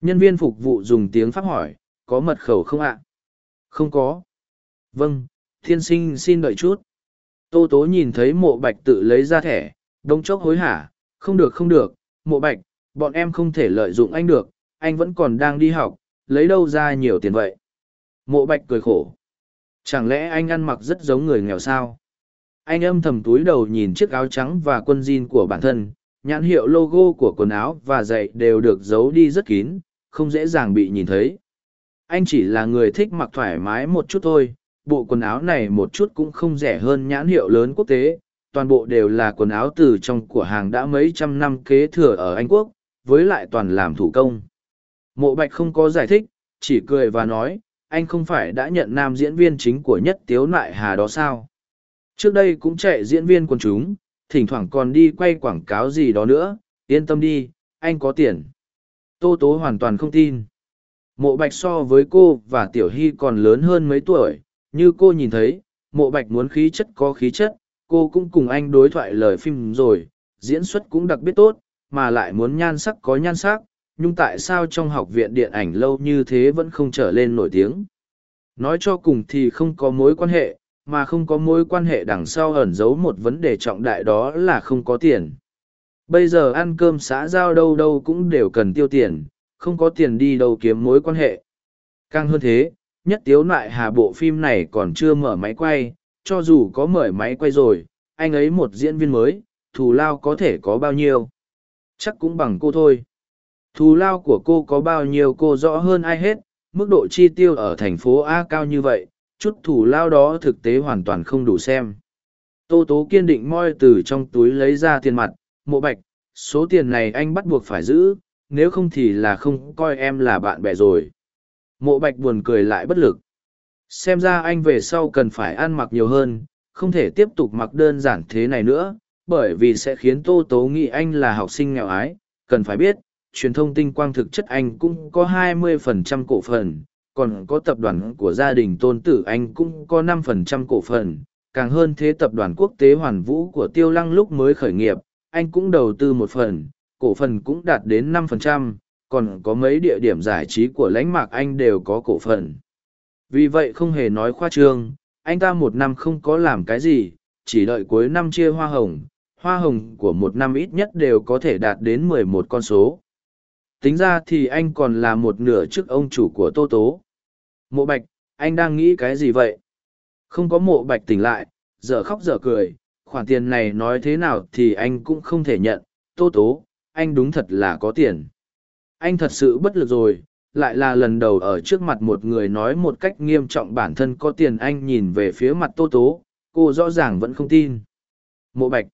Nhân viên phục vụ dùng tiếng pháp hỏi, có mật khẩu không ạ? Không có vâng thiên sinh xin đợi chút. Tô tố nhìn thấy mộ bạch tự lấy ra thẻ đống chốc hối hả, không được không được, mộ bạch, bọn em không thể lợi dụng anh được, anh vẫn còn đang đi học, lấy đâu ra nhiều tiền vậy? Mộ bạch cười khổ. Chẳng lẽ anh ăn mặc rất giống người nghèo sao? Anh âm thầm túi đầu nhìn chiếc áo trắng và quân jean của bản thân, nhãn hiệu logo của quần áo và giày đều được giấu đi rất kín, không dễ dàng bị nhìn thấy. Anh chỉ là người thích mặc thoải mái một chút thôi bộ quần áo này một chút cũng không rẻ hơn nhãn hiệu lớn quốc tế, toàn bộ đều là quần áo từ trong của hàng đã mấy trăm năm kế thừa ở anh quốc, với lại toàn làm thủ công. Mộ bạch không có giải thích, chỉ cười và nói, anh không phải đã nhận nam diễn viên chính của nhất tiếu nại hà đó sao? Trước đây cũng chạy diễn viên quần chúng, thỉnh thoảng còn đi quay quảng cáo gì đó nữa, yên tâm đi, anh có tiền. Tô tố hoàn toàn không tin. Mộ bạch so với cô và tiểu hy còn lớn hơn mấy tuổi như cô nhìn thấy, mộ bạch muốn khí chất có khí chất, cô cũng cùng anh đối thoại lời phim rồi, diễn xuất cũng đặc biệt tốt, mà lại muốn nhan sắc có nhan sắc, nhưng tại sao trong học viện điện ảnh lâu như thế vẫn không trở lên nổi tiếng? Nói cho cùng thì không có mối quan hệ, mà không có mối quan hệ đằng sau ẩn giấu một vấn đề trọng đại đó là không có tiền. Bây giờ ăn cơm xã giao đâu đâu cũng đều cần tiêu tiền, không có tiền đi đâu kiếm mối quan hệ. Càng hơn thế nhất tiếu nại hà bộ phim này còn chưa mở máy quay, cho dù có mở máy quay rồi, anh ấy một diễn viên mới, thù lao có thể có bao nhiêu? Chắc cũng bằng cô thôi. Thù lao của cô có bao nhiêu cô rõ hơn ai hết, mức độ chi tiêu ở thành phố a cao như vậy, chút thù lao đó thực tế hoàn toàn không đủ xem. Tô tố kiên định moi từ trong túi lấy ra tiền mặt, mộ bạch, số tiền này anh bắt buộc phải giữ, nếu không thì là không coi em là bạn bè rồi mộ bạch buồn cười lại bất lực. Xem ra anh về sau cần phải ăn mặc nhiều hơn không thể tiếp tục mặc đơn giản thế này nữa bởi vì sẽ khiến tô tố nghĩ anh là học sinh nghèo ái. Cần phải biết truyền thông tinh quang thực chất anh cũng có 20% cổ phần, còn có tập đoàn của gia đình tôn tử anh cũng có 5% cổ phần, càng hơn thế tập đoàn quốc tế hoàn vũ của tiêu lăng lúc mới khởi nghiệp anh cũng đầu tư một phần cổ phần cũng đạt đến năm phần trăm còn có mấy địa điểm giải trí của lãnh mạc anh đều có cổ phần. Vì vậy không hề nói khoa trương, anh ta một năm không có làm cái gì, chỉ đợi cuối năm chia hoa hồng hoa hồng của một năm ít nhất đều có thể đạt đến mười một con số. Tính ra thì anh còn là một nửa chức ông chủ của tô tố. Mộ bạch, anh đang nghĩ cái gì vậy? Không có mộ bạch tỉnh lại dở khóc dở cười, khoản tiền này nói thế nào thì anh cũng không thể nhận. Tô tố, anh đúng thật là có tiền anh thật sự bất lực rồi, lại là lần đầu ở trước mặt một người nói một cách nghiêm trọng bản thân có tiền anh nhìn về phía mặt tô tố, cô rõ ràng vẫn không tin. Mộ bạch.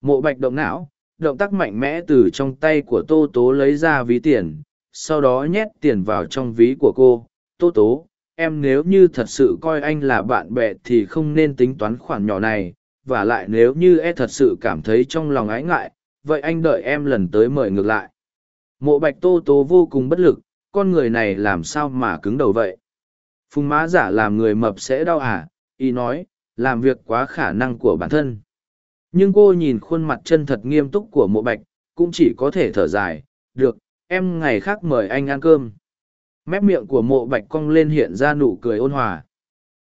Mộ bạch động não, động tác mạnh mẽ từ trong tay của tô tố lấy ra ví tiền, sau đó nhét tiền vào trong ví của cô. Tô tố, em nếu như thật sự coi anh là bạn bè thì không nên tính toán khoản nhỏ này, và lại nếu như e thật sự cảm thấy trong lòng ái ngại, vậy anh đợi em lần tới mời ngược lại mộ bạch tô tố vô cùng bất lực, con người này làm sao mà cứng đầu vậy? Phùng má giả làm người mập sẽ đau à? Y nói, làm việc quá khả năng của bản thân. Nhưng cô nhìn khuôn mặt chân thật nghiêm túc của mộ bạch, cũng chỉ có thể thở dài. Được, em ngày khác mời anh ăn cơm. Mép miệng của mộ bạch cong lên hiện ra nụ cười ôn hòa.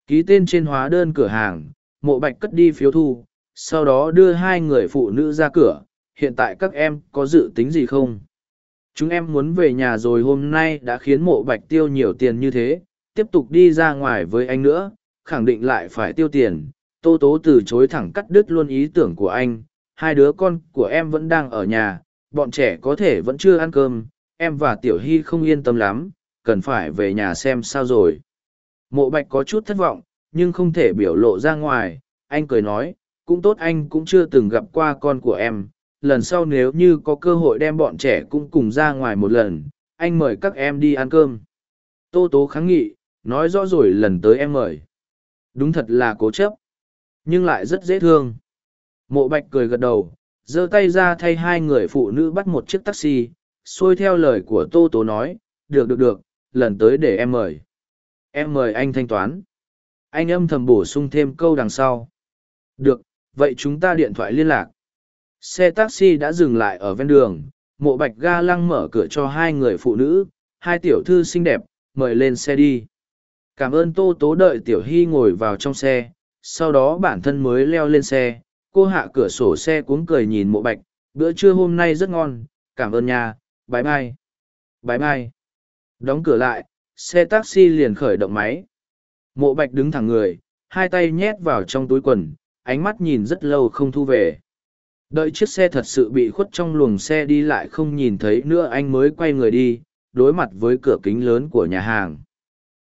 Ký tên trên hóa đơn cửa hàng, mộ bạch cất đi phiếu thu, sau đó đưa hai người phụ nữ ra cửa. Hiện tại các em có dự tính gì không? Chúng em muốn về nhà rồi hôm nay đã khiến mộ bạch tiêu nhiều tiền như thế, tiếp tục đi ra ngoài với anh nữa, khẳng định lại phải tiêu tiền. Tô tố từ chối thẳng cắt đứt luôn ý tưởng của anh. Hai đứa con của em vẫn đang ở nhà, bọn trẻ có thể vẫn chưa ăn cơm. Em và tiểu hy không yên tâm lắm, cần phải về nhà xem sao rồi. Mộ bạch có chút thất vọng, nhưng không thể biểu lộ ra ngoài. Anh cười nói, cũng tốt, anh cũng chưa từng gặp qua con của em lần sau nếu như có cơ hội đem bọn trẻ cũng cùng ra ngoài một lần, anh mời các em đi ăn cơm. Tô tố kháng nghị, nói rõ rồi lần tới em mời. Đúng thật là cố chấp, nhưng lại rất dễ thương. Mộ bạch cười gật đầu, giơ tay ra thay hai người phụ nữ bắt một chiếc taxi, xuôi theo lời của tô tố nói, được được được, lần tới để em mời. Em mời anh thanh toán. Anh âm thầm bổ sung thêm câu đằng sau. Được, vậy chúng ta điện thoại liên lạc xe taxi đã dừng lại ở ven đường mộ bạch ga lăng mở cửa cho hai người phụ nữ hai tiểu thư xinh đẹp mời lên xe đi. Cảm ơn tô tố đợi tiểu hy ngồi vào trong xe sau đó bản thân mới leo lên xe. Cô hạ cửa sổ xe cuống cười nhìn mộ bạch bữa trưa hôm nay rất ngon cảm ơn nhà, bái bai. Bái bai. Đóng cửa lại xe taxi liền khởi động máy. Mộ bạch đứng thẳng người hai tay nhét vào trong túi quần ánh mắt nhìn rất lâu không thu về đợi chiếc xe thật sự bị khuất trong luồng xe đi lại không nhìn thấy nữa anh mới quay người đi, đối mặt với cửa kính lớn của nhà hàng.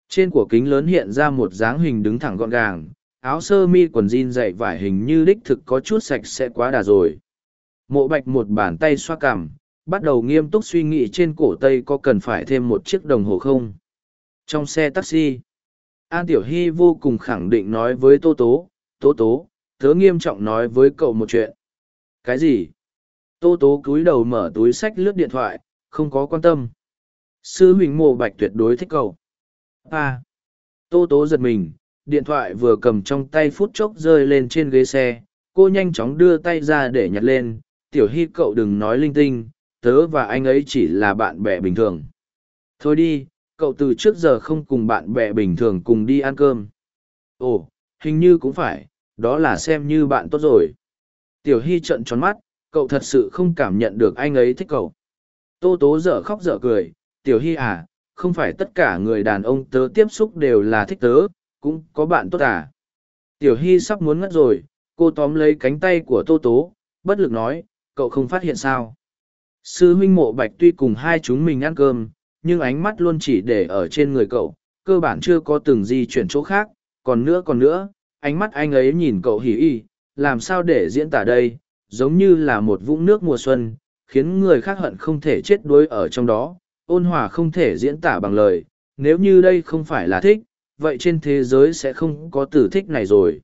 Trên của kính lớn hiện ra một dáng hình đứng thẳng gọn gàng, áo sơ mi quần jean dậy vải hình như đích thực có chút sạch sẽ quá đà rồi. Mộ bạch một bàn tay xoa cằm, bắt đầu nghiêm túc suy nghĩ trên cổ tây có cần phải thêm một chiếc đồng hồ không. Trong xe taxi, an tiểu hy vô cùng khẳng định nói với tô tố tố tố, tớ nghiêm trọng nói với cậu một chuyện cái gì? Tô tố cúi đầu mở túi sách lướt điện thoại, không có quan tâm. Sư huynh mộ bạch tuyệt đối thích cậu. A tô tố giật mình, điện thoại vừa cầm trong tay phút chốc rơi lên trên ghế xe, cô nhanh chóng đưa tay ra để nhặt lên. Tiểu hy cậu đừng nói linh tinh, tớ và anh ấy chỉ là bạn bè bình thường. Thôi đi, cậu từ trước giờ không cùng bạn bè bình thường cùng đi ăn cơm. Ồ, hình như cũng phải, đó là xem như bạn tốt rồi tiểu hy trợn tròn mắt, cậu thật sự không cảm nhận được anh ấy thích cậu. Tô tố dở khóc dở cười, tiểu hy à không phải tất cả người đàn ông tớ tiếp xúc đều là thích tớ, cũng có bạn tốt à? Tiểu hy sắp muốn ngất rồi, cô tóm lấy cánh tay của tô tố, bất lực nói, cậu không phát hiện sao? Sư huynh mộ bạch tuy cùng hai chúng mình ăn cơm, nhưng ánh mắt luôn chỉ để ở trên người cậu, cơ bản chưa có từng di chuyển chỗ khác, còn nữa còn nữa, ánh mắt anh ấy nhìn cậu hỉ y làm sao để diễn tả đây giống như là một vũng nước mùa xuân khiến người khác hận không thể chết đuối ở trong đó ôn hòa không thể diễn tả bằng lời nếu như đây không phải là thích vậy trên thế giới sẽ không có từ thích này rồi.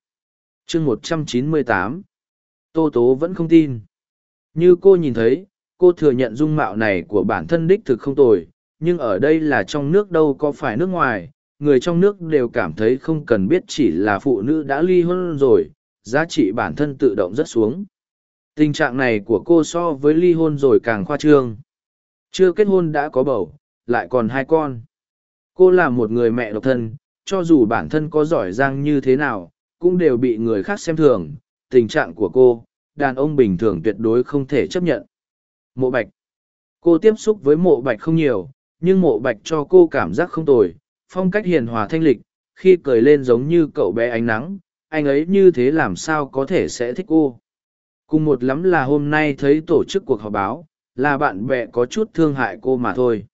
Chương một trăm chín mươi tám tô tố vẫn không tin. Như cô nhìn thấy cô thừa nhận dung mạo này của bản thân đích thực không tồi nhưng ở đây là trong nước đâu có phải nước ngoài người trong nước đều cảm thấy không cần biết chỉ là phụ nữ đã ly hôn rồi, giá trị bản thân tự động rất xuống. Tình trạng này của cô so với ly hôn rồi càng khoa trương. Chưa kết hôn đã có bầu, lại còn hai con. Cô là một người mẹ độc thân, cho dù bản thân có giỏi giang như thế nào, cũng đều bị người khác xem thường. Tình trạng của cô, đàn ông bình thường tuyệt đối không thể chấp nhận. Mộ Bạch Cô tiếp xúc với mộ Bạch không nhiều, nhưng mộ Bạch cho cô cảm giác không tồi, phong cách hiền hòa thanh lịch, khi cười lên giống như cậu bé ánh nắng, anh ấy như thế làm sao có thể sẽ thích cô. Cùng một lắm là hôm nay thấy tổ chức cuộc họp báo, là bạn bè có chút thương hại cô mà thôi.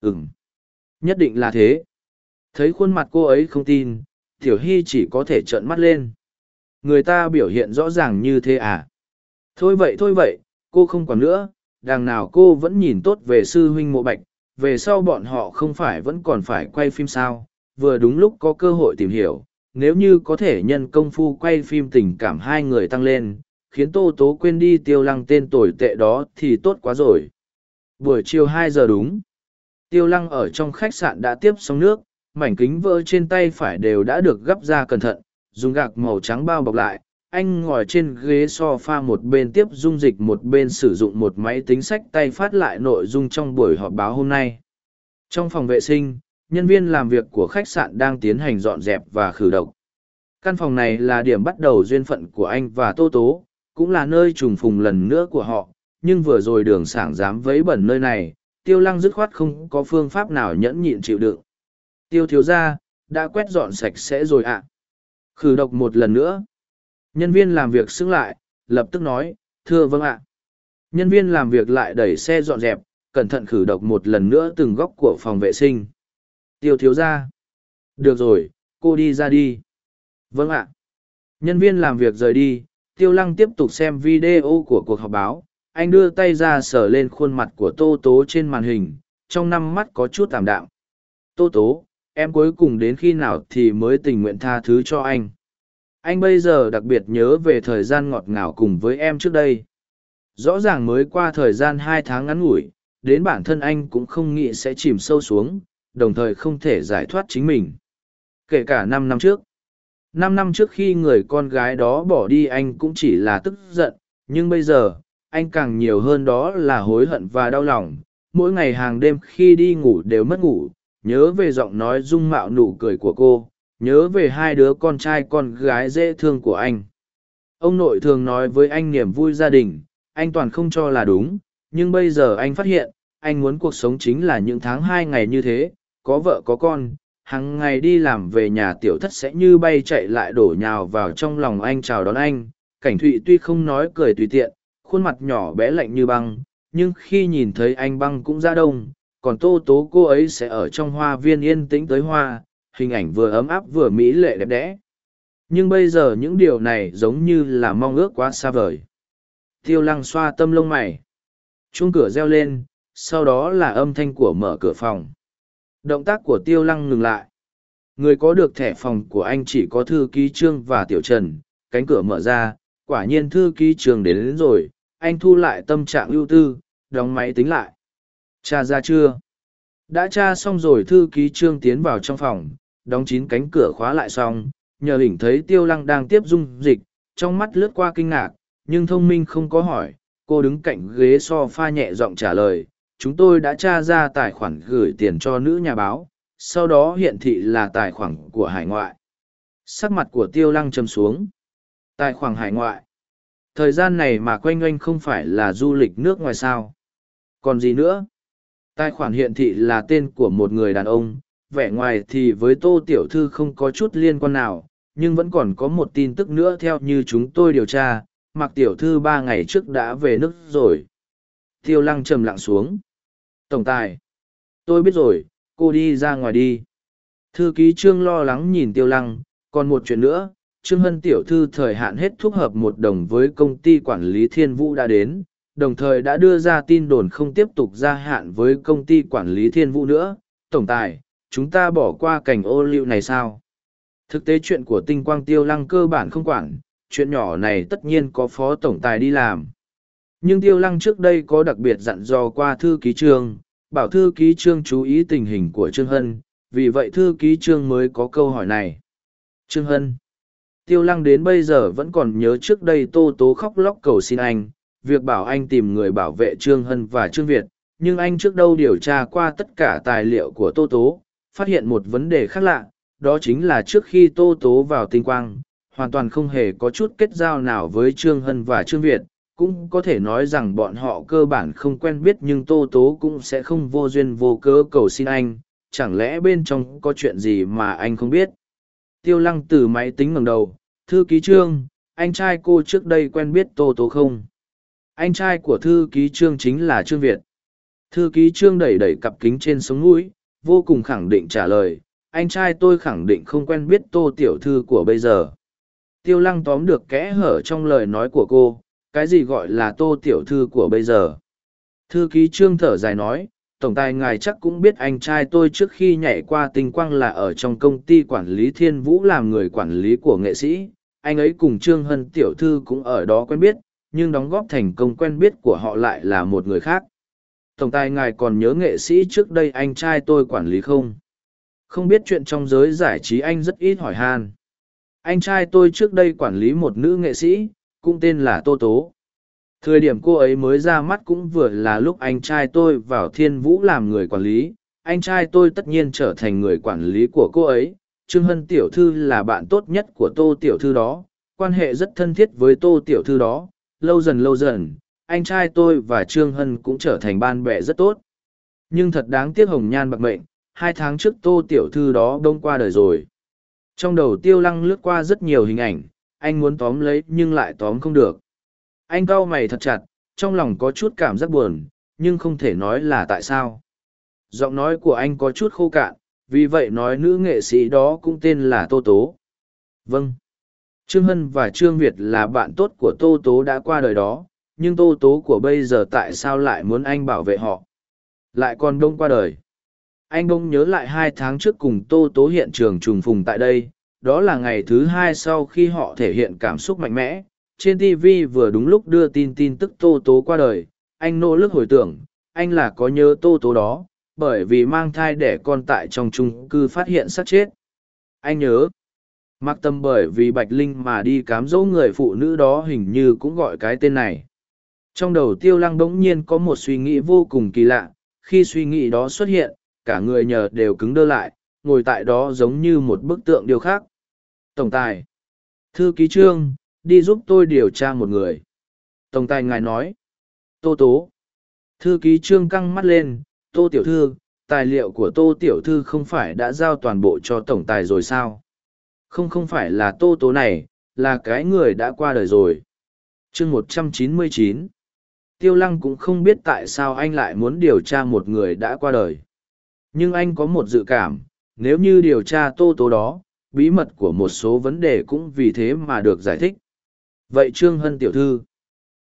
Ừm, nhất định là thế. Thấy khuôn mặt cô ấy không tin, Tiểu Hy chỉ có thể trợn mắt lên. Người ta biểu hiện rõ ràng như thế à? Thôi vậy thôi vậy, cô không còn nữa, đằng nào cô vẫn nhìn tốt về sư huynh mộ bạch, về sau bọn họ không phải vẫn còn phải quay phim sao, vừa đúng lúc có cơ hội tìm hiểu, nếu như có thể nhân công phu quay phim tình cảm hai người tăng lên, khiến Tô Tố quên đi tiêu lăng tên tồi tệ đó thì tốt quá rồi. Buổi chiều hai giờ đúng. Tiêu lăng ở trong khách sạn đã tiếp xong nước, mảnh kính vỡ trên tay phải đều đã được gấp ra cẩn thận, dùng gạc màu trắng bao bọc lại. Anh ngồi trên ghế sofa một bên tiếp dung dịch một bên sử dụng một máy tính sách tay phát lại nội dung trong buổi họp báo hôm nay. Trong phòng vệ sinh, nhân viên làm việc của khách sạn đang tiến hành dọn dẹp và khử độc. Căn phòng này là điểm bắt đầu duyên phận của anh và Tô Tố, cũng là nơi trùng phùng lần nữa của họ, nhưng vừa rồi đường sảng dám vấy bẩn nơi này, tiêu lăng dứt khoát không có phương pháp nào nhẫn nhịn chịu đựng. Tiêu thiếu ra, đã quét dọn sạch sẽ rồi ạ. Khử độc một lần nữa. Nhân viên làm việc xứng lại, lập tức nói, thưa vâng ạ. Nhân viên làm việc lại đẩy xe dọn dẹp, cẩn thận khử độc một lần nữa từng góc của phòng vệ sinh. Tiêu thiếu ra. Được rồi, cô đi ra đi. Vâng ạ. Nhân viên làm việc rời đi, tiêu lăng tiếp tục xem video của cuộc họp báo anh đưa tay ra sờ lên khuôn mặt của tô tố trên màn hình trong năm mắt có chút tạm đạm tô tố em cuối cùng đến khi nào thì mới tình nguyện tha thứ cho anh anh bây giờ đặc biệt nhớ về thời gian ngọt ngào cùng với em trước đây rõ ràng mới qua thời gian hai tháng ngắn ngủi đến bản thân anh cũng không nghĩ sẽ chìm sâu xuống đồng thời không thể giải thoát chính mình. Kể cả năm năm trước. Năm năm trước khi người con gái đó bỏ đi anh cũng chỉ là tức giận, nhưng bây giờ, anh càng nhiều hơn đó là hối hận và đau lòng. Mỗi ngày hàng đêm khi đi ngủ đều mất ngủ, nhớ về giọng nói dung mạo nụ cười của cô, nhớ về hai đứa con trai con gái dễ thương của anh. Ông nội thường nói với anh niềm vui gia đình, anh toàn không cho là đúng, nhưng bây giờ anh phát hiện, anh muốn cuộc sống chính là những tháng hai ngày như thế có vợ có con hàng ngày đi làm về nhà tiểu thất sẽ như bay chạy lại đổ nhào vào trong lòng anh chào đón anh. Cảnh thụy tuy không nói cười tùy tiện, khuôn mặt nhỏ bé lạnh như băng, nhưng khi nhìn thấy anh băng cũng ra đông, còn tô tố cô ấy sẽ ở trong hoa viên yên tĩnh tới hoa, hình ảnh vừa ấm áp vừa mỹ lệ đẹp đẽ. Nhưng bây giờ những điều này giống như là mong ước quá xa vời. Tiêu lăng xoa tâm lông mày. Chuông cửa reo lên, sau đó là âm thanh của mở cửa phòng. Động tác của tiêu lăng ngừng lại. Người có được thẻ phòng của anh chỉ có thư ký trương và tiểu trần, cánh cửa mở ra, quả nhiên thư ký trường đến, đến rồi, anh thu lại tâm trạng ưu tư, đóng máy tính lại. Cha ra chưa? Đã tra xong rồi thư ký trương tiến vào trong phòng, đóng chín cánh cửa khóa lại xong, nhờ hình thấy tiêu lăng đang tiếp dung dịch, trong mắt lướt qua kinh ngạc, nhưng thông minh không có hỏi, cô đứng cạnh ghế sofa nhẹ giọng trả lời, chúng tôi đã tra ra tài khoản gửi tiền cho nữ nhà báo, sau đó hiện thị là tài khoản của hải ngoại. Sắc mặt của tiêu lăng châm xuống. Tài khoản hải ngoại. Thời gian này mà quanh oanh không phải là du lịch nước ngoài sao. Còn gì nữa? Tài khoản hiện thị là tên của một người đàn ông, vẻ ngoài thì với tô tiểu thư không có chút liên quan nào, nhưng vẫn còn có một tin tức nữa theo như chúng tôi điều tra, mặc tiểu thư ba ngày trước đã về nước rồi. Tiêu lăng trầm lặng xuống. Tổng tài. Tôi biết rồi, cô đi ra ngoài đi. Thư ký Trương lo lắng nhìn Tiêu Lăng, còn một chuyện nữa, Trương Hân tiểu thư thời hạn hết thuốc hợp một đồng với công ty quản lý Thiên Vũ đã đến, đồng thời đã đưa ra tin đồn không tiếp tục gia hạn với công ty quản lý Thiên Vũ nữa. Tổng tài, chúng ta bỏ qua cảnh ô liu này sao? Thực tế chuyện của tinh quang tiêu lăng cơ bản không quản, chuyện nhỏ này tất nhiên có phó tổng tài đi làm. Nhưng tiêu lăng trước đây có đặc biệt dặn dò qua thư ký trương, bảo thư ký trương chú ý tình hình của Trương Hân, vì vậy thư ký trương mới có câu hỏi này. Trương Hân Tiêu lăng đến bây giờ vẫn còn nhớ trước đây Tô Tố khóc lóc cầu xin anh, việc bảo anh tìm người bảo vệ Trương Hân và Trương Việt, nhưng anh trước đâu điều tra qua tất cả tài liệu của Tô Tố, phát hiện một vấn đề khác lạ, đó chính là trước khi Tô Tố vào tinh quang, hoàn toàn không hề có chút kết giao nào với Trương Hân và Trương Việt, cũng có thể nói rằng bọn họ cơ bản không quen biết nhưng Tô Tố cũng sẽ không vô duyên vô cớ cầu xin anh, chẳng lẽ bên trong có chuyện gì mà anh không biết. Tiêu lăng từ máy tính ngẩng đầu, thư ký trương, anh trai cô trước đây quen biết Tô Tố không? Anh trai của thư ký trương chính là Trương Việt. Thư ký trương đẩy đẩy cặp kính trên sống mũi, vô cùng khẳng định trả lời, anh trai tôi khẳng định không quen biết tô tiểu thư của bây giờ. Tiêu lăng tóm được kẽ hở trong lời nói của cô, cái gì gọi là tô tiểu thư của bây giờ. Thư ký trương thở dài nói, tổng tài ngài chắc cũng biết anh trai tôi trước khi nhảy qua tinh quang là ở trong công ty quản lý thiên vũ làm người quản lý của nghệ sĩ. Anh ấy cùng trương hân tiểu thư cũng ở đó quen biết nhưng đóng góp thành công quen biết của họ lại là một người khác. Tổng tài ngài còn nhớ nghệ sĩ trước đây anh trai tôi quản lý không? Không biết chuyện trong giới giải trí anh rất ít hỏi han. Anh trai tôi trước đây quản lý một nữ nghệ sĩ cũng tên là tô tố. Thời điểm cô ấy mới ra mắt cũng vừa là lúc anh trai tôi vào thiên vũ làm người quản lý. Anh trai tôi tất nhiên trở thành người quản lý của cô ấy. Trương hân tiểu thư là bạn tốt nhất của tô tiểu thư đó. Quan hệ rất thân thiết với tô tiểu thư đó. Lâu dần lâu dần, anh trai tôi và trương hân cũng trở thành ban bè rất tốt. Nhưng thật đáng tiếc hồng nhan bạc mệnh, hai tháng trước tô tiểu thư đó đông qua đời rồi. Trong đầu tiêu lăng lướt qua rất nhiều hình ảnh anh muốn tóm lấy nhưng lại tóm không được. Anh cau mày thật chặt, trong lòng có chút cảm giác buồn, nhưng không thể nói là tại sao. Giọng nói của anh có chút khô cạn, vì vậy nói nữ nghệ sĩ đó cũng tên là tô tố. Vâng. Trương hân và trương việt là bạn tốt của tô tố đã qua đời đó, nhưng tô tố của bây giờ tại sao lại muốn anh bảo vệ họ? Lại còn đông qua đời. Anh đông nhớ lại hai tháng trước cùng tô tố hiện trường trùng phùng tại đây đó là ngày thứ hai sau khi họ thể hiện cảm xúc mạnh mẽ. Trên tv vừa đúng lúc đưa tin tin tức tô tố qua đời. Anh nỗ lực hồi tưởng, anh là có nhớ tô tố đó, bởi vì mang thai đẻ con tại trong trung cư phát hiện sát chết. Anh nhớ, mặc tâm bởi vì bạch linh mà đi cám dỗ người phụ nữ đó hình như cũng gọi cái tên này. Trong đầu tiêu lăng bỗng nhiên có một suy nghĩ vô cùng kỳ lạ, khi suy nghĩ đó xuất hiện, cả người nhờ đều cứng đơ lại, ngồi tại đó giống như một bức tượng điêu khác tổng tài. Thư ký trương, đi giúp tôi điều tra một người. Tổng tài ngài nói. Tô tố. Thư ký trương căng mắt lên. Tô tiểu thư, tài liệu của tô tiểu thư không phải đã giao toàn bộ cho tổng tài rồi sao? Không không phải là tô tố này, là cái người đã qua đời rồi. Chương một trăm chín mươi chín. Tiêu lăng cũng không biết tại sao anh lại muốn điều tra một người đã qua đời. Nhưng anh có một dự cảm, nếu như điều tra tô tố đó bí mật của một số vấn đề cũng vì thế mà được giải thích. Vậy trương hân tiểu thư,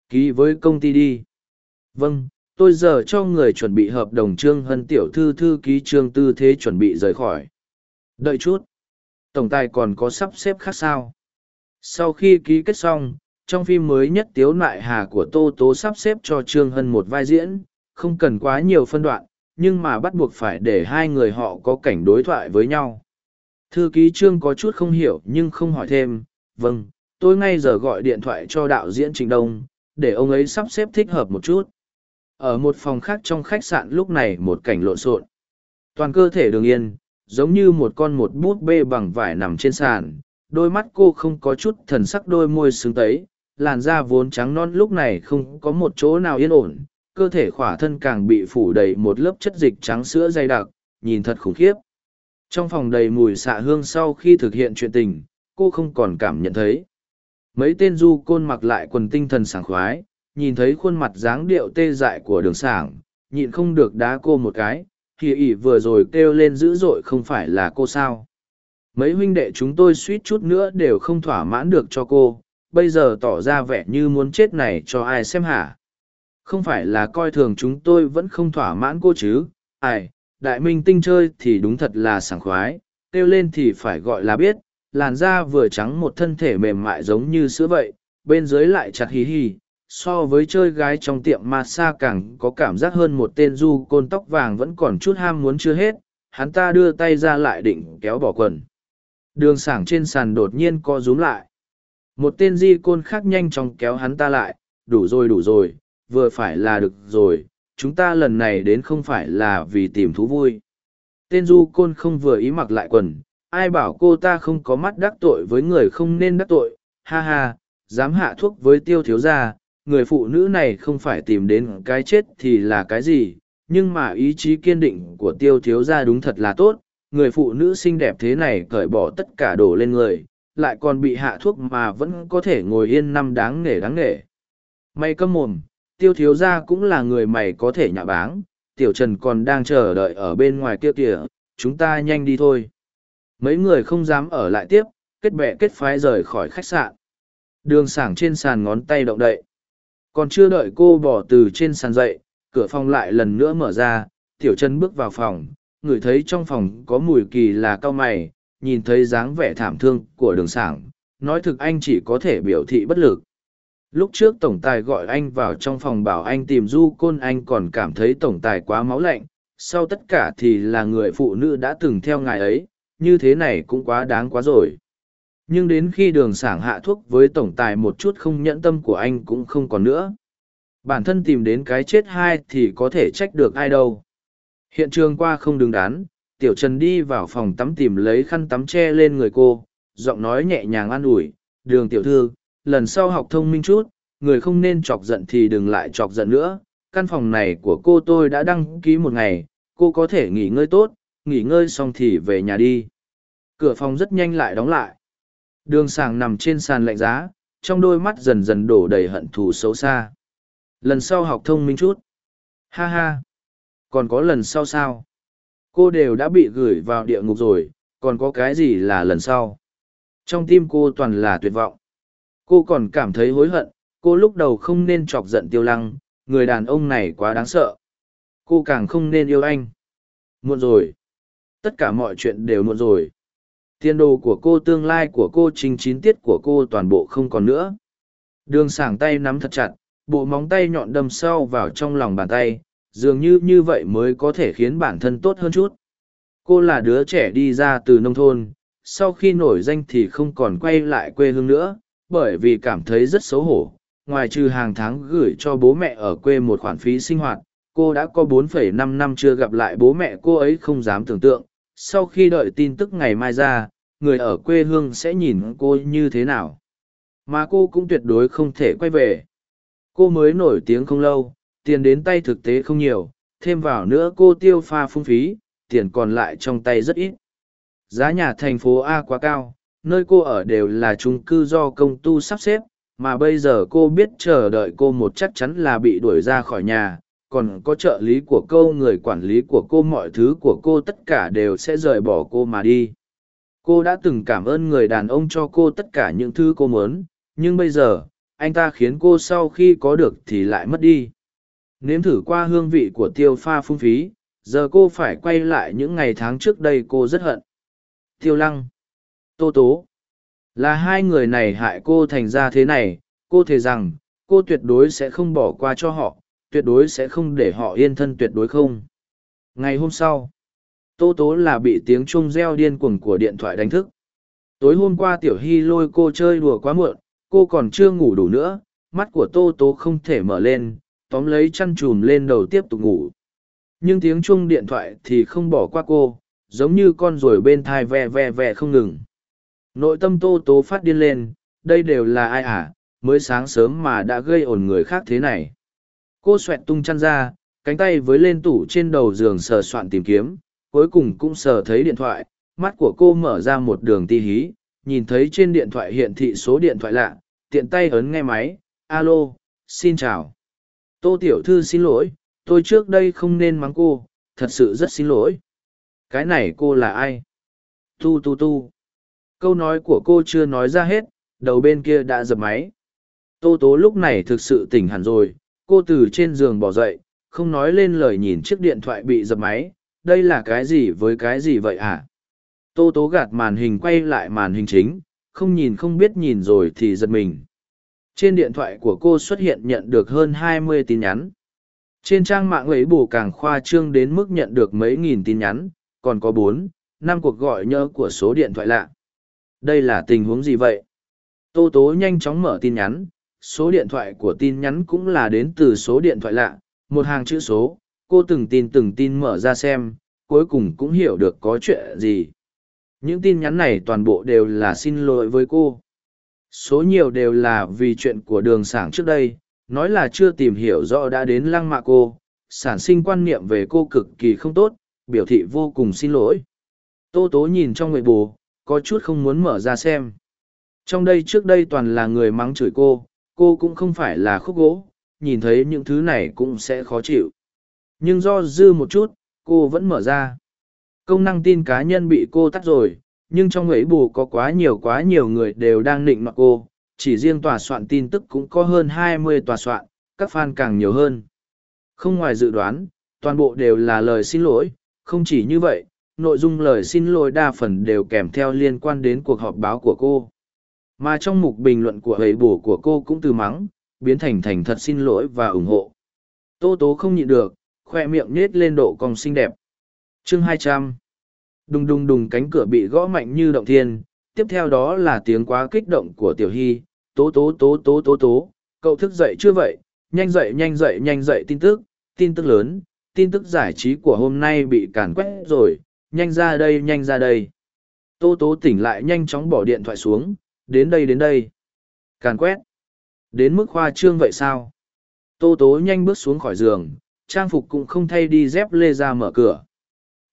ký với công ty đi. Vâng tôi giờ cho người chuẩn bị hợp đồng trương hân tiểu thư thư ký trương tư thế chuẩn bị rời khỏi. Đợi chút. Tổng tài còn có sắp xếp khác sao? Sau khi ký kết xong, trong phim mới nhất tiếu nại hà của tô tố sắp xếp cho trương hân một vai diễn. Không cần quá nhiều phân đoạn, nhưng mà bắt buộc phải để hai người họ có cảnh đối thoại với nhau thư ký trương có chút không hiểu nhưng không hỏi thêm. Vâng tôi ngay giờ gọi điện thoại cho đạo diễn trình đông, để ông ấy sắp xếp thích hợp một chút. Ở một phòng khác trong khách sạn lúc này một cảnh lộn xộn. Toàn cơ thể đường yên, giống như một con một bút bê bằng vải nằm trên sàn. Đôi mắt cô không có chút thần sắc đôi môi sưng tấy. Làn da vốn trắng non lúc này không có một chỗ nào yên ổn. Cơ thể khỏa thân càng bị phủ đầy một lớp chất dịch trắng sữa dày đặc, nhìn thật khủng khiếp trong phòng đầy mùi xạ hương sau khi thực hiện chuyện tình, cô không còn cảm nhận thấy. Mấy tên du côn mặc lại quần tinh thần sảng khoái, nhìn thấy khuôn mặt dáng điệu tê dại của đường sảng, nhịn không được đá cô một cái thì ỉ vừa rồi kêu lên dữ dội không phải là cô sao. Mấy huynh đệ chúng tôi suýt chút nữa đều không thỏa mãn được cho cô, bây giờ tỏ ra vẻ như muốn chết này cho ai xem hả? Không phải là coi thường chúng tôi vẫn không thỏa mãn cô chứ, ai đại minh tinh chơi thì đúng thật là sảng khoái kêu lên thì phải gọi là biết làn da vừa trắng một thân thể mềm mại giống như sữa vậy bên dưới lại chặt hí hí so với chơi gái trong tiệm massage càng có cảm giác hơn một tên du côn tóc vàng vẫn còn chút ham muốn chưa hết hắn ta đưa tay ra lại định kéo bỏ quần. Đường sảng trên sàn đột nhiên co rúm lại. Một tên di côn khác nhanh chóng kéo hắn ta lại, đủ rồi đủ rồi, vừa phải là được rồi, chúng ta lần này đến không phải là vì tìm thú vui. Tên du côn không vừa ý mặc lại quần, ai bảo cô ta không có mắt đắc tội với người không nên đắc tội, ha ha, dám hạ thuốc với tiêu thiếu gia, người phụ nữ này không phải tìm đến cái chết thì là cái gì, nhưng mà ý chí kiên định của tiêu thiếu gia đúng thật là tốt, người phụ nữ xinh đẹp thế này cởi bỏ tất cả đổ lên người, lại còn bị hạ thuốc mà vẫn có thể ngồi yên năm đáng nể đáng nể. may câm mồm, tiêu thiếu gia cũng là người mày có thể nhạ báng, tiểu trần còn đang chờ đợi ở bên ngoài kia kìa, chúng ta nhanh đi thôi. Mấy người không dám ở lại tiếp, kết bè kết phái rời khỏi khách sạn. Đường sảng trên sàn ngón tay động đậy. Còn chưa đợi cô bỏ từ trên sàn dậy, cửa phòng lại lần nữa mở ra, tiểu chân bước vào phòng, ngửi thấy trong phòng có mùi kỳ là cao mày, nhìn thấy dáng vẻ thảm thương của đường sảng, nói thực anh chỉ có thể biểu thị bất lực. Lúc trước tổng tài gọi anh vào trong phòng bảo anh tìm du côn anh còn cảm thấy tổng tài quá máu lạnh, sau tất cả thì là người phụ nữ đã từng theo ngài ấy, như thế này cũng quá đáng quá rồi. Nhưng đến khi đường sảng hạ thuốc với tổng tài một chút không nhẫn tâm của anh cũng không còn nữa. Bản thân tìm đến cái chết hai thì có thể trách được ai đâu. Hiện trường qua không đứng đắn, Tiểu Trần đi vào phòng tắm tìm lấy khăn tắm che lên người cô, giọng nói nhẹ nhàng an ủi, đường tiểu thư, lần sau học thông minh chút, người không nên chọc giận thì đừng lại chọc giận nữa. Căn phòng này của cô tôi đã đăng ký một ngày, cô có thể nghỉ ngơi tốt, nghỉ ngơi xong thì về nhà đi. Cửa phòng rất nhanh lại đóng lại. Đường sàng nằm trên sàn lạnh giá, trong đôi mắt dần dần đổ đầy hận thù xấu xa. Lần sau học thông minh chút. Ha ha. Còn có lần sau sao? Cô đều đã bị gửi vào địa ngục rồi, còn có cái gì là lần sau? Trong tim cô toàn là tuyệt vọng. Cô còn cảm thấy hối hận, cô lúc đầu không nên chọc giận tiêu lăng, người đàn ông này quá đáng sợ. Cô càng không nên yêu anh. Muộn rồi. Tất cả mọi chuyện đều muộn rồi. Tiên đồ của cô tương lai của cô trình chín tiết của cô toàn bộ không còn nữa. Đường sảng tay nắm thật chặt, bộ móng tay nhọn đâm sâu vào trong lòng bàn tay, dường như như vậy mới có thể khiến bản thân tốt hơn chút. Cô là đứa trẻ đi ra từ nông thôn, sau khi nổi danh thì không còn quay lại quê hương nữa, bởi vì cảm thấy rất xấu hổ. Ngoài trừ hàng tháng gửi cho bố mẹ ở quê một khoản phí sinh hoạt, cô đã có 4,5 năm chưa gặp lại bố mẹ cô ấy không dám tưởng tượng. Sau khi đợi tin tức ngày mai ra, người ở quê hương sẽ nhìn cô như thế nào. Mà cô cũng tuyệt đối không thể quay về. Cô mới nổi tiếng không lâu, tiền đến tay thực tế không nhiều, thêm vào nữa cô tiêu pha phung phí, tiền còn lại trong tay rất ít. Giá nhà thành phố A quá cao, nơi cô ở đều là chung cư do công tu sắp xếp, mà bây giờ cô biết chờ đợi cô một chắc chắn là bị đuổi ra khỏi nhà, còn có trợ lý của cô người quản lý của cô mọi thứ của cô tất cả đều sẽ rời bỏ cô mà đi. Cô đã từng cảm ơn người đàn ông cho cô tất cả những thứ cô muốn, nhưng bây giờ, anh ta khiến cô sau khi có được thì lại mất đi nếm thử qua hương vị của tiêu pha phung phí giờ cô phải quay lại những ngày tháng trước đây cô rất hận tiêu lăng tô tố. Là hai người này hại cô thành ra thế này, cô thề rằng, cô tuyệt đối sẽ không bỏ qua cho họ, tuyệt đối sẽ không để họ yên thân tuyệt đối không. Ngày hôm sau, tô tố là bị tiếng chuông reo điên cuồng của điện thoại đánh thức. Tối hôm qua tiểu hy lôi cô chơi đùa quá muộn, cô còn chưa ngủ đủ nữa, mắt của tô tố không thể mở lên, tóm lấy chăn chùm lên đầu tiếp tục ngủ. Nhưng tiếng chuông điện thoại thì không bỏ qua cô, giống như con ruồi bên thai ve ve ve không ngừng nội tâm tô tố phát điên lên, đây đều là ai à mới sáng sớm mà đã gây ổn người khác thế này. Cô xoẹt tung chăn ra, cánh tay với lên tủ trên đầu giường sờ soạn tìm kiếm, cuối cùng cũng sờ thấy điện thoại, mắt của cô mở ra một đường ti hí, nhìn thấy trên điện thoại hiện thị số điện thoại lạ, tiện tay ấn nghe máy, alo, xin chào. Tô tiểu thư xin lỗi, tôi trước đây không nên mắng cô, thật sự rất xin lỗi. Cái này cô là ai? Tu tu tu câu nói của cô chưa nói ra hết đầu bên kia đã dập máy tô tố lúc này thực sự tỉnh hẳn rồi cô từ trên giường bỏ dậy không nói lên lời nhìn chiếc điện thoại bị dập máy đây là cái gì với cái gì vậy hả à? tô tố gạt màn hình quay lại màn hình chính không nhìn không biết nhìn rồi thì giật mình trên điện thoại của cô xuất hiện nhận được hơn 20 tin nhắn. Trên trang mạng ấy bù càng khoa trương đến mức nhận được mấy nghìn tin nhắn, còn có bốn năm cuộc gọi nhỡ của số điện thoại lạ đây là tình huống gì vậy? Tô tố nhanh chóng mở tin nhắn, số điện thoại của tin nhắn cũng là đến từ số điện thoại lạ, một hàng chữ số, cô từng tin từng tin mở ra xem, cuối cùng cũng hiểu được có chuyện gì. Những tin nhắn này toàn bộ đều là xin lỗi với cô. Số nhiều đều là vì chuyện của đường sảng trước đây, nói là chưa tìm hiểu rõ đã đến lăng mạ cô, sản sinh quan niệm về cô cực kỳ không tốt, biểu thị vô cùng xin lỗi. Tô tố nhìn trong người bù có chút không muốn mở ra xem. Trong đây trước đây toàn là người mắng chửi cô cô cũng không phải là khúc gỗ, nhìn thấy những thứ này cũng sẽ khó chịu. Nhưng do dư một chút, cô vẫn mở ra. Công năng tin cá nhân bị cô tắt rồi, nhưng trong ấy bù có quá nhiều quá nhiều người đều đang nịnh mặt cô, chỉ riêng tòa soạn tin tức cũng có hơn hai mươi tòa soạn, các fan càng nhiều hơn. Không ngoài dự đoán, toàn bộ đều là lời xin lỗi, không chỉ như vậy nội dung lời xin lỗi đa phần đều kèm theo liên quan đến cuộc họp báo của cô. Mà trong mục bình luận của hầy bổ của cô cũng từ mắng biến thành thành thật xin lỗi và ủng hộ. Tô tố không nhịn được khoe miệng nết lên độ cong xinh đẹp. Chương hai trăm. Đùng đùng đùng cánh cửa bị gõ mạnh như động thiên, tiếp theo đó là tiếng quá kích động của tiểu hy, tố tố tố tố tố tố, cậu thức dậy chưa vậy, nhanh dậy nhanh dậy nhanh dậy tin tức, tin tức lớn, tin tức giải trí của hôm nay bị càn quét rồi, nhanh ra đây nhanh ra đây. tô tố tỉnh lại nhanh chóng bỏ điện thoại xuống, đến đây đến đây. Càn quét. Đến mức khoa trương vậy sao? Tô tố nhanh bước xuống khỏi giường, trang phục cũng không thay đi dép lê ra mở cửa.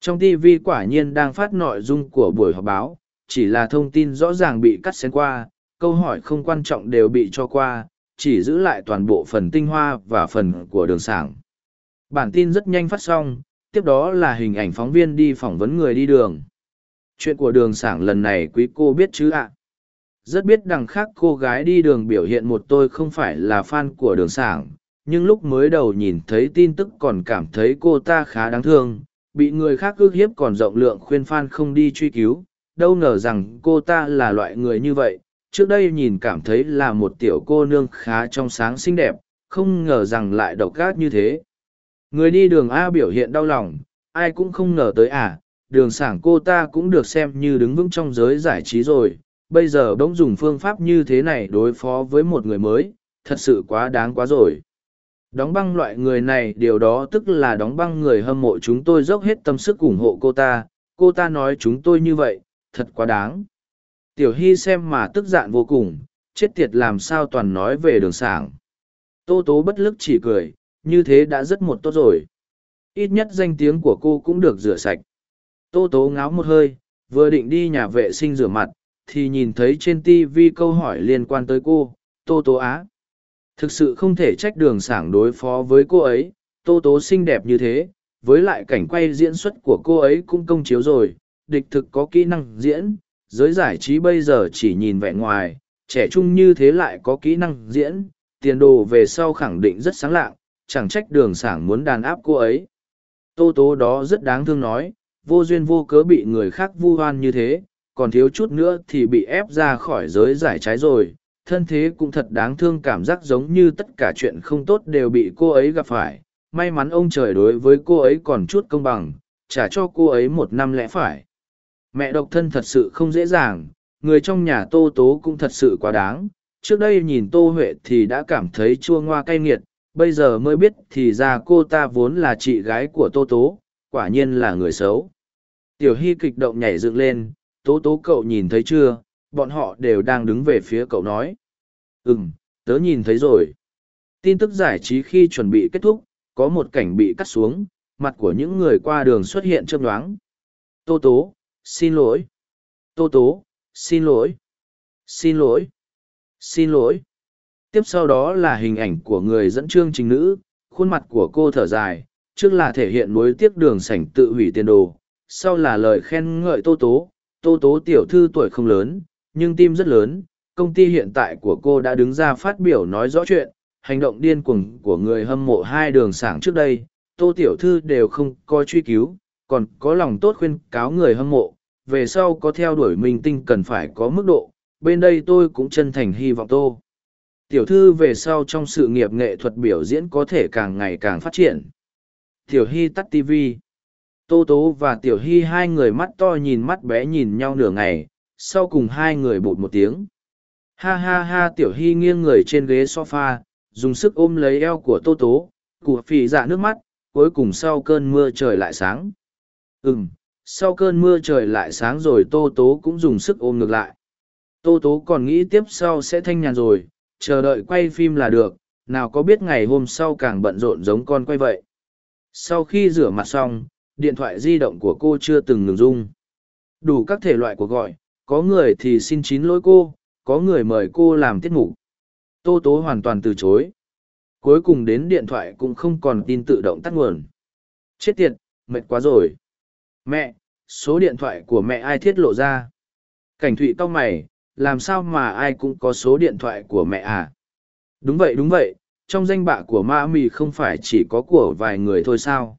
Trong TV quả nhiên đang phát nội dung của buổi họp báo, chỉ là thông tin rõ ràng bị cắt xén qua, câu hỏi không quan trọng đều bị cho qua, chỉ giữ lại toàn bộ phần tinh hoa và phần của đường sảng. Bản tin rất nhanh phát xong, tiếp đó là hình ảnh phóng viên đi phỏng vấn người đi đường. Chuyện của đường sảng lần này quý cô biết chứ ạ? Rất biết đằng khác cô gái đi đường biểu hiện một tôi không phải là fan của đường sảng, nhưng lúc mới đầu nhìn thấy tin tức còn cảm thấy cô ta khá đáng thương, bị người khác ước hiếp còn rộng lượng khuyên fan không đi truy cứu đâu ngờ rằng cô ta là loại người như vậy trước đây nhìn cảm thấy là một tiểu cô nương khá trong sáng xinh đẹp không ngờ rằng lại độc ác như thế người đi đường a biểu hiện đau lòng ai cũng không ngờ tới à đường sảng cô ta cũng được xem như đứng vững trong giới giải trí rồi bây giờ bỗng dùng phương pháp như thế này đối phó với một người mới thật sự quá đáng quá rồi Đóng băng loại người này điều đó tức là đóng băng người hâm mộ chúng tôi dốc hết tâm sức ủng hộ cô ta, cô ta nói chúng tôi như vậy, thật quá đáng. Tiểu Hy xem mà tức giận vô cùng, chết tiệt làm sao toàn nói về đường sảng. Tô tố bất lực chỉ cười, như thế đã rất một tốt rồi. Ít nhất danh tiếng của cô cũng được rửa sạch. Tô tố ngáo một hơi, vừa định đi nhà vệ sinh rửa mặt, thì nhìn thấy trên TV câu hỏi liên quan tới cô, Tô tố á. Thực sự không thể trách đường sảng đối phó với cô ấy, tô tố xinh đẹp như thế, với lại cảnh quay diễn xuất của cô ấy cũng công chiếu rồi, địch thực có kỹ năng diễn, giới giải trí bây giờ chỉ nhìn vẻ ngoài, trẻ trung như thế lại có kỹ năng diễn, tiền đồ về sau khẳng định rất sáng lạng, chẳng trách đường sảng muốn đàn áp cô ấy. Tô tố đó rất đáng thương nói, vô duyên vô cớ bị người khác vu hoan như thế, còn thiếu chút nữa thì bị ép ra khỏi giới giải trái rồi, thân thế cũng thật đáng thương cảm giác giống như tất cả chuyện không tốt đều bị cô ấy gặp phải. May mắn ông trời đối với cô ấy còn chút công bằng trả cho cô ấy một năm lẽ phải. Mẹ độc thân thật sự không dễ dàng người trong nhà tô tố cũng thật sự quá đáng. Trước đây nhìn tô huệ thì đã cảm thấy chua ngoa cay nghiệt bây giờ mới biết thì ra cô ta vốn là chị gái của tô tố quả nhiên là người xấu tiểu hy kịch động nhảy dựng lên tố tố cậu nhìn thấy chưa bọn họ đều đang đứng về phía cậu nói. Ừm, tớ nhìn thấy rồi. Tin tức giải trí khi chuẩn bị kết thúc, có một cảnh bị cắt xuống, mặt của những người qua đường xuất hiện châm đoáng. Tô tố, xin lỗi. Tô tố, xin lỗi. Xin lỗi. Xin lỗi. Tiếp sau đó là hình ảnh của người dẫn chương trình nữ, khuôn mặt của cô thở dài, trước là thể hiện mối tiếc đường sảnh tự hủy tiền đồ, sau là lời khen ngợi tô tố, tô tố tiểu thư tuổi không lớn, nhưng tim rất lớn, công ty hiện tại của cô đã đứng ra phát biểu nói rõ chuyện, hành động điên cuồng của người hâm mộ hai đường sảng trước đây, tô tiểu thư đều không coi truy cứu, còn có lòng tốt khuyên cáo người hâm mộ, về sau có theo đuổi minh tinh cần phải có mức độ, bên đây tôi cũng chân thành hy vọng tô. Tiểu thư về sau trong sự nghiệp nghệ thuật biểu diễn có thể càng ngày càng phát triển. Tiểu Hy tắt TV. tô tố và tiểu hy hai người mắt to nhìn mắt bé nhìn nhau nửa ngày, sau cùng hai người bột một tiếng ha ha ha, tiểu hy nghiêng người trên ghế sofa, dùng sức ôm lấy eo của tô tố của phì dạ nước mắt, cuối cùng sau cơn mưa trời lại sáng ừ m sau cơn mưa trời lại sáng rồi tô tố cũng dùng sức ôm ngược lại tô tố còn nghĩ tiếp sau sẽ thanh nhàn rồi chờ đợi quay phim là được, nào có biết ngày hôm sau càng bận rộn giống con quay vậy. Sau khi rửa mặt xong, điện thoại di động của cô chưa từng ngừng rung. Đủ các thể loại cuộc gọi, có người thì xin chín lỗi cô, có người mời cô làm tiết mục. Tô tố hoàn toàn từ chối. Cuối cùng đến điện thoại cũng không còn tin tự động tắt nguồn. Chết tiệt, mệt quá rồi. Mẹ, số điện thoại của mẹ ai thiết lộ ra? Cảnh thụy cau mày làm sao mà ai cũng có số điện thoại của mẹ à? Đúng vậy đúng vậy, trong danh bạ của ma mì không phải chỉ có của vài người thôi sao?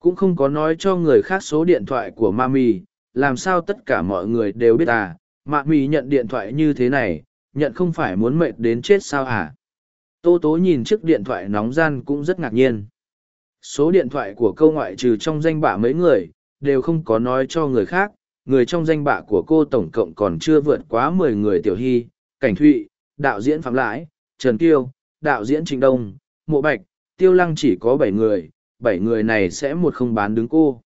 Cũng không có nói cho người khác số điện thoại của ma mì làm sao tất cả mọi người đều biết à? Mạ mì nhận điện thoại như thế này, nhận không phải muốn mệt đến chết sao à? Tô tố nhìn chiếc điện thoại nóng gian cũng rất ngạc nhiên. Số điện thoại của câu ngoại trừ trong danh bạ mấy người, đều không có nói cho người khác người trong danh bạ của cô tổng cộng còn chưa vượt quá mười người tiểu hy, cảnh thụy, đạo diễn phạm lãi, trần kiêu, đạo diễn Trình đông, mộ bạch, tiêu lăng chỉ có bảy người bảy người này sẽ một không bán đứng cô.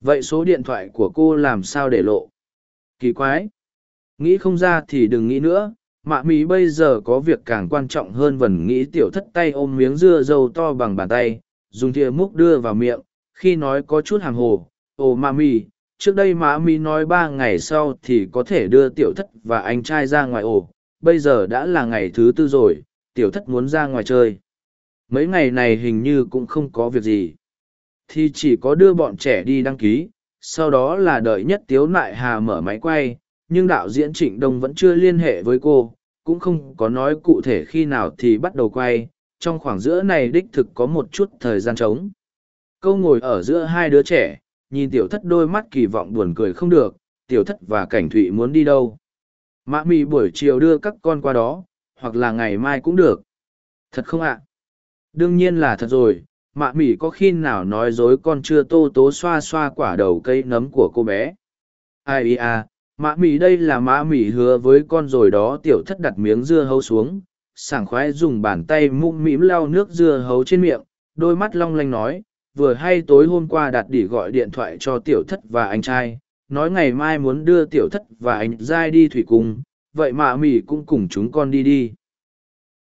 Vậy số điện thoại của cô làm sao để lộ? Kỳ quái. Nghĩ không ra thì đừng nghĩ nữa, mạ mỹ bây giờ có việc càng quan trọng hơn vần nghĩ tiểu thất tay ôm miếng dưa dâu to bằng bàn tay, dùng thìa múc đưa vào miệng, khi nói có chút hàng hồ, ồ mạ mỹ trước đây Mã mỹ nói ba ngày sau thì có thể đưa tiểu thất và anh trai ra ngoài ổ, bây giờ đã là ngày thứ tư rồi, tiểu thất muốn ra ngoài chơi. Mấy ngày này hình như cũng không có việc gì. Thì chỉ có đưa bọn trẻ đi đăng ký, sau đó là đợi nhất tiếu nại hà mở máy quay, nhưng đạo diễn trịnh đông vẫn chưa liên hệ với cô, cũng không có nói cụ thể khi nào thì bắt đầu quay, trong khoảng giữa này đích thực có một chút thời gian trống. Câu ngồi ở giữa hai đứa trẻ nhìn tiểu thất đôi mắt kỳ vọng buồn cười không được, tiểu thất và cảnh thụy muốn đi đâu? Mã mì buổi chiều đưa các con qua đó, hoặc là ngày mai cũng được. Thật không ạ? Đương nhiên là thật rồi mạ mỉ có khi nào nói dối con chưa tô tố xoa xoa quả đầu cây nấm của cô bé? Ai à mạ mỉ đây là mạ mỉ hứa với con rồi đó, tiểu thất đặt miếng dưa hấu xuống, sảng khoái dùng bàn tay mũm mĩm lau nước dưa hấu trên miệng, đôi mắt long lanh nói vừa hay tối hôm qua đặt đỉ gọi điện thoại cho tiểu thất và anh trai, nói ngày mai muốn đưa tiểu thất và anh giai đi thủy cung, vậy mạ mỉ cũng cùng chúng con đi đi.